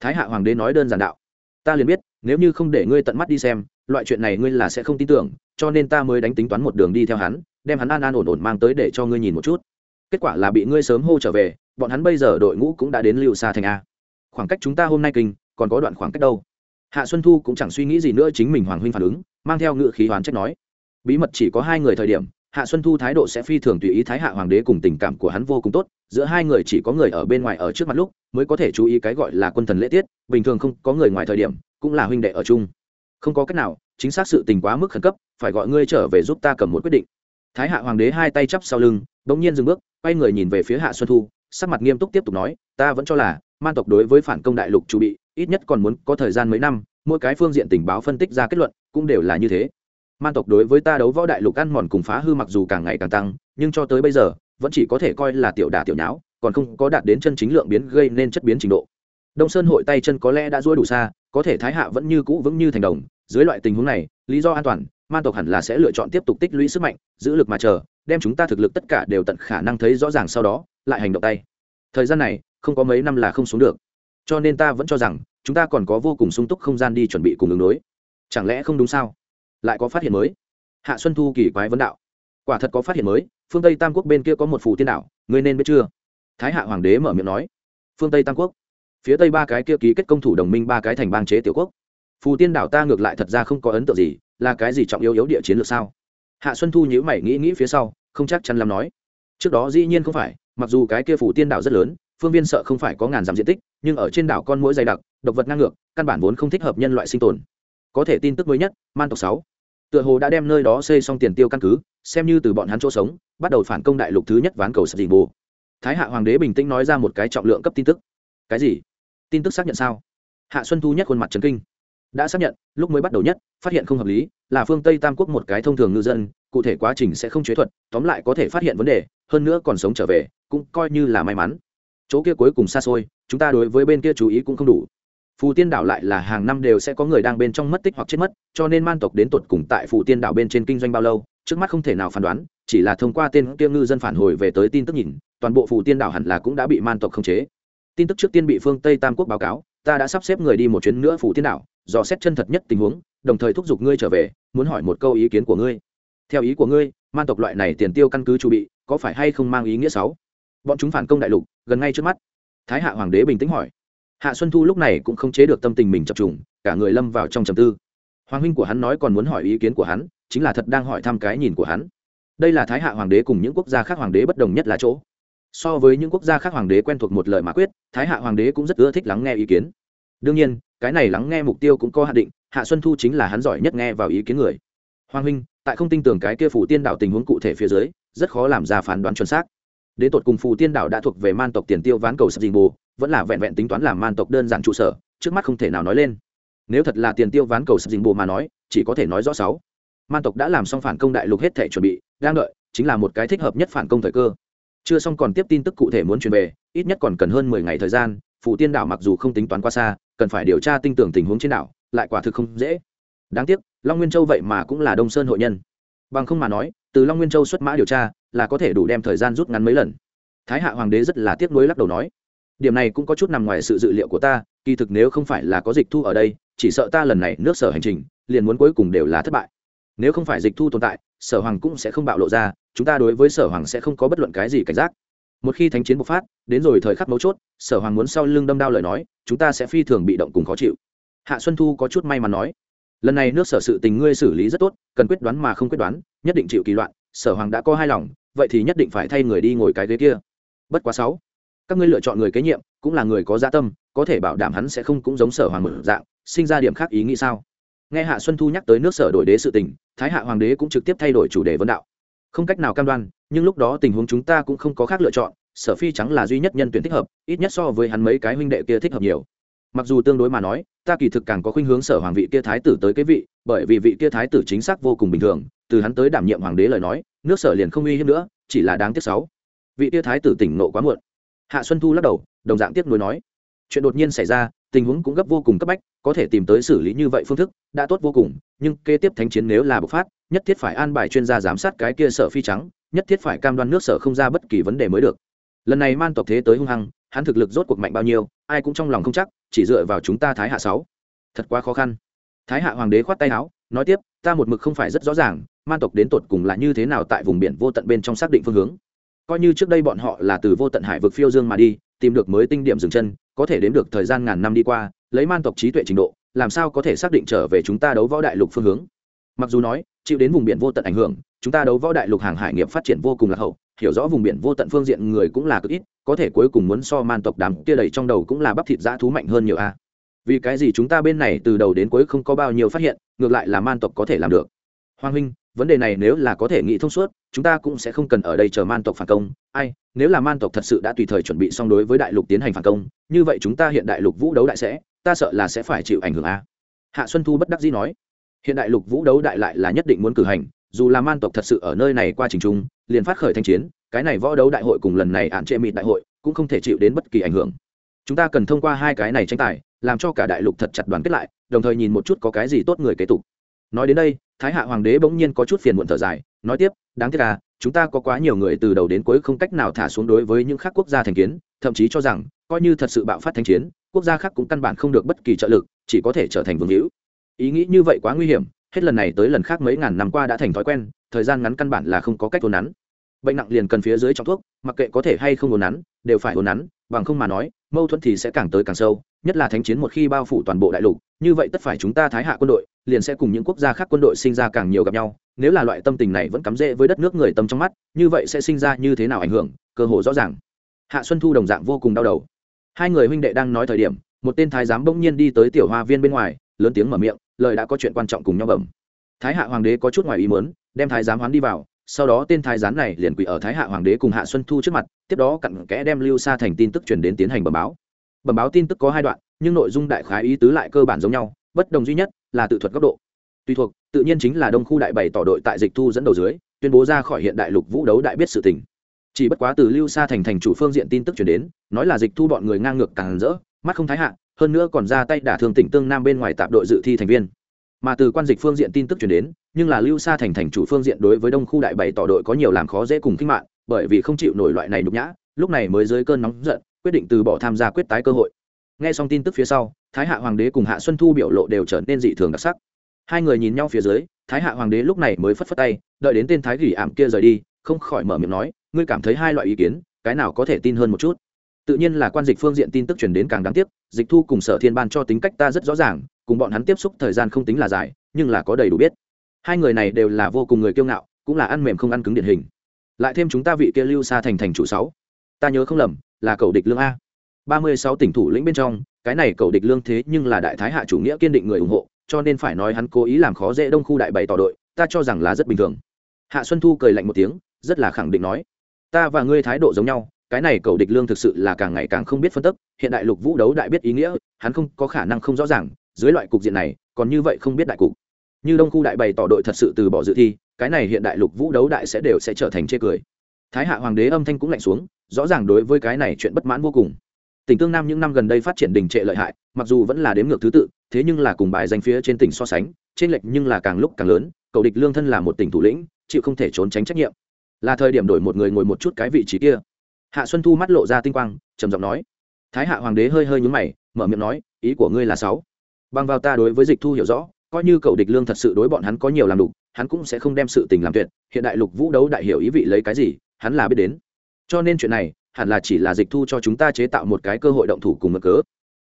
Thái hạ hoàng đế nói đơn giản đạo. Ta liền biết, nếu như không để ngươi tận mắt đi xem, loại chuyện này ngươi là sẽ không tin tưởng, cho nên ta mới đánh tính toán một đường đi theo hắn, đem hắn an an ổn ổn mang tới để cho ngươi nhìn một chút. Kết quả là bị ngươi sớm hô trở về, bọn hắn bây giờ đội ngũ cũng đã đến lưu xa thành a. Khoảng cách chúng ta hôm nay kinh còn có đoạn khoảng cách đâu. Hạ xuân thu cũng chẳng suy nghĩ gì nữa, chính mình hoàng huynh phản ứng, mang theo ngự khí hoán trách nói. Bí mật chỉ có hai người thời điểm, hạ xuân thu thái độ sẽ phi thường tùy ý thái hạ hoàng đế cùng tình cảm của hắn vô cùng tốt, giữa hai người chỉ có người ở bên ngoài ở trước mặt lúc, mới có thể chú ý cái gọi là quân thần lễ tiết, bình thường không có người ngoài thời điểm, cũng là huynh đệ ở chung. Không có cách nào, chính xác sự tình quá mức khẩn cấp, phải gọi ngươi trở về giúp ta cầm một quyết định. Thái hạ hoàng đế hai tay chắp sau lưng đ ỗ n g nhiên dừng bước, quay người nhìn về phía hạ xuân thu, sắc mặt nghiêm túc tiếp tục nói, ta vẫn cho là man tộc đối với phản công đại lục chu bị ít nhất còn muốn có thời gian mấy năm, mỗi cái phương diện tình báo phân tích ra kết luận cũng đều là như thế. Man tộc đối với ta đấu võ đại lục ăn mòn cùng phá hư mặc dù càng ngày càng tăng, nhưng cho tới bây giờ, vẫn chỉ có thể coi là tiểu đà tiểu nháo, còn không có đạt đến chân chính lượng biến gây nên chất biến trình độ. Đông sơn hội tay chân có lẽ đã dối đủ xa, có thể thái hạ vẫn như cũ vững như thành đồng. Dưới loại tình huống này, lý do an toàn, man tộc hẳn là sẽ lựa chọn tiếp tục tích lũy sức mạnh, giữ lực mà chờ, đem chúng ta thực lực tất cả đều tận khả năng thấy rõ ràng sau đó, lại hành động tay. Thời gian này, không có mấy năm là không xuống được cho nên ta vẫn cho rằng, chúng ta còn có vô cùng sung túc không gian đi chuẩn bị cùng ứng đối. Chẳng lẽ không đúng sao? Lại có phát hiện mới? Hạ xuân thu kỳ quái vấn đạo. Quả thật có phát hiện mới, phương tây tam quốc bên kia có một phù tiên đảo, ngươi nên biết chưa? Thái hạ hoàng đế mở miệng nói. Phương tây tam quốc. Phía tây ba cái kia ký kết công thủ đồng minh ba cái thành bang chế tiểu quốc. Phù tiên đảo ta ngược lại thật ra không có ấn tượng gì, là cái gì trọng yếu yếu địa chiến lược sao? Hạ xuân thu nhữ mày nghĩ nghĩ phía sau, không chắc chắn lắm nói. Trước đó dĩ nhiên không phải, mặc dù cái kia phù tiên đảo rất lớn phương viên sợ không phải có ngàn dặm diện tích, nhưng ở trên đảo con mũi dày đặc, độc vật ngang ngược, căn bản vốn không thích hợp nhân loại sinh tồn. Có thể tin tức mới nhất, man tộc sáu. Tựa hồ đã đem nơi đó xây xong tiền tiêu căn cứ, xem như từ bọn hắn chỗ sống, bắt đầu phản công đại lục thứ nhất ván cầu sập dình bồ. Thái hạ hoàng đế bình tĩnh nói ra một cái trọng lượng cấp tin tức. Cái gì? Tin tức xác nhận sao? Hạ xuân thu nhất khuôn mặt trấn kinh. Đã xác nhận, lúc mới bắt đầu nhất, phát hiện không hợp lý, là phương tây tam quốc một cái thông thường ngư dân, cụ thể quá trình sẽ không chế thuật, tóm lại có thể phát hiện vấn đề, hơn nữa còn sống trở về, cũng coi như là may mắn chỗ kia cuối cùng xa xôi, chúng ta đối với bên kia chú ý cũng không đủ. Phù tiên đảo lại là hàng năm đều sẽ có người đang bên trong mất tích hoặc chết mất, cho nên man tộc đến tột cùng tại phù tiên đảo bên trên kinh doanh bao lâu, trước mắt không thể nào phán đoán, chỉ là thông qua tên kia ngư dân phản hồi về tới tin tức nhìn, toàn bộ phù tiên đảo hẳn là cũng đã bị man tộc khống chế. Tin tức trước tiên bị phương tây tam quốc báo cáo, ta đã sắp xếp người đi một chuyến nữa phù tiên đảo, dò xét chân thật nhất tình huống, đồng thời thúc giục ngươi trở về, muốn hỏi một câu ý kiến của ngươi. Theo ý của ngươi, man tộc loại này tiền tiêu căn cứ chu bị, có phải hay không mang ý nghĩa sáu bọn chúng phản công đại lục, gần ngay trước mắt. Thái hạ hoàng đế bình tĩnh hỏi. Hạ xuân thu lúc này cũng không chế được tâm tình mình chập trùng, cả người lâm vào trong trầm tư. Hoàng huynh của hắn nói còn muốn hỏi ý kiến của hắn, chính là thật đang hỏi thăm cái nhìn của hắn. Đây là thái hạ hoàng đế cùng những quốc gia khác hoàng đế bất đồng nhất là chỗ. So với những quốc gia khác hoàng đế quen thuộc một lời mà quyết, thái hạ hoàng đế cũng rất ưa thích lắng nghe ý kiến. Đương nhiên, cái này lắng nghe mục tiêu cũng có hạ định, hạ xuân thu chính là hắn giỏi nhất nghe vào ý kiến người. Hoàng huynh, tại không tin tưởng cái kia phủ tiên đạo tình huống cụ thể phía dưới, rất khó làm ra phán đoán chuẩn xác đến tột cùng phù tiên đảo đã thuộc về man tộc tiền tiêu ván cầu sập dình bù, vẫn là vẹn vẹn tính toán làm man tộc đơn giản trụ sở, trước mắt không thể nào nói lên. Nếu thật là tiền tiêu ván cầu sập dình bù mà nói, chỉ có thể nói rõ sáu. Man tộc đã làm xong phản công đại lục hết thể chuẩn bị, đang đợi, chính là một cái thích hợp nhất phản công thời cơ. Chưa xong còn tiếp tin tức cụ thể muốn truyền về, ít nhất còn cần hơn mười ngày thời gian, phù tiên đảo mặc dù không tính toán quá xa, cần phải điều tra tinh tưởng tình huống trên đảo, lại quả thực không dễ. Đáng tiếc, long nguyên châu vậy mà cũng là đông sơn hội nhân. Bằng không mà nói từ long nguyên châu xuất mã điều tra là có thể đủ đem thời gian rút ngắn mấy lần thái hạ hoàng đế rất là tiếc nuối lắc đầu nói điểm này cũng có chút nằm ngoài sự dự liệu của ta kỳ thực nếu không phải là có dịch thu ở đây chỉ sợ ta lần này nước sở hành trình liền muốn cuối cùng đều là thất bại nếu không phải dịch thu tồn tại sở hoàng cũng sẽ không bạo lộ ra chúng ta đối với sở hoàng sẽ không có bất luận cái gì cảnh giác một khi thánh chiến bộc phát đến rồi thời khắc mấu chốt sở hoàng muốn sau lưng đâm đao lời nói chúng ta sẽ phi thường bị động cùng khó chịu hạ xuân thu có chút may mắn nói lần này nước sở sự tình ngươi xử lý rất tốt, cần quyết đoán mà không quyết đoán, nhất định chịu kỳ loạn, sở hoàng đã có hai lòng, vậy thì nhất định phải thay người đi ngồi cái ghế kia. Bất quá sáu, các ngươi lựa chọn người kế nhiệm, cũng là người có gia tâm, có thể bảo đảm hắn sẽ không cũng giống sở hoàng mở dạng, sinh ra điểm khác ý nghĩ sao? Nghe hạ xuân thu nhắc tới nước sở đổi đế sự tình, thái hạ hoàng đế cũng trực tiếp thay đổi chủ đề vấn đạo. Không cách nào cam đoan, nhưng lúc đó tình huống chúng ta cũng không có khác lựa chọn, sở phi trắng là duy nhất nhân tuyển thích hợp, ít nhất so với hắn mấy cái huynh đệ kia thích hợp nhiều mặc dù tương đối mà nói, ta kỳ thực càng có khuynh hướng sở hoàng vị kia thái tử tới cái vị, bởi vì vị kia thái tử chính xác vô cùng bình thường, từ hắn tới đảm nhiệm hoàng đế lời nói, nước sở liền không uy hiếp nữa, chỉ là đáng tiếc sáu. Vị kia thái tử tỉnh nộ quá muộn. Hạ xuân thu lắc đầu, đồng dạng tiếc nuối nói. Chuyện đột nhiên xảy ra, tình huống cũng gấp vô cùng cấp bách, có thể tìm tới xử lý như vậy phương thức, đã tốt vô cùng, nhưng kế tiếp thánh chiến nếu là bộc phát, nhất thiết phải an bài chuyên gia giám sát cái kia sở phi trắng, nhất thiết phải cam đoan nước sở không ra bất kỳ vấn đề mới được. Lần này man tộc thế tới hung hăng hắn thực lực rốt cuộc mạnh bao nhiêu, ai cũng trong lòng không chắc, chỉ dựa vào chúng ta thái hạ sáu. Thật quá khó khăn. Thái hạ hoàng đế khoát tay áo, nói tiếp, ta một mực không phải rất rõ ràng, man tộc đến tột cùng là như thế nào tại vùng biển vô tận bên trong xác định phương hướng. Coi như trước đây bọn họ là từ vô tận hải vực phiêu dương mà đi, tìm được mới tinh điểm dừng chân, có thể đến được thời gian ngàn năm đi qua, lấy man tộc trí tuệ trình độ, làm sao có thể xác định trở về chúng ta đấu võ đại lục phương hướng? Mặc dù nói, chịu đến vùng biển vô tận ảnh hưởng, chúng ta đấu võ đại lục hàng hải nghiệp phát triển vô cùng là hậu hiểu rõ vùng biển vô tận phương diện người cũng là cực ít, có thể cuối cùng muốn so man tộc đám kia đầy trong đầu cũng là bắp thịt dã thú mạnh hơn nhiều a. Vì cái gì chúng ta bên này từ đầu đến cuối không có bao nhiêu phát hiện, ngược lại là man tộc có thể làm được. Hoàng huynh, vấn đề này nếu là có thể nghĩ thông suốt, chúng ta cũng sẽ không cần ở đây chờ man tộc phản công. Ai, nếu là man tộc thật sự đã tùy thời chuẩn bị xong đối với đại lục tiến hành phản công, như vậy chúng ta hiện đại lục vũ đấu đại sẽ, ta sợ là sẽ phải chịu ảnh hưởng a. Hạ xuân thu bất đắc dĩ nói, hiện đại lục vũ đấu đại lại là nhất định muốn cử hành dù là man tộc thật sự ở nơi này qua trình trung, liền phát khởi thanh chiến, cái này võ đấu đại hội cùng lần này ạn trệ mịt đại hội cũng không thể chịu đến bất kỳ ảnh hưởng. Chúng ta cần thông qua hai cái này tranh tài, làm cho cả đại lục thật chặt đoàn kết lại, đồng thời nhìn một chút có cái gì tốt người kế tục. Nói đến đây, thái hạ hoàng đế bỗng nhiên có chút phiền muộn thở dài, nói tiếp, đáng tiếc là chúng ta có quá nhiều người từ đầu đến cuối không cách nào thả xuống đối với những khác quốc gia thành kiến, thậm chí cho rằng, coi như thật sự bạo phát thanh chiến, quốc gia khác cũng căn bản không được bất kỳ trợ lực, chỉ có thể trở thành vương hữu. Ý nghĩ như vậy quá nguy hiểm hết lần này tới lần khác mấy ngàn năm qua đã thành thói quen, thời gian ngắn căn bản là không có cách hồn nắn. Bệnh nặng liền cần phía dưới trong thuốc, mặc kệ có thể hay không hồn nắn, đều phải hồn nắn, bằng không mà nói, mâu thuẫn thì sẽ càng tới càng sâu, nhất là thánh chiến một khi bao phủ toàn bộ đại lục, như vậy tất phải chúng ta thái hạ quân đội, liền sẽ cùng những quốc gia khác quân đội sinh ra càng nhiều gặp nhau, nếu là loại tâm tình này vẫn cắm rễ với đất nước người tâm trong mắt, như vậy sẽ sinh ra như thế nào ảnh hưởng, cơ hồ rõ ràng. Hạ xuân thu đồng dạng vô cùng đau đầu. Hai người huynh đệ đang nói thời điểm, một tên thái giám bỗng nhiên đi tới tiểu hoa viên bên ngoài lớn tiếng mở miệng, lời đã có chuyện quan trọng cùng nhau bẩm. Thái hạ hoàng đế có chút ngoài ý muốn, đem thái giám hoán đi vào, sau đó tên thái giám này liền quỳ ở thái hạ hoàng đế cùng hạ xuân thu trước mặt, tiếp đó cặn kẽ đem lưu xa thành tin tức truyền đến tiến hành bẩm báo. Bẩm báo tin tức có hai đoạn, nhưng nội dung đại khái ý tứ lại cơ bản giống nhau, bất đồng duy nhất là tự thuật góc độ. Tùy thuộc, tự nhiên chính là đông khu đại bảy tỏ đội tại dịch thu dẫn đầu dưới, tuyên bố ra khỏi hiện đại lục vũ đấu đại biết sự tình. Chỉ bất quá từ lưu xa thành thành chủ phương diện tin tức chuyển đến, nói là dịch thu bọn người ngang ngược càng rỡ, mắt không thái hạ hơn nữa còn ra tay đả thương tỉnh tương nam bên ngoài tạp đội dự thi thành viên. Mà từ quan dịch phương diện tin tức chuyển đến, nhưng là lưu xa thành thành chủ phương diện đối với đông khu đại bảy tỏ đội có nhiều làm khó dễ cùng kinh mạng, bởi vì không chịu nổi loại này nhục nhã, lúc này mới dưới cơn nóng giận, quyết định từ bỏ tham gia quyết tái cơ hội. Nghe xong tin tức phía sau, thái hạ hoàng đế cùng hạ xuân thu biểu lộ đều trở nên dị thường đặc sắc. Hai người nhìn nhau phía dưới, thái hạ hoàng đế lúc này mới phất phất tay, đợi đến tên thái gỉ ảm kia rời đi, không khỏi mở miệng nói, ngươi cảm thấy hai loại ý kiến, cái nào có thể tin hơn một chút? Tự nhiên là quan dịch phương diện tin tức truyền đến càng đáng tiếc, dịch thu cùng sở thiên ban cho tính cách ta rất rõ ràng, cùng bọn hắn tiếp xúc thời gian không tính là dài, nhưng là có đầy đủ biết. Hai người này đều là vô cùng người kiêu ngạo, cũng là ăn mềm không ăn cứng điển hình. Lại thêm chúng ta vị kia lưu xa thành thành chủ sáu. Ta nhớ không lầm, là cầu địch lương a. Ba mươi sáu tỉnh thủ lĩnh bên trong, cái này cầu địch lương thế nhưng là đại thái hạ chủ nghĩa kiên định người ủng hộ, cho nên phải nói hắn cố ý làm khó dễ đông khu đại bảy tỏ đội, ta cho rằng là rất bình thường. Hạ xuân thu cười lạnh một tiếng, rất là khẳng định nói, ta và ngươi thái độ giống nhau cái này cầu địch lương thực sự là càng ngày càng không biết phân tức, hiện đại lục vũ đấu đại biết ý nghĩa, hắn không có khả năng không rõ ràng, dưới loại cục diện này, còn như vậy không biết đại cục. Như đông khu đại bày tỏ đội thật sự từ bỏ dự thi, cái này hiện đại lục vũ đấu đại sẽ đều sẽ trở thành chê cười. Thái hạ hoàng đế âm thanh cũng lạnh xuống, rõ ràng đối với cái này chuyện bất mãn vô cùng. Tỉnh tương nam những năm gần đây phát triển đình trệ lợi hại, mặc dù vẫn là đếm ngược thứ tự, thế nhưng là cùng bài danh phía trên tỉnh so sánh trên lệch nhưng là càng lúc càng lớn, cầu địch lương thân là một tỉnh thủ lĩnh, chịu không thể trốn tránh trách nhiệm. Là thời điểm đổi một người ngồi một chút cái vị trí kia hạ xuân thu mắt lộ ra tinh quang, trầm giọng nói. Thái hạ hoàng đế hơi hơi nhúng mày, mở miệng nói, ý của ngươi là sáu. Bằng vào ta đối với dịch thu hiểu rõ, coi như cậu địch lương thật sự đối bọn hắn có nhiều làm đục, hắn cũng sẽ không đem sự tình làm tuyệt. Hiện đại lục vũ đấu đại hiểu ý vị lấy cái gì, hắn là biết đến. Cho nên chuyện này, hẳn là chỉ là dịch thu cho chúng ta chế tạo một cái cơ hội động thủ cùng mực cớ.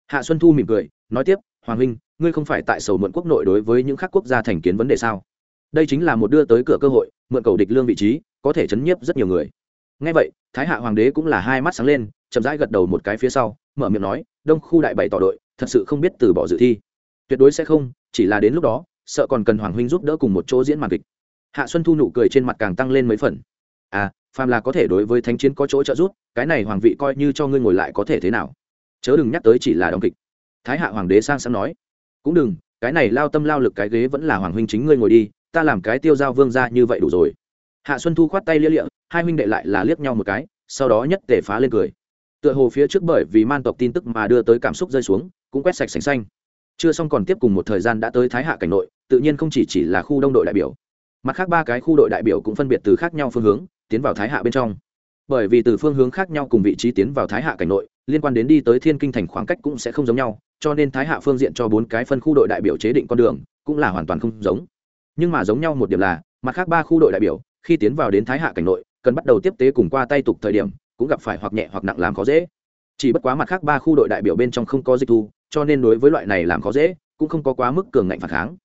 Hạ xuân thu mỉm cười, nói tiếp, hoàng huynh, ngươi không phải tại sầu mượn quốc nội đối với những khác quốc gia thành kiến vấn đề sao? Đây chính là một đưa tới cửa cơ hội, mượn cầu địch lương vị trí, có thể chấn nhiếp rất nhiều người ngay vậy, thái hạ hoàng đế cũng là hai mắt sáng lên, chậm rãi gật đầu một cái phía sau, mở miệng nói, đông khu đại bảy tỏ đội, thật sự không biết từ bỏ dự thi. Tuyệt đối sẽ không, chỉ là đến lúc đó, sợ còn cần hoàng huynh giúp đỡ cùng một chỗ diễn màn kịch. Hạ xuân thu nụ cười trên mặt càng tăng lên mấy phần. À phàm là có thể đối với thánh chiến có chỗ trợ giúp, cái này hoàng vị coi như cho ngươi ngồi lại có thể thế nào? Chớ đừng nhắc tới chỉ là đóng kịch. Thái hạ hoàng đế sang sáng nói, cũng đừng, cái này lao tâm lao lực cái ghế vẫn là hoàng huynh chính ngươi ngồi đi, ta làm cái tiêu giao vương ra như vậy đủ rồi. Hạ xuân thu khoát tay lia lịa hai huynh đệ lại là liếc nhau một cái, sau đó nhất tể phá lên cười. Tựa hồ phía trước bởi vì man tộc tin tức mà đưa tới cảm xúc rơi xuống, cũng quét sạch sành xanh. Chưa xong còn tiếp cùng một thời gian đã tới thái hạ cảnh nội, tự nhiên không chỉ chỉ là khu đông đội đại biểu. Mặt khác ba cái khu đội đại biểu cũng phân biệt từ khác nhau phương hướng, tiến vào thái hạ bên trong. Bởi vì từ phương hướng khác nhau cùng vị trí tiến vào thái hạ cảnh nội, liên quan đến đi tới thiên kinh thành khoảng cách cũng sẽ không giống nhau, cho nên thái hạ phương diện cho bốn cái phân khu đội đại biểu chế định con đường, cũng là hoàn toàn không giống. Nhưng mà giống nhau một điểm là, mặt khác ba khu đội đại biểu, khi tiến vào đến thái hạ cảnh nội cần bắt đầu tiếp tế cùng qua tay tục thời điểm, cũng gặp phải hoặc nhẹ hoặc nặng làm khó dễ. Chỉ bất quá mặt khác ba khu đội đại biểu bên trong không có dịch thu, cho nên đối với loại này làm khó dễ, cũng không có quá mức cường ngạnh phản kháng.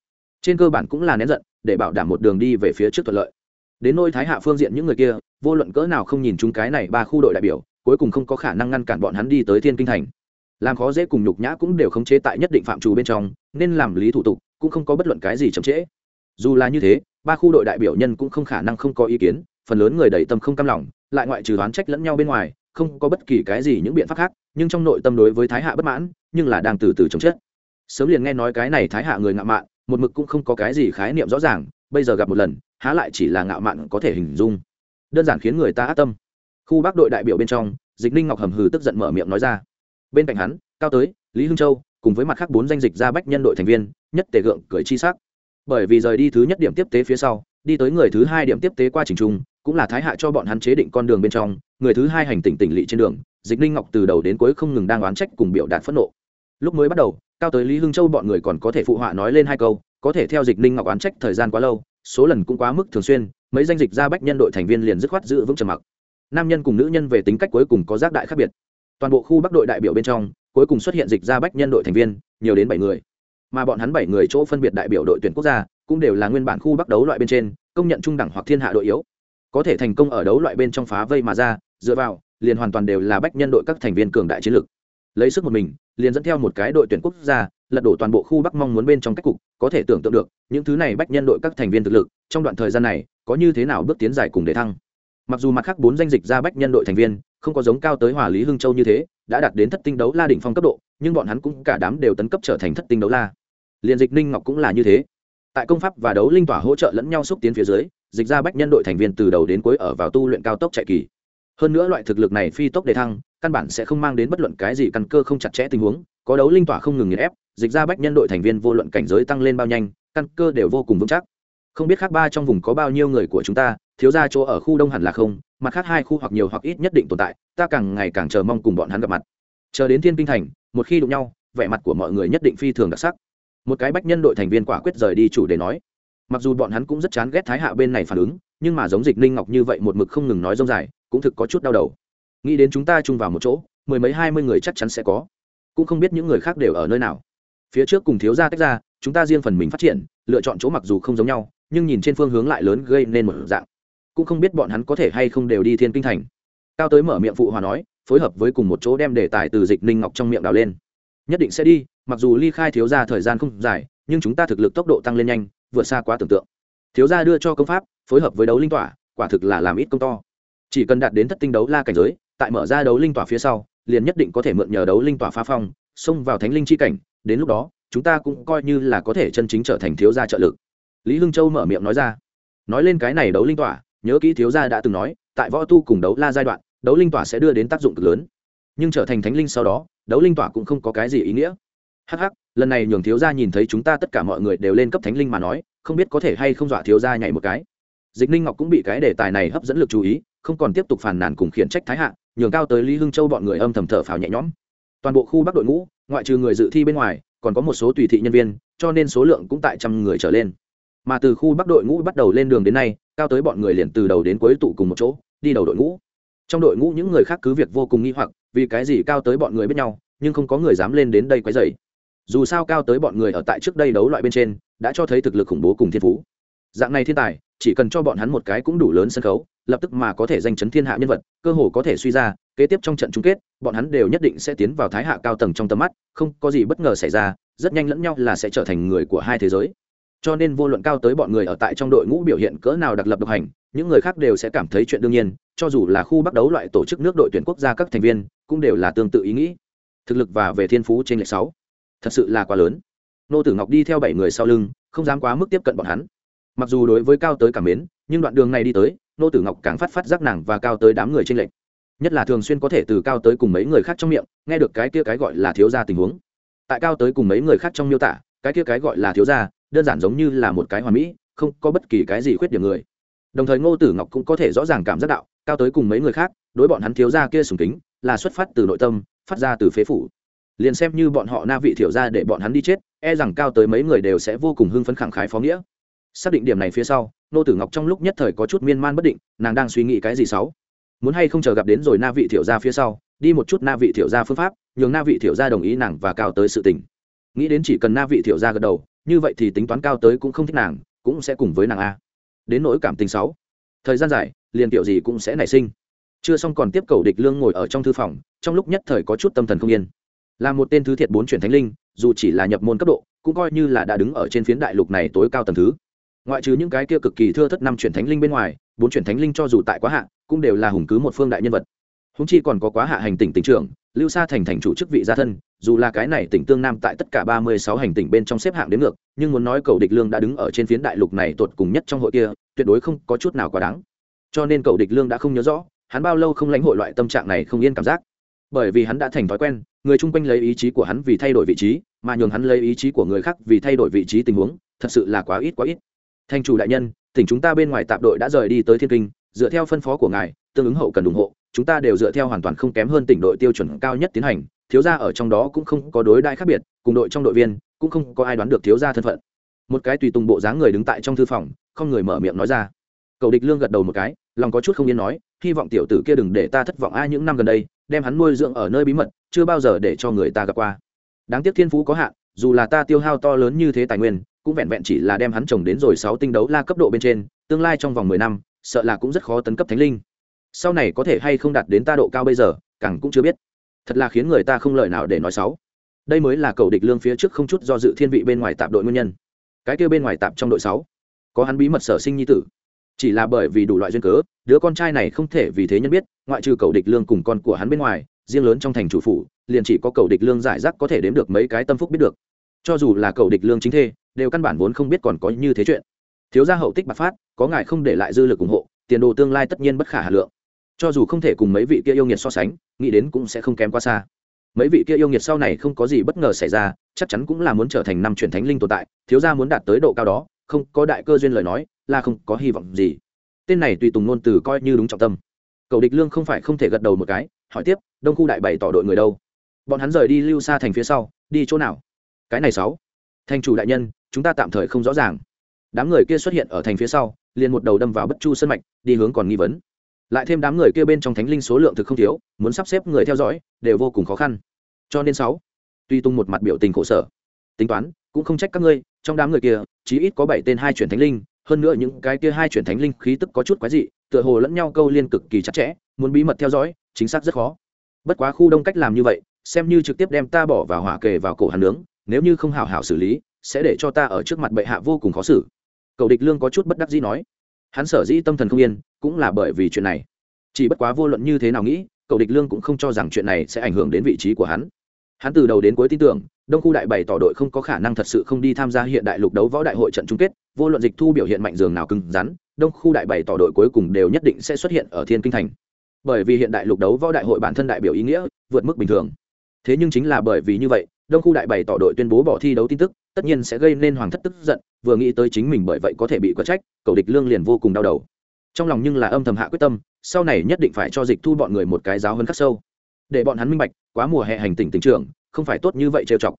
Trên cơ bản cũng là nén giận, để bảo đảm một đường đi về phía trước thuận lợi. Đến nôi thái hạ phương diện những người kia, vô luận cỡ nào không nhìn chúng cái này ba khu đội đại biểu, cuối cùng không có khả năng ngăn cản bọn hắn đi tới thiên kinh thành. Làm khó dễ cùng nhục nhã cũng đều khống chế tại nhất định phạm trù bên trong, nên làm lý thủ tục, cũng không có bất luận cái gì chậm trễ. Dù là như thế, ba khu đội đại biểu nhân cũng không khả năng không có ý kiến phần lớn người đầy tâm không cam lòng, lại ngoại trừ đoán trách lẫn nhau bên ngoài, không có bất kỳ cái gì những biện pháp khác, nhưng trong nội tâm đối với thái hạ bất mãn, nhưng là đang từ từ chống chết. Sớm liền nghe nói cái này thái hạ người ngạo mạn, một mực cũng không có cái gì khái niệm rõ ràng, bây giờ gặp một lần, há lại chỉ là ngạo mạn có thể hình dung. Đơn giản khiến người ta ác tâm. Khu bắc đội đại biểu bên trong, dịch ninh ngọc hầm hừ tức giận mở miệng nói ra. Bên cạnh hắn, cao tới, lý hưng châu, cùng với mặt khác bốn danh dịch ra bách nhân đội thành viên, nhất tề gượng cười chi sắc. Bởi vì rời đi thứ nhất điểm tiếp tế phía sau đi tới người thứ hai điểm tiếp tế qua trình trung, cũng là thái hạ cho bọn hắn chế định con đường bên trong, người thứ hai hành tỉnh tỉnh lỵ trên đường, dịch ninh ngọc từ đầu đến cuối không ngừng đang oán trách cùng biểu đạt phẫn nộ. Lúc mới bắt đầu, cao tới lý hưng châu bọn người còn có thể phụ họa nói lên hai câu, có thể theo dịch ninh ngọc oán trách thời gian quá lâu, số lần cũng quá mức thường xuyên, mấy danh dịch ra bách nhân đội thành viên liền dứt khoát giữ vững trầm mặc. Nam nhân cùng nữ nhân về tính cách cuối cùng có giác đại khác biệt. Toàn bộ khu bắc đội đại biểu bên trong, cuối cùng xuất hiện dịch ra bách nhân đội thành viên, nhiều đến bảy người. Mà bọn hắn bảy người chỗ phân biệt đại biểu đội tuyển quốc gia cũng đều là nguyên bản khu bắc đấu loại bên trên, công nhận trung đẳng hoặc thiên hạ đội yếu. Có thể thành công ở đấu loại bên trong phá vây mà ra, dựa vào, liền hoàn toàn đều là bách nhân đội các thành viên cường đại chiến lược. Lấy sức một mình, liền dẫn theo một cái đội tuyển quốc gia, lật đổ toàn bộ khu bắc mong muốn bên trong cách cục, có thể tưởng tượng được, những thứ này bách nhân đội các thành viên thực lực, trong đoạn thời gian này, có như thế nào bước tiến dài cùng để thăng. Mặc dù mặt khác bốn danh dịch ra bách nhân đội thành viên, không có giống cao tới hòa lý hưng châu như thế, đã đạt đến thất tinh đấu la đỉnh phong cấp độ, nhưng bọn hắn cũng cả đám đều tấn cấp trở thành thất tinh đấu la. Liền dịch ninh ngọc cũng là như thế tại công pháp và đấu linh tỏa hỗ trợ lẫn nhau xúc tiến phía dưới, dịch ra bách nhân đội thành viên từ đầu đến cuối ở vào tu luyện cao tốc chạy kỳ. Hơn nữa loại thực lực này phi tốc đề thăng, căn bản sẽ không mang đến bất luận cái gì căn cơ không chặt chẽ tình huống, có đấu linh tỏa không ngừng nghiền ép, dịch ra bách nhân đội thành viên vô luận cảnh giới tăng lên bao nhanh, căn cơ đều vô cùng vững chắc. Không biết khác ba trong vùng có bao nhiêu người của chúng ta, thiếu ra chỗ ở khu đông hẳn là không, mặt khác hai khu hoặc nhiều hoặc ít nhất định tồn tại, ta càng ngày càng chờ mong cùng bọn hắn gặp mặt. Chờ đến thiên kinh thành, một khi đụng nhau, vẻ mặt của mọi người nhất định phi thường đặc sắc một cái bách nhân đội thành viên quả quyết rời đi chủ đề nói. Mặc dù bọn hắn cũng rất chán ghét thái hạ bên này phản ứng, nhưng mà giống dịch ninh ngọc như vậy một mực không ngừng nói rông dài, cũng thực có chút đau đầu. Nghĩ đến chúng ta chung vào một chỗ, mười mấy hai mươi người chắc chắn sẽ có. Cũng không biết những người khác đều ở nơi nào. Phía trước cùng thiếu gia tách ra, chúng ta riêng phần mình phát triển, lựa chọn chỗ mặc dù không giống nhau, nhưng nhìn trên phương hướng lại lớn gây nên một dạng. Cũng không biết bọn hắn có thể hay không đều đi thiên kinh thành. Cao tới mở miệng phụ hòa nói, phối hợp với cùng một chỗ đem đề tài từ dịch ninh ngọc trong miệng đào lên nhất định sẽ đi, mặc dù ly khai thiếu gia thời gian không dài, nhưng chúng ta thực lực tốc độ tăng lên nhanh, vượt xa quá tưởng tượng. Thiếu gia đưa cho công pháp, phối hợp với đấu linh tỏa, quả thực là làm ít công to. Chỉ cần đạt đến thất tinh đấu la cảnh giới, tại mở ra đấu linh tỏa phía sau, liền nhất định có thể mượn nhờ đấu linh tỏa phá phong, xông vào thánh linh chi cảnh, đến lúc đó, chúng ta cũng coi như là có thể chân chính trở thành thiếu gia trợ lực. Lý hưng châu mở miệng nói ra. Nói lên cái này đấu linh tỏa, nhớ kỹ thiếu gia đã từng nói, tại võ tu cùng đấu la giai đoạn, đấu linh tỏa sẽ đưa đến tác dụng cực lớn nhưng trở thành thánh linh sau đó, đấu linh tỏa cũng không có cái gì ý nghĩa. Hh lần này nhường thiếu gia nhìn thấy chúng ta tất cả mọi người đều lên cấp thánh linh mà nói, không biết có thể hay không dọa thiếu gia nhảy một cái. Dịch ninh ngọc cũng bị cái đề tài này hấp dẫn lực chú ý, không còn tiếp tục phàn nàn cùng khiển trách thái hạ, nhường cao tới lý hưng châu bọn người âm thầm thở phào nhẹ nhõm. Toàn bộ khu bắc đội ngũ, ngoại trừ người dự thi bên ngoài, còn có một số tùy thị nhân viên, cho nên số lượng cũng tại trăm người trở lên. Mà từ khu bắc đội ngũ bắt đầu lên đường đến nay, cao tới bọn người liền từ đầu đến cuối tụ cùng một chỗ, đi đầu đội ngũ. Trong đội ngũ những người khác cứ việc vô cùng nghi hoặc vì cái gì cao tới bọn người biết nhau, nhưng không có người dám lên đến đây quấy dày dù sao cao tới bọn người ở tại trước đây đấu loại bên trên, đã cho thấy thực lực khủng bố cùng thiên phú. Dạng này thiên tài, chỉ cần cho bọn hắn một cái cũng đủ lớn sân khấu, lập tức mà có thể danh chấn thiên hạ nhân vật, cơ hồ có thể suy ra, kế tiếp trong trận chung kết, bọn hắn đều nhất định sẽ tiến vào thái hạ cao tầng trong tầm mắt, không có gì bất ngờ xảy ra, rất nhanh lẫn nhau là sẽ trở thành người của hai thế giới. Cho nên vô luận cao tới bọn người ở tại trong đội ngũ biểu hiện cỡ nào đặc lập độc hành, những người khác đều sẽ cảm thấy chuyện đương nhiên cho dù là khu bắt đấu loại tổ chức nước đội tuyển quốc gia các thành viên, cũng đều là tương tự ý nghĩ. Thực lực và về thiên phú trên lệch sáu. Thật sự là quá lớn. Nô tử ngọc đi theo bảy người sau lưng, không dám quá mức tiếp cận bọn hắn. Mặc dù đối với cao tới cảm mến, nhưng đoạn đường này đi tới, nô tử ngọc càng phát phát giác nàng và cao tới đám người trên lệch. Nhất là thường xuyên có thể từ cao tới cùng mấy người khác trong miệng, nghe được cái kia cái gọi là thiếu gia tình huống. Tại cao tới cùng mấy người khác trong miêu tả, cái kia cái gọi là thiếu gia, đơn giản giống như là một cái hoàn mỹ, không có bất kỳ cái gì khuyết điểm người. Đồng thời ngô tử ngọc cũng có thể rõ ràng cảm giác đạo cao tới cùng mấy người khác, đối bọn hắn thiếu gia kia sùng kính, là xuất phát từ nội tâm, phát ra từ phế phủ. Liền xem như bọn họ na vị thiểu ra để bọn hắn đi chết e rằng cao tới mấy người đều sẽ vô cùng hưng phấn khẳng khái phó nghĩa. Xác định điểm này phía sau, nô tử ngọc trong lúc nhất thời có chút miên man bất định, nàng đang suy nghĩ cái gì xấu muốn hay không chờ gặp đến rồi na vị thiểu ra phía sau, đi một chút na vị thiểu ra phương pháp, nhường na vị thiểu ra đồng ý nàng và cao tới sự tình. Nghĩ đến chỉ cần na vị thiểu ra gật đầu, như vậy thì tính toán cao tới cũng không thích nàng, cũng sẽ cùng với nàng a. Đến nỗi cảm tình xấu thời gian dài liền kiểu gì cũng sẽ nảy sinh. Chưa xong còn tiếp cầu địch lương ngồi ở trong thư phòng, trong lúc nhất thời có chút tâm thần không yên. Là một tên thứ thiệt bốn chuyển thánh linh, dù chỉ là nhập môn cấp độ, cũng coi như là đã đứng ở trên phiến đại lục này tối cao tầng thứ. Ngoại trừ những cái kia cực kỳ thưa thất năm chuyển thánh linh bên ngoài, bốn chuyển thánh linh cho dù tại quá hạ, cũng đều là hùng cứ một phương đại nhân vật. Húng chi còn có quá hạ hành tỉnh tỉnh trưởng, lưu sa thành thành chủ chức vị gia thân, dù là cái này tỉnh tương nam tại tất cả ba mươi sáu hành tỉnh bên trong xếp hạng đến ngược, nhưng muốn nói cầu địch lương đã đứng ở trên phiến đại lục này tột cùng nhất trong hội kia, tuyệt đối không có chút nào quá đáng cho nên cậu địch lương đã không nhớ rõ, hắn bao lâu không lãnh hội loại tâm trạng này không yên cảm giác. Bởi vì hắn đã thành thói quen, người chung quanh lấy ý chí của hắn vì thay đổi vị trí, mà nhường hắn lấy ý chí của người khác vì thay đổi vị trí tình huống, thật sự là quá ít quá ít. Thành chủ đại nhân, tỉnh chúng ta bên ngoài tạm đội đã rời đi tới thiên kinh, dựa theo phân phó của ngài, tương ứng hậu cần ủng hộ, chúng ta đều dựa theo hoàn toàn không kém hơn tỉnh đội tiêu chuẩn cao nhất tiến hành, thiếu gia ở trong đó cũng không có đối đại khác biệt, cùng đội trong đội viên, cũng không có ai đoán được thiếu gia thân phận. Một cái tùy tùng bộ dáng người đứng tại trong thư phòng, không người mở miệng nói ra. Cầu địch lương gật đầu một cái lòng có chút không yên nói, hy vọng tiểu tử kia đừng để ta thất vọng ai những năm gần đây, đem hắn nuôi dưỡng ở nơi bí mật, chưa bao giờ để cho người ta gặp qua. Đáng tiếc thiên phú có hạn, dù là ta tiêu hao to lớn như thế tài nguyên, cũng vẹn vẹn chỉ là đem hắn trồng đến rồi sáu tinh đấu la cấp độ bên trên, tương lai trong vòng mười năm, sợ là cũng rất khó tấn cấp thánh linh. Sau này có thể hay không đạt đến ta độ cao bây giờ, càng cũng chưa biết. Thật là khiến người ta không lời nào để nói xấu. Đây mới là cầu địch lương phía trước không chút do dự thiên vị bên ngoài tạp đội nguyên nhân. Cái kia bên ngoài tạp trong đội sáu, có hắn bí mật sở sinh nhi tử chỉ là bởi vì đủ loại duyên cớ, đứa con trai này không thể vì thế nhân biết, ngoại trừ cầu địch lương cùng con của hắn bên ngoài, riêng lớn trong thành chủ phủ, liền chỉ có cầu địch lương giải rác có thể đếm được mấy cái tâm phúc biết được. Cho dù là cầu địch lương chính thê, đều căn bản vốn không biết còn có như thế chuyện. Thiếu gia hậu tích bạc phát, có ngài không để lại dư lực ủng hộ, tiền đồ tương lai tất nhiên bất khả hà lượng. Cho dù không thể cùng mấy vị kia yêu nghiệt so sánh, nghĩ đến cũng sẽ không kém quá xa. Mấy vị kia yêu nghiệt sau này không có gì bất ngờ xảy ra, chắc chắn cũng là muốn trở thành năm truyền thánh linh tồn tại, thiếu gia muốn đạt tới độ cao đó không có đại cơ duyên lời nói, là không có hy vọng gì. Tên này tùy tùng ngôn từ coi như đúng trọng tâm. Cầu địch lương không phải không thể gật đầu một cái, hỏi tiếp, đông khu đại bày tỏ đội người đâu? Bọn hắn rời đi lưu xa thành phía sau, đi chỗ nào? Cái này sáu. Thành chủ đại nhân, chúng ta tạm thời không rõ ràng. Đám người kia xuất hiện ở thành phía sau, liền một đầu đâm vào bất chu sân mạch, đi hướng còn nghi vấn. Lại thêm đám người kia bên trong thánh linh số lượng thực không thiếu, muốn sắp xếp người theo dõi, đều vô cùng khó khăn. Cho nên sáu. Tuy tung một mặt biểu tình khổ sở. Tính toán cũng không trách các ngươi, trong đám người kia, chí ít có bảy tên hai chuyển thánh linh, hơn nữa những cái kia hai chuyển thánh linh khí tức có chút quái dị, tựa hồ lẫn nhau câu liên cực kỳ chặt chẽ, muốn bí mật theo dõi, chính xác rất khó. Bất quá khu đông cách làm như vậy, xem như trực tiếp đem ta bỏ vào hỏa kề vào cổ hàn nướng, nếu như không hào hảo xử lý, sẽ để cho ta ở trước mặt bệ hạ vô cùng khó xử. Cầu địch lương có chút bất đắc dĩ nói. Hắn sở dĩ tâm thần không yên, cũng là bởi vì chuyện này. Chỉ bất quá vô luận như thế nào nghĩ, cầu địch lương cũng không cho rằng chuyện này sẽ ảnh hưởng đến vị trí của hắn. Hắn từ đầu đến cuối tin tưởng đông khu đại bày tỏ đội không có khả năng thật sự không đi tham gia hiện đại lục đấu võ đại hội trận chung kết, vô luận dịch thu biểu hiện mạnh dường nào cứng rắn, đông khu đại bày tỏ đội cuối cùng đều nhất định sẽ xuất hiện ở thiên kinh thành. Bởi vì hiện đại lục đấu võ đại hội bản thân đại biểu ý nghĩa, vượt mức bình thường. Thế nhưng chính là bởi vì như vậy, đông khu đại bày tỏ đội tuyên bố bỏ thi đấu tin tức, tất nhiên sẽ gây nên hoàng thất tức giận, vừa nghĩ tới chính mình bởi vậy có thể bị có trách, cầu địch lương liền vô cùng đau đầu. Trong lòng nhưng là âm thầm hạ quyết tâm, sau này nhất định phải cho dịch thu bọn người một cái giáo hơn khắc sâu. Để bọn hắn minh bạch, quá mùa hè hành tỉnh tỉnh trưởng không phải tốt như vậy trêu chọc.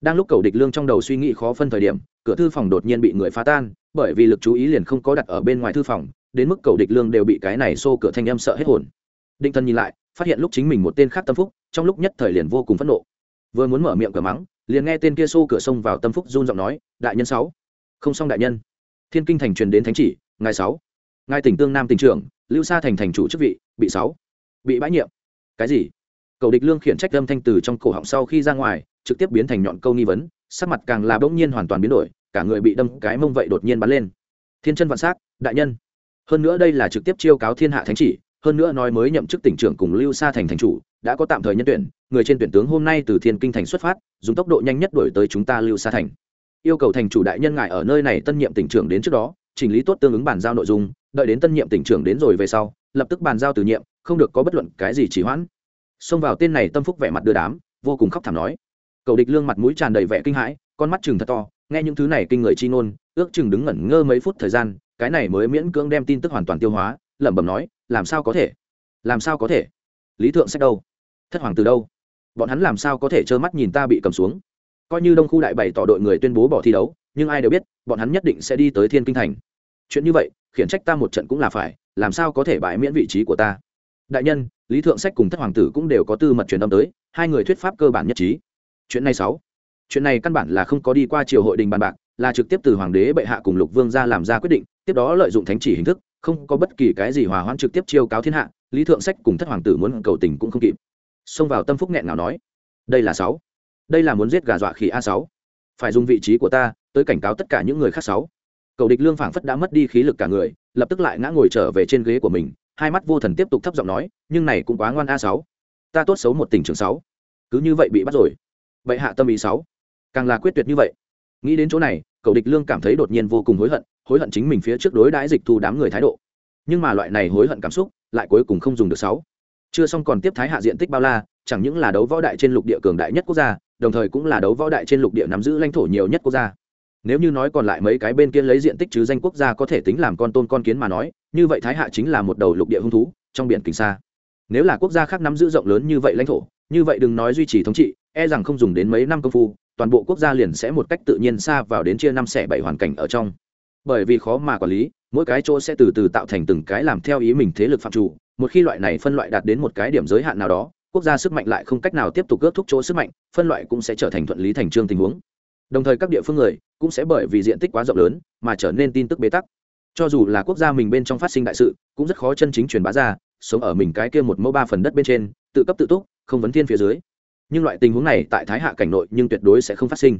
Đang lúc cầu địch lương trong đầu suy nghĩ khó phân thời điểm, cửa thư phòng đột nhiên bị người phá tan, bởi vì lực chú ý liền không có đặt ở bên ngoài thư phòng, đến mức cầu địch lương đều bị cái này xô cửa thanh âm sợ hết hồn. Định thân nhìn lại, phát hiện lúc chính mình một tên khác tâm phúc, trong lúc nhất thời liền vô cùng phẫn nộ. Vừa muốn mở miệng cửa mắng, liền nghe tên kia xô cửa sông vào tâm phúc run giọng nói, đại nhân sáu. Không xong đại nhân. Thiên kinh thành truyền đến thánh chỉ, ngài sáu. Ngài tỉnh tương nam tỉnh trưởng, lưu sa thành thành chủ chức vị, bị sáu. Bị bãi nhiệm. Cái gì? Cầu địch lương khiển trách âm thanh từ trong cổ họng sau khi ra ngoài, trực tiếp biến thành nhọn câu nghi vấn, sắc mặt càng là bỗng nhiên hoàn toàn biến đổi, cả người bị đâm cái mông vậy đột nhiên bắn lên. Thiên chân vạn s đại nhân. Hơn nữa đây là trực tiếp chiêu cáo thiên hạ thánh chỉ, hơn nữa nói mới nhậm chức tỉnh trưởng cùng lưu sa thành thành chủ, đã có tạm thời nhân tuyển, người trên tuyển tướng hôm nay từ thiên kinh thành xuất phát, dùng tốc độ nhanh nhất đổi tới chúng ta lưu sa thành. Yêu cầu thành chủ đại nhân ngại ở nơi này tân nhiệm tỉnh trưởng đến trước đó, chỉnh lý tốt tương ứng bàn giao nội dung, đợi đến tân nhiệm tỉnh trưởng đến rồi về sau, lập tức bàn giao từ nhiệm, không được có bất luận cái gì chỉ hoãn xông vào tên này tâm phúc vẻ mặt đưa đám, vô cùng khóc thảm nói. Cầu địch lương mặt mũi tràn đầy vẻ kinh hãi, con mắt chừng thật to, nghe những thứ này kinh người chi ngôn, ước chừng đứng ngẩn ngơ mấy phút thời gian, cái này mới miễn cưỡng đem tin tức hoàn toàn tiêu hóa, lẩm bẩm nói, làm sao có thể? Làm sao có thể? Lý thượng sách đâu? Thất hoàng từ đâu? Bọn hắn làm sao có thể trơ mắt nhìn ta bị cầm xuống? Coi như đông khu đại bày tỏ đội người tuyên bố bỏ thi đấu, nhưng ai đều biết, bọn hắn nhất định sẽ đi tới thiên kinh thành. Chuyện như vậy, khiển trách ta một trận cũng là phải, làm sao có thể bãi miễn vị trí của ta? Đại nhân lý thượng sách cùng thất hoàng tử cũng đều có tư mật truyền âm tới, hai người thuyết pháp cơ bản nhất trí. Chuyện này sáu. Chuyện này căn bản là không có đi qua triều hội đình bàn bạc, là trực tiếp từ hoàng đế bệ hạ cùng lục vương ra làm ra quyết định, tiếp đó lợi dụng thánh chỉ hình thức, không có bất kỳ cái gì hòa hoãn trực tiếp chiêu cáo thiên hạ, lý thượng sách cùng thất hoàng tử muốn cầu tình cũng không kịp. Xông vào tâm phúc nghẹn nào nói, đây là sáu. Đây là muốn giết gà dọa khỉ a sáu. Phải dùng vị trí của ta tới cảnh cáo tất cả những người khác sáu. Cầu địch lương phảng phất đã mất đi khí lực cả người, lập tức lại ngã ngồi trở về trên ghế của mình hai mắt vô thần tiếp tục thấp giọng nói, nhưng này cũng quá ngoan a sáu. Ta tốt xấu một tình trường sáu. Cứ như vậy bị bắt rồi. Vậy hạ tâm ý sáu. Càng là quyết tuyệt như vậy. Nghĩ đến chỗ này, cầu địch lương cảm thấy đột nhiên vô cùng hối hận hối hận chính mình phía trước đối đãi dịch thu đám người thái độ. Nhưng mà loại này hối hận cảm xúc, lại cuối cùng không dùng được sáu. Chưa xong còn tiếp thái hạ diện tích bao la, chẳng những là đấu võ đại trên lục địa cường đại nhất quốc gia, đồng thời cũng là đấu võ đại trên lục địa nắm giữ lãnh thổ nhiều nhất quốc gia. Nếu như nói còn lại mấy cái bên kia lấy diện tích chứ danh quốc gia có thể tính làm con tôn con kiến mà nói như vậy thái hạ chính là một đầu lục địa hung thú, trong biển kính xa. Nếu là quốc gia khác nắm giữ rộng lớn như vậy lãnh thổ, như vậy đừng nói duy trì thống trị e rằng không dùng đến mấy năm công phu, toàn bộ quốc gia liền sẽ một cách tự nhiên xa vào đến chia năm xẻ bảy hoàn cảnh ở trong. Bởi vì khó mà quản lý, mỗi cái chỗ sẽ từ từ tạo thành từng cái làm theo ý mình thế lực phạm chủ, một khi loại này phân loại đạt đến một cái điểm giới hạn nào đó, quốc gia sức mạnh lại không cách nào tiếp tục ước thúc chỗ sức mạnh, phân loại cũng sẽ trở thành thuận lý thành trương tình huống. Đồng thời các địa phương người cũng sẽ bởi vì diện tích quá rộng lớn mà trở nên tin tức bế tắc cho dù là quốc gia mình bên trong phát sinh đại sự, cũng rất khó chân chính truyền bá ra, sống ở mình cái kia một mẫu ba phần đất bên trên, tự cấp tự túc, không vấn thiên phía dưới. Nhưng loại tình huống này tại thái hạ cảnh nội nhưng tuyệt đối sẽ không phát sinh.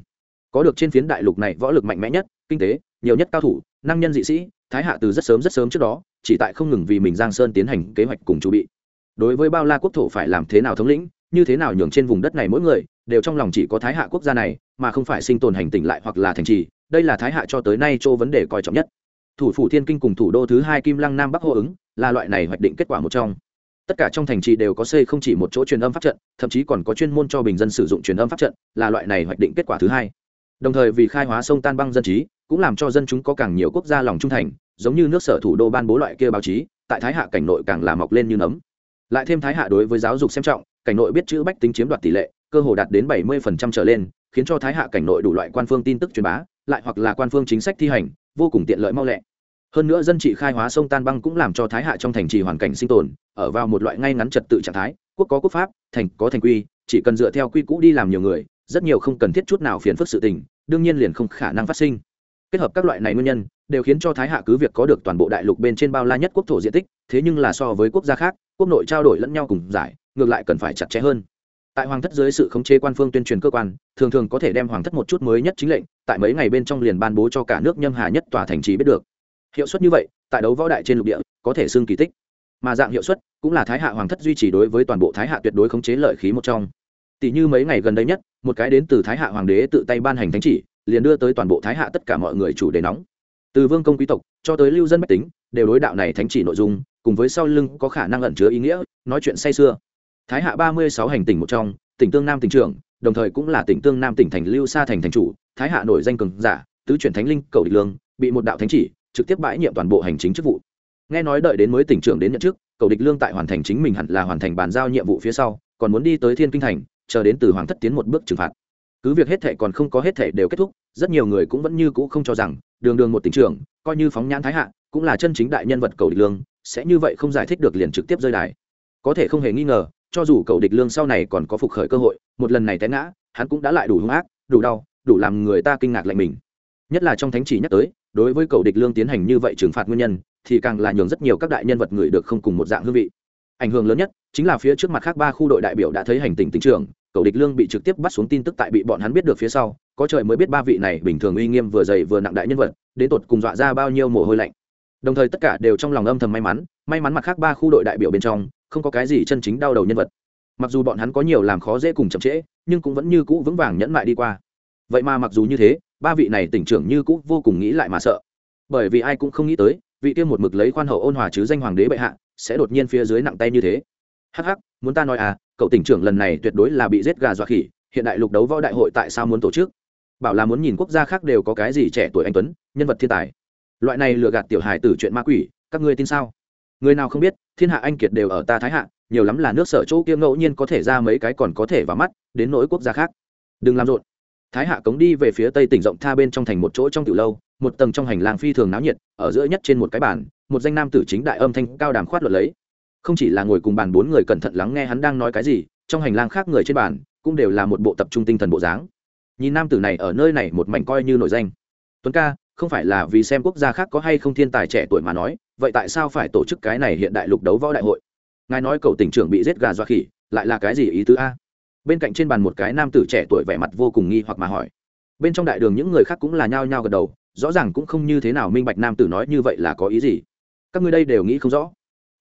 Có được trên phiến đại lục này võ lực mạnh mẽ nhất, kinh tế, nhiều nhất cao thủ, năng nhân dị sĩ, thái hạ từ rất sớm rất sớm trước đó, chỉ tại không ngừng vì mình giang sơn tiến hành kế hoạch cùng chuẩn bị. Đối với bao la quốc thổ phải làm thế nào thống lĩnh, như thế nào nhường trên vùng đất này mỗi người, đều trong lòng chỉ có thái hạ quốc gia này, mà không phải sinh tồn hành tỉnh lại hoặc là thành trì, đây là thái hạ cho tới nay chỗ vấn đề coi trọng nhất thủ phủ thiên kinh cùng thủ đô thứ hai kim lăng nam bắc hô ứng, là loại này hoạch định kết quả một trong. Tất cả trong thành trì đều có xây không chỉ một chỗ truyền âm pháp trận, thậm chí còn có chuyên môn cho bình dân sử dụng truyền âm pháp trận, là loại này hoạch định kết quả thứ hai. Đồng thời vì khai hóa sông tan băng dân trí, cũng làm cho dân chúng có càng nhiều quốc gia lòng trung thành, giống như nước sở thủ đô ban bố loại kia báo chí, tại thái hạ cảnh nội càng làm mọc lên như nấm. Lại thêm thái hạ đối với giáo dục xem trọng, cảnh nội biết chữ bách tính chiếm đoạt tỷ lệ, cơ hồ đạt đến bảy mươi trở lên, khiến cho thái hạ cảnh nội đủ loại quan phương tin tức truyền bá, lại hoặc là quan phương chính sách thi hành vô cùng tiện lợi mau lẹ. Hơn nữa dân trị khai hóa sông tan băng cũng làm cho thái hạ trong thành trì hoàn cảnh sinh tồn, ở vào một loại ngay ngắn trật tự trạng thái, quốc có quốc pháp, thành có thành quy, chỉ cần dựa theo quy cũ đi làm nhiều người, rất nhiều không cần thiết chút nào phiền phức sự tình, đương nhiên liền không khả năng phát sinh. Kết hợp các loại này nguyên nhân, đều khiến cho thái hạ cứ việc có được toàn bộ đại lục bên trên bao la nhất quốc thổ diện tích, thế nhưng là so với quốc gia khác, quốc nội trao đổi lẫn nhau cùng giải, ngược lại cần phải chặt chẽ hơn. Tại hoàng thất dưới sự khống chế quan phương tuyên truyền cơ quan, thường thường có thể đem hoàng thất một chút mới nhất chính lệnh tại mấy ngày bên trong liền ban bố cho cả nước nhâm hà nhất tòa thành trì biết được. Hiệu suất như vậy, tại đấu võ đại trên lục địa, có thể xưng kỳ tích. Mà dạng hiệu suất cũng là thái hạ hoàng thất duy trì đối với toàn bộ thái hạ tuyệt đối khống chế lợi khí một trong. Tỷ như mấy ngày gần đây nhất, một cái đến từ thái hạ hoàng đế tự tay ban hành thánh chỉ, liền đưa tới toàn bộ thái hạ tất cả mọi người chủ đề nóng. Từ vương công quý tộc cho tới lưu dân bách tính, đều đối đạo này thánh chỉ nội dung, cùng với sau lưng có khả năng ẩn chứa ý nghĩa, nói chuyện say xưa. Thái hạ ba mươi sáu hành tỉnh một trong, tỉnh tương nam tỉnh trưởng đồng thời cũng là tỉnh tương nam tỉnh thành lưu sa thành thành chủ, thái hạ nổi danh cường giả, tứ chuyển thánh linh, cầu địch lương, bị một đạo thánh chỉ, trực tiếp bãi nhiệm toàn bộ hành chính chức vụ. Nghe nói đợi đến mới tỉnh trưởng đến nhận chức, cầu địch lương tại hoàn thành chính mình hẳn là hoàn thành bàn giao nhiệm vụ phía sau, còn muốn đi tới thiên kinh thành, chờ đến từ hoàng thất tiến một bước trừng phạt. Cứ việc hết thệ còn không có hết thệ đều kết thúc, rất nhiều người cũng vẫn như cũ không cho rằng, đường đường một tỉnh trưởng, coi như phóng nhãn thái hạ, cũng là chân chính đại nhân vật cầu địch lương, sẽ như vậy không giải thích được liền trực tiếp rơi đài. Có thể không hề nghi ngờ cho dù cầu địch lương sau này còn có phục khởi cơ hội, một lần này té ngã, hắn cũng đã lại đủ hung ác, đủ đau, đủ làm người ta kinh ngạc lạnh mình. Nhất là trong thánh chỉ nhắc tới, đối với cầu địch lương tiến hành như vậy trừng phạt nguyên nhân, thì càng là nhường rất nhiều các đại nhân vật người được không cùng một dạng hương vị. Ảnh hưởng lớn nhất chính là phía trước mặt khác ba khu đội đại biểu đã thấy hành tình tỉnh trưởng cầu địch lương bị trực tiếp bắt xuống tin tức tại bị bọn hắn biết được phía sau, có trời mới biết ba vị này bình thường uy nghiêm vừa dày vừa nặng đại nhân vật, đến tột cùng dọa ra bao nhiêu mồ hôi lạnh. Đồng thời tất cả đều trong lòng âm thầm may mắn may mắn mặt khác ba khu đội đại biểu bên trong không có cái gì chân chính đau đầu nhân vật. Mặc dù bọn hắn có nhiều làm khó dễ cùng chậm trễ, nhưng cũng vẫn như cũ vững vàng nhẫn mại đi qua. Vậy mà mặc dù như thế, ba vị này tỉnh trưởng như cũ vô cùng nghĩ lại mà sợ. Bởi vì ai cũng không nghĩ tới, vị kia một mực lấy khoan hậu ôn hòa chứ danh hoàng đế bệ hạ sẽ đột nhiên phía dưới nặng tay như thế. Hắc hắc, muốn ta nói à cậu tỉnh trưởng lần này tuyệt đối là bị giết gà dọa khỉ, hiện đại lục đấu võ đại hội tại sao muốn tổ chức? Bảo là muốn nhìn quốc gia khác đều có cái gì trẻ tuổi anh tuấn, nhân vật thiên tài. Loại này lừa gạt tiểu hài từ chuyện ma quỷ, các ngươi tin sao? Người nào không biết, thiên hạ anh kiệt đều ở ta thái hạ, nhiều lắm là nước sở chỗ kia ngẫu nhiên có thể ra mấy cái còn có thể vào mắt, đến nỗi quốc gia khác. Đừng làm rộn. Thái hạ cống đi về phía tây tỉnh rộng tha bên trong thành một chỗ trong tiểu lâu, một tầng trong hành lang phi thường náo nhiệt, ở giữa nhất trên một cái bàn, một danh nam tử chính đại âm thanh cao đàm khoát luận lấy. Không chỉ là ngồi cùng bàn bốn người cẩn thận lắng nghe hắn đang nói cái gì, trong hành lang khác người trên bàn cũng đều là một bộ tập trung tinh thần bộ dáng. Nhìn nam tử này ở nơi này một mảnh coi như nổi danh. Tuấn ca, không phải là vì xem quốc gia khác có hay không thiên tài trẻ tuổi mà nói vậy tại sao phải tổ chức cái này hiện đại lục đấu võ đại hội? Ngài nói cậu tỉnh trưởng bị giết gà dọa khỉ, lại là cái gì ý tứ a? Bên cạnh trên bàn một cái nam tử trẻ tuổi vẻ mặt vô cùng nghi hoặc mà hỏi. Bên trong đại đường những người khác cũng là nhao nhao gật đầu, rõ ràng cũng không như thế nào minh bạch nam tử nói như vậy là có ý gì. Các ngươi đây đều nghĩ không rõ.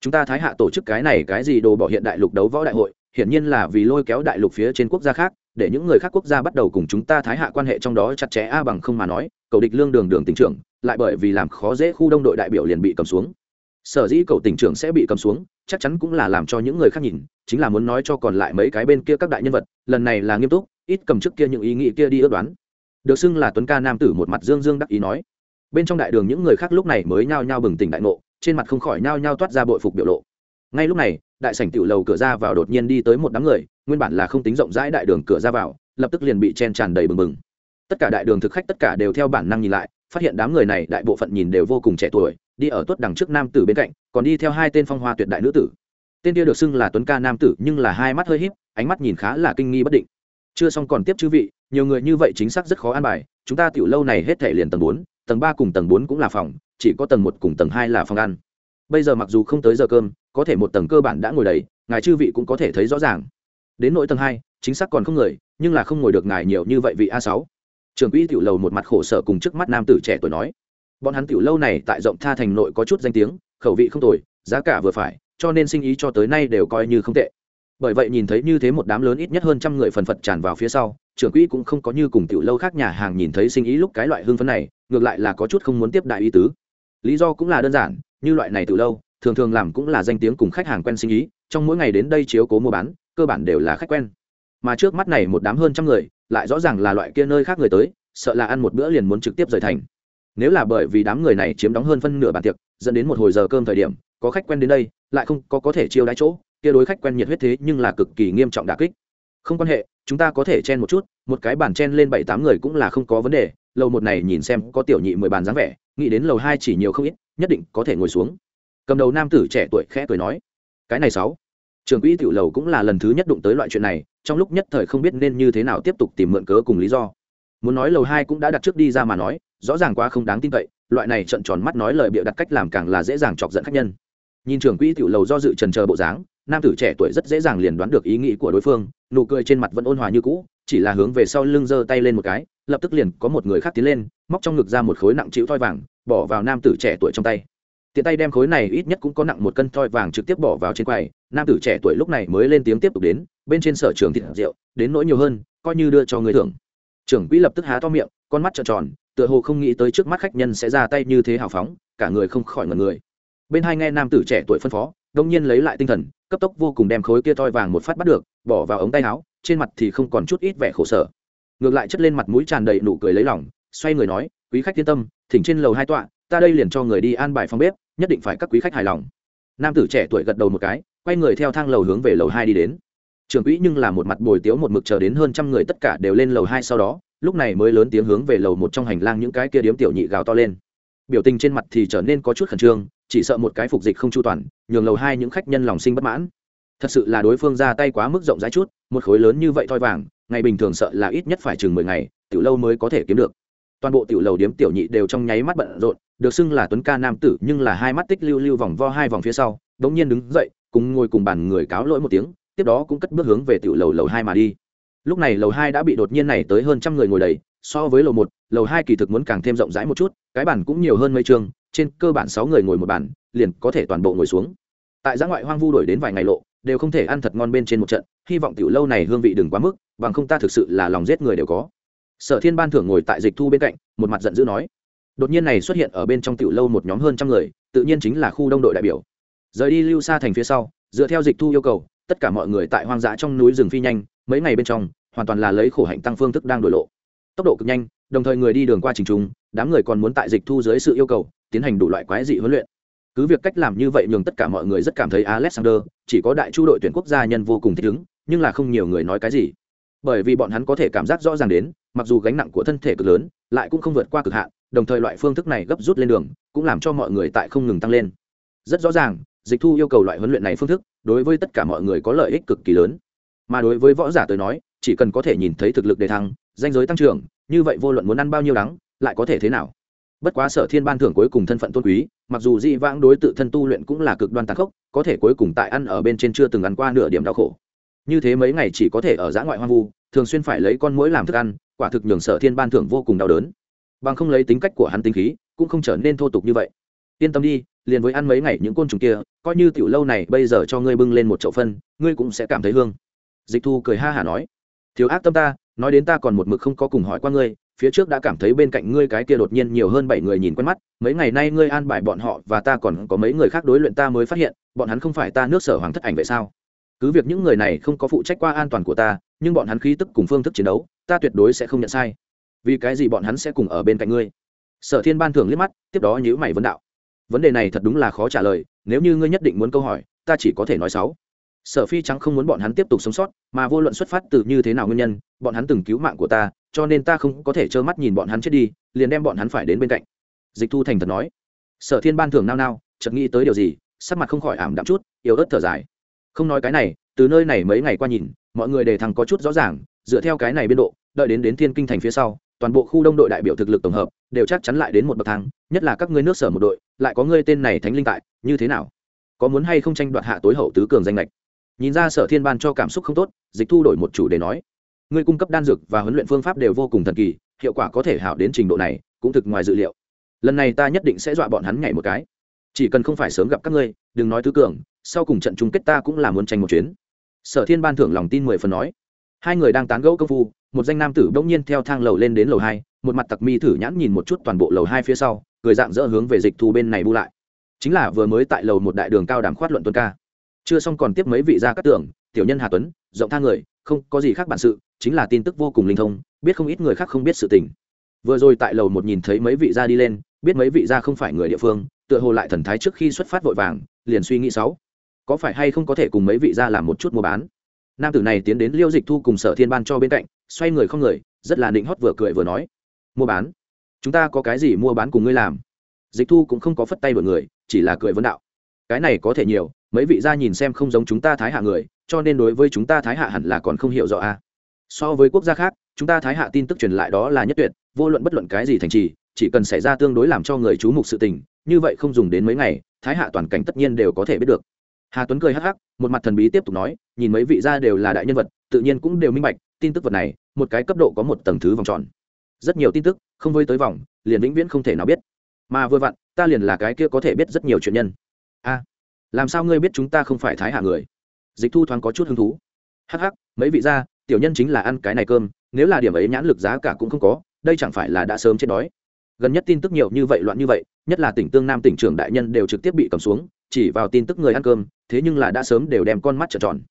Chúng ta thái hạ tổ chức cái này cái gì đồ bỏ hiện đại lục đấu võ đại hội, hiển nhiên là vì lôi kéo đại lục phía trên quốc gia khác để những người khác quốc gia bắt đầu cùng chúng ta thái hạ quan hệ trong đó chặt chẽ a bằng không mà nói, cầu địch lương đường đường tỉnh trưởng, lại bởi vì làm khó dễ khu đông đội đại biểu liền bị cầm xuống. Sở dĩ cầu tỉnh trưởng sẽ bị cầm xuống, chắc chắn cũng là làm cho những người khác nhìn, chính là muốn nói cho còn lại mấy cái bên kia các đại nhân vật, lần này là nghiêm túc, ít cầm trước kia những ý nghĩ kia đi ước đoán. Được xưng là tuấn ca nam tử một mặt dương dương đắc ý nói. Bên trong đại đường những người khác lúc này mới nhao nhao bừng tỉnh đại ngộ, trên mặt không khỏi nhao nhao toát ra bội phục biểu lộ ngay lúc này, đại sảnh tiểu lầu cửa ra vào đột nhiên đi tới một đám người, nguyên bản là không tính rộng rãi đại đường cửa ra vào, lập tức liền bị chen tràn đầy bừng bừng. Tất cả đại đường thực khách tất cả đều theo bản năng nhìn lại, phát hiện đám người này đại bộ phận nhìn đều vô cùng trẻ tuổi, đi ở tuất đằng trước nam tử bên cạnh, còn đi theo hai tên phong hoa tuyệt đại nữ tử. Tên kia được xưng là tuấn ca nam tử, nhưng là hai mắt hơi híp, ánh mắt nhìn khá là kinh nghi bất định. Chưa xong còn tiếp chư vị, nhiều người như vậy chính xác rất khó an bài, chúng ta tiểu lâu này hết thể liền tầng bốn, tầng ba cùng tầng bốn cũng là phòng, chỉ có tầng một cùng tầng hai là phòng ăn bây giờ mặc dù không tới giờ cơm, có thể một tầng cơ bản đã ngồi đầy, ngài chư vị cũng có thể thấy rõ ràng. Đến nỗi tầng hai, chính xác còn không người, nhưng là không ngồi được ngài nhiều như vậy vị a sáu. Trưởng quỹ tiểu lầu một mặt khổ sở cùng trước mắt nam tử trẻ tuổi nói. Bọn hắn tiểu lâu này tại rộng tha thành nội có chút danh tiếng, khẩu vị không tồi, giá cả vừa phải, cho nên sinh ý cho tới nay đều coi như không tệ. Bởi vậy nhìn thấy như thế một đám lớn ít nhất hơn trăm người phần phật tràn vào phía sau, trưởng quỹ cũng không có như cùng tiểu lâu khác nhà hàng nhìn thấy sinh ý lúc cái loại hương phấn này, ngược lại là có chút không muốn tiếp đại ý tứ. Lý do cũng là đơn giản như loại này từ lâu, thường thường làm cũng là danh tiếng cùng khách hàng quen sinh ý, trong mỗi ngày đến đây chiếu cố mua bán, cơ bản đều là khách quen. Mà trước mắt này một đám hơn trăm người, lại rõ ràng là loại kia nơi khác người tới, sợ là ăn một bữa liền muốn trực tiếp rời thành. Nếu là bởi vì đám người này chiếm đóng hơn phân nửa bàn tiệc, dẫn đến một hồi giờ cơm thời điểm, có khách quen đến đây, lại không có có thể chiêu đãi chỗ, kia đối khách quen nhiệt huyết thế nhưng là cực kỳ nghiêm trọng đà kích. Không quan hệ, chúng ta có thể chen một chút, một cái bàn chen lên bảy tám người cũng là không có vấn đề, lầu một này nhìn xem có tiểu nhị mười bàn dáng vẻ, nghĩ đến lầu hai chỉ nhiều không ít nhất định có thể ngồi xuống. Cầm đầu nam tử trẻ tuổi khẽ cười nói, cái này sáu, trường quỹ tiểu lầu cũng là lần thứ nhất đụng tới loại chuyện này, trong lúc nhất thời không biết nên như thế nào tiếp tục tìm mượn cớ cùng lý do. Muốn nói lầu hai cũng đã đặt trước đi ra mà nói, rõ ràng quá không đáng tin cậy, loại này trận tròn mắt nói lời bịa đặt cách làm càng là dễ dàng chọc giận khách nhân. Nhìn trường quỹ tiểu lầu do dự trần chờ bộ dáng, nam tử trẻ tuổi rất dễ dàng liền đoán được ý nghĩ của đối phương, nụ cười trên mặt vẫn ôn hòa như cũ, chỉ là hướng về sau lưng giơ tay lên một cái, lập tức liền có một người khác tiến lên, móc trong ngực ra một khối nặng chịu thoi vàng bỏ vào nam tử trẻ tuổi trong tay. Tiện tay đem khối này ít nhất cũng có nặng một cân thoi vàng trực tiếp bỏ vào trên quầy, nam tử trẻ tuổi lúc này mới lên tiếng tiếp tục đến, bên trên sở trường thịt rượu, đến nỗi nhiều hơn, coi như đưa cho người thưởng. Trưởng quỹ lập tức há to miệng, con mắt trợn tròn, tựa hồ không nghĩ tới trước mắt khách nhân sẽ ra tay như thế hào phóng, cả người không khỏi ngần người. Bên hai nghe nam tử trẻ tuổi phân phó, đông nhiên lấy lại tinh thần, cấp tốc vô cùng đem khối kia thoi vàng một phát bắt được, bỏ vào ống tay áo, trên mặt thì không còn chút ít vẻ khổ sở. Ngược lại chất lên mặt mũi tràn đầy nụ cười lấy lòng, xoay người nói quý khách yên tâm, thỉnh trên lầu hai tọa, ta đây liền cho người đi an bài phòng bếp, nhất định phải các quý khách hài lòng. Nam tử trẻ tuổi gật đầu một cái, quay người theo thang lầu hướng về lầu hai đi đến. Trường quỹ nhưng là một mặt bồi tiếu một mực chờ đến hơn trăm người tất cả đều lên lầu hai sau đó, lúc này mới lớn tiếng hướng về lầu một trong hành lang những cái kia điếm tiểu nhị gào to lên. Biểu tình trên mặt thì trở nên có chút khẩn trương, chỉ sợ một cái phục dịch không chu toàn, nhường lầu hai những khách nhân lòng sinh bất mãn. Thật sự là đối phương ra tay quá mức rộng rãi chút, một khối lớn như vậy thoi vàng, ngày bình thường sợ là ít nhất phải chừng mười ngày từ lâu mới có thể kiếm được toàn bộ tiểu lầu điếm tiểu nhị đều trong nháy mắt bận rộn, được xưng là tuấn ca nam tử nhưng là hai mắt tích lưu lưu vòng vo hai vòng phía sau, đống nhiên đứng dậy, cùng ngồi cùng bàn người cáo lỗi một tiếng, tiếp đó cũng cất bước hướng về tiểu lầu lầu hai mà đi. Lúc này lầu hai đã bị đột nhiên này tới hơn trăm người ngồi đầy, so với lầu một, lầu hai kỳ thực muốn càng thêm rộng rãi một chút, cái bàn cũng nhiều hơn mấy trường, trên cơ bản sáu người ngồi một bàn, liền có thể toàn bộ ngồi xuống. Tại giã ngoại hoang vu đổi đến vài ngày lộ, đều không thể ăn thật ngon bên trên một trận, hy vọng tiểu lâu này hương vị đừng quá mức, bằng không ta thực sự là lòng giết người đều có sở thiên ban thưởng ngồi tại dịch thu bên cạnh, một mặt giận dữ nói. Đột nhiên này xuất hiện ở bên trong tiểu lâu một nhóm hơn trăm người, tự nhiên chính là khu đông đội đại biểu. Rời đi lưu xa thành phía sau, dựa theo dịch thu yêu cầu, tất cả mọi người tại hoang dã trong núi rừng phi nhanh, mấy ngày bên trong, hoàn toàn là lấy khổ hạnh tăng phương thức đang đổi lộ. Tốc độ cực nhanh, đồng thời người đi đường qua trình trùng đám người còn muốn tại dịch thu dưới sự yêu cầu, tiến hành đủ loại quái dị huấn luyện. Cứ việc cách làm như vậy nhường tất cả mọi người rất cảm thấy alexander, chỉ có đại chu đội tuyển quốc gia nhân vô cùng thích ứng, nhưng là không nhiều người nói cái gì. Bởi vì bọn hắn có thể cảm giác rõ ràng đến mặc dù gánh nặng của thân thể cực lớn, lại cũng không vượt qua cực hạn, đồng thời loại phương thức này gấp rút lên đường, cũng làm cho mọi người tại không ngừng tăng lên. Rất rõ ràng, dịch thu yêu cầu loại huấn luyện này phương thức, đối với tất cả mọi người có lợi ích cực kỳ lớn. Mà đối với võ giả tới nói, chỉ cần có thể nhìn thấy thực lực đề thăng, danh giới tăng trưởng, như vậy vô luận muốn ăn bao nhiêu đắng, lại có thể thế nào? Bất quá sở thiên ban thưởng cuối cùng thân phận tôn quý, mặc dù di vãng đối tự thân tu luyện cũng là cực đoan tàn khốc, có thể cuối cùng tại ăn ở bên trên chưa từng ăn qua nửa điểm đau khổ như thế mấy ngày chỉ có thể ở giã ngoại hoang vu, thường xuyên phải lấy con mũi làm thức ăn, quả thực nhường sở thiên ban thưởng vô cùng đau đớn. Bằng không lấy tính cách của hắn tính khí, cũng không trở nên thô tục như vậy. Yên tâm đi, liền với ăn mấy ngày những côn trùng kia, coi như tiểu lâu này bây giờ cho ngươi bưng lên một chậu phân, ngươi cũng sẽ cảm thấy hương. Dịch thu cười ha hả nói, thiếu ác tâm ta, nói đến ta còn một mực không có cùng hỏi qua ngươi, phía trước đã cảm thấy bên cạnh ngươi cái kia đột nhiên nhiều hơn bảy người nhìn quen mắt, mấy ngày nay ngươi an bài bọn họ và ta còn có mấy người khác đối luyện ta mới phát hiện, bọn hắn không phải ta nước sở hoàng thất ảnh vậy sao? Cứ việc những người này không có phụ trách qua an toàn của ta, nhưng bọn hắn khí tức cùng phương thức chiến đấu, ta tuyệt đối sẽ không nhận sai. Vì cái gì bọn hắn sẽ cùng ở bên cạnh ngươi? Sở thiên ban thường liếc mắt, tiếp đó nhữ mày vấn đạo. Vấn đề này thật đúng là khó trả lời, nếu như ngươi nhất định muốn câu hỏi, ta chỉ có thể nói sáu. Sở phi trắng không muốn bọn hắn tiếp tục sống sót, mà vô luận xuất phát từ như thế nào nguyên nhân, bọn hắn từng cứu mạng của ta, cho nên ta không có thể trơ mắt nhìn bọn hắn chết đi, liền đem bọn hắn phải đến bên cạnh. Dịch thu thành thật nói. Sở thiên ban thường nao nao, chợt nghĩ tới điều gì, sắc mặt không khỏi ảm đạm chút, yếu ớt thở dài không nói cái này, từ nơi này mấy ngày qua nhìn, mọi người đề thăng có chút rõ ràng, dựa theo cái này biên độ, đợi đến đến thiên kinh thành phía sau, toàn bộ khu đông đội đại biểu thực lực tổng hợp đều chắc chắn lại đến một bậc thang, nhất là các ngươi nước sở một đội, lại có ngươi tên này thánh linh tại, như thế nào? Có muốn hay không tranh đoạt hạ tối hậu tứ cường danh lệch? Nhìn ra sở thiên ban cho cảm xúc không tốt, dịch thu đổi một chủ đề nói, ngươi cung cấp đan dược và huấn luyện phương pháp đều vô cùng thần kỳ, hiệu quả có thể hảo đến trình độ này, cũng thực ngoài dự liệu. Lần này ta nhất định sẽ dọa bọn hắn nhảy một cái chỉ cần không phải sớm gặp các ngươi, đừng nói tứ cường, sau cùng trận chung kết ta cũng là muốn tranh một chuyến. Sở thiên ban thưởng lòng tin mười phần nói. Hai người đang tán gẫu công phu, một danh nam tử bỗng nhiên theo thang lầu lên đến lầu hai, một mặt tặc mi thử nhãn nhìn một chút toàn bộ lầu hai phía sau, cười dạng dỡ hướng về dịch thu bên này bu lại. Chính là vừa mới tại lầu một đại đường cao đàm khoát luận tuân ca. Chưa xong còn tiếp mấy vị gia các tưởng, tiểu nhân hà tuấn, rộng thang người, không có gì khác bản sự, chính là tin tức vô cùng linh thông, biết không ít người khác không biết sự tình. Vừa rồi tại lầu một nhìn thấy mấy vị gia đi lên, biết mấy vị gia không phải người địa phương tựa hồ lại thần thái trước khi xuất phát vội vàng, liền suy nghĩ sáu. Có phải hay không có thể cùng mấy vị gia làm một chút mua bán? Nam tử này tiến đến liêu dịch thu cùng sở thiên ban cho bên cạnh, xoay người không người, rất là định hót vừa cười vừa nói, mua bán? Chúng ta có cái gì mua bán cùng ngươi làm? Dịch thu cũng không có phất tay bởi người, chỉ là cười vấn đạo, cái này có thể nhiều, mấy vị gia nhìn xem không giống chúng ta thái hạ người, cho nên đối với chúng ta thái hạ hẳn là còn không hiểu rõ a. So với quốc gia khác, chúng ta thái hạ tin tức truyền lại đó là nhất tuyệt, vô luận bất luận cái gì thành trì chỉ cần xảy ra tương đối làm cho người chú mục sự tình, như vậy không dùng đến mấy ngày, thái hạ toàn cảnh tất nhiên đều có thể biết được. Hà tuấn cười hắc hắc, một mặt thần bí tiếp tục nói, nhìn mấy vị gia đều là đại nhân vật, tự nhiên cũng đều minh bạch, tin tức vật này, một cái cấp độ có một tầng thứ vòng tròn. Rất nhiều tin tức, không với tới vòng, liền vĩnh viễn không thể nào biết. Mà vừa vặn, ta liền là cái kia có thể biết rất nhiều chuyện nhân. A, làm sao ngươi biết chúng ta không phải thái hạ người? Dịch thu thoáng có chút hứng thú. Hắc hắc, mấy vị gia, tiểu nhân chính là ăn cái này cơm, nếu là điểm ấy nhãn lực giá cả cũng không có, đây chẳng phải là đã sớm chết đói gần nhất tin tức nhiều như vậy loạn như vậy, nhất là tỉnh tương nam tỉnh trưởng đại nhân đều trực tiếp bị cầm xuống, chỉ vào tin tức người ăn cơm, thế nhưng là đã sớm đều đem con mắt trợn tròn.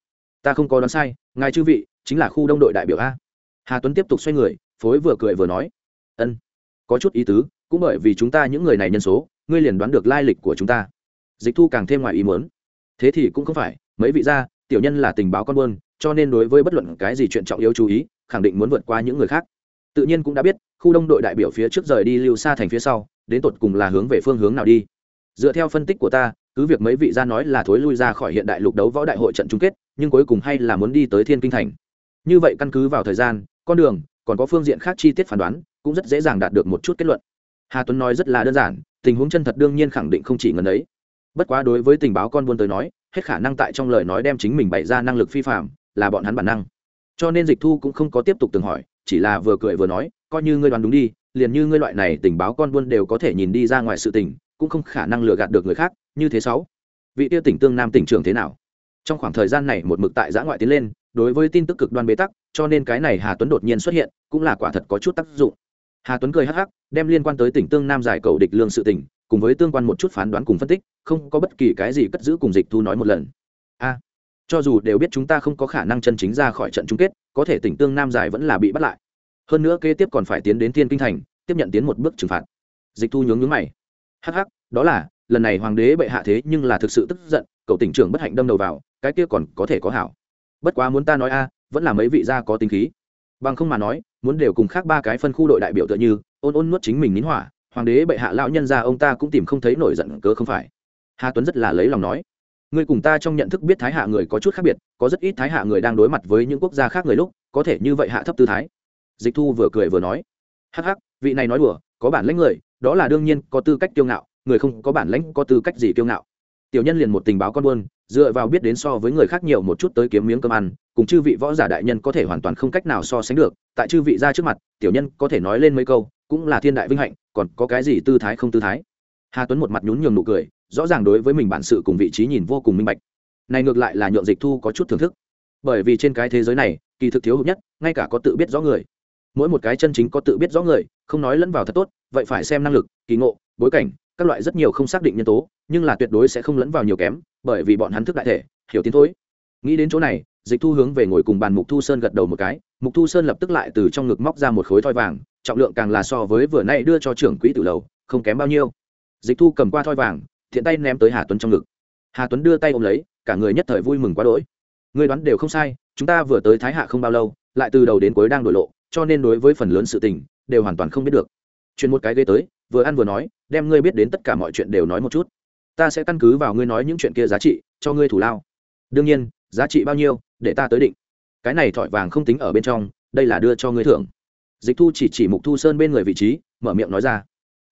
Ta không có đoán sai, ngài chư vị, chính là khu đông đội đại biểu a. Hà tuấn tiếp tục xoay người, phối vừa cười vừa nói. Ân, có chút ý tứ, cũng bởi vì chúng ta những người này nhân số, ngươi liền đoán được lai lịch của chúng ta. Dịch thu càng thêm ngoài ý muốn. Thế thì cũng không phải, mấy vị gia, tiểu nhân là tình báo con buôn, cho nên đối với bất luận cái gì chuyện trọng yếu chú ý, khẳng định muốn vượt qua những người khác tự nhiên cũng đã biết, khu đông đội đại biểu phía trước rời đi lưu xa thành phía sau, đến tột cùng là hướng về phương hướng nào đi. Dựa theo phân tích của ta, cứ việc mấy vị gia nói là thối lui ra khỏi hiện đại lục đấu võ đại hội trận chung kết, nhưng cuối cùng hay là muốn đi tới thiên kinh thành. Như vậy căn cứ vào thời gian, con đường, còn có phương diện khác chi tiết phán đoán, cũng rất dễ dàng đạt được một chút kết luận. Hà tuấn nói rất là đơn giản, tình huống chân thật đương nhiên khẳng định không chỉ ngần ấy. Bất quá đối với tình báo con buôn tới nói, hết khả năng tại trong lời nói đem chính mình bày ra năng lực phi phạm, là bọn hắn bản năng. Cho nên dịch thu cũng không có tiếp tục từng hỏi chỉ là vừa cười vừa nói, coi như ngươi đoán đúng đi, liền như ngươi loại này tình báo con buôn đều có thể nhìn đi ra ngoài sự tình, cũng không khả năng lừa gạt được người khác, như thế sáu. Vị tiêu tỉnh tương nam tỉnh trưởng thế nào? Trong khoảng thời gian này một mực tại giã ngoại tiến lên, đối với tin tức cực đoan bế tắc, cho nên cái này hà tuấn đột nhiên xuất hiện, cũng là quả thật có chút tác dụng. Hà tuấn cười hắc hắc, đem liên quan tới tỉnh tương nam giải cầu địch lương sự tỉnh cùng với tương quan một chút phán đoán cùng phân tích, không có bất kỳ cái gì cất giữ cùng dịch thu nói một lần. A cho dù đều biết chúng ta không có khả năng chân chính ra khỏi trận chung kết, có thể tỉnh tương nam giải vẫn là bị bắt lại. Hơn nữa kế tiếp còn phải tiến đến thiên kinh thành, tiếp nhận tiến một bước trừng phạt. Dịch thu nhướng nhướng mày. Hắc hắc, đó là, lần này hoàng đế bệ hạ thế nhưng là thực sự tức giận, cậu tỉnh trưởng bất hạnh đâm đầu vào, cái kia còn có thể có hảo. Bất quá muốn ta nói a, vẫn là mấy vị gia có tính khí. Bằng không mà nói, muốn đều cùng khác ba cái phân khu đội đại biểu tựa như, ôn ôn nuốt chính mình nín hỏa, hoàng đế bệ hạ lão nhân ra ông ta cũng tìm không thấy nổi giận cớ không phải. Hà tuấn rất là lấy lòng nói. Ngươi cùng ta trong nhận thức biết thái hạ người có chút khác biệt, có rất ít thái hạ người đang đối mặt với những quốc gia khác người lúc, có thể như vậy hạ thấp tư thái. Dịch thu vừa cười vừa nói. Hắc hắc, vị này nói đùa, có bản lãnh người, đó là đương nhiên có tư cách kiêu ngạo, người không có bản lãnh có tư cách gì kiêu ngạo. Tiểu nhân liền một tình báo con buôn, dựa vào biết đến so với người khác nhiều một chút tới kiếm miếng cơm ăn, cùng chư vị võ giả đại nhân có thể hoàn toàn không cách nào so sánh được, tại chư vị ra trước mặt, tiểu nhân có thể nói lên mấy câu, cũng là thiên đại vinh hạnh, còn có cái gì tư thái không tư thái. Hà tuấn một mặt nhún nhường nụ cười rõ ràng đối với mình bản sự cùng vị trí nhìn vô cùng minh bạch. Này ngược lại là nhượng dịch thu có chút thưởng thức. Bởi vì trên cái thế giới này, kỳ thực thiếu hụt nhất, ngay cả có tự biết rõ người. Mỗi một cái chân chính có tự biết rõ người, không nói lẫn vào thật tốt, vậy phải xem năng lực, kỳ ngộ, bối cảnh, các loại rất nhiều không xác định nhân tố, nhưng là tuyệt đối sẽ không lẫn vào nhiều kém, bởi vì bọn hắn thức đại thể, hiểu tiến thối. Nghĩ đến chỗ này, dịch thu hướng về ngồi cùng bàn mục thu sơn gật đầu một cái, mục thu sơn lập tức lại từ trong ngực móc ra một khối thoi vàng, trọng lượng càng là so với vừa nay đưa cho trưởng quỹ tử lầu, không kém bao nhiêu. Dịch thu cầm qua thoi vàng thiện tay ném tới hà tuấn trong ngực. Hà tuấn đưa tay ôm lấy, cả người nhất thời vui mừng quá đỗi. Người đoán đều không sai, chúng ta vừa tới thái hạ không bao lâu, lại từ đầu đến cuối đang đổi lộ, cho nên đối với phần lớn sự tình, đều hoàn toàn không biết được. Chuyện một cái ghế tới, vừa ăn vừa nói, đem ngươi biết đến tất cả mọi chuyện đều nói một chút. Ta sẽ căn cứ vào ngươi nói những chuyện kia giá trị, cho ngươi thủ lao. Đương nhiên, giá trị bao nhiêu, để ta tới định. Cái này thỏi vàng không tính ở bên trong, đây là đưa cho ngươi thưởng. Dịch thu chỉ chỉ mục thu sơn bên người vị trí, mở miệng nói ra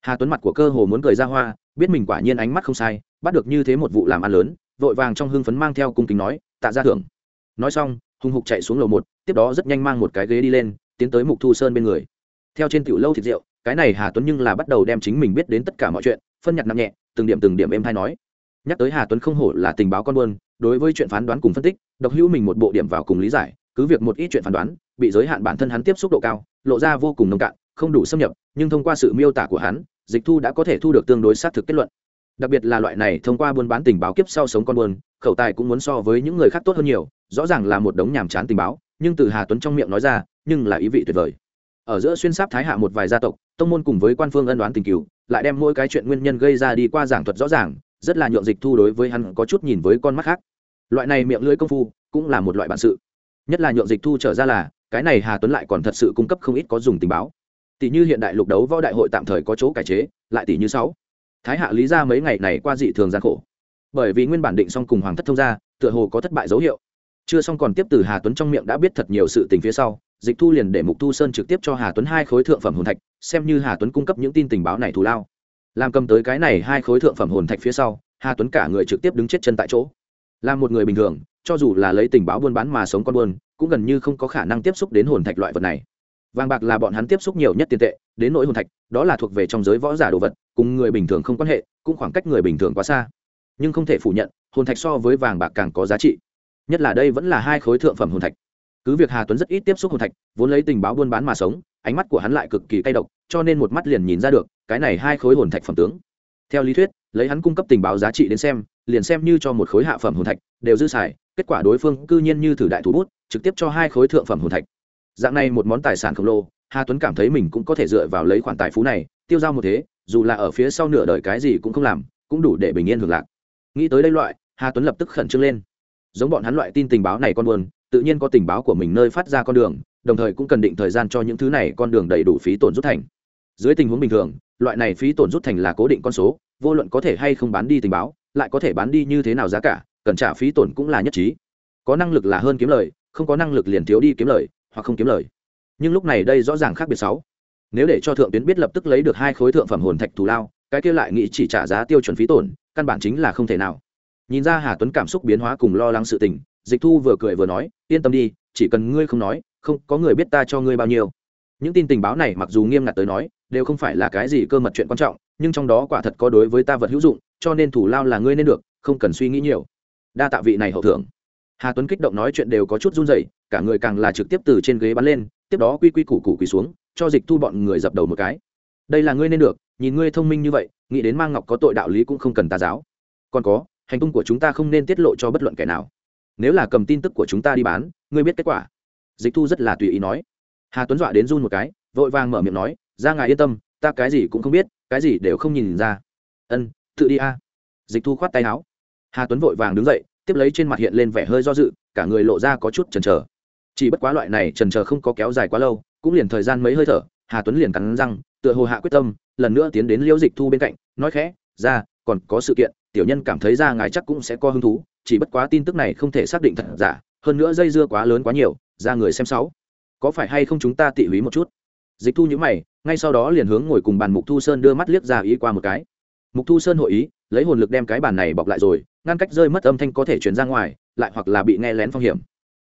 hà tuấn mặt của cơ hồ muốn cười ra hoa, biết mình quả nhiên ánh mắt không sai, bắt được như thế một vụ làm ăn lớn, vội vàng trong hưng phấn mang theo cung kính nói, tạ ra thưởng. Nói xong, hùng hục chạy xuống lầu một, tiếp đó rất nhanh mang một cái ghế đi lên, tiến tới mục thu sơn bên người. Theo trên tiểu lâu thịt rượu, cái này hà tuấn nhưng là bắt đầu đem chính mình biết đến tất cả mọi chuyện, phân nhặt nặng nhẹ, từng điểm từng điểm em hay nói. Nhắc tới hà tuấn không hổ là tình báo con buôn, đối với chuyện phán đoán cùng phân tích, độc hữu mình một bộ điểm vào cùng lý giải, cứ việc một ít chuyện phán đoán, bị giới hạn bản thân hắn tiếp xúc độ cao, lộ ra vô cùng nông cạn, không đủ xâm nhập, nhưng thông qua sự miêu tả của hắn dịch thu đã có thể thu được tương đối xác thực kết luận. Đặc biệt là loại này thông qua buôn bán tình báo kiếp sau sống con buôn, khẩu tài cũng muốn so với những người khác tốt hơn nhiều, rõ ràng là một đống nhàm chán tình báo, nhưng từ hà tuấn trong miệng nói ra, nhưng là ý vị tuyệt vời. Ở giữa xuyên sáp thái hạ một vài gia tộc, tông môn cùng với quan phương ân đoán tình cứu lại đem mỗi cái chuyện nguyên nhân gây ra đi qua giảng thuật rõ ràng, rất là nhượng dịch thu đối với hắn có chút nhìn với con mắt khác. Loại này miệng lưỡi công phu, cũng là một loại bản sự. Nhất là nhượng dịch thu trở ra là, cái này hà tuấn lại còn thật sự cung cấp không ít có dùng tình báo tỷ như hiện đại lục đấu võ đại hội tạm thời có chỗ cải chế, lại tỷ như sáu. Thái hạ lý ra mấy ngày này qua dị thường gian khổ. Bởi vì nguyên bản định xong cùng hoàng thất thông gia, tựa hồ có thất bại dấu hiệu. Chưa xong còn tiếp từ hà tuấn trong miệng đã biết thật nhiều sự tình phía sau, dịch thu liền để mục thu sơn trực tiếp cho hà tuấn hai khối thượng phẩm hồn thạch, xem như hà tuấn cung cấp những tin tình báo này thù lao. Làm cầm tới cái này hai khối thượng phẩm hồn thạch phía sau, hà tuấn cả người trực tiếp đứng chết chân tại chỗ. Là một người bình thường, cho dù là lấy tình báo buôn bán mà sống con buôn, cũng gần như không có khả năng tiếp xúc đến hồn thạch loại vật này vàng bạc là bọn hắn tiếp xúc nhiều nhất tiền tệ, đến nỗi hồn thạch, đó là thuộc về trong giới võ giả đồ vật, cùng người bình thường không quan hệ, cũng khoảng cách người bình thường quá xa. Nhưng không thể phủ nhận, hồn thạch so với vàng bạc càng có giá trị. Nhất là đây vẫn là hai khối thượng phẩm hồn thạch. Cứ việc hà tuấn rất ít tiếp xúc hồn thạch, vốn lấy tình báo buôn bán mà sống, ánh mắt của hắn lại cực kỳ cay độc, cho nên một mắt liền nhìn ra được, cái này hai khối hồn thạch phẩm tướng. Theo lý thuyết, lấy hắn cung cấp tình báo giá trị đến xem, liền xem như cho một khối hạ phẩm hồn thạch, đều dư xài, kết quả đối phương cư nhiên như thử đại thủ bút, trực tiếp cho hai khối thượng phẩm hồn thạch dạng này một món tài sản khổng lồ, hà tuấn cảm thấy mình cũng có thể dựa vào lấy khoản tài phú này, tiêu dao một thế, dù là ở phía sau nửa đời cái gì cũng không làm, cũng đủ để bình yên hưởng lạc. Nghĩ tới đây loại, hà tuấn lập tức khẩn trương lên. Giống bọn hắn loại tin tình báo này con buồn, tự nhiên có tình báo của mình nơi phát ra con đường, đồng thời cũng cần định thời gian cho những thứ này con đường đầy đủ phí tổn rút thành. Dưới tình huống bình thường, loại này phí tổn rút thành là cố định con số, vô luận có thể hay không bán đi tình báo, lại có thể bán đi như thế nào giá cả, cần trả phí tổn cũng là nhất trí. Có năng lực là hơn kiếm lời, không có năng lực liền thiếu đi kiếm lời hoặc không kiếm lời. Nhưng lúc này đây rõ ràng khác biệt sáu. Nếu để cho thượng tuyến biết lập tức lấy được hai khối thượng phẩm hồn thạch thù lao, cái kia lại nghĩ chỉ trả giá tiêu chuẩn phí tổn, căn bản chính là không thể nào. Nhìn ra hà tuấn cảm xúc biến hóa cùng lo lắng sự tình, dịch thu vừa cười vừa nói, yên tâm đi, chỉ cần ngươi không nói, không, có người biết ta cho ngươi bao nhiêu. Những tin tình báo này mặc dù nghiêm ngặt tới nói, đều không phải là cái gì cơ mật chuyện quan trọng, nhưng trong đó quả thật có đối với ta vật hữu dụng, cho nên thủ lao là ngươi nên được, không cần suy nghĩ nhiều. Đa tạ vị này hậu thưởng hà tuấn kích động nói chuyện đều có chút run rẩy, cả người càng là trực tiếp từ trên ghế bắn lên, tiếp đó quy quy củ củ quỳ xuống, cho dịch thu bọn người dập đầu một cái. Đây là ngươi nên được, nhìn ngươi thông minh như vậy, nghĩ đến mang ngọc có tội đạo lý cũng không cần tà giáo. Còn có, hành tung của chúng ta không nên tiết lộ cho bất luận kẻ nào. Nếu là cầm tin tức của chúng ta đi bán, ngươi biết kết quả. Dịch thu rất là tùy ý nói. Hà tuấn dọa đến run một cái, vội vàng mở miệng nói, ra ngài yên tâm, ta cái gì cũng không biết, cái gì đều không nhìn ra. Ân, tự đi a. Dịch thu khoát tay áo. Hà tuấn vội vàng đứng dậy tiếp lấy trên mặt hiện lên vẻ hơi do dự, cả người lộ ra có chút chần chờ. Chỉ bất quá loại này trần chờ không có kéo dài quá lâu, cũng liền thời gian mấy hơi thở, hà tuấn liền cắn răng, tựa hồ hạ quyết tâm, lần nữa tiến đến liễu dịch thu bên cạnh, nói khẽ, ra, còn có sự kiện, tiểu nhân cảm thấy ra ngài chắc cũng sẽ có hứng thú, chỉ bất quá tin tức này không thể xác định thật giả, hơn nữa dây dưa quá lớn quá nhiều, ra người xem sáu. Có phải hay không chúng ta tị húy một chút? Dịch thu nhữ mày, ngay sau đó liền hướng ngồi cùng bàn mục thu sơn đưa mắt liếc ra ý qua một cái. Mục thu sơn hội ý, lấy hồn lực đem cái bàn này bọc lại rồi ngăn cách rơi mất âm thanh có thể chuyển ra ngoài, lại hoặc là bị nghe lén phong hiểm.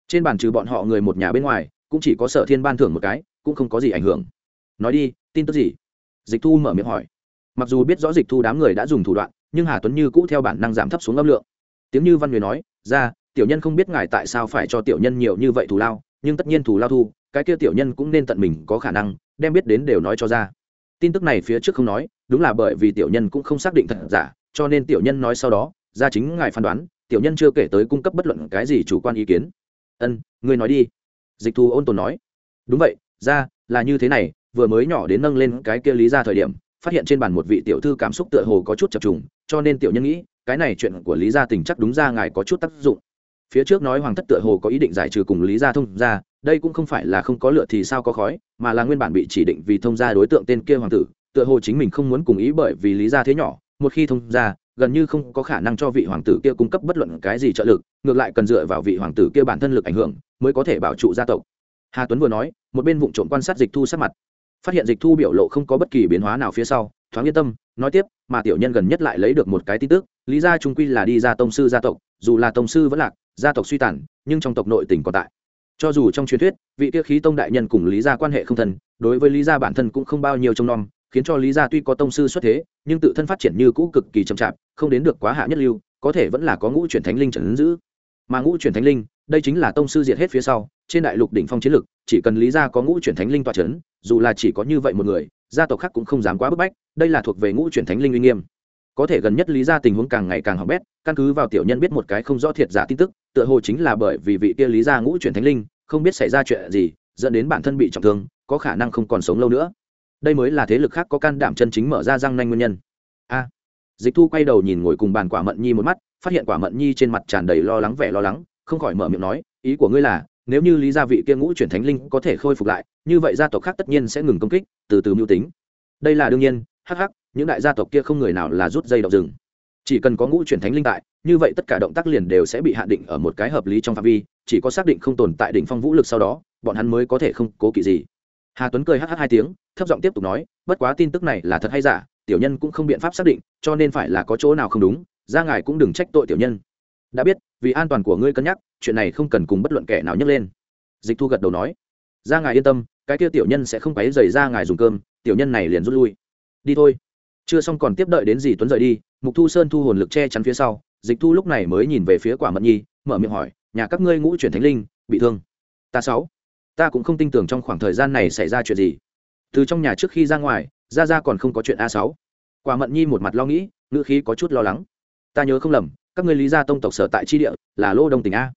Trên bàn trừ bọn họ người một nhà bên ngoài, cũng chỉ có sở thiên ban thưởng một cái, cũng không có gì ảnh hưởng. Nói đi, tin tức gì? Dịch thu mở miệng hỏi. Mặc dù biết rõ dịch thu đám người đã dùng thủ đoạn, nhưng hà tuấn như cũ theo bản năng giảm thấp xuống âm lượng. Tiếng như văn người nói, ra, tiểu nhân không biết ngài tại sao phải cho tiểu nhân nhiều như vậy thù lao, nhưng tất nhiên thù lao thu, cái kia tiểu nhân cũng nên tận mình có khả năng, đem biết đến đều nói cho ra. Tin tức này phía trước không nói, đúng là bởi vì tiểu nhân cũng không xác định thật giả, cho nên tiểu nhân nói sau đó ra chính ngài phán đoán, tiểu nhân chưa kể tới cung cấp bất luận cái gì chủ quan ý kiến. Ân, ngươi nói đi. Dịch thu ôn tồn nói. Đúng vậy, ra, là như thế này, vừa mới nhỏ đến nâng lên cái kia lý ra thời điểm, phát hiện trên bàn một vị tiểu thư cảm xúc tựa hồ có chút chập trùng, cho nên tiểu nhân nghĩ, cái này chuyện của lý gia tình chắc đúng ra ngài có chút tác dụng. Phía trước nói hoàng thất tựa hồ có ý định giải trừ cùng lý gia thông gia, đây cũng không phải là không có lựa thì sao có khói, mà là nguyên bản bị chỉ định vì thông gia đối tượng tên kia hoàng tử, tựa hồ chính mình không muốn cùng ý bởi vì lý gia thế nhỏ, một khi thông gia gần như không có khả năng cho vị hoàng tử kia cung cấp bất luận cái gì trợ lực, ngược lại cần dựa vào vị hoàng tử kia bản thân lực ảnh hưởng mới có thể bảo trụ gia tộc. Hà tuấn vừa nói, một bên vụ trộm quan sát dịch thu sát mặt. Phát hiện dịch thu biểu lộ không có bất kỳ biến hóa nào phía sau, thoáng yên tâm, nói tiếp, mà tiểu nhân gần nhất lại lấy được một cái tin tức, lý gia trung quy là đi ra tông sư gia tộc, dù là tông sư vẫn lạc, gia tộc suy tàn, nhưng trong tộc nội tỉnh còn tại. Cho dù trong truyền thuyết, vị tiêu khí tông đại nhân cùng lý gia quan hệ không thân, đối với lý gia bản thân cũng không bao nhiêu trông nom khiến cho lý gia tuy có tông sư xuất thế, nhưng tự thân phát triển như cũ cực kỳ chậm chạp, không đến được quá hạ nhất lưu, có thể vẫn là có ngũ chuyển thánh linh trần giữ. Mà ngũ chuyển thánh linh, đây chính là tông sư diệt hết phía sau, trên đại lục đỉnh phong chiến lực, chỉ cần lý gia có ngũ chuyển thánh linh tọa chấn, dù là chỉ có như vậy một người, gia tộc khác cũng không dám quá bức bách, đây là thuộc về ngũ chuyển thánh linh uy nghiêm. Có thể gần nhất lý gia tình huống càng ngày càng hỏng bét, căn cứ vào tiểu nhân biết một cái không rõ thiệt giả tin tức, tựa hồ chính là bởi vì vị kia lý gia ngũ chuyển thánh linh, không biết xảy ra chuyện gì, dẫn đến bản thân bị trọng thương, có khả năng không còn sống lâu nữa đây mới là thế lực khác có can đảm chân chính mở ra răng nanh nguyên nhân. A, dịch thu quay đầu nhìn ngồi cùng bàn quả mận nhi một mắt, phát hiện quả mận nhi trên mặt tràn đầy lo lắng vẻ lo lắng, không khỏi mở miệng nói, ý của ngươi là, nếu như lý gia vị kia ngũ chuyển thánh linh có thể khôi phục lại, như vậy gia tộc khác tất nhiên sẽ ngừng công kích, từ từ mưu tính. Đây là đương nhiên, hắc hắc, những đại gia tộc kia không người nào là rút dây đậu rừng. Chỉ cần có ngũ chuyển thánh linh tại, như vậy tất cả động tác liền đều sẽ bị hạn định ở một cái hợp lý trong phạm vi, chỉ có xác định không tồn tại đỉnh phong vũ lực sau đó, bọn hắn mới có thể không cố kỵ gì hà tuấn cười hh hai tiếng, thấp giọng tiếp tục nói, bất quá tin tức này là thật hay giả, tiểu nhân cũng không biện pháp xác định, cho nên phải là có chỗ nào không đúng, ra ngài cũng đừng trách tội tiểu nhân. Đã biết, vì an toàn của ngươi cân nhắc, chuyện này không cần cùng bất luận kẻ nào nhấc lên. Dịch thu gật đầu nói, ra ngài yên tâm, cái kia tiểu nhân sẽ không quấy dày ra ngài dùng cơm, tiểu nhân này liền rút lui. Đi thôi. Chưa xong còn tiếp đợi đến gì tuấn rời đi, mục thu sơn thu hồn lực che chắn phía sau, dịch thu lúc này mới nhìn về phía quả mận nhi, mở miệng hỏi, nhà các ngươi ngũ chuyển thánh linh, bị thương? Ta sáu ta cũng không tin tưởng trong khoảng thời gian này xảy ra chuyện gì. Từ trong nhà trước khi ra ngoài ra ra còn không có chuyện a sáu. Quả mận nhi một mặt lo nghĩ, ngữ khí có chút lo lắng. Ta nhớ không lầm, các ngươi lý gia tông tộc sở tại tri địa, là lô đông tỉnh a.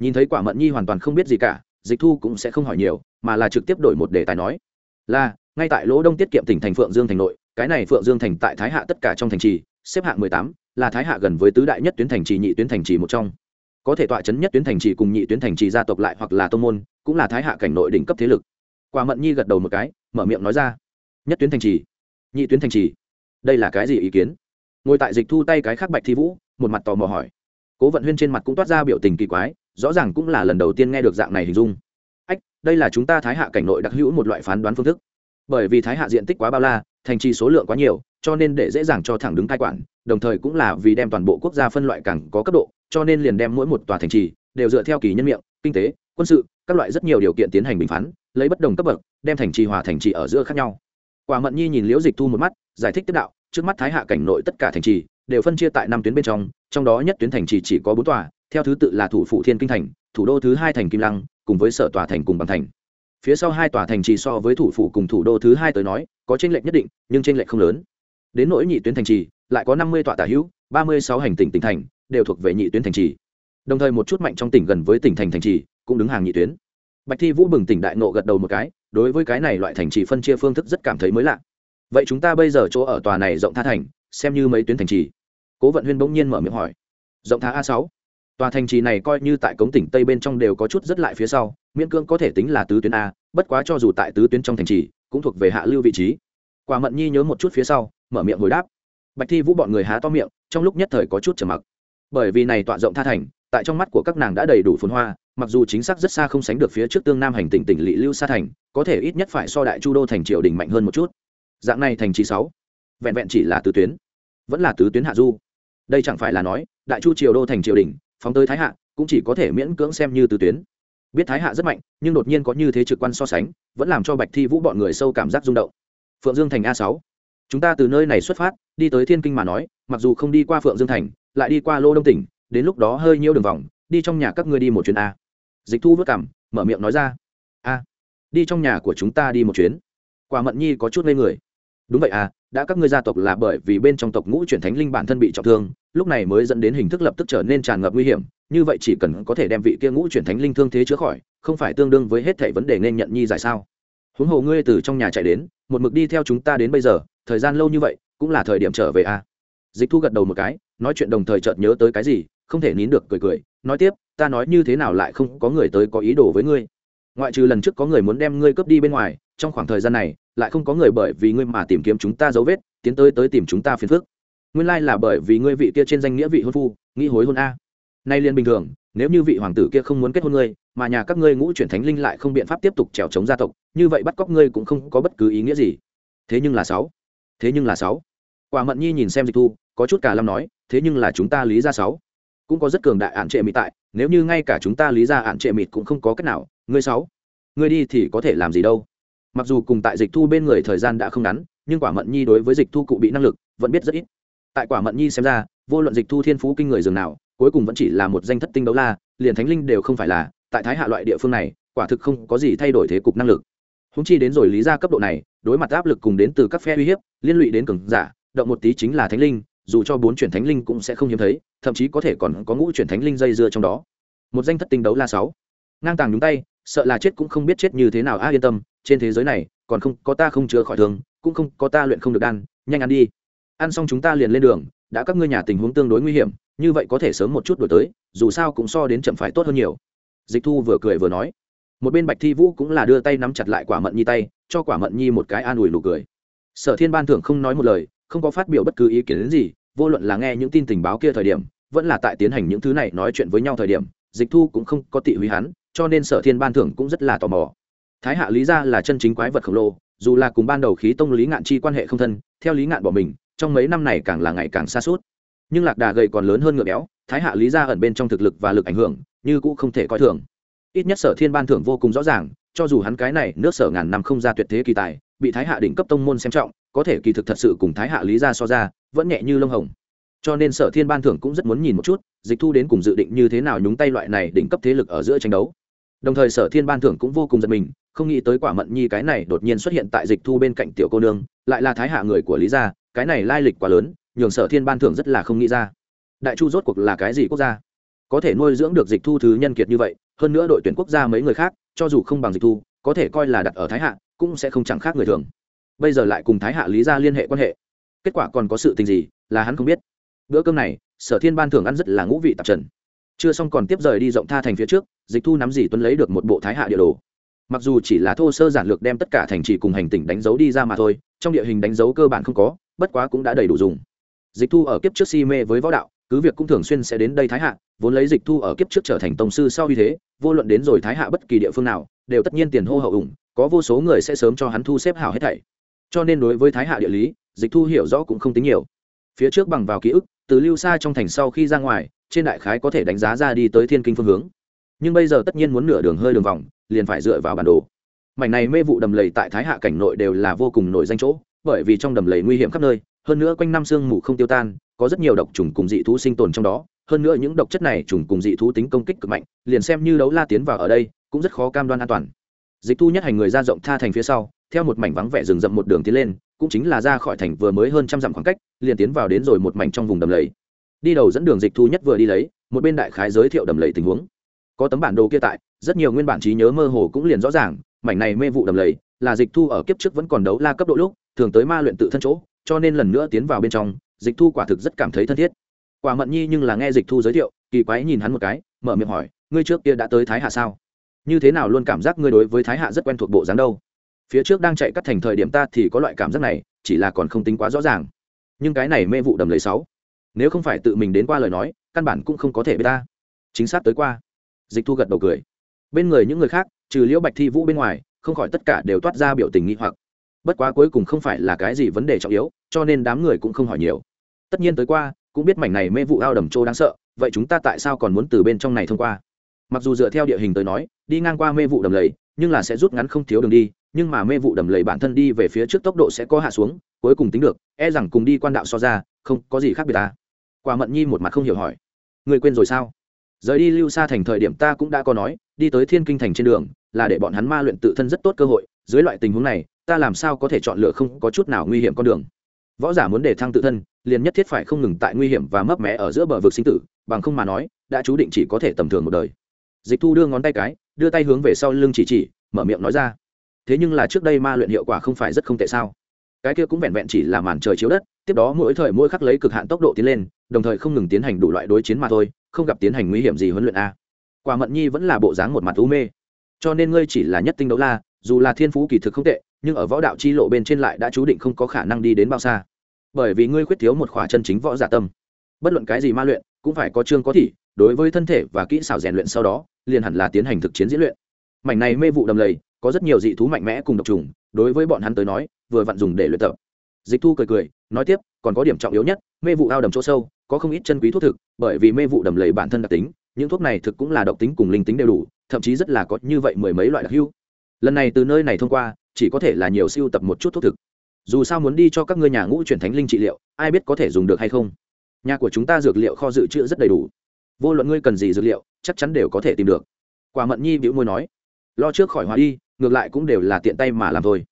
Nhìn thấy quả mận nhi hoàn toàn không biết gì cả, dịch thu cũng sẽ không hỏi nhiều, mà là trực tiếp đổi một đề tài nói. Là, ngay tại lỗ đông tiết kiệm tỉnh thành phượng dương thành nội, cái này phượng dương thành tại thái hạ tất cả trong thành trì, xếp hạng mười tám, là thái hạ gần với tứ đại nhất tuyến thành trì nhị tuyến thành trì một trong có thể tọa chấn nhất tuyến thành trì cùng nhị tuyến thành trì gia tộc lại hoặc là tô môn, cũng là thái hạ cảnh nội đỉnh cấp thế lực. Quả mận nhi gật đầu một cái, mở miệng nói ra, nhất tuyến thành trì, nhị tuyến thành trì, đây là cái gì ý kiến? Ngồi tại dịch thu tay cái khác bạch thi vũ, một mặt tò mò hỏi. Cố vận huyên trên mặt cũng toát ra biểu tình kỳ quái, rõ ràng cũng là lần đầu tiên nghe được dạng này hình dung. Ách, đây là chúng ta thái hạ cảnh nội đặc hữu một loại phán đoán phương thức. Bởi vì thái hạ diện tích quá bao la, thành trì số lượng quá nhiều, cho nên để dễ dàng cho thẳng đứng cai quản, đồng thời cũng là vì đem toàn bộ quốc gia phân loại càng có cấp độ cho nên liền đem mỗi một tòa thành trì đều dựa theo kỳ nhân miệng, kinh tế, quân sự, các loại rất nhiều điều kiện tiến hành bình phán, lấy bất đồng cấp bậc, đem thành trì hòa thành trì ở giữa khác nhau. Quả mận nhi nhìn liễu dịch thu một mắt, giải thích tiếp đạo, trước mắt thái hạ cảnh nội tất cả thành trì đều phân chia tại năm tuyến bên trong trong đó nhất tuyến thành trì chỉ có bốn tòa, theo thứ tự là thủ phủ thiên kinh thành, thủ đô thứ hai thành kim lăng, cùng với sở tòa thành cùng bằng thành. Phía sau hai tòa thành trì so với thủ phủ cùng thủ đô thứ hai tới nói, có tranh lệch nhất định, nhưng tranh lệch không lớn. Đến nỗi nhị tuyến thành trì, lại có năm mươi tòa tả hữu, ba mươi sáu hành tỉnh tỉnh thành đều thuộc về nhị tuyến thành trì. Đồng thời một chút mạnh trong tỉnh gần với tỉnh thành thành trì, cũng đứng hàng nhị tuyến. Bạch thi vũ bừng tỉnh đại nộ gật đầu một cái, đối với cái này loại thành trì phân chia phương thức rất cảm thấy mới lạ. Vậy chúng ta bây giờ chỗ ở tòa này rộng tha thành, xem như mấy tuyến thành trì? Cố vận huyên bỗng nhiên mở miệng hỏi. Rộng tha a sáu. Tòa thành trì này coi như tại cống tỉnh tây bên trong đều có chút rất lại phía sau, miễn cưỡng có thể tính là tứ tuyến a, bất quá cho dù tại tứ tuyến trong thành trì, cũng thuộc về hạ lưu vị trí. Quả mận nhi nhớ một chút phía sau, mở miệng hồi đáp. Bạch thi vũ bọn người há to miệng, trong lúc nhất thời có chút trầm mặc bởi vì này tọa rộng tha thành, tại trong mắt của các nàng đã đầy đủ phồn hoa, mặc dù chính xác rất xa không sánh được phía trước tương nam hành tỉnh tỉnh lỵ lưu sa thành, có thể ít nhất phải so đại chu đô thành triều đình mạnh hơn một chút. Dạng này thành trì sáu, vẹn vẹn chỉ là tứ tuyến, vẫn là tứ tuyến hạ du. Đây chẳng phải là nói, đại chu triều đô thành triều đình, phóng tới thái hạ, cũng chỉ có thể miễn cưỡng xem như tứ tuyến. Biết thái hạ rất mạnh, nhưng đột nhiên có như thế trực quan so sánh, vẫn làm cho bạch thi vũ bọn người sâu cảm giác rung động. Phượng dương thành a sáu, chúng ta từ nơi này xuất phát, đi tới thiên kinh mà nói, mặc dù không đi qua phượng dương thành lại đi qua lô đông tỉnh, đến lúc đó hơi nhiêu đường vòng, đi trong nhà các ngươi đi một chuyến a. Dịch thu vất cảm mở miệng nói ra. A, đi trong nhà của chúng ta đi một chuyến. Quả mận nhi có chút ngây người. Đúng vậy à đã các ngươi gia tộc là bởi vì bên trong tộc ngũ chuyển thánh linh bản thân bị trọng thương, lúc này mới dẫn đến hình thức lập tức trở nên tràn ngập nguy hiểm, như vậy chỉ cần có thể đem vị kia ngũ chuyển thánh linh thương thế chữa khỏi, không phải tương đương với hết thảy vấn đề nên nhận nhi giải sao? Huống hồ ngươi từ trong nhà chạy đến, một mực đi theo chúng ta đến bây giờ, thời gian lâu như vậy, cũng là thời điểm trở về à dịch thu gật đầu một cái, nói chuyện đồng thời chợt nhớ tới cái gì, không thể nín được cười cười, nói tiếp, ta nói như thế nào lại không có người tới có ý đồ với ngươi? Ngoại trừ lần trước có người muốn đem ngươi cướp đi bên ngoài, trong khoảng thời gian này, lại không có người bởi vì ngươi mà tìm kiếm chúng ta dấu vết, tiến tới tới tìm chúng ta phiền phức. Nguyên lai là bởi vì ngươi vị kia trên danh nghĩa vị hôn phu, nghĩ hối hôn a. Nay liên bình thường, nếu như vị hoàng tử kia không muốn kết hôn ngươi, mà nhà các ngươi ngũ chuyển thánh linh lại không biện pháp tiếp tục trèo chống gia tộc, như vậy bắt cóc ngươi cũng không có bất cứ ý nghĩa gì. Thế nhưng là sáu. Thế nhưng là sáu. Quả mận nhi nhìn xem dịch thu có chút cả lâm nói, thế nhưng là chúng ta lý ra sáu. Cũng có rất cường đại ạn trệ mịt tại, nếu như ngay cả chúng ta lý ra ạn trệ mịt cũng không có cách nào, ngươi sáu. Ngươi đi thì có thể làm gì đâu. Mặc dù cùng tại dịch thu bên người thời gian đã không ngắn, nhưng quả mận nhi đối với dịch thu cụ bị năng lực, vẫn biết rất ít. Tại quả mận nhi xem ra, vô luận dịch thu thiên phú kinh người dường nào, cuối cùng vẫn chỉ là một danh thất tinh đấu la, liền thánh linh đều không phải là, tại thái hạ loại địa phương này, quả thực không có gì thay đổi thế cục năng lực. Húng chi đến rồi lý ra cấp độ này, đối mặt áp lực cùng đến từ các phe uy hiếp, liên lụy đến cường giả, động một tí chính là thánh linh dù cho bốn chuyển thánh linh cũng sẽ không hiếm thấy, thậm chí có thể còn có ngũ chuyển thánh linh dây dưa trong đó. Một danh thất tinh đấu la sáu. Ngang tàng nhúng tay, sợ là chết cũng không biết chết như thế nào, a, yên tâm, trên thế giới này, còn không, có ta không chữa khỏi thường cũng không, có ta luyện không được đan, nhanh ăn đi. Ăn xong chúng ta liền lên đường, đã các ngươi nhà tình huống tương đối nguy hiểm, như vậy có thể sớm một chút đổi tới, dù sao cũng so đến chậm phải tốt hơn nhiều. Dịch thu vừa cười vừa nói. Một bên bạch thi vũ cũng là đưa tay nắm chặt lại quả mận nhi tay, cho quả mận nhi một cái an ủi nụ cười. Sở thiên ban thưởng không nói một lời không có phát biểu bất cứ ý kiến đến gì, vô luận là nghe những tin tình báo kia thời điểm, vẫn là tại tiến hành những thứ này nói chuyện với nhau thời điểm, dịch thu cũng không có tị húy hắn, cho nên sở thiên ban thưởng cũng rất là tò mò. Thái hạ lý ra là chân chính quái vật khổng lồ, dù là cùng ban đầu khí tông lý ngạn chi quan hệ không thân, theo lý ngạn bỏ mình, trong mấy năm này càng là ngày càng xa suốt. Nhưng lạc đà gầy còn lớn hơn ngựa béo, thái hạ lý ra ẩn bên trong thực lực và lực ảnh hưởng, như cũng không thể coi thường. Ít nhất sở thiên ban thưởng vô cùng rõ ràng, cho dù hắn cái này nước sở ngàn năm không ra tuyệt thế kỳ tài bị thái hạ đỉnh cấp tông môn xem trọng, có thể kỳ thực thật sự cùng thái hạ lý ra so ra, vẫn nhẹ như lông hồng. Cho nên sở thiên ban thưởng cũng rất muốn nhìn một chút, dịch thu đến cùng dự định như thế nào nhúng tay loại này đỉnh cấp thế lực ở giữa tranh đấu. Đồng thời sở thiên ban thưởng cũng vô cùng giật mình, không nghĩ tới quả mận nhi cái này đột nhiên xuất hiện tại dịch thu bên cạnh tiểu cô nương, lại là thái hạ người của lý gia, cái này lai lịch quá lớn, nhường sở thiên ban thưởng rất là không nghĩ ra. Đại chu rốt cuộc là cái gì quốc gia? Có thể nuôi dưỡng được dịch thu thứ nhân kiệt như vậy, hơn nữa đội tuyển quốc gia mấy người khác, cho dù không bằng dịch thu, có thể coi là đặt ở thái hạ cũng sẽ không chẳng khác người thường. Bây giờ lại cùng thái hạ lý gia liên hệ quan hệ. Kết quả còn có sự tình gì, là hắn không biết. Bữa cơm này, sở thiên ban thưởng ăn rất là ngũ vị tạp trần. Chưa xong còn tiếp rời đi rộng tha thành phía trước, dịch thu nắm gì tuấn lấy được một bộ thái hạ địa đồ. Mặc dù chỉ là thô sơ giản lược đem tất cả thành trì cùng hành tỉnh đánh dấu đi ra mà thôi, trong địa hình đánh dấu cơ bản không có, bất quá cũng đã đầy đủ dùng. Dịch thu ở kiếp trước si mê với võ đạo, cứ việc cũng thường xuyên sẽ đến đây thái hạ, vốn lấy dịch thu ở kiếp trước trở thành tổng sư sau như thế, vô luận đến rồi thái hạ bất kỳ địa phương nào, đều tất nhiên tiền hô hậu ủng có vô số người sẽ sớm cho hắn thu xếp hảo hết thảy. Cho nên đối với thái hạ địa lý, dịch thu hiểu rõ cũng không tính nhiều. Phía trước bằng vào ký ức, từ lưu xa trong thành sau khi ra ngoài, trên đại khái có thể đánh giá ra đi tới thiên kinh phương hướng. Nhưng bây giờ tất nhiên muốn nửa đường hơi đường vòng, liền phải dựa vào bản đồ. Mảnh này mê vụ đầm lầy tại thái hạ cảnh nội đều là vô cùng nổi danh chỗ, bởi vì trong đầm lầy nguy hiểm khắp nơi, hơn nữa quanh năm sương mù không tiêu tan, có rất nhiều độc trùng cùng dị thú sinh tồn trong đó, hơn nữa những độc chất này trùng cùng dị thú tính công kích cực mạnh, liền xem như đấu la tiến vào ở đây, cũng rất khó cam đoan an toàn dịch thu nhất hành người ra rộng tha thành phía sau, theo một mảnh vắng vẻ rừng rậm một đường tiến lên, cũng chính là ra khỏi thành vừa mới hơn trăm dặm khoảng cách, liền tiến vào đến rồi một mảnh trong vùng đầm lầy. Đi đầu dẫn đường dịch thu nhất vừa đi lấy, một bên đại khái giới thiệu đầm lầy tình huống. Có tấm bản đồ kia tại, rất nhiều nguyên bản trí nhớ mơ hồ cũng liền rõ ràng, mảnh này mê vụ đầm lầy, là dịch thu ở kiếp trước vẫn còn đấu la cấp độ lúc, thường tới ma luyện tự thân chỗ, cho nên lần nữa tiến vào bên trong, dịch thu quả thực rất cảm thấy thân thiết. Quả mận nhi nhưng là nghe dịch thu giới thiệu, kỳ quái nhìn hắn một cái, mở miệng hỏi, ngươi trước kia đã tới thái hạ sao? Như thế nào luôn cảm giác ngươi đối với thái hạ rất quen thuộc bộ dáng đâu? Phía trước đang chạy cắt thành thời điểm ta thì có loại cảm giác này, chỉ là còn không tính quá rõ ràng. Nhưng cái này mê vụ đầm lấy sáu, nếu không phải tự mình đến qua lời nói, căn bản cũng không có thể biết ta. Chính xác tới qua. Dịch thu gật đầu cười. Bên người những người khác, trừ liễu bạch thi vũ bên ngoài, không khỏi tất cả đều toát ra biểu tình nghi hoặc. Bất quá cuối cùng không phải là cái gì vấn đề trọng yếu, cho nên đám người cũng không hỏi nhiều. Tất nhiên tới qua, cũng biết mảnh này mê vụ ao đầm trô đáng sợ, vậy chúng ta tại sao còn muốn từ bên trong này thông qua? Mặc dù dựa theo địa hình tới nói, đi ngang qua mê vụ đầm lầy, nhưng là sẽ rút ngắn không thiếu đường đi, nhưng mà mê vụ đầm lầy bản thân đi về phía trước tốc độ sẽ có hạ xuống, cuối cùng tính được e rằng cùng đi quan đạo so ra, không có gì khác biệt ta. Quả mận nhi một mặt không hiểu hỏi, người quên rồi sao? Rời đi lưu xa thành thời điểm ta cũng đã có nói, đi tới thiên kinh thành trên đường, là để bọn hắn ma luyện tự thân rất tốt cơ hội, dưới loại tình huống này, ta làm sao có thể chọn lựa không có chút nào nguy hiểm con đường? Võ giả muốn để thăng tự thân, liền nhất thiết phải không ngừng tại nguy hiểm và mấp mé ở giữa bờ vực sinh tử, bằng không mà nói, đã chú định chỉ có thể tầm thường một đời dịch thu đưa ngón tay cái, đưa tay hướng về sau lưng chỉ chỉ, mở miệng nói ra. Thế nhưng là trước đây ma luyện hiệu quả không phải rất không tệ sao? Cái kia cũng vẹn vẹn chỉ là màn trời chiếu đất, tiếp đó mỗi thời mỗi khắc lấy cực hạn tốc độ tiến lên, đồng thời không ngừng tiến hành đủ loại đối chiến mà thôi, không gặp tiến hành nguy hiểm gì huấn luyện a. Quả mận nhi vẫn là bộ dáng một mặt u mê. Cho nên ngươi chỉ là nhất tinh đấu la, dù là thiên phú kỳ thực không tệ, nhưng ở võ đạo chi lộ bên trên lại đã chú định không có khả năng đi đến bao xa. Bởi vì ngươi khuyết thiếu một khỏa chân chính võ giả tâm. Bất luận cái gì ma luyện, cũng phải có chương có thị, đối với thân thể và kỹ xảo rèn luyện sau đó liền hẳn là tiến hành thực chiến diễn luyện. Mảnh này mê vụ đầm lầy, có rất nhiều dị thú mạnh mẽ cùng độc trùng, đối với bọn hắn tới nói, vừa vặn dùng để luyện tập. Dịch thu cười cười, nói tiếp, còn có điểm trọng yếu nhất, mê vụ ao đầm chỗ sâu, có không ít chân quý thuốc thực, bởi vì mê vụ đầm lầy bản thân đặc tính, những thuốc này thực cũng là độc tính cùng linh tính đều đủ, thậm chí rất là có như vậy mười mấy loại đặc hữu. Lần này từ nơi này thông qua, chỉ có thể là nhiều siêu tập một chút thuốc thực. Dù sao muốn đi cho các ngươi nhà ngũ chuyển thánh linh trị liệu, ai biết có thể dùng được hay không? Nhà của chúng ta dược liệu kho dự trữ rất đầy đủ vô luận ngươi cần gì dược liệu, chắc chắn đều có thể tìm được. Quả mận nhi bĩu môi nói, lo trước khỏi hóa đi, ngược lại cũng đều là tiện tay mà làm thôi.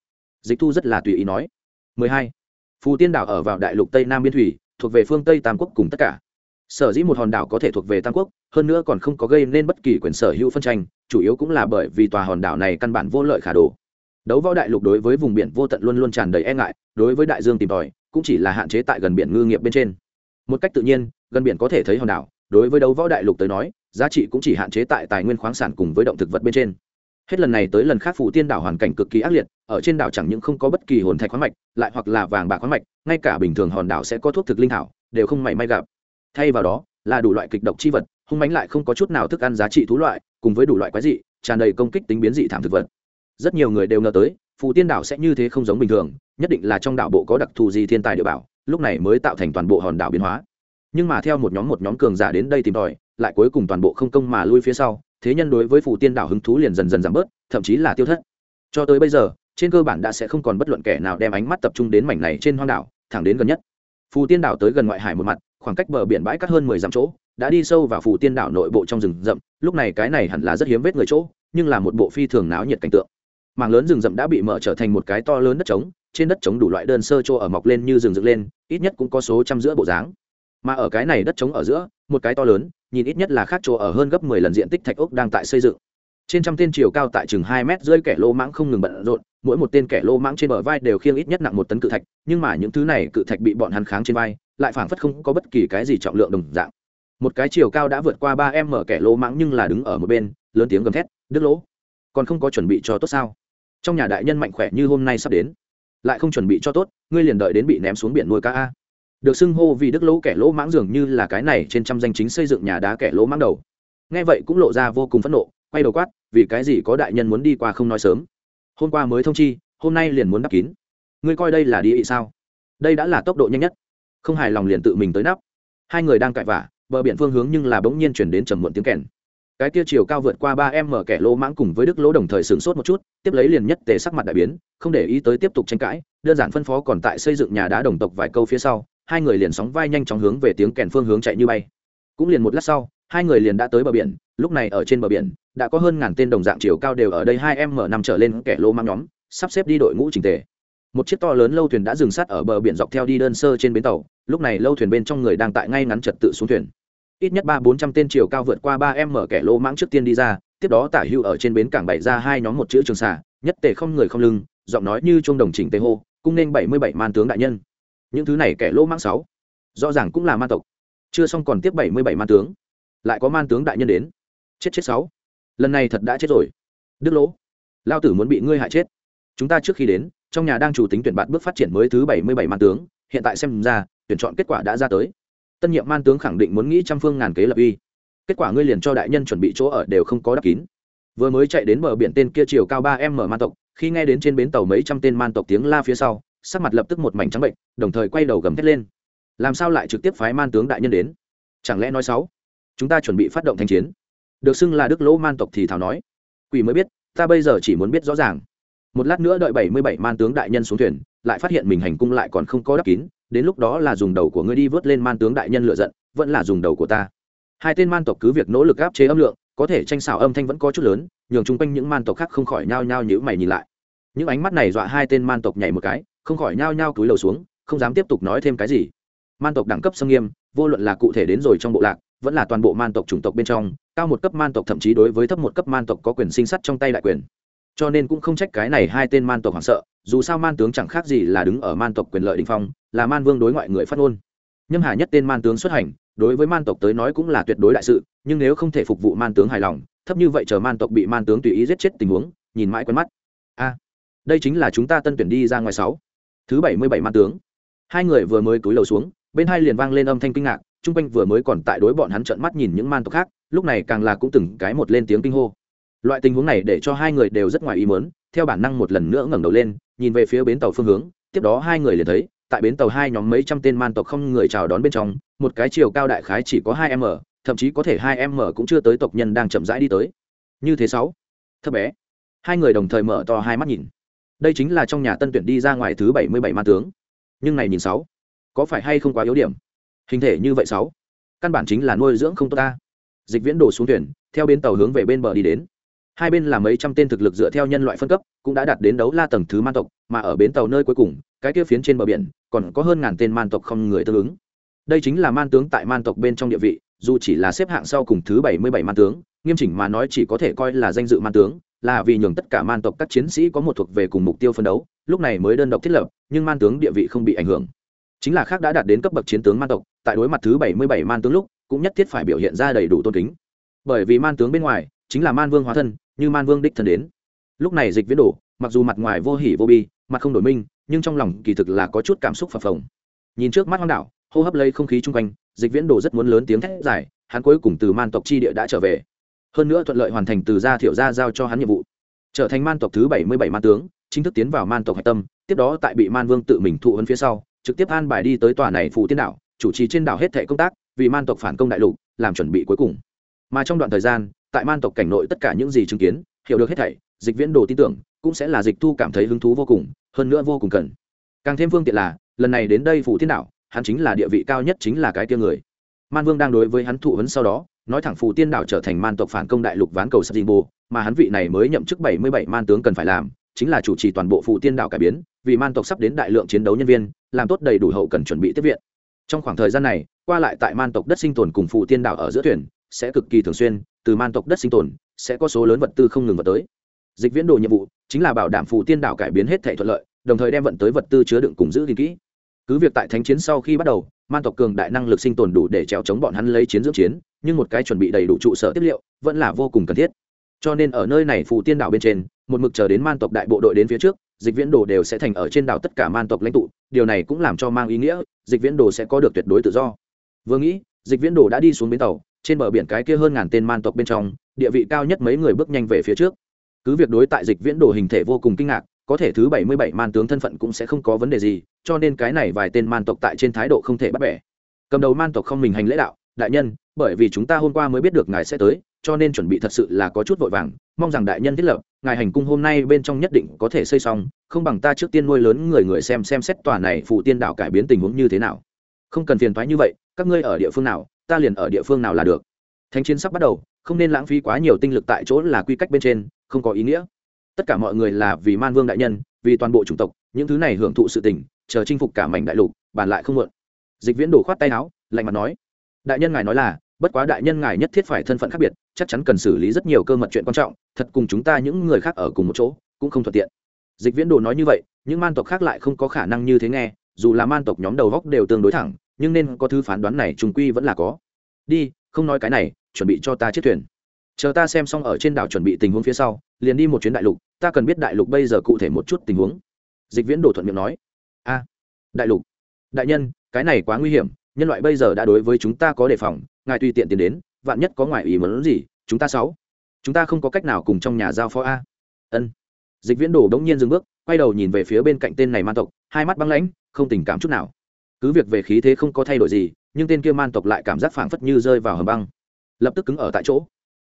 Dịch thu rất là tùy ý nói. 12. phù tiên đảo ở vào đại lục tây nam biên thủy, thuộc về phương tây tam quốc cùng tất cả. Sở dĩ một hòn đảo có thể thuộc về tam quốc, hơn nữa còn không có gây nên bất kỳ quyền sở hữu phân tranh, chủ yếu cũng là bởi vì tòa hòn đảo này căn bản vô lợi khả đồ. Đấu võ đại lục đối với vùng biển vô tận luôn luôn tràn đầy e ngại, đối với đại dương tìm tòi, cũng chỉ là hạn chế tại gần biển ngư nghiệp bên trên. Một cách tự nhiên, gần biển có thể thấy hòn đảo đối với đấu võ đại lục tới nói, giá trị cũng chỉ hạn chế tại tài nguyên khoáng sản cùng với động thực vật bên trên. Hết lần này tới lần khác phủ tiên đảo hoàn cảnh cực kỳ ác liệt, ở trên đảo chẳng những không có bất kỳ hồn thạch khoáng mạch, lại hoặc là vàng bạc khoáng mạch, ngay cả bình thường hòn đảo sẽ có thuốc thực linh thảo, đều không mảy may gặp. Thay vào đó, là đủ loại kịch độc chi vật, hung mánh lại không có chút nào thức ăn giá trị thú loại, cùng với đủ loại quái dị, tràn đầy công kích tính biến dị thảm thực vật. Rất nhiều người đều ngờ tới phụ tiên đảo sẽ như thế không giống bình thường, nhất định là trong đảo bộ có đặc thù gì thiên tài địa bảo, lúc này mới tạo thành toàn bộ hòn đảo biến hóa nhưng mà theo một nhóm một nhóm cường giả đến đây tìm tòi, lại cuối cùng toàn bộ không công mà lui phía sau, thế nhân đối với phù tiên đảo hứng thú liền dần dần giảm bớt, thậm chí là tiêu thất. Cho tới bây giờ, trên cơ bản đã sẽ không còn bất luận kẻ nào đem ánh mắt tập trung đến mảnh này trên hoang đảo, thẳng đến gần nhất. Phù tiên đảo tới gần ngoại hải một mặt, khoảng cách bờ biển bãi cát hơn mười dặm chỗ, đã đi sâu vào phù tiên đảo nội bộ trong rừng rậm, lúc này cái này hẳn là rất hiếm vết người chỗ, nhưng là một bộ phi thường náo nhiệt cảnh tượng. Mảng lớn rừng rậm đã bị mở trở thành một cái to lớn đất trống, trên đất trống đủ loại đơn sơ chỗ ở mọc lên như rừng dựng lên, ít nhất cũng có số trăm giữa bộ dáng mà ở cái này đất trống ở giữa, một cái to lớn, nhìn ít nhất là khác chỗ ở hơn gấp mười lần diện tích thạch ốc đang tại xây dựng. Trên trăm tên chiều cao tại chừng hai mét rơi kẻ lô mãng không ngừng bận rộn, mỗi một tên kẻ lô mãng trên bờ vai đều khiêng ít nhất nặng một tấn cự thạch, nhưng mà những thứ này cự thạch bị bọn hắn kháng trên vai, lại phảng phất không có bất kỳ cái gì trọng lượng đồng dạng. Một cái chiều cao đã vượt qua ba em mở kẻ lô mãng nhưng là đứng ở một bên, lớn tiếng gầm thét đứt lỗ, còn không có chuẩn bị cho tốt sao? Trong nhà đại nhân mạnh khỏe như hôm nay sắp đến. Lại không chuẩn bị cho tốt, ngươi liền đợi đến bị ném xuống biển nuôi cá a được xưng hô vì đức lỗ kẻ lỗ mãng dường như là cái này trên trăm danh chính xây dựng nhà đá kẻ lỗ mãng đầu. Nghe vậy cũng lộ ra vô cùng phẫn nộ, quay đầu quát, vì cái gì có đại nhân muốn đi qua không nói sớm? Hôm qua mới thông chi, hôm nay liền muốn đắp kín. Ngươi coi đây là đi ị sao? Đây đã là tốc độ nhanh nhất. Không hài lòng liền tự mình tới nắp. Hai người đang cãi vả bờ biển phương hướng nhưng là bỗng nhiên chuyển đến trầm muộn tiếng kèn. Cái kia chiều cao vượt qua ba em mở kẻ lỗ mãng cùng với đức lỗ đồng thời sửng sốt một chút, tiếp lấy liền nhất tề sắc mặt đại biến, không để ý tới tiếp tục tranh cãi, đơn giản phân phó còn tại xây dựng nhà đá đồng tộc vài câu phía sau hai người liền sóng vai nhanh chóng hướng về tiếng kèn phương hướng chạy như bay. Cũng liền một lát sau, hai người liền đã tới bờ biển, lúc này ở trên bờ biển, đã có hơn ngàn tên đồng dạng chiều cao đều ở đây hai em mở năm trở lên kẻ lô mang nhóm, sắp xếp đi đội ngũ trình tề. Một chiếc to lớn lâu thuyền đã dừng sát ở bờ biển dọc theo đi đơn sơ trên bến tàu, lúc này lâu thuyền bên trong người đang tại ngay ngắn trật tự xuống thuyền. Ít nhất ba bốn trăm tên chiều cao vượt qua ba em mở kẻ lô mãng trước tiên đi ra, tiếp đó tả hưu ở trên bến cảng bày ra hai nhóm một chữ trường xả nhất tề không người không lưng, giọng nói như trung đồng chỉnh tề hô, cung nên bảy mươi bảy man tướng đại nhân những thứ này kẻ lô mãng sáu, rõ ràng cũng là man tộc. Chưa xong còn tiếp bảy mươi bảy man tướng. Lại có man tướng đại nhân đến. Chết chết sáu. Lần này thật đã chết rồi. Đức lỗ, lao tử muốn bị ngươi hại chết. Chúng ta trước khi đến, trong nhà đang chủ tính tuyển bạn bước phát triển mới thứ bảy mươi bảy man tướng. Hiện tại xem ra, tuyển chọn kết quả đã ra tới. Tân nhiệm man tướng khẳng định muốn nghĩ trăm phương ngàn kế lập uy. Kết quả ngươi liền cho đại nhân chuẩn bị chỗ ở đều không có đắp kín. Vừa mới chạy đến bờ biển tên kia chiều cao ba m man tộc, khi nghe đến trên bến tàu mấy trăm tên man tộc tiếng la phía sau sắc mặt lập tức một mảnh trắng bệnh, đồng thời quay đầu gầm thét lên. Làm sao lại trực tiếp phái man tướng đại nhân đến? Chẳng lẽ nói sáu chúng ta chuẩn bị phát động thanh chiến. Được xưng là đức lỗ man tộc thì thảo nói. Quỷ mới biết, ta bây giờ chỉ muốn biết rõ ràng. Một lát nữa đợi bảy mươi bảy man tướng đại nhân xuống thuyền, lại phát hiện mình hành cung lại còn không có đắp kín, đến lúc đó là dùng đầu của ngươi đi vớt lên man tướng đại nhân lựa giận, vẫn là dùng đầu của ta. Hai tên man tộc cứ việc nỗ lực áp chế âm lượng, có thể tranh xảo âm thanh vẫn có chút lớn, nhường chung quanh những man tộc khác không khỏi nhao nhao nhữ mày nhìn lại. Những ánh mắt này dọa hai tên man tộc nhảy một cái không khỏi nhao nhao cúi đầu xuống, không dám tiếp tục nói thêm cái gì. Man tộc đẳng cấp xâm nghiêm, vô luận là cụ thể đến rồi trong bộ lạc, vẫn là toàn bộ man tộc chủng tộc bên trong, cao một cấp man tộc thậm chí đối với thấp một cấp man tộc có quyền sinh sắt trong tay đại quyền. Cho nên cũng không trách cái này hai tên man tộc hoảng sợ, dù sao man tướng chẳng khác gì là đứng ở man tộc quyền lợi đình phong, là man vương đối ngoại người phát ngôn. Nhâm hà nhất tên man tướng xuất hành, đối với man tộc tới nói cũng là tuyệt đối đại sự, nhưng nếu không thể phục vụ man tướng hài lòng, thấp như vậy chờ man tộc bị man tướng tùy ý giết chết tình huống, nhìn mãi quen mắt. A, đây chính là chúng ta tân tuyển đi ra ngoài sáu thứ bảy mươi bảy man tướng. Hai người vừa mới cúi đầu xuống, bên hai liền vang lên âm thanh kinh ngạc, chung quanh vừa mới còn tại đối bọn hắn trợn mắt nhìn những man tộc khác, lúc này càng là cũng từng cái một lên tiếng kinh hô. Loại tình huống này để cho hai người đều rất ngoài ý mớn theo bản năng một lần nữa ngẩng đầu lên, nhìn về phía bến tàu phương hướng, tiếp đó hai người liền thấy, tại bến tàu hai nhóm mấy trăm tên man tộc không người chào đón bên trong, một cái chiều cao đại khái chỉ có hai m, thậm chí có thể hai m cũng chưa tới tộc nhân đang chậm rãi đi tới. Như thế sáu, thấp bé. Hai người đồng thời mở to hai mắt nhìn đây chính là trong nhà tân tuyển đi ra ngoài thứ bảy mươi bảy man tướng. Nhưng này nhìn sáu, có phải hay không quá yếu điểm? Hình thể như vậy sáu, căn bản chính là nuôi dưỡng không tốt ta. Dịch viễn đổ xuống thuyền theo bên tàu hướng về bên bờ đi đến. Hai bên là mấy trăm tên thực lực dựa theo nhân loại phân cấp, cũng đã đạt đến đấu la tầng thứ man tộc, mà ở bến tàu nơi cuối cùng, cái kia phiến trên bờ biển, còn có hơn ngàn tên man tộc không người tương ứng. Đây chính là man tướng tại man tộc bên trong địa vị, dù chỉ là xếp hạng sau cùng thứ bảy mươi bảy man tướng, nghiêm chỉnh mà nói chỉ có thể coi là danh dự man tướng là vì nhường tất cả man tộc các chiến sĩ có một thuộc về cùng mục tiêu phân đấu, lúc này mới đơn độc thiết lập, nhưng man tướng địa vị không bị ảnh hưởng. Chính là khác đã đạt đến cấp bậc chiến tướng man tộc, tại đối mặt thứ bảy mươi bảy man tướng lúc, cũng nhất thiết phải biểu hiện ra đầy đủ tôn kính. Bởi vì man tướng bên ngoài, chính là man vương hóa thân, như man vương đích thân đến. Lúc này dịch viễn đổ, mặc dù mặt ngoài vô hỉ vô bi, mặt không đổi minh, nhưng trong lòng kỳ thực là có chút cảm xúc phập phồng. Nhìn trước mắt hoang đảo, hô hấp lấy không khí chung quanh, dịch viễn đổ rất muốn lớn tiếng thét dài, hắn cuối cùng từ man tộc chi địa đã trở về hơn nữa thuận lợi hoàn thành từ gia thiểu gia giao cho hắn nhiệm vụ. Trở thành man tộc thứ bảy mươi bảy man tướng, chính thức tiến vào man tộc hạch tâm, tiếp đó tại bị man vương tự mình thụ hơn phía sau, trực tiếp an bài đi tới tòa này phủ tiên đảo, chủ trì trên đảo hết thệ công tác, vì man tộc phản công đại lục, làm chuẩn bị cuối cùng. Mà trong đoạn thời gian, tại man tộc cảnh nội tất cả những gì chứng kiến, hiểu được hết thảy, dịch viễn đồ tin tưởng, cũng sẽ là dịch thu cảm thấy hứng thú vô cùng, hơn nữa vô cùng cần. Càng thêm phương tiện là, lần này đến đây phủ thiên đảo, hắn chính là địa vị cao nhất chính là cái tia người. Man vương đang đối với hắn thụ vấn sau đó nói thẳng phù tiên đảo trở thành man tộc phản công đại lục ván cầu sắp dinh bồ mà hắn vị này mới nhậm chức bảy mươi bảy man tướng cần phải làm, chính là chủ trì toàn bộ phù tiên đảo cải biến, vì man tộc sắp đến đại lượng chiến đấu nhân viên, làm tốt đầy đủ hậu cần chuẩn bị tiếp viện. Trong khoảng thời gian này, qua lại tại man tộc đất sinh tồn cùng phù tiên đảo ở giữa thuyền, sẽ cực kỳ thường xuyên, từ man tộc đất sinh tồn, sẽ có số lớn vật tư không ngừng vào tới. Dịch viễn đồ nhiệm vụ chính là bảo đảm phù tiên đảo cải biến hết thể thuận lợi, đồng thời đem vận tới vật tư chứa đựng cùng giữ gìn kỹ cứ việc tại thánh chiến sau khi bắt đầu, man tộc cường đại năng lực sinh tồn đủ để trèo chống bọn hắn lấy chiến dưỡng chiến, nhưng một cái chuẩn bị đầy đủ trụ sở tiếp liệu vẫn là vô cùng cần thiết. Cho nên ở nơi này phù tiên đảo bên trên, một mực chờ đến man tộc đại bộ đội đến phía trước, dịch viễn đồ đều sẽ thành ở trên đảo tất cả man tộc lãnh tụ, điều này cũng làm cho mang ý nghĩa, dịch viễn đồ sẽ có được tuyệt đối tự do. Vừa nghĩ, dịch viễn đồ đã đi xuống bến tàu, trên bờ biển cái kia hơn ngàn tên man tộc bên trong, địa vị cao nhất mấy người bước nhanh về phía trước. Cứ việc đối tại dịch viễn đồ hình thể vô cùng kinh ngạc có thể thứ bảy mươi bảy man tướng thân phận cũng sẽ không có vấn đề gì, cho nên cái này vài tên man tộc tại trên thái độ không thể bắt bẻ. Cầm đầu man tộc không mình hành lễ đạo, đại nhân, bởi vì chúng ta hôm qua mới biết được ngài sẽ tới, cho nên chuẩn bị thật sự là có chút vội vàng, mong rằng đại nhân thiết lập, ngài hành cung hôm nay bên trong nhất định có thể xây xong, không bằng ta trước tiên nuôi lớn người người xem xem xét tòa này phụ tiên đạo cải biến tình huống như thế nào. Không cần phiền thoái như vậy, các ngươi ở địa phương nào, ta liền ở địa phương nào là được. Thánh chiến sắp bắt đầu, không nên lãng phí quá nhiều tinh lực tại chỗ là quy cách bên trên, không có ý nghĩa tất cả mọi người là vì man vương đại nhân, vì toàn bộ chủng tộc, những thứ này hưởng thụ sự tình, chờ chinh phục cả mảnh đại lục, bàn lại không mượn dịch viễn đổ khoát tay áo, lạnh mặt nói, đại nhân ngài nói là, bất quá đại nhân ngài nhất thiết phải thân phận khác biệt, chắc chắn cần xử lý rất nhiều cơ mật chuyện quan trọng, thật cùng chúng ta những người khác ở cùng một chỗ, cũng không thuận tiện. Dịch viễn đồ nói như vậy, những man tộc khác lại không có khả năng như thế nghe, dù là man tộc nhóm đầu góc đều tương đối thẳng, nhưng nên có thứ phán đoán này trùng quy vẫn là có. Đi, không nói cái này, chuẩn bị cho ta chiếc thuyền. Chờ ta xem xong ở trên đảo chuẩn bị tình huống phía sau liền đi một chuyến đại lục, ta cần biết đại lục bây giờ cụ thể một chút tình huống. Dịch viễn đồ thuận miệng nói. A, đại lục. Đại nhân, cái này quá nguy hiểm, nhân loại bây giờ đã đối với chúng ta có đề phòng, ngài tùy tiện tiến đến, vạn nhất có ngoại ý muốn gì, chúng ta sáu. Chúng ta không có cách nào cùng trong nhà giao phó a. Ân. Dịch viễn đồ đống nhiên dừng bước, quay đầu nhìn về phía bên cạnh tên này man tộc, hai mắt băng lãnh, không tình cảm chút nào. Cứ việc về khí thế không có thay đổi gì, nhưng tên kia man tộc lại cảm giác phảng phất như rơi vào hầm băng. Lập tức cứng ở tại chỗ.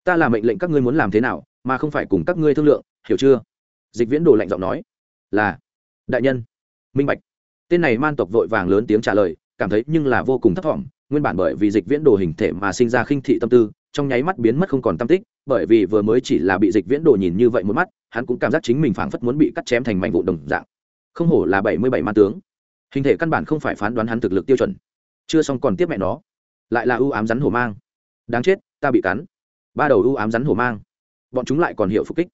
Ta là mệnh lệnh các ngươi muốn làm thế nào mà không phải cùng các ngươi thương lượng, hiểu chưa? Dịch viễn đồ lạnh giọng nói. Là, đại nhân. Minh bạch. Tên này man tộc vội vàng lớn tiếng trả lời, cảm thấy nhưng là vô cùng thấp thỏm, nguyên bản bởi vì dịch viễn đồ hình thể mà sinh ra khinh thị tâm tư, trong nháy mắt biến mất không còn tâm tích, bởi vì vừa mới chỉ là bị dịch viễn đồ nhìn như vậy một mắt, hắn cũng cảm giác chính mình phảng phất muốn bị cắt chém thành mảnh vụ đồng dạng. Không hổ là bảy mươi bảy man tướng. Hình thể căn bản không phải phán đoán hắn thực lực tiêu chuẩn. Chưa xong còn tiếp mẹ nó. Lại là ưu ám rắn hổ mang. Đáng chết, ta bị cắn. Ba đầu ưu ám rắn hổ mang bọn chúng lại còn hiểu phục kích.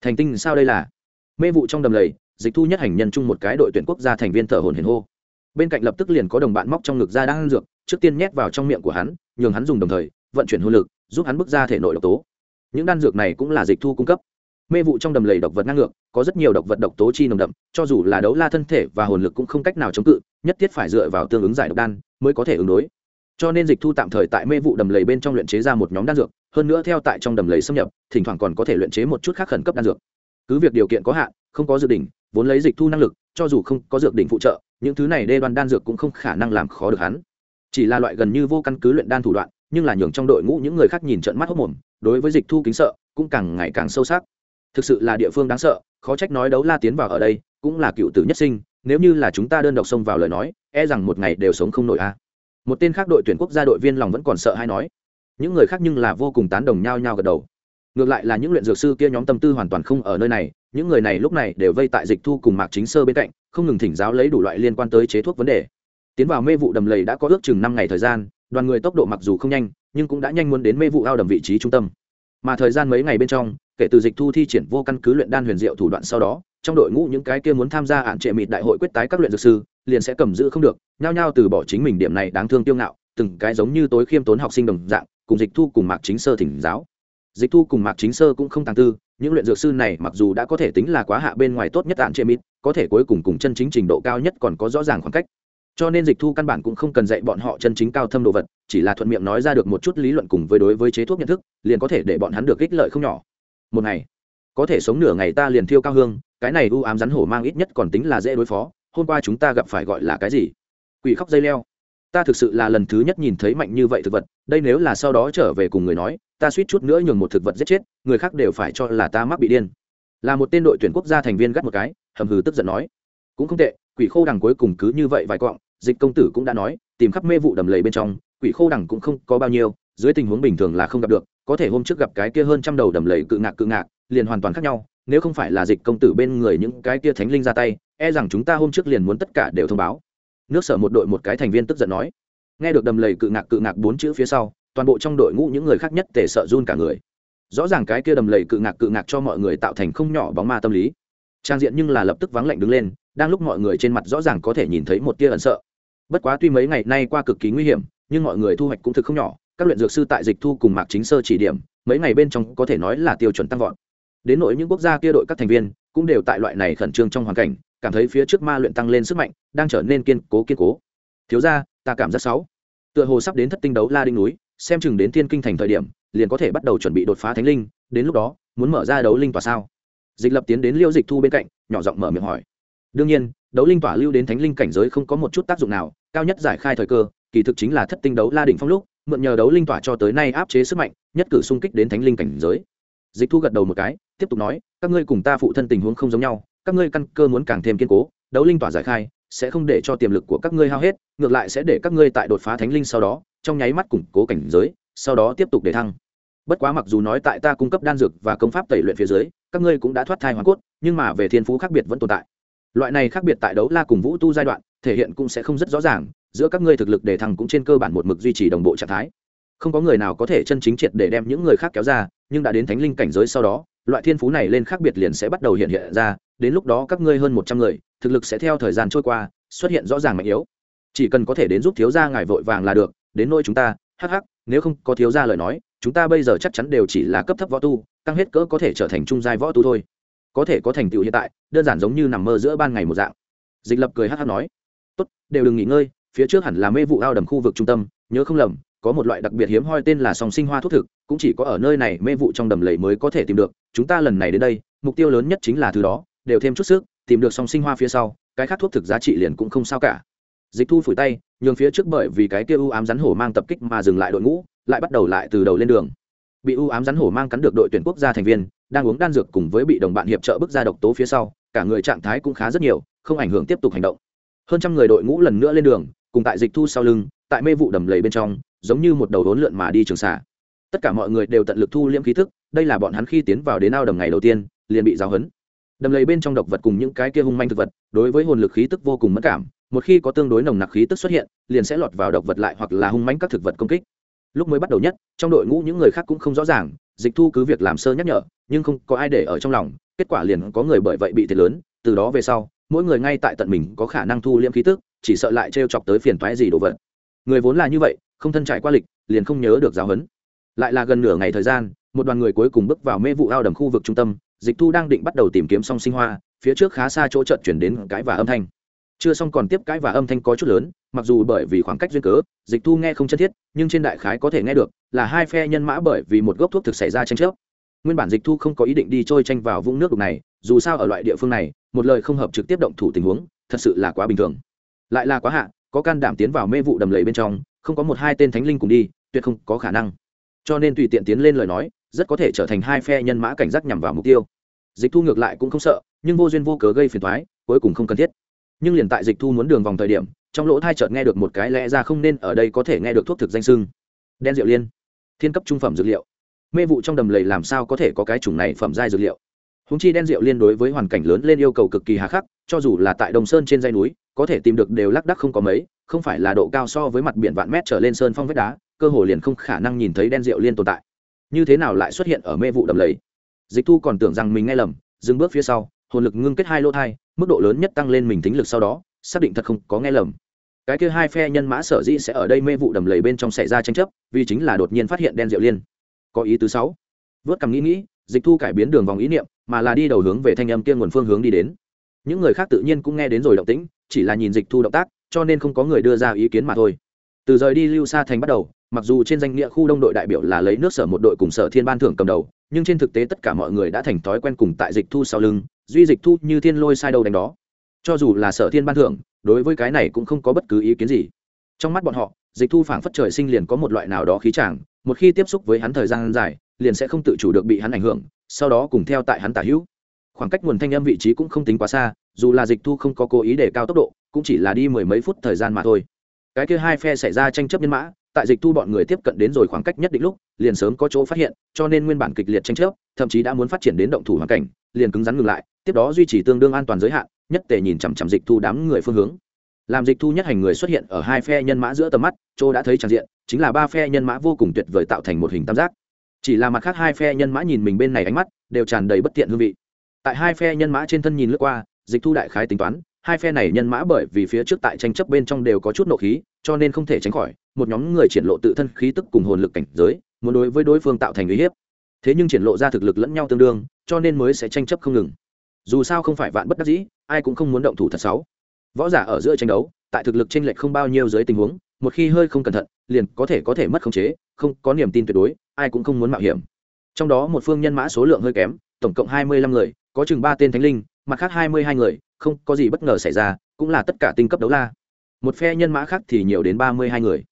Thành tinh sao đây là? Mê vụ trong đầm lầy, dịch thu nhất hành nhân chung một cái đội tuyển quốc gia thành viên thở hồn hiền hô. Bên cạnh lập tức liền có đồng bạn móc trong ngực ra đang ăn dược, trước tiên nhét vào trong miệng của hắn, nhường hắn dùng đồng thời, vận chuyển hôn lực, giúp hắn bước ra thể nội độc tố. Những đan dược này cũng là dịch thu cung cấp. Mê vụ trong đầm lầy độc vật ngang ngược có rất nhiều độc vật độc tố chi nồng đậm, cho dù là đấu la thân thể và hồn lực cũng không cách nào chống cự, nhất thiết phải dựa vào tương ứng giải độc đan mới có thể ứng đối. Cho nên dịch thu tạm thời tại mê vụ đầm lầy bên trong luyện chế ra một nhóm đan dược hơn nữa theo tại trong đầm lầy xâm nhập, thỉnh thoảng còn có thể luyện chế một chút khác khẩn cấp đan dược. Cứ việc điều kiện có hạn, không có dự định, vốn lấy dịch thu năng lực, cho dù không có dược đỉnh phụ trợ, những thứ này đê đoan đan dược cũng không khả năng làm khó được hắn. Chỉ là loại gần như vô căn cứ luyện đan thủ đoạn, nhưng là nhường trong đội ngũ những người khác nhìn trận mắt hốc mồm, đối với dịch thu kính sợ, cũng càng ngày càng sâu sắc. Thực sự là địa phương đáng sợ, khó trách nói đấu la tiến vào ở đây, cũng là cựu tử nhất sinh, nếu như là chúng ta đơn độc xông vào lời nói e rằng một ngày đều sống không nổi a. Một tên khác đội tuyển quốc gia đội viên lòng vẫn còn sợ hay nói những người khác nhưng là vô cùng tán đồng nhau nhau gật đầu. Ngược lại là những luyện dược sư kia nhóm tâm tư hoàn toàn không ở nơi này, những người này lúc này đều vây tại dịch thu cùng mạc chính sơ bên cạnh, không ngừng thỉnh giáo lấy đủ loại liên quan tới chế thuốc vấn đề. Tiến vào mê vụ đầm lầy đã có ước chừng năm ngày thời gian, đoàn người tốc độ mặc dù không nhanh, nhưng cũng đã nhanh muốn đến mê vụ ao đầm vị trí trung tâm. Mà thời gian mấy ngày bên trong, kể từ dịch thu thi triển vô căn cứ luyện đan huyền diệu thủ đoạn sau đó, trong đội ngũ những cái kia muốn tham gia hạn trệ mịt đại hội quyết tái các luyện dược sư, liền sẽ cầm giữ không được, nhao nhao từ bỏ chính mình điểm này đáng thương tiêu ngạo, từng cái giống như tối khiêm tốn học sinh đồng dạng cùng dịch thu cùng mạc chính sơ thỉnh giáo. Dịch thu cùng mạc chính sơ cũng không tàng tư những luyện dược sư này mặc dù đã có thể tính là quá hạ bên ngoài tốt nhất hạn chế mít, có thể cuối cùng cùng chân chính trình độ cao nhất còn có rõ ràng khoảng cách. Cho nên dịch thu căn bản cũng không cần dạy bọn họ chân chính cao thâm đồ vật chỉ là thuận miệng nói ra được một chút lý luận cùng với đối với chế thuốc nhận thức liền có thể để bọn hắn được ích lợi không nhỏ. Một ngày có thể sống nửa ngày ta liền thiêu cao hương cái này u ám rắn hổ mang ít nhất còn tính là dễ đối phó hôm qua chúng ta gặp phải gọi là cái gì? Quỷ khóc dây leo ta thực sự là lần thứ nhất nhìn thấy mạnh như vậy thực vật, đây nếu là sau đó trở về cùng người nói, ta suýt chút nữa nhường một thực vật giết chết, người khác đều phải cho là ta mắc bị điên. Là một tên đội tuyển quốc gia thành viên gắt một cái, hầm hừ tức giận nói. Cũng không tệ, quỷ khô đằng cuối cùng cứ như vậy vài cọng dịch công tử cũng đã nói, tìm khắp mê vụ đầm lầy bên trong, quỷ khô đằng cũng không có bao nhiêu, dưới tình huống bình thường là không gặp được, có thể hôm trước gặp cái kia hơn trăm đầu đầm lầy cự ngạc cự ngạc, liền hoàn toàn khác nhau, nếu không phải là dịch công tử bên người những cái kia thánh linh ra tay e rằng chúng ta hôm trước liền muốn tất cả đều thông báo nước sở một đội một cái thành viên tức giận nói. Nghe được đầm lầy cự ngạc cự ngạc bốn chữ phía sau, toàn bộ trong đội ngũ những người khác nhất tề sợ run cả người. Rõ ràng cái kia đầm lầy cự ngạc cự ngạc cho mọi người tạo thành không nhỏ bóng ma tâm lý. Trang diện nhưng là lập tức vắng lạnh đứng lên, đang lúc mọi người trên mặt rõ ràng có thể nhìn thấy một tia ẩn sợ. Bất quá tuy mấy ngày nay qua cực kỳ nguy hiểm, nhưng mọi người thu hoạch cũng thực không nhỏ, các luyện dược sư tại dịch thu cùng mạc chính sơ chỉ điểm, mấy ngày bên trong có thể nói là tiêu chuẩn tăng vọt. Đến nỗi những quốc gia kia đội các thành viên, cũng đều tại loại này khẩn trương trong hoàn cảnh cảm thấy phía trước ma luyện tăng lên sức mạnh, đang trở nên kiên cố kiên cố. Thiếu ra ta cảm giác sáu. Tựa hồ sắp đến thất tinh đấu la đinh núi, xem chừng đến thiên kinh thành thời điểm, liền có thể bắt đầu chuẩn bị đột phá thánh linh, đến lúc đó, muốn mở ra đấu linh tòa sao? Dịch lập tiến đến liêu dịch thu bên cạnh, nhỏ giọng mở miệng hỏi. Đương nhiên, đấu linh tỏa lưu đến thánh linh cảnh giới không có một chút tác dụng nào, cao nhất giải khai thời cơ, kỳ thực chính là thất tinh đấu la đỉnh phong lúc, mượn nhờ đấu linh tỏa cho tới nay áp chế sức mạnh, nhất cử xung kích đến thánh linh cảnh giới. Dịch thu gật đầu một cái, tiếp tục nói, các ngươi cùng ta phụ thân tình huống không giống nhau các ngươi căn cơ muốn càng thêm kiên cố, đấu linh tỏa giải khai, sẽ không để cho tiềm lực của các ngươi hao hết, ngược lại sẽ để các ngươi tại đột phá thánh linh sau đó, trong nháy mắt củng cố cảnh giới, sau đó tiếp tục để thăng. Bất quá mặc dù nói tại ta cung cấp đan dược và công pháp tẩy luyện phía dưới, các ngươi cũng đã thoát thai hoàn cốt, nhưng mà về thiên phú khác biệt vẫn tồn tại. Loại này khác biệt tại đấu la cùng vũ tu giai đoạn, thể hiện cũng sẽ không rất rõ ràng, giữa các ngươi thực lực để thăng cũng trên cơ bản một mực duy trì đồng bộ trạng thái. Không có người nào có thể chân chính triệt để đem những người khác kéo ra, nhưng đã đến thánh linh cảnh giới sau đó, loại thiên phú này lên khác biệt liền sẽ bắt đầu hiện hiện ra đến lúc đó các ngươi hơn một trăm người, thực lực sẽ theo thời gian trôi qua, xuất hiện rõ ràng mạnh yếu. Chỉ cần có thể đến giúp thiếu gia ngài vội vàng là được, đến nơi chúng ta, hắc hắc, nếu không có thiếu gia lời nói, chúng ta bây giờ chắc chắn đều chỉ là cấp thấp võ tu tăng hết cỡ có thể trở thành trung giai võ tu thôi. Có thể có thành tựu hiện tại, đơn giản giống như nằm mơ giữa ban ngày một dạng. Dịch lập cười hắc hắc nói, tốt, đều đừng nghỉ ngơi, phía trước hẳn là mê vụ ao đầm khu vực trung tâm, nhớ không lầm, có một loại đặc biệt hiếm hoi tên là song sinh hoa thuốc thực, cũng chỉ có ở nơi này mê vụ trong đầm lầy mới có thể tìm được, chúng ta lần này đến đây, mục tiêu lớn nhất chính là thứ đó đều thêm chút sức, tìm được song sinh hoa phía sau, cái khác thuốc thực giá trị liền cũng không sao cả. Dịch thu phủi tay, nhường phía trước bởi vì cái kia u ám rắn hổ mang tập kích mà dừng lại đội ngũ, lại bắt đầu lại từ đầu lên đường. Bị u ám rắn hổ mang cắn được đội tuyển quốc gia thành viên, đang uống đan dược cùng với bị đồng bạn hiệp trợ bước ra độc tố phía sau, cả người trạng thái cũng khá rất nhiều, không ảnh hưởng tiếp tục hành động. Hơn trăm người đội ngũ lần nữa lên đường, cùng tại dịch thu sau lưng, tại mê vụ đầm lầy bên trong, giống như một đầu đốn lượn mà đi trường xả tất cả mọi người đều tận lực thu liễm khí thức, đây là bọn hắn khi tiến vào đến ao đầm ngày đầu tiên, liền bị giáo hấn đầm lầy bên trong độc vật cùng những cái kia hung manh thực vật, đối với hồn lực khí tức vô cùng mất cảm, một khi có tương đối nồng nặc khí tức xuất hiện, liền sẽ lọt vào độc vật lại hoặc là hung manh các thực vật công kích. Lúc mới bắt đầu nhất, trong đội ngũ những người khác cũng không rõ ràng, dịch thu cứ việc làm sơ nhắc nhở, nhưng không có ai để ở trong lòng, kết quả liền có người bởi vậy bị thiệt lớn, từ đó về sau, mỗi người ngay tại tận mình có khả năng thu liễm khí tức, chỉ sợ lại trêu chọc tới phiền toái gì đồ vật. Người vốn là như vậy, không thân trải qua lịch, liền không nhớ được giáo huấn. Lại là gần nửa ngày thời gian, một đoàn người cuối cùng bước vào mê vụ ao đầm khu vực trung tâm dịch thu đang định bắt đầu tìm kiếm song sinh hoa, phía trước khá xa chỗ trận chuyển đến cái và âm thanh. Chưa xong còn tiếp cãi và âm thanh có chút lớn, mặc dù bởi vì khoảng cách duyên cớ, dịch thu nghe không chân thiết, nhưng trên đại khái có thể nghe được, là hai phe nhân mã bởi vì một gốc thuốc thực xảy ra tranh chấp. Nguyên bản dịch thu không có ý định đi trôi tranh vào vũng nước đục này, dù sao ở loại địa phương này, một lời không hợp trực tiếp động thủ tình huống, thật sự là quá bình thường. Lại là quá hạ, có can đảm tiến vào mê vụ đầm lầy bên trong, không có một hai tên thánh linh cùng đi, tuyệt không có khả năng. Cho nên tùy tiện tiến lên lời nói, rất có thể trở thành hai phe nhân mã cảnh giác nhằm vào mục tiêu dịch thu ngược lại cũng không sợ, nhưng vô duyên vô cớ gây phiền thoái cuối cùng không cần thiết. Nhưng liền tại dịch thu muốn đường vòng thời điểm, trong lỗ thai chợt nghe được một cái lẽ ra không nên ở đây có thể nghe được thuốc thực danh sưng. Đen rượu liên. Thiên cấp trung phẩm dược liệu. Mê vụ trong đầm lầy làm sao có thể có cái chủng này phẩm giai dược liệu? Húng chi đen rượu liên đối với hoàn cảnh lớn lên yêu cầu cực kỳ hà khắc, cho dù là tại đồng sơn trên dây núi, có thể tìm được đều lác đắc không có mấy, không phải là độ cao so với mặt biển vạn mét trở lên sơn phong vách đá, cơ hồ liền không khả năng nhìn thấy đen rượu liên tồn tại. Như thế nào lại xuất hiện ở mê vụ đầm lầy? Dịch thu còn tưởng rằng mình nghe lầm, dừng bước phía sau, hồn lực ngưng kết hai lỗ thai, mức độ lớn nhất tăng lên mình tính lực sau đó, xác định thật không có nghe lầm. Cái kia hai phe nhân mã sở dĩ sẽ ở đây mê vụ đầm lầy bên trong xảy ra tranh chấp, vì chính là đột nhiên phát hiện đen rượu liên. Có ý thứ sáu. Vớt cằm nghĩ nghĩ, dịch thu cải biến đường vòng ý niệm, mà là đi đầu hướng về thanh âm kia nguồn phương hướng đi đến. Những người khác tự nhiên cũng nghe đến rồi động tĩnh, chỉ là nhìn dịch thu động tác, cho nên không có người đưa ra ý kiến mà thôi. Từ rời đi lưu xa thành bắt đầu mặc dù trên danh nghĩa khu đông đội đại biểu là lấy nước sở một đội cùng sở thiên ban thưởng cầm đầu, nhưng trên thực tế tất cả mọi người đã thành thói quen cùng tại dịch thu sau lưng, duy dịch thu như thiên lôi sai đầu đánh đó. Cho dù là sở thiên ban thưởng, đối với cái này cũng không có bất cứ ý kiến gì. Trong mắt bọn họ, dịch thu phảng phất trời sinh liền có một loại nào đó khí chàng, một khi tiếp xúc với hắn thời gian dài, liền sẽ không tự chủ được bị hắn ảnh hưởng, sau đó cùng theo tại hắn tả hữu. Khoảng cách nguồn thanh âm vị trí cũng không tính quá xa, dù là dịch thu không có cố ý để cao tốc độ, cũng chỉ là đi mười mấy phút thời gian mà thôi. Cái kia hai phe xảy ra tranh chấp nhân mã tại dịch thu bọn người tiếp cận đến rồi khoảng cách nhất định lúc, liền sớm có chỗ phát hiện, cho nên nguyên bản kịch liệt tranh chấp, thậm chí đã muốn phát triển đến động thủ hoàn cảnh, liền cứng rắn ngừng lại, tiếp đó duy trì tương đương an toàn giới hạn, nhất tề nhìn chằm chằm dịch thu đám người phương hướng. Làm dịch thu nhất hành người xuất hiện ở hai phe nhân mã giữa tầm mắt, chỗ đã thấy tràn diện, chính là ba phe nhân mã vô cùng tuyệt vời tạo thành một hình tam giác. Chỉ là mặt khác hai phe nhân mã nhìn mình bên này ánh mắt, đều tràn đầy bất tiện hương vị. Tại hai phe nhân mã trên thân nhìn lướt qua, dịch thu đại khái tính toán, hai phe này nhân mã bởi vì phía trước tại tranh chấp bên trong đều có chút nộ khí, cho nên không thể tránh khỏi một nhóm người triển lộ tự thân khí tức cùng hồn lực cảnh giới, muốn đối với đối phương tạo thành uy hiếp. Thế nhưng triển lộ ra thực lực lẫn nhau tương đương, cho nên mới sẽ tranh chấp không ngừng. Dù sao không phải vạn bất đắc dĩ, ai cũng không muốn động thủ thật xấu. Võ giả ở giữa tranh đấu, tại thực lực chênh lệch không bao nhiêu dưới tình huống, một khi hơi không cẩn thận, liền có thể có thể mất khống chế, không có niềm tin tuyệt đối, ai cũng không muốn mạo hiểm. Trong đó một phương nhân mã số lượng hơi kém, tổng cộng hai mươi lăm người, có chừng ba tên thánh linh, mặt khác hai mươi hai người, không có gì bất ngờ xảy ra, cũng là tất cả tinh cấp đấu la. Một phe nhân mã khác thì nhiều đến ba mươi hai người.